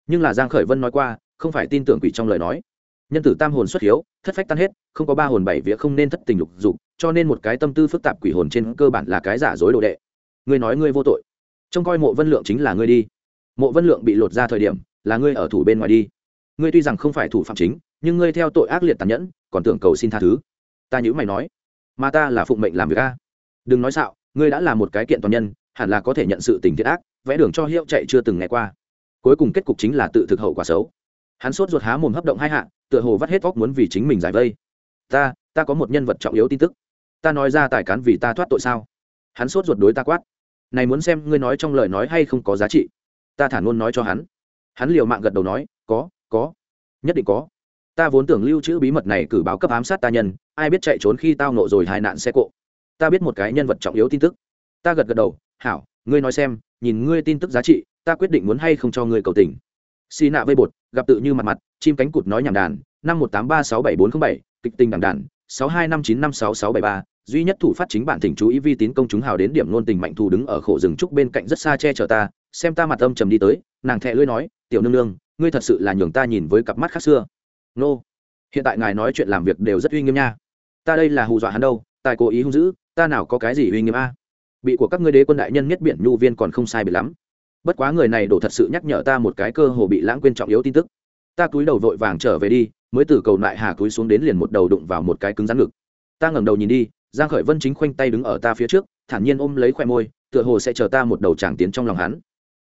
Nhưng là giang khởi vân nói qua, không phải tin tưởng quỷ trong lời nói. Nhân tử tam hồn xuất hiếu, thất phách tan hết, không có ba hồn bảy vía không nên thất tình lục dục, cho nên một cái tâm tư phức tạp quỷ hồn trên cơ bản là cái giả dối đồ đệ. Ngươi nói ngươi vô tội. Trông coi mộ vân lượng chính là ngươi đi. Mộ vân lượng bị lột ra thời điểm, là ngươi ở thủ bên ngoài đi ngươi tuy rằng không phải thủ phạm chính, nhưng ngươi theo tội ác liệt tàn nhẫn, còn tưởng cầu xin tha thứ. Ta nhữ mày nói, mà ta là phụng mệnh làm việc a. Đừng nói xạo, ngươi đã là một cái kiện toàn nhân, hẳn là có thể nhận sự tình thiệt ác, vẽ đường cho hiệu chạy chưa từng nghe qua. Cuối cùng kết cục chính là tự thực hậu quả xấu. Hắn sốt ruột há mồm hấp động hai hạ, tựa hồ vắt hết vóc muốn vì chính mình giải vây. Ta ta có một nhân vật trọng yếu tin tức. Ta nói ra tài cán vì ta thoát tội sao? Hắn sốt ruột đối ta quát. Này muốn xem ngươi nói trong lời nói hay không có giá trị. Ta thản luôn nói cho hắn. Hắn liều mạng gật đầu nói, có có. Nhất định có. Ta vốn tưởng lưu trữ bí mật này cử báo cấp ám sát ta nhân, ai biết chạy trốn khi tao nộ rồi hai nạn xe cộ. Ta biết một cái nhân vật trọng yếu tin tức. Ta gật gật đầu, hảo, ngươi nói xem, nhìn ngươi tin tức giá trị, ta quyết định muốn hay không cho ngươi cầu tình. Xì nạ vây bột, gặp tự như mặt mặt, chim cánh cụt nói nhảm đàn, năm một tám ba sáu bảy bốn t r ă n h bảy, kịch tình đảng đàn, sáu hai năm chín năm sáu sáu bảy ba, duy nhất thủ phát chính bản thỉnh chú ý vi tín công chúng hào đến điểm ngôn tình mạnh thù đứng ở khổ rừng trúc bên cạnh rất xa che chở ta, xem ta mặt âm trầm đi tới, nàng thẹ lưỡi nói, tiểu nương nương ngươi thật sự là nhường ta nhìn với cặp mắt khác xưa. Nô. Hiện tại ngài nói chuyện làm việc đều rất uy nghiêm nha. Ta đây là hù dọa hắn đâu, tài cố ý hung dữ, ta nào có cái gì uy nghiêm a? Bị của các ngươi đế quân đại nhân nhất biển nhu viên còn không sai bị lắm. Bất quá người này đổ thật sự nhắc nhở ta một cái cơ hồ bị lãng quên trọng yếu tin tức. Ta cúi đầu vội vàng trở về đi, mới từ cầu lại hà cúi xuống đến liền một đầu đụng vào một cái cứng rắn ngực. Ta ngẩng đầu nhìn đi, giang khởi vân chính khoanh tay đứng ở ta phía trước, thản nhiên ôm lấy khoe môi, tựa hồ sẽ chờ ta một đầu chàng tiến trong lòng hắn.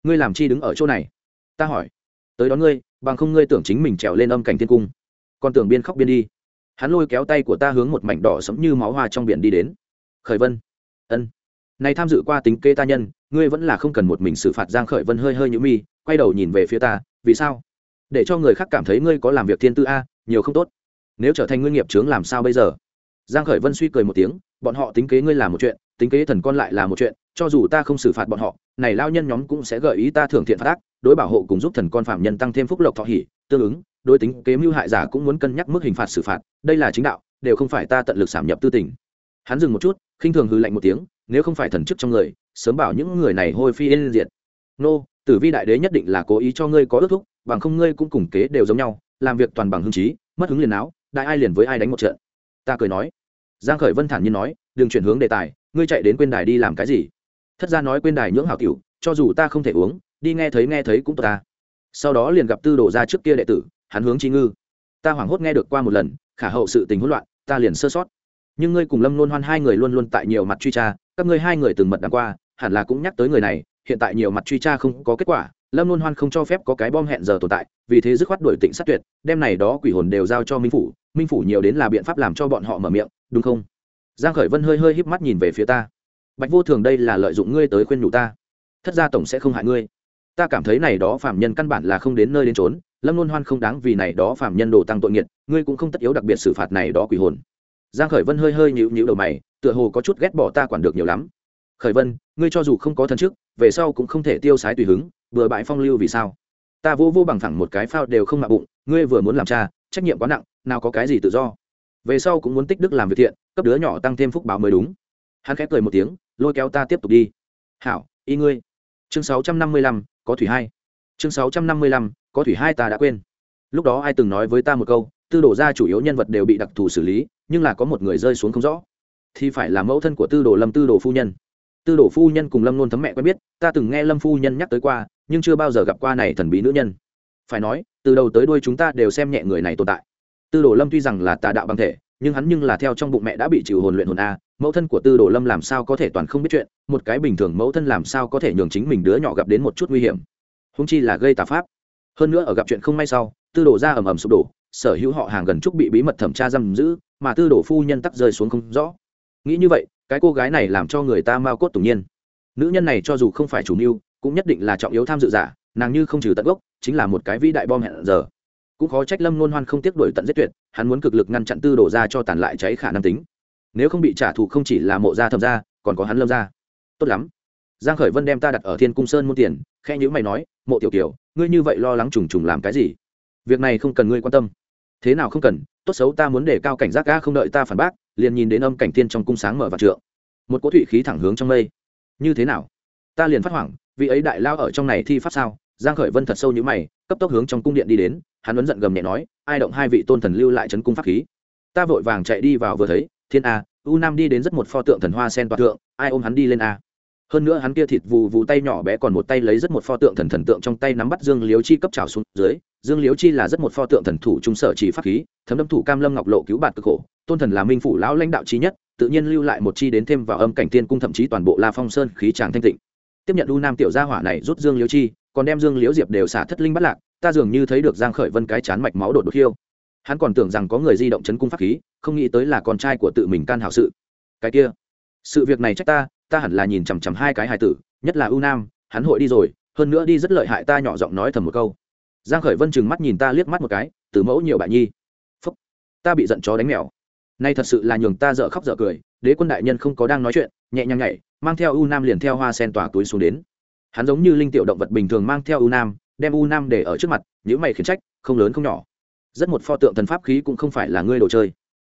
Ngươi làm chi đứng ở chỗ này? Ta hỏi tới đón ngươi, bằng không ngươi tưởng chính mình trèo lên âm cảnh thiên cung. Còn tưởng biên khóc biên đi. Hắn lôi kéo tay của ta hướng một mảnh đỏ sẫm như máu hoa trong biển đi đến. Khởi vân. Ân. Này tham dự qua tính kê ta nhân, ngươi vẫn là không cần một mình xử phạt giang khởi vân hơi hơi nhũ mi, quay đầu nhìn về phía ta, vì sao? Để cho người khác cảm thấy ngươi có làm việc thiên tư a, nhiều không tốt. Nếu trở thành ngươi nghiệp chướng làm sao bây giờ? Giang khởi vân suy cười một tiếng, bọn họ tính kế ngươi làm một chuyện, tính kế thần con lại là một chuyện, cho dù ta không xử phạt bọn họ, này lao nhân nhóm cũng sẽ gợi ý ta thưởng thiện phạt ác đối bảo hộ cùng giúp thần con phạm nhân tăng thêm phúc lộc thọ hỉ, tương ứng đối tính kế mưu hại giả cũng muốn cân nhắc mức hình phạt xử phạt đây là chính đạo đều không phải ta tận lực giảm nhập tư tình. Hắn dừng một chút khinh thường hư lạnh một tiếng nếu không phải thần chức trong người sớm bảo những người này hôi phi yên diệt. Nô tử vi đại đế nhất định là cố ý cho ngươi có ước thúc bằng không ngươi cũng cùng kế đều giống nhau làm việc toàn bằng hưng trí mất hứng liền áo đại ai liền với ai đánh một trận. Ta cười nói. Giang khởi vân thản nhiên nói đừng chuyển hướng đề tài ngươi chạy đến quên đài đi làm cái gì? Thất gia nói quên đài nhưỡng hảo tiểu, cho dù ta không thể uống đi nghe thấy nghe thấy cũng tốt ta. Sau đó liền gặp tư đồ ra trước kia đệ tử, hắn hướng chi ngư. Ta hoảng hốt nghe được qua một lần, khả hậu sự tình hỗn loạn, ta liền sơ sót. Nhưng ngươi cùng lâm luôn hoan hai người luôn luôn tại nhiều mặt truy tra, các ngươi hai người từng mật đằng qua, hẳn là cũng nhắc tới người này, hiện tại nhiều mặt truy tra không có kết quả, lâm luôn hoan không cho phép có cái bom hẹn giờ tồn tại, vì thế dứt khoát đuổi tịnh sát tuyệt đem này đó quỷ hồn đều giao cho minh phủ minh phủ nhiều đến là biện pháp làm cho bọn họ mở miệng, đúng không? Giang khởi vân hơi hơi híp mắt nhìn về phía ta. Bạch vô thường đây là lợi dụng ngươi tới khuyên nhủ ta. Thất gia tổng sẽ không hại ngươi ta cảm thấy này đó phạm nhân căn bản là không đến nơi đến trốn lâm luôn hoan không đáng vì này đó phạm nhân đồ tăng tội nghiệt, ngươi cũng không tất yếu đặc biệt xử phạt này đó quỷ hồn. Giang khởi vân hơi hơi nhíu nhíu đầu mày, tựa hồ có chút ghét bỏ ta quản được nhiều lắm. Khởi vân, ngươi cho dù không có thần chức, về sau cũng không thể tiêu sái tùy hứng vừa bại phong lưu vì sao? Ta vô vô bằng thẳng một cái phao đều không mạ bụng, ngươi vừa muốn làm cha, trách nhiệm quá nặng, nào có cái gì tự do. Về sau cũng muốn tích đức làm việc thiện, cấp đứa nhỏ tăng thêm phúc báo mới đúng. Hắn khẽ cười một tiếng, lôi kéo ta tiếp tục đi. Hảo, y ngươi. Chương sáu trăm năm mươi lăm có thủy hai. Chương sáu trăm năm mươi lăm, có thủy hai ta đã quên. Lúc đó ai từng nói với ta một câu, tư đồ gia chủ yếu nhân vật đều bị đặc thù xử lý, nhưng là có một người rơi xuống không rõ. Thì phải là mẫu thân của tư đồ lâm, tư đồ phu nhân. Tư đồ phu nhân cùng lâm nôn thấm mẹ quen biết, ta từng nghe lâm phu nhân nhắc tới qua, nhưng chưa bao giờ gặp qua này thần bí nữ nhân. Phải nói, từ đầu tới đuôi chúng ta đều xem nhẹ người này tồn tại. Tư đồ lâm tuy rằng là tà đạo bằng thể nhưng hắn nhưng là theo trong bụng mẹ đã bị chịu hồn luyện hồn a, mẫu thân của tư đồ lâm làm sao có thể toàn không biết chuyện, một cái bình thường mẫu thân làm sao có thể nhường chính mình đứa nhỏ gặp đến một chút nguy hiểm. Húng chi là gây tà pháp. Hơn nữa ở gặp chuyện không may sau, tư đồ ra ầm ầm sụp đổ, sở hữu họ hàng gần chúc bị bí mật thẩm tra giam giữ, mà tư đồ phu nhân tắc rơi xuống không rõ. Nghĩ như vậy, cái cô gái này làm cho người ta mau cốt tủng nhiên. Nữ nhân này cho dù không phải chủ mưu, cũng nhất định là trọng yếu tham dự giả, nàng như không trừ tận gốc, chính là một cái vĩ đại bom hẹn giờ. Cũng khó trách lâm nôn hoan không tiếc đuổi tận giết tuyệt hắn muốn cực lực ngăn chặn tư đổ ra cho tàn lại cháy khả năng tính. Nếu không bị trả thù không chỉ là mộ gia thầm gia, còn có hắn lâm gia. Tốt lắm. Giang khởi vân đem ta đặt ở thiên cung sơn muôn tiền khe nhữ mày nói, mộ tiểu tiểu ngươi như vậy lo lắng trùng trùng làm cái gì? Việc này không cần ngươi quan tâm. Thế nào không cần, tốt xấu ta muốn để cao cảnh giác ga không đợi ta phản bác, liền nhìn đến âm cảnh thiên trong cung sáng mở và trượng. Một cỗ thủy khí thẳng hướng trong mây. Như thế nào? Ta liền phát hoảng vị ấy đại lao ở trong này thi pháp sao? Giang khởi vân thật sâu như mày, cấp tốc hướng trong cung điện đi đến hắn ấn giận gầm nhẹ nói, ai động hai vị tôn thần lưu lại chấn cung pháp khí? Ta vội vàng chạy đi vào vừa thấy, thiên a, u nam đi đến rất một pho tượng thần hoa sen toa tượng ai ôm hắn đi lên a? Hơn nữa hắn kia thịt vù vù tay nhỏ bé còn một tay lấy rất một pho tượng thần thần tượng trong tay nắm bắt dương liếu chi cấp trào xuống dưới. Dương liếu chi là rất một pho tượng thần thủ trung sở chỉ pháp khí, thấm đâm thủ cam lâm ngọc lộ cứu bạt cực khổ. Tôn thần là minh phủ lão lãnh đạo trí nhất, tự nhiên lưu lại một chi đến thêm vào âm cảnh tiên cung thậm chí toàn bộ la phong sơn khí tràng thanh tịnh. Tiếp nhận u nam tiểu gia hỏa này rút dương liếu chi, còn đem dương liếu diệp đều xả thất linh bắt lạc ta dường như thấy được giang khởi vân cái chán mạch máu đột đột khiêu. Hắn còn tưởng rằng có người di động chấn cung pháp khí, không nghĩ tới là con trai của tự mình can hảo sự. Cái kia, sự việc này trách ta ta hẳn là nhìn chằm chằm hai cái hài tử, nhất là u nam, hắn hội đi rồi, hơn nữa đi rất lợi hại ta nhỏ giọng nói thầm một câu. Giang khởi vân chừng mắt nhìn ta liếc mắt một cái, từ mẫu nhiều bại nhi. Phúc, ta bị giận chó đánh mèo. Nay thật sự là nhường ta dở khóc dở cười, đế quân đại nhân không có đang nói chuyện, nhẹ nhàng nhảy, mang theo u nam liền theo hoa sen tỏa túi xuống đến. Hắn giống như linh tiểu động vật bình thường mang theo u nam đem u nam để ở trước mặt những mày khiển trách, không lớn không nhỏ. Rất một pho tượng thần pháp khí cũng không phải là ngươi đồ chơi.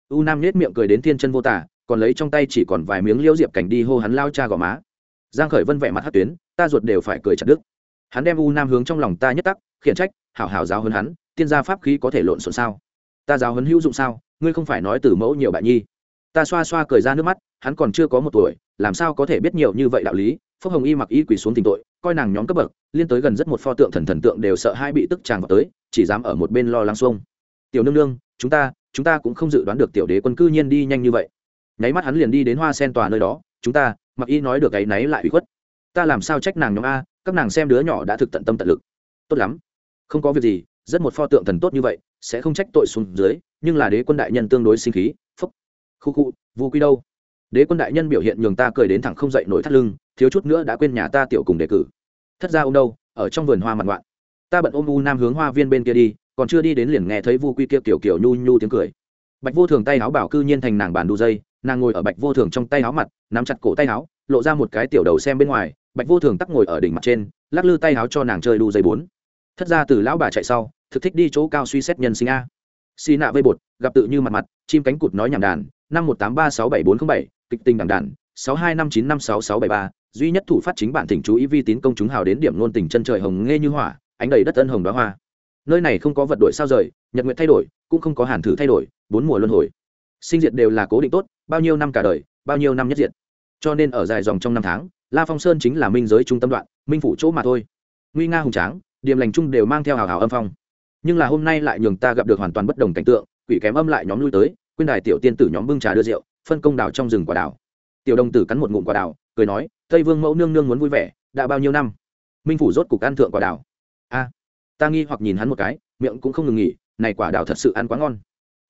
U nam nhếch miệng cười đến thiên chân vô tả còn lấy trong tay chỉ còn vài miếng liễu diệp cảnh đi hô hắn lao cha gò má. Giang khởi vân vẻ mặt hát tuyến, ta ruột đều phải cười chặt đứt. Hắn đem u nam hướng trong lòng ta nhất tắc, khiển trách, hảo hảo giáo hơn hắn, tiên gia pháp khí có thể lộn xộn sao? Ta giáo huấn hữu dụng sao? Ngươi không phải nói từ mẫu nhiều bại nhi. Ta xoa xoa cười ra nước mắt, hắn còn chưa có một tuổi, làm sao có thể biết nhiều như vậy đạo lý? Phúc hồng y mặc y quỳ xuống tình tội, coi nàng nhóm cấp bậc, liên tới gần rất một pho tượng thần thần tượng đều sợ hai bị tức tràn vào tới, chỉ dám ở một bên lo lắng xuông. Tiểu nương nương, chúng ta chúng ta cũng không dự đoán được tiểu đế quân cư nhiên đi nhanh như vậy. Nháy mắt hắn liền đi đến hoa sen tòa nơi đó, chúng ta, mặc y nói được ấy náy lại ủy khuất. Ta làm sao trách nàng nhóm a, các nàng xem đứa nhỏ đã thực tận tâm tận lực. Tốt lắm. Không có việc gì, rất một pho tượng thần tốt như vậy, sẽ không trách tội xuống dưới, nhưng là đế quân đại nhân tương đối sinh khí. Phúc. Khu khu, vu quy đâu? Đế quân đại nhân biểu hiện nhường ta cười đến thẳng không dậy nổi thắt lưng thiếu chút nữa đã quên nhà ta tiểu cùng đề cử. Thất ra ông đâu, ở trong vườn hoa mặt ngoạn. Ta bận ôm u nam hướng hoa viên bên kia đi, còn chưa đi đến liền nghe thấy vu quy kia kiểu kiểu nhu nhu tiếng cười. Bạch vô thường tay áo bảo cư nhiên thành nàng bàn đu dây, nàng ngồi ở bạch vô thường trong tay áo mặt, nắm chặt cổ tay áo, lộ ra một cái tiểu đầu xem bên ngoài, bạch vô thường tắc ngồi ở đỉnh mặt trên, lắc lư tay áo cho nàng chơi đu dây bốn. Thất ra từ lão bà chạy sau, thực thích đi chỗ cao suy xét nhân sinh a. Xì nạ vây bột, gặp tự như mặt mặt, chim cánh cụt nói nhảm đàn, năm một tám ba sáu bảy bốn t r ă n h bảy, kịch tình đảng đàn, sáu hai năm chín năm sáu sáu bảy ba duy nhất thủ phát chính bản thỉnh chú ý vi tín công chúng hào đến điểm nôn tình chân trời hồng nghe như hỏa, ánh đầy đất ân hồng đoá hoa. Nơi này không có vật đổi sao rời, nhật nguyện thay đổi, cũng không có hàn thử thay đổi, bốn mùa luân hồi. Sinh diệt đều là cố định tốt, bao nhiêu năm cả đời, bao nhiêu năm nhất diệt. Cho nên ở dài dòng trong năm tháng, la phong sơn chính là minh giới trung tâm đoạn, minh phủ chỗ mà thôi. Nguy nga hùng tráng điểm lành chung đều mang theo hào hào âm phong. Nhưng là hôm nay lại nhường ta gặp được hoàn toàn bất đồng cảnh tượng, quỷ kém âm lại nhóm lui tới quyên đài tiểu tiên tử nhóm bưng trà đưa rượu, phân công đào trong rừng quả đào tiểu đồng tử cắn một ngụm quả đào cười nói, tây vương mẫu nương nương muốn vui vẻ, đã bao nhiêu năm? Minh phủ rốt cục ăn thượng quả đào a. Ta nghi hoặc nhìn hắn một cái, miệng cũng không ngừng nghỉ, này quả đào thật sự ăn quá ngon.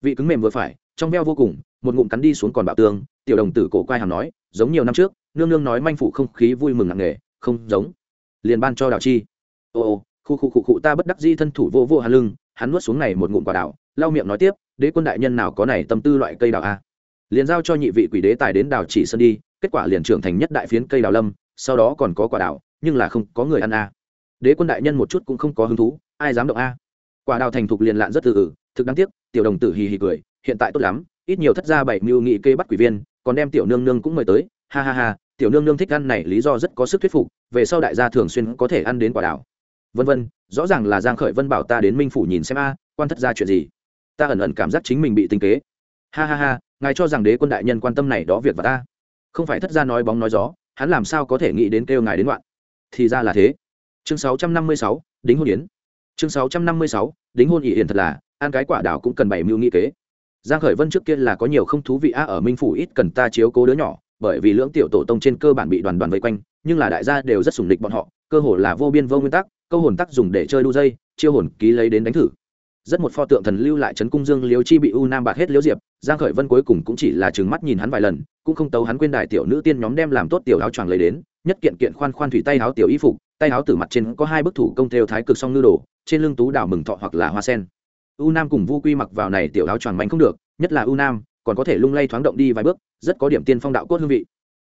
Vị cứng mềm vừa phải, trong veo vô cùng, một ngụm cắn đi xuống còn bạo tương, tiểu đồng tử cổ quai hàm nói, giống nhiều năm trước, nương nương nói manh phủ không khí vui mừng nặng nề, không giống. Liền ban cho đào chi. Ô ô, khu khu khu khu, ta bất đắc di thân thủ vô vô hà lưng, hắn nuốt xuống này một ngụm quả đào lau miệng nói tiếp, đế quân đại nhân nào có này tâm tư loại cây đào a? Liền giao cho nhị vị quỷ đế tài đến đào chỉ sơn đi kết quả liền trưởng thành nhất đại phiến cây đào lâm, sau đó còn có quả đào, nhưng là không có người ăn a. Đế quân đại nhân một chút cũng không có hứng thú, ai dám động a? Quả đào thành thục liền lạn rất tự ử thực đáng tiếc, tiểu đồng tử hì hì cười, hiện tại tốt lắm, ít nhiều thất gia bảy mưu nghị kê bắt quỷ viên, còn đem tiểu nương nương cũng mời tới, ha ha ha, tiểu nương nương thích ăn này lý do rất có sức thuyết phục, về sau đại gia thường xuyên có thể ăn đến quả đào. Vân vân, rõ ràng là giang khởi vân bảo ta đến minh phủ nhìn xem a, quan thất gia chuyện gì? Ta ẩn ẩn cảm giác chính mình bị tinh kế. Ha ha ha, ngài cho rằng đế quân đại nhân quan tâm này đó việc và ta không phải thất gia nói bóng nói gió hắn làm sao có thể nghĩ đến kêu ngài đến đoạn thì ra là thế. Chương 656, đính hôn yến. Chương 656, đính hôn ỷ hiền thật là ăn cái quả đào cũng cần bảy mưu nghĩ kế. Giang khởi vân trước kia là có nhiều không thú vị a ở minh phủ ít cần ta chiếu cố đứa nhỏ bởi vì lưỡng tiểu tổ tông trên cơ bản bị đoàn đoàn vây quanh nhưng là đại gia đều rất sủng địch bọn họ cơ hồ là vô biên vô nguyên tắc câu hồn tắc dùng để chơi đu dây chiêu hồn ký lấy đến đánh thử. Rất một pho tượng thần lưu lại trấn cung dương liếu chi bị u nam bạc hết liếu diệp giang khởi vân cuối cùng cũng chỉ là trừng mắt nhìn hắn vài lần, cũng không tấu hắn quên đại tiểu nữ tiên nhóm đem làm tốt tiểu áo choàng lấy đến, nhất kiện kiện khoan khoan thủy tay áo tiểu y phục, tay áo từ mặt trên có hai bức thủ công theo thái cực song ngư đồ, trên lưng tú đảo mừng thọ hoặc là hoa sen. U nam cùng vu quy mặc vào này tiểu áo choàng mạnh không được, nhất là u nam, còn có thể lung lay thoáng động đi vài bước, rất có điểm tiên phong đạo cốt hương vị.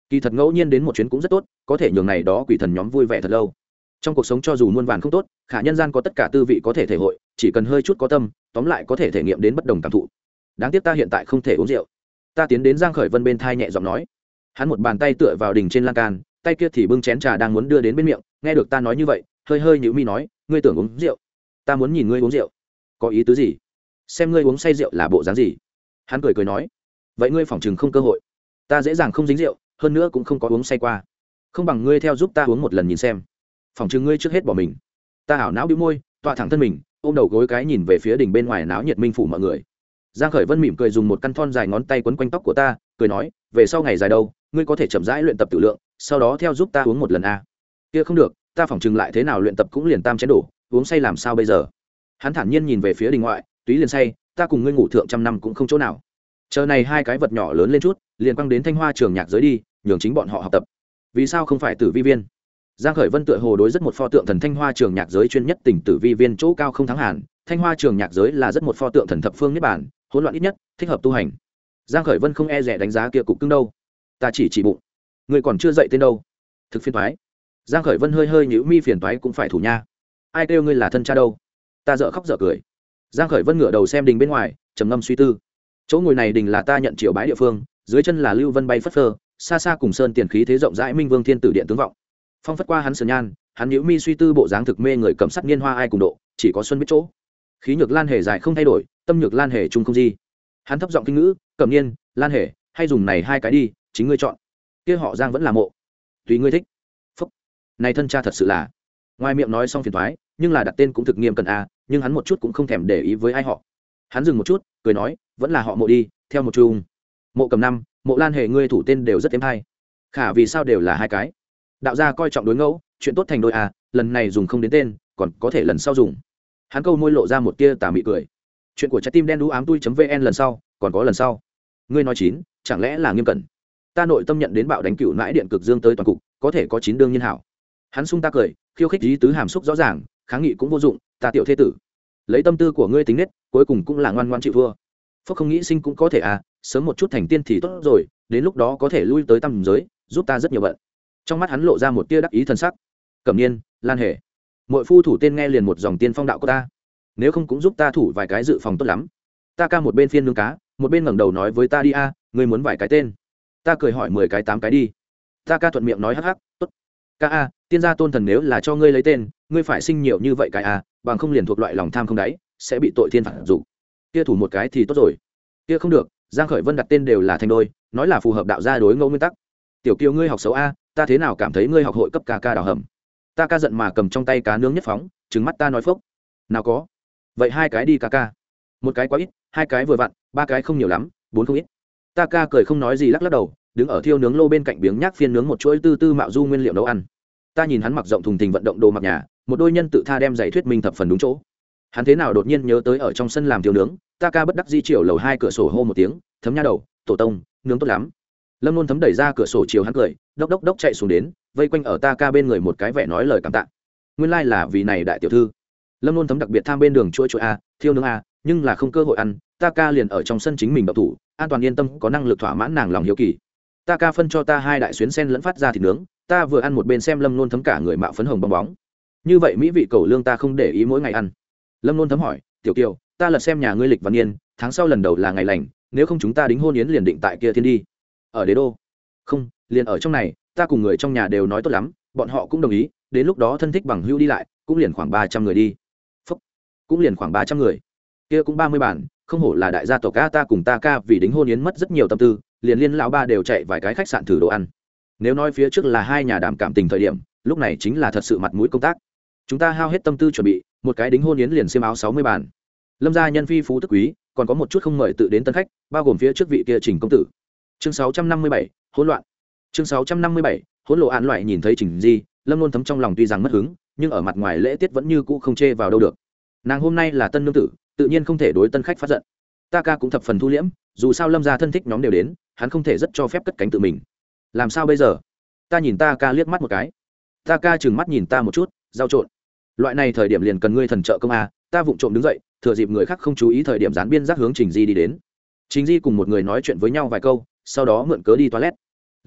Kỳ thật ngẫu nhiên đến một chuyến cũng rất tốt, có thể nhường này đó quỷ thần nhóm vui vẻ thật lâu. Trong cuộc sống cho dù muôn vàn không tốt, khả nhân gian có tất cả tư vị có thể thể hội, chỉ cần hơi chút có tâm, tóm lại có thể thể nghiệm đến bất đồng cảm thụ đáng tiếc ta hiện tại không thể uống rượu. Ta tiến đến giang khởi vân bên thai nhẹ giọng nói. Hắn một bàn tay tựa vào đỉnh trên lan can, tay kia thì bưng chén trà đang muốn đưa đến bên miệng, nghe được ta nói như vậy, hơi hơi nhíu mi nói, ngươi tưởng uống rượu? Ta muốn nhìn ngươi uống rượu. Có ý tứ gì? Xem ngươi uống say rượu là bộ dáng gì? Hắn cười cười nói, vậy ngươi phỏng chừng không cơ hội. Ta dễ dàng không dính rượu, hơn nữa cũng không có uống say qua. Không bằng ngươi theo giúp ta uống một lần nhìn xem. Phỏng chừng ngươi trước hết bỏ mình. Ta hảo não bĩu môi, tọa thẳng thân mình, ôm đầu gối cái nhìn về phía đỉnh bên ngoài náo nhiệt minh phủ mọi người giang khởi vân mỉm cười dùng một căn thon dài ngón tay quấn quanh tóc của ta, cười nói, về sau ngày dài đâu, ngươi có thể chậm rãi luyện tập tự lượng, sau đó theo giúp ta uống một lần a. Kia không được, ta phỏng chừng lại thế nào luyện tập cũng liền tam chén đổ, uống say làm sao bây giờ? Hắn thản nhiên nhìn về phía đình ngoại, túy liền say, ta cùng ngươi ngủ thượng trăm năm cũng không chỗ nào. Chờ này hai cái vật nhỏ lớn lên chút, liền quăng đến thanh hoa trường nhạc giới đi, nhường chính bọn họ học tập. Vì sao không phải tử vi viên? Giang khởi vân tựa hồ đối rất một pho tượng thần thanh hoa trường nhạc giới chuyên nhất tỉnh tử vi viên chỗ cao không thắng hàn thanh hoa trường nhạc giới là rất một pho tượng thần thập phương niết bản hỗn loạn ít nhất, thích hợp tu hành. Giang khởi vân không e rẻ đánh giá kia cục cưng đâu. Ta chỉ chỉ bụng. Người còn chưa dậy tên đâu. Thực phiền toái. Giang khởi vân hơi hơi nhíu mi phiền toái cũng phải thủ nha. Ai kêu ngươi là thân cha đâu? Ta dở khóc dở cười. Giang khởi vân ngửa đầu xem đình bên ngoài, trầm ngâm suy tư. Chỗ ngồi này đình là ta nhận triệu bái địa phương, dưới chân là lưu vân bay phất phơ, xa xa cùng sơn tiền khí thế rộng rãi minh vương thiên tử điện tướng vọng. Phong phất qua hắn sườn nhan, hắn nhíu mi suy tư bộ dáng thực mê người cầm sắt niên hoa ai cùng độ, chỉ có xuân biết chỗ khí nhược lan hề dài không thay đổi, tâm nhược lan hề trung không gì hắn thấp giọng kinh ngữ, cẩm niên lan hề, hay dùng này hai cái đi, chính ngươi chọn. Kia họ giang vẫn là mộ. Tùy ngươi thích. Phúc. Này thân cha thật sự là. Ngoài miệng nói xong phiền thoái nhưng là đặt tên cũng thực nghiêm cần a, nhưng hắn một chút cũng không thèm để ý với ai họ. Hắn dừng một chút, cười nói, vẫn là họ mộ đi, theo một chung. Mộ cầm năm, mộ lan hề, ngươi thủ tên đều rất thêm hay. Khả vì sao đều là hai cái? Đạo gia coi trọng đối ngẫu, chuyện tốt thành đôi à lần này dùng không đến tên, còn có thể lần sau dùng hắn câu môi lộ ra một tia tà mị cười. Chuyện của trái tim đen đũ ám tui vn lần sau, còn có lần sau. Ngươi nói chín, chẳng lẽ là nghiêm cẩn? Ta nội tâm nhận đến bạo đánh cựu nãi điện cực dương tới toàn cục, có thể có chín đương nhiên hảo. Hắn sung ta cười, khiêu khích lý tứ hàm xúc rõ ràng, kháng nghị cũng vô dụng, ta tiểu thế tử. Lấy tâm tư của ngươi tính nết, cuối cùng cũng là ngoan ngoan chịu thua. Phúc không nghĩ sinh cũng có thể à sớm một chút thành tiên thì tốt rồi, đến lúc đó có thể lui tới tầm giới, giúp ta rất nhiều bận. Trong mắt hắn lộ ra một tia đắc ý thân sắc. Cẩm niên, lan hề mỗi phu thủ tên nghe liền một dòng tiên phong đạo của ta. Nếu không cũng giúp ta thủ vài cái dự phòng tốt lắm. Ta ca một bên phiên nương cá, một bên ngẩng đầu nói với ta đi a, ngươi muốn vài cái tên. Ta cười hỏi mười cái tám cái đi. Ta ca thuận miệng nói hắc hắc, tốt. Ca a, tiên gia tôn thần nếu là cho ngươi lấy tên, ngươi phải sinh nhiều như vậy cái a, bằng không liền thuộc loại lòng tham không đáy, sẽ bị tội thiên phạt dụ kia thủ một cái thì tốt rồi. Kia không được, giang khởi vân đặt tên đều là thành đôi, nói là phù hợp đạo gia đối ngẫu nguyên tắc. Tiểu kiều ngươi học xấu a, ta thế nào cảm thấy ngươi học hội cấp ca ca đào hầm? Ta ca giận mà cầm trong tay cá nướng nhất phóng, trừng mắt ta nói phốc. Nào có. Vậy hai cái đi ca ca. Một cái quá ít, hai cái vừa vặn, ba cái không nhiều lắm, bốn không ít. Ta ca cười không nói gì lắc lắc đầu, đứng ở thiêu nướng lô bên cạnh biếng nhác phiên nướng một chuỗi tư tư mạo du nguyên liệu nấu ăn. Ta nhìn hắn mặc rộng thùng thình vận động đồ mặc nhà, một đôi nhân tự tha đem giày thuyết minh thập phần đúng chỗ. Hắn thế nào đột nhiên nhớ tới ở trong sân làm thiêu nướng, ta ca bất đắc di chiều lầu hai cửa sổ hô một tiếng, thấm nha đầu, tổ tông, nướng tốt lắm. Lâm luôn thấm đẩy ra cửa sổ chiều hắn cười, đốc đốc đốc chạy xuống đến vây quanh ở ta ca bên người một cái vẻ nói lời cảm tạ. Nguyên lai、like、là vì này đại tiểu thư. Lâm luôn thấm đặc biệt tham bên đường chuỗi chuỗi a, thiêu nướng a, nhưng là không cơ hội ăn, ta ca liền ở trong sân chính mình đậu thủ, an toàn yên tâm, có năng lực thỏa mãn nàng lòng hiếu kỳ. Ta ca phân cho ta hai đại xuyến sen lẫn phát ra thịt nướng, ta vừa ăn một bên xem lâm luôn thấm cả người mạo phấn hồng bong bóng. Như vậy mỹ vị cầu lương ta không để ý mỗi ngày ăn. Lâm luôn thấm hỏi, tiểu kiều, ta lật xem nhà ngươi lịch văn niên tháng sau lần đầu là ngày lành, nếu không chúng ta đính hôn yến liền định tại kia thiên đi. Ở đế đô. Không, liền ở trong này ta cùng người trong nhà đều nói tốt lắm, bọn họ cũng đồng ý, đến lúc đó thân thích bằng hưu đi lại, cũng liền khoảng ba trăm người đi. Phúc. cũng liền khoảng ba trăm người. Kia cũng ba mươi bản không hổ là đại gia tộc ca ta cùng ta ca vì đính hôn yến mất rất nhiều tâm tư, liền liên lão ba đều chạy vài cái khách sạn thử đồ ăn. Nếu nói phía trước là hai nhà đàm cảm tình thời điểm, lúc này chính là thật sự mặt mũi công tác. Chúng ta hao hết tâm tư chuẩn bị, một cái đính hôn yến liền xiêm áo sáu mươi bản lâm gia nhân phi phú tức quý, còn có một chút không mời tự đến tân khách, bao gồm phía trước vị kia trình công tử. Chương sáu trăm năm mươi bảy, hỗn loạn chương sáu trăm năm mươi bảy, hỗn lộ án loại nhìn thấy trình di, lâm luôn thấm trong lòng tuy rằng mất hứng, nhưng ở mặt ngoài lễ tiết vẫn như cũ không chê vào đâu được. Nàng hôm nay là tân nương tử, tự nhiên không thể đối tân khách phát giận. Ta ca cũng thập phần thu liễm, dù sao lâm gia thân thích nhóm đều đến, hắn không thể rất cho phép cất cánh tự mình. Làm sao bây giờ? Ta nhìn ta ca liếc mắt một cái. Ta ca chừng mắt nhìn ta một chút, giao trộn. Loại này thời điểm liền cần ngươi thần trợ công a, ta vụng trộm đứng dậy, thừa dịp người khác không chú ý thời điểm dán biên giác hướng trình di đi đến. Trình di cùng một người nói chuyện với nhau vài câu, sau đó mượn cớ đi toilet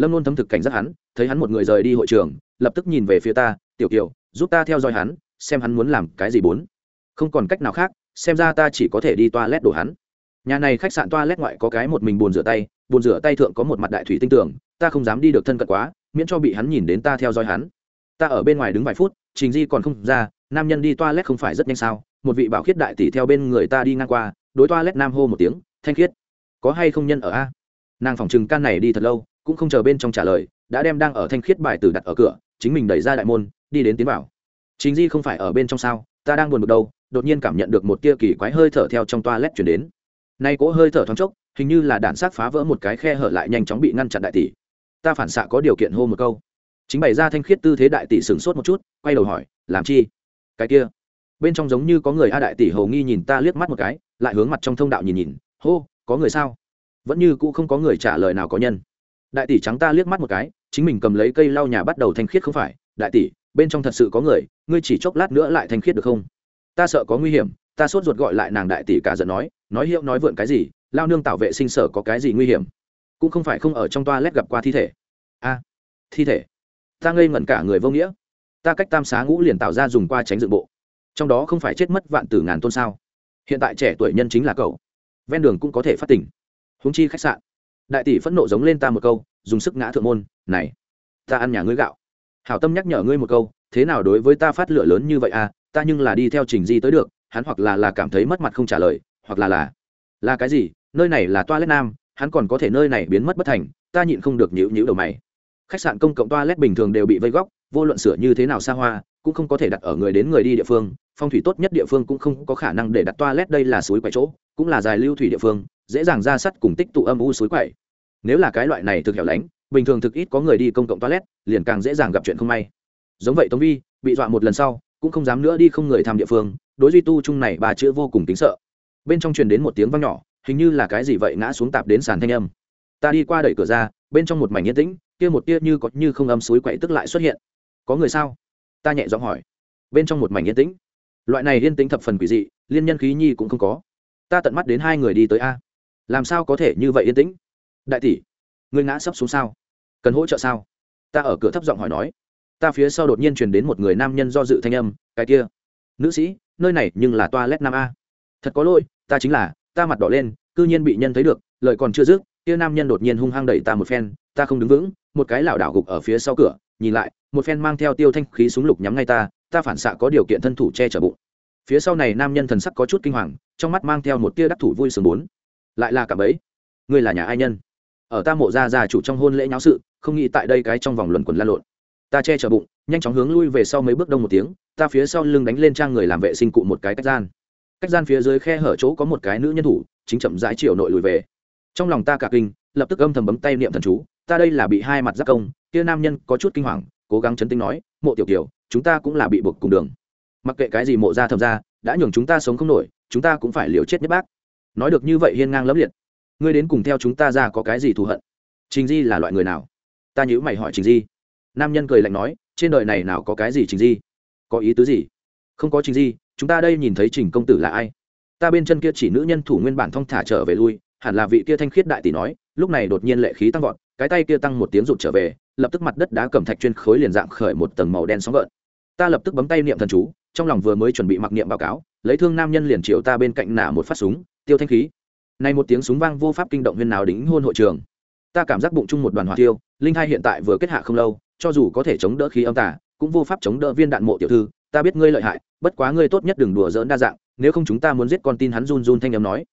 lâm luôn thấm thực cảnh giác hắn, thấy hắn một người rời đi hội trường, lập tức nhìn về phía ta, tiểu kiều, giúp ta theo dõi hắn, xem hắn muốn làm cái gì bốn. Không còn cách nào khác, xem ra ta chỉ có thể đi toa lét đổ hắn. Nhà này khách sạn toa lét ngoại có cái một mình bồn rửa tay bồn rửa tay thượng có một mặt đại thủy tinh tưởng ta không dám đi được thân cận quá, miễn cho bị hắn nhìn đến ta theo dõi hắn. Ta ở bên ngoài đứng vài phút, trình di còn không ra, nam nhân đi toa lét không phải rất nhanh sao? Một vị bảo khiết đại tỷ theo bên người ta đi ngang qua, đối toa lét nam hô một tiếng, thanh khiết, có hay không nhân ở a? Nàng phòng trừng can này đi thật lâu cũng không chờ bên trong trả lời, đã đem đang ở thanh khiết bài tử đặt ở cửa, chính mình đẩy ra đại môn, đi đến tiến vào. Chính di không phải ở bên trong sao? Ta đang buồn bực đâu, đột nhiên cảm nhận được một tia kỳ quái hơi thở theo trong toa lét chuyển đến. Nay cỗ hơi thở thoáng chốc, hình như là đạn sát phá vỡ một cái khe hở lại nhanh chóng bị ngăn chặn đại tỷ. Ta phản xạ có điều kiện hô một câu. Chính bày ra thanh khiết tư thế đại tỷ sửng sốt một chút, quay đầu hỏi, làm chi? Cái kia. Bên trong giống như có người a đại tỷ hầu nghi nhìn ta liếc mắt một cái, lại hướng mặt trong thông đạo nhìn nhìn, hô, có người sao? Vẫn như cũ không có người trả lời nào có nhân đại tỷ trắng ta liếc mắt một cái, chính mình cầm lấy cây lau nhà bắt đầu thanh khiết không phải. Đại tỷ, bên trong thật sự có người, ngươi chỉ chốc lát nữa lại thanh khiết được không? Ta sợ có nguy hiểm, ta sốt ruột gọi lại nàng đại tỷ cả giận nói nói hiệu nói vượn cái gì, lao nương tạo vệ sinh sở có cái gì nguy hiểm? Cũng không phải không ở trong toa lét gặp qua thi thể. A, thi thể. Ta ngây ngẩn cả người vô nghĩa. Ta cách tam xá ngũ liền tạo ra dùng qua tránh dựng bộ. Trong đó không phải chết mất vạn tử ngàn tôn sao? Hiện tại trẻ tuổi nhân chính là cậu. Ven đường cũng có thể phát tỉnh húng chi khách sạn đại tỷ phẫn nộ giống lên ta một câu, dùng sức ngã thượng môn, này, ta ăn nhà ngươi gạo. Hảo tâm nhắc nhở ngươi một câu, thế nào đối với ta phát lửa lớn như vậy à? Ta nhưng là đi theo trình di tới được, hắn hoặc là là cảm thấy mất mặt không trả lời, hoặc là là là cái gì? Nơi này là toilet nam, hắn còn có thể nơi này biến mất bất thành, ta nhịn không được nhữ nhữ đầu mày. Khách sạn công cộng toilet bình thường đều bị vây góc, vô luận sửa như thế nào xa hoa, cũng không có thể đặt ở người đến người đi địa phương, phong thủy tốt nhất địa phương cũng không có khả năng để đặt toilet đây là suối quậy chỗ, cũng là dài lưu thủy địa phương dễ dàng ra sắt cùng tích tụ âm u suối quậy. Nếu là cái loại này thực hẻo lánh, bình thường thực ít có người đi công cộng toilet, liền càng dễ dàng gặp chuyện không may. Giống vậy tống vi, bị dọa một lần sau, cũng không dám nữa đi không người tham địa phương, đối duy tu chung này bà chữ vô cùng tính sợ. Bên trong truyền đến một tiếng vang nhỏ, hình như là cái gì vậy ngã xuống tạp đến sàn thanh âm. Ta đi qua đẩy cửa ra, bên trong một mảnh yên tĩnh, kia một tia như có như không âm suối quậy tức lại xuất hiện. Có người sao? Ta nhẹ giọng hỏi. Bên trong một mảnh yên tĩnh. Loại này yên tĩnh thập phần quỷ dị, liên nhân khí nhi cũng không có. Ta tận mắt đến hai người đi tới a làm sao có thể như vậy yên tĩnh? Đại tỷ người ngã sấp xuống sao? Cần hỗ trợ sao? Ta ở cửa thấp giọng hỏi nói. Ta phía sau đột nhiên truyền đến một người nam nhân do dự thanh âm, cái kia. Nữ sĩ, nơi này nhưng là toilet nam a. Thật có lỗi, ta chính là, ta mặt đỏ lên, cư nhiên bị nhân thấy được, lời còn chưa dứt, kia nam nhân đột nhiên hung hăng đẩy ta một phen, ta không đứng vững, một cái lảo đảo gục ở phía sau cửa, nhìn lại, một phen mang theo tiêu thanh khí súng lục nhắm ngay ta ta phản xạ có điều kiện thân thủ che chở bụng. Phía sau này nam nhân thần sắc có chút kinh hoàng, trong mắt mang theo một tia đắc thủ vui sướng bốn lại là cả bấy. Ngươi là nhà ai nhân? Ở ta mộ gia gia chủ trong hôn lễ nháo sự, không nghĩ tại đây cái trong vòng luẩn quẩn lan lộn. Ta che chở bụng, nhanh chóng hướng lui về sau mấy bước đông một tiếng, ta phía sau lưng đánh lên trang người làm vệ sinh cụ một cái cách gian. Cách gian phía dưới khe hở chỗ có một cái nữ nhân thủ, chính chậm rãi chiều nội lùi về. Trong lòng ta cả kinh, lập tức âm thầm bấm tay niệm thần chú, ta đây là bị hai mặt giác công, kia nam nhân có chút kinh hoàng, cố gắng chấn tinh nói, mộ tiểu tiểu chúng ta cũng là bị buộc cùng đường. Mặc kệ cái gì mộ ra thầm ra đã nhường chúng ta sống không nổi, chúng ta cũng phải liều chết nhất bác nói được như vậy hiên ngang lẫm liệt. Ngươi đến cùng theo chúng ta ra có cái gì thù hận? Trình di là loại người nào? Ta nhữ mày hỏi trình di. Nam nhân cười lạnh nói, trên đời này nào có cái gì trình di? Có ý tứ gì? Không có trình di, chúng ta đây nhìn thấy trình công tử là ai? Ta bên chân kia chỉ nữ nhân thủ nguyên bản thong thả trở về lui, hẳn là vị kia thanh khiết đại tỷ nói, lúc này đột nhiên lệ khí tăng vọt, cái tay kia tăng một tiếng rụt trở về, lập tức mặt đất đá cẩm thạch chuyên khối liền dạng khởi một tầng màu đen sóng gợn. Ta lập tức bấm tay niệm thần chú, trong lòng vừa mới chuẩn bị mặc niệm báo cáo, lấy thương nam nhân liền chiều ta bên cạnh nả một phát súng tiêu thanh khí. Này một tiếng súng vang vô pháp kinh động huyên nào đính hôn hội trường. Ta cảm giác bụng chung một đoàn hỏa tiêu linh hai hiện tại vừa kết hạ không lâu, cho dù có thể chống đỡ khí âm tả cũng vô pháp chống đỡ viên đạn mộ tiểu thư, ta biết ngươi lợi hại, bất quá ngươi tốt nhất đừng đùa dỡn đa dạng, nếu không chúng ta muốn giết con tin hắn run run thanh âm nói.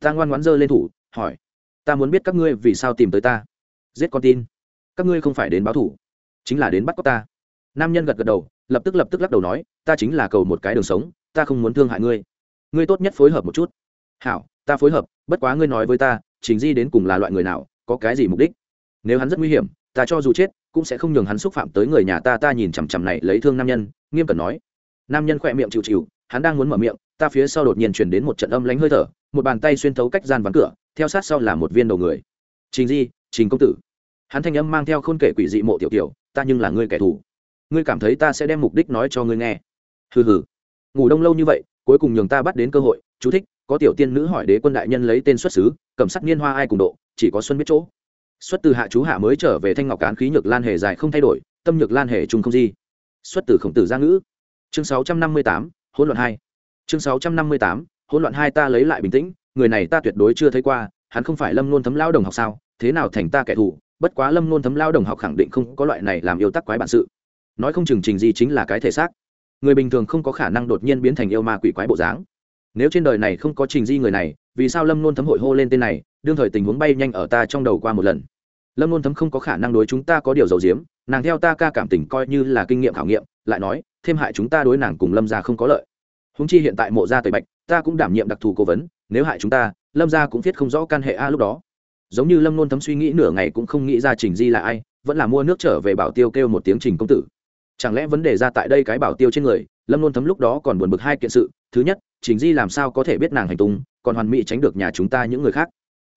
Ta ngoan ngoãn giơ lên thủ, hỏi, ta muốn biết các ngươi vì sao tìm tới ta? Giết con tin. Các ngươi không phải đến báo thủ, chính là đến bắt cóc ta. Nam nhân gật gật đầu, lập tức lập tức lắc đầu nói, ta chính là cầu một cái đường sống, ta không muốn thương hại ngươi. Ngươi tốt nhất phối hợp một chút hảo, ta phối hợp, bất quá ngươi nói với ta chính di đến cùng là loại người nào, có cái gì mục đích? Nếu hắn rất nguy hiểm, ta cho dù chết, cũng sẽ không nhường hắn xúc phạm tới người nhà ta. Ta nhìn chằm chằm này lấy thương nam nhân, nghiêm cẩn nói. Nam nhân khỏe miệng chịu chịu, hắn đang muốn mở miệng, ta phía sau đột nhiên chuyển đến một trận âm lánh hơi thở, một bàn tay xuyên thấu cách gian vắng cửa, theo sát sau là một viên đầu người. Trình di, trình công tử. Hắn thanh âm mang theo khôn kể quỷ dị mộ tiểu tiểu, ta nhưng là ngươi kẻ thù. Ngươi cảm thấy ta sẽ đem mục đích nói cho ngươi nghe. Hừ hừ. Ngủ đông lâu như vậy cuối cùng nhường ta bắt đến cơ hội, chú thích, có tiểu tiên nữ hỏi đế quân đại nhân lấy tên xuất xứ cầm sắc niên hoa ai cùng độ, chỉ có xuân biết chỗ. Xuất từ hạ chú hạ mới trở về thanh ngọc cán khí nhược lan hề dài không thay đổi, tâm nhược lan hề trùng không di. Xuất từ khổng tử gia ngữ. Chương sáu trăm năm mươi tám, hỗn loạn hai. Chương sáu trăm năm mươi tám, hỗn loạn hai ta lấy lại bình tĩnh, người này ta tuyệt đối chưa thấy qua, hắn không phải lâm luôn thấm lao đồng học sao, thế nào thành ta kẻ thù, bất quá lâm luôn thấm lao đồng học khẳng định không có loại này làm yêu tắc quái bản sự. Nói không chừng trình gì chính là cái thể xác người bình thường không có khả năng đột nhiên biến thành yêu ma quỷ quái bộ dáng. Nếu trên đời này không có trình di người này, vì sao lâm Nôn thấm hội hô lên tên này, đương thời tình huống bay nhanh ở ta trong đầu qua một lần. Lâm Nôn thấm không có khả năng đối chúng ta có điều dầu diếm nàng theo ta ca cảm tình coi như là kinh nghiệm khảo nghiệm, lại nói, thêm hại chúng ta đối nàng cùng lâm gia không có lợi. Húng chi hiện tại mộ gia tời bạch, ta cũng đảm nhiệm đặc thù cố vấn, nếu hại chúng ta, lâm gia cũng thiết không rõ can hệ a lúc đó. Giống như lâm nôn thấm suy nghĩ nửa ngày cũng không nghĩ ra trình di là ai, vẫn là mua nước trở về bảo tiêu kêu một tiếng trình công tử chẳng lẽ vấn đề ra tại đây cái bảo tiêu trên người, lâm luôn thấm lúc đó còn buồn bực hai kiện sự. Thứ nhất chính di làm sao có thể biết nàng hành tung, còn hoàn mỹ tránh được nhà chúng ta những người khác.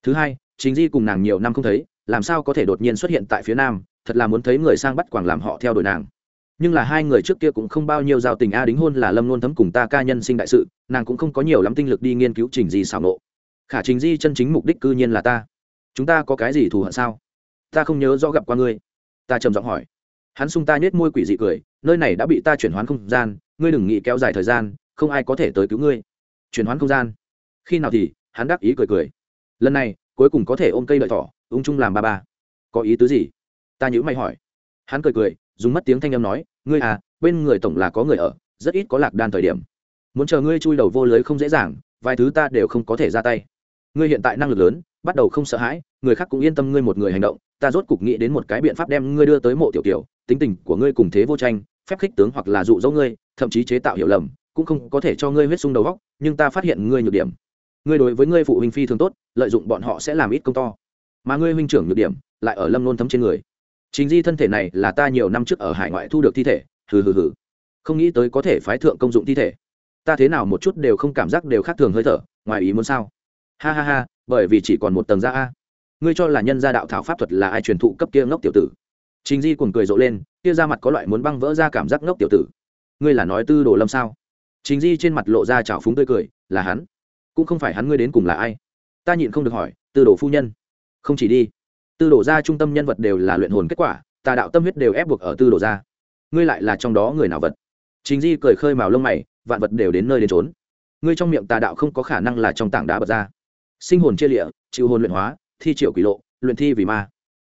Thứ hai chính di cùng nàng nhiều năm không thấy, làm sao có thể đột nhiên xuất hiện tại phía nam, thật là muốn thấy người sang bắt quảng làm họ theo đuổi nàng. Nhưng là hai người trước kia cũng không bao nhiêu giao tình a đính hôn là lâm luôn thấm cùng ta ca nhân sinh đại sự, nàng cũng không có nhiều lắm tinh lực đi nghiên cứu trình di xảo nộ. Khả trình di chân chính mục đích cư nhiên là ta. Chúng ta có cái gì thù hận sao? Ta không nhớ rõ gặp qua ngươi. Ta trầm giọng hỏi hắn sung ta nhét môi quỷ dị cười, nơi này đã bị ta chuyển hoán không gian, ngươi đừng nghĩ kéo dài thời gian, không ai có thể tới cứu ngươi. Chuyển hoán không gian? Khi nào thì? Hắn đáp ý cười cười. Lần này, cuối cùng có thể ôm cây đợi thỏ, ung chung làm ba ba. Có ý tứ gì? Ta nhữ mày hỏi. Hắn cười cười, dùng mất tiếng thanh âm nói, ngươi à bên người tổng là có người ở, rất ít có lạc đan thời điểm. Muốn chờ ngươi chui đầu vô lưới không dễ dàng, vài thứ ta đều không có thể ra tay. Ngươi hiện tại năng lực lớn, bắt đầu không sợ hãi, người khác cũng yên tâm ngươi một người hành động, ta rốt cục nghĩ đến một cái biện pháp đem ngươi đưa tới mộ tiểu tiểu tính tình của ngươi cùng thế vô tranh, phép khích tướng hoặc là dụ dỗ ngươi, thậm chí chế tạo hiểu lầm, cũng không có thể cho ngươi huyết sung đầu góc nhưng ta phát hiện ngươi nhược điểm. Ngươi đối với ngươi phụ huynh phi thường tốt, lợi dụng bọn họ sẽ làm ít công to. Mà ngươi huynh trưởng nhược điểm, lại ở lâm nôn thấm trên người. Chính di thân thể này là ta nhiều năm trước ở hải ngoại thu được thi thể. Hừ hừ hừ. Không nghĩ tới có thể phái thượng công dụng thi thể. Ta thế nào một chút đều không cảm giác đều khác thường hơi thở, ngoài ý muốn sao? Ha ha ha, bởi vì chỉ còn một tầng da a. Ngươi cho là nhân gia đạo thảo pháp thuật là ai truyền thụ cấp kia ngốc tiểu tử? Chính di cuồng cười rộ lên kia ra mặt có loại muốn băng vỡ ra cảm giác ngốc tiểu tử. Ngươi là nói tư đồ lâm sao? Chính di trên mặt lộ ra trào phúng tươi cười là hắn. Cũng không phải hắn ngươi đến cùng là ai. Ta nhịn không được hỏi tư đồ phu nhân. Không chỉ đi. Tư đồ gia trung tâm nhân vật đều là luyện hồn kết quả tà đạo tâm huyết đều ép buộc ở tư đồ gia. ngươi lại là trong đó người nào vật? Chính di cười khơi màu lông mày vạn vật đều đến nơi đến trốn ngươi trong miệng tà đạo không có khả năng là trong tảng đá bật ra. Sinh hồn chia liệt, chịu hồn luyện hóa thi triệu quỷ lộ luyện thi vì ma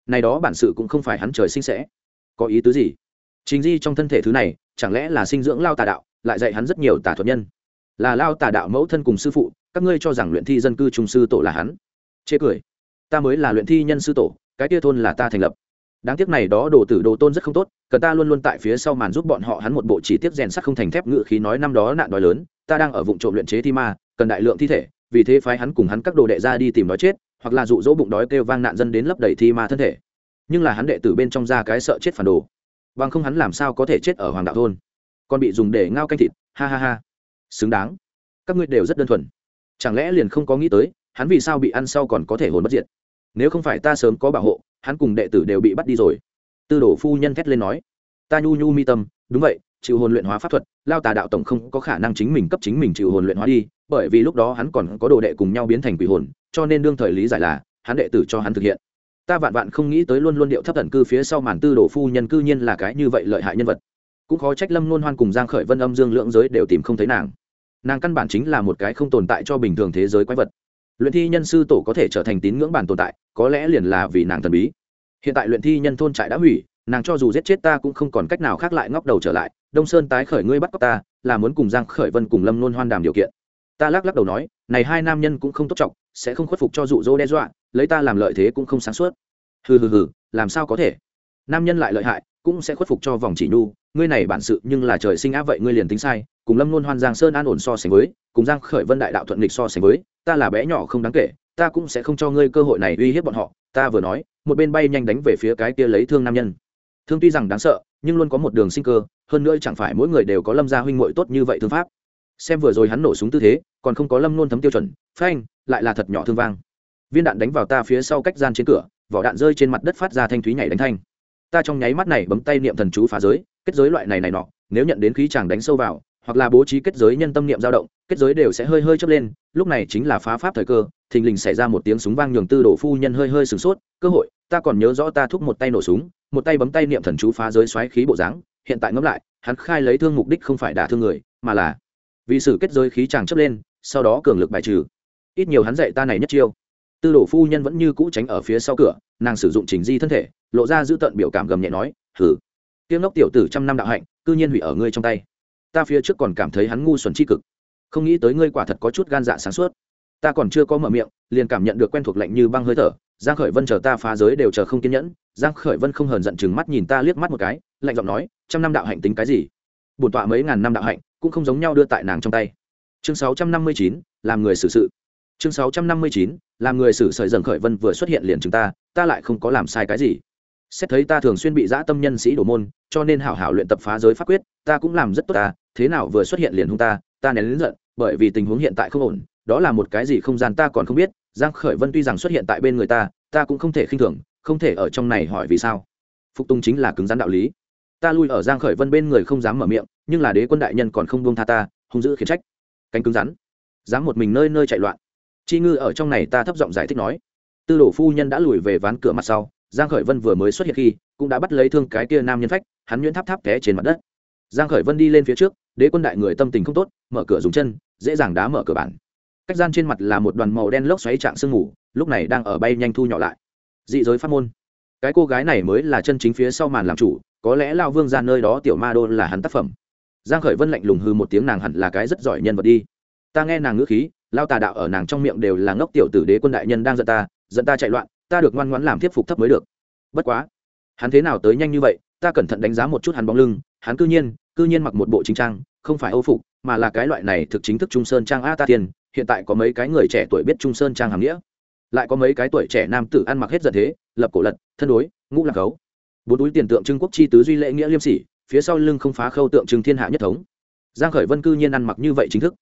này đó bản sự cũng không phải hắn trời sinh sẽ. Có ý tứ gì? Chính di trong thân thể thứ này, chẳng lẽ là sinh dưỡng lao tà đạo, lại dạy hắn rất nhiều tà thuật nhân? Là lao tà đạo mẫu thân cùng sư phụ, các ngươi cho rằng luyện thi dân cư trung sư tổ là hắn? Chê cười. Ta mới là luyện thi nhân sư tổ, cái tia thôn là ta thành lập. Đáng tiếc này đó đồ tử đồ tôn rất không tốt, cần ta luôn luôn tại phía sau màn giúp bọn họ hắn một bộ chỉ tiết rèn sắt không thành thép ngự khí nói năm đó nạn đói lớn, ta đang ở vụ trộm luyện chế thi ma, cần đại lượng thi thể, vì thế phái hắn cùng hắn các đồ đệ ra đi tìm nó chết hoặc là dụ dỗ bụng đói kêu vang nạn dân đến lấp đầy thi ma thân thể. Nhưng là hắn đệ tử bên trong ra cái sợ chết phản đồ. Bằng không hắn làm sao có thể chết ở hoàng đạo thôn? Còn bị dùng để ngao canh thịt, ha ha ha. Xứng đáng. Các ngươi đều rất đơn thuần. Chẳng lẽ liền không có nghĩ tới, hắn vì sao bị ăn sau còn có thể hồn bất diệt? Nếu không phải ta sớm có bảo hộ, hắn cùng đệ tử đều bị bắt đi rồi. Tư đồ phu nhân thét lên nói. Ta nhu nhu mi tâm, đúng vậy, chịu hồn luyện hóa pháp thuật, lao tà đạo tổng không có khả năng chính mình cấp chính mình chịu hồn luyện hóa đi bởi vì lúc đó hắn còn có đồ đệ cùng nhau biến thành quỷ hồn, cho nên đương thời lý giải là, hắn đệ tử cho hắn thực hiện. Ta vạn vạn không nghĩ tới luôn luôn điệu thấp tận cư phía sau màn tư đồ phu nhân cư nhiên là cái như vậy lợi hại nhân vật. Cũng khó trách lâm luôn hoan cùng giang khởi vân âm dương lượng giới đều tìm không thấy nàng. Nàng căn bản chính là một cái không tồn tại cho bình thường thế giới quái vật. Luyện thi nhân sư tổ có thể trở thành tín ngưỡng bản tồn tại, có lẽ liền là vì nàng thần bí. Hiện tại luyện thi nhân thôn trại đã hủy, nàng cho dù giết chết ta cũng không còn cách nào khác lại ngóc đầu trở lại. Đông sơn tái khởi ngươi bắt cóc ta, là muốn cùng giang khởi vân cùng lâm nôn hoan đàm điều kiện ta lắc lắc đầu nói, này hai nam nhân cũng không tốt trọng, sẽ không khuất phục cho dụ dỗ đe dọa, lấy ta làm lợi thế cũng không sáng suốt. Hừ hừ hừ, làm sao có thể? Nam nhân lại lợi hại, cũng sẽ khuất phục cho vòng chỉ nhu, ngươi này bản sự nhưng là trời sinh á vậy ngươi liền tính sai, cùng lâm luôn hoan giang sơn an ổn so sánh với, cùng giang khởi vân đại đạo thuận lịch so sánh với, ta là bé nhỏ không đáng kể, ta cũng sẽ không cho ngươi cơ hội này uy hiếp bọn họ, ta vừa nói, một bên bay nhanh đánh về phía cái kia lấy thương nam nhân. Thương tuy rằng đáng sợ, nhưng luôn có một đường sinh cơ, hơn nữa chẳng phải mỗi người đều có lâm gia huynh muội tốt như vậy thương pháp xem vừa rồi hắn nổ súng tư thế, còn không có lâm nôn thấm tiêu chuẩn, phanh, lại là thật nhỏ thương vang. Viên đạn đánh vào ta phía sau cách gian trên cửa, vỏ đạn rơi trên mặt đất phát ra thanh thúy nhảy đánh thanh. Ta trong nháy mắt này bấm tay niệm thần chú phá giới, kết giới loại này này nọ, nếu nhận đến khí chàng đánh sâu vào, hoặc là bố trí kết giới nhân tâm niệm dao động, kết giới đều sẽ hơi hơi chớp lên, lúc này chính là phá pháp thời cơ, thình lình xảy ra một tiếng súng vang nhường tư đổ phu nhân hơi hơi sửng sốt, cơ hội, ta còn nhớ rõ ta thúc một tay nổ súng, một tay bấm tay niệm thần chú phá giới xoáy khí bộ dáng, hiện tại ngẫm lại, hắn khai lấy thương mục đích không phải đả thương người, mà là vì sự kết giới khí chàng chấp lên, sau đó cường lực bài trừ. Ít nhiều hắn dạy ta này nhất chiêu. Tư đổ phu nhân vẫn như cũ tránh ở phía sau cửa, nàng sử dụng trình di thân thể, lộ ra giữ tận biểu cảm gầm nhẹ nói hử tiếng ngốc tiểu tử trăm năm đạo hạnh, cư nhiên hủy ở ngươi trong tay. Ta phía trước còn cảm thấy hắn ngu xuẩn tri cực. Không nghĩ tới ngươi quả thật có chút gan dạ sáng suốt. Ta còn chưa có mở miệng, liền cảm nhận được quen thuộc lạnh như băng hơi thở. Giang khởi vân chờ ta phá giới đều chờ không kiên nhẫn. Giang khởi vân không hờn giận chừng mắt nhìn ta liếc mắt một cái, lạnh giọng nói, trăm năm đạo hạnh tính cái gì? Bổn tọa mấy ngàn năm đạo hạnh cũng không giống nhau đưa tại nàng trong tay. Chương 659, làm người xử sự. Chương 659, làm người xử sợi dần khởi vân vừa xuất hiện liền chúng ta ta lại không có làm sai cái gì. Xét thấy ta thường xuyên bị dã tâm nhân sĩ đổ môn cho nên hảo hảo luyện tập phá giới pháp quyết ta cũng làm rất tốt ta thế nào vừa xuất hiện liền hung ta ta nén lớn giận bởi vì tình huống hiện tại không ổn đó là một cái gì không gian ta còn không biết giang khởi vân tuy rằng xuất hiện tại bên người ta ta cũng không thể khinh thường không thể ở trong này hỏi vì sao. Phục tùng chính là cứng rắn đạo lý ta lui ở giang khởi vân bên người không dám mở miệng, nhưng là đế quân đại nhân còn không buông tha ta, hung dữ khiển trách. Cánh cứng rắn. Dám một mình nơi nơi chạy loạn. Chi ngư ở trong này ta thấp giọng giải thích nói. Tư đồ phu nhân đã lùi về ván cửa mặt sau, giang khởi vân vừa mới xuất hiện khi, cũng đã bắt lấy thương cái kia nam nhân phách, hắn nhuyễn tháp tháp té trên mặt đất. Giang khởi vân đi lên phía trước, đế quân đại người tâm tình không tốt, mở cửa dùng chân, dễ dàng đá mở cửa bản. Cách gian trên mặt là một đoàn màu đen lốc xoáy trạng sương mù, lúc này đang ở bay nhanh thu nhỏ lại. Dị giới pháp môn. Cái cô gái này mới là chân chính phía sau màn làm chủ có lẽ lao vương ra nơi đó tiểu ma đô là hắn tác phẩm. Giang khởi vân lạnh lùng hư một tiếng nàng hẳn là cái rất giỏi nhân vật đi. Ta nghe nàng ngữ khí, lao tà đạo ở nàng trong miệng đều là ngốc tiểu tử đế quân đại nhân đang giận ta giận ta chạy loạn, ta được ngoan ngoãn làm tiếp phục thấp mới được. Bất quá, hắn thế nào tới nhanh như vậy, ta cẩn thận đánh giá một chút hắn bóng lưng, hắn cư nhiên cư nhiên mặc một bộ chính trang, không phải âu phục, mà là cái loại này thực chính thức trung sơn trang a ta tiền, hiện tại có mấy cái người trẻ tuổi biết trung sơn trang hàm nghĩa. Lại có mấy cái tuổi trẻ nam tử ăn mặc hết giận thế, lập cổ lật, thân đối, ngũ lạc gấu bốn túi tiền tượng trưng quốc chi tứ duy lễ nghĩa liêm sỉ, phía sau lưng không phá khâu tượng trưng thiên hạ nhất thống. Giang khởi vân cư nhiên ăn mặc như vậy chính thức.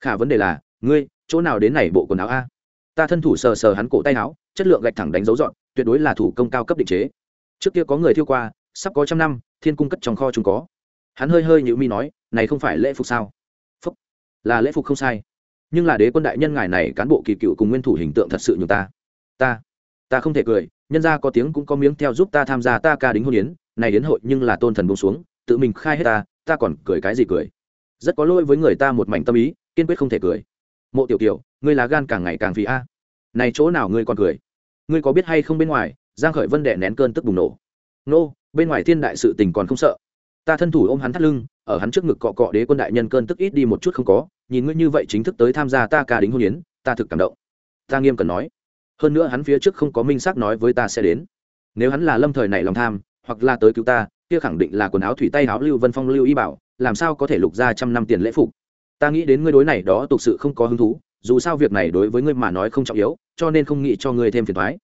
Khả vấn đề là, ngươi, chỗ nào đến này bộ quần áo a? Ta thân thủ sờ sờ hắn cổ tay áo, chất lượng gạch thẳng đánh dấu dọn, tuyệt đối là thủ công cao cấp định chế. Trước kia có người thiêu qua, sắp có trăm năm, thiên cung cất trong kho chúng có. Hắn hơi hơi nhữ mi nói, này không phải lễ phục sao? Phúc. Là lễ phục không sai. Nhưng là đế quân đại nhân ngài này cán bộ kỳ cựu cùng nguyên thủ hình tượng thật sự như ta. Ta ta không thể cười nhân ra có tiếng cũng có miếng theo giúp ta tham gia ta ca đính hôn yến, này đến hội nhưng là tôn thần bông xuống, tự mình khai hết ta ta còn cười cái gì cười? Rất có lỗi với người ta một mảnh tâm ý, kiên quyết không thể cười. Mộ tiểu tiểu ngươi là gan càng ngày càng vì a. Này chỗ nào ngươi còn cười? Ngươi có biết hay không bên ngoài, giang khởi vân đệ nén cơn tức bùng nổ. Nô, bên ngoài thiên đại sự tình còn không sợ. Ta thân thủ ôm hắn thắt lưng, ở hắn trước ngực cọ cọ đế quân đại nhân cơn tức ít đi một chút không có, nhìn ngươi như vậy chính thức tới tham gia ta ca đính hôn yến, ta thực cảm động. Ta nghiêm cần nói hơn nữa hắn phía trước không có minh xác nói với ta sẽ đến. Nếu hắn là lâm thời này lòng tham, hoặc là tới cứu ta, kia khẳng định là quần áo thủy tay áo lưu vân phong lưu y bảo, làm sao có thể lục ra trăm năm tiền lễ phục? Ta nghĩ đến ngươi đối này đó thực sự không có hứng thú, dù sao việc này đối với ngươi mà nói không trọng yếu, cho nên không nghĩ cho ngươi thêm phiền thoái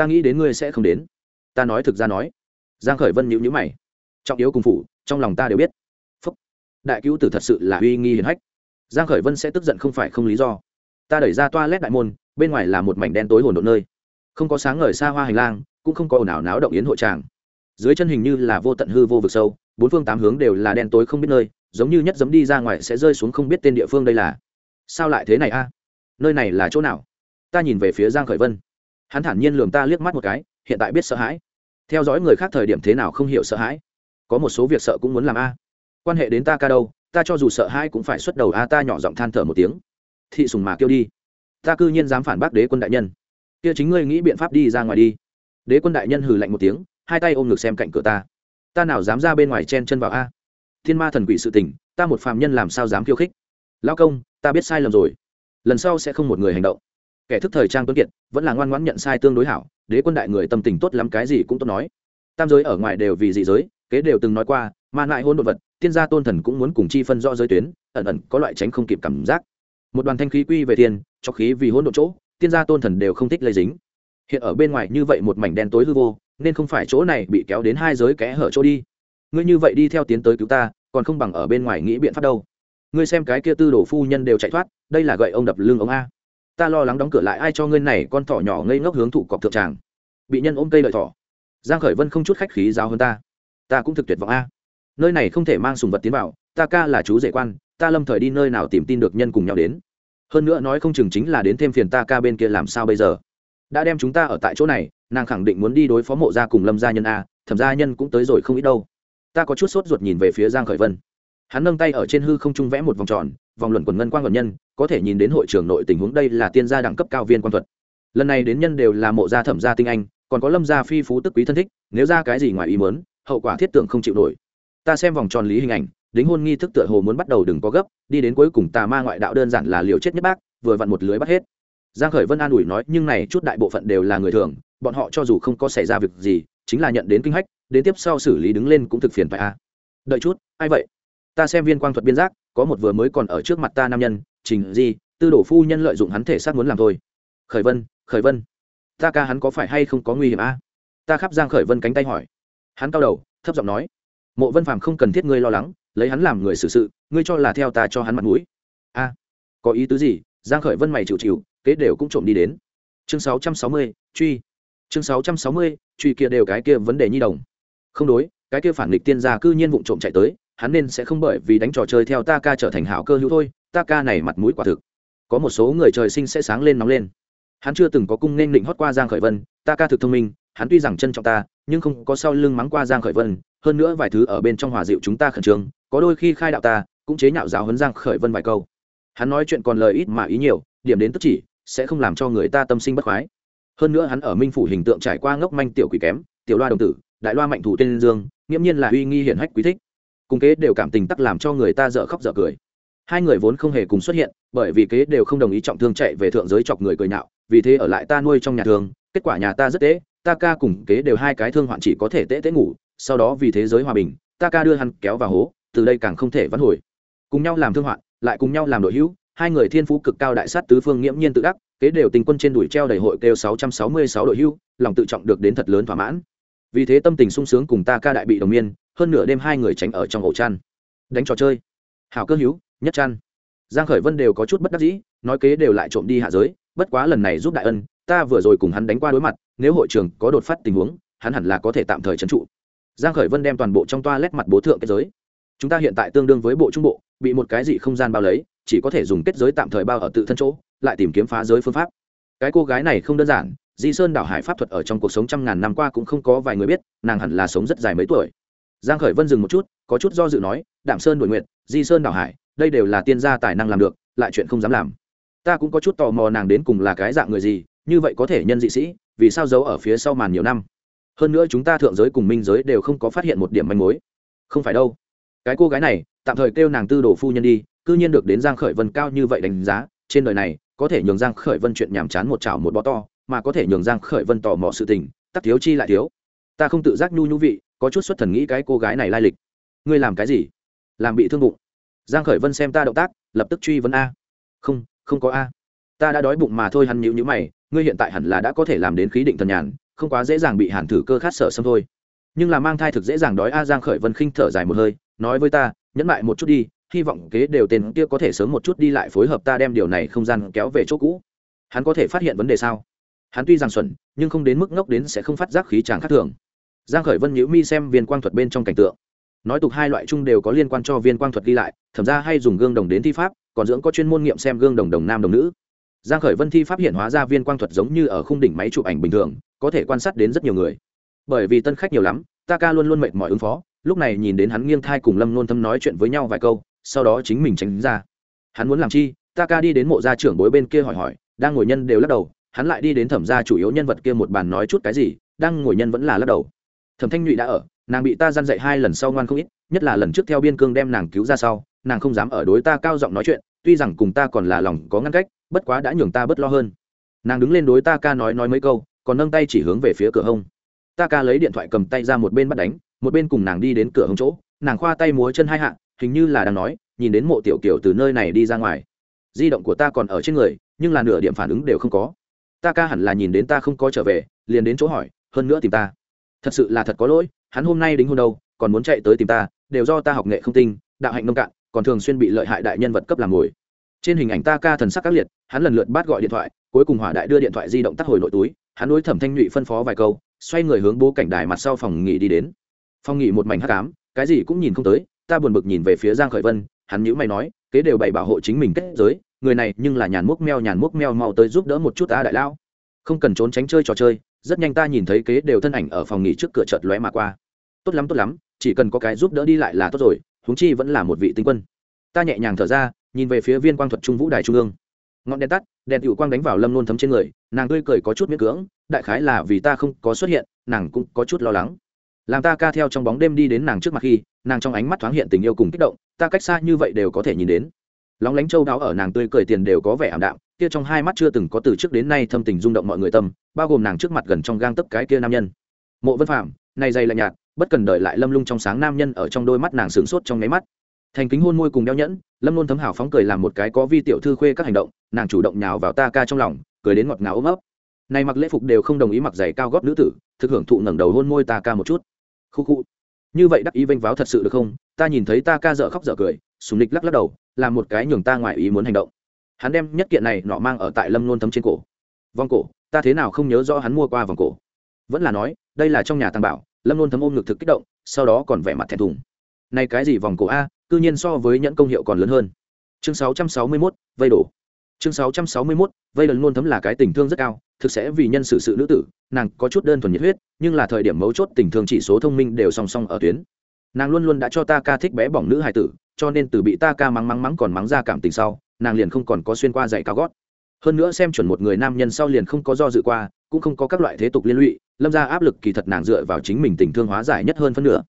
ta nghĩ đến ngươi sẽ không đến. Ta nói thực ra nói. Giang khởi vân nhíu nhíu mày. Trọng yếu cùng phủ, trong lòng ta đều biết. Phúc. đại cứu tử thật sự là uy nghi hiển hách. Giang khởi vân sẽ tức giận không phải không lý do. Ta đẩy ra toa lét đại môn bên ngoài là một mảnh đen tối hồn độn nơi. Không có sáng ngời xa hoa hành lang, cũng không có ồn ào náo động yến hội tràng. Dưới chân hình như là vô tận hư vô vực sâu, bốn phương tám hướng đều là đen tối không biết nơi, giống như nhất dấm đi ra ngoài sẽ rơi xuống không biết tên địa phương đây là. Sao lại thế này a? Nơi này là chỗ nào? Ta nhìn về phía giang khởi vân. Hắn thản nhiên lườm ta liếc mắt một cái, hiện tại biết sợ hãi. Theo dõi người khác thời điểm thế nào không hiểu sợ hãi. Có một số việc sợ cũng muốn làm a. Quan hệ đến ta ca đâu, ta cho dù sợ hãi cũng phải xuất đầu a, ta nhỏ giọng than thở một tiếng. Thị sùng mà kêu đi ta cư nhiên dám phản bác đế quân đại nhân. Kia chính ngươi nghĩ biện pháp đi ra ngoài đi. Đế quân đại nhân hừ lạnh một tiếng, hai tay ôm ngực xem cạnh cửa ta. Ta nào dám ra bên ngoài chen chân vào a? Thiên ma thần quỷ sự tình, ta một phàm nhân làm sao dám khiêu khích? Lao công, ta biết sai lầm rồi. Lần sau sẽ không một người hành động. Kẻ thức thời trang tuấn kiệt, vẫn là ngoan ngoãn nhận sai tương đối hảo, đế quân đại người tâm tình tốt lắm cái gì cũng tốt nói. Tam giới ở ngoài đều vì dị giới, kế đều từng nói qua, mà lại hôn đột vật tiên gia tôn thần cũng muốn cùng chi phân rõ giới tuyến, ẩn ẩn có loại tránh không kịp cảm giác một đoàn thanh khí quy về thiên, cho khí vì hỗn độ chỗ, tiên gia tôn thần đều không thích lây dính. Hiện ở bên ngoài như vậy một mảnh đen tối hư vô, nên không phải chỗ này bị kéo đến hai giới kẽ hở chỗ đi. Ngươi như vậy đi theo tiến tới cứu ta, còn không bằng ở bên ngoài nghĩ biện pháp đâu. Ngươi xem cái kia tư đồ phu nhân đều chạy thoát, đây là gậy ông đập lưng ông a. Ta lo lắng đóng cửa lại ai cho ngươi này con thỏ nhỏ ngây ngốc hướng thụ cọp thượng tràng. Bị nhân ôm cây lợi thỏ. Giang khởi vân không chút khách khí giáo hơn ta. Ta cũng thực tuyệt vọng a. Nơi này không thể mang sùng vật tiến vào, ta ca là chú rể quan ta lâm thời đi nơi nào tìm tin được nhân cùng nhau đến. Hơn nữa nói không chừng chính là đến thêm phiền ta ca bên kia làm sao bây giờ? Đã đem chúng ta ở tại chỗ này, nàng khẳng định muốn đi đối phó mộ gia cùng lâm gia nhân a, thẩm gia nhân cũng tới rồi không ít đâu. Ta có chút sốt ruột nhìn về phía giang khởi vân. Hắn nâng tay ở trên hư không trung vẽ một vòng tròn, vòng luẩn quần ngân quang luận nhân, có thể nhìn đến hội trưởng nội tình huống đây là tiên gia đẳng cấp cao viên quan thuật. Lần này đến nhân đều là mộ gia thẩm gia tinh anh, còn có lâm gia phi phú tức quý thân thích, nếu ra cái gì ngoài ý muốn, hậu quả thiết tưởng không chịu nổi. Ta xem vòng tròn lý hình ảnh đính hôn nghi thức tựa hồ muốn bắt đầu đừng có gấp, đi đến cuối cùng tà ma ngoại đạo đơn giản là liều chết nhất bác, vừa vặn một lưới bắt hết giang khởi vân an ủi nói, nhưng này chút đại bộ phận đều là người thường, bọn họ cho dù không có xảy ra việc gì, chính là nhận đến kinh hách, đến tiếp sau xử lý đứng lên cũng thực phiền phải a à. đợi chút, ai vậy ta xem viên quang thuật biên giác, có một vừa mới còn ở trước mặt ta nam nhân, trình gì tư đổ phu nhân lợi dụng hắn thể xác muốn làm thôi khởi vân khởi vân, ta ca hắn có phải hay không có nguy hiểm a à? ta khắp giang khởi vân cánh tay hỏi hắn cao đầu, thấp giọng nói, mộ vân phàm không cần thiết ngươi lo lắng lấy hắn làm người xử sự ngươi cho là theo ta cho hắn mặt mũi. A có ý tứ gì? Giang khởi vân mày chịu chịu kế đều cũng trộm đi đến. Chương 660, truy. Chương 660, truy kia đều cái kia vấn đề nhi đồng. Không đối cái kia phản nghịch tiên gia cư nhiên vụng trộm chạy tới hắn nên sẽ không bởi vì đánh trò chơi theo ta ca trở thành hảo cơ hữu thôi ta ca này mặt mũi quả thực. Có một số người trời sinh sẽ sáng lên nóng lên. Hắn chưa từng có cung nên định hót qua giang khởi vân ta ca thực thông minh hắn tuy rằng trân trọng ta nhưng không có sau lưng mắng qua giang khởi vân hơn nữa vài thứ ở bên trong hòa dịu chúng ta khẩn trương có đôi khi khai đạo ta, cũng chế nhạo giáo huấn giang khởi vân vài câu. Hắn nói chuyện còn lời ít mà ý nhiều, điểm đến tức chỉ, sẽ không làm cho người ta tâm sinh bất khoái. Hơn nữa hắn ở minh phủ hình tượng trải qua ngốc manh tiểu quỷ kém, tiểu loa đồng tử, đại loa mạnh thủ tên dương, nghiễm nhiên là uy nghi hiển hách quý thích. Cùng kế đều cảm tình tắc làm cho người ta dở khóc dở cười. Hai người vốn không hề cùng xuất hiện, bởi vì kế đều không đồng ý trọng thương chạy về thượng giới chọc người cười nhạo, vì thế ở lại ta nuôi trong nhà thường, kết quả nhà ta rất tế, ta ca cùng kế đều hai cái thương hoạn chỉ có thể tễ tễ ngủ, sau đó vì thế giới hòa bình, ta ca đưa hắn kéo vào hố từ đây càng không thể vãn hồi. Cùng nhau làm thương hoạn, lại cùng nhau làm đội hữu, hai người thiên phú cực cao đại sát tứ phương nghiễm nhiên tự đắc, kế đều tình quân trên đùi treo đầy hội kêu sáu trăm sáu mươi sáu đội hữu, lòng tự trọng được đến thật lớn thỏa mãn. Vì thế tâm tình sung sướng cùng ta ca đại bị đồng miên, hơn nửa đêm hai người tránh ở trong ổ chăn. Đánh trò chơi. Hảo cơ hữu, nhất chăn. Giang khởi vân đều có chút bất đắc dĩ, nói kế đều lại trộm đi hạ giới, bất quá lần này giúp đại ân, ta vừa rồi cùng hắn đánh qua đối mặt, nếu hội trường có đột phát tình huống, hắn hẳn là có thể tạm thời trấn trụ. Giang khởi vân đem toàn bộ trong toa lét mặt bố thượng cái giới chúng ta hiện tại tương đương với bộ trung bộ, bị một cái gì không gian bao lấy, chỉ có thể dùng kết giới tạm thời bao ở tự thân chỗ, lại tìm kiếm phá giới phương pháp. Cái cô gái này không đơn giản, di sơn đảo hải pháp thuật ở trong cuộc sống trăm ngàn năm qua cũng không có vài người biết, nàng hẳn là sống rất dài mấy tuổi. Giang khởi vân dừng một chút, có chút do dự nói, đạm sơn đổi nguyện, di sơn đảo hải, đây đều là tiên gia tài năng làm được, lại chuyện không dám làm. Ta cũng có chút tò mò nàng đến cùng là cái dạng người gì, như vậy có thể nhân dị sĩ, vì sao giấu ở phía sau màn nhiều năm? Hơn nữa chúng ta thượng giới cùng minh giới đều không có phát hiện một điểm manh mối. Không phải đâu cái cô gái này, tạm thời kêu nàng tư đồ phu nhân đi, cư nhiên được đến giang khởi vân cao như vậy đánh giá, trên đời này, có thể nhường giang khởi vân chuyện nhảm chán một chảo một bó to, mà có thể nhường giang khởi vân tò mò sự tình, tắc thiếu chi lại thiếu. Ta không tự giác nhu nhu vị, có chút xuất thần nghĩ cái cô gái này lai lịch. Ngươi làm cái gì? Làm bị thương bụng. Giang khởi vân xem ta động tác, lập tức truy vấn a. Không không có a. Ta đã đói bụng mà thôi hắn nhíu nhíu mày, ngươi hiện tại hẳn là đã có thể làm đến khí định thần nhàn, không quá dễ dàng bị hàn thử cơ khát sợ xâm thôi nhưng là mang thai thực dễ dàng đói a giang khởi vân khinh thở dài một hơi, nói với ta, nhẫn lại một chút đi, hy vọng kế đều tên kia có thể sớm một chút đi lại phối hợp ta đem điều này không gian kéo về chỗ cũ. Hắn có thể phát hiện vấn đề sao? Hắn tuy rằng xuẩn, nhưng không đến mức ngốc đến sẽ không phát giác khí tràng khác thường. Giang khởi vân nhíu mi xem viên quang thuật bên trong cảnh tượng. Nói tục hai loại chung đều có liên quan cho viên quang thuật đi lại, thẩm ra hay dùng gương đồng đến thi pháp, còn dưỡng có chuyên môn nghiệm xem gương đồng đồng nam đồng nữ. Giang khởi vân thi pháp hiện hóa ra viên quang thuật giống như ở khung đỉnh máy chụp ảnh bình thường, có thể quan sát đến rất nhiều người bởi vì tân khách nhiều lắm, ta ca luôn luôn mệt mỏi ứng phó, lúc này nhìn đến hắn nghiêng thai cùng lâm nôn thâm nói chuyện với nhau vài câu, sau đó chính mình tránh ra. Hắn muốn làm chi? Ta ca đi đến mộ gia trưởng bối bên kia hỏi hỏi, đang ngồi nhân đều lắc đầu, hắn lại đi đến thẩm gia chủ yếu nhân vật kia một bàn nói chút cái gì, đang ngồi nhân vẫn là lắc đầu. Thẩm thanh nhụy đã ở, nàng bị ta dăn dậy hai lần sau ngoan không ít, nhất là lần trước theo biên cương đem nàng cứu ra sau, nàng không dám ở đối ta cao giọng nói chuyện, tuy rằng cùng ta còn là lòng có ngăn cách, bất quá đã nhường ta bất lo hơn. Nàng đứng lên đối ta ca nói nói mấy câu, còn nâng tay chỉ hướng về phía cửa hông ta ca lấy điện thoại cầm tay ra một bên bắt đánh, một bên cùng nàng đi đến cửa hông chỗ, nàng khoa tay múa chân hai hạ, hình như là đang nói, nhìn đến mộ tiểu kiều từ nơi này đi ra ngoài. Di động của ta còn ở trên người, nhưng là nửa điểm phản ứng đều không có. Ta ca hẳn là nhìn đến ta không có trở về, liền đến chỗ hỏi, hơn nữa tìm ta. Thật sự là thật có lỗi, hắn hôm nay đính hôn đâu, còn muốn chạy tới tìm ta, đều do ta học nghệ không tinh, đạo hạnh nông cạn, còn thường xuyên bị lợi hại đại nhân vật cấp làm ngồi. Trên hình ảnh ta ca thần sắc các liệt, hắn lần lượt bắt gọi điện thoại, cuối cùng hỏa đại đưa điện thoại di động tắt hồi nội túi, hắn đối thẩm thanh nhụy phân phó vài câu xoay người hướng bố cảnh đài mặt sau phòng nghỉ đi đến. Phòng nghỉ một mảnh hắc ám, cái gì cũng nhìn không tới, ta buồn bực nhìn về phía giang khởi vân, hắn nhíu mày nói, kế đều bày bảo hộ chính mình kết giới, người này nhưng là nhàn mốc meo nhàn mốc meo mau tới giúp đỡ một chút ta đại lao. Không cần trốn tránh chơi trò chơi, rất nhanh ta nhìn thấy kế đều thân ảnh ở phòng nghỉ trước cửa chợt lóe mà qua. Tốt lắm tốt lắm, chỉ cần có cái giúp đỡ đi lại là tốt rồi, huống chi vẫn là một vị tinh quân. Ta nhẹ nhàng thở ra, nhìn về phía viên quang thuật trung vũ đài trung ương. Ngọn đèn tắt, đèn tiểu quang đánh vào lâm nôn thấm trên người, nàng tươi cười có chút miễn cưỡng đại khái là vì ta không có xuất hiện, nàng cũng có chút lo lắng. Làm ta ca theo trong bóng đêm đi đến nàng trước mặt khi, nàng trong ánh mắt thoáng hiện tình yêu cùng kích động, ta cách xa như vậy đều có thể nhìn đến. Lóng lánh châu đáo ở nàng tươi cười tiền đều có vẻ ảm đạm, kia trong hai mắt chưa từng có từ trước đến nay thâm tình rung động mọi người tâm, bao gồm nàng trước mặt gần trong gang tấp cái kia nam nhân. Mộ vân phạm này dày lạnh nhạt, bất cần đợi lại lâm lung trong sáng nam nhân ở trong đôi mắt nàng sướng sốt trong nháy mắt. Thành kính hôn môi cùng đeo nhẫn, lâm luôn thấm hảo phóng cười làm một cái có vi tiểu thư khuê các hành động, nàng chủ động nhào vào ta ca trong lòng, cười đến ngọt ngào ôm ấp này mặc lễ phục đều không đồng ý mặc giày cao gót nữ tử thực hưởng thụ ngẩng đầu hôn môi ta ca một chút. Khu khu. Như vậy đắc ý vênh váo thật sự được không? Ta nhìn thấy ta ca dở khóc dở cười sùng nịch lắc lắc đầu làm một cái nhường ta ngoài ý muốn hành động. Hắn đem nhất kiện này nọ mang ở tại lâm nôn thấm trên cổ. Vòng cổ ta thế nào không nhớ rõ hắn mua qua vòng cổ? Vẫn là nói đây là trong nhà tăng bảo lâm nôn thấm ôm ngực thực kích động sau đó còn vẻ mặt thẹn thùng. Này cái gì vòng cổ a cư nhiên so với nhẫn công hiệu còn lớn hơn. Chương 661, vây đổ chương 661, vây lần luôn thấm là cái tình thương rất cao thực sẽ vì nhân xử sự nữ tử nàng có chút đơn thuần nhiệt huyết nhưng là thời điểm mấu chốt tình thương chỉ số thông minh đều song song ở tuyến. Nàng luôn luôn đã cho ta ca thích bé bỏng nữ hài tử cho nên từ bị ta ca mắng mắng mắng còn mắng ra cảm tình sau nàng liền không còn có xuyên qua dạy cao gót. Hơn nữa xem chuẩn một người nam nhân sau liền không có do dự qua cũng không có các loại thế tục liên lụy lâm ra áp lực kỳ thật nàng dựa vào chính mình tình thương hóa giải nhất hơn phân nửa.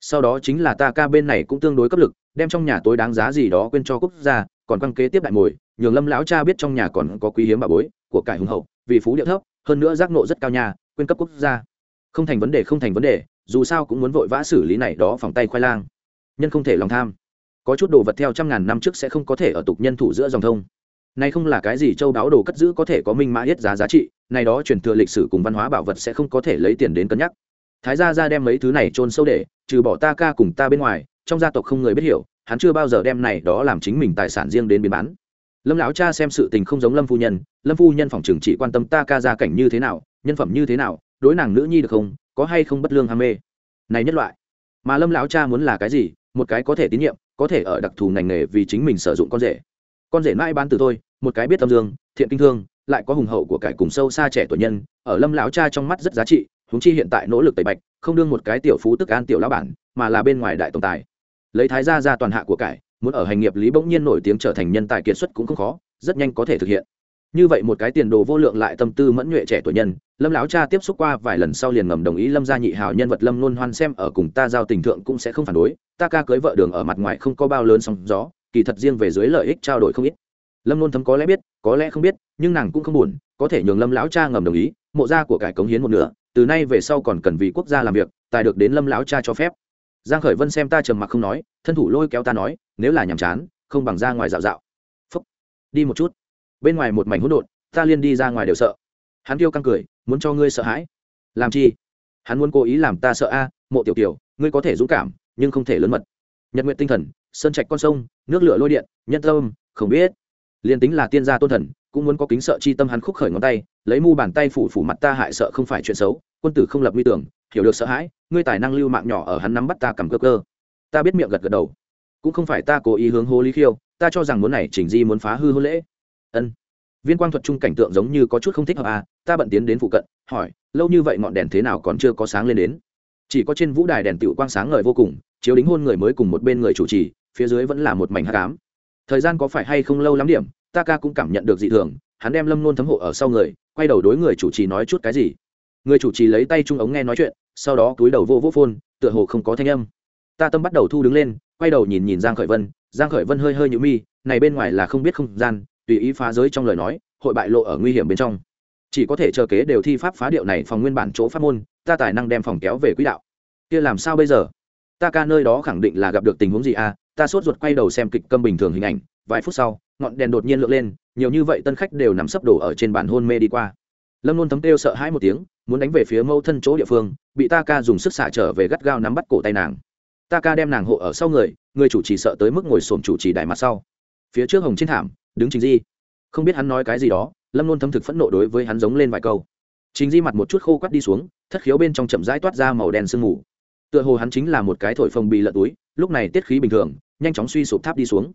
Sau đó chính là ta ca bên này cũng tương đối cấp lực đem trong nhà tối đáng giá gì đó quên cho quốc gia còn quăng kế tiếp đại mồi, nhường lâm lão cha biết trong nhà còn có quý hiếm bà bối của cải hùng hậu, vì phú điệu thấp, hơn nữa giác nộ rất cao nhà quên cấp quốc gia. Không thành vấn đề, không thành vấn đề, dù sao cũng muốn vội vã xử lý này đó phòng tay khoai lang. Nhân không thể lòng tham. Có chút đồ vật theo trăm ngàn năm trước sẽ không có thể ở tục nhân thủ giữa dòng thông. Này không là cái gì châu đáo đồ cất giữ có thể có minh mã yết giá giá trị, này đó truyền thừa lịch sử cùng văn hóa bảo vật sẽ không có thể lấy tiền đến cân nhắc. Thái gia ra đem mấy thứ này trôn sâu để, trừ bỏ ta ca cùng ta bên ngoài trong gia tộc không người biết hiểu, hắn chưa bao giờ đem này đó làm chính mình tài sản riêng đến biến bán. Lâm lão cha xem sự tình không giống lâm phu nhân, lâm phu nhân phòng trường chỉ quan tâm ta ca gia cảnh như thế nào, nhân phẩm như thế nào, đối nàng nữ nhi được không, có hay không bất lương ham mê. Này nhất loại, mà lâm lão cha muốn là cái gì, một cái có thể tín nhiệm, có thể ở đặc thù ngành nghề vì chính mình sử dụng con rể. Con rể mãi bán từ tôi một cái biết tâm dương, thiện kinh thương, lại có hùng hậu của cải cùng sâu xa trẻ tuổi nhân, ở lâm lão cha trong mắt rất giá trị, huống chi hiện tại nỗ lực tẩy bạch, không đương một cái tiểu phú tức an tiểu lão bản, mà là bên ngoài đại tổng tài lấy thái gia ra toàn hạ của cải, muốn ở hành nghiệp lý bỗng nhiên nổi tiếng trở thành nhân tài kiệt xuất cũng không khó, rất nhanh có thể thực hiện. Như vậy một cái tiền đồ vô lượng lại tâm tư mẫn nhuệ trẻ tuổi nhân, lâm lão cha tiếp xúc qua vài lần sau liền ngầm đồng ý lâm gia nhị hào nhân vật lâm luôn hoan xem ở cùng ta giao tình thượng cũng sẽ không phản đối, ta ca cưới vợ đường ở mặt ngoài không có bao lớn sóng gió, kỳ thật riêng về dưới lợi ích trao đổi không ít. Lâm luôn thấm có lẽ biết, có lẽ không biết, nhưng nàng cũng không buồn, có thể nhường lâm lão cha ngầm đồng ý, mộ gia của cải cống hiến một nửa, từ nay về sau còn cần vì quốc gia làm việc, tài được đến lâm lão cha cho phép giang khởi vân xem ta trầm mặc không nói, thân thủ lôi kéo ta nói, nếu là nhàm chán, không bằng ra ngoài dạo dạo. Phúc. Đi một chút. Bên ngoài một mảnh hỗn độn, ta liên đi ra ngoài đều sợ. Hắn kêu căng cười, muốn cho ngươi sợ hãi. Làm chi? Hắn muốn cố ý làm ta sợ a, mộ tiểu tiểu ngươi có thể dũng cảm, nhưng không thể lớn mật. Nhật nguyện tinh thần, sơn trạch con sông, nước lửa lôi điện, nhân tâm, không biết. Liên tính là tiên gia tôn thần, cũng muốn có kính sợ chi tâm hắn khúc khởi ngón tay, lấy mu bàn tay phủ phủ mặt ta hại sợ không phải chuyện xấu, quân tử không lập nguy tưởng, hiểu được sợ hãi ngươi tài năng lưu mạng nhỏ ở hắn nắm bắt ta cầm cơ cơ. Ta biết miệng gật gật đầu. Cũng không phải ta cố ý hướng hô lý khiêu, ta cho rằng muốn này chỉnh di muốn phá hư hôn lễ. Ân. Viên quang thuật chung cảnh tượng giống như có chút không thích hợp à ta bận tiến đến phụ cận, hỏi, lâu như vậy ngọn đèn thế nào còn chưa có sáng lên đến? Chỉ có trên vũ đài đèn tựu quang sáng ngời vô cùng, chiếu đính hôn người mới cùng một bên người chủ trì, phía dưới vẫn là một mảnh hát cám thời gian có phải hay không lâu lắm điểm, ta ca cũng cảm nhận được dị thường, hắn đem lâm nôn thấm hộ ở sau người, quay đầu đối người chủ trì nói chút cái gì. Người chủ trì lấy tay trung ống nghe nói chuyện sau đó túi đầu vô vô phôn, tựa hồ không có thanh âm. Ta tâm bắt đầu thu đứng lên, quay đầu nhìn nhìn giang khởi vân. Giang khởi vân hơi hơi nhũ mi, này bên ngoài là không biết không gian, tùy ý phá giới trong lời nói, hội bại lộ ở nguy hiểm bên trong. Chỉ có thể chờ kế đều thi pháp phá điệu này phòng nguyên bản chỗ pháp môn, ta tài năng đem phòng kéo về quỹ đạo. Kia làm sao bây giờ? Ta ca nơi đó khẳng định là gặp được tình huống gì à? Ta sốt ruột quay đầu xem kịch câm bình thường hình ảnh, vài phút sau, ngọn đèn đột nhiên lượn lên, nhiều như vậy tân khách đều nằm sấp đổ ở trên bàn hôn mê đi qua lâm luôn thấm kêu sợ hãi một tiếng, muốn đánh về phía mâu thân chỗ địa phương, bị ta ca dùng sức xả trở về gắt gao nắm bắt cổ tay nàng. Ta ca đem nàng hộ ở sau người người chủ trì sợ tới mức ngồi xổm chủ trì đại mặt sau. Phía trước hồng trên thảm, đứng trình di. Không biết hắn nói cái gì đó, lâm luôn thấm thực phẫn nộ đối với hắn giống lên vài câu. Trình di mặt một chút khô quắt đi xuống, thất khiếu bên trong chậm rãi toát ra màu đen sương mù. Tựa hồ hắn chính là một cái thổi phồng bị lợn túi, lúc này tiết khí bình thường, nhanh chóng suy sụp tháp đi xuống.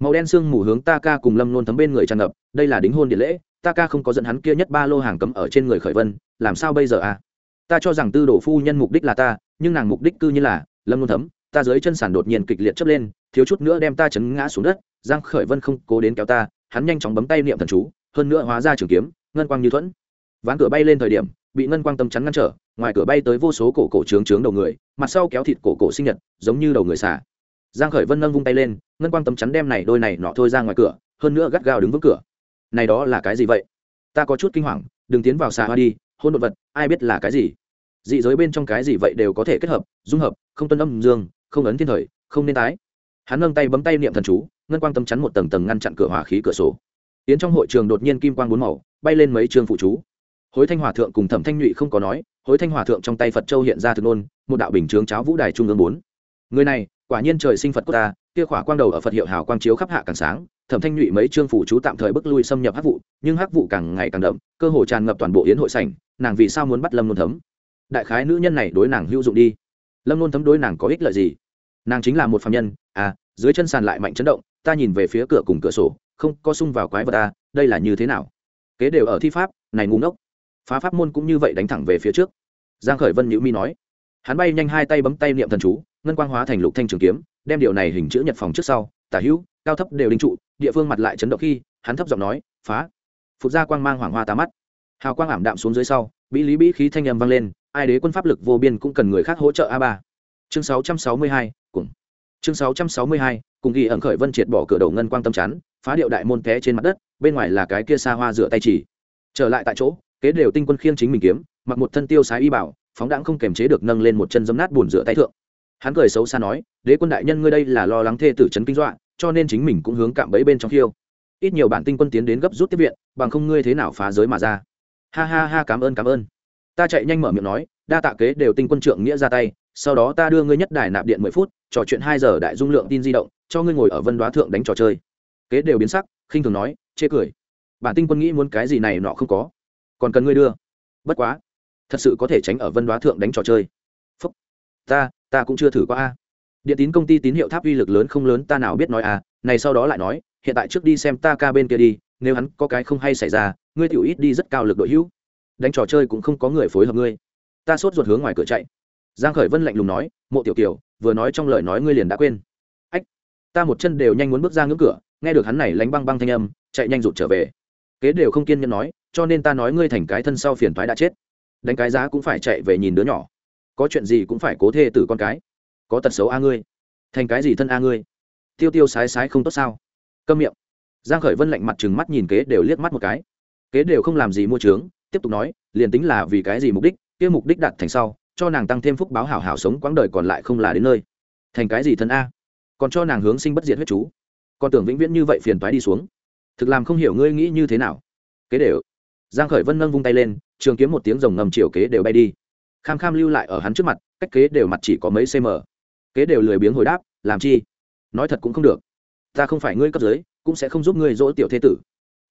Màu đen sương mù hướng ta ca cùng lâm luôn thấm bên người tràn ngập, đây là đính hôn điện lễ ta ca không có dẫn hắn kia nhất ba lô hàng cấm ở trên người khởi vân, làm sao bây giờ à? Ta cho rằng tư đồ phu nhân mục đích là ta, nhưng nàng mục đích cư như là, lâm luôn thấm, ta dưới chân sàn đột nhiên kịch liệt chấp lên, thiếu chút nữa đem ta chấn ngã xuống đất, giang khởi vân không cố đến kéo ta, hắn nhanh chóng bấm tay niệm thần chú, hơn nữa hóa ra trường kiếm, ngân quang như thuẫn. Ván cửa bay lên thời điểm, bị ngân quang tâm chắn ngăn trở, ngoài cửa bay tới vô số cổ cổ trướng trướng đầu người, mặt sau kéo thịt cổ cổ sinh nhật, giống như đầu người xả. Giang khởi vân nâng vung tay lên, ngân quang tâm chắn đem này đôi này nọ thôi ra ngoài cửa, hơn nữa gắt gao đứng vững cửa này đó là cái gì vậy? Ta có chút kinh hoàng, đừng tiến vào xà hoa đi, hôn đột vật, ai biết là cái gì? Dị giới bên trong cái gì vậy đều có thể kết hợp, dung hợp, không tuân âm dương, không ấn thiên thời, không nên tái. Hắn nâng tay bấm tay niệm thần chú, ngân quang tâm chắn một tầng tầng ngăn chặn cửa hỏa khí cửa sổ. Yến trong hội trường đột nhiên kim quang bốn màu, bay lên mấy trường phụ chú. Hối thanh hòa thượng cùng thẩm thanh nhụy không có nói, hối thanh hòa thượng trong tay phật châu hiện ra thực nôn, một đạo bình chướng cháo vũ đài trung ương bốn. Người này, quả nhiên trời sinh phật quốc ta, kia khỏa quang đầu ở phật hiệu hào quang chiếu khắp hạ càng sáng thẩm thanh nhụy mấy trương phủ chú tạm thời bước lui xâm nhập hắc vụ nhưng hắc vụ càng ngày càng đậm, cơ hồ tràn ngập toàn bộ yến hội sảnh, nàng vì sao muốn bắt lâm nôn thấm? Đại khái nữ nhân này đối nàng hữu dụng đi. Lâm nôn thấm đối nàng có ích lợi gì? Nàng chính là một phạm nhân à dưới chân sàn lại mạnh chấn động, ta nhìn về phía cửa cùng cửa sổ, không có sung vào quái vật ta đây là như thế nào? Kế đều ở thi pháp, này ngu ngốc. Phá pháp môn cũng như vậy đánh thẳng về phía trước. Giang khởi vân nhữ mi nói. Hắn bay nhanh hai tay bấm tay niệm thần chú, ngân quang hóa thành lục thanh trường kiếm, đem điều này hình chữ nhật phòng trước sau, tả hữu cao thấp đều đinh trụ địa phương mặt lại chấn động khi hắn thấp giọng nói phá. Phụt ra quang mang hoàng hoa tá mắt. Hào quang ảm đạm xuống dưới sau bí lý bí khí thanh âm vang lên ai đế quân pháp lực vô biên cũng cần người khác hỗ trợ a ba. Chương 662, cùng. Chương 662, cùng ghi ẩn khởi vân triệt bỏ cửa đầu ngân quang tâm chắn phá điệu đại môn té trên mặt đất bên ngoài là cái kia xa hoa rửa tay chỉ. Trở lại tại chỗ kế đều tinh quân khiêng chính mình kiếm mặc một thân tiêu sái y bảo phóng đãng không kềm chế được nâng lên một chân dấm nát buồn rửa tay thượng. Hắn cười xấu xa nói đế quân đại nhân ngươi đây là lo lắng thê tử trấn kinh dọa cho nên chính mình cũng hướng cạm bẫy bên trong khiêu. Ít nhiều bản tinh quân tiến đến gấp rút tiếp viện, bằng không ngươi thế nào phá giới mà ra. Ha ha ha, cảm ơn cảm ơn. Ta chạy nhanh mở miệng nói, đa tạ kế đều tinh quân trượng nghĩa ra tay, sau đó ta đưa ngươi nhất đài nạp điện mười phút, trò chuyện hai giờ đại dung lượng tin di động, cho ngươi ngồi ở vân đoá thượng đánh trò chơi. Kế đều biến sắc, khinh thường nói, chê cười. Bản tinh quân nghĩ muốn cái gì này nọ không có. Còn cần ngươi đưa. Bất quá, thật sự có thể tránh ở vân đoá thượng đánh trò chơi. Phúc. Ta ta cũng chưa thử qua a điện tín công ty tín hiệu tháp uy lực lớn không lớn, ta nào biết nói à này sau đó lại nói, hiện tại trước đi xem ta ca bên kia đi, nếu hắn có cái không hay xảy ra, ngươi tiểu ít đi rất cao lực đội hữu. Đánh trò chơi cũng không có người phối hợp ngươi. Ta sốt ruột hướng ngoài cửa chạy. Giang khởi vân lạnh lùng nói, mộ tiểu kiều, vừa nói trong lời nói ngươi liền đã quên. Ách, ta một chân đều nhanh muốn bước ra ngưỡng cửa, nghe được hắn này lánh băng băng thanh âm, chạy nhanh rụt trở về. Kế đều không kiên nhẫn nói, cho nên ta nói ngươi thành cái thân sau phiền toái đã chết. Đánh cái giá cũng phải chạy về nhìn đứa nhỏ. Có chuyện gì cũng phải cố thê tử con cái có tật xấu a ngươi. Thành cái gì thân a ngươi? Tiêu tiêu sái sái không tốt sao? Câm miệng. Giang khởi vân lạnh mặt chừng mắt nhìn kế đều liếc mắt một cái. Kế đều không làm gì mua trướng tiếp tục nói, liền tính là vì cái gì mục đích, kia mục đích đạt thành sau, cho nàng tăng thêm phúc báo hảo hảo sống quãng đời còn lại không là đến nơi. Thành cái gì thân a? Còn cho nàng hướng sinh bất diệt huyết chú. Còn tưởng vĩnh viễn như vậy phiền toái đi xuống. Thực làm không hiểu ngươi nghĩ như thế nào. Kế đều. Giang khởi vân nâng vung tay lên, trường kiếm một tiếng rồng ngầm chiều kế đều bay đi. Kham kham lưu lại ở hắn trước mặt, cách kế đều mặt chỉ có mấy cm kế đều lười biếng hồi đáp, làm chi? Nói thật cũng không được. Ta không phải ngươi cấp dưới, cũng sẽ không giúp ngươi dỗ tiểu thế tử.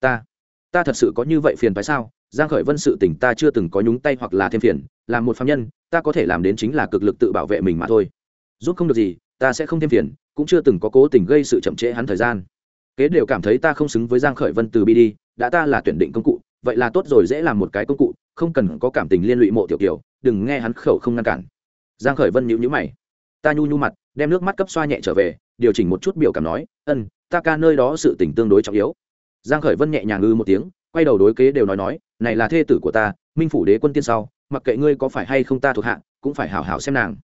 Ta ta thật sự có như vậy phiền phải sao? Giang khởi vân sự tình ta chưa từng có nhúng tay hoặc là thêm phiền làm một phạm nhân, ta có thể làm đến chính là cực lực tự bảo vệ mình mà thôi. Giúp không được gì, ta sẽ không thêm phiền, cũng chưa từng có cố tình gây sự chậm trễ hắn thời gian. Kế đều cảm thấy ta không xứng với giang khởi vân từ bi đi, đã ta là tuyển định công cụ, vậy là tốt rồi dễ làm một cái công cụ, không cần có cảm tình liên lụy mộ tiểu kiều, đừng nghe hắn khẩu không ngăn cản. Giang khởi vân nhíu nhíu mày ta nhu nhu mặt, đem nước mắt cấp xoa nhẹ trở về, điều chỉnh một chút biểu cảm nói, ân, ta ca nơi đó sự tình tương đối trọng yếu. Giang khởi vân nhẹ nhàng ư một tiếng, quay đầu đối kế đều nói nói, này là thê tử của ta, minh phủ đế quân tiên sau, mặc kệ ngươi có phải hay không ta thuộc hạ, cũng phải hảo hảo xem nàng.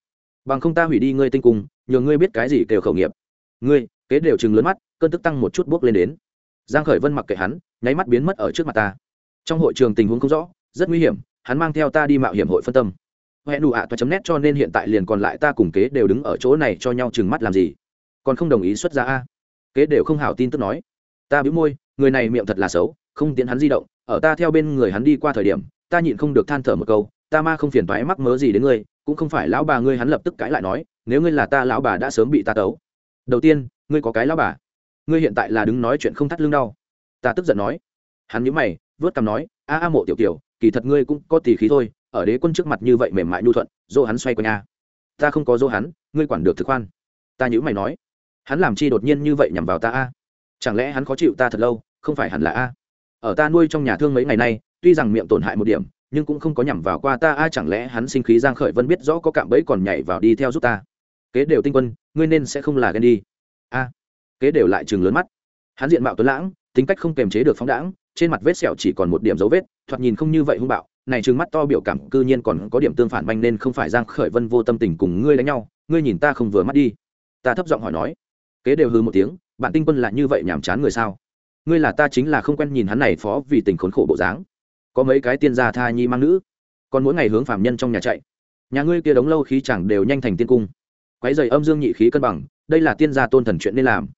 Bằng không ta hủy đi ngươi tinh cung, nhờ ngươi biết cái gì kêu khẩu nghiệp. Ngươi, kế đều chừng lớn mắt, cơn tức tăng một chút bước lên đến. Giang khởi vân mặc kệ hắn, nháy mắt biến mất ở trước mặt ta. Trong hội trường tình huống không rõ, rất nguy hiểm, hắn mang theo ta đi mạo hiểm hội phân tâm hẹn đủ ạ toa chấm nét cho nên hiện tại liền còn lại ta cùng kế đều đứng ở chỗ này cho nhau chừng mắt làm gì? Còn không đồng ý xuất ra a? Kế đều không hảo tin tức nói. Ta bĩu môi, người này miệng thật là xấu, không tiến hắn di động, ở ta theo bên người hắn đi qua thời điểm, ta nhịn không được than thở một câu, ta ma không phiền toái mắc mớ gì đến ngươi, cũng không phải lão bà ngươi hắn lập tức cãi lại nói, nếu ngươi là ta lão bà đã sớm bị ta tấu. Đầu tiên, ngươi có cái lão bà. Ngươi hiện tại là đứng nói chuyện không thắt lưng đau. Ta tức giận nói. Hắn nhíu mày, vớt cằm nói, a a mộ tiểu tiểu, kỳ thật ngươi cũng có tỷ khí thôi ở đế quân trước mặt như vậy mềm mại nhu thuận, dỗ hắn xoay quanh nhà ta không có dỗ hắn, ngươi quản được thực khoan. Ta nhữ mày nói. Hắn làm chi đột nhiên như vậy nhằm vào ta a? Chẳng lẽ hắn khó chịu ta thật lâu, không phải hẳn là a? Ở ta nuôi trong nhà thương mấy ngày nay, tuy rằng miệng tổn hại một điểm, nhưng cũng không có nhằm vào qua ta a, chẳng lẽ hắn sinh khí giang khởi vân biết rõ có cạm bẫy còn nhảy vào đi theo giúp ta? Kế đều tinh quân, ngươi nên sẽ không là ghen đi. A. Kế đều lại chừng lớn mắt. Hắn diện mạo tuấn lãng, tính cách không kềm chế được phóng đãng, trên mặt vết sẹo chỉ còn một điểm dấu vết, thoạt nhìn không như vậy hung bạo này trừng mắt to biểu cảm cư nhiên còn có điểm tương phản manh nên không phải giang khởi vân vô tâm tình cùng ngươi đánh nhau, ngươi nhìn ta không vừa mắt đi. Ta thấp giọng hỏi nói. Kế đều hư một tiếng, bạn tinh quân là như vậy nhảm chán người sao? Ngươi là ta chính là không quen nhìn hắn này phó vì tình khốn khổ bộ dáng. Có mấy cái tiên gia tha nhi mang nữ, còn mỗi ngày hướng phàm nhân trong nhà chạy. Nhà ngươi kia đống lâu khí chẳng đều nhanh thành tiên cung. Quái dày âm dương nhị khí cân bằng, đây là tiên gia tôn thần chuyện nên làm.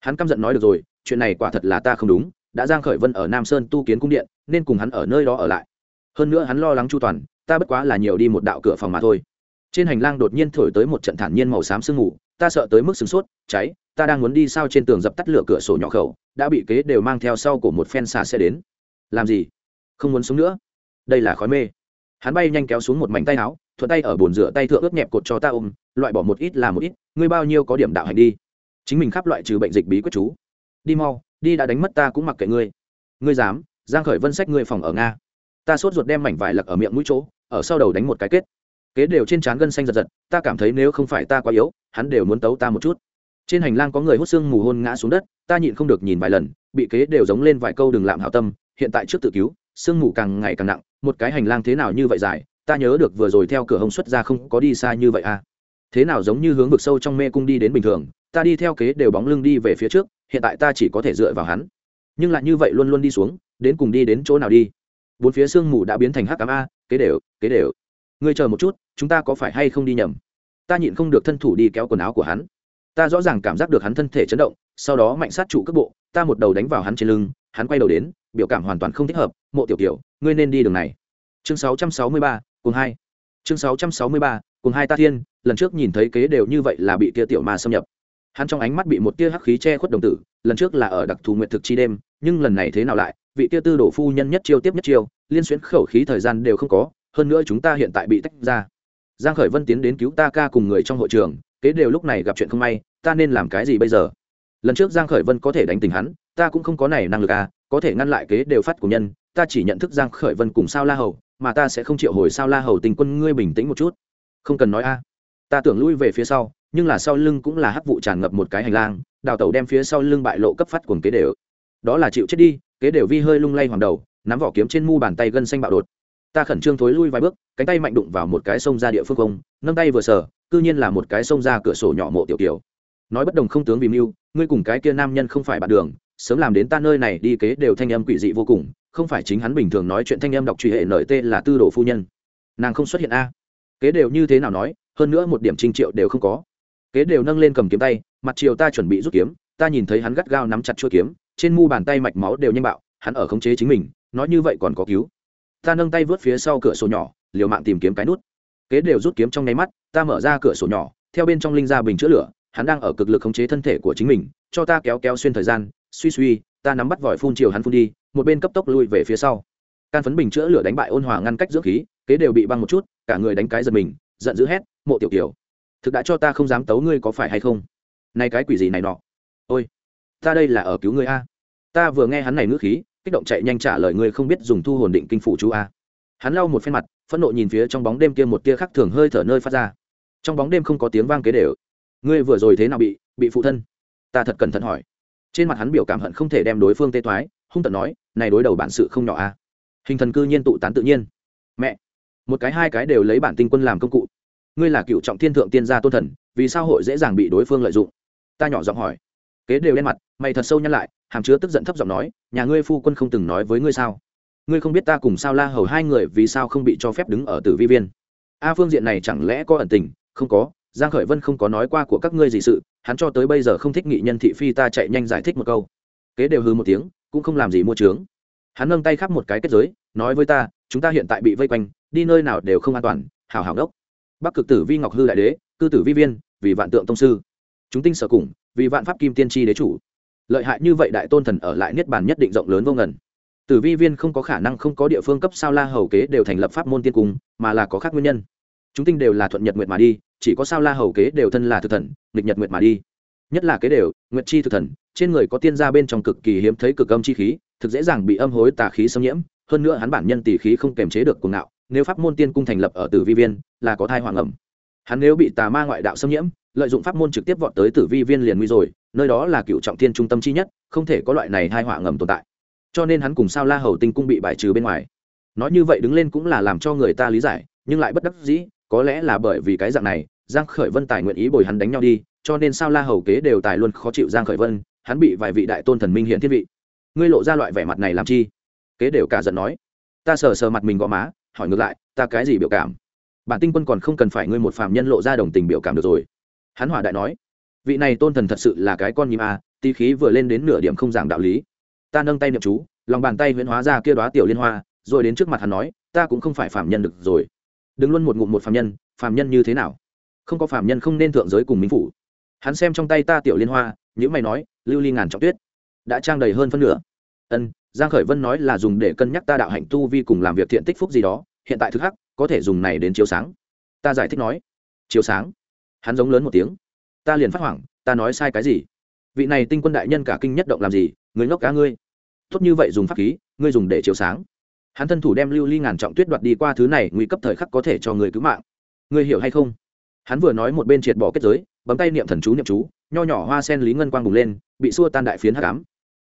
Hắn căm giận nói được rồi, chuyện này quả thật là ta không đúng, đã giang khởi vân ở nam sơn tu kiến cung điện, nên cùng hắn ở nơi đó ở lại hơn nữa hắn lo lắng chu toàn, ta bất quá là nhiều đi một đạo cửa phòng mà thôi. Trên hành lang đột nhiên thổi tới một trận thản nhiên màu xám sương mù, ta sợ tới mức sửng sốt, cháy, ta đang muốn đi sao trên tường dập tắt lửa cửa sổ nhỏ khẩu, đã bị kế đều mang theo sau của một phen xà xe đến. Làm gì? Không muốn sống nữa? Đây là khói mê. Hắn bay nhanh kéo xuống một mảnh tay áo, thuận tay ở bồn rửa tay thượng ướt nhẹp cột cho ta ôm, loại bỏ một ít là một ít, ngươi bao nhiêu có điểm đạo hành đi. Chính mình khắp loại trừ bệnh dịch bí quyết chú. Đi mau, đi đã đánh mất ta cũng mặc kệ ngươi. Ngươi dám, giang khởi vân sách ngươi phòng ở nga ta sốt ruột đem mảnh vải lật ở miệng mũi chỗ, ở sau đầu đánh một cái kết. Kế đều trên trán gân xanh giật giật, ta cảm thấy nếu không phải ta quá yếu, hắn đều muốn tấu ta một chút. Trên hành lang có người hút xương mù hôn ngã xuống đất, ta nhịn không được nhìn vài lần, bị kế đều giống lên vài câu đừng làm hảo tâm, hiện tại trước tự cứu sương mù càng ngày càng nặng, một cái hành lang thế nào như vậy dài, ta nhớ được vừa rồi theo cửa hông xuất ra không có đi xa như vậy à. Thế nào giống như hướng vực sâu trong mê cung đi đến bình thường, ta đi theo kế đều bóng lưng đi về phía trước, hiện tại ta chỉ có thể dựa vào hắn. Nhưng lại như vậy luôn luôn đi xuống, đến cùng đi đến chỗ nào đi? Bốn phía sương mù đã biến thành hắc ám a kế đều kế đều. Ngươi chờ một chút chúng ta có phải hay không đi nhầm? Ta nhịn không được thân thủ đi kéo quần áo của hắn. Ta rõ ràng cảm giác được hắn thân thể chấn động sau đó mạnh sát trụ cước bộ ta một đầu đánh vào hắn trên lưng hắn quay đầu đến biểu cảm hoàn toàn không thích hợp mộ tiểu kiểu ngươi nên đi đường này. Chương 663, cùng hai. Chương 663, cùng hai ta thiên lần trước nhìn thấy kế đều như vậy là bị kia tiểu ma xâm nhập. Hắn trong ánh mắt bị một tia hắc khí che khuất đồng tử lần trước là ở đặc thù nguyệt thực chi đêm nhưng lần này thế nào lại vị kia tư đổ phu nhân nhất chiêu tiếp nhất chiêu, liên xuyến khẩu khí thời gian đều không có, hơn nữa chúng ta hiện tại bị tách ra. Giang khởi vân tiến đến cứu ta ca cùng người trong hội trường, kế đều lúc này gặp chuyện không may, ta nên làm cái gì bây giờ? Lần trước giang khởi vân có thể đánh tình hắn, ta cũng không có này năng lực à có thể ngăn lại kế đều phát của nhân, ta chỉ nhận thức giang khởi vân cùng sao la hầu, mà ta sẽ không chịu hồi sao la hầu tình quân ngươi bình tĩnh một chút. Không cần nói a. Ta tưởng lui về phía sau, nhưng là sau lưng cũng là hắc vụ tràn ngập một cái hành lang, đào tẩu đem phía sau lưng bại lộ cấp phát cuồng kế đều. Đó là chịu chết đi kế đều vi hơi lung lay hoàng đầu, nắm vỏ kiếm trên mu bàn tay gân xanh bạo đột. Ta khẩn trương thối lui vài bước, cánh tay mạnh đụng vào một cái sông ra địa phương không, nâng tay vừa sờ, cư nhiên là một cái sông ra cửa sổ nhỏ mộ tiểu tiểu nói bất đồng không tướng vì mưu, ngươi cùng cái kia nam nhân không phải bạn đường, sớm làm đến ta nơi này đi kế đều thanh âm quỷ dị vô cùng, không phải chính hắn bình thường nói chuyện thanh âm đọc truy hệ nởi tê là tư đồ phu nhân. Nàng không xuất hiện a. Kế đều như thế nào nói, hơn nữa một điểm trinh triệu đều không có. Kế đều nâng lên cầm kiếm tay, mặt chiều ta chuẩn bị rút kiếm, ta nhìn thấy hắn gắt gao nắm chặt chuôi kiếm trên mu bàn tay mạch máu đều nhanh bạo, hắn ở khống chế chính mình, nói như vậy còn có cứu. Ta nâng tay vớt phía sau cửa sổ nhỏ, liều mạng tìm kiếm cái nút. Kế đều rút kiếm trong nháy mắt, ta mở ra cửa sổ nhỏ, theo bên trong linh ra bình chữa lửa, hắn đang ở cực lực khống chế thân thể của chính mình, cho ta kéo kéo xuyên thời gian, suy suy, ta nắm bắt vòi phun chiều hắn phun đi, một bên cấp tốc lui về phía sau. Can phấn bình chữa lửa đánh bại ôn hòa ngăn cách dưỡng khí, kế đều bị băng một chút, cả người đánh cái giật mình, giận dữ hét, mộ tiểu tiểu thực đã cho ta không dám tấu ngươi có phải hay không? Nay cái quỷ gì này nọ? Ôi ta đây là ở cứu ngươi a. Ta vừa nghe hắn này ngữ khí, kích động chạy nhanh trả lời ngươi không biết dùng thu hồn định kinh phủ chú a. Hắn lau một phen mặt, phẫn nộ nhìn phía trong bóng đêm kia một tia khắc thường hơi thở nơi phát ra. Trong bóng đêm không có tiếng vang kế đều. Ngươi vừa rồi thế nào bị bị phụ thân? Ta thật cẩn thận hỏi. Trên mặt hắn biểu cảm hận không thể đem đối phương tê thoái hung tận nói, này đối đầu bản sự không nhỏ a. Hình thần cư nhiên tụ tán tự nhiên. Mẹ! Một cái hai cái đều lấy bản tinh quân làm công cụ. Ngươi là cựu trọng thiên thượng tiên gia tôn thần, vì sao hội dễ dàng bị đối phương lợi dụng? Ta nhỏ giọng hỏi kế đều đen mặt, mày thật sâu nhăn lại, hàm chứa tức giận thấp giọng nói, nhà ngươi phu quân không từng nói với ngươi sao? Ngươi không biết ta cùng sao la hầu hai người vì sao không bị cho phép đứng ở tử vi viên? A phương diện này chẳng lẽ có ẩn tình? Không có, giang khởi vân không có nói qua của các ngươi gì sự, hắn cho tới bây giờ không thích nghị nhân thị phi ta chạy nhanh giải thích một câu. Kế đều hư một tiếng, cũng không làm gì mua trướng hắn nâng tay khắp một cái kết giới, nói với ta, chúng ta hiện tại bị vây quanh, đi nơi nào đều không an toàn, hảo hảo đốc. Bắc cực tử vi ngọc hư đại đế, cư tử vi viên, vì vạn tượng tông sư. Chúng tinh sở cùng vì vạn pháp kim tiên tri đế chủ. Lợi hại như vậy đại tôn thần ở lại niết bàn nhất định rộng lớn vô ngần. Tử vi viên không có khả năng không có địa phương cấp sao la hầu kế đều thành lập pháp môn tiên cung, mà là có khác nguyên nhân. Chúng tinh đều là thuận nhật nguyệt mà đi, chỉ có sao la hầu kế đều thân là thực thần, nghịch nhật nguyệt mà đi. Nhất là kế đều, nguyệt chi thực thần, trên người có tiên gia bên trong cực kỳ hiếm thấy cực âm chi khí, thực dễ dàng bị âm hối tà khí xâm nhiễm, hơn nữa hắn bản nhân tỷ khí không kềm chế được cuồng ngạo, nếu pháp môn tiên cung thành lập ở tử vi viên, là có thai hoàng ẩm hắn nếu bị tà ma ngoại đạo xâm nhiễm, lợi dụng pháp môn trực tiếp vọt tới tử vi viên liền nguy rồi, nơi đó là cựu trọng thiên trung tâm chi nhất, không thể có loại này hai họa ngầm tồn tại. Cho nên hắn cùng sao la hầu tinh cung bị bài trừ bên ngoài. Nói như vậy đứng lên cũng là làm cho người ta lý giải, nhưng lại bất đắc dĩ, có lẽ là bởi vì cái dạng này, giang khởi vân tài nguyện ý bồi hắn đánh nhau đi, cho nên sao la hầu kế đều tài luôn khó chịu giang khởi vân, hắn bị vài vị đại tôn thần minh hiện thiên vị. Ngươi lộ ra loại vẻ mặt này làm chi? Kế đều cả giận nói. Ta sờ sờ mặt mình gõ má, hỏi ngược lại, ta cái gì biểu cảm? Bản tinh quân còn không cần phải ngươi một phàm nhân lộ ra đồng tình biểu cảm được rồi. Hắn hỏa đại nói vị này tôn thần thật sự là cái con nhím a à, tí khí vừa lên đến nửa điểm không giảng đạo lý. Ta nâng tay niệm chú lòng bàn tay huyễn hóa ra kia đoá tiểu liên hoa rồi đến trước mặt hắn nói ta cũng không phải phàm nhân được rồi. Đừng luôn một ngụm một phàm nhân phàm nhân như thế nào? Không có phàm nhân không nên thượng giới cùng minh phủ. Hắn xem trong tay ta tiểu liên hoa những mày nói lưu ly ngàn trọng tuyết. Đã trang đầy hơn phân nửa. Ân giang khởi vân nói là dùng để cân nhắc ta đạo hạnh tu vi cùng làm việc thiện tích phúc gì đó hiện tại thực hắc có thể dùng này đến chiếu sáng. Ta giải thích nói. Chiếu sáng. Hắn giống lớn một tiếng. Ta liền phát hoảng, ta nói sai cái gì? Vị này tinh quân đại nhân cả kinh nhất động làm gì? Người ngốc cá ngươi. Tốt như vậy dùng pháp khí, ngươi dùng để chiếu sáng. Hắn thân thủ đem lưu ly ngàn trọng tuyết đoạt đi qua thứ này, nguy cấp thời khắc có thể cho người cứu mạng. Ngươi hiểu hay không? Hắn vừa nói một bên triệt bỏ kết giới, bấm tay niệm thần chú niệm chú, nho nhỏ hoa sen lý ngân quang bùng lên, bị xua tan đại phiến hắc ám.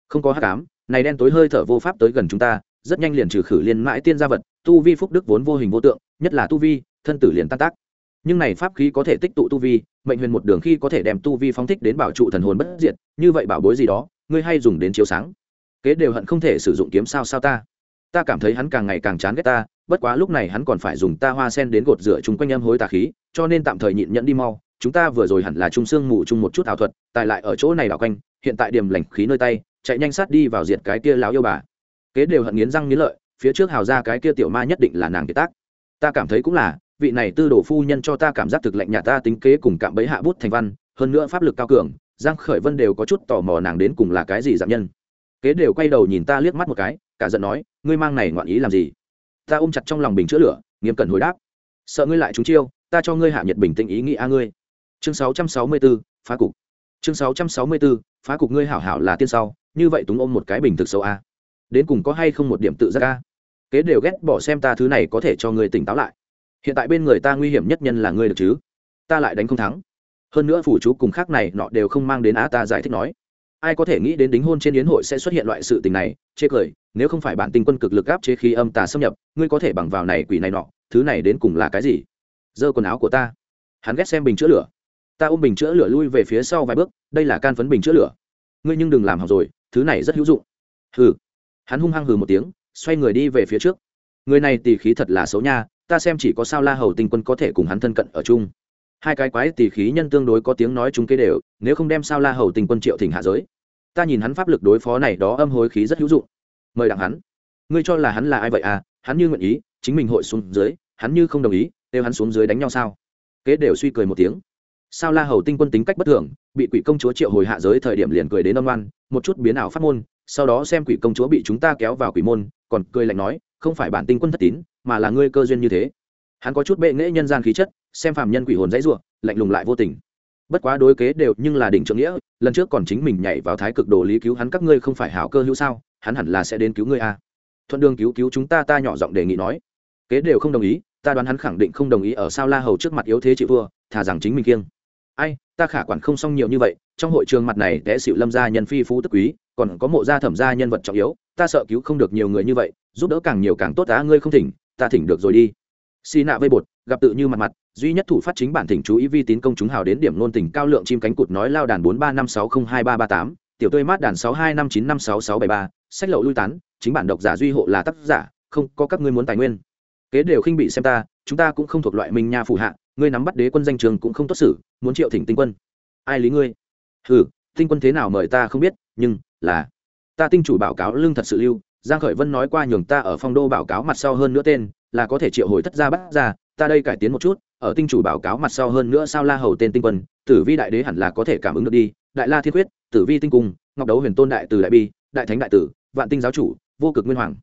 Không có hắc ám, này đen tối hơi thở vô pháp tới gần chúng ta rất nhanh liền trừ khử liên mãi tiên gia vật, tu vi phúc đức vốn vô hình vô tượng, nhất là tu vi, thân tử liền tan tác. Nhưng này pháp khí có thể tích tụ tu vi, mệnh huyền một đường khi có thể đem tu vi phóng thích đến bảo trụ thần hồn bất diệt, như vậy bảo bối gì đó, ngươi hay dùng đến chiếu sáng. Kế đều hận không thể sử dụng kiếm sao sao ta. Ta cảm thấy hắn càng ngày càng chán ghét ta, bất quá lúc này hắn còn phải dùng ta hoa sen đến gột rửa chung quanh âm hối tà khí, cho nên tạm thời nhịn nhẫn đi mau. Chúng ta vừa rồi hẳn là trung xương mù chung một chút ảo thuật tại lại ở chỗ này đảo quanh, hiện tại điểm lành khí nơi tay, chạy nhanh sát đi vào diệt cái kia láo yêu bà kế đều hận nghiến răng nghiến lợi phía trước hào ra cái kia tiểu ma nhất định là nàng kế tác. Ta cảm thấy cũng là vị này tư đồ phu nhân cho ta cảm giác thực lệnh nhà ta tính kế cùng cạm bẫy hạ bút thành văn hơn nữa pháp lực cao cường giang khởi vân đều có chút tò mò nàng đến cùng là cái gì dạng nhân. Kế đều quay đầu nhìn ta liếc mắt một cái cả giận nói ngươi mang này ngoạn ý làm gì? Ta ôm chặt trong lòng bình chữa lửa nghiêm cẩn hồi đáp sợ ngươi lại trúng chiêu ta cho ngươi hạ nhiệt bình tĩnh ý nghĩ a ngươi. Chương 664, phá cục. Chương 664, phá cục ngươi hảo hảo là tiên sau như vậy túng ôm một cái bình thực sâu a đến cùng có hay không một điểm tự giác ca? Kế đều ghét bỏ xem ta thứ này có thể cho ngươi tỉnh táo lại. Hiện tại bên người ta nguy hiểm nhất nhân là ngươi được chứ? Ta lại đánh không thắng. Hơn nữa phủ chú cùng khác này nọ đều không mang đến á ta giải thích nói. Ai có thể nghĩ đến đính hôn trên yến hội sẽ xuất hiện loại sự tình này? Chê cười, nếu không phải bản tình quân cực lực áp chế khí âm tà xâm nhập, ngươi có thể bằng vào này quỷ này nọ, thứ này đến cùng là cái gì? Giơ quần áo của ta. Hắn ghét xem bình chữa lửa. Ta ôm bình chữa lửa lui về phía sau vài bước, đây là can phấn bình chữa lửa. Ngươi nhưng đừng làm học rồi, thứ này rất hữu dụng. Hừ hắn hung hăng hừ một tiếng, xoay người đi về phía trước. Người này tỉ khí thật là xấu nha, ta xem chỉ có sao la hầu tinh quân có thể cùng hắn thân cận ở chung. Hai cái quái tỉ khí nhân tương đối có tiếng nói chúng kế đều, nếu không đem sao la hầu tinh quân triệu thỉnh hạ giới. Ta nhìn hắn pháp lực đối phó này đó âm hối khí rất hữu dụng. Mời đặng hắn. Ngươi cho là hắn là ai vậy à? Hắn như nguyện ý, chính mình hội xuống dưới, hắn như không đồng ý, đều hắn xuống dưới đánh nhau sao? Kế đều suy cười một tiếng. Sao la hầu tinh quân tính cách bất thường, bị quỷ công chúa triệu hồi hạ giới thời điểm liền cười đến âm oan, một chút biến ảo phát môn sau đó xem quỷ công chúa bị chúng ta kéo vào quỷ môn, còn cười lạnh nói, không phải bản tinh quân thất tín, mà là ngươi cơ duyên như thế. Hắn có chút bệ nghễ nhân gian khí chất, xem phàm nhân quỷ hồn dãy ruộng lạnh lùng lại vô tình. Bất quá đối kế đều nhưng là đỉnh trượng nghĩa, lần trước còn chính mình nhảy vào thái cực đồ lý cứu hắn các ngươi không phải hảo cơ hữu sao, hắn hẳn là sẽ đến cứu ngươi a thuận đường cứu cứu chúng ta ta nhỏ giọng đề nghị nói. Kế đều không đồng ý, ta đoán hắn khẳng định không đồng ý ở sao la hầu trước mặt yếu thế chị vua thà rằng chính mình kiêng. Ai, ta khả quản không xong nhiều như vậy, trong hội trường mặt này té xịu lâm gia nhân phi phú tức quý còn có mộ gia thẩm gia nhân vật trọng yếu, ta sợ cứu không được nhiều người như vậy, giúp đỡ càng nhiều càng tốt á, ngươi không thỉnh, ta thỉnh được rồi đi. Xì nạ vây bột, gặp tự như mặt mặt, duy nhất thủ phát chính bản thỉnh chú ý vi tín công chúng hào đến điểm nôn tình cao lượng chim cánh cụt nói lao đàn bốn ba năm sáu không hai ba ba tám, tiểu tươi mát đàn sáu hai năm chín năm sáu sáu bảy ba, sách lậu lui tán, chính bản độc giả duy hộ là tác giả, không, có các ngươi muốn tài nguyên. Kế đều khinh bị xem ta, chúng ta cũng không thuộc loại mình nhà phủ hạ, ngươi nắm bắt đế quân danh trường cũng không tốt xử, muốn triệu thỉnh tinh quân. Ai lý ngươi? Hừ, tinh quân thế nào mời ta không biết, nhưng là, ta tinh chủ báo cáo lương thật sự lưu, giang khởi vân nói qua nhường ta ở phong đô báo cáo mặt sau hơn nữa tên, là có thể triệu hồi thất gia bắt ra ta đây cải tiến một chút, ở tinh chủ báo cáo mặt sau hơn nữa sao la hầu tên tinh quân, tử vi đại đế hẳn là có thể cảm ứng được đi, đại la thiên quyết, tử vi tinh cung, ngọc đấu huyền tôn đại từ đại bi, đại thánh đại tử, vạn tinh giáo chủ, vô cực nguyên hoàng.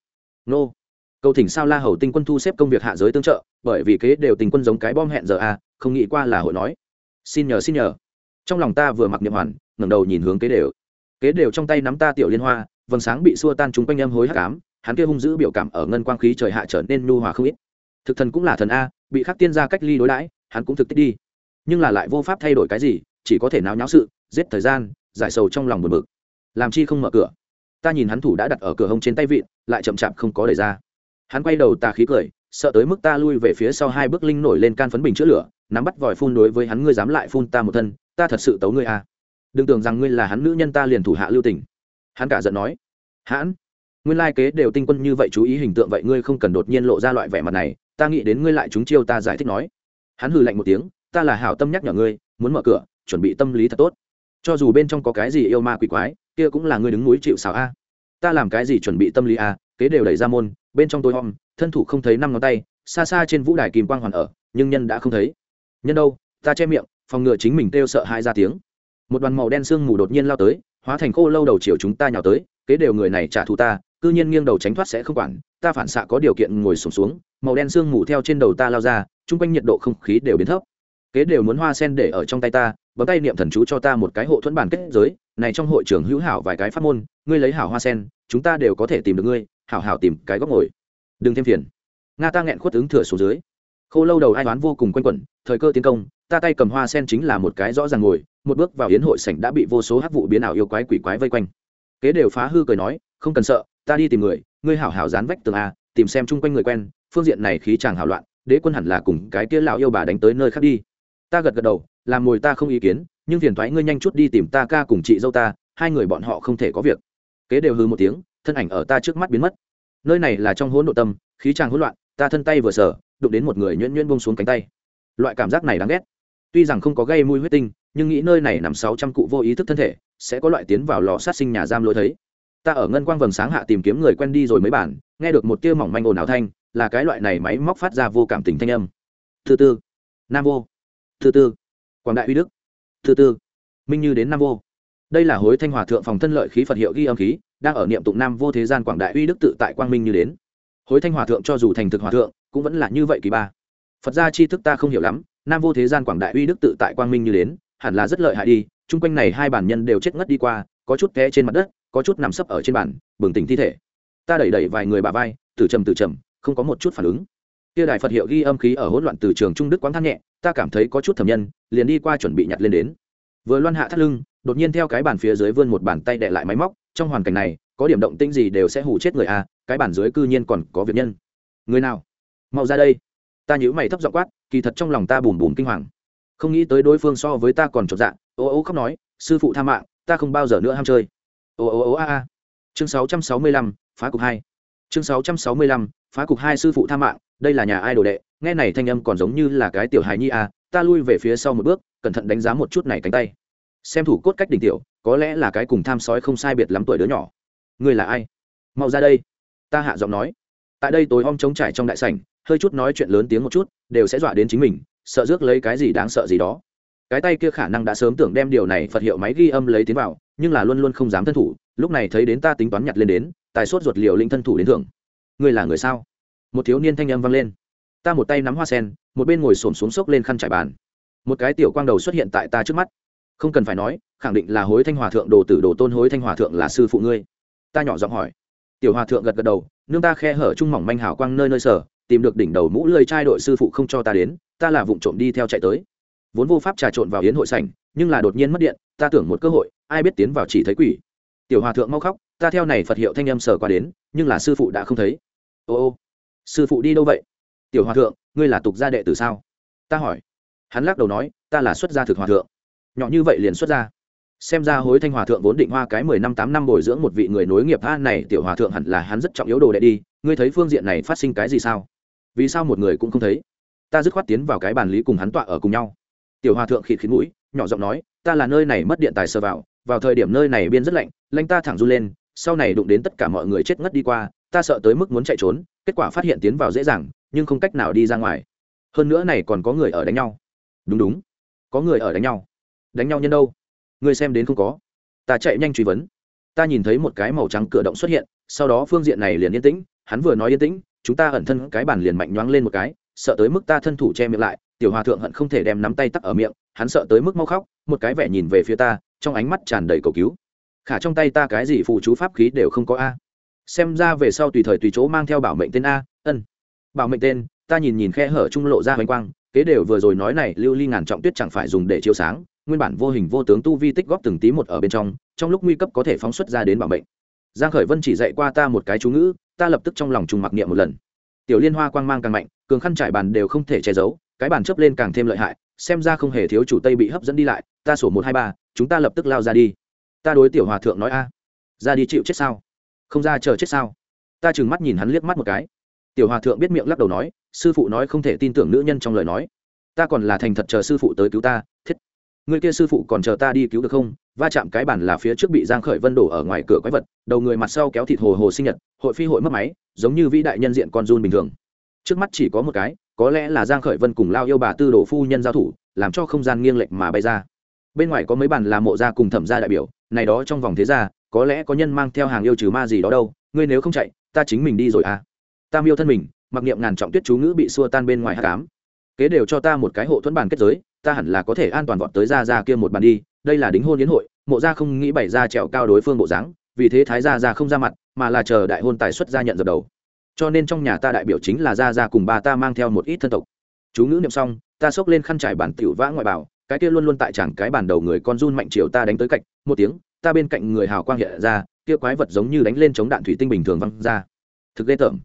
Nô. Cầu thỉnh sao la hầu tinh quân thu xếp công việc hạ giới tương trợ, bởi vì kế đều tình quân giống cái bom hẹn giờ a, không nghĩ qua là hội nói. Xin nhờ xin nhờ. Trong lòng ta vừa mặc niệm hoàn, ngẩng đầu nhìn hướng kế đều kế đều trong tay nắm ta tiểu liên hoa, vầng sáng bị xua tan chúng quanh em hối hắc ám, hắn kia hung dữ biểu cảm ở ngân quang khí trời hạ trở nên nhu hòa không ít. Thực thần cũng là thần a, bị khắc tiên gia cách ly đối đãi, hắn cũng thực tích đi. Nhưng là lại vô pháp thay đổi cái gì, chỉ có thể náo nháo sự, giết thời gian, giải sầu trong lòng buồn bực. Làm chi không mở cửa? Ta nhìn hắn thủ đã đặt ở cửa hông trên tay vịn, lại chậm chạp không có đẩy ra. Hắn quay đầu tà khí cười, sợ tới mức ta lui về phía sau hai bước linh nổi lên can phấn bình chữa lửa, nắm bắt vòi phun đối với hắn, ngươi dám lại phun ta một thân, ta thật sự tấu ngươi a đừng tưởng rằng ngươi là hắn nữ nhân ta liền thủ hạ lưu tình. Hắn cả giận nói, hãn, nguyên lai kế đều tinh quân như vậy chú ý hình tượng vậy ngươi không cần đột nhiên lộ ra loại vẻ mặt này, ta nghĩ đến ngươi lại chúng chiêu ta giải thích nói. Hắn hừ lạnh một tiếng, ta là hảo tâm nhắc nhở ngươi, muốn mở cửa, chuẩn bị tâm lý thật tốt. Cho dù bên trong có cái gì yêu ma quỷ quái, kia cũng là ngươi đứng núi chịu xào a. Ta làm cái gì chuẩn bị tâm lý a, kế đều đẩy ra môn, bên trong tôi hom thân thủ không thấy năm ngón tay, xa xa trên vũ đài kim quang hoàn ở, nhưng nhân đã không thấy. Nhân đâu, ta che miệng, phòng ngừa chính mình kêu sợ hai ra tiếng một đoàn màu đen sương mù đột nhiên lao tới hóa thành khô lâu đầu chiều chúng ta nhào tới kế đều người này trả thù ta cư nhiên nghiêng đầu tránh thoát sẽ không quản ta phản xạ có điều kiện ngồi sụp xuống, xuống màu đen sương mù theo trên đầu ta lao ra chung quanh nhiệt độ không khí đều biến thấp. Kế đều muốn hoa sen để ở trong tay ta bấm tay niệm thần chú cho ta một cái hộ thuẫn bản kết giới này trong hội trường hữu hảo vài cái pháp môn ngươi lấy hảo hoa sen chúng ta đều có thể tìm được ngươi hảo hảo tìm cái góc ngồi. Đừng thêm phiền. Nga ta nghẹn khuất ứng thừa xuống dưới. Khô lâu đầu ai đoán vô cùng quanh quẩn thời cơ tiến công ta tay cầm hoa sen chính là một cái rõ ràng ngồi một bước vào yến hội sảnh đã bị vô số hắc vụ biến ảo yêu quái quỷ quái vây quanh. Kế đều phá hư cười nói, không cần sợ, ta đi tìm người, ngươi hảo hảo dán vách tường a, tìm xem chung quanh người quen, phương diện này khí chàng hảo loạn, đế quân hẳn là cùng cái kia lão yêu bà đánh tới nơi khác đi. Ta gật gật đầu, làm mồi ta không ý kiến, nhưng phiền thoái ngươi nhanh chút đi tìm ta ca cùng chị dâu ta, hai người bọn họ không thể có việc. Kế đều hư một tiếng, thân ảnh ở ta trước mắt biến mất. Nơi này là trong hỗn độ tâm, khí tràng hỗn loạn, ta thân tay vừa sở đụng đến một người nhuyễn nhuyễn bông xuống cánh tay. Loại cảm giác này đáng ghét. Tuy rằng không có gây mùi huyết tinh nhưng nghĩ nơi này nằm sáu trăm cụ vô ý thức thân thể, sẽ có loại tiến vào lò sát sinh nhà giam lối thấy. Ta ở ngân quang vầng sáng hạ tìm kiếm người quen đi rồi mới bản nghe được một tia mỏng manh ồn ào thanh, là cái loại này máy móc phát ra vô cảm tình thanh âm. Thứ tư, nam vô. Thứ tư, quảng đại uy đức. Thứ tư, minh như đến nam vô. Đây là hối thanh hòa thượng phòng thân lợi khí phật hiệu ghi âm khí, đang ở niệm tụng nam vô thế gian quảng đại uy đức tự tại quang minh như đến. Hối thanh hòa thượng cho dù thành thực hòa thượng, cũng vẫn là như vậy kỳ ba. Phật gia chi thức ta không hiểu lắm, nam vô thế gian quảng đại uy đức tự tại quang minh như đến hẳn là rất lợi hại đi, chung quanh này hai bản nhân đều chết ngất đi qua, có chút té trên mặt đất, có chút nằm sấp ở trên bàn, bừng tỉnh thi thể. Ta đẩy đẩy vài người bà vai từ trầm từ trầm, không có một chút phản ứng. Kia đài phật hiệu ghi âm khí ở hỗn loạn từ trường trung đức quán than nhẹ, ta cảm thấy có chút thẩm nhân, liền đi qua chuẩn bị nhặt lên đến. Vừa loan hạ thắt lưng, đột nhiên theo cái bàn phía dưới vươn một bàn tay đệ lại máy móc, trong hoàn cảnh này, có điểm động tĩnh gì đều sẽ hù chết người a cái bàn dưới cư nhiên còn có việc nhân. Người nào? Mau ra đây. Ta nhíu mày thấp giọng quát, kỳ thật trong lòng ta bùm bùm kinh hoàng không nghĩ tới đối phương so với ta còn chột dạng ô ô khóc nói sư phụ tha mạng ta không bao giờ nữa ham chơi. Ô ô ô a a. Chương 665, phá cục hai. Chương 665, phá cục hai sư phụ tha mạng đây là nhà ai đồ đệ? Nghe này thanh âm còn giống như là cái tiểu hài nhi a ta lui về phía sau một bước cẩn thận đánh giá một chút này cánh tay. Xem thủ cốt cách đỉnh tiểu có lẽ là cái cùng tham sói không sai biệt lắm tuổi đứa nhỏ. Ngươi là ai? Mau ra đây. Ta hạ giọng nói. Tại đây tối om trống trải trong đại sảnh hơi chút nói chuyện lớn tiếng một chút đều sẽ dọa đến chính mình sợ rước lấy cái gì đáng sợ gì đó. Cái tay kia khả năng đã sớm tưởng đem điều này phật hiệu máy ghi âm lấy tiến vào, nhưng là luôn luôn không dám thân thủ, lúc này thấy đến ta tính toán nhặt lên đến, tài sốt ruột liều linh thân thủ đến thưởng. Ngươi là người sao? Một thiếu niên thanh âm vang lên. Ta một tay nắm hoa sen, một bên ngồi xổm xuống sốc lên khăn trải bàn. Một cái tiểu quang đầu xuất hiện tại ta trước mắt. Không cần phải nói, khẳng định là hối thanh hòa thượng đồ tử đồ tôn hối thanh hòa thượng là sư phụ ngươi. Ta nhỏ giọng hỏi. Tiểu hòa thượng gật gật đầu, nương ta khe hở trung mỏng manh hào quang nơi nơi sở tìm được đỉnh đầu mũ lơi trai đội sư phụ không cho ta đến, ta là vụng trộm đi theo chạy tới. Vốn vô pháp trà trộn vào yến hội sảnh, nhưng là đột nhiên mất điện, ta tưởng một cơ hội, ai biết tiến vào chỉ thấy quỷ. Tiểu hòa thượng mau khóc, ta theo này phật hiệu thanh âm sờ qua đến, nhưng là sư phụ đã không thấy. Ô ô, sư phụ đi đâu vậy? Tiểu hòa thượng, ngươi là tục gia đệ từ sao? Ta hỏi. Hắn lắc đầu nói, ta là xuất gia thực hòa thượng. Nhỏ như vậy liền xuất gia. Xem ra hối thanh hòa thượng vốn định hoa cái mười năm tám năm bồi dưỡng một vị người nối nghiệp tha này tiểu hòa thượng hẳn là hắn rất trọng yếu đồ đệ đi. Ngươi thấy phương diện này phát sinh cái gì sao? Vì sao một người cũng không thấy? Ta dứt khoát tiến vào cái bàn lý cùng hắn tọa ở cùng nhau. Tiểu hòa thượng khịt khịt mũi, nhỏ giọng nói, ta là nơi này mất điện tài sơ vào vào thời điểm nơi này biên rất lạnh, lanh ta thẳng du lên, sau này đụng đến tất cả mọi người chết ngất đi qua, ta sợ tới mức muốn chạy trốn, kết quả phát hiện tiến vào dễ dàng, nhưng không cách nào đi ra ngoài. Hơn nữa này còn có người ở đánh nhau. Đúng đúng, có người ở đánh nhau. Đánh nhau nhân đâu? Người xem đến không có. Ta chạy nhanh truy vấn. Ta nhìn thấy một cái màu trắng cửa động xuất hiện, sau đó phương diện này liền yên tĩnh, hắn vừa nói yên tĩnh chúng ta ẩn thân cái bàn liền mạnh nhoáng lên một cái, sợ tới mức ta thân thủ che miệng lại, tiểu hòa thượng hận không thể đem nắm tay tắc ở miệng, hắn sợ tới mức mau khóc, một cái vẻ nhìn về phía ta, trong ánh mắt tràn đầy cầu cứu. Khả trong tay ta cái gì phụ chú pháp khí đều không có a. Xem ra về sau tùy thời tùy chỗ mang theo bảo mệnh tên a, ân. Bảo mệnh tên, ta nhìn nhìn khe hở trung lộ ra hoành quang, kế đều vừa rồi nói này, lưu ly ngàn trọng tuyết chẳng phải dùng để chiếu sáng, nguyên bản vô hình vô tướng tu vi tích góp từng tí một ở bên trong trong lúc nguy cấp có thể phóng xuất ra đến bảo mệnh. Giang khởi vân chỉ dạy qua ta một cái chú ngữ ta lập tức trong lòng trùng mặc niệm một lần. Tiểu liên hoa quang mang càng mạnh, cường khăn trải bàn đều không thể che giấu, cái bàn chớp lên càng thêm lợi hại, xem ra không hề thiếu chủ tây bị hấp dẫn đi lại, ta sổ một hai ba, chúng ta lập tức lao ra đi. Ta đối tiểu hòa thượng nói a, ra đi chịu chết sao? Không ra chờ chết sao? Ta chừng mắt nhìn hắn liếc mắt một cái. Tiểu hòa thượng biết miệng lắc đầu nói, sư phụ nói không thể tin tưởng nữ nhân trong lời nói. Ta còn là thành thật chờ sư phụ tới cứu ta, thiết người kia sư phụ còn chờ ta đi cứu được không? Va chạm cái bản là phía trước bị giang khởi vân đổ ở ngoài cửa quái vật, đầu người mặt sau kéo thịt hồ hồ sinh nhật, hội phi hội mất máy, giống như vĩ đại nhân diện con run bình thường. Trước mắt chỉ có một cái, có lẽ là giang khởi vân cùng lao yêu bà tư đổ phu nhân giao thủ, làm cho không gian nghiêng lệch mà bay ra. Bên ngoài có mấy bàn là mộ gia cùng thẩm gia đại biểu, này đó trong vòng thế gia, có lẽ có nhân mang theo hàng yêu trừ ma gì đó đâu, ngươi nếu không chạy, ta chính mình đi rồi à. Ta miêu thân mình, mặc niệm ngàn trọng tuyết chú ngữ bị xua tan bên ngoài hắc ám. Kế đều cho ta một cái hộ thuẫn bàn kết giới ta hẳn là có thể an toàn vọt tới ra ra kia một bàn đi, đây là đính hôn yến hội, mộ gia không nghĩ bày ra trèo cao đối phương bộ dáng, vì thế thái gia ra không ra mặt, mà là chờ đại hôn tài xuất gia nhận dập đầu. Cho nên trong nhà ta đại biểu chính là gia gia cùng bà ta mang theo một ít thân tộc. Chú ngữ niệm xong, ta xốc lên khăn trải bản tiểu vã ngoại bảo, cái kia luôn luôn tại chẳng cái bản đầu người con run mạnh chiều ta đánh tới cạnh, một tiếng, ta bên cạnh người hào quang hiện ra, kia quái vật giống như đánh lên chống đạn thủy tinh bình thường văng ra. Thực ghê tởm.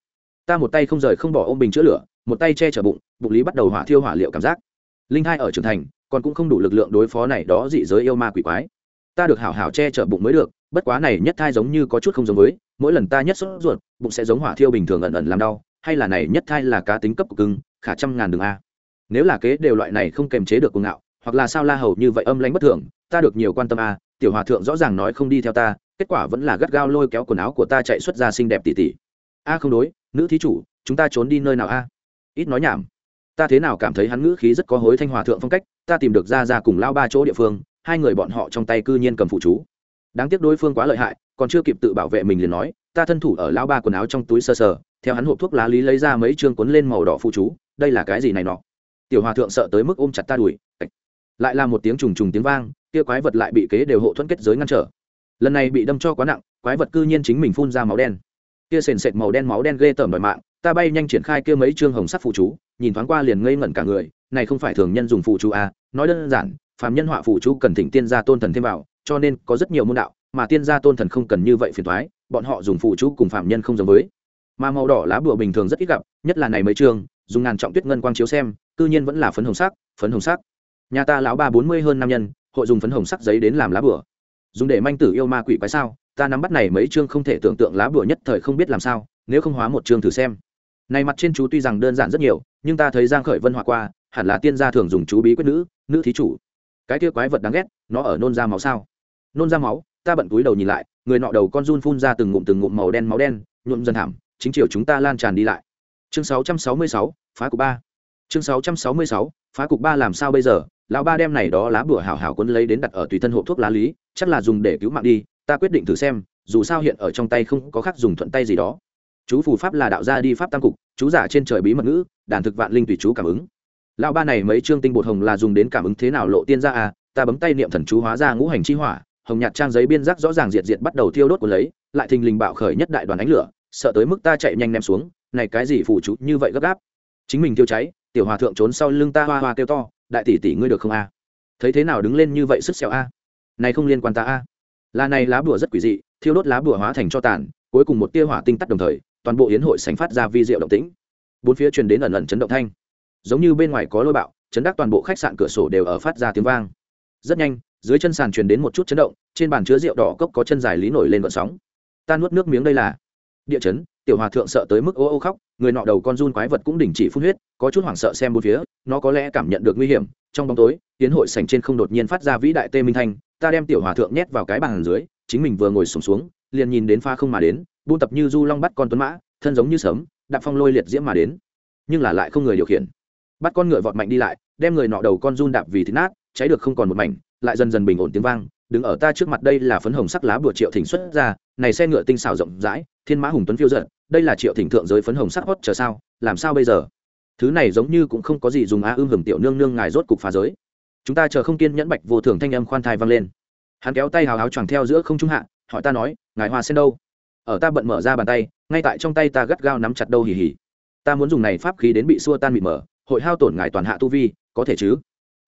Ta một tay không rời không bỏ ôm bình chữa lửa, một tay che chở bụng bụng lý bắt đầu hỏa thiêu hỏa liệu cảm giác linh hai ở trưởng thành, còn cũng không đủ lực lượng đối phó này đó dị giới yêu ma quỷ quái. Ta được hảo hảo che chở bụng mới được, bất quá này nhất thai giống như có chút không giống với, mỗi lần ta nhất sốt ruột, bụng sẽ giống hỏa thiêu bình thường ẩn ẩn làm đau, hay là này nhất thai là cá tính cấp của cưng, khả trăm ngàn đường a. Nếu là kế đều loại này không kềm chế được cuồng ngạo, hoặc là sao la hầu như vậy âm lãnh bất thường, ta được nhiều quan tâm a, tiểu hòa thượng rõ ràng nói không đi theo ta, kết quả vẫn là gắt gao lôi kéo quần áo của ta chạy xuất ra xinh đẹp tỉ tỉ. A không đối, nữ thí chủ, chúng ta trốn đi nơi nào a? Ít nói nhảm ta thế nào cảm thấy hắn ngữ khí rất có hối thanh hòa thượng phong cách, ta tìm được ra ra cùng lao ba chỗ địa phương, hai người bọn họ trong tay cư nhiên cầm phụ chú. Đáng tiếc đối phương quá lợi hại, còn chưa kịp tự bảo vệ mình liền nói, ta thân thủ ở lao ba quần áo trong túi sơ sờ, theo hắn hộp thuốc lá lý lấy ra mấy chương cuốn lên màu đỏ phụ chú, đây là cái gì này nọ? Tiểu hòa thượng sợ tới mức ôm chặt ta đùi lại là một tiếng trùng trùng tiếng vang, kia quái vật lại bị kế đều hộ thuẫn kết giới ngăn trở. Lần này bị đâm cho quá nặng, quái vật cư nhiên chính mình phun ra máu đen. Kia sền sệt màu đen máu đen ghê tởm đòi mạng ta bay nhanh triển khai kia mấy chương hồng sắc phụ chú, nhìn thoáng qua liền ngây ngẩn cả người, này không phải thường nhân dùng phụ chú à nói đơn giản, phàm nhân họa phụ chú cần thỉnh tiên gia tôn thần thêm vào, cho nên có rất nhiều môn đạo, mà tiên gia tôn thần không cần như vậy phiền thoái bọn họ dùng phụ chú cùng phạm nhân không giống với. Mà màu đỏ lá bùa bình thường rất ít gặp, nhất là này mấy chương, dùng ngàn trọng tuyết ngân quang chiếu xem, cư nhiên vẫn là phấn hồng sắc, phấn hồng sắc. Nhà ta lão ba bốn mươi hơn năm nhân, hội dùng phấn hồng sắc giấy đến làm lá bùa. Dùng để manh tử yêu ma quỷ quái sao, ta nắm bắt này mấy chương không thể tưởng tượng lá bùa nhất thời không biết làm sao, nếu không hóa một chương thử xem này mặt trên chú tuy rằng đơn giản rất nhiều nhưng ta thấy giang khởi vân hòa qua hẳn là tiên gia thường dùng chú bí quyết nữ nữ thí chủ. Cái kia quái vật đáng ghét nó ở nôn ra máu sao? Nôn ra máu ta bận túi đầu nhìn lại người nọ đầu con run phun ra từng ngụm từng ngụm màu đen máu đen nhuộm dần thảm chính chiều chúng ta lan tràn đi lại. Chương 666, phá cục ba. Chương 666, phá cục ba làm sao bây giờ? Lão ba đem này đó lá bùa hảo hảo cuốn lấy đến đặt ở tùy thân hộp thuốc lá lý chắc là dùng để cứu mạng đi ta quyết định thử xem dù sao hiện ở trong tay không có khác dùng thuận tay gì đó chú phù pháp là đạo gia đi pháp tam cục, chú giả trên trời bí mật ngữ, đàn thực vạn linh tùy chú cảm ứng. Lão ba này mấy chương tinh bột hồng là dùng đến cảm ứng thế nào lộ tiên ra à ta bấm tay niệm thần chú hóa ra ngũ hành chi hỏa, hồng nhạt trang giấy biên giác rõ ràng diệt diệt bắt đầu thiêu đốt của lấy, lại thình lình bạo khởi nhất đại đoàn ánh lửa, sợ tới mức ta chạy nhanh ném xuống, này cái gì phủ chú như vậy gấp gáp. Chính mình tiêu cháy, tiểu hòa thượng trốn sau lưng ta hoa hoa kêu to, đại tỷ tỷ ngươi được không a thấy thế nào đứng lên như vậy sức xẻo a à? này không liên quan ta a là này lá bùa rất quỷ dị, thiêu đốt lá bùa hóa thành cho tàn, cuối cùng một tia hỏa tinh tắt đồng thời toàn bộ yến hội sánh phát ra vi diệu động tĩnh. Bốn phía truyền đến ẩn ẩn chấn động thanh. Giống như bên ngoài có lôi bạo chấn đắc toàn bộ khách sạn cửa sổ đều ở phát ra tiếng vang. Rất nhanh dưới chân sàn truyền đến một chút chấn động trên bàn chứa rượu đỏ cốc có chân dài lý nổi lên vận sóng. Ta nuốt nước miếng đây là. Địa chấn tiểu hòa thượng sợ tới mức ô ô khóc người nọ đầu con run quái vật cũng đình chỉ phun huyết có chút hoảng sợ xem bốn phía nó có lẽ cảm nhận được nguy hiểm. Trong bóng tối tiến hội sảnh trên không đột nhiên phát ra vĩ đại tê minh thanh ta đem tiểu hòa thượng nhét vào cái bàn dưới chính mình vừa ngồi sùng xuống, xuống liền nhìn đến pha không mà đến buôn tập như du long bắt con tuấn mã, thân giống như sớm, đạp phong lôi liệt diễm mà đến. Nhưng là lại không người điều khiển. Bắt con ngựa vọt mạnh đi lại, đem người nọ đầu con run đạp vì thịt nát, cháy được không còn một mảnh, lại dần dần bình ổn tiếng vang. Đứng ở ta trước mặt đây là phấn hồng sắc lá bùa triệu thỉnh xuất ra, này xe ngựa tinh xảo rộng rãi, thiên mã hùng tuấn phiêu giận đây là triệu thỉnh thượng giới phấn hồng sắc hót chờ sao, làm sao bây giờ? Thứ này giống như cũng không có gì dùng á ưng hưởng tiểu nương nương ngài rốt cục phá giới. Chúng ta chờ không kiên nhẫn bạch vô thường thanh âm khoan thai vang lên. Hắn kéo tay hào háo choàng theo giữa không trung hạ, hỏi ta nói, ngài hoa sen đâu? Ở ta bận mở ra bàn tay, ngay tại trong tay ta gắt gao nắm chặt đâu hì hì. Ta muốn dùng này pháp khí đến bị xua tan bị mở hội hao tổn ngài toàn hạ tu vi, có thể chứ?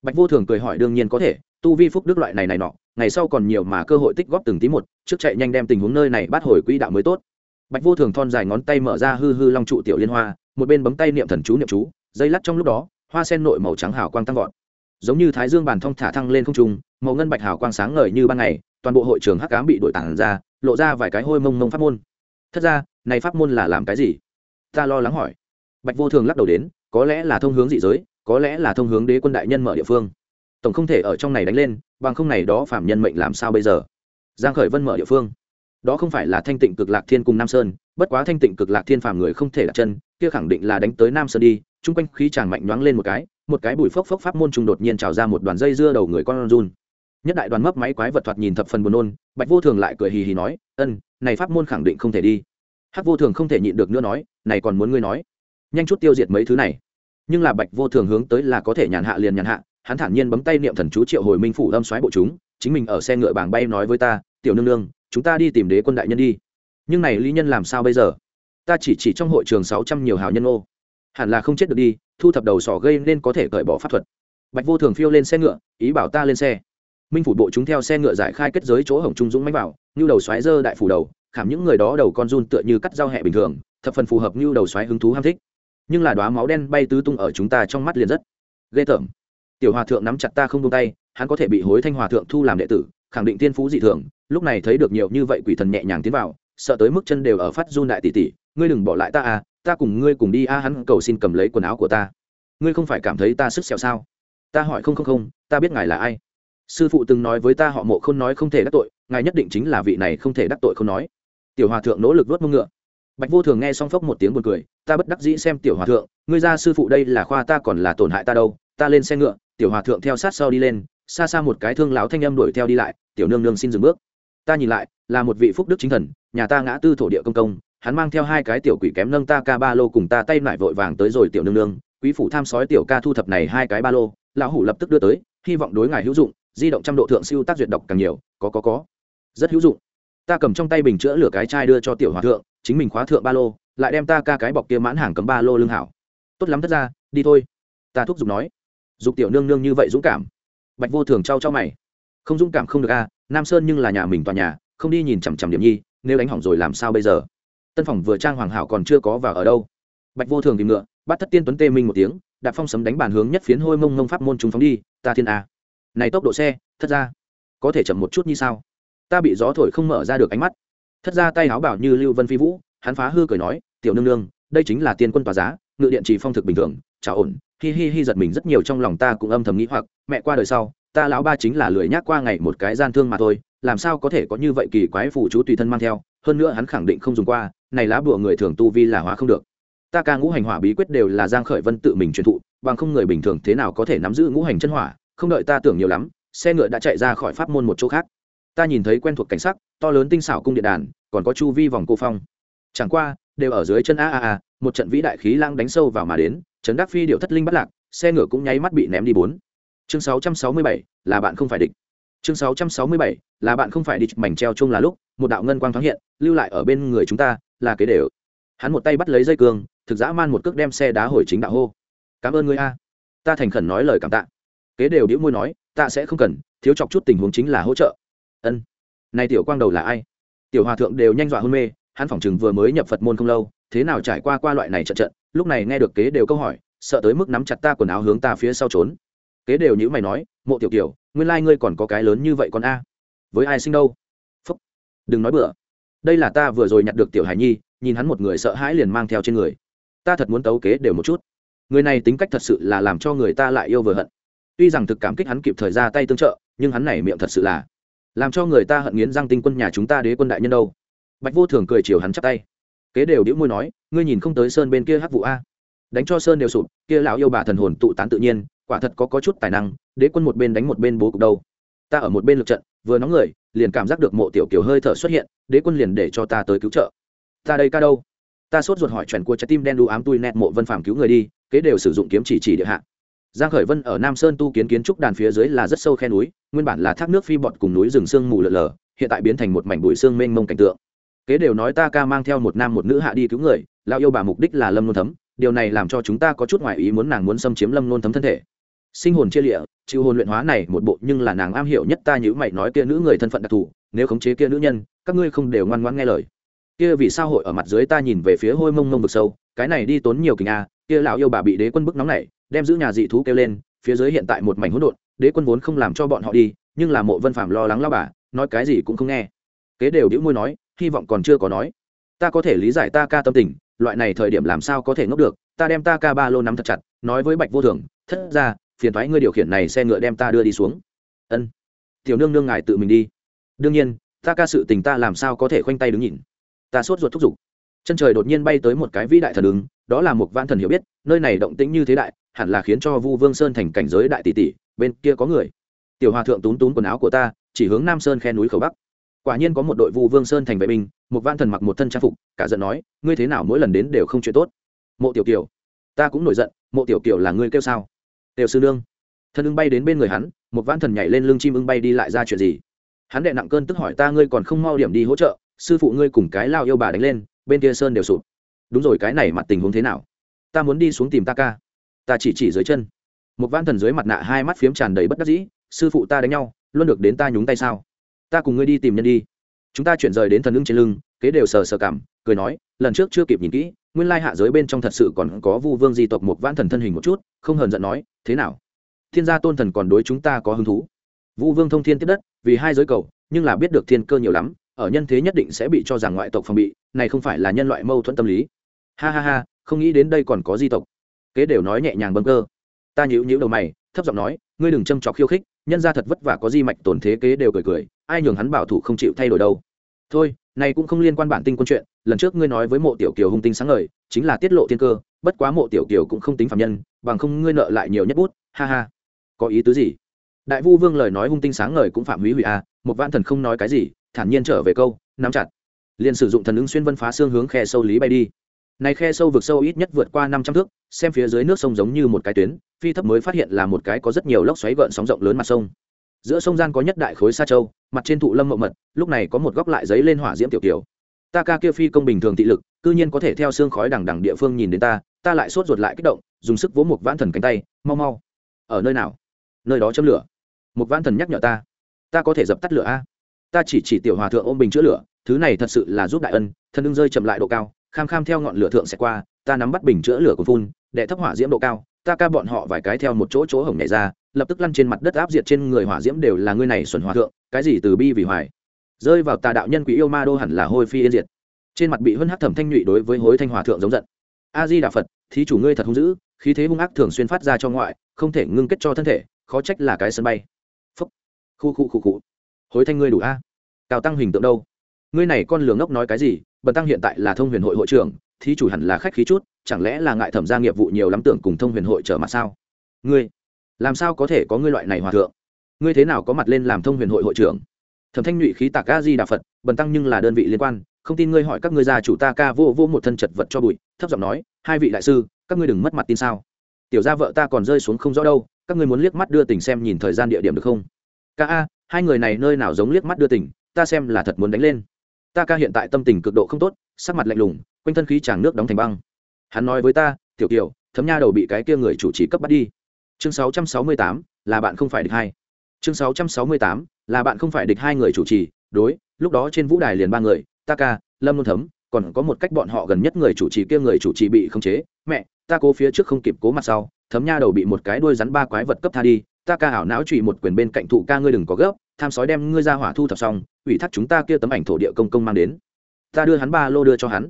Bạch vô thường cười hỏi, đương nhiên có thể, tu vi phúc đức loại này này nọ, ngày sau còn nhiều mà cơ hội tích góp từng tí một, trước chạy nhanh đem tình huống nơi này bắt hồi quỹ đạo mới tốt. Bạch vô thường thon dài ngón tay mở ra hư hư long trụ tiểu liên hoa, một bên bấm tay niệm thần chú niệm chú, dây lắc trong lúc đó, hoa sen nội màu trắng hào quang tăng vọt. Giống như thái dương bàn thong thả thăng lên không trung, màu ngân bạch hào quang sáng ngời như ban ngày, toàn bộ hội trường hắc cám bị đội tản ra lộ ra vài cái hôi mông mông pháp môn. Thật ra, này pháp môn là làm cái gì? Ta lo lắng hỏi. Bạch vô thường lắc đầu đến, có lẽ là thông hướng dị giới, có lẽ là thông hướng đế quân đại nhân mở địa phương. Tổng không thể ở trong này đánh lên, bằng không này đó phạm nhân mệnh làm sao bây giờ? Giang khởi vân mở địa phương. Đó không phải là thanh tịnh cực lạc thiên cùng nam sơn, bất quá thanh tịnh cực lạc thiên phàm người không thể đặt chân, kia khẳng định là đánh tới nam sơn đi. Chung quanh khí chàng mạnh nhoáng lên một cái một cái bụi phốc phốc pháp môn trùng đột nhiên trào ra một đoàn dây dưa đầu người con run nhất đại đoàn mấp máy quái vật thoạt nhìn thập phần buồn nôn, bạch vô thường lại cười hì hì nói, ân, này pháp môn khẳng định không thể đi. Hắc vô thường không thể nhịn được nữa nói, này còn muốn ngươi nói? Nhanh chút tiêu diệt mấy thứ này. Nhưng là bạch vô thường hướng tới là có thể nhàn hạ liền nhàn hạ, hắn thản nhiên bấm tay niệm thần chú triệu hồi minh phủ âm xoáy bộ chúng, chính mình ở xe ngựa bảng bay nói với ta, tiểu nương nương, chúng ta đi tìm đế quân đại nhân đi. Nhưng này lý nhân làm sao bây giờ? Ta chỉ chỉ trong hội trường sáu trăm nhiều hào nhân ô. Hẳn là không chết được đi, thu thập đầu sỏ gây nên có thể cởi bỏ pháp thuật. Bạch vô thường phiêu lên xe ngựa, ý bảo ta lên xe minh phủ bộ chúng theo xe ngựa giải khai kết giới chỗ hồng trung dũng mánh vào, như đầu xoáy dơ đại phủ đầu, khảm những người đó đầu con run tựa như cắt dao hẹ bình thường, thập phần phù hợp như đầu xoáy hứng thú ham thích. Nhưng là đoá máu đen bay tứ tung ở chúng ta trong mắt liền rất ghê tởm. Tiểu hòa thượng nắm chặt ta không tung tay, hắn có thể bị hối thanh hòa thượng thu làm đệ tử, khẳng định tiên phú dị thường, lúc này thấy được nhiều như vậy quỷ thần nhẹ nhàng tiến vào, sợ tới mức chân đều ở phát run đại tỷ tỷ ngươi đừng bỏ lại ta à ta cùng ngươi cùng đi a, hắn cầu xin cầm lấy quần áo của ta. Ngươi không phải cảm thấy ta sức xẻo sao? Ta hỏi không không không, ta biết ngài là ai sư phụ từng nói với ta họ mộ không nói không thể đắc tội, ngài nhất định chính là vị này không thể đắc tội không nói. Tiểu hòa thượng nỗ lực vớt mông ngựa. Bạch vô thường nghe xong phốc một tiếng buồn cười, ta bất đắc dĩ xem tiểu hòa thượng, ngươi ra sư phụ đây là khoa ta còn là tổn hại ta đâu, ta lên xe ngựa, tiểu hòa thượng theo sát sau đi lên, xa xa một cái thương láo thanh âm đuổi theo đi lại, tiểu nương nương xin dừng bước. Ta nhìn lại, là một vị phúc đức chính thần, nhà ta ngã tư thổ địa công công, hắn mang theo hai cái tiểu quỷ kém nâng ta ca ba lô cùng ta tay lại vội vàng tới rồi tiểu nương nương, quý phủ tham sói tiểu ca thu thập này hai cái ba lô, lão hủ lập tức đưa tới, hy vọng đối ngài hữu dụng di động trăm độ thượng siêu tác duyệt đọc càng nhiều, có có có. Rất hữu dụng. Ta cầm trong tay bình chữa lửa cái chai đưa cho tiểu hòa thượng, chính mình khóa thượng ba lô, lại đem ta ca cái bọc kia mãn hàng cấm ba lô lương hảo. Tốt lắm, thất ra đi thôi. Ta thúc giục nói. Dục tiểu nương nương như vậy dũng cảm. Bạch vô thường trao cho mày. Không dũng cảm không được a nam sơn nhưng là nhà mình tòa nhà, không đi nhìn chằm chằm điểm nhi, nếu đánh hỏng rồi làm sao bây giờ? Tân phòng vừa trang hoàng hảo còn chưa có vào ở đâu. Bạch vô thường tìm ngựa, bắt thất tiên tuấn tê minh một tiếng, đạp phong sấm đánh bàn hướng nhất phiến hôi mông mông pháp môn chúng phóng đi, ta thiên a này tốc độ xe, thất ra, có thể chậm một chút như sao? Ta bị gió thổi không mở ra được ánh mắt. Thất ra tay áo bảo như lưu vân phi vũ, hắn phá hư cười nói, tiểu nương nương, đây chính là tiên quân tòa giá, ngự điện chỉ phong thực bình thường, chả ổn. Hi hi hi giật mình rất nhiều trong lòng ta cũng âm thầm nghĩ hoặc, mẹ qua đời sau, ta lão ba chính là lười nhác qua ngày một cái gian thương mà thôi, làm sao có thể có như vậy kỳ quái phụ chú tùy thân mang theo? Hơn nữa hắn khẳng định không dùng qua, này lá bùa người thường tu vi là hóa không được. Ta ca ngũ hành hỏa bí quyết đều là giang khởi vân tự mình truyền thụ, bằng không người bình thường thế nào có thể nắm giữ ngũ hành chân hỏa? Không đợi ta tưởng nhiều lắm, xe ngựa đã chạy ra khỏi pháp môn một chỗ khác. Ta nhìn thấy quen thuộc cảnh sắc, to lớn tinh xảo cung điện đàn, còn có chu vi vòng cô phong. Chẳng qua, đều ở dưới chân a a a, một trận vĩ đại khí lang đánh sâu vào mà đến trấn đắc phi điệu thất linh bắt lạc, xe ngựa cũng nháy mắt bị ném đi bốn. Chương sáu trăm sáu mươi bảy, là bạn không phải địch. Chương sáu trăm sáu mươi bảy, là bạn không phải đi mảnh treo chung là lúc, một đạo ngân quang thoáng hiện, lưu lại ở bên người chúng ta, là kế đều. Hắn một tay bắt lấy dây cương, thực dã man một cước đem xe đá hồi chính đạo hô. Cảm ơn ngươi a. Ta thành khẩn nói lời cảm tạ kế đều đĩu môi nói, ta sẽ không cần, thiếu chọc chút tình huống chính là hỗ trợ. Ân. Này tiểu quang đầu là ai? Tiểu hòa thượng đều nhanh dọa hôn mê, hắn phỏng chừng vừa mới nhập phật môn không lâu, thế nào trải qua qua loại này trận trận, lúc này nghe được kế đều câu hỏi, sợ tới mức nắm chặt ta quần áo hướng ta phía sau trốn. Kế đều như mày nói, mộ tiểu kiểu nguyên lai ngươi còn có cái lớn như vậy con a. Với ai sinh đâu? Phúc. Đừng nói bừa. Đây là ta vừa rồi nhặt được tiểu hải nhi, nhìn hắn một người sợ hãi liền mang theo trên người. Ta thật muốn tấu kế đều một chút. Người này tính cách thật sự là làm cho người ta lại yêu vừa hận tuy rằng thực cảm kích hắn kịp thời ra tay tương trợ, nhưng hắn này miệng thật sự là làm cho người ta hận nghiến răng tinh quân nhà chúng ta đế quân đại nhân đâu. Bạch vô thường cười chiều hắn chắp tay. Kế đều đĩu môi nói, ngươi nhìn không tới sơn bên kia hắc vụ a. Đánh cho sơn đều sụp, kia lão yêu bà thần hồn tụ tán tự nhiên, quả thật có có chút tài năng, đế quân một bên đánh một bên bố cục đâu. Ta ở một bên lực trận, vừa nóng người, liền cảm giác được mộ tiểu kiều hơi thở xuất hiện, đế quân liền để cho ta tới cứu trợ. Ta đây ca đâu? Ta sốt ruột hỏi chuẩn của trái tim đen đu ám tui nẹt mộ vân phàm cứu người đi, kế đều sử dụng kiếm chỉ chỉ địa hạ giang khởi vân ở nam sơn tu kiến kiến trúc đàn phía dưới là rất sâu khe núi, nguyên bản là thác nước phi bọt cùng núi rừng sương mù lờ lờ hiện tại biến thành một mảnh bụi sương mênh mông cảnh tượng. Kế đều nói ta ca mang theo một nam một nữ hạ đi cứu người, lão yêu bà mục đích là lâm nôn thấm, điều này làm cho chúng ta có chút ngoại ý muốn nàng muốn xâm chiếm lâm nôn thấm thân thể. Sinh hồn chia lịa chịu hồn luyện hóa này một bộ nhưng là nàng am hiểu nhất ta nhữ mày nói kia nữ người thân phận đặc thù, nếu khống chế kia nữ nhân, các ngươi không đều ngoan ngoãn nghe lời. Kia vì sao hội ở mặt dưới ta nhìn về phía hôi mông mông vực sâu, cái này đi tốn nhiều kình a kia lão yêu bà bị đế quân bức nóng này đem giữ nhà dị thú kêu lên, phía dưới hiện tại một mảnh hỗn độn, đế quân vốn không làm cho bọn họ đi, nhưng là mộ vân phạm lo lắng lao bà, nói cái gì cũng không nghe. Kế đều đĩu môi nói, hy vọng còn chưa có nói. Ta có thể lý giải ta ca tâm tình, loại này thời điểm làm sao có thể ngốc được, ta đem ta ca ba lô nắm thật chặt, nói với bạch vô thường, thất ra, phiền thoái ngươi điều khiển này xe ngựa đem ta đưa đi xuống. Ân. Tiểu nương nương ngài tự mình đi. Đương nhiên, ta ca sự tình ta làm sao có thể khoanh tay đứng nhìn. Ta sốt ruột thúc giục. Chân trời đột nhiên bay tới một cái vĩ đại thần ứng đó là một vạn thần hiểu biết, nơi này động tĩnh như thế đại, hẳn là khiến cho vu vương sơn thành cảnh giới đại tỷ tỷ, bên kia có người. Tiểu hòa thượng tún tún quần áo của ta, chỉ hướng nam sơn khe núi khẩu bắc. Quả nhiên có một đội vu vương sơn thành vệ binh, một vãn thần mặc một thân trang phục, cả giận nói, ngươi thế nào mỗi lần đến đều không chuyện tốt? Mộ tiểu kiều, ta cũng nổi giận, mộ tiểu kiều là ngươi kêu sao? Tiểu sư nương. Thân ưng bay đến bên người hắn, một vãn thần nhảy lên lưng chim ưng bay đi lại ra chuyện gì? Hắn đệ nặng cơn tức hỏi ta, ngươi còn không mau điểm đi hỗ trợ, sư phụ ngươi cùng cái lao yêu bà đánh lên, bên kia sơn đều sụp đúng rồi, cái này mặt tình huống thế nào? Ta muốn đi xuống tìm ta ca. Ta chỉ chỉ dưới chân. Một van thần dưới mặt nạ hai mắt phiếm tràn đầy bất đắc dĩ, sư phụ ta đánh nhau, luôn được đến ta nhúng tay sao? Ta cùng ngươi đi tìm nhân đi. Chúng ta chuyển rời đến thần ưng trên lưng, kế đều sờ sờ cảm, cười nói, lần trước chưa kịp nhìn kỹ, nguyên lai hạ giới bên trong thật sự còn có vu vương di tộc một vãn thần thân hình một chút, không hờn giận nói, thế nào? Thiên gia tôn thần còn đối chúng ta có hứng thú? Vu vương thông thiên tiếp đất, vì hai giới cầu, nhưng là biết được thiên cơ nhiều lắm, ở nhân thế nhất định sẽ bị cho rằng ngoại tộc phòng bị, này không phải là nhân loại mâu thuẫn tâm lý ha ha ha không nghĩ đến đây còn có di tộc. Kế đều nói nhẹ nhàng bâng cơ. Ta nhíu nhíu đầu mày thấp giọng nói ngươi đừng châm trọc khiêu khích nhân ra thật vất vả có di mạch tổn thế kế đều cười cười ai nhường hắn bảo thủ không chịu thay đổi đâu. Thôi này cũng không liên quan bản tinh quân chuyện lần trước ngươi nói với mộ tiểu kiều hung tinh sáng ngời chính là tiết lộ thiên cơ bất quá mộ tiểu kiều cũng không tính phạm nhân bằng không ngươi nợ lại nhiều nhất bút ha ha. Có ý tứ gì? Đại vu vương lời nói hung tinh sáng ngời cũng phạm hủy hủy a à, một vạn thần không nói cái gì thản nhiên trở về câu nắm chặt. Liền sử dụng thần ứng xuyên vân phá xương hướng khe sâu lý bay đi này khe sâu vực sâu ít nhất vượt qua năm trăm thước, xem phía dưới nước sông giống như một cái tuyến, phi thấp mới phát hiện là một cái có rất nhiều lốc xoáy gợn sóng rộng lớn mặt sông. Giữa sông gian có nhất đại khối sa châu, mặt trên thụ lâm mậu mật, lúc này có một góc lại giấy lên hỏa diễm tiểu tiểu. ta ca kia phi công bình thường thị lực, cư nhiên có thể theo xương khói đằng đằng địa phương nhìn đến ta ta lại sốt ruột lại kích động, dùng sức vỗ một vãn thần cánh tay, mau mau. Ở nơi nào? Nơi đó châm lửa. Một vãn thần nhắc nhở ta. Ta có thể dập tắt lửa a. Ta chỉ chỉ tiểu hòa thượng ôm bình chữa lửa, thứ này thật sự là giúp đại ân thân đương rơi chậm lại độ cao kham kham theo ngọn lửa thượng sẽ qua, ta nắm bắt bình chữa lửa của phun để thấp hỏa diễm độ cao, ta ca bọn họ vài cái theo một chỗ chỗ hổng nhảy ra, lập tức lăn trên mặt đất áp diệt trên người hỏa diễm đều là ngươi này xuẩn hòa thượng, cái gì từ bi vì hoài. Rơi vào tà đạo nhân quỷ yêu ma đô hẳn là hôi phi yên diệt. Trên mặt bị hân hắc thẩm thanh nhụy đối với hối thanh hòa thượng giống giận. A di đà phật, thí chủ ngươi thật hung dữ, khí thế hung ác thường xuyên phát ra cho ngoại, không thể ngưng kết cho thân thể, khó trách là cái sân bay. Phúc. Khu khu khu khu. Hối thanh ngươi đủ a. Cao tăng hình tượng đâu? Ngươi này con lường ngốc nói cái gì? Bần tăng hiện tại là thông huyền hội hội trưởng, thí chủ hẳn là khách khí chút, chẳng lẽ là ngại thẩm gia nghiệp vụ nhiều lắm tưởng cùng thông huyền hội trở mặt sao? Ngươi, làm sao có thể có ngươi loại này hòa thượng? Ngươi thế nào có mặt lên làm thông huyền hội hội trưởng? Thẩm thanh nhụy khí tạc a di đà phật, bần tăng nhưng là đơn vị liên quan, không tin ngươi hỏi các ngươi gia chủ ta ca vô vô một thân chật vật cho bụi, thấp giọng nói, hai vị đại sư, các ngươi đừng mất mặt tin sao? Tiểu gia vợ ta còn rơi xuống không rõ đâu, các ngươi muốn liếc mắt đưa tình xem nhìn thời gian địa điểm được không? Ca a, hai người này nơi nào giống liếc mắt đưa tình, ta xem là thật muốn đánh lên ta ca hiện tại tâm tình cực độ không tốt sắc mặt lạnh lùng quanh thân khí tràng nước đóng thành băng. Hắn nói với ta tiểu kiều thấm nha đầu bị cái kia người chủ trì cấp bắt đi. Chương 668, là bạn không phải địch hai. Chương 668, là bạn không phải địch hai người chủ trì đối lúc đó trên vũ đài liền ba người ta ca lâm luôn thấm còn có một cách bọn họ gần nhất người chủ trì kia người chủ trì bị khống chế mẹ ta cố phía trước không kịp cố mặt sau thấm nha đầu bị một cái đuôi rắn ba quái vật cấp tha đi ta ca hảo não trụy một quyền bên cạnh thụ ca ngươi đừng có gấp tham sói đem ngươi ra hỏa thu thập xong ủy thác chúng ta kia tấm ảnh thổ địa công công mang đến. Ta đưa hắn ba lô đưa cho hắn.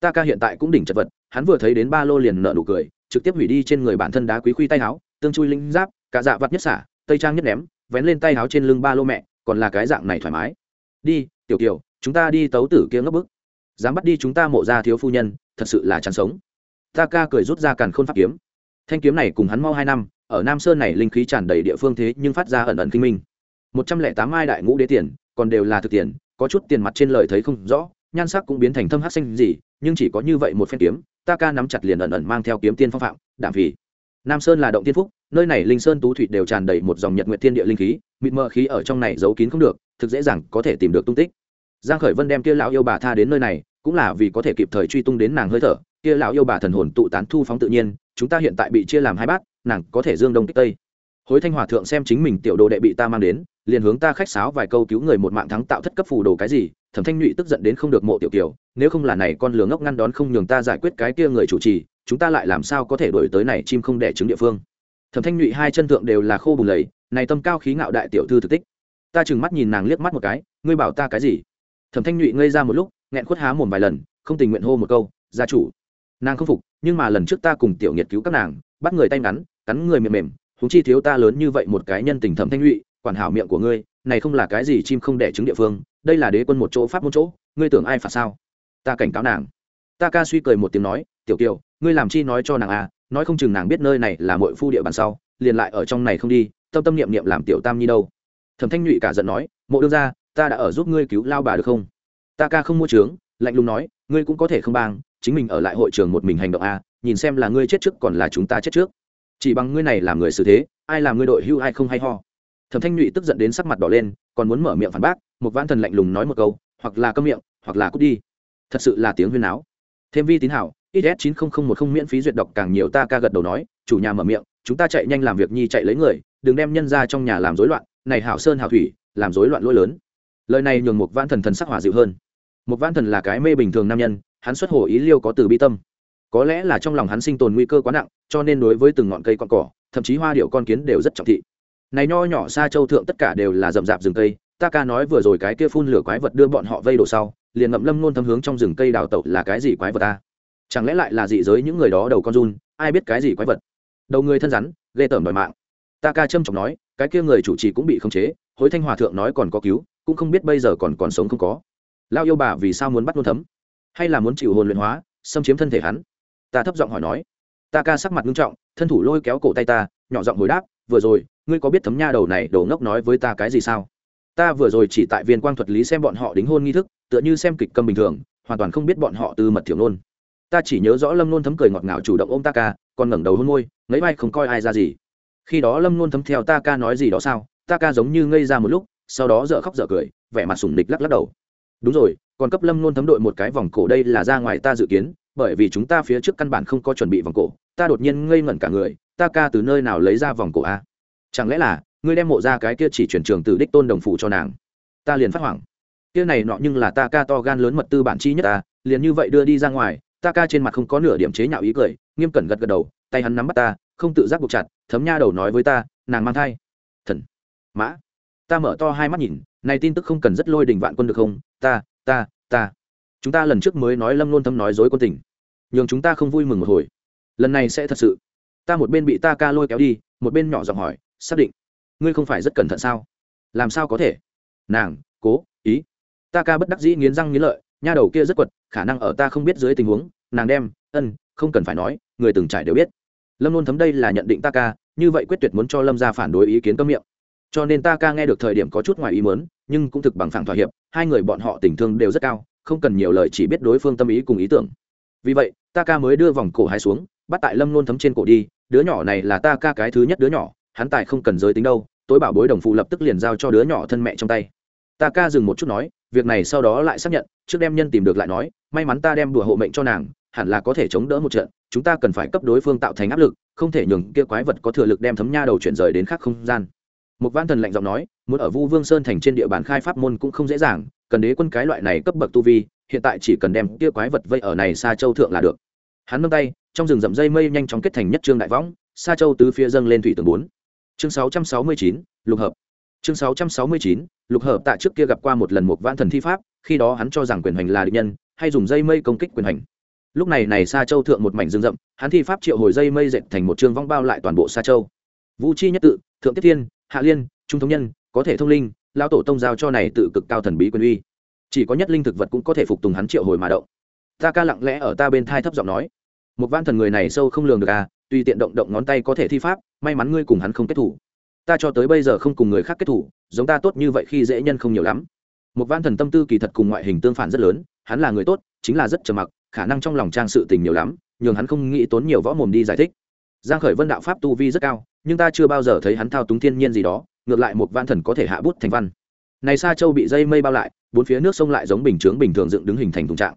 Ta ca hiện tại cũng đỉnh chật vật, hắn vừa thấy đến ba lô liền nợ nụ cười, trực tiếp hủy đi trên người bản thân đá quý khuy tay áo, tương chui linh giáp, cả dạ vặt nhất xả, tây trang nhất ném, vén lên tay áo trên lưng ba lô mẹ, còn là cái dạng này thoải mái. Đi, tiểu kiều, chúng ta đi tấu tử kia ngấp bức. Dám bắt đi chúng ta mộ ra thiếu phu nhân, thật sự là chán sống. Ta ca cười rút ra càn khôn pháp kiếm. Thanh kiếm này cùng hắn mau hai năm, ở nam sơn này linh khí tràn đầy địa phương thế nhưng phát ra ẩn ẩn kinh minh. Một trăm lẻ tám mai đại ngũ đế tiền còn đều là thực tiền, có chút tiền mặt trên lời thấy không rõ, nhan sắc cũng biến thành thâm hát xanh gì, nhưng chỉ có như vậy một phen kiếm, ta ca nắm chặt liền ẩn ẩn mang theo kiếm tiên phong phạm, đảm vì. Nam sơn là động tiên phúc, nơi này linh sơn tú thủy đều tràn đầy một dòng nhật nguyện thiên địa linh khí, mịt mờ khí ở trong này giấu kín không được, thực dễ dàng có thể tìm được tung tích. Giang khởi vân đem kia lão yêu bà tha đến nơi này, cũng là vì có thể kịp thời truy tung đến nàng hơi thở, kia lão yêu bà thần hồn tụ tán thu phóng tự nhiên, chúng ta hiện tại bị chia làm hai bát, nàng có thể dương đông kích tây. Hối thanh hòa thượng xem chính mình tiểu đồ đệ bị ta mang đến liền hướng ta khách sáo vài câu cứu người một mạng thắng tạo thất cấp phù đồ cái gì, thẩm thanh nhụy tức giận đến không được mộ tiểu kiều, nếu không là này con lừa ngốc ngăn đón không nhường ta giải quyết cái kia người chủ trì, chúng ta lại làm sao có thể đổi tới này chim không đẻ trứng địa phương. Thẩm thanh nhụy hai chân thượng đều là khô bùn lầy, này tâm cao khí ngạo đại tiểu thư thực tích. Ta chừng mắt nhìn nàng liếc mắt một cái, ngươi bảo ta cái gì? Thẩm thanh nhụy ngây ra một lúc, nghẹn khuất há mồm vài lần, không tình nguyện hô một câu, gia chủ. Nàng không phục, nhưng mà lần trước ta cùng tiểu nghiệt cứu các nàng, bắt người tay ngắn, cắn người mềm mềm húng chi thiếu ta lớn như vậy một cái nhân tình thẩm thanh nhụy quản hảo miệng của ngươi, này không là cái gì chim không đẻ trứng địa phương, đây là đế quân một chỗ, pháp một chỗ, ngươi tưởng ai phạt sao? Ta cảnh cáo nàng. Ta ca suy cười một tiếng nói, tiểu kiều, ngươi làm chi nói cho nàng à nói không chừng nàng biết nơi này là mội phu địa bàn sau, liền lại ở trong này không đi, tâm tâm niệm niệm làm tiểu tam nhi đâu. Thẩm thanh nhụy cả giận nói, mộ đương ra ta đã ở giúp ngươi cứu lao bà được không? Ta ca không mua trướng, lạnh lùng nói, ngươi cũng có thể không bang, chính mình ở lại hội trường một mình hành động à nhìn xem là ngươi chết trước còn là chúng ta chết trước. Chỉ bằng ngươi này làm người xử thế, ai làm ngươi đội hưu ai không hay ho thẩm thanh nhụy tức giận đến sắc mặt đỏ lên, còn muốn mở miệng phản bác, một vãn thần lạnh lùng nói một câu, hoặc là câm miệng, hoặc là cút đi. Thật sự là tiếng huyên áo thêm vi tín hảo is chín nghìn một không miễn phí duyệt đọc càng nhiều ta ca gật đầu nói, chủ nhà mở miệng, chúng ta chạy nhanh làm việc nhi chạy lấy người, đừng đem nhân ra trong nhà làm rối loạn, này hảo sơn hảo thủy, làm rối loạn lỗi lớn. Lời này nhường một vãn thần thần sắc hỏa dịu hơn. Một vãn thần là cái mê bình thường nam nhân, hắn xuất hồ ý liêu có từ bi tâm. Có lẽ là trong lòng hắn sinh tồn nguy cơ quá nặng, cho nên đối với từng ngọn cây con cỏ, thậm chí hoa điệu con kiến đều rất trọng thị này nho nhỏ xa châu thượng tất cả đều là rậm rạp rừng cây, ta ca nói vừa rồi cái kia phun lửa quái vật đưa bọn họ vây đổ sau, liền ngậm lâm nôn thâm hướng trong rừng cây đào tẩu là cái gì quái vật ta? Chẳng lẽ lại là dị giới những người đó đầu con run, ai biết cái gì quái vật? Đầu người thân rắn, ghê tởm đòi mạng. Ta ca trâm trọng nói, cái kia người chủ trì cũng bị khống chế, hối thanh hòa thượng nói còn có cứu, cũng không biết bây giờ còn còn sống không có. Lao yêu bà vì sao muốn bắt nôn thấm? Hay là muốn chịu hồn luyện hóa, xâm chiếm thân thể hắn? Ta thấp giọng hỏi nói. Ta ca sắc mặt nghiêm trọng, thân thủ lôi kéo cổ tay ta, nhỏ giọng hồi đáp vừa rồi, ngươi có biết thấm nha đầu này đầu ngốc nói với ta cái gì sao? Ta vừa rồi chỉ tại viên quang thuật lý xem bọn họ đính hôn nghi thức, tựa như xem kịch câm bình thường, hoàn toàn không biết bọn họ từ mật thiểu nôn ta chỉ nhớ rõ lâm nôn thấm cười ngọt ngào chủ động ôm ta ca, còn ngẩng đầu hôn môi, ngấy vai không coi ai ra gì. Khi đó lâm nôn thấm theo ta ca nói gì đó sao? Ta ca giống như ngây ra một lúc, sau đó dợ khóc dợ cười, vẻ mặt sủng nịch lắc lắc đầu. Đúng rồi, còn cấp lâm nôn thấm đội một cái vòng cổ đây là ra ngoài ta dự kiến, bởi vì chúng ta phía trước căn bản không có chuẩn bị vòng cổ, ta đột nhiên ngây ngẩn cả người ta ca từ nơi nào lấy ra vòng cổ a? Chẳng lẽ là, ngươi đem mộ ra cái kia chỉ chuyển trường từ đích tôn đồng phụ cho nàng? Ta liền phát hoảng. Kia này nọ nhưng là ta ca to gan lớn mật tư bản chi nhất ta liền như vậy đưa đi ra ngoài, ta ca trên mặt không có nửa điểm chế nhạo ý cười, nghiêm cẩn gật gật đầu, tay hắn nắm bắt ta, không tự giác buộc chặt, thấm nha đầu nói với ta, nàng mang thai. Thần. Mã. Ta mở to hai mắt nhìn, này tin tức không cần rất lôi đình vạn quân được không? Ta ta ta. Chúng ta lần trước mới nói lâm luôn thâm nói dối quân tình. Nhường chúng ta không vui mừng một hồi. Lần này sẽ thật sự ta một bên bị ta ca lôi kéo đi, một bên nhỏ giọng hỏi, xác định, ngươi không phải rất cẩn thận sao? Làm sao có thể? Nàng, cố, ý. Ta ca bất đắc dĩ nghiến răng nghiến lợi, nha đầu kia rất quật, khả năng ở ta không biết dưới tình huống, nàng đem, ân, không cần phải nói, người từng trải đều biết. Lâm luôn thấm đây là nhận định ta ca, như vậy quyết tuyệt muốn cho lâm ra phản đối ý kiến cấm miệng. Cho nên ta ca nghe được thời điểm có chút ngoài ý mớn nhưng cũng thực bằng phẳng thỏa hiệp, hai người bọn họ tình thương đều rất cao, không cần nhiều lời chỉ biết đối phương tâm ý cùng ý tưởng. Vì vậy, ta ca mới đưa vòng cổ hai xuống, bắt tại lâm luôn thấm trên cổ đi đứa nhỏ này là ta ca cái thứ nhất đứa nhỏ, hắn tài không cần giới tính đâu, tối bảo bối đồng phụ lập tức liền giao cho đứa nhỏ thân mẹ trong tay. Ta ca dừng một chút nói, việc này sau đó lại xác nhận, trước đem nhân tìm được lại nói, may mắn ta đem đùa hộ mệnh cho nàng, hẳn là có thể chống đỡ một trận, chúng ta cần phải cấp đối phương tạo thành áp lực, không thể nhường kia quái vật có thừa lực đem thấm nha đầu chuyển rời đến khác không gian. Một văn thần lạnh giọng nói, muốn ở vu vương sơn thành trên địa bàn khai pháp môn cũng không dễ dàng, cần đế quân cái loại này cấp bậc tu vi, hiện tại chỉ cần đem kia quái vật vây ở này xa châu thượng là được. Hắn nâng tay trong rừng rậm dây mây nhanh chóng kết thành nhất trương đại võng xa châu tứ phía dâng lên thủy tường bốn. Chương sáu trăm sáu mươi chín, lục hợp. Chương sáu trăm sáu mươi chín, lục hợp tại trước kia gặp qua một lần một vãn thần thi pháp, khi đó hắn cho rằng quyền hành là địch nhân, hay dùng dây mây công kích quyền hành. Lúc này này xa châu thượng một mảnh rừng rậm, hắn thi pháp triệu hồi dây mây dệt thành một trương vong bao lại toàn bộ xa châu. Vũ chi nhất tự, thượng tiếp thiên, hạ liên, trung thống nhân, có thể thông linh lao tổ tông giao cho này tự cực cao thần bí quyền uy. Chỉ có nhất linh thực vật cũng có thể phục tùng hắn triệu hồi mà động. Ta ca lặng lẽ ở ta bên thai thấp giọng nói một văn thần người này sâu không lường được à tuy tiện động động ngón tay có thể thi pháp, may mắn ngươi cùng hắn không kết thủ. Ta cho tới bây giờ không cùng người khác kết thủ, giống ta tốt như vậy khi dễ nhân không nhiều lắm. Một văn thần tâm tư kỳ thật cùng ngoại hình tương phản rất lớn, hắn là người tốt, chính là rất trầm mặc, khả năng trong lòng trang sự tình nhiều lắm, nhường hắn không nghĩ tốn nhiều võ mồm đi giải thích. Giang khởi vân đạo pháp tu vi rất cao, nhưng ta chưa bao giờ thấy hắn thao túng thiên nhiên gì đó, ngược lại một văn thần có thể hạ bút thành văn. Này xa châu bị dây mây bao lại, bốn phía nước sông lại giống bình chướng bình thường dựng đứng hình thành thùng trạng.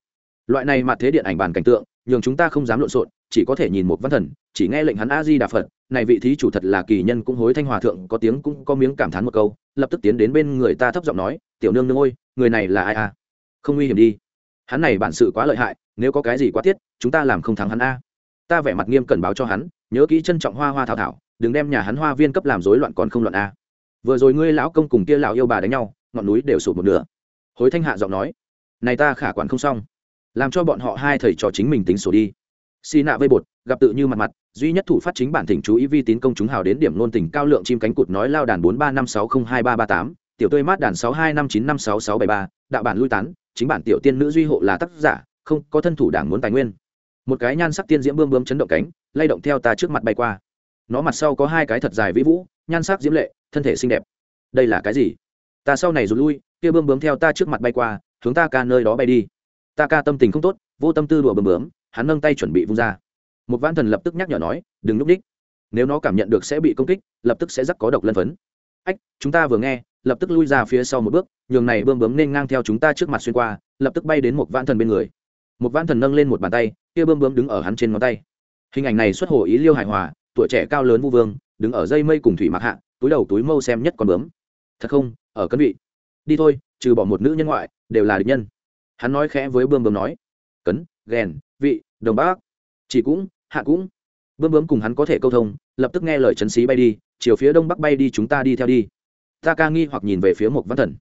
Loại này mặt thế điện ảnh bàn cảnh tượng nhường chúng ta không dám lộn xộn, chỉ có thể nhìn một văn thần, chỉ nghe lệnh hắn a di đà phật này vị thí chủ thật là kỳ nhân cũng hối thanh hòa thượng, có tiếng cũng có miếng cảm thán một câu, lập tức tiến đến bên người ta thấp giọng nói, tiểu nương nương ôi người này là ai à? không nguy hiểm đi. Hắn này bản sự quá lợi hại, nếu có cái gì quá tiết, chúng ta làm không thắng hắn a. Ta vẻ mặt nghiêm cẩn báo cho hắn, nhớ kỹ trân trọng hoa hoa thảo thảo, đừng đem nhà hắn hoa viên cấp làm rối loạn còn không loạn a. Vừa rồi ngươi lão công cùng kia lão yêu bà đánh nhau, ngọn núi đều sụp một nửa. Hối thanh hạ giọng nói, này ta khả quản không xong làm cho bọn họ hai thầy trò chính mình tính sổ đi. Xì nạ vây bột, gặp tự như mặt mặt, duy nhất thủ phát chính bản thỉnh chú ý vi tín công chúng hào đến điểm nôn tình cao lượng chim cánh cụt nói lao đàn bốn ba năm sáu không hai ba ba tám, tiểu tươi mát đàn sáu hai năm chín năm sáu sáu bảy ba, đạo bản lui tán, chính bản tiểu tiên nữ duy hộ là tác giả, không có thân thủ đảng muốn tài nguyên. Một cái nhan sắc tiên diễm bươm bướm chấn động cánh, lay động theo ta trước mặt bay qua. Nó mặt sau có hai cái thật dài vĩ vũ, nhan sắc diễm lệ, thân thể xinh đẹp. Đây là cái gì? Ta sau này rụt lui, kia bươm bướm theo ta trước mặt bay qua, hướng ta ca nơi đó bay đi ta ca tâm tình không tốt, vô tâm tư đùa bướm bướm, hắn nâng tay chuẩn bị vung ra. Một văn thần lập tức nhắc nhở nói, đừng núp đích nếu nó cảm nhận được sẽ bị công kích, lập tức sẽ rắc có độc lân phấn. Ách, chúng ta vừa nghe, lập tức lui ra phía sau một bước, nhường này bơm bướm nên ngang theo chúng ta trước mặt xuyên qua, lập tức bay đến một văn thần bên người. Một văn thần nâng lên một bàn tay, kia bơm bướm đứng ở hắn trên ngón tay. Hình ảnh này xuất hồ ý liêu hài hòa, tuổi trẻ cao lớn vu vương, đứng ở dây mây cùng thủy mặc hạ, túi đầu túi mâu xem nhất con bướm. Thật không? Ở cân vị. Đi thôi, trừ bỏ một nữ nhân ngoại, đều là địch nhân hắn nói khẽ với bươm bươm nói, cấn ghen vị, đồng bác, chỉ cũng, hạ cũng. Bươm bướm cùng hắn có thể câu thông, lập tức nghe lời chấn xí bay đi, chiều phía đông bắc bay đi chúng ta đi theo đi. Ta ca nghi hoặc nhìn về phía một văn thần.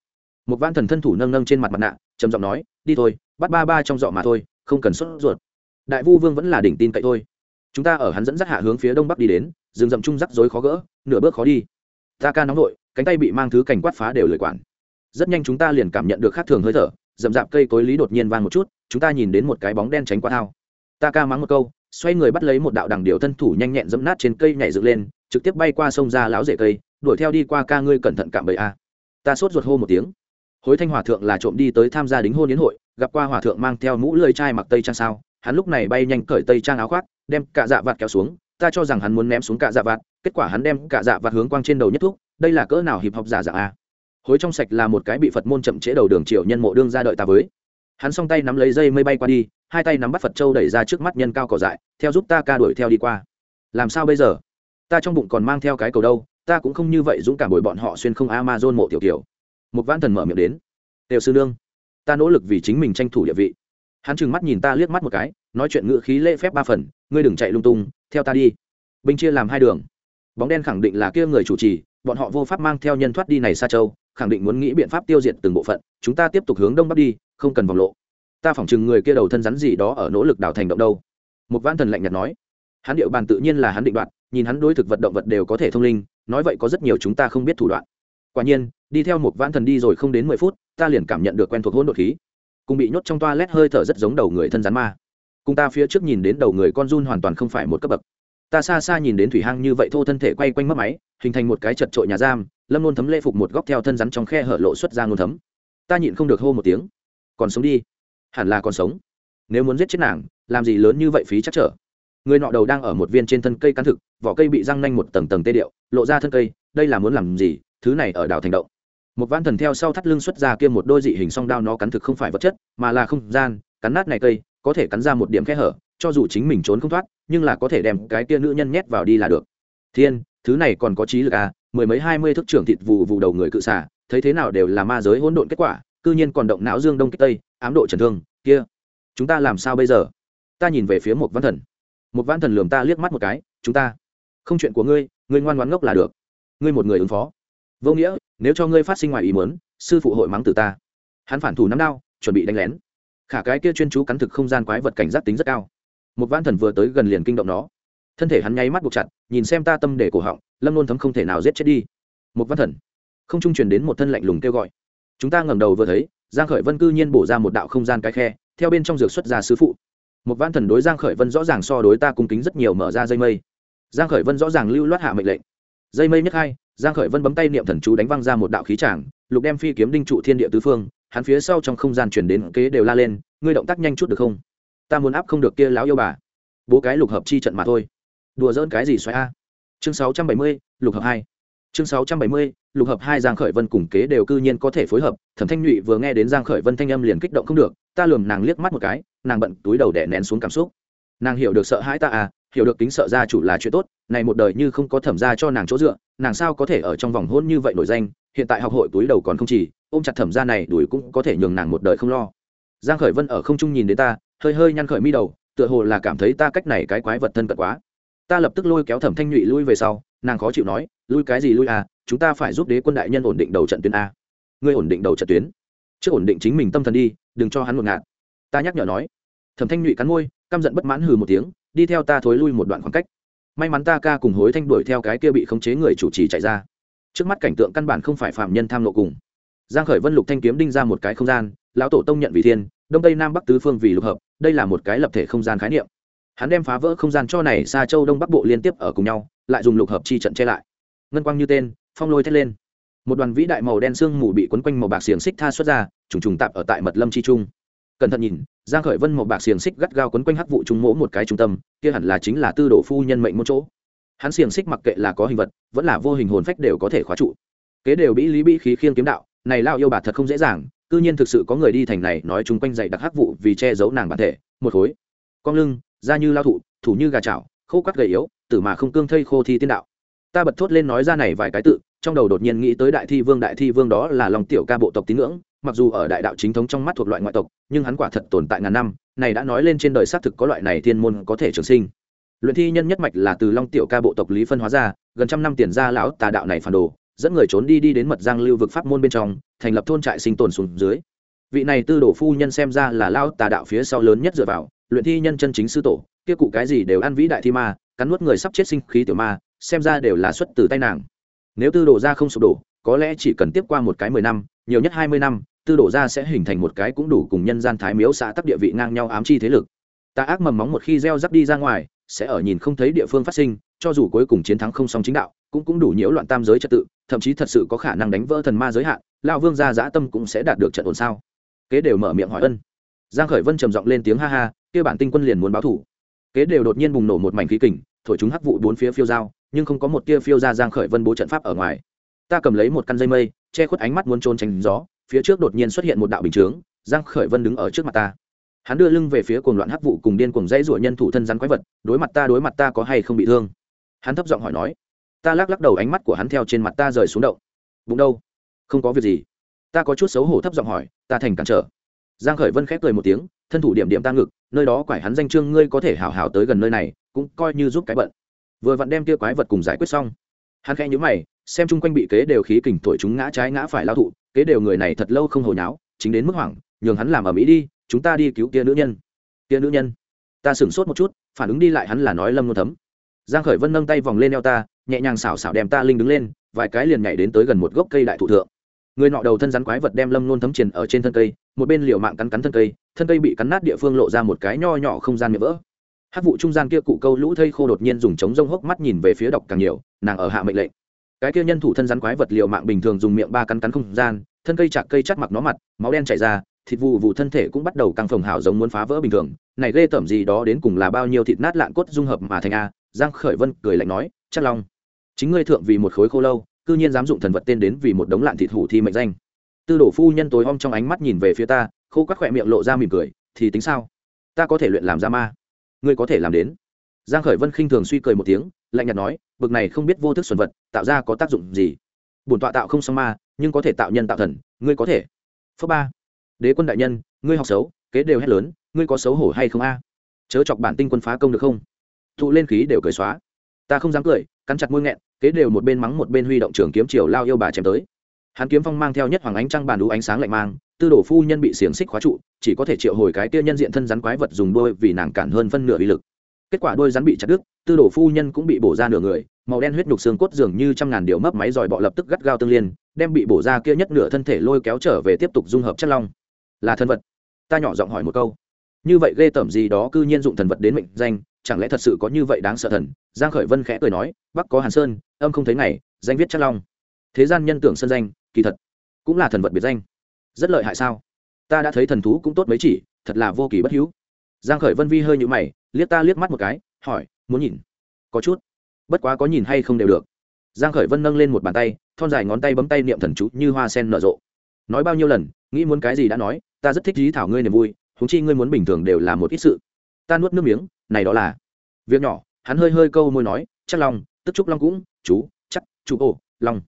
Một văn thần thân thủ nâng nâng trên mặt mặt nạ, trầm giọng nói, đi thôi, bắt ba ba trong dọ mà thôi, không cần sốt ruột. Đại vu vương vẫn là đỉnh tin cậy thôi. Chúng ta ở hắn dẫn dắt hạ hướng phía đông bắc đi đến, rừng rậm chung rắc rối khó gỡ, nửa bước khó đi. Ta ca nóng vội, cánh tay bị mang thứ cảnh quát phá đều lười quản. Rất nhanh chúng ta liền cảm nhận được khác thường hơi thở rậm rạp cây cối lý đột nhiên vang một chút, chúng ta nhìn đến một cái bóng đen tránh qua thao ta ca mắng một câu, xoay người bắt lấy một đạo đằng điều thân thủ nhanh nhẹn dẫm nát trên cây nhảy dựng lên, trực tiếp bay qua sông ra láo rễ cây, đuổi theo đi qua ca ngươi cẩn thận cạm bẫy a. Ta sốt ruột hô một tiếng. Hối thanh hòa thượng là trộm đi tới tham gia đính hôn yến hội, gặp qua hòa thượng mang theo mũ lưỡi chai mặc tây trang sao, hắn lúc này bay nhanh cởi tây trang áo khoác, đem cả dạ vạt kéo xuống, ta cho rằng hắn muốn ném xuống cả dạ vạt, kết quả hắn đem cả dạ vạt hướng quang trên đầu nhất thúc, đây là cỡ nào hiệp học giả dạng a hối trong sạch là một cái bị phật môn chậm trễ đầu đường triệu nhân mộ đương ra đợi ta với. Hắn song tay nắm lấy dây mây bay qua đi, hai tay nắm bắt phật châu đẩy ra trước mắt nhân cao cỏ dại, theo giúp ta ca đuổi theo đi qua. Làm sao bây giờ? Ta trong bụng còn mang theo cái cầu đâu, ta cũng không như vậy dũng cảm bồi bọn họ xuyên không amazon mộ tiểu kiểu. Một vãn thần mở miệng đến. Đều sư nương, ta nỗ lực vì chính mình tranh thủ địa vị. Hắn trừng mắt nhìn ta liếc mắt một cái, nói chuyện ngữ khí lễ phép ba phần, ngươi đừng chạy lung tung, theo ta đi. Binh chia làm hai đường. Bóng đen khẳng định là kia người chủ trì, bọn họ vô pháp mang theo nhân thoát đi này xa châu khẳng định muốn nghĩ biện pháp tiêu diệt từng bộ phận, chúng ta tiếp tục hướng đông bắc đi, không cần vòng lộ. Ta phỏng chừng người kia đầu thân rắn gì đó ở nỗ lực đào thành động đâu. Một văn thần lạnh nhạt nói. Hắn điệu bàn tự nhiên là hắn định đoạt, nhìn hắn đối thực vật động vật đều có thể thông linh, nói vậy có rất nhiều chúng ta không biết thủ đoạn. Quả nhiên, đi theo một văn thần đi rồi không đến mười phút, ta liền cảm nhận được quen thuộc hôn đột khí. Cùng bị nhốt trong toa lét hơi thở rất giống đầu người thân rắn ma. Cùng ta phía trước nhìn đến đầu người con run hoàn toàn không phải một cấp bậc. Ta xa xa nhìn đến thủy hang như vậy thô thân thể quay quanh mất máy, hình thành một cái chật trội nhà giam lâm nôn thấm lễ phục một góc theo thân rắn trong khe hở lộ xuất ra nôn thấm. Ta nhịn không được hô một tiếng. Còn sống đi. Hẳn là còn sống. Nếu muốn giết chết nàng, làm gì lớn như vậy phí chắc trở. Người nọ đầu đang ở một viên trên thân cây cắn thực, vỏ cây bị răng nanh một tầng tầng tê điệu, lộ ra thân cây, đây là muốn làm gì, thứ này ở đảo thành động. Một Vãn thần theo sau thắt lưng xuất ra kia một đôi dị hình song đao nó cắn thực không phải vật chất, mà là không gian, cắn nát này cây, có thể cắn ra một điểm khe hở, cho dù chính mình trốn không thoát, nhưng là có thể đem cái kia nữ nhân nhét vào đi là được. Thiên, thứ này còn có trí lực à? Mười mấy hai mươi thức trưởng thịt vụ vụ đầu người cự xả thấy thế nào đều là ma giới hỗn độn kết quả, cư nhiên còn động não dương đông kích tây, ám độ trần thương, kia, chúng ta làm sao bây giờ? Ta nhìn về phía một văn thần. Một văn thần lườm ta liếc mắt một cái, chúng ta, không chuyện của ngươi ngươi ngoan ngoãn ngốc là được. Ngươi một người ứng phó. Vô nghĩa, nếu cho ngươi phát sinh ngoài ý muốn, sư phụ hội mắng từ ta. Hắn phản thủ nắm đao, chuẩn bị đánh lén. Khả cái kia chuyên chú cắn thực không gian quái vật cảnh giác tính rất cao. Một văn thần vừa tới gần liền kinh động nó. Thân thể hắn nháy mắt buộc chặt, nhìn xem ta tâm để cổ họng lâm nôn thấm không thể nào giết chết đi. Một văn thần. Không trung truyền đến một thân lạnh lùng kêu gọi. Chúng ta ngẩng đầu vừa thấy, giang khởi vân cư nhiên bổ ra một đạo không gian cái khe, theo bên trong dược xuất ra sư phụ. Một văn thần đối giang khởi vân rõ ràng so đối ta cung kính rất nhiều mở ra dây mây. Giang khởi vân rõ ràng lưu loát hạ mệnh lệnh. Dây mây nhất hai, giang khởi vân bấm tay niệm thần chú đánh văng ra một đạo khí tràng, lục đem phi kiếm đinh trụ thiên địa tứ phương, hắn phía sau trong không gian chuyển đến kế đều la lên, ngươi động tác nhanh chút được không? Ta muốn áp không được kia láo yêu bà. Bố cái lục hợp chi trận mà thôi. Đùa dỡn cái gì xoay a? Chương 670, lục hợp hai. Chương 670, lục hợp hai giang khởi vân cùng kế đều cư nhiên có thể phối hợp thẩm thanh nhụy vừa nghe đến giang khởi vân thanh âm liền kích động không được ta lườm nàng liếc mắt một cái nàng bận túi đầu đè nén xuống cảm xúc. Nàng hiểu được sợ hãi ta à hiểu được kính sợ gia chủ là chuyện tốt này một đời như không có thẩm gia cho nàng chỗ dựa nàng sao có thể ở trong vòng hôn như vậy nổi danh hiện tại học hội túi đầu còn không chỉ ôm chặt thẩm gia này đuổi cũng có thể nhường nàng một đời không lo. Giang khởi vân ở không trung nhìn đến ta hơi hơi nhăn khởi mi đầu tựa hồ là cảm thấy ta cách này cái quái vật thân cận quá ta lập tức lôi kéo thẩm thanh nhụy lui về sau, nàng khó chịu nói, lui cái gì lui à chúng ta phải giúp đế quân đại nhân ổn định đầu trận tuyến a. Ngươi ổn định đầu trận tuyến? Trước ổn định chính mình tâm thần đi, đừng cho hắn ngột ngạt. Ta nhắc nhở nói. Thẩm thanh nhụy cắn môi, căm giận bất mãn hừ một tiếng, đi theo ta thối lui một đoạn khoảng cách. May mắn ta ca cùng hối thanh đuổi theo cái kia bị khống chế người chủ trì chạy ra. Trước mắt cảnh tượng căn bản không phải phạm nhân tham lộ cùng. Giang khởi vân lục thanh kiếm đinh ra một cái không gian, lão tổ tông nhận vì thiên, đông tây nam bắc tứ phương vì lục hợp, đây là một cái lập thể không gian khái niệm hắn đem phá vỡ không gian cho này xa châu đông bắc bộ liên tiếp ở cùng nhau, lại dùng lục hợp chi trận che lại. Ngân quang như tên, phong lôi thét lên. Một đoàn vĩ đại màu đen sương mù bị quấn quanh màu bạc xiềng xích tha xuất ra, trùng trùng tạp ở tại mật lâm chi trung. Cẩn thận nhìn, giang khởi vân màu bạc xiềng xích gắt gao quấn quanh hắc vụ trung mỗ một cái trung tâm, kia hẳn là chính là tư đồ phu nhân mệnh một chỗ. Hắn xiềng xích mặc kệ là có hình vật, vẫn là vô hình hồn phách đều có thể khóa trụ. Kế đều bị lý bị khí khiêng kiếm đạo, này lao yêu bà thật không dễ dàng, cư nhiên thực sự có người đi thành này nói chung quanh dậy đặc hắc vụ vì che giấu nàng bản thể, một khối. Cong lưng da như lao thụ, thủ như gà chảo, khô quắt gầy yếu, tử mà không cương thây khô thi tiên đạo. Ta bật thốt lên nói ra này vài cái tự, trong đầu đột nhiên nghĩ tới đại thi vương, đại thi vương đó là lòng tiểu ca bộ tộc tín ngưỡng, mặc dù ở đại đạo chính thống trong mắt thuộc loại ngoại tộc, nhưng hắn quả thật tồn tại ngàn năm, này đã nói lên trên đời xác thực có loại này thiên môn có thể trường sinh. Luyện thi nhân nhất mạch là từ long tiểu ca bộ tộc lý phân hóa ra, gần trăm năm tiền ra lão tà đạo này phản đồ, dẫn người trốn đi đi đến mật giang lưu vực pháp môn bên trong, thành lập thôn trại sinh tồn xuống dưới. Vị này tư đồ phu nhân xem ra là lao tà đạo phía sau lớn nhất dựa vào luyện thi nhân chân chính sư tổ, kia cụ cái gì đều ăn vĩ đại thi ma, cắn nuốt người sắp chết sinh khí tiểu ma, xem ra đều là xuất từ tay nàng. Nếu tư đồ ra không sụp đổ, có lẽ chỉ cần tiếp qua một cái mười năm, nhiều nhất hai mươi năm, tư đổ ra sẽ hình thành một cái cũng đủ cùng nhân gian thái miếu xã tắc địa vị ngang nhau ám chi thế lực. Ta ác mầm móng một khi gieo rắc đi ra ngoài, sẽ ở nhìn không thấy địa phương phát sinh, cho dù cuối cùng chiến thắng không song chính đạo, cũng cũng đủ nhiễu loạn tam giới trật tự, thậm chí thật sự có khả năng đánh vỡ thần ma giới hạn lao vương gia dã tâm cũng sẽ đạt được trận ổn sao? Kế đều mở miệng hỏi ân. Giang khởi vân trầm giọng lên tiếng ha ha kia bản tinh quân liền muốn báo thủ. Kế đều đột nhiên bùng nổ một mảnh khí kình, thổi chúng hắc vụ bốn phía phiêu dao, nhưng không có một tia phiêu ra giang khởi vân bố trận pháp ở ngoài. Ta cầm lấy một căn dây mây, che khuất ánh mắt muốn trốn tránh gió, phía trước đột nhiên xuất hiện một đạo bình chướng, giang khởi vân đứng ở trước mặt ta. Hắn đưa lưng về phía cuồng loạn hắc vụ cùng điên cuồng dãy rủa nhân thủ thân rắn quái vật, đối mặt ta đối mặt ta có hay không bị thương? Hắn thấp giọng hỏi nói. Ta lắc lắc đầu ánh mắt của hắn theo trên mặt ta rời xuống động. Bụng đâu? Không có việc gì. Ta có chút xấu hổ thấp giọng hỏi, ta thành cản trở giang khởi vân khép cười một tiếng, thân thủ điểm điểm ta ngực, nơi đó quải hắn danh trương ngươi có thể hảo hảo tới gần nơi này, cũng coi như giúp cái bận. Vừa vặn đem kia quái vật cùng giải quyết xong. Hắn khẽ nhíu mày, xem chung quanh bị kế đều khí kình thổi chúng ngã trái ngã phải lao thụ, kế đều người này thật lâu không hồi nháo chính đến mức hoảng, nhường hắn làm ở mỹ đi, chúng ta đi cứu kia nữ nhân. Kia nữ nhân, ta sửng sốt một chút, phản ứng đi lại hắn là nói lâm nôn thấm. Giang khởi vân nâng tay vòng lên eo ta, nhẹ nhàng xảo xảo đem ta linh đứng lên, vài cái liền nhảy đến tới gần một gốc cây đại thụ thượng. Người nọ đầu thân rắn quái vật đem lâm nôn thấm triền ở trên thân cây một bên liều mạng cắn cắn thân cây thân cây bị cắn nát địa phương lộ ra một cái nho nhỏ không gian miệng vỡ. Hát vụ trung gian kia cụ câu lũ thây khô đột nhiên dùng trống rông hốc mắt nhìn về phía đọc càng nhiều, nàng ở hạ mệnh lệnh. Cái kia nhân thủ thân rắn quái vật liều mạng bình thường dùng miệng ba cắn cắn không gian, thân cây chạc cây chắc mặc nó mặt, máu đen chảy ra, thịt vụ vụ thân thể cũng bắt đầu căng phồng hảo giống muốn phá vỡ bình thường. Này ghê tởm gì đó đến cùng là bao nhiêu thịt nát lạn cốt dung hợp mà thành a? Giang khởi vân cười lạnh nói, chắc long, chính ngươi thượng vì một khối khô lâu, cư nhiên dám dụng thần vật tên đến vì một đống lạn thịt hủ thi mệnh danh tư đổ phu nhân tối om trong ánh mắt nhìn về phía ta, khô các khỏe miệng lộ ra mỉm cười, thì tính sao? Ta có thể luyện làm ra ma. Ngươi có thể làm đến. Giang khởi vân khinh thường suy cười một tiếng, lạnh nhạt nói, bực này không biết vô thức xuẩn vật, tạo ra có tác dụng gì? Bổn tọa tạo không xong ma, nhưng có thể tạo nhân tạo thần, ngươi có thể. Phước ba. Đế quân đại nhân, ngươi học xấu, kế đều hết lớn, ngươi có xấu hổ hay không a? Chớ chọc bản tinh quân phá công được không? Thụ lên khí đều cười xóa. Ta không dám cười, cắn chặt môi nghẹn, kế đều một bên mắng một bên huy động trường kiếm chiều lao yêu bà chém tới hắn kiếm phong mang theo nhất hoàng ánh trăng bàn đủ ánh sáng lạnh mang, tư đổ phu nhân bị xiềng xích khóa trụ, chỉ có thể triệu hồi cái tia nhân diện thân rắn quái vật dùng đôi vì nàng cản hơn phân nửa uy lực. Kết quả đôi rắn bị chặt đứt, tư đổ phu nhân cũng bị bổ ra nửa người, màu đen huyết nhục xương cốt dường như trăm ngàn điều mấp máy dòi bọ lập tức gắt gao tương liên, đem bị bổ ra kia nhất nửa thân thể lôi kéo trở về tiếp tục dung hợp chất long. Là thân vật. Ta nhỏ giọng hỏi một câu. Như vậy ghê tởm gì đó cư nhiên dụng thần vật đến mệnh danh, chẳng lẽ thật sự có như vậy đáng sợ thần? Giang khởi vân khẽ cười nói, bắc có hàn sơn, âm không thấy ngày, danh viết chất long. Thế gian nhân tưởng sơn danh kỳ thật cũng là thần vật biệt danh. Rất lợi hại sao? Ta đã thấy thần thú cũng tốt mấy chỉ, thật là vô kỳ bất hữu. Giang khởi vân vi hơi nhũ mày, liếc ta liếc mắt một cái, hỏi, muốn nhìn? Có chút. Bất quá có nhìn hay không đều được. Giang khởi vân nâng lên một bàn tay, thon dài ngón tay bấm tay niệm thần chú như hoa sen nở rộ. Nói bao nhiêu lần, nghĩ muốn cái gì đã nói, ta rất thích lý thảo ngươi niềm vui chúng chi ngươi muốn bình thường đều là một ít sự. Ta nuốt nước miếng, này đó là. Việc nhỏ, hắn hơi hơi câu môi nói, chắc lòng tức chúc long cũng, chú, chắc, chú ô long.